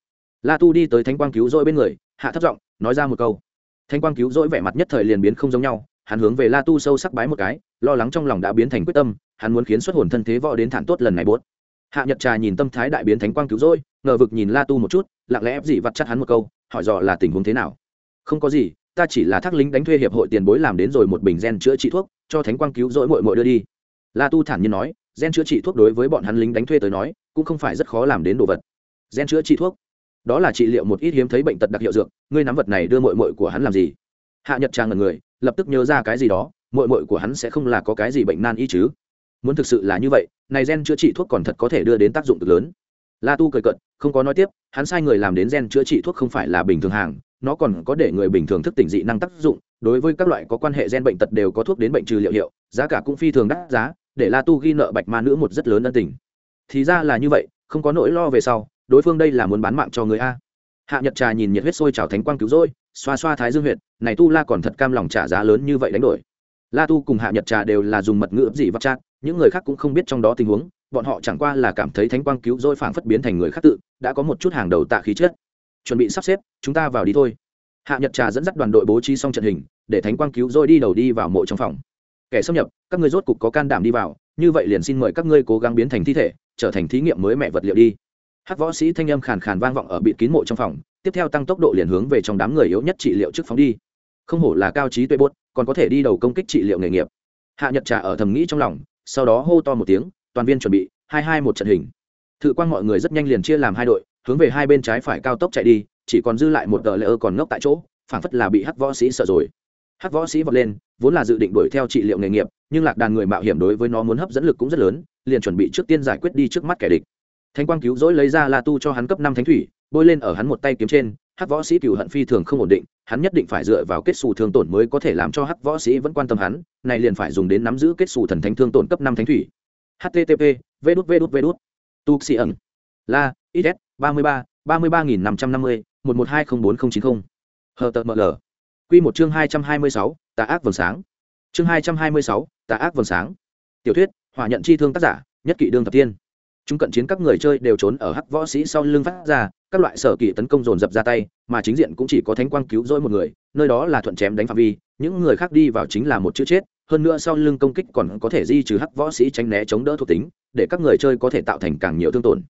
la tu đi tới thanh quang cứu rỗi bên người, hạ thấp giọng, nói ra một câu. Thanh quang cứu rỗi vẻ mặt nhất thời liền biến không giống nhau, hắn hướng về la tu sâu sắc bái một cái, lo lắng trong lòng đã biến thành quyết tâm hắn muốn khiến xuất hồn thân thế võ đến thản tốt lần này buốt. Hạ nhật trà nhìn tâm thái đại biến thánh quang cứu rỗi, ngờ vực nhìn la tu một chút, lặng lẽ ép dị vặt chặt hắn một câu, hỏi dò là tình huống thế nào. Không có gì, ta chỉ là thác lính đánh thuê hiệp hội tiền bối làm đến rồi một bình gen chữa trị thuốc, cho thánh quang cứu rỗi mội mội đưa đi. La tu thản nhiên nói, gen chữa trị thuốc đối với bọn hắn lính đánh thuê tới nói, cũng không phải rất khó làm đến đồ vật. Gen chữa trị thuốc? Đó là trị liệu một ít hiếm thấy bệnh tật đặc hiệu dược, ngươi nắm vật này đưa mội mội của hắn làm gì? Hạ nhật trang ngần người, lập tức nhớ ra cái gì đó mội mội của hắn sẽ không là có cái gì bệnh nan y chứ? Muốn thực sự là như vậy, này gen chữa trị thuốc còn thật có thể đưa đến tác dụng cực lớn. La tu cười cận không có nói tiếp, hắn sai người làm đến gen chữa trị thuốc không phải là bình thường hàng, nó còn có để người bình thường thức tỉnh dị năng tác dụng, đối với các loại có quan hệ gen bệnh tật đều có thuốc đến bệnh trừ liệu hiệu, giá cả cũng phi thường đắt giá, để la tu ghi nợ bạch ma nữ một rất lớn ân tình. Thì ra là như vậy, không có nỗi lo về sau, đối phương đây là muốn bán mạng cho người a. Hạ nhật trà nhìn nhiệt huyết sôi trào thánh quang cứu rỗi, xoa xoa thái dương huyệt, này tu la còn thật cam lòng trả giá lớn như vậy đánh đổi la tu cùng hạ nhật trà đều là dùng mật ngữ ấp dị vắt chát, những người khác cũng không biết trong đó tình huống, bọn họ chẳng qua là cảm thấy thánh quang cứu rỗi phảng phất biến thành người khác tự, đã có một chút hàng đầu tạ khí chất. Chuẩn bị sắp xếp, chúng ta vào đi thôi. Hạ nhật trà dẫn dắt đoàn đội bố trí xong trận hình, để thánh quang cứu rỗi đi đầu đi vào mộ trong phòng. Kẻ xâm nhập, các ngươi rốt cục có can đảm đi vào, như vậy liền xin mời các ngươi cố gắng biến thành thi thể, trở thành thí nghiệm mới mẹ vật liệu đi. Hắc võ sĩ thanh âm khàn khàn vang vọng ở bịt kín mộ trong phòng, tiếp theo tăng tốc độ liền hướng về trong đám người yếu nhất trị liệu trước phóng đi. Không hổ là cao trí tuệ bốt còn có thể đi đầu công kích trị liệu nghề nghiệp. Hạ nhật trà ở thầm nghĩ trong lòng, sau đó hô to một tiếng, toàn viên chuẩn bị, hai hai một trận hình. Thự quan mọi người rất nhanh liền chia làm hai đội, hướng về hai bên trái phải cao tốc chạy đi, chỉ còn dư lại một tờ lễ ơ còn ngốc tại chỗ, phảng phất là bị hắc võ sĩ sợ rồi. Hắc võ sĩ vọt lên, vốn là dự định đuổi theo trị liệu nghề nghiệp, nhưng lạc đàn người mạo hiểm đối với nó muốn hấp dẫn lực cũng rất lớn, liền chuẩn bị trước tiên giải quyết đi trước mắt kẻ địch. Thánh quang cứu rỗi lấy ra la tu cho hắn cấp năm thánh thủy, bôi lên ở hắn một tay kiếm trên hắc võ sĩ cựu hận phi thường không ổn định, hắn nhất định phải dựa vào kết xù thương tổn mới có thể làm cho hắc võ sĩ vẫn quan tâm hắn, này liền phải dùng đến nắm giữ kết xù thần thánh thương tổn cấp năm thánh thủy. Http v đút v đút v đút tu xì ẩn. La is ba mươi ba ba mươi ba nghìn năm trăm năm mươi, một một hai không bốn không chín không. Hờ tờ ml q một chương hai trăm hai mươi sáu, tà ác vầng sáng. Chương hai trăm hai mươi sáu, tà ác vầng sáng. Tiểu thuyết hòa nhận chi thương tác giả, nhất kỵ đương thập tiên. Chúng cận chiến các người chơi đều trốn ở hắc võ sĩ sau lưng phát ra các loại sở kỳ tấn công dồn dập ra tay, mà chính diện cũng chỉ có thánh quang cứu rỗi một người, nơi đó là thuận chém đánh phạm vi, những người khác đi vào chính là một chữ chết, hơn nữa sau lưng công kích còn có thể di trừ hắc võ sĩ tránh né chống đỡ thuộc tính, để các người chơi có thể tạo thành càng nhiều thương tổn.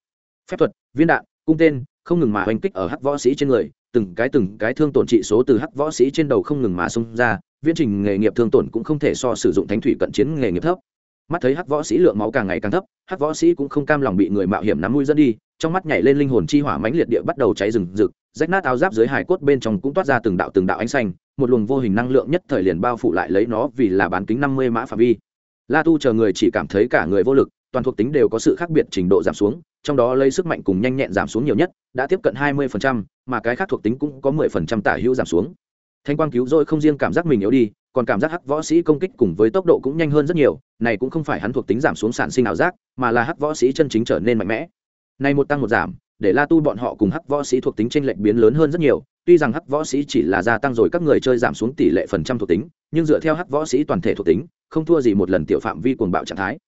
Phép thuật, viên đạn, cung tên, không ngừng mà hoành kích ở hắc võ sĩ trên người, từng cái từng cái thương tổn trị số từ hắc võ sĩ trên đầu không ngừng mà xông ra viễn trình nghề nghiệp thương tổn cũng không thể so sử dụng thánh thủy cận chiến nghề nghiệp thấp mắt thấy hắc võ sĩ lượng máu càng ngày càng thấp, hắc võ sĩ cũng không cam lòng bị người mạo hiểm nắm mũi dẫn đi, trong mắt nhảy lên linh hồn chi hỏa mãnh liệt địa bắt đầu cháy rừng rực, rách nát áo giáp dưới hải cốt bên trong cũng toát ra từng đạo từng đạo ánh xanh, một luồng vô hình năng lượng nhất thời liền bao phủ lại lấy nó vì là bán kính năm mươi mã phạm vi. La tu chờ người chỉ cảm thấy cả người vô lực, toàn thuộc tính đều có sự khác biệt trình độ giảm xuống, trong đó lấy sức mạnh cùng nhanh nhẹn giảm xuống nhiều nhất, đã tiếp cận hai mươi mà cái khác thuộc tính cũng có mười phần trăm tả hữu giảm xuống. Thanh quang cứu rồi không riêng cảm giác mình yếu đi còn cảm giác hắc võ sĩ công kích cùng với tốc độ cũng nhanh hơn rất nhiều, này cũng không phải hắn thuộc tính giảm xuống sản sinh ảo giác, mà là hắc võ sĩ chân chính trở nên mạnh mẽ. Này một tăng một giảm, để la tu bọn họ cùng hắc võ sĩ thuộc tính tranh lệch biến lớn hơn rất nhiều, tuy rằng hắc võ sĩ chỉ là gia tăng rồi các người chơi giảm xuống tỷ lệ phần trăm thuộc tính, nhưng dựa theo hắc võ sĩ toàn thể thuộc tính, không thua gì một lần tiểu phạm vi cuồng bạo trạng thái.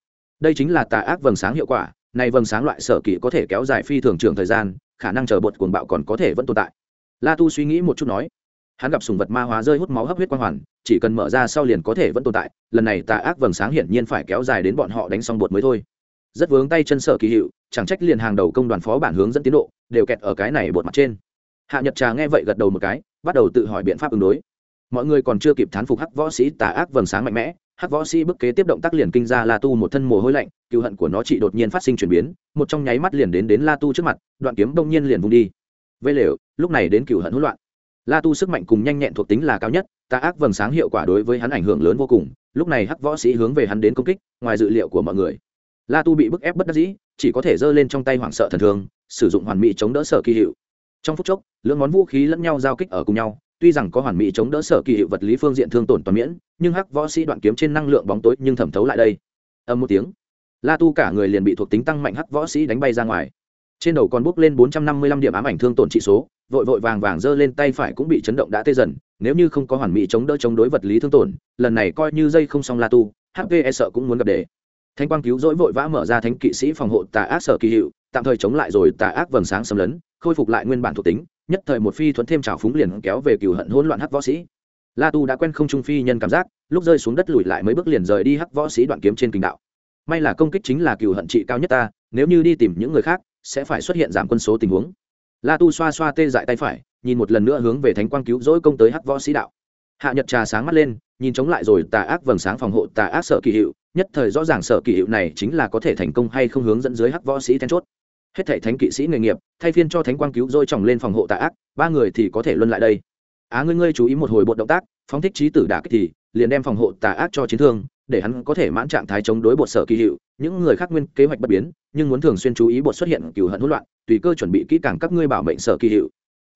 Đây chính là tà ác vầng sáng hiệu quả, này vầng sáng loại sở kỹ có thể kéo dài phi thường trường thời gian, khả năng chờ bột cuồng bạo còn có thể vẫn tồn tại. La tu suy nghĩ một chút nói hắn gặp sùng vật ma hóa rơi hút máu hấp huyết quang hoàn, chỉ cần mở ra sau liền có thể vẫn tồn tại, lần này tà ác vầng sáng hiển nhiên phải kéo dài đến bọn họ đánh xong bột mới thôi. Rất vướng tay chân sở kỳ hiệu, chẳng trách liền hàng đầu công đoàn phó bản hướng dẫn tiến độ, đều kẹt ở cái này bột mặt trên. Hạ nhật trà nghe vậy gật đầu một cái, bắt đầu tự hỏi biện pháp ứng đối. Mọi người còn chưa kịp thán phục hắc võ sĩ tà ác vầng sáng mạnh mẽ, hắc võ sĩ bức kế tiếp động tác liền kinh ra la tu một thân mồ hôi lạnh cựu hận của nó chỉ đột nhiên phát sinh chuyển biến, một trong nháy mắt liền đến đến la tu trước mặt, đoạn kiếm đông nhiên liền vung đi. Vây lều, lúc này đến cựu hận hỗn loạn la tu sức mạnh cùng nhanh nhẹn thuộc tính là cao nhất tà ác vầng sáng hiệu quả đối với hắn ảnh hưởng lớn vô cùng, lúc này hắc võ sĩ hướng về hắn đến công kích, ngoài dự liệu của mọi người. La tu bị bức ép bất đắc dĩ, chỉ có thể giơ lên trong tay hoảng sợ thần thường sử dụng hoàn mỹ chống đỡ sở kỳ hiệu. Trong phút chốc, lưỡng món vũ khí lẫn nhau giao kích ở cùng nhau, tuy rằng có hoàn mỹ chống đỡ sở kỳ hiệu vật lý phương diện thương tổn toàn miễn, nhưng hắc võ sĩ đoạn kiếm trên năng lượng bóng tối nhưng thẩm thấu lại đây. Âm một tiếng, la tu cả người liền bị thuộc tính tăng mạnh hắc võ sĩ đánh bay ra ngoài. Trên đầu còn bốc lên bốn trăm năm mươi lăm điểm ám ảnh thương tổn trị số vội vội vàng vàng giơ lên tay phải cũng bị chấn động đã tê dần, nếu như không có hoàn mỹ chống đỡ chống đối vật lý thương tổn, lần này coi như dây không xong la tu hp e sợ cũng muốn gặp đề thanh quang cứu rỗi vội vã mở ra thánh kỵ sĩ phòng hộ tà ác sở kỳ hiệu tạm thời chống lại rồi tà ác vầng sáng xâm lấn, khôi phục lại nguyên bản thuộc tính, nhất thời một phi thuẫn thêm trào phúng liền kéo về cừu hận hỗn loạn hắc võ sĩ. La tu đã quen không trung phi nhân cảm giác, lúc rơi xuống đất lùi lại mấy bước liền rời đi hắc võ sĩ đoạn kiếm trên kinh đạo. May là công kích chính là cừu hận trị cao nhất ta, nếu như đi tìm những người khác, sẽ phải xuất hiện giảm quân số tình huống la tu xoa xoa tê dại tay phải, nhìn một lần nữa hướng về thánh quang cứu rỗi công tới hắc võ sĩ đạo. Hạ nhật trà sáng mắt lên, nhìn chống lại rồi tà ác vầng sáng phòng hộ tà ác sở kỳ hiệu nhất thời rõ ràng sở kỳ hiệu này chính là có thể thành công hay không hướng dẫn dưới hắc võ sĩ then chốt. Hết thảy thánh kỵ sĩ nghề nghiệp, thay phiên cho thánh quang cứu rỗi tròng lên phòng hộ tà ác, ba người thì có thể luân lại đây. Á ngươi ngươi chú ý một hồi bộ động tác, phóng thích trí tử đả kích thì, liền đem phòng hộ tà ác cho chiến thương, để hắn có thể mãn trạng thái chống đối bột sở kỳ hiệu những người khác nguyên kế hoạch bất biến, nhưng muốn thường xuyên chú ý bột xuất hiện cửu hận hỗn loạn tùy cơ chuẩn bị kỹ càng các ngươi bảo mệnh sở kỳ hiệu.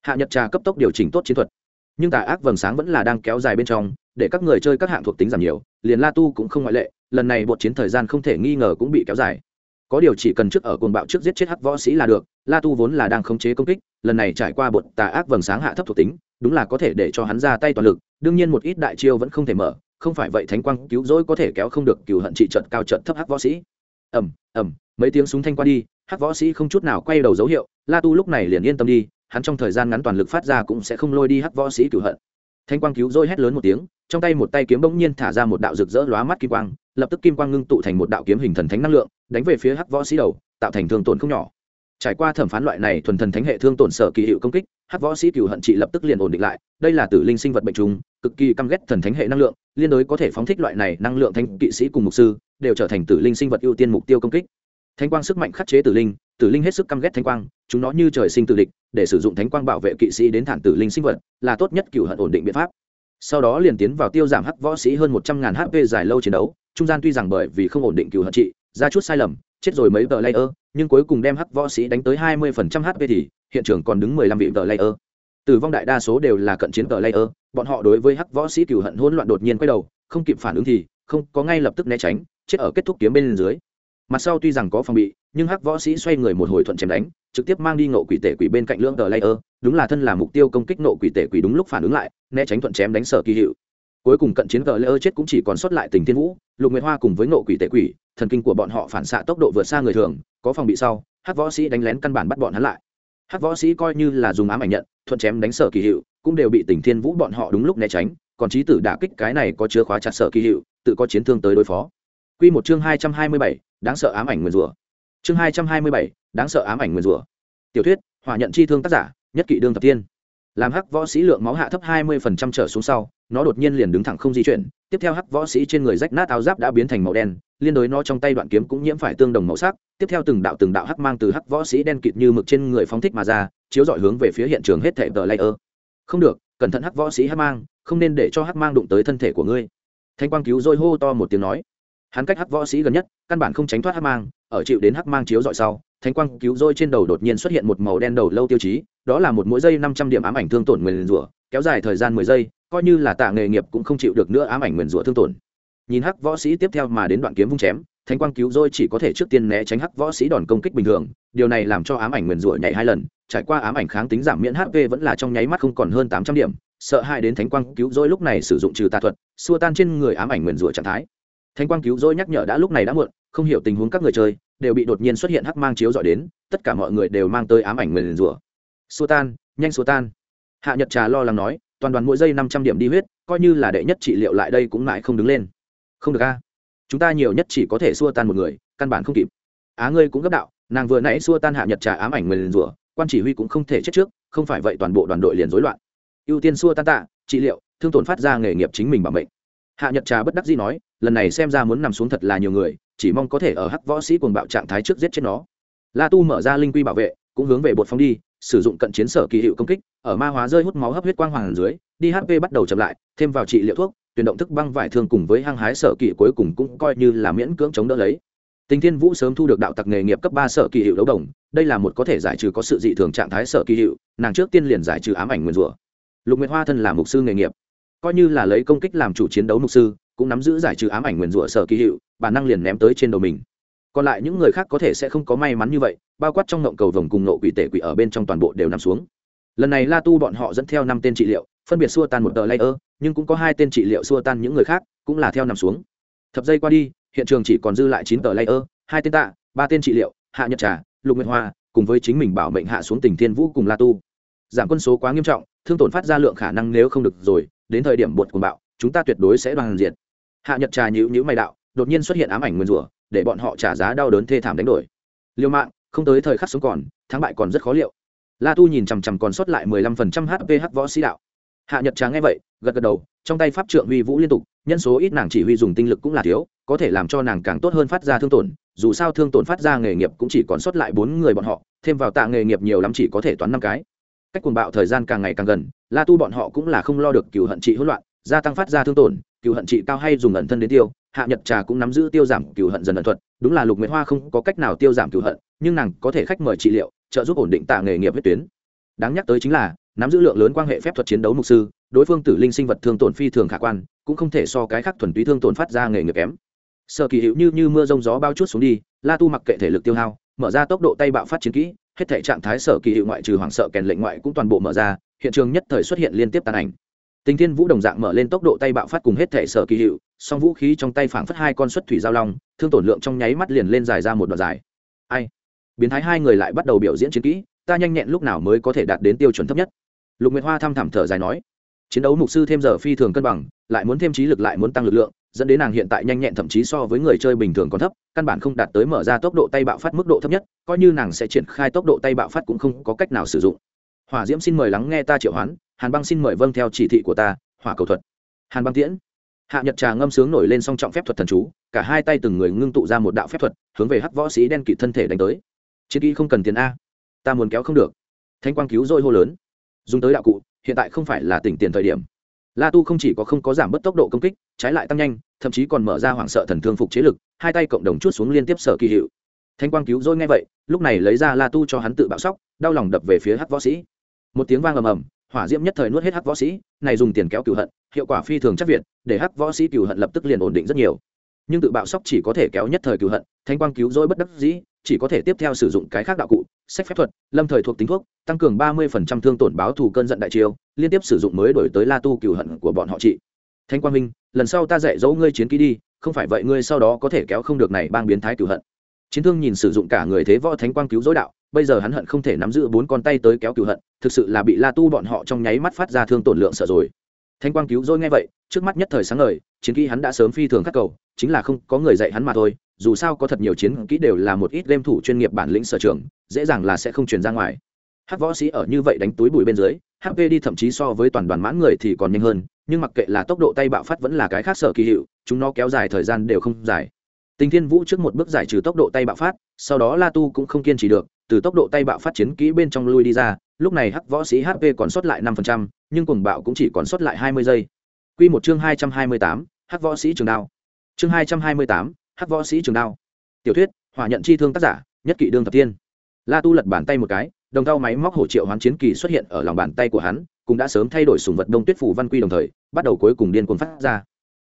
Hạ nhật trà cấp tốc điều chỉnh tốt chiến thuật. Nhưng tà ác vầng sáng vẫn là đang kéo dài bên trong, để các người chơi các hạng thuộc tính giảm nhiều, liền la tu cũng không ngoại lệ, lần này bột chiến thời gian không thể nghi ngờ cũng bị kéo dài. Có điều chỉ cần trước ở cồn bạo trước giết chết hắc võ sĩ là được, la tu vốn là đang khống chế công kích, lần này trải qua bột tà ác vầng sáng hạ thấp thuộc tính, đúng là có thể để cho hắn ra tay toàn lực, đương nhiên một ít đại chiêu vẫn không thể mở, không phải vậy thánh quang cứu rỗi có thể kéo không được cừu hận trị trận cao trận thấp hắc võ sĩ. Ầm ầm mấy tiếng súng thanh qua đi, hắc võ sĩ không chút nào quay đầu dấu hiệu, la tu lúc này liền yên tâm đi, hắn trong thời gian ngắn toàn lực phát ra cũng sẽ không lôi đi hắc võ sĩ cửu hận. Thanh quang cứu rỗi hét lớn một tiếng, trong tay một tay kiếm bỗng nhiên thả ra một đạo rực rỡ lóa mắt kim quang, lập tức kim quang ngưng tụ thành một đạo kiếm hình thần thánh năng lượng, đánh về phía hắc võ sĩ đầu, tạo thành thương tổn không nhỏ. Trải qua thẩm phán loại này thuần thần thánh hệ thương tổn sở kỳ hiệu công kích, hắc võ sĩ cửu hận trị lập tức liền ổn định lại, đây là tử linh sinh vật bệnh trùng, cực kỳ căm ghét thần thánh hệ năng lượng, liên đối có thể phóng thích loại này năng lượng thanh kỵ sĩ cùng mục sư, đều trở thành tử linh sinh vật ưu tiên mục tiêu công kích. Thánh quang sức mạnh khắc chế tử linh tử linh hết sức căm ghét Thánh quang, chúng nó như trời sinh tự địch, để sử dụng thánh quang bảo vệ kỵ sĩ đến thản tử linh sinh vật, là tốt nhất cựu hận ổn định biện pháp. Sau đó liền tiến vào tiêu giảm hắc võ sĩ hơn một trăm ngàn hp dài lâu chiến đấu, trung gian tuy rằng bởi vì không ổn định cựu hận trị, ra chút sai lầm, chết rồi mấy tờ layer, nhưng cuối cùng đem hắc võ sĩ đánh tới hai mươi phần trăm hp thì, hiện trường còn đứng mười lăm vị tờ layer. Tử vong đại đa số đều là cận chiến tờ layer, bọn họ đối với hắc võ sĩ cựu hận hỗn loạn đột nhiên quay đầu, không kịp phản ứng thì, không, có ngay lập tức né tránh, chết ở kết thúc kiếm bên dưới mặt sau tuy rằng có phòng bị, nhưng hắc võ sĩ xoay người một hồi thuận chém đánh, trực tiếp mang đi nộ quỷ tể quỷ bên cạnh lưỡng tờ layer, đúng là thân là mục tiêu công kích nộ quỷ tể quỷ đúng lúc phản ứng lại, né tránh thuận chém đánh sở kỳ hiệu. Cuối cùng cận chiến tờ layer chết cũng chỉ còn sót lại tình thiên vũ, lục nguyệt hoa cùng với nộ quỷ tể quỷ, thần kinh của bọn họ phản xạ tốc độ vượt xa người thường, có phòng bị sau, hắc võ sĩ đánh lén căn bản bắt bọn hắn lại. Hắc võ sĩ coi như là dùng ám ảnh nhận, thuận chém đánh sở kỳ hiệu, cũng đều bị tình thiên vũ bọn họ đúng lúc né tránh, còn trí tử đả kích cái này có chứa khóa chặt sở kỳ hiệu, tự có chiến thương tới đối phó. Quy một chương hai trăm hai mươi bảy, đáng sợ ám ảnh nguyên rủa. Chương hai trăm hai mươi bảy, đáng sợ ám ảnh nguyên rủa. Tiểu thuyết, hỏa nhận chi thương tác giả, nhất kỵ đương thập tiên làm hắc võ sĩ lượng máu hạ thấp hai mươi phần trăm trở xuống sau, nó đột nhiên liền đứng thẳng không di chuyển. Tiếp theo hắc võ sĩ trên người rách nát áo giáp đã biến thành màu đen, liên đối nó trong tay đoạn kiếm cũng nhiễm phải tương đồng màu sắc. Tiếp theo từng đạo từng đạo hắc mang từ hắc võ sĩ đen kịt như mực trên người phóng thích mà ra, chiếu dọi hướng về phía hiện trường hết thảy tờ layer. Không được, cẩn thận hắc võ sĩ hắc mang, không nên để cho hắc mang đụng tới thân thể của ngươi. Thanh quang cứu rồi hô to một tiếng nói hắn cách hắc võ sĩ gần nhất, căn bản không tránh thoát hắc mang, ở chịu đến hắc mang chiếu dọi sau, thánh quang cứu rôi trên đầu đột nhiên xuất hiện một màu đen đầu lâu tiêu chí, đó là một mỗi giây năm trăm điểm ám ảnh thương tổn nguyền rủa, kéo dài thời gian mười giây, coi như là tạ nghề nghiệp cũng không chịu được nữa ám ảnh nguyền rủa thương tổn. Nhìn hắc võ sĩ tiếp theo mà đến đoạn kiếm vung chém, thánh quang cứu rôi chỉ có thể trước tiên né tránh hắc võ sĩ đòn công kích bình thường, điều này làm cho ám ảnh nguyền rủa nhảy hai lần, trải qua ám ảnh kháng tính giảm miễn hp vẫn là trong nháy mắt không còn hơn tám trăm điểm, sợ hai đến thánh quang cứu rỗi lúc này sử dụng trừ tà thuật, xua tan trên người ám ảnh nguyền rủa trạng thái thánh quang cứu rỗi nhắc nhở đã lúc này đã muộn, không hiểu tình huống các người chơi, đều bị đột nhiên xuất hiện hắc mang chiếu dọi đến, tất cả mọi người đều mang tới ám ảnh nguyền rủa. Xua tan, nhanh xua tan. Hạ nhật trà lo lắng nói, toàn đoàn mỗi giây năm trăm điểm đi huyết, coi như là đệ nhất trị liệu lại đây cũng mãi không đứng lên. Không được a. Chúng ta nhiều nhất chỉ có thể xua tan một người, căn bản không kịp. Á ngươi cũng gấp đạo, nàng vừa nãy xua tan hạ nhật trà ám ảnh nguyền rủa, quan chỉ huy cũng không thể chết trước, không phải vậy toàn bộ đoàn đội liền rối loạn. Ưu tiên xua tan tạ, trị liệu, thương tổn phát ra nghề nghiệp chính mình bằng bệnh hạ nhật trà bất đắc dĩ nói lần này xem ra muốn nằm xuống thật là nhiều người, chỉ mong có thể ở hắc võ sĩ cuồng bạo trạng thái trước giết chết nó. La tu mở ra linh quy bảo vệ, cũng hướng về bột phóng đi, sử dụng cận chiến sở kỳ hiệu công kích, ở ma hóa rơi hút máu hấp huyết quang hoàng dưới, đi hp bắt đầu chậm lại, thêm vào trị liệu thuốc, tuyển động thức băng vải thương cùng với hăng hái sở kỳ cuối cùng cũng coi như là miễn cưỡng chống đỡ lấy. Tình thiên vũ sớm thu được đạo tặc nghề nghiệp cấp ba sở kỳ hiệu đấu đồng, đây là một có thể giải trừ có sự dị thường trạng thái sở kỳ hiệu, nàng trước tiên liền giải trừ ám ảnh nguyên rủa. Lục nguyệt hoa thân là mục sư nghề nghiệp, coi như là lấy công kích làm chủ chiến đấu mục sư cũng nắm giữ giải trừ ám ảnh nguyên rủa sở kỳ hiệu bản năng liền ném tới trên đầu mình. Còn lại những người khác có thể sẽ không có may mắn như vậy, bao quát trong ngộng cầu vồng cùng nộ quỷ tể quỷ ở bên trong toàn bộ đều nằm xuống. Lần này la tu bọn họ dẫn theo năm tên trị liệu, phân biệt xua tan một tờ layer, nhưng cũng có hai tên trị liệu xua tan những người khác, cũng là theo nằm xuống. Thập giây qua đi, hiện trường chỉ còn dư lại chín tờ layer, hai tên tạ, ba tên trị liệu, hạ nhật trà, lục nguyệt hoa, cùng với chính mình bảo mệnh hạ xuống tỉnh thiên vũ cùng la tu. Giảm quân số quá nghiêm trọng, thương tổn phát ra lượng khả năng nếu không được rồi, đến thời điểm bột cùng bạo, chúng ta tuyệt đối sẽ đoàn diệt hạ nhật trà nhữ nhữ mày đạo, đột nhiên xuất hiện ám ảnh nguyên rủa, để bọn họ trả giá đau đớn thê thảm đánh đổi. Liêu mạng, không tới thời khắc sống còn, thắng bại còn rất khó liệu. La tu nhìn chằm chằm còn sót lại mười lăm phần trăm hp võ sĩ đạo. Hạ nhật trà nghe vậy, gật gật đầu, trong tay pháp trượng huy vũ liên tục, nhân số ít nàng chỉ huy dùng tinh lực cũng là thiếu, có thể làm cho nàng càng tốt hơn phát ra thương tổn, dù sao thương tổn phát ra nghề nghiệp cũng chỉ còn sót lại bốn người bọn họ, thêm vào tạ nghề nghiệp nhiều lắm chỉ có thể toán năm cái. Cách cuồng bạo thời gian càng ngày càng gần, la tu bọn họ cũng là không lo được cựu hận trị hỗn loạn, gia tăng phát ra thương tổn cựu hận trị cao hay dùng ẩn thân đến tiêu, hạ nhật trà cũng nắm giữ tiêu giảm cựu hận dần ẩn thuật, đúng là lục nguyệt hoa không có cách nào tiêu giảm cựu hận, nhưng nàng có thể khách mời trị liệu, trợ giúp ổn định tạ nghề nghiệp huyết tuyến. Đáng nhắc tới chính là, nắm giữ lượng lớn quan hệ phép thuật chiến đấu mục sư, đối phương tử linh sinh vật thương tổn phi thường khả quan, cũng không thể so cái khác thuần túy thương tổn phát ra nghề nghiệp kém. Sợ kỳ hữu như như mưa rông gió bao chút xuống đi, la tu mặc kệ thể lực tiêu hao, mở ra tốc độ tay bạo phát chiến kỹ, hết thể trạng thái sở kỳ hiệu ngoại trừ hoảng sợ kèn lệnh ngoại cũng toàn bộ mở ra, hiện trường nhất thời xuất hiện liên tiếp tàn ảnh tình thiên vũ đồng dạng mở lên tốc độ tay bạo phát cùng hết thể sở kỳ hiệu, song vũ khí trong tay phảng phất hai con xuất thủy giao long, thương tổn lượng trong nháy mắt liền lên dài ra một đoạn dài. Ai? Biến thái hai người lại bắt đầu biểu diễn chiến kỹ, ta nhanh nhẹn lúc nào mới có thể đạt đến tiêu chuẩn thấp nhất? Lục nguyệt hoa thầm thẳm thở dài nói. Chiến đấu mục sư thêm giờ phi thường cân bằng, lại muốn thêm trí lực lại muốn tăng lực lượng, dẫn đến nàng hiện tại nhanh nhẹn thậm chí so với người chơi bình thường còn thấp, căn bản không đạt tới mở ra tốc độ tay bạo phát mức độ thấp nhất, coi như nàng sẽ triển khai tốc độ tay bạo phát cũng không có cách nào sử dụng. Hỏa diễm xin mời lắng nghe ta triệu hoán hàn băng xin mời vâng theo chỉ thị của ta, hỏa cầu thuật. Hàn băng tiễn. Hạ nhật trà ngâm sướng nổi lên song trọng phép thuật thần chú, cả hai tay từng người ngưng tụ ra một đạo phép thuật, hướng về hắc võ sĩ đen kịt thân thể đánh tới. Chiến kỹ không cần tiền a. Ta muốn kéo không được. Thanh quang cứu dôi hô lớn. Dùng tới đạo cụ, hiện tại không phải là tỉnh tiền thời điểm. La tu không chỉ có không có giảm bớt tốc độ công kích, trái lại tăng nhanh, thậm chí còn mở ra hoảng sợ thần thương phục chế lực, hai tay cộng đồng chút xuống liên tiếp sở kỳ hiệu. Thanh quang cứu dôi nghe vậy, lúc này lấy ra la tu cho hắn tự bạo sóc, đau lòng đập về phía hắc võ sĩ. Một tiếng vang ầm ầm hỏa diễm nhất thời nuốt hết hắc võ sĩ, này dùng tiền kéo cửu hận, hiệu quả phi thường chắc việt, để hắc võ sĩ cửu hận lập tức liền ổn định rất nhiều. Nhưng tự bạo sóc chỉ có thể kéo nhất thời cửu hận thanh quang cứu rỗi bất đắc dĩ, chỉ có thể tiếp theo sử dụng cái khác đạo cụ, sách phép thuật, lâm thời thuộc tính thuốc, tăng cường ba mươi phần trăm thương tổn báo thù cơn giận đại chiêu, liên tiếp sử dụng mới đổi tới la tu cửu hận của bọn họ trị thanh quang minh, lần sau ta dạy dỗ ngươi chiến kỹ đi, không phải vậy ngươi sau đó có thể kéo không được này bang biến thái cửu hận. Chiến thương nhìn sử dụng cả người thế võ thánh quang cứu dối đạo bây giờ hắn hận không thể nắm giữ bốn con tay tới kéo cửu hận, thực sự là bị la tu bọn họ trong nháy mắt phát ra thương tổn lượng sợ rồi. Thanh quang cứu dôi nghe vậy, trước mắt nhất thời sáng ngời, chiến kỹ hắn đã sớm phi thường khắc cầu, chính là không có người dạy hắn mà thôi, dù sao có thật nhiều chiến kỹ đều là một ít game thủ chuyên nghiệp bản lĩnh sở trường, dễ dàng là sẽ không truyền ra ngoài. Hát võ sĩ ở như vậy đánh túi bụi bên dưới hp đi thậm chí so với toàn đoàn mãn người thì còn nhanh hơn, nhưng mặc kệ là tốc độ tay bạo phát vẫn là cái khác sở kỳ hiệu, chúng nó kéo dài thời gian đều không dài. Tình thiên vũ trước một bước giải trừ tốc độ tay bạo phát, sau đó la tu cũng không kiên trì được từ tốc độ tay bạo phát chiến kỹ bên trong lui đi ra lúc này hắc võ sĩ hp còn sót lại năm phần trăm, nhưng cùng bạo cũng chỉ còn sót lại hai mươi giây. Quy một chương hai trăm hai mươi tám, hắc võ sĩ trường đao. Chương hai trăm hai mươi tám, hắc võ sĩ trường đao. Tiểu thuyết hỏa nhận chi thương tác giả nhất kỵ đương thập tiên. La tu lật bàn tay một cái đồng thau máy móc hổ triệu hoán chiến kỳ xuất hiện ở lòng bàn tay của hắn cũng đã sớm thay đổi sùng vật đông tuyết phủ văn quy đồng thời bắt đầu cuối cùng điên cuồng phát ra.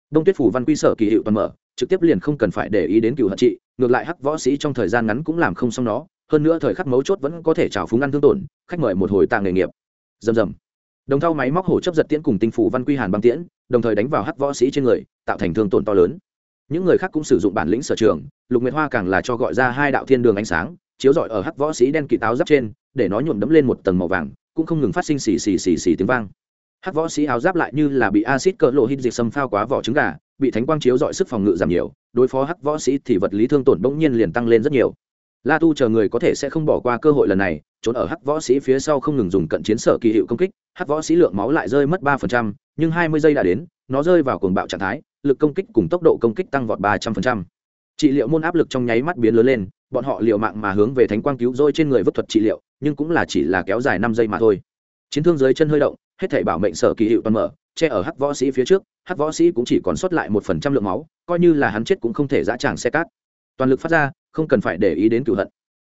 Đông tuyết phủ văn quy sở kỳ hiệu toàn mở trực tiếp liền không cần phải để ý đến cựu hận trị ngược lại hắc võ sĩ trong thời gian ngắn cũng làm không xong nó hơn nữa thời khắc mấu chốt vẫn có thể trào phúng ăn thương tổn, khách mời một hồi tàng nghề nghiệp. Dầm dầm đồng thau máy móc hổ chấp giật tiễn cùng tinh phủ văn quy hàn băng tiễn, đồng thời đánh vào hắc võ sĩ trên người, tạo thành thương tổn to lớn. Những người khác cũng sử dụng bản lĩnh sở trường, lục nguyệt hoa càng là cho gọi ra hai đạo thiên đường ánh sáng, chiếu rọi ở hắc võ sĩ đen kỵ táo giáp trên, để nó nhuộm đấm lên một tầng màu vàng, cũng không ngừng phát sinh xì xì xì xì tiếng vang. Hắc võ sĩ áo giáp lại như là bị acid cỡ lộ hít dịch xâm phao quá vỏ trứng gà, bị thánh quang chiếu dọi sức phòng ngự giảm nhiều, đối phó hắc võ sĩ thì vật lý thương tổn bỗng nhiên liền tăng lên rất nhiều la tu chờ người có thể sẽ không bỏ qua cơ hội lần này, trốn ở hắc võ sĩ phía sau không ngừng dùng cận chiến sở kỳ hiệu công kích, hắc võ sĩ lượng máu lại rơi mất ba phần trăm, nhưng hai mươi giây đã đến, nó rơi vào cuồng bạo trạng thái, lực công kích cùng tốc độ công kích tăng vọt ba trăm phần trăm. Trị liệu môn áp lực trong nháy mắt biến lớn lên, bọn họ liều mạng mà hướng về thánh quang cứu rỗi trên người vứt thuật trị liệu, nhưng cũng là chỉ là kéo dài năm giây mà thôi. Chiến thương dưới chân hơi động, hết thể bảo mệnh sở kỳ hiệu toàn mở, che ở hắc võ sĩ phía trước, hắc võ sĩ cũng chỉ còn sót lại một phần trăm lượng máu, coi như là hắn chết cũng không thể dã tràng xe cát. Toàn lực phát ra không cần phải để ý đến cửu hận.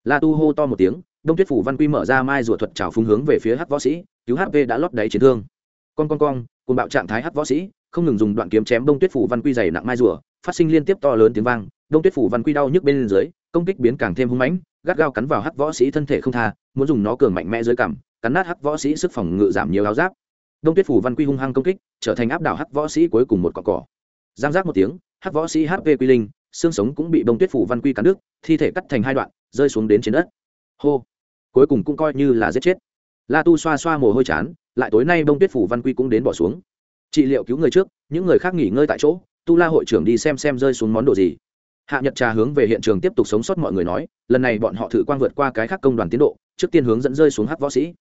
La tu hô to một tiếng, đông tuyết phủ văn quy mở ra mai rùa thuật trào phúng hướng về phía hát võ sĩ, cứu hp đã lót đáy chiến thương. Con con con cùng bạo trạng thái hát võ sĩ, không ngừng dùng đoạn kiếm chém đông tuyết phủ văn quy dày nặng mai rùa, phát sinh liên tiếp to lớn tiếng vang, đông tuyết phủ văn quy đau nhức bên dưới, công kích biến càng thêm hung mãnh, gắt gao cắn vào hắc võ sĩ thân thể không tha, muốn dùng nó cường mạnh mẽ dưới cằm, cắn nát hắc võ sĩ sức phòng ngự giảm nhiều áo giáp. Đông tuyết phủ văn quy hung hăng công kích, trở thành áp đảo hắc võ sĩ cuối cùng một cọc cỏ. Giang giác một tiếng, hắc võ sĩ hp quy linh xương sống cũng bị bông tuyết phủ văn quy cắn đứt, thi thể cắt thành hai đoạn, rơi xuống đến trên đất. Hô. Cuối cùng cũng coi như là giết chết. La tu xoa xoa mồ hôi chán, lại tối nay bông tuyết phủ văn quy cũng đến bỏ xuống. Trị liệu cứu người trước, những người khác nghỉ ngơi tại chỗ, tu la hội trưởng đi xem xem rơi xuống món đồ gì. Hạ nhật trà hướng về hiện trường tiếp tục sống sót mọi người nói, lần này bọn họ thử quang vượt qua cái khác công đoàn tiến độ, trước tiên hướng dẫn rơi xuống hắc võ sĩ.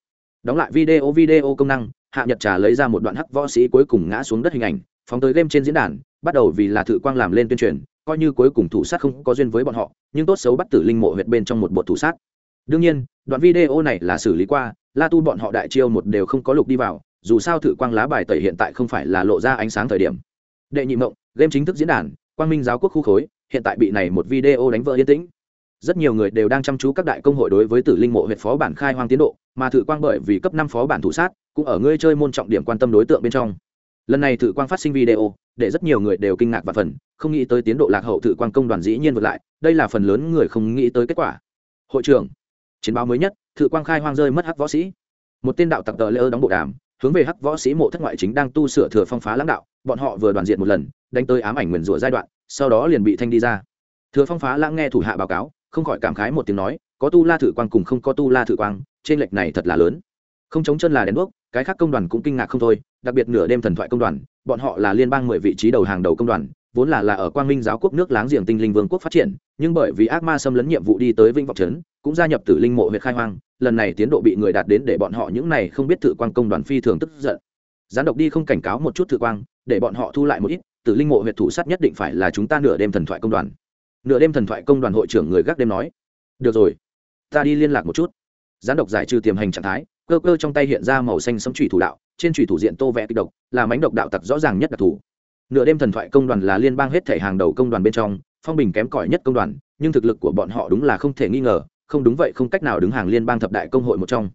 Đóng lại video video công năng, hạ nhật trà lấy ra một đoạn hắc võ sĩ cuối cùng ngã xuống đất hình ảnh, phóng tới game trên diễn đàn, bắt đầu vì là thử quang làm lên tuyên truyền coi như cuối cùng thủ sát không có duyên với bọn họ, nhưng tốt xấu bắt tử linh mộ huyệt bên trong một bộ thủ sát. Đương nhiên, đoạn video này là xử lý qua, la tu bọn họ đại chiêu một đều không có lục đi vào, dù sao thử quang lá bài tẩy hiện tại không phải là lộ ra ánh sáng thời điểm. Đệ nhị mộng, game chính thức diễn đàn, quang minh giáo quốc khu khối, hiện tại bị này một video đánh vỡ yên tĩnh. Rất nhiều người đều đang chăm chú các đại công hội đối với tử linh mộ huyện phó bản khai hoang tiến độ, mà thử quang bởi vì cấp năm phó bản thủ sát, cũng ở ngươi chơi môn trọng điểm quan tâm đối tượng bên trong. Lần này thử quang phát sinh video, để rất nhiều người đều kinh ngạc và phần không nghĩ tới tiến độ lạc hậu tự quang công đoàn dĩ nhiên vượt lại, đây là phần lớn người không nghĩ tới kết quả. Hội trưởng, chiến báo mới nhất thự quang khai hoang rơi mất hắc võ sĩ. Một tên đạo tặc tờ lê ơ đóng bộ đàm, hướng về hắc võ sĩ mộ thất ngoại chính đang tu sửa thừa phong phá lãng đạo, bọn họ vừa đoàn diện một lần, đánh tới ám ảnh nguyền rủa giai đoạn, sau đó liền bị thanh đi ra. Thừa phong phá lãng nghe thủ hạ báo cáo, không khỏi cảm khái một tiếng nói, có tu la thử quang cùng không có tu la thử quang, trên lệch này thật là lớn. Không chống chân là đèn đuốc, cái khác công đoàn cũng kinh ngạc không thôi, đặc biệt nửa đêm thần thoại công đoàn, bọn họ là liên bang mười vị trí đầu hàng đầu công đoàn vốn là là ở quang minh giáo quốc nước láng giềng tinh linh vương quốc phát triển, nhưng bởi vì ác ma xâm lấn nhiệm vụ đi tới vĩnh vọng trấn, cũng gia nhập tử linh mộ huyện khai hoang, lần này tiến độ bị người đạt đến để bọn họ những này không biết thử quang công đoàn phi thường tức giận. Gián độc đi không cảnh cáo một chút thử quang, để bọn họ thu lại một ít, tử linh mộ huyện thủ sát nhất định phải là chúng ta nửa đêm thần thoại công đoàn. Nửa đêm thần thoại công đoàn hội trưởng người gác đêm nói, được rồi, ta đi liên lạc một chút. Gián độc giải trừ tiềm hành trạng thái, cơ cơ trong tay hiện ra màu xanh sấm trụy thủ đạo, trên trụy thủ diện tô vẽ kịch độc, là mánh độc đạo tặc rõ ràng nhất đặc thù nửa đêm thần thoại công đoàn là liên bang hết thể hàng đầu công đoàn bên trong, phong bình kém cỏi nhất công đoàn, nhưng thực lực của bọn họ đúng là không thể nghi ngờ, không đúng vậy không cách nào đứng hàng liên bang thập đại công hội một trong.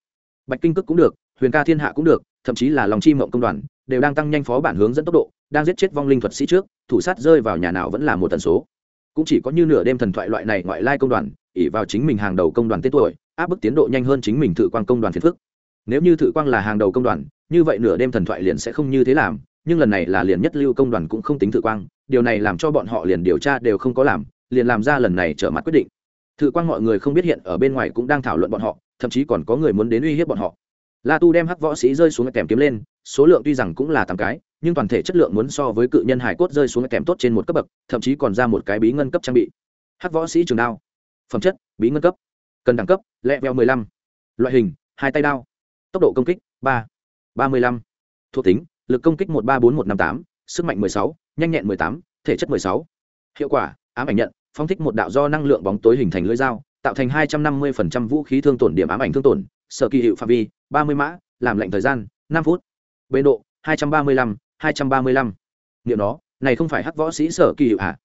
Bạch kinh cước cũng được, huyền ca thiên hạ cũng được, thậm chí là lòng chi mộng công đoàn, đều đang tăng nhanh phó bản hướng dẫn tốc độ, đang giết chết vong linh thuật sĩ trước, thủ sát rơi vào nhà nào vẫn là một tần số. Cũng chỉ có như nửa đêm thần thoại loại này ngoại lai công đoàn ỉ vào chính mình hàng đầu công đoàn tên tuổi, áp bức tiến độ nhanh hơn chính mình thử quang công đoàn phiền phức. Nếu như thử quang là hàng đầu công đoàn, như vậy nửa đêm thần thoại liền sẽ không như thế làm nhưng lần này là liền nhất lưu công đoàn cũng không tính thử quang, điều này làm cho bọn họ liền điều tra đều không có làm, liền làm ra lần này trở mặt quyết định. Thử quang mọi người không biết hiện ở bên ngoài cũng đang thảo luận bọn họ, thậm chí còn có người muốn đến uy hiếp bọn họ. La tu đem hắc võ sĩ rơi xuống kèm kiếm lên, số lượng tuy rằng cũng là tám cái, nhưng toàn thể chất lượng muốn so với cự nhân hải cốt rơi xuống kèm tốt trên một cấp bậc, thậm chí còn ra một cái bí ngân cấp trang bị. Hắc võ sĩ trường đao, phẩm chất, bí ngân cấp, cần đẳng cấp, lẹ veo mười lăm. Loại hình, hai tay đao, tốc độ công kích, ba ba mươi lăm. Thuộc tính lực công kích một ba bốn một năm tám, sức mạnh mười sáu, nhanh nhẹn mười tám, thể chất mười sáu. Hiệu quả, ám ảnh nhận, phóng thích một đạo do năng lượng bóng tối hình thành lưỡi dao, tạo thành hai trăm năm mươi phần trăm vũ khí thương tổn điểm ám ảnh thương tổn, sở kỳ hiệu phạm vi, ba mươi mã, làm lệnh thời gian, năm phút. Bê độ, hai trăm ba mươi lăm, hai trăm ba mươi lăm. Nó, này không phải hắc võ sĩ sở kỳ hiệu à?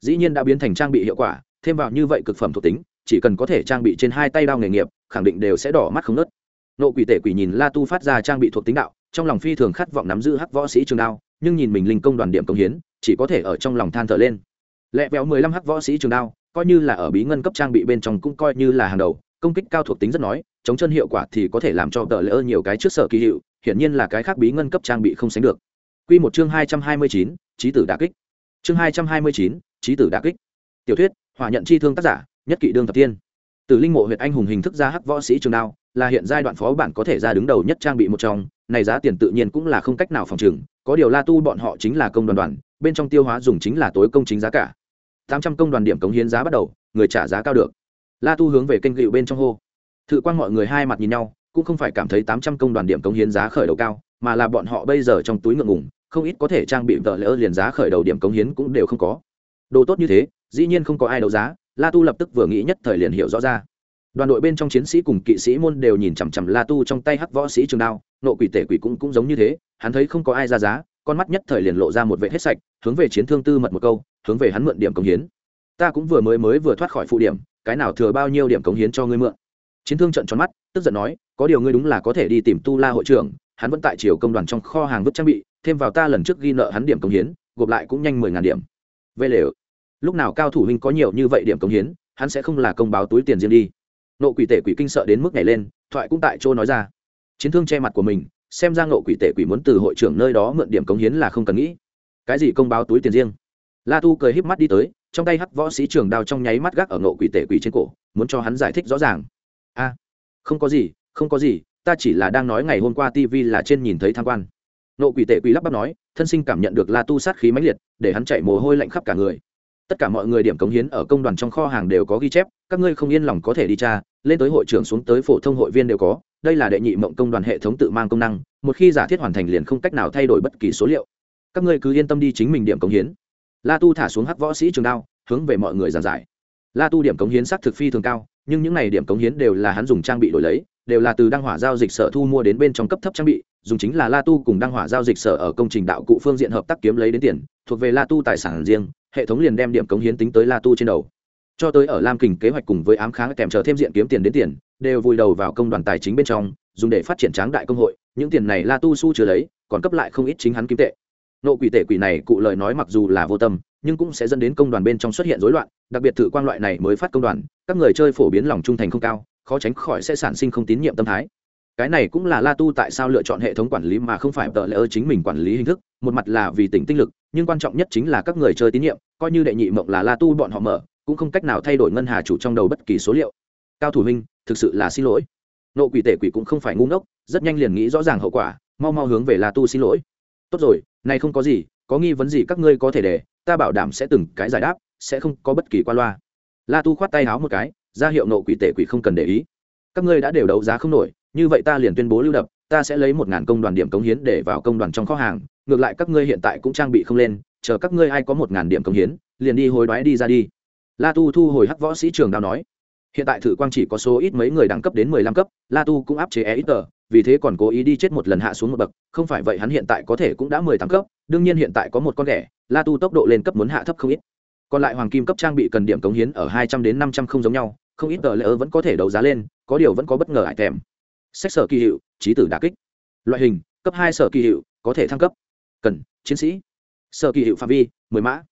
dĩ nhiên đã biến thành trang bị hiệu quả, thêm vào như vậy cực phẩm thuộc tính, chỉ cần có thể trang bị trên hai tay đao nghề nghiệp, khẳng định đều sẽ đỏ mắt không nớt. Nộ quỷ tể quỷ nhìn la tu phát ra trang bị thuộc tính đạo trong lòng phi thường khát vọng nắm giữ hắc võ sĩ trường đao, nhưng nhìn mình linh công đoàn điểm công hiến, chỉ có thể ở trong lòng than thở lên. Lẹ véo mười lăm hắc võ sĩ trường đao, coi như là ở bí ngân cấp trang bị bên trong cũng coi như là hàng đầu, công kích cao thuộc tính rất nói, chống chân hiệu quả thì có thể làm cho tờ lỡ nhiều cái trước sở kỳ hiệu, hiển nhiên là cái khác bí ngân cấp trang bị không sánh được. Quy một chương hai trăm hai mươi chín, trí tử đả kích. Chương hai trăm hai mươi chín, trí tử đả kích. Tiểu thuyết, hỏa nhận chi thương tác giả, nhất kỵ đương thập tiên từ linh mộ huyệt anh hùng hình thức ra hắc võ sĩ trường đao, là hiện giai đoạn phó bản có thể ra đứng đầu nhất trang bị một trong, này giá tiền tự nhiên cũng là không cách nào phòng trừng, có điều la tu bọn họ chính là công đoàn đoàn, bên trong tiêu hóa dùng chính là tối công chính giá cả. Tám trăm công đoàn điểm cống hiến giá bắt đầu, người trả giá cao được. La tu hướng về kênh gịu bên trong hô. Thự quan mọi người hai mặt nhìn nhau, cũng không phải cảm thấy tám trăm công đoàn điểm cống hiến giá khởi đầu cao, mà là bọn họ bây giờ trong túi ngượng ngùng, không ít có thể trang bị vợ lỡ liền giá khởi đầu điểm cống hiến cũng đều không có. Đồ tốt như thế, dĩ nhiên không có ai đấu giá la tu lập tức vừa nghĩ nhất thời liền hiểu rõ ra. Đoàn đội bên trong chiến sĩ cùng kỵ sĩ môn đều nhìn chằm chằm la tu trong tay hắc võ sĩ trường đao, nộ quỷ tể quỷ cũng cũng giống như thế, hắn thấy không có ai ra giá, con mắt nhất thời liền lộ ra một vệ hết sạch, hướng về chiến thương tư mật một câu, hướng về hắn mượn điểm cống hiến. Ta cũng vừa mới mới vừa thoát khỏi phụ điểm, cái nào thừa bao nhiêu điểm cống hiến cho ngươi mượn. Chiến thương trận tròn mắt, tức giận nói, có điều ngươi đúng là có thể đi tìm tu la hội trưởng, hắn vẫn tại triều công đoàn trong kho hàng vứt trang bị, thêm vào ta lần trước ghi nợ hắn điểm cống hiến, gộp lại cũng nhanh mười ngàn điểm. Về lều lúc nào cao thủ huynh có nhiều như vậy điểm cống hiến, hắn sẽ không là công báo túi tiền riêng đi. Nộ quỷ tể quỷ kinh sợ đến mức nhảy lên, thoại cũng tại chỗ nói ra. Chiến thương che mặt của mình, xem ra nộ quỷ tể quỷ muốn từ hội trưởng nơi đó mượn điểm cống hiến là không cần nghĩ. Cái gì công báo túi tiền riêng? La tu cười híp mắt đi tới, trong tay hắc võ sĩ trường đao trong nháy mắt gác ở nộ quỷ tể quỷ trên cổ, muốn cho hắn giải thích rõ ràng. A, không có gì, không có gì, ta chỉ là đang nói ngày hôm qua tv là trên nhìn thấy tham quan. Nộ quỷ tể quỷ lắp bắp nói, thân sinh cảm nhận được la tu sát khí mãnh liệt, để hắn chạy mồ hôi lạnh khắp cả người tất cả mọi người điểm cống hiến ở công đoàn trong kho hàng đều có ghi chép, các ngươi không yên lòng có thể đi tra, lên tới hội trưởng xuống tới phổ thông hội viên đều có, đây là đệ nhị mộng công đoàn hệ thống tự mang công năng, một khi giả thiết hoàn thành liền không cách nào thay đổi bất kỳ số liệu. Các ngươi cứ yên tâm đi chính mình điểm cống hiến. La tu thả xuống hắc võ sĩ trường đao, hướng về mọi người giàn giải. La tu điểm cống hiến xác thực phi thường cao, nhưng những n à y điểm cống hiến đều là hắn dùng trang bị đổi lấy, đều là từ đăng hỏa giao dịch sở thu mua đến bên trong cấp thấp trang bị, dùng chính là la tu cùng đăng hỏa giao dịch sở ở công trình đạo cụ phương diện hợp tác kiếm lấy đến tiền, thuộc về la tu tài sản riêng hệ thống liền đem điểm cống hiến tính tới la tu trên đầu. Cho tới ở lam kình kế hoạch cùng với ám kháng kèm chờ thêm diện kiếm tiền đến tiền, đều vùi đầu vào công đoàn tài chính bên trong, dùng để phát triển tráng đại công hội, những tiền này la tu su chưa lấy, còn cấp lại không ít chính hắn kim tệ. Nộ quỷ tệ quỷ này, cụ lời nói mặc dù là vô tâm, nhưng cũng sẽ dẫn đến công đoàn bên trong xuất hiện rối loạn, đặc biệt thử quan loại này mới phát công đoàn, các người chơi phổ biến lòng trung thành không cao, khó tránh khỏi sẽ sản sinh không tín nhiệm tâm thái cái này cũng là la tu tại sao lựa chọn hệ thống quản lý mà không phải tờ lỡ chính mình quản lý hình thức, một mặt là vì tỉnh tinh lực, nhưng quan trọng nhất chính là các người chơi tín nhiệm, coi như đệ nhị mộng là la tu bọn họ mở, cũng không cách nào thay đổi ngân hà chủ trong đầu bất kỳ số liệu. Cao thủ minh thực sự là xin lỗi. Nộ quỷ tể quỷ cũng không phải ngu ngốc, rất nhanh liền nghĩ rõ ràng hậu quả, mau mau hướng về la tu xin lỗi. Tốt rồi, này không có gì, có nghi vấn gì các ngươi có thể để, ta bảo đảm sẽ từng cái giải đáp, sẽ không có bất kỳ qua loa. La tu khoát tay háo một cái, ra hiệu nộ quỷ tể quỷ không cần để ý. Các ngươi đã đều đấu giá không nổi như vậy ta liền tuyên bố lưu đập, ta sẽ lấy một ngàn công đoàn điểm cống hiến để vào công đoàn trong kho hàng, ngược lại các ngươi hiện tại cũng trang bị không lên, chờ các ngươi ai có một ngàn điểm cống hiến, liền đi hối đoái đi ra đi. La tu thu hồi hắc võ sĩ trường đao nói. Hiện tại thử quang chỉ có số ít mấy người đẳng cấp đến mười lăm cấp, la tu cũng áp chế e ít tờ vì thế còn cố ý đi chết một lần hạ xuống một bậc, không phải vậy hắn hiện tại có thể cũng đã mười tám cấp, đương nhiên hiện tại có một con ghẻ, la tu tốc độ lên cấp muốn hạ thấp không ít. Còn lại hoàng kim cấp trang bị cần điểm cống hiến ở hai trăm đến năm trăm không giống nhau, không ít tờ lỡ vẫn có thể đấu giá lên, có điều vẫn có bất ngờ hại tèm sách sở kỳ hiệu, trí tử đà kích. Loại hình, cấp hai sở kỳ hiệu, có thể thăng cấp. Cần, chiến sĩ. Sở kỳ hiệu phạm vi, mười mã.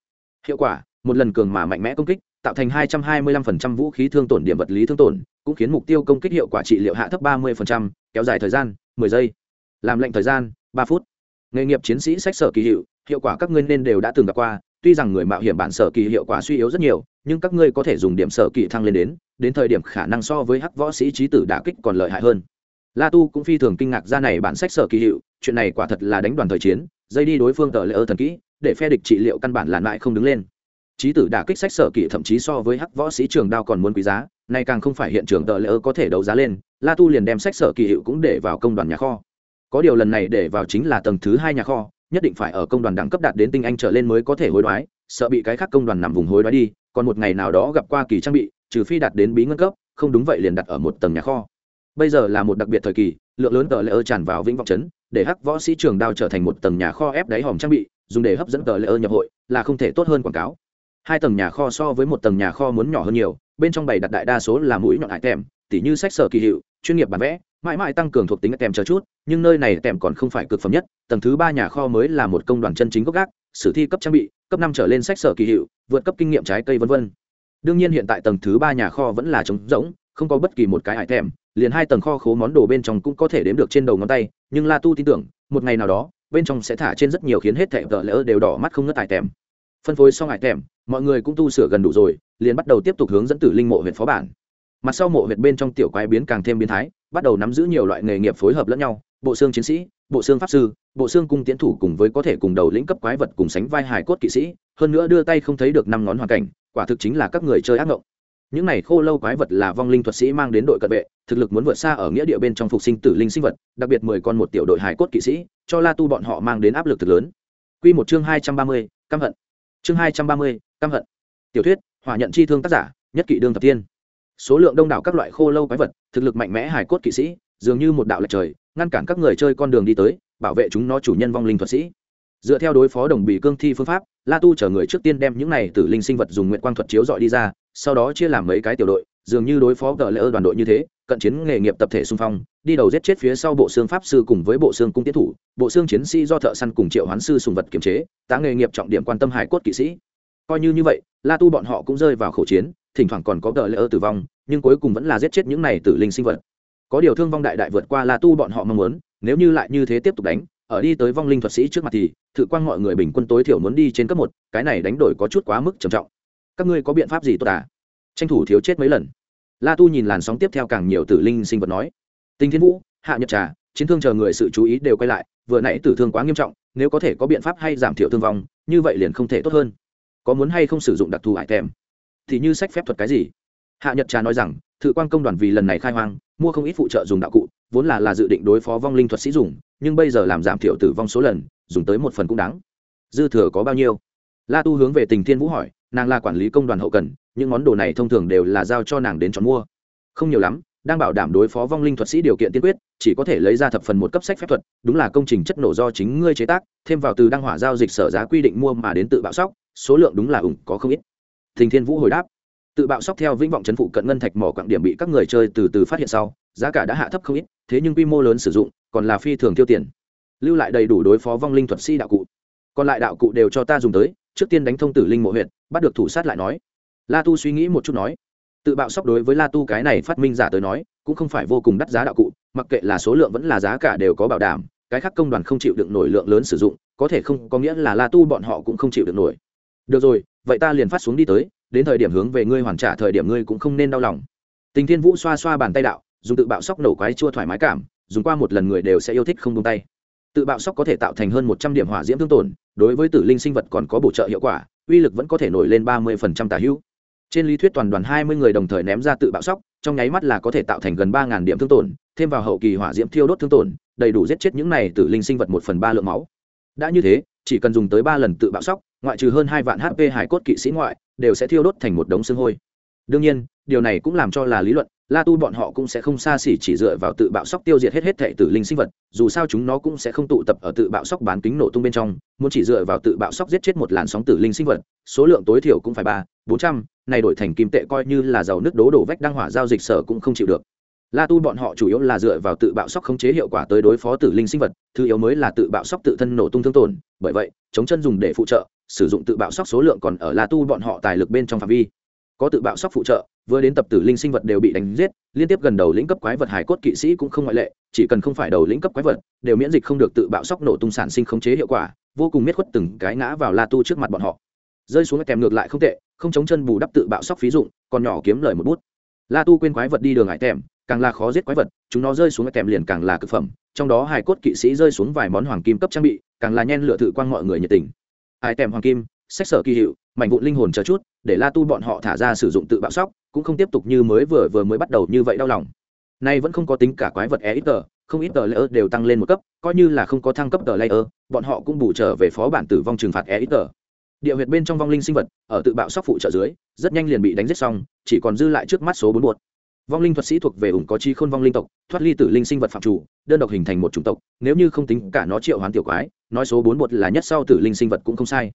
Hiệu quả, một lần cường mà mạnh mẽ công kích, tạo thành hai trăm hai mươi lăm phần trăm vũ khí thương tổn điểm vật lý thương tổn, cũng khiến mục tiêu công kích hiệu quả trị liệu hạ thấp ba mươi phần trăm, kéo dài thời gian, mười giây. Làm lệnh thời gian, ba phút. Nghề nghiệp chiến sĩ sách sở kỳ hiệu hiệu quả các ngươi nên đều đã từng gặp qua. Tuy rằng người mạo hiểm bản sở kỳ hiệu quả suy yếu rất nhiều, nhưng các ngươi có thể dùng điểm sở kỳ thăng lên đến đến thời điểm khả năng so với hắc võ sĩ trí tử đả kích còn lợi hại hơn la tu cũng phi thường kinh ngạc ra này bản sách sở kỳ hiệu, chuyện này quả thật là đánh đoàn thời chiến, dây đi đối phương tờ lỡ ơ thần kỹ, để phe địch trị liệu căn bản là lại không đứng lên. Trí tử đả kích sách sở kỳ thậm chí so với hắc võ sĩ trường đao còn muốn quý giá này càng không phải hiện trường tờ lỡ ơ có thể đấu giá lên, la tu liền đem sách sở kỳ hiệu cũng để vào công đoàn nhà kho. Có điều lần này để vào chính là tầng thứ hai nhà kho, nhất định phải ở công đoàn đẳng cấp đạt đến tinh anh trở lên mới có thể hối đoái, sợ bị cái khác công đoàn nằm vùng hối đoái đi, còn một ngày nào đó gặp qua kỳ trang bị, trừ phi đạt đến bí ngân cấp, không đúng vậy liền đặt ở một tầng nhà kho bây giờ là một đặc biệt thời kỳ, lượng lớn tờ lễ ơ tràn vào vĩnh vọng trấn để hắc võ sĩ trường đao trở thành một tầng nhà kho ép đáy hòm trang bị, dùng để hấp dẫn tờ lễ ơ nhập hội, là không thể tốt hơn quảng cáo. Hai tầng nhà kho so với một tầng nhà kho muốn nhỏ hơn nhiều, bên trong bày đặt đại đa số là mũi nhọn hải tèm, tỉ như sách sở kỳ hiệu, chuyên nghiệp bản vẽ, mãi mãi tăng cường thuộc tính tèm chờ chút, nhưng nơi này tèm còn không phải cực phẩm nhất, tầng thứ ba nhà kho mới là một công đoàn chân chính gốc gác, sử thi cấp trang bị, cấp năm trở lên sách sở kỳ hiệu, vượt cấp kinh nghiệm trái cây v v đương nhiên hiện tại tầng thứ ba nhà kho vẫn là trống rỗng không có bất kỳ một cái hải thèm, liền hai tầng kho khố món đồ bên trong cũng có thể đếm được trên đầu ngón tay nhưng la tu tin tưởng một ngày nào đó bên trong sẽ thả trên rất nhiều khiến hết thẻ vợ lỡ đều đỏ mắt không ngất hải thèm. phân phối xong hải thèm, mọi người cũng tu sửa gần đủ rồi liền bắt đầu tiếp tục hướng dẫn tử linh mộ huyện phó bản mặt sau mộ huyện bên trong tiểu quái biến càng thêm biến thái bắt đầu nắm giữ nhiều loại nghề nghiệp phối hợp lẫn nhau bộ xương chiến sĩ bộ xương pháp sư bộ xương cung tiến thủ cùng với có thể cùng đầu lĩnh cấp quái vật cùng sánh vai hài cốt kỵ sĩ hơn nữa đưa tay không thấy được năm ngón hoàn cảnh quả thực chính là các người chơi ác ngộng những này khô lâu quái vật là vong linh thuật sĩ mang đến đội cận vệ, thực lực muốn vượt xa ở nghĩa địa bên trong phục sinh tử linh sinh vật, đặc biệt mười con một tiểu đội hải cốt kỵ sĩ, cho la tu bọn họ mang đến áp lực thực lớn. Q một chương hai trăm ba mươi, căm hận. Chương hai trăm ba mươi, căm hận. Tiểu thuyết, hỏa nhận chi thương tác giả, nhất kỵ đương thập tiên. Số lượng đông đảo các loại khô lâu quái vật, thực lực mạnh mẽ hải cốt kỵ sĩ, dường như một đạo lệch trời, ngăn cản các người chơi con đường đi tới, bảo vệ chúng nó chủ nhân vong linh thuật sĩ dựa theo đối phó đồng bị cương thi phương pháp, la tu chở người trước tiên đem những này từ linh sinh vật dùng nguyện quang thuật chiếu dọi đi ra, sau đó chia làm mấy cái tiểu đội, dường như đối phó tờ lễ ơ đoàn đội như thế, cận chiến nghề nghiệp tập thể xung phong, đi đầu giết chết phía sau bộ xương pháp sư cùng với bộ xương cung tiến thủ, bộ xương chiến sĩ do thợ săn cùng triệu hoán sư sùng vật kiểm chế, tá nghề nghiệp trọng điểm quan tâm hải cốt kỵ sĩ. Coi như như vậy, la tu bọn họ cũng rơi vào khẩu chiến, thỉnh thoảng còn có tờ lễ ơ tử vong, nhưng cuối cùng vẫn là giết chết những này tử linh sinh vật. Có điều thương vong đại đại vượt qua la tu bọn họ mong muốn, nếu như lại như thế tiếp tục đánh ở đi tới vong linh thuật sĩ trước mặt thì thử quang mọi người bình quân tối thiểu muốn đi trên cấp một, cái này đánh đổi có chút quá mức trầm trọng. Các ngươi có biện pháp gì tốt à? Tranh thủ thiếu chết mấy lần. La tu nhìn làn sóng tiếp theo càng nhiều tử linh sinh vật nói. Tinh thiên vũ, hạ nhật trà, chiến thương chờ người sự chú ý đều quay lại, vừa nãy tử thương quá nghiêm trọng, nếu có thể có biện pháp hay giảm thiểu thương vong, như vậy liền không thể tốt hơn. Có muốn hay không sử dụng đặc thù hải thèm thì như sách phép thuật cái gì? Hạ nhật trà nói rằng, thự quan công đoàn vì lần này khai hoang, mua không ít phụ trợ dùng đạo cụ, vốn là là dự định đối phó vong linh thuật sĩ dùng nhưng bây giờ làm giảm thiểu tử vong số lần, dùng tới một phần cũng đáng. Dư thừa có bao nhiêu? La tu hướng về tình thiên vũ hỏi, nàng là quản lý công đoàn hậu cần, những món đồ này thông thường đều là giao cho nàng đến chọn mua. Không nhiều lắm, đang bảo đảm đối phó vong linh thuật sĩ điều kiện tiên quyết, chỉ có thể lấy ra thập phần một cấp sách phép thuật, đúng là công trình chất nổ do chính ngươi chế tác, thêm vào từ đăng hỏa giao dịch sở giá quy định mua mà đến tự bạo sóc, số lượng đúng là ủng, có không ít. Thình thiên vũ hồi đáp, tự bạo sóc theo vĩnh vọng chấn phụ cận ngân thạch mỏ quặng điểm bị các người chơi từ từ phát hiện sau, giá cả đã hạ thấp không ít, thế nhưng quy mô lớn sử dụng còn là phi thường tiêu tiền. Lưu lại đầy đủ đối phó vong linh thuật sĩ đạo cụ. Còn lại đạo cụ đều cho ta dùng tới, trước tiên đánh thông tử linh mộ huyện bắt được thủ sát lại nói. La tu suy nghĩ một chút nói. Tự bạo sóc đối với la tu cái này phát minh giả tới nói, cũng không phải vô cùng đắt giá đạo cụ, mặc kệ là số lượng vẫn là giá cả đều có bảo đảm, cái khác công đoàn không chịu được nổi lượng lớn sử dụng, có thể không, có nghĩa là la tu bọn họ cũng không chịu được nổi. Được rồi, vậy ta liền phát xuống đi tới, đến thời điểm hướng về ngươi hoàn trả thời điểm ngươi cũng không nên đau lòng. Tình thiên vũ xoa xoa bàn tay đạo, dùng tự bạo sóc nổ quái chua thoải mái cảm dùng qua một lần người đều sẽ yêu thích không tung tay. Tự bạo sóc có thể tạo thành hơn một trăm điểm hỏa diễm thương tổn, đối với tử linh sinh vật còn có bổ trợ hiệu quả, uy lực vẫn có thể nổi lên ba mươi phần trăm tả hữu. Trên lý thuyết toàn đoàn hai mươi người đồng thời ném ra tự bạo sóc, trong nháy mắt là có thể tạo thành gần ba điểm thương tổn, thêm vào hậu kỳ hỏa diễm thiêu đốt thương tổn, đầy đủ giết chết những này tử linh sinh vật một phần ba lượng máu. Đã như thế, chỉ cần dùng tới ba lần tự bạo sóc, ngoại trừ hơn hai vạn hp hải cốt kỵ sĩ ngoại, đều sẽ thiêu đốt thành một đống xương hôi. Đương nhiên điều này cũng làm cho là lý luận, la tu bọn họ cũng sẽ không xa xỉ chỉ dựa vào tự bạo sóc tiêu diệt hết hết thệ tử linh sinh vật, dù sao chúng nó cũng sẽ không tụ tập ở tự bạo sóc bán kính nổ tung bên trong, muốn chỉ dựa vào tự bạo sóc giết chết một làn sóng tử linh sinh vật, số lượng tối thiểu cũng phải ba, bốn trăm, này đổi thành kim tệ coi như là dầu nước đố đổ vách đăng hỏa giao dịch sở cũng không chịu được. La tu bọn họ chủ yếu là dựa vào tự bạo sóc khống chế hiệu quả tới đối phó tử linh sinh vật, thứ yếu mới là tự bạo sóc tự thân nổ tung thương tổn, bởi vậy, chống chân dùng để phụ trợ, sử dụng tự bạo sóc số lượng còn ở la tu bọn họ tài lực bên trong phạm vi. Có tự bạo sóc phụ trợ vừa đến tập tử linh sinh vật đều bị đánh giết, liên tiếp gần đầu lĩnh cấp quái vật hải cốt kỵ sĩ cũng không ngoại lệ, chỉ cần không phải đầu lĩnh cấp quái vật, đều miễn dịch không được tự bạo sóc nổ tung sản sinh khống chế hiệu quả, vô cùng miết khuất từng cái ngã vào la tu trước mặt bọn họ. Rơi xuống kèm ngược lại không tệ, không chống chân bù đắp tự bạo sóc phí dụng, còn nhỏ kiếm lời một bút. La tu quên quái vật đi đường hải tèm, càng là khó giết quái vật, chúng nó rơi xuống kèm liền càng là cực phẩm, trong đó hải cốt kỵ sĩ rơi xuống vài món hoàng kim cấp trang bị, càng là nhen lựa thử quang mọi người nhiệt tình. Hải tèm hoàng kim sách sở kỳ hiệu, mảnh vụn linh hồn chờ chút, để la tu bọn họ thả ra sử dụng tự bạo sóc, cũng không tiếp tục như mới vừa vừa mới bắt đầu như vậy đau lòng. Nay vẫn không có tính cả quái vật e ít tờ không ít tờ layer đều tăng lên một cấp, coi như là không có thăng cấp tờ layer, bọn họ cũng bù trở về phó bản tử vong trừng phạt e ít tờ địa huyệt bên trong vong linh sinh vật, ở tự bạo sóc phụ trợ dưới, rất nhanh liền bị đánh giết xong, chỉ còn dư lại trước mắt số bốn buột vong linh thuật sĩ thuộc về ủng có chi khôn vong linh tộc, thoát ly tử linh sinh vật phạm chủ, đơn độc hình thành một chủng tộc, nếu như không tính cả nó triệu hoán tiểu quái, nói số bốn bột là nhất sau tử linh sinh vật cũng không sai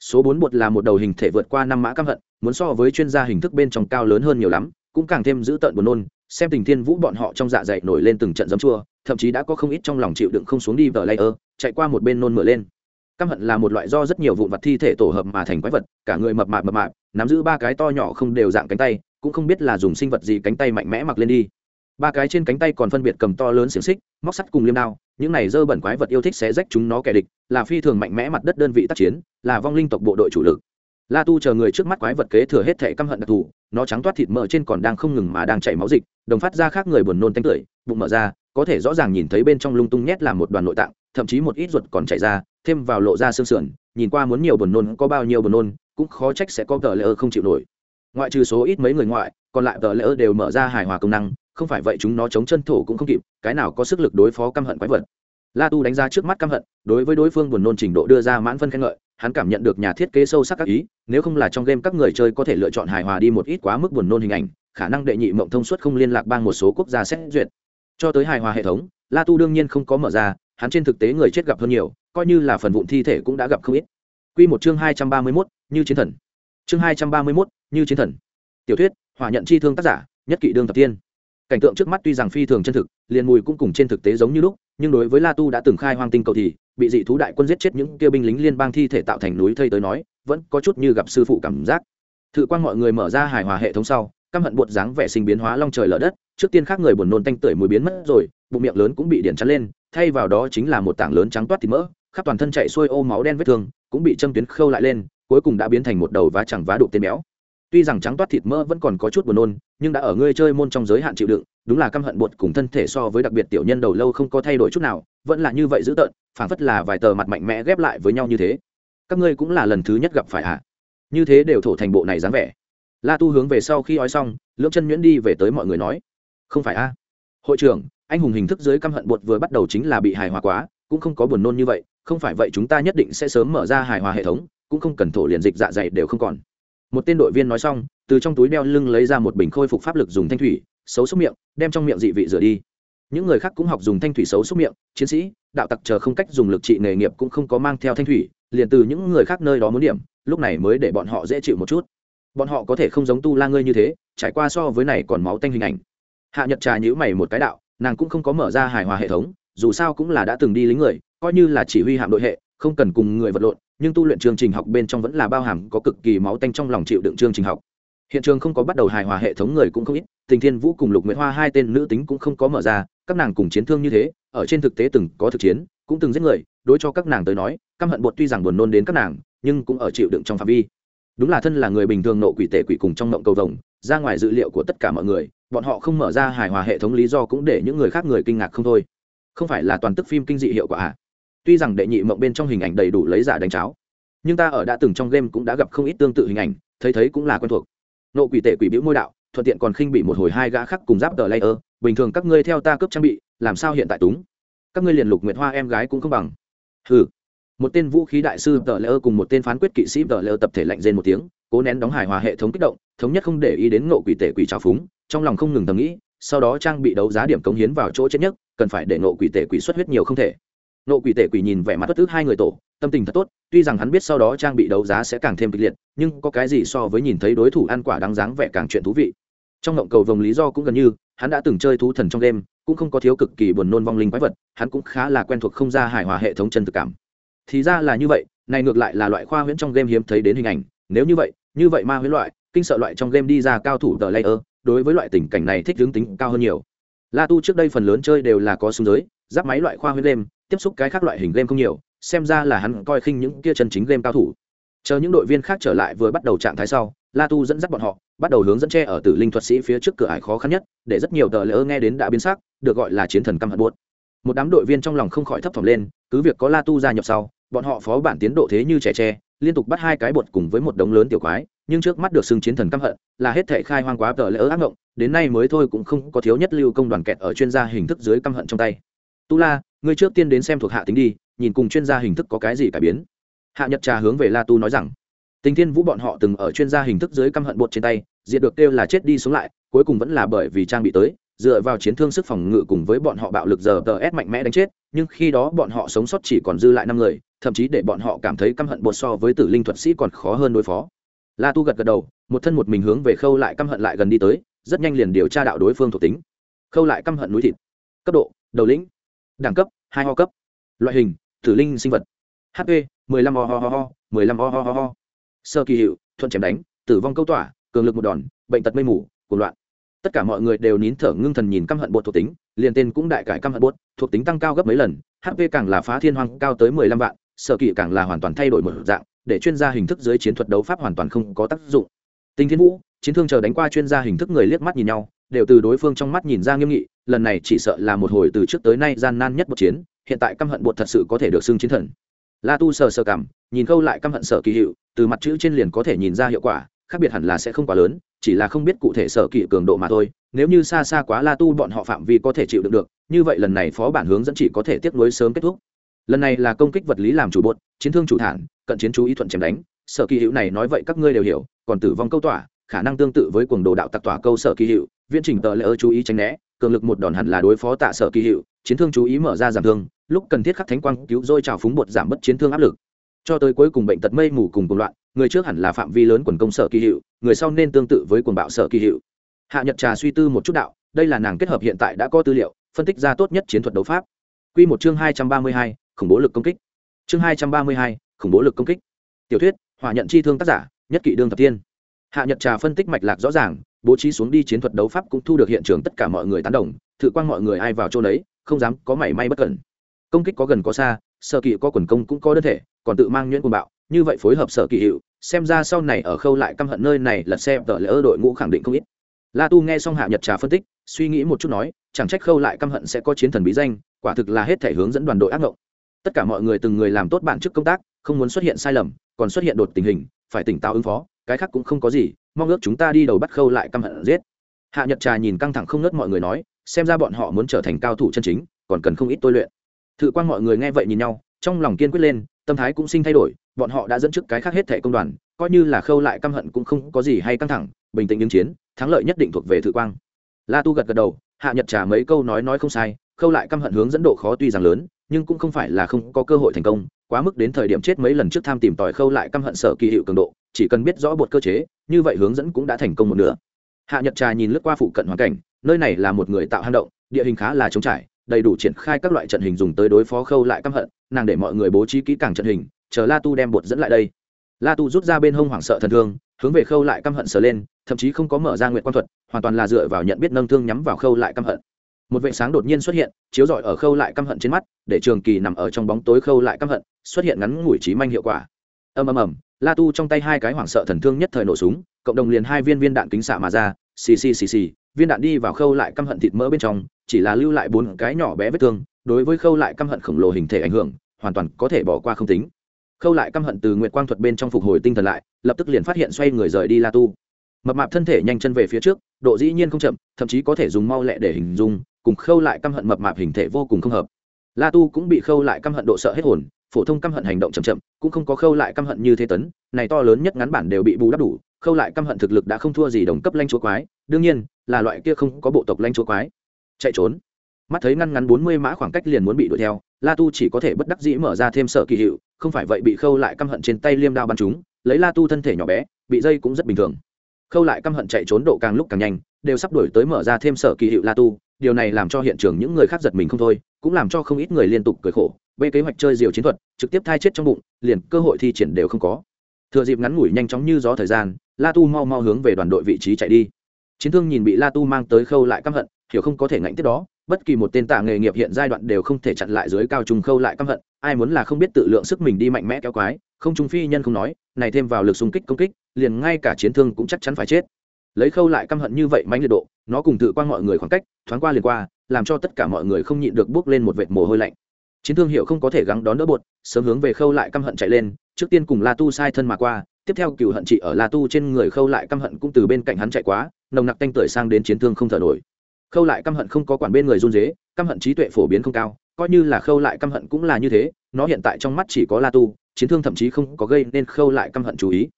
số bốn bột là một đầu hình thể vượt qua năm mã căm hận, muốn so với chuyên gia hình thức bên trong cao lớn hơn nhiều lắm, cũng càng thêm giữ tợn buồn nôn, xem tình thiên vũ bọn họ trong dạ dày nổi lên từng trận giấm chua, thậm chí đã có không ít trong lòng chịu đựng không xuống đi vờ layer chạy qua một bên nôn mửa lên. Căm hận là một loại do rất nhiều vụn vật thi thể tổ hợp mà thành quái vật, cả người mập mạp mập mạp, nắm giữ ba cái to nhỏ không đều dạng cánh tay, cũng không biết là dùng sinh vật gì cánh tay mạnh mẽ mặc lên đi. Ba cái trên cánh tay còn phân biệt cầm to lớn xiềng xích, móc sắt cùng liêm đao những này dơ bẩn quái vật yêu thích sẽ rách chúng nó kẻ địch, là phi thường mạnh mẽ mặt đất đơn vị tác chiến, là vong linh tộc bộ đội chủ lực. La tu chờ người trước mắt quái vật kế thừa hết thể căm hận đặc thù, nó trắng toát thịt mỡ trên còn đang không ngừng mà đang chảy máu dịch, đồng phát ra khác người buồn nôn tanh tưởi, bụng mở ra, có thể rõ ràng nhìn thấy bên trong lung tung nhét là một đoàn nội tạng, thậm chí một ít ruột còn chảy ra, thêm vào lộ ra xương sườn, nhìn qua muốn nhiều buồn nôn, có bao nhiêu buồn nôn, cũng khó trách sẽ có tờ lỡ không chịu nổi. Ngoại trừ số ít mấy người ngoại, còn lại tờ lỡ đều mở ra hài hòa công năng không phải vậy chúng nó chống chân thổ cũng không kịp cái nào có sức lực đối phó căm hận quái vật la tu đánh giá trước mắt căm hận đối với đối phương buồn nôn trình độ đưa ra mãn phân khen ngợi hắn cảm nhận được nhà thiết kế sâu sắc các ý nếu không là trong game các người chơi có thể lựa chọn hài hòa đi một ít quá mức buồn nôn hình ảnh khả năng đệ nhị mộng thông suốt không liên lạc bang một số quốc gia xét duyệt cho tới hài hòa hệ thống la tu đương nhiên không có mở ra hắn trên thực tế người chết gặp hơn nhiều coi như là phần vụn thi thể cũng đã gặp không ít Quy một chương hai trăm ba mươi 231, như chiến thần. Chương hai trăm ba mươi 231, như chiến thần. Tiểu thuyết, hỏa nhận chi thương tác giả, nhất kỵ đương tập tiên cảnh tượng trước mắt tuy rằng phi thường chân thực, liền mùi cũng cùng trên thực tế giống như lúc, nhưng đối với la tu đã từng khai hoang tinh cầu thì, bị dị thú đại quân giết chết những kia binh lính liên bang thi thể tạo thành núi thây tới nói, vẫn có chút như gặp sư phụ cảm giác. Thự quan mọi người mở ra hài hòa hệ thống sau, căm hận bột dáng vẻ sinh biến hóa long trời lở đất, trước tiên khác người buồn nôn tanh tưởi mùi biến mất rồi, bụng miệng lớn cũng bị điện chắn lên, thay vào đó chính là một tảng lớn trắng toát thịt mỡ, khắp toàn thân chạy xuôi ô máu đen vết thương, cũng bị châm tuyến khâu lại lên, cuối cùng đã biến thành một đầu vá chẳng vá đục tên béo tuy rằng trắng toát thịt mỡ vẫn còn có chút buồn nôn, nhưng đã ở ngươi chơi môn trong giới hạn chịu đựng, đúng là căm hận bột cùng thân thể so với đặc biệt tiểu nhân đầu lâu không có thay đổi chút nào, vẫn là như vậy dữ tợn, phảng phất là vài tờ mặt mạnh mẽ ghép lại với nhau như thế. Các ngươi cũng là lần thứ nhất gặp phải ạ à? như thế đều thổ thành bộ này dáng vẻ. La tu hướng về sau khi ói xong, lưỡng chân nhuyễn đi về tới mọi người nói, không phải a. Hội trưởng, anh hùng hình thức dưới căm hận bột vừa bắt đầu chính là bị hài hòa quá, cũng không có buồn nôn như vậy, không phải vậy chúng ta nhất định sẽ sớm mở ra hài hòa hệ thống, cũng không cần thổ liền dịch dạ dày đều không còn một tên đội viên nói xong, từ trong túi đeo lưng lấy ra một bình khôi phục pháp lực dùng thanh thủy, xấu xúc miệng, đem trong miệng dị vị rửa đi. Những người khác cũng học dùng thanh thủy xấu xúc miệng, chiến sĩ, đạo tặc chờ không cách dùng lực trị nghề nghiệp cũng không có mang theo thanh thủy, liền từ những người khác nơi đó muốn điểm, lúc này mới để bọn họ dễ chịu một chút. Bọn họ có thể không giống tu la ngươi như thế, trải qua so với này còn máu tanh hình ảnh. Hạ nhật trà nhữ mày một cái đạo, nàng cũng không có mở ra hài hòa hệ thống, dù sao cũng là đã từng đi lính người, coi như là chỉ huy hạm đội hệ, không cần cùng người vật lộn nhưng tu luyện chương trình học bên trong vẫn là bao hàm có cực kỳ máu tanh trong lòng chịu đựng chương trình học. Hiện trường không có bắt đầu hài hòa hệ thống người cũng không ít, tình thiên vũ cùng lục nguyễn hoa hai tên nữ tính cũng không có mở ra, các nàng cùng chiến thương như thế, ở trên thực tế từng có thực chiến, cũng từng giết người, đối cho các nàng tới nói, căm hận bột tuy rằng buồn nôn đến các nàng, nhưng cũng ở chịu đựng trong phạm vi. Đúng là thân là người bình thường nộ quỷ tệ quỷ cùng trong mộng cầu vồng, ra ngoài dự liệu của tất cả mọi người, bọn họ không mở ra hài hòa hệ thống lý do cũng để những người khác người kinh ngạc không thôi. Không phải là toàn tức phim kinh dị hiệu quả à? Tuy rằng đệ nhị mộng bên trong hình ảnh đầy đủ lấy giả đánh cháo, nhưng ta ở đã từng trong game cũng đã gặp không ít tương tự hình ảnh, thấy thấy cũng là quen thuộc. Nộ quỷ tệ quỷ biểu môi đạo, thuận tiện còn khinh bị một hồi hai gã khác cùng giáp tờ layer, bình thường các ngươi theo ta cướp trang bị, làm sao hiện tại túng? Các ngươi liền lục nguyệt hoa em gái cũng không bằng. Hừ. Một tên vũ khí đại sư tờ layer cùng một tên phán quyết kỵ sĩ tờ layer tập thể lạnh rên một tiếng, cố nén đóng hài hòa hệ thống kích động, thống nhất không để ý đến nộ quỷ tệ quỷ trào phúng, trong lòng không ngừng thầm nghĩ, sau đó trang bị đấu giá điểm cống hiến vào chỗ chết nhất, cần phải để nộ quỷ tể quỷ xuất huyết nhiều không thể nộ quỷ tể quỷ nhìn vẻ mặt bất tức hai người tổ, tâm tình thật tốt, tuy rằng hắn biết sau đó trang bị đấu giá sẽ càng thêm kịch liệt, nhưng có cái gì so với nhìn thấy đối thủ ăn quả đáng dáng vẻ càng chuyện thú vị. Trong ngộng cầu vồng lý do cũng gần như, hắn đã từng chơi thú thần trong đêm, cũng không có thiếu cực kỳ buồn nôn vong linh quái vật, hắn cũng khá là quen thuộc không ra hài hòa hệ thống chân thực cảm. Thì ra là như vậy, này ngược lại là loại khoa huyễn trong game hiếm thấy đến hình ảnh, nếu như vậy như vậy ma huyễn loại, kinh sợ loại trong game đi ra cao thủ tờ layer, đối với loại tình cảnh này thích hướng tính cao hơn nhiều. La tu trước đây phần lớn chơi đều là có súng giới, giáp máy loại khoa huyễn game tiếp xúc cái khác loại hình game không nhiều, xem ra là hắn coi khinh những kia chân chính game cao thủ. Chờ những đội viên khác trở lại vừa bắt đầu trạng thái sau, la tu dẫn dắt bọn họ, bắt đầu hướng dẫn tre ở tử linh thuật sĩ phía trước cửa ải khó khăn nhất, để rất nhiều tờ lỡ nghe đến đã biến sắc, được gọi là chiến thần căm hận buốt. Một đám đội viên trong lòng không khỏi thấp thỏm lên, cứ việc có la tu gia nhập sau, bọn họ phó bản tiến độ thế như trẻ tre, liên tục bắt hai cái bột cùng với một đống lớn tiểu quái, nhưng trước mắt được xưng chiến thần căm hận, là hết thể khai hoang quá tờ lỡ ác ngộng, đến nay mới thôi cũng không có thiếu nhất lưu công đoàn kẹt ở chuyên gia hình thức dưới căm hận trong tay. Tu la ngươi trước tiên đến xem thuộc hạ tính đi, nhìn cùng chuyên gia hình thức có cái gì cải biến. Hạ nhật trà hướng về la tu nói rằng, tình thiên vũ bọn họ từng ở chuyên gia hình thức dưới căm hận bột trên tay, diệt được kêu là chết đi sống lại, cuối cùng vẫn là bởi vì trang bị tới, dựa vào chiến thương sức phòng ngự cùng với bọn họ bạo lực giờ tờ ép mạnh mẽ đánh chết, nhưng khi đó bọn họ sống sót chỉ còn dư lại năm người, thậm chí để bọn họ cảm thấy căm hận bột so với tử linh thuật sĩ còn khó hơn đối phó. La tu gật gật đầu, một thân một mình hướng về khâu lại căm hận lại gần đi tới, rất nhanh liền điều tra đạo đối phương thuộc tính. Khâu lại căm hận núi thịt, cấp độ, đầu lĩnh, đẳng cấp hai ho cấp. Loại hình, tử linh sinh vật. Hp 15 ho ho ho ho 15 ho ho ho ho. Sơ kỳ hiệu, thuận chém đánh, tử vong câu tỏa, cường lực một đòn, bệnh tật mây mù, cuồng loạn. Tất cả mọi người đều nín thở ngưng thần nhìn căm hận bột thuộc tính, liền tên cũng đại cải căm hận bột, thuộc tính tăng cao gấp mấy lần hp càng là phá thiên hoang, cao tới 15 vạn sở kỳ càng là hoàn toàn thay đổi một dạng, để chuyên gia hình thức dưới chiến thuật đấu pháp hoàn toàn không có tác dụng. Tinh thiên vũ, chiến thương chờ đánh qua chuyên gia hình thức người liếc mắt nhìn nhau đều từ đối phương trong mắt nhìn ra nghiêm nghị, lần này chỉ sợ là một hồi từ trước tới nay gian nan nhất một chiến, hiện tại căm hận bột thật sự có thể được xưng chiến thần. La tu sờ sờ cảm, nhìn câu lại căm hận sở kỳ hiệu, từ mặt chữ trên liền có thể nhìn ra hiệu quả, khác biệt hẳn là sẽ không quá lớn, chỉ là không biết cụ thể sở kỳ cường độ mà thôi, nếu như xa xa quá la tu bọn họ phạm vi có thể chịu đựng được, như vậy lần này phó bản hướng dẫn chỉ có thể tiếp nối sớm kết thúc. Lần này là công kích vật lý làm chủ bột, chiến thương chủ thản, cận chiến chú ý thuận chém đánh, sở kỳ hiệu này nói vậy các ngươi đều hiểu, còn tử vong câu tỏa khả năng tương tự với cuồng đồ đạo tặc tỏa câu sở kỳ hiệu, viễn trình tờ lỡ chú ý tránh né, cường lực một đòn hẳn là đối phó tạ sở kỳ hiệu, chiến thương chú ý mở ra giảm thương, lúc cần thiết khắc thánh quang cứu dôi trào phúng bột giảm bớt chiến thương áp lực. Cho tới cuối cùng bệnh tật mây mù cùng cùng loạn, người trước hẳn là phạm vi lớn quần công sở kỳ hiệu, người sau nên tương tự với quần bạo sở kỳ hiệu. Hạ nhật trà suy tư một chút đạo, đây là nàng kết hợp hiện tại đã có tư liệu, phân tích ra tốt nhất chiến thuật đấu pháp. Q một chương hai trăm ba mươi hai, khủng bố lực công kích. Chương hai trăm ba mươi hai, khủng bố lực công kích. Tiểu thuyết, hỏa nhận chi thương tác giả, nhất kỵ đương thập tiên hạ nhật trà phân tích mạch lạc rõ ràng, bố trí xuống đi chiến thuật đấu pháp cũng thu được hiện trường tất cả mọi người tán đồng, thử quan mọi người ai vào chỗ đấy, không dám có mảy may bất cẩn. Công kích có gần có xa, sở kỵ có quần công cũng có đơn thể, còn tự mang nhuyễn quần bạo, như vậy phối hợp sở kỵ hiệu xem ra sau này ở khâu lại căm hận nơi này lật xem tờ lỡ đội ngũ khẳng định không ít. La tu nghe xong hạ nhật trà phân tích, suy nghĩ một chút nói, chẳng trách khâu lại căm hận sẽ có chiến thần bí danh, quả thực là hết thể hướng dẫn đoàn đội ác ngộng. Tất cả mọi người từng người làm tốt bản chức công tác, không muốn xuất hiện sai lầm, còn xuất hiện đột tình hình, phải tỉnh táo ứng phó cái khác cũng không có gì, mong ước chúng ta đi đầu bắt khâu lại căm hận giết. Hạ nhật trà nhìn căng thẳng không nớt mọi người nói, xem ra bọn họ muốn trở thành cao thủ chân chính, còn cần không ít tôi luyện. Thự quan mọi người nghe vậy nhìn nhau, trong lòng kiên quyết lên, tâm thái cũng sinh thay đổi, bọn họ đã dẫn trước cái khác hết thẻ công đoàn, coi như là khâu lại căm hận cũng không có gì hay căng thẳng, bình tĩnh ứng chiến, thắng lợi nhất định thuộc về thự quang. La tu gật gật đầu, hạ nhật trả mấy câu nói nói không sai, khâu lại căm hận hướng dẫn độ khó tuy rằng lớn, nhưng cũng không phải là không có cơ hội thành công, quá mức đến thời điểm chết mấy lần trước tham tìm tòi khâu lại căm hận sở kỳ hiệu cường độ chỉ cần biết rõ bột cơ chế, như vậy hướng dẫn cũng đã thành công một nửa. Hạ nhật trà nhìn lướt qua phụ cận hoàn cảnh, nơi này là một người tạo hang động, địa hình khá là trống trải, đầy đủ triển khai các loại trận hình dùng tới đối phó khâu lại căm hận, nàng để mọi người bố trí kỹ càng trận hình, chờ la tu đem bột dẫn lại đây. La tu rút ra bên hông hoảng sợ thần thương, hướng về khâu lại căm hận sờ lên, thậm chí không có mở ra nguyện quan thuật, hoàn toàn là dựa vào nhận biết nâng thương nhắm vào khâu lại căm hận. Một vệ sáng đột nhiên xuất hiện, chiếu rọi ở khâu lại căm hận trên mắt, để trường kỳ nằm ở trong bóng tối khâu lại căm hận, xuất hiện ngắn ngủi trí manh hiệu quả. Ầm ầm ầm la tu trong tay hai cái hoảng sợ thần thương nhất thời nổ súng, cộng đồng liền hai viên viên đạn kính xạ mà ra, xì xì xì xì, viên đạn đi vào khâu lại căm hận thịt mỡ bên trong, chỉ là lưu lại bốn cái nhỏ bé vết thương, đối với khâu lại căm hận khổng lồ hình thể ảnh hưởng, hoàn toàn có thể bỏ qua không tính. Khâu lại căm hận từ nguyệt quang thuật bên trong phục hồi tinh thần lại, lập tức liền phát hiện xoay người rời đi la tu. Mập mạp thân thể nhanh chân về phía trước, độ dĩ nhiên không chậm, thậm chí có thể dùng mau lẹ để hình dung, cùng khâu lại căm hận mập mạp hình thể vô cùng không hợp. La tu cũng bị khâu lại căm hận độ sợ hết hồn phổ thông căm hận hành động chậm chậm, cũng không có khâu lại căm hận như thế tấn, này to lớn nhất ngắn bản đều bị bù đắp đủ, khâu lại căm hận thực lực đã không thua gì đồng cấp lanh chúa quái, đương nhiên, là loại kia không có bộ tộc lanh chúa quái. Chạy trốn. Mắt thấy ngăn ngắn bốn mươi mã khoảng cách liền muốn bị đuổi theo, la tu chỉ có thể bất đắc dĩ mở ra thêm sợ kỳ hiệu, không phải vậy bị khâu lại căm hận trên tay liêm đao bắn chúng lấy la tu thân thể nhỏ bé, bị dây cũng rất bình thường. Khâu lại căm hận chạy trốn độ càng lúc càng nhanh, đều sắp đổi tới mở ra thêm sở kỳ hiệu la tu, điều này làm cho hiện trường những người khác giật mình không thôi, cũng làm cho không ít người liên tục cười khổ bê kế hoạch chơi diều chiến thuật, trực tiếp thai chết trong bụng, liền cơ hội thi triển đều không có. Thừa dịp ngắn ngủi nhanh chóng như gió thời gian, la tu mau mau hướng về đoàn đội vị trí chạy đi. Chiến thương nhìn bị la tu mang tới khâu lại căm hận, hiểu không có thể ngạnh tiếp đó, bất kỳ một tên tạ nghề nghiệp hiện giai đoạn đều không thể chặn lại dưới cao trùng khâu lại căm hận, ai muốn là không biết tự lượng sức mình đi mạnh mẽ kéo quái, không trung phi nhân không nói, này thêm vào lực xung kích công kích, liền ngay cả chiến thương cũng chắc chắn phải chết. Lấy khâu lại căm hận như vậy mánh liệt độ, nó cùng tự qua mọi người khoảng cách, thoáng qua liền qua, làm cho tất cả mọi người không nhịn được bước lên một vệt mồ hôi lạnh chiến thương hiệu không có thể gắng đón đỡ bột, sớm hướng về khâu lại căm hận chạy lên, trước tiên cùng la tu sai thân mà qua, tiếp theo cựu hận chị ở la tu trên người khâu lại căm hận cũng từ bên cạnh hắn chạy quá, nồng nặc tanh tưởi sang đến chiến thương không thở nổi. Khâu lại căm hận không có quản bên người run dế căm hận trí tuệ phổ biến không cao, coi như là khâu lại căm hận cũng là như thế, nó hiện tại trong mắt chỉ có la tu, chiến thương thậm chí không có gây nên khâu lại căm hận chú ý.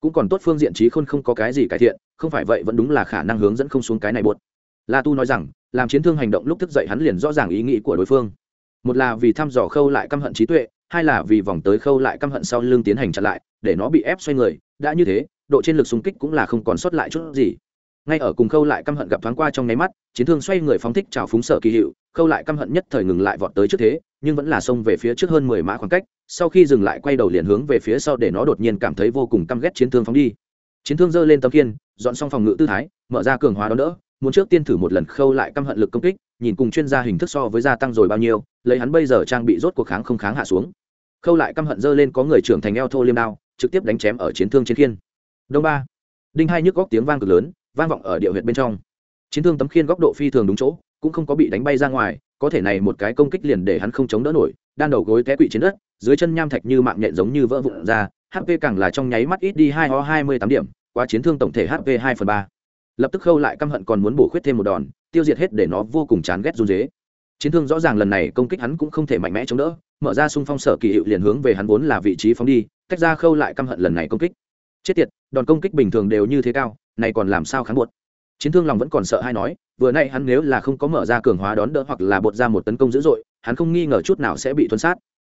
Cũng còn tốt phương diện trí khôn không có cái gì cải thiện, không phải vậy vẫn đúng là khả năng hướng dẫn không xuống cái này buột la tu nói rằng, làm chiến thương hành động lúc thức dậy hắn liền rõ ràng ý nghĩ của đối phương một là vì thăm dò khâu lại căm hận trí tuệ, hai là vì vòng tới khâu lại căm hận sau lưng tiến hành chặn lại, để nó bị ép xoay người. Đã như thế, độ trên lực xung kích cũng là không còn sót lại chút gì. Ngay ở cùng khâu lại căm hận gặp thoáng qua trong nháy mắt, chiến thương xoay người phóng thích trào phúng sở kỳ hiệu, khâu lại căm hận nhất thời ngừng lại vọt tới trước thế, nhưng vẫn là xông về phía trước hơn mười mã khoảng cách, sau khi dừng lại quay đầu liền hướng về phía sau để nó đột nhiên cảm thấy vô cùng căm ghét chiến thương phóng đi. Chiến thương giơ lên tấm kiên dọn xong phòng ngự tư thái, mở ra cường hóa đó đỡ, muốn trước tiên thử một lần khâu lại căm hận lực công kích nhìn cùng chuyên gia hình thức so với gia tăng rồi bao nhiêu, lấy hắn bây giờ trang bị rốt cuộc kháng không kháng hạ xuống. Khâu lại căm hận dơ lên có người trưởng thành eo thô liêm đao, trực tiếp đánh chém ở chiến thương chiến khiên. Đông ba. Đinh hai nhức góc tiếng vang cực lớn, vang vọng ở địa huyệt bên trong. Chiến thương tấm khiên góc độ phi thường đúng chỗ, cũng không có bị đánh bay ra ngoài, có thể này một cái công kích liền để hắn không chống đỡ nổi, đan đầu gối té quỵ trên đất, dưới chân nham thạch như mạng nhện giống như vỡ vụn ra hp càng là trong nháy mắt ít đi hai ho hai mươi tám điểm, qua chiến thương tổng thể hp hai phần ba. Lập tức khâu lại căm hận còn muốn bổ khuyết thêm một đòn tiêu diệt hết để nó vô cùng chán ghét run dế chiến thương rõ ràng lần này công kích hắn cũng không thể mạnh mẽ chống đỡ, mở ra xung phong sở kỳ hiệu liền hướng về hắn vốn là vị trí phóng đi, tách ra khâu lại căm hận lần này công kích. Chết tiệt, đòn công kích bình thường đều như thế cao, này còn làm sao kháng buột chiến thương lòng vẫn còn sợ hay nói, vừa nay hắn nếu là không có mở ra cường hóa đón đỡ hoặc là bột ra một tấn công dữ dội, hắn không nghi ngờ chút nào sẽ bị tuân sát.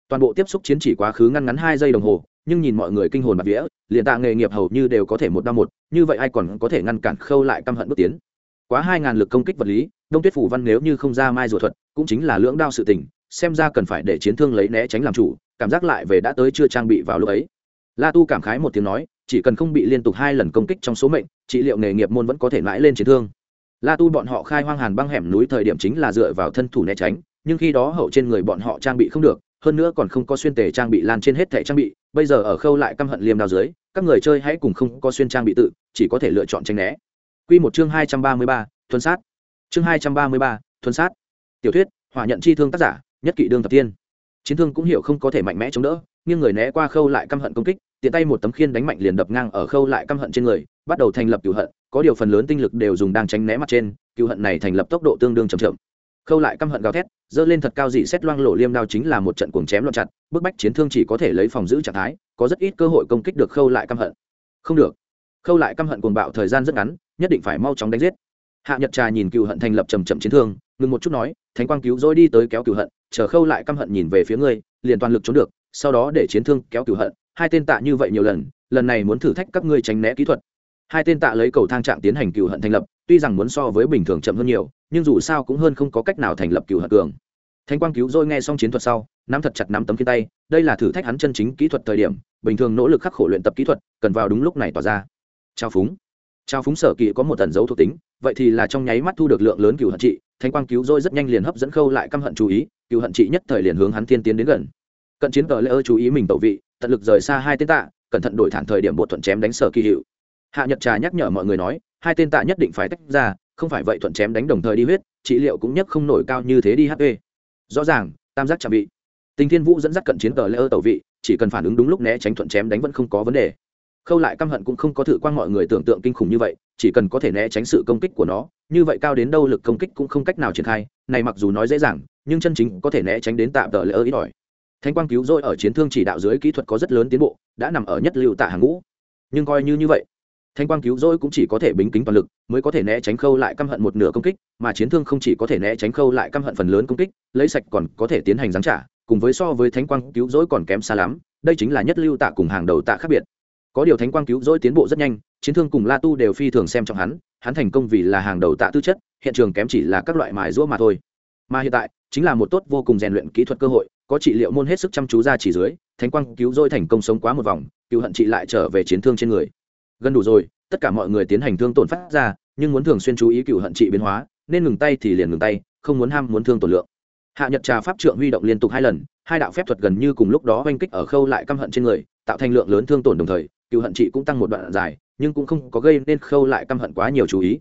Toàn bộ tiếp xúc chiến chỉ quá khứ ngăn ngắn hai giây đồng hồ, nhưng nhìn mọi người kinh hồn bạc vía, liền tạ nghề nghiệp hầu như đều có thể một năm một, như vậy ai còn có thể ngăn cản khâu lại căm hận bước tiến? Quá hai ngàn lực công kích vật lý, đông tuyết phủ văn nếu như không ra mai ruột thuật, cũng chính là lưỡng đao sự tình, xem ra cần phải để chiến thương lấy né tránh làm chủ, cảm giác lại về đã tới chưa trang bị vào lúc ấy. La tu cảm khái một tiếng nói, chỉ cần không bị liên tục hai lần công kích trong số mệnh, trị liệu nghề nghiệp môn vẫn có thể mãi lên chiến thương. La tu bọn họ khai hoang hàn băng hẻm núi thời điểm chính là dựa vào thân thủ né tránh, nhưng khi đó hậu trên người bọn họ trang bị không được, hơn nữa còn không có xuyên tề trang bị lan trên hết thẻ trang bị, bây giờ ở khâu lại căm hận liềm đao dưới, các người chơi hãy cùng không có xuyên trang bị tự, chỉ có thể lựa chọn tranh né. Quy một chương hai trăm ba mươi ba, thuần sát. Chương hai trăm ba mươi ba, thuần sát. Tiểu thuyết, hỏa nhận chi thương tác giả, nhất kỵ đương thập tiên. Chiến thương cũng hiểu không có thể mạnh mẽ chống đỡ, nhưng người né qua khâu lại căm hận công kích, tiện tay một tấm khiên đánh mạnh liền đập ngang ở khâu lại căm hận trên người, bắt đầu thành lập cửu hận, có điều phần lớn tinh lực đều dùng đang tránh né mặt trên, cửu hận này thành lập tốc độ tương đương chậm chậm. Khâu lại căm hận gào thét, giơ lên thật cao dị xét loang lộ liêm đao chính là một trận cuồng chém loạn chặt, bức bách chiến thương chỉ có thể lấy phòng giữ trạng thái, có rất ít cơ hội công kích được khâu lại căm hận. Không được. Khâu lại căm hận cuồng bạo thời gian rất ngắn, nhất định phải mau chóng đánh giết. Hạ Nhật Trà nhìn cựu hận thành lập trầm chậm chiến thương, ngừng một chút nói, Thánh Quang cứu rồi đi tới kéo cựu hận, chờ khâu lại căm hận nhìn về phía ngươi, liền toàn lực trốn được, sau đó để chiến thương kéo cựu hận, hai tên tạ như vậy nhiều lần lần này muốn thử thách các ngươi tránh né kỹ thuật. Hai tên tạ lấy cầu thang trạng tiến hành cựu hận thành lập tuy rằng muốn so với bình thường chậm hơn nhiều nhưng dù sao cũng hơn không có cách nào thành lập cựu hận cường. Thánh quang cứu rồi nghe xong chiến thuật sau nắm thật chặt nắm tấm kia tay đây là thử thách hắn chân chính kỹ thuật thời điểm bình thường nỗ lực khắc khổ luyện tập kỹ thuật cần vào đúng lúc này tỏ ra trao phúng. Trao phúng sở kỵ có một tần dấu thuộc tính, vậy thì là trong nháy mắt thu được lượng lớn cựu hận trị thanh quang cứu rồi rất nhanh liền hấp dẫn khâu lại căm hận chú ý cựu hận trị nhất thời liền hướng hắn thiên tiến đến gần. Cận chiến cờ lễ ơ chú ý mình tẩu vị, tận lực rời xa hai tên tạ, cẩn thận đổi thản thời điểm bột thuận chém đánh sở kỳ hiệu. Hạ nhật trà nhắc nhở mọi người nói, hai tên tạ nhất định phải tách ra, không phải vậy thuận chém đánh đồng thời đi huyết, trị liệu cũng nhất không nổi cao như thế đi hp rõ ràng, tam giác trạm bị. Tình thiên vũ dẫn dắt cận chiến cờ lễ ơ tẩu vị, chỉ cần phản ứng đúng lúc né tránh thuận chém đánh vẫn không có vấn đề khâu lại căm hận cũng không có thử quan mọi người tưởng tượng kinh khủng như vậy, chỉ cần có thể né tránh sự công kích của nó, như vậy cao đến đâu lực công kích cũng không cách nào triển khai, này mặc dù nói dễ dàng, nhưng chân chính có thể né tránh đến tạm tờ lỡ ít ỏi. Thanh quang cứu rỗi ở chiến thương chỉ đạo dưới kỹ thuật có rất lớn tiến bộ, đã nằm ở nhất lưu tạ hàng ngũ. Nhưng coi như như vậy thanh quang cứu rỗi cũng chỉ có thể bính kính toàn lực, mới có thể né tránh khâu lại căm hận một nửa công kích, mà chiến thương không chỉ có thể né tránh khâu lại căm hận phần lớn công kích, lấy sạch còn có thể tiến hành giáng trả, cùng với so với thánh quang cứu rỗi còn kém xa lắm, đây chính là nhất lưu tạ cùng hàng đầu tạ khác biệt có điều thánh quang cứu rỗi tiến bộ rất nhanh, chiến thương cùng la tu đều phi thường xem trọng hắn hắn thành công vì là hàng đầu tạ tư chất, hiện trường kém chỉ là các loại mài rũa mà thôi. Mà hiện tại, chính là một tốt vô cùng rèn luyện kỹ thuật cơ hội, có trị liệu môn hết sức chăm chú ra chỉ dưới, thánh quang cứu rỗi thành công sống quá một vòng cựu hận trị lại trở về chiến thương trên người. Gần đủ rồi, tất cả mọi người tiến hành thương tổn phát ra, nhưng muốn thường xuyên chú ý cựu hận trị biến hóa, nên ngừng tay thì liền ngừng tay, không muốn ham muốn thương tổn lượng. Hạ nhật trà pháp trượng huy động liên tục hai lần, hai đạo phép thuật gần như cùng lúc đó oanh kích ở khâu lại căm hận trên người, tạo thành lượng lớn thương tổn đồng thời cựu hận chị cũng tăng một đoạn dài, nhưng cũng không có gây nên khâu lại căm hận quá nhiều chú ý.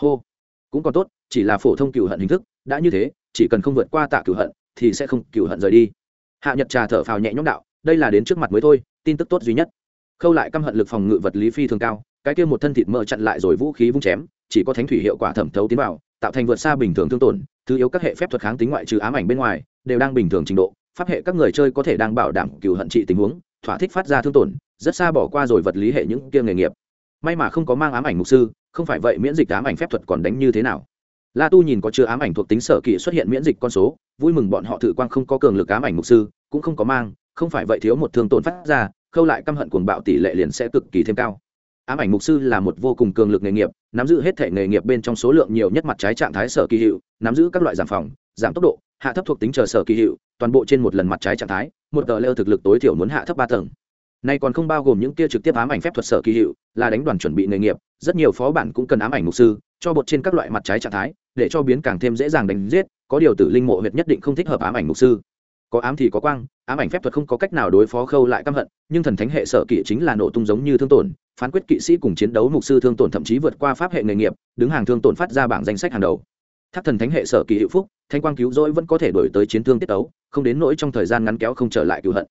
Hô, cũng còn tốt, chỉ là phổ thông cựu hận hình thức, đã như thế, chỉ cần không vượt qua tạ cựu hận, thì sẽ không cựu hận rời đi. Hạ nhật trà thở phào nhẹ nhõm đạo, đây là đến trước mặt mới thôi, tin tức tốt duy nhất. Khâu lại căm hận lực phòng ngự vật lý phi thường cao, cái kia một thân thịt mỡ chặn lại rồi vũ khí vung chém, chỉ có thánh thủy hiệu quả thẩm thấu tiến vào, tạo thành vượt xa bình thường thương tổn, thứ yếu các hệ phép thuật kháng tính ngoại trừ ám ảnh bên ngoài, đều đang bình thường trình độ, pháp hệ các người chơi có thể đang bảo đảm cựu hận trị tình huống, thỏa thích phát ra thương tổn rất xa bỏ qua rồi vật lý hệ những kia nghề nghiệp. May mà không có mang ám ảnh mục sư, không phải vậy miễn dịch ám ảnh phép thuật còn đánh như thế nào? La tu nhìn có chưa ám ảnh thuộc tính sở kỵ xuất hiện miễn dịch con số, vui mừng bọn họ thử quang không có cường lực ám ảnh mục sư, cũng không có mang, không phải vậy thiếu một thương tổn phát ra, khâu lại căm hận cuồng bạo tỷ lệ liền sẽ cực kỳ thêm cao. Ám ảnh mục sư là một vô cùng cường lực nghề nghiệp, nắm giữ hết thể nghề nghiệp bên trong số lượng nhiều nhất mặt trái trạng thái sở kỳ hiệu, nắm giữ các loại giảm phòng, giảm tốc độ, hạ thấp thuộc tính chờ sở kỳ hiệu, toàn bộ trên một lần mặt trái trạng thái, một tờ leo thực lực tối thiểu muốn hạ thấp ba tầng nay còn không bao gồm những kia trực tiếp ám ảnh phép thuật sở kỳ hiệu, là đánh đoàn chuẩn bị nghề nghiệp, rất nhiều phó bản cũng cần ám ảnh mục sư, cho bột trên các loại mặt trái trạng thái, để cho biến càng thêm dễ dàng đánh giết, có điều tử linh mộ huyệt nhất định không thích hợp ám ảnh mục sư. Có ám thì có quang, ám ảnh phép thuật không có cách nào đối phó khâu lại căm hận, nhưng thần thánh hệ sở kỵ chính là nổ tung giống như thương tổn, phán quyết kỵ sĩ cùng chiến đấu mục sư thương tổn thậm chí vượt qua pháp hệ nghề nghiệp, đứng hàng thương tổn phát ra bảng danh sách hàng đầu. Thác thần thánh hệ sở kỳ hữu phúc, thanh quang cứu rỗi vẫn có thể đổi tới chiến thương tiết tấu, không đến nỗi trong thời gian ngắn kéo không trở lại cứu hận.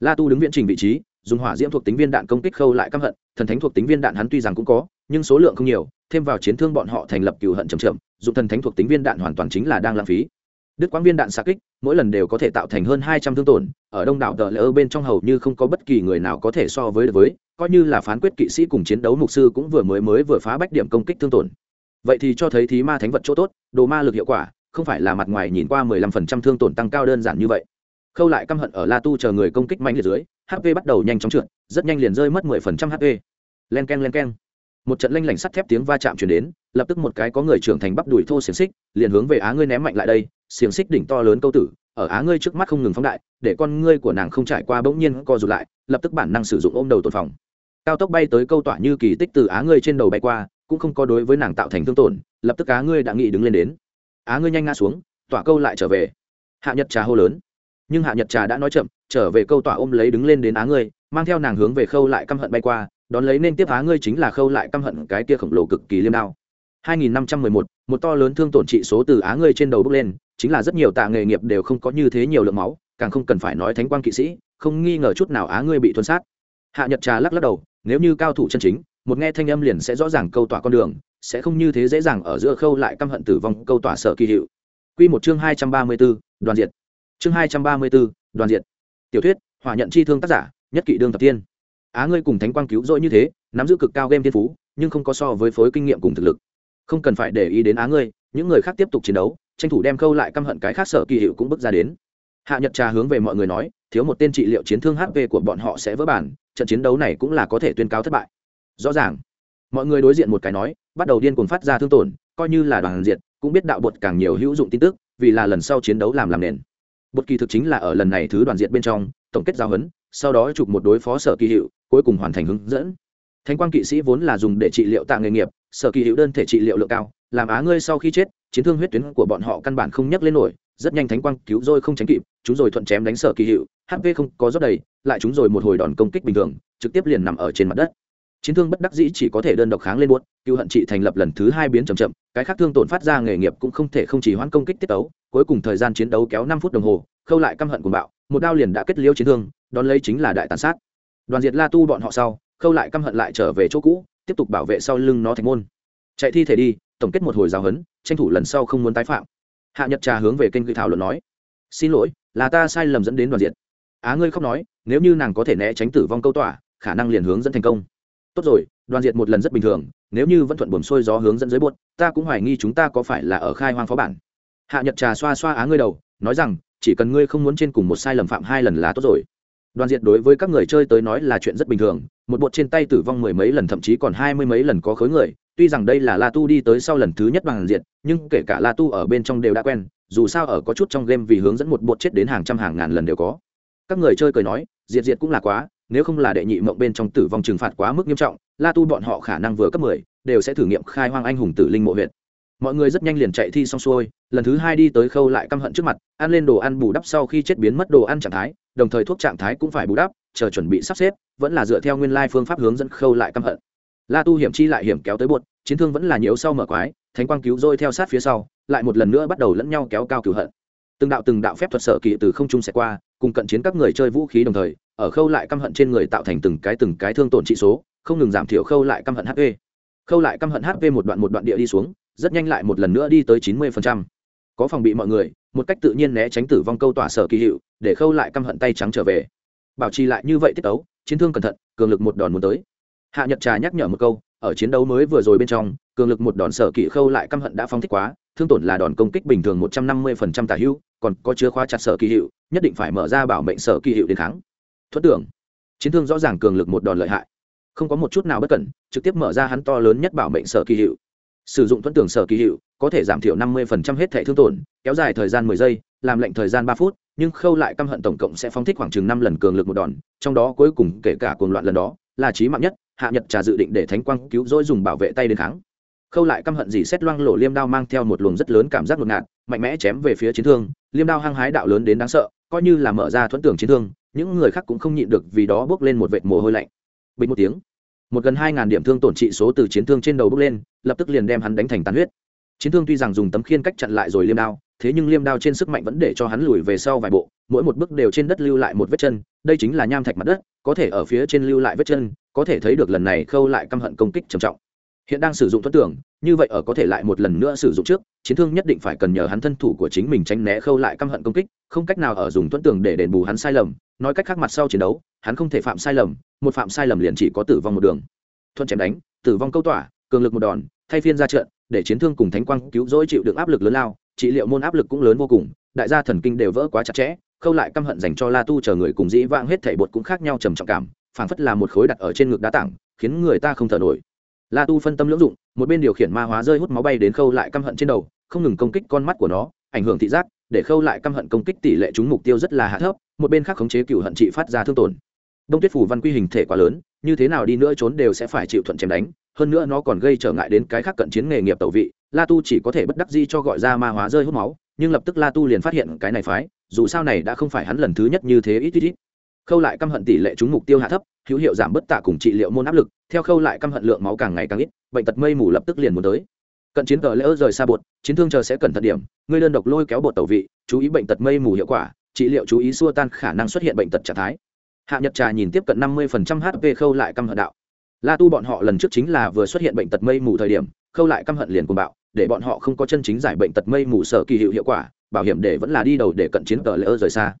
La tu đứng viễn trình vị trí dùng hỏa diễm thuộc tính viên đạn công kích khâu lại căm hận, thần thánh thuộc tính viên đạn hắn tuy rằng cũng có, nhưng số lượng không nhiều, thêm vào chiến thương bọn họ thành lập cựu hận chậm chậm dùng thần thánh thuộc tính viên đạn hoàn toàn chính là đang lãng phí. Đức quang viên đạn xa kích, mỗi lần đều có thể tạo thành hơn hai trăm thương tổn, ở đông đảo tờ lỡ bên trong hầu như không có bất kỳ người nào có thể so với được với, coi như là phán quyết kỵ sĩ cùng chiến đấu mục sư cũng vừa mới mới vừa phá bách điểm công kích thương tổn. Vậy thì cho thấy thí ma thánh vật chỗ tốt, đồ ma lực hiệu quả, không phải là mặt ngoài nhìn qua mười lăm phần trăm thương tổn tăng cao đơn giản như vậy. Khâu lại căm hận ở la tu chờ người công kích mạnh liệt dưới hp bắt đầu nhanh chóng trượt, rất nhanh liền rơi mất mười phần trăm hp len k e n len k e n một trận lanh lảnh sắt thép tiếng va chạm chuyển đến, lập tức một cái có người trưởng thành bắp đùi thô xiềng xích, liền hướng về á ngươi ném mạnh lại đây. Xiềng xích đỉnh to lớn câu tử, ở á ngươi trước mắt không ngừng phóng đại, để con ngươi của nàng không trải qua bỗng nhiên co rụt lại, lập tức bản năng sử dụng ôm đầu tồn phòng. Cao tốc bay tới câu tỏa như kỳ tích từ á ngươi trên đầu bay qua, cũng không có đối với nàng tạo thành thương tổn, lập tức á ngươi đã nghị đứng lên đến. Á ngươi nhanh ngã xuống tỏa câu lại trở về. Hạ nhật trà hô lớn nhưng hạ nhật trà đã nói chậm trở về câu tỏa ôm lấy đứng lên đến á ngươi mang theo nàng hướng về khâu lại căm hận bay qua đón lấy nên tiếp á ngươi chính là khâu lại căm hận cái kia khổng lồ cực kỳ liêm đao. 2511, một to lớn thương tổn trị số từ á ngươi trên đầu bước lên chính là rất nhiều tạ nghề nghiệp đều không có như thế nhiều lượng máu càng không cần phải nói thánh quan kỵ sĩ không nghi ngờ chút nào á ngươi bị thuần sát. Hạ nhật trà lắc lắc đầu nếu như cao thủ chân chính một nghe thanh âm liền sẽ rõ ràng câu tỏa con đường sẽ không như thế dễ dàng ở giữa khâu lại căm hận tử vong câu tỏa sợ kỳ hiệu. Quy một chương hai trăm ba mươi 234, đoàn diệt chương hai trăm ba mươi bốn, đoàn diệt. Tiểu thuyết hỏa nhận chi thương tác giả nhất kỵ đương tập tiên. Á ngươi cùng thánh quang cứu rỗi như thế nắm giữ cực cao game thiên phú nhưng không có so với phối kinh nghiệm cùng thực lực. Không cần phải để ý đến á ngươi những người khác tiếp tục chiến đấu tranh thủ đem khâu lại căm hận cái khác sở kỳ hiệu cũng bước ra đến. Hạ nhật trà hướng về mọi người nói thiếu một tên trị liệu chiến thương hp của bọn họ sẽ vỡ bản trận chiến đấu này cũng là có thể tuyên cáo thất bại. Rõ ràng. Mọi người đối diện một cái nói bắt đầu điên cuồng phát ra thương tổn coi như là đoàn diệt cũng biết đạo bột càng nhiều hữu dụng tin tức vì là lần sau chiến đấu làm làm nền bột kỳ thực chính là ở lần này thứ đoàn diện bên trong, tổng kết giao huấn sau đó chụp một đối phó sở kỳ hiệu, cuối cùng hoàn thành hướng dẫn. Thánh quang kỵ sĩ vốn là dùng để trị liệu tạ nghề nghiệp, sở kỳ hiệu đơn thể trị liệu lượng cao, làm á ngươi sau khi chết, chiến thương huyết tuyến của bọn họ căn bản không nhắc lên nổi, rất nhanh thánh quang cứu rồi không tránh kịp, chúng rồi thuận chém đánh sở kỳ hiệu hp không có rót đầy, lại chúng rồi một hồi đòn công kích bình thường, trực tiếp liền nằm ở trên mặt đất chiến thương bất đắc dĩ chỉ có thể đơn độc kháng lên buốt, cựu hận trị thành lập lần thứ hai biến chậm chậm, cái khác thương tổn phát ra nghề nghiệp cũng không thể không chỉ hoãn công kích tiết tấu, cuối cùng thời gian chiến đấu kéo năm phút đồng hồ, khâu lại căm hận cùng bạo, một đao liền đã kết liêu chiến thương, đón lấy chính là đại tàn sát. Đoàn diệt la tu bọn họ sau, khâu lại căm hận lại trở về chỗ cũ, tiếp tục bảo vệ sau lưng nó thành môn. Chạy thi thể đi, tổng kết một hồi giáo hấn tranh thủ lần sau không muốn tái phạm. Hạ nhật trà hướng về kênh gửi thảo luận nói, xin lỗi, là ta sai lầm dẫn đến đoàn diệt. Á ngươi khóc nói, nếu như nàng có thể né tránh tử vong câu tỏa, khả năng liền hướng dẫn thành công tốt rồi, đoàn diệt một lần rất bình thường, nếu như vẫn thuận buồm xuôi gió hướng dẫn dưới buốt, ta cũng hoài nghi chúng ta có phải là ở khai hoang phó bản. Hạ nhật trà xoa xoa á ngươi đầu, nói rằng, chỉ cần ngươi không muốn trên cùng một sai lầm phạm hai lần là tốt rồi. Đoàn diệt đối với các người chơi tới nói là chuyện rất bình thường, một bột trên tay tử vong mười mấy lần, thậm chí còn hai mươi mấy lần có khối người, tuy rằng đây là la tu đi tới sau lần thứ nhất đoàn diệt, nhưng kể cả la tu ở bên trong đều đã quen, dù sao ở có chút trong game vì hướng dẫn một bột chết đến hàng trăm hàng ngàn lần đều có. Các người chơi cười nói, diệt diệt cũng là quá nếu không là đệ nhị mộng bên trong tử vong trừng phạt quá mức nghiêm trọng, la tu bọn họ khả năng vừa cấp mười đều sẽ thử nghiệm khai hoang anh hùng tử linh mộ huyện mọi người rất nhanh liền chạy thi xong xuôi, lần thứ hai đi tới khâu lại căm hận trước mặt, ăn lên đồ ăn bù đắp sau khi chết biến mất đồ ăn trạng thái, đồng thời thuốc trạng thái cũng phải bù đắp, chờ chuẩn bị sắp xếp, vẫn là dựa theo nguyên lai phương pháp hướng dẫn khâu lại căm hận. La tu hiểm chi lại hiểm kéo tới bột chiến thương vẫn là nhiễu sau mở quái, thánh quang cứu rồi theo sát phía sau, lại một lần nữa bắt đầu lẫn nhau kéo cao cửu hận. Từng đạo từng đạo phép thuật sở kỵ từ không trung sẽ qua, cùng cận chiến các người chơi vũ khí đồng thời ở khâu lại căm hận trên người tạo thành từng cái từng cái thương tổn trị số, không ngừng giảm thiểu khâu lại căm hận hp khâu lại căm hận hp một đoạn một đoạn địa đi xuống, rất nhanh lại một lần nữa đi tới chín mươi có phòng bị mọi người, một cách tự nhiên né tránh tử vong câu tỏa sở kỳ hiệu, để khâu lại căm hận tay trắng trở về. Bảo trì lại như vậy tiết ấu chiến thương cẩn thận, cường lực một đòn muốn tới. Hạ nhật trà nhắc nhở một câu, ở chiến đấu mới vừa rồi bên trong, cường lực một đòn sở kỵ khâu lại căm hận đã phóng thích quá, thương tổn là đòn công kích bình thường một trăm năm mươi phần trăm tả hữu, còn có chứa khóa chặt sở kỳ hiệu, nhất định phải mở ra bảo mệnh sở kỳ hiệu đến kháng thuất tưởng. Chiến thương rõ ràng cường lực một đòn lợi hại. Không có một chút nào bất cẩn, trực tiếp mở ra hắn to lớn nhất bảo mệnh sở kỳ hiệu. Sử dụng thuẫn tưởng sở kỳ hiệu, có thể giảm thiểu năm mươi hết thẻ thương tổn, kéo dài thời gian mười giây, làm lệnh thời gian ba phút, nhưng khâu lại căm hận tổng cộng sẽ phóng thích khoảng chừng năm lần cường lực một đòn, trong đó cuối cùng kể cả cuồng loạn lần đó, là trí mạng nhất, hạ nhật trà dự định để thánh quang cứu rỗi dùng bảo vệ tay đến kháng. Khâu lại căm hận gì xét loang lộ liêm đao mang theo một luồng rất lớn cảm giác ngột ngạt, mạnh mẽ chém về phía chiến thương, liêm đao hăng hái đạo lớn đến đáng sợ, coi như là mở ra thuẫn tưởng chiến thương những người khác cũng không nhịn được vì đó bước lên một vệt mồ hôi lạnh. Bình một tiếng, một gần hai ngàn điểm thương tổn trị số từ chiến thương trên đầu bước lên, lập tức liền đem hắn đánh thành tàn huyết. Chiến thương tuy rằng dùng tấm khiên cách chặn lại rồi liêm đao, thế nhưng liêm đao trên sức mạnh vẫn để cho hắn lùi về sau vài bộ, mỗi một bước đều trên đất lưu lại một vết chân, đây chính là nham thạch mặt đất, có thể ở phía trên lưu lại vết chân, có thể thấy được lần này khâu lại căm hận công kích trầm trọng hiện đang sử dụng thuẫn tưởng, như vậy ở có thể lại một lần nữa sử dụng trước, chiến thương nhất định phải cần nhờ hắn thân thủ của chính mình tránh né khâu lại căm hận công kích, không cách nào ở dùng thuẫn tưởng để đền bù hắn sai lầm. Nói cách khác mặt sau chiến đấu, hắn không thể phạm sai lầm, một phạm sai lầm liền chỉ có tử vong một đường. Thuận chém đánh, tử vong câu tỏa, cường lực một đòn, thay phiên ra trận, để chiến thương cùng thánh quang cứu rỗi chịu được áp lực lớn lao, trị liệu môn áp lực cũng lớn vô cùng, đại gia thần kinh đều vỡ quá chặt chẽ, khâu lại căm hận dành cho la tu chờ người cùng dĩ vãng hết thảy bột cũng khác nhau trầm trọng cảm, phảng phất là một khối đặt ở trên ngực đá tảng, khiến người ta không thở nổi la tu phân tâm lưỡng dụng, một bên điều khiển ma hóa rơi hút máu bay đến khâu lại căm hận trên đầu, không ngừng công kích con mắt của nó, ảnh hưởng thị giác, để khâu lại căm hận công kích tỷ lệ trúng mục tiêu rất là hạ thấp, một bên khác khống chế cựu hận trị phát ra thương tổn. Đông tuyết phủ văn quy hình thể quá lớn, như thế nào đi nữa trốn đều sẽ phải chịu thuận chém đánh, hơn nữa nó còn gây trở ngại đến cái khác cận chiến nghề nghiệp tẩu vị, la tu chỉ có thể bất đắc di cho gọi ra ma hóa rơi hút máu, nhưng lập tức la tu liền phát hiện cái này phái, dù sao này đã không phải hắn lần thứ nhất như thế ít ít ít. Khâu lại căm hận tỷ lệ trúng mục tiêu hạ thấp, hữu hiệu giảm bất tạ cùng trị liệu môn áp lực theo khâu lại căm hận lượng máu càng ngày càng ít, bệnh tật mây mù lập tức liền muốn tới. Cận chiến cờ lỡ rời xa bột, chiến thương chờ sẽ cần thận điểm, ngươi đơn độc lôi kéo bột tẩu vị, chú ý bệnh tật mây mù hiệu quả, trị liệu chú ý xua tan khả năng xuất hiện bệnh tật trạng thái. Hạ nhật trà nhìn tiếp cận năm mươi hp khâu lại căm hận đạo. La tu bọn họ lần trước chính là vừa xuất hiện bệnh tật mây mù thời điểm, khâu lại căm hận liền cùng bạo, để bọn họ không có chân chính giải bệnh tật mây mù sở kỳ hiệu hiệu quả, bảo hiểm để vẫn là đi đầu để cận chiến cờ lỡ rời xa.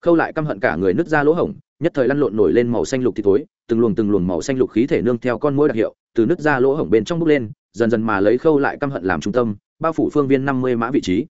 Khâu lại căm hận cả người nứt ra lỗ hổng nhất thời lăn lộn nổi lên màu xanh lục thì thối, từng luồng từng luồng màu xanh lục khí thể nương theo con mũi đặc hiệu từ nứt ra lỗ hổng bên trong bốc lên dần dần mà lấy khâu lại căm hận làm trung tâm bao phủ phương viên năm mươi mã vị trí.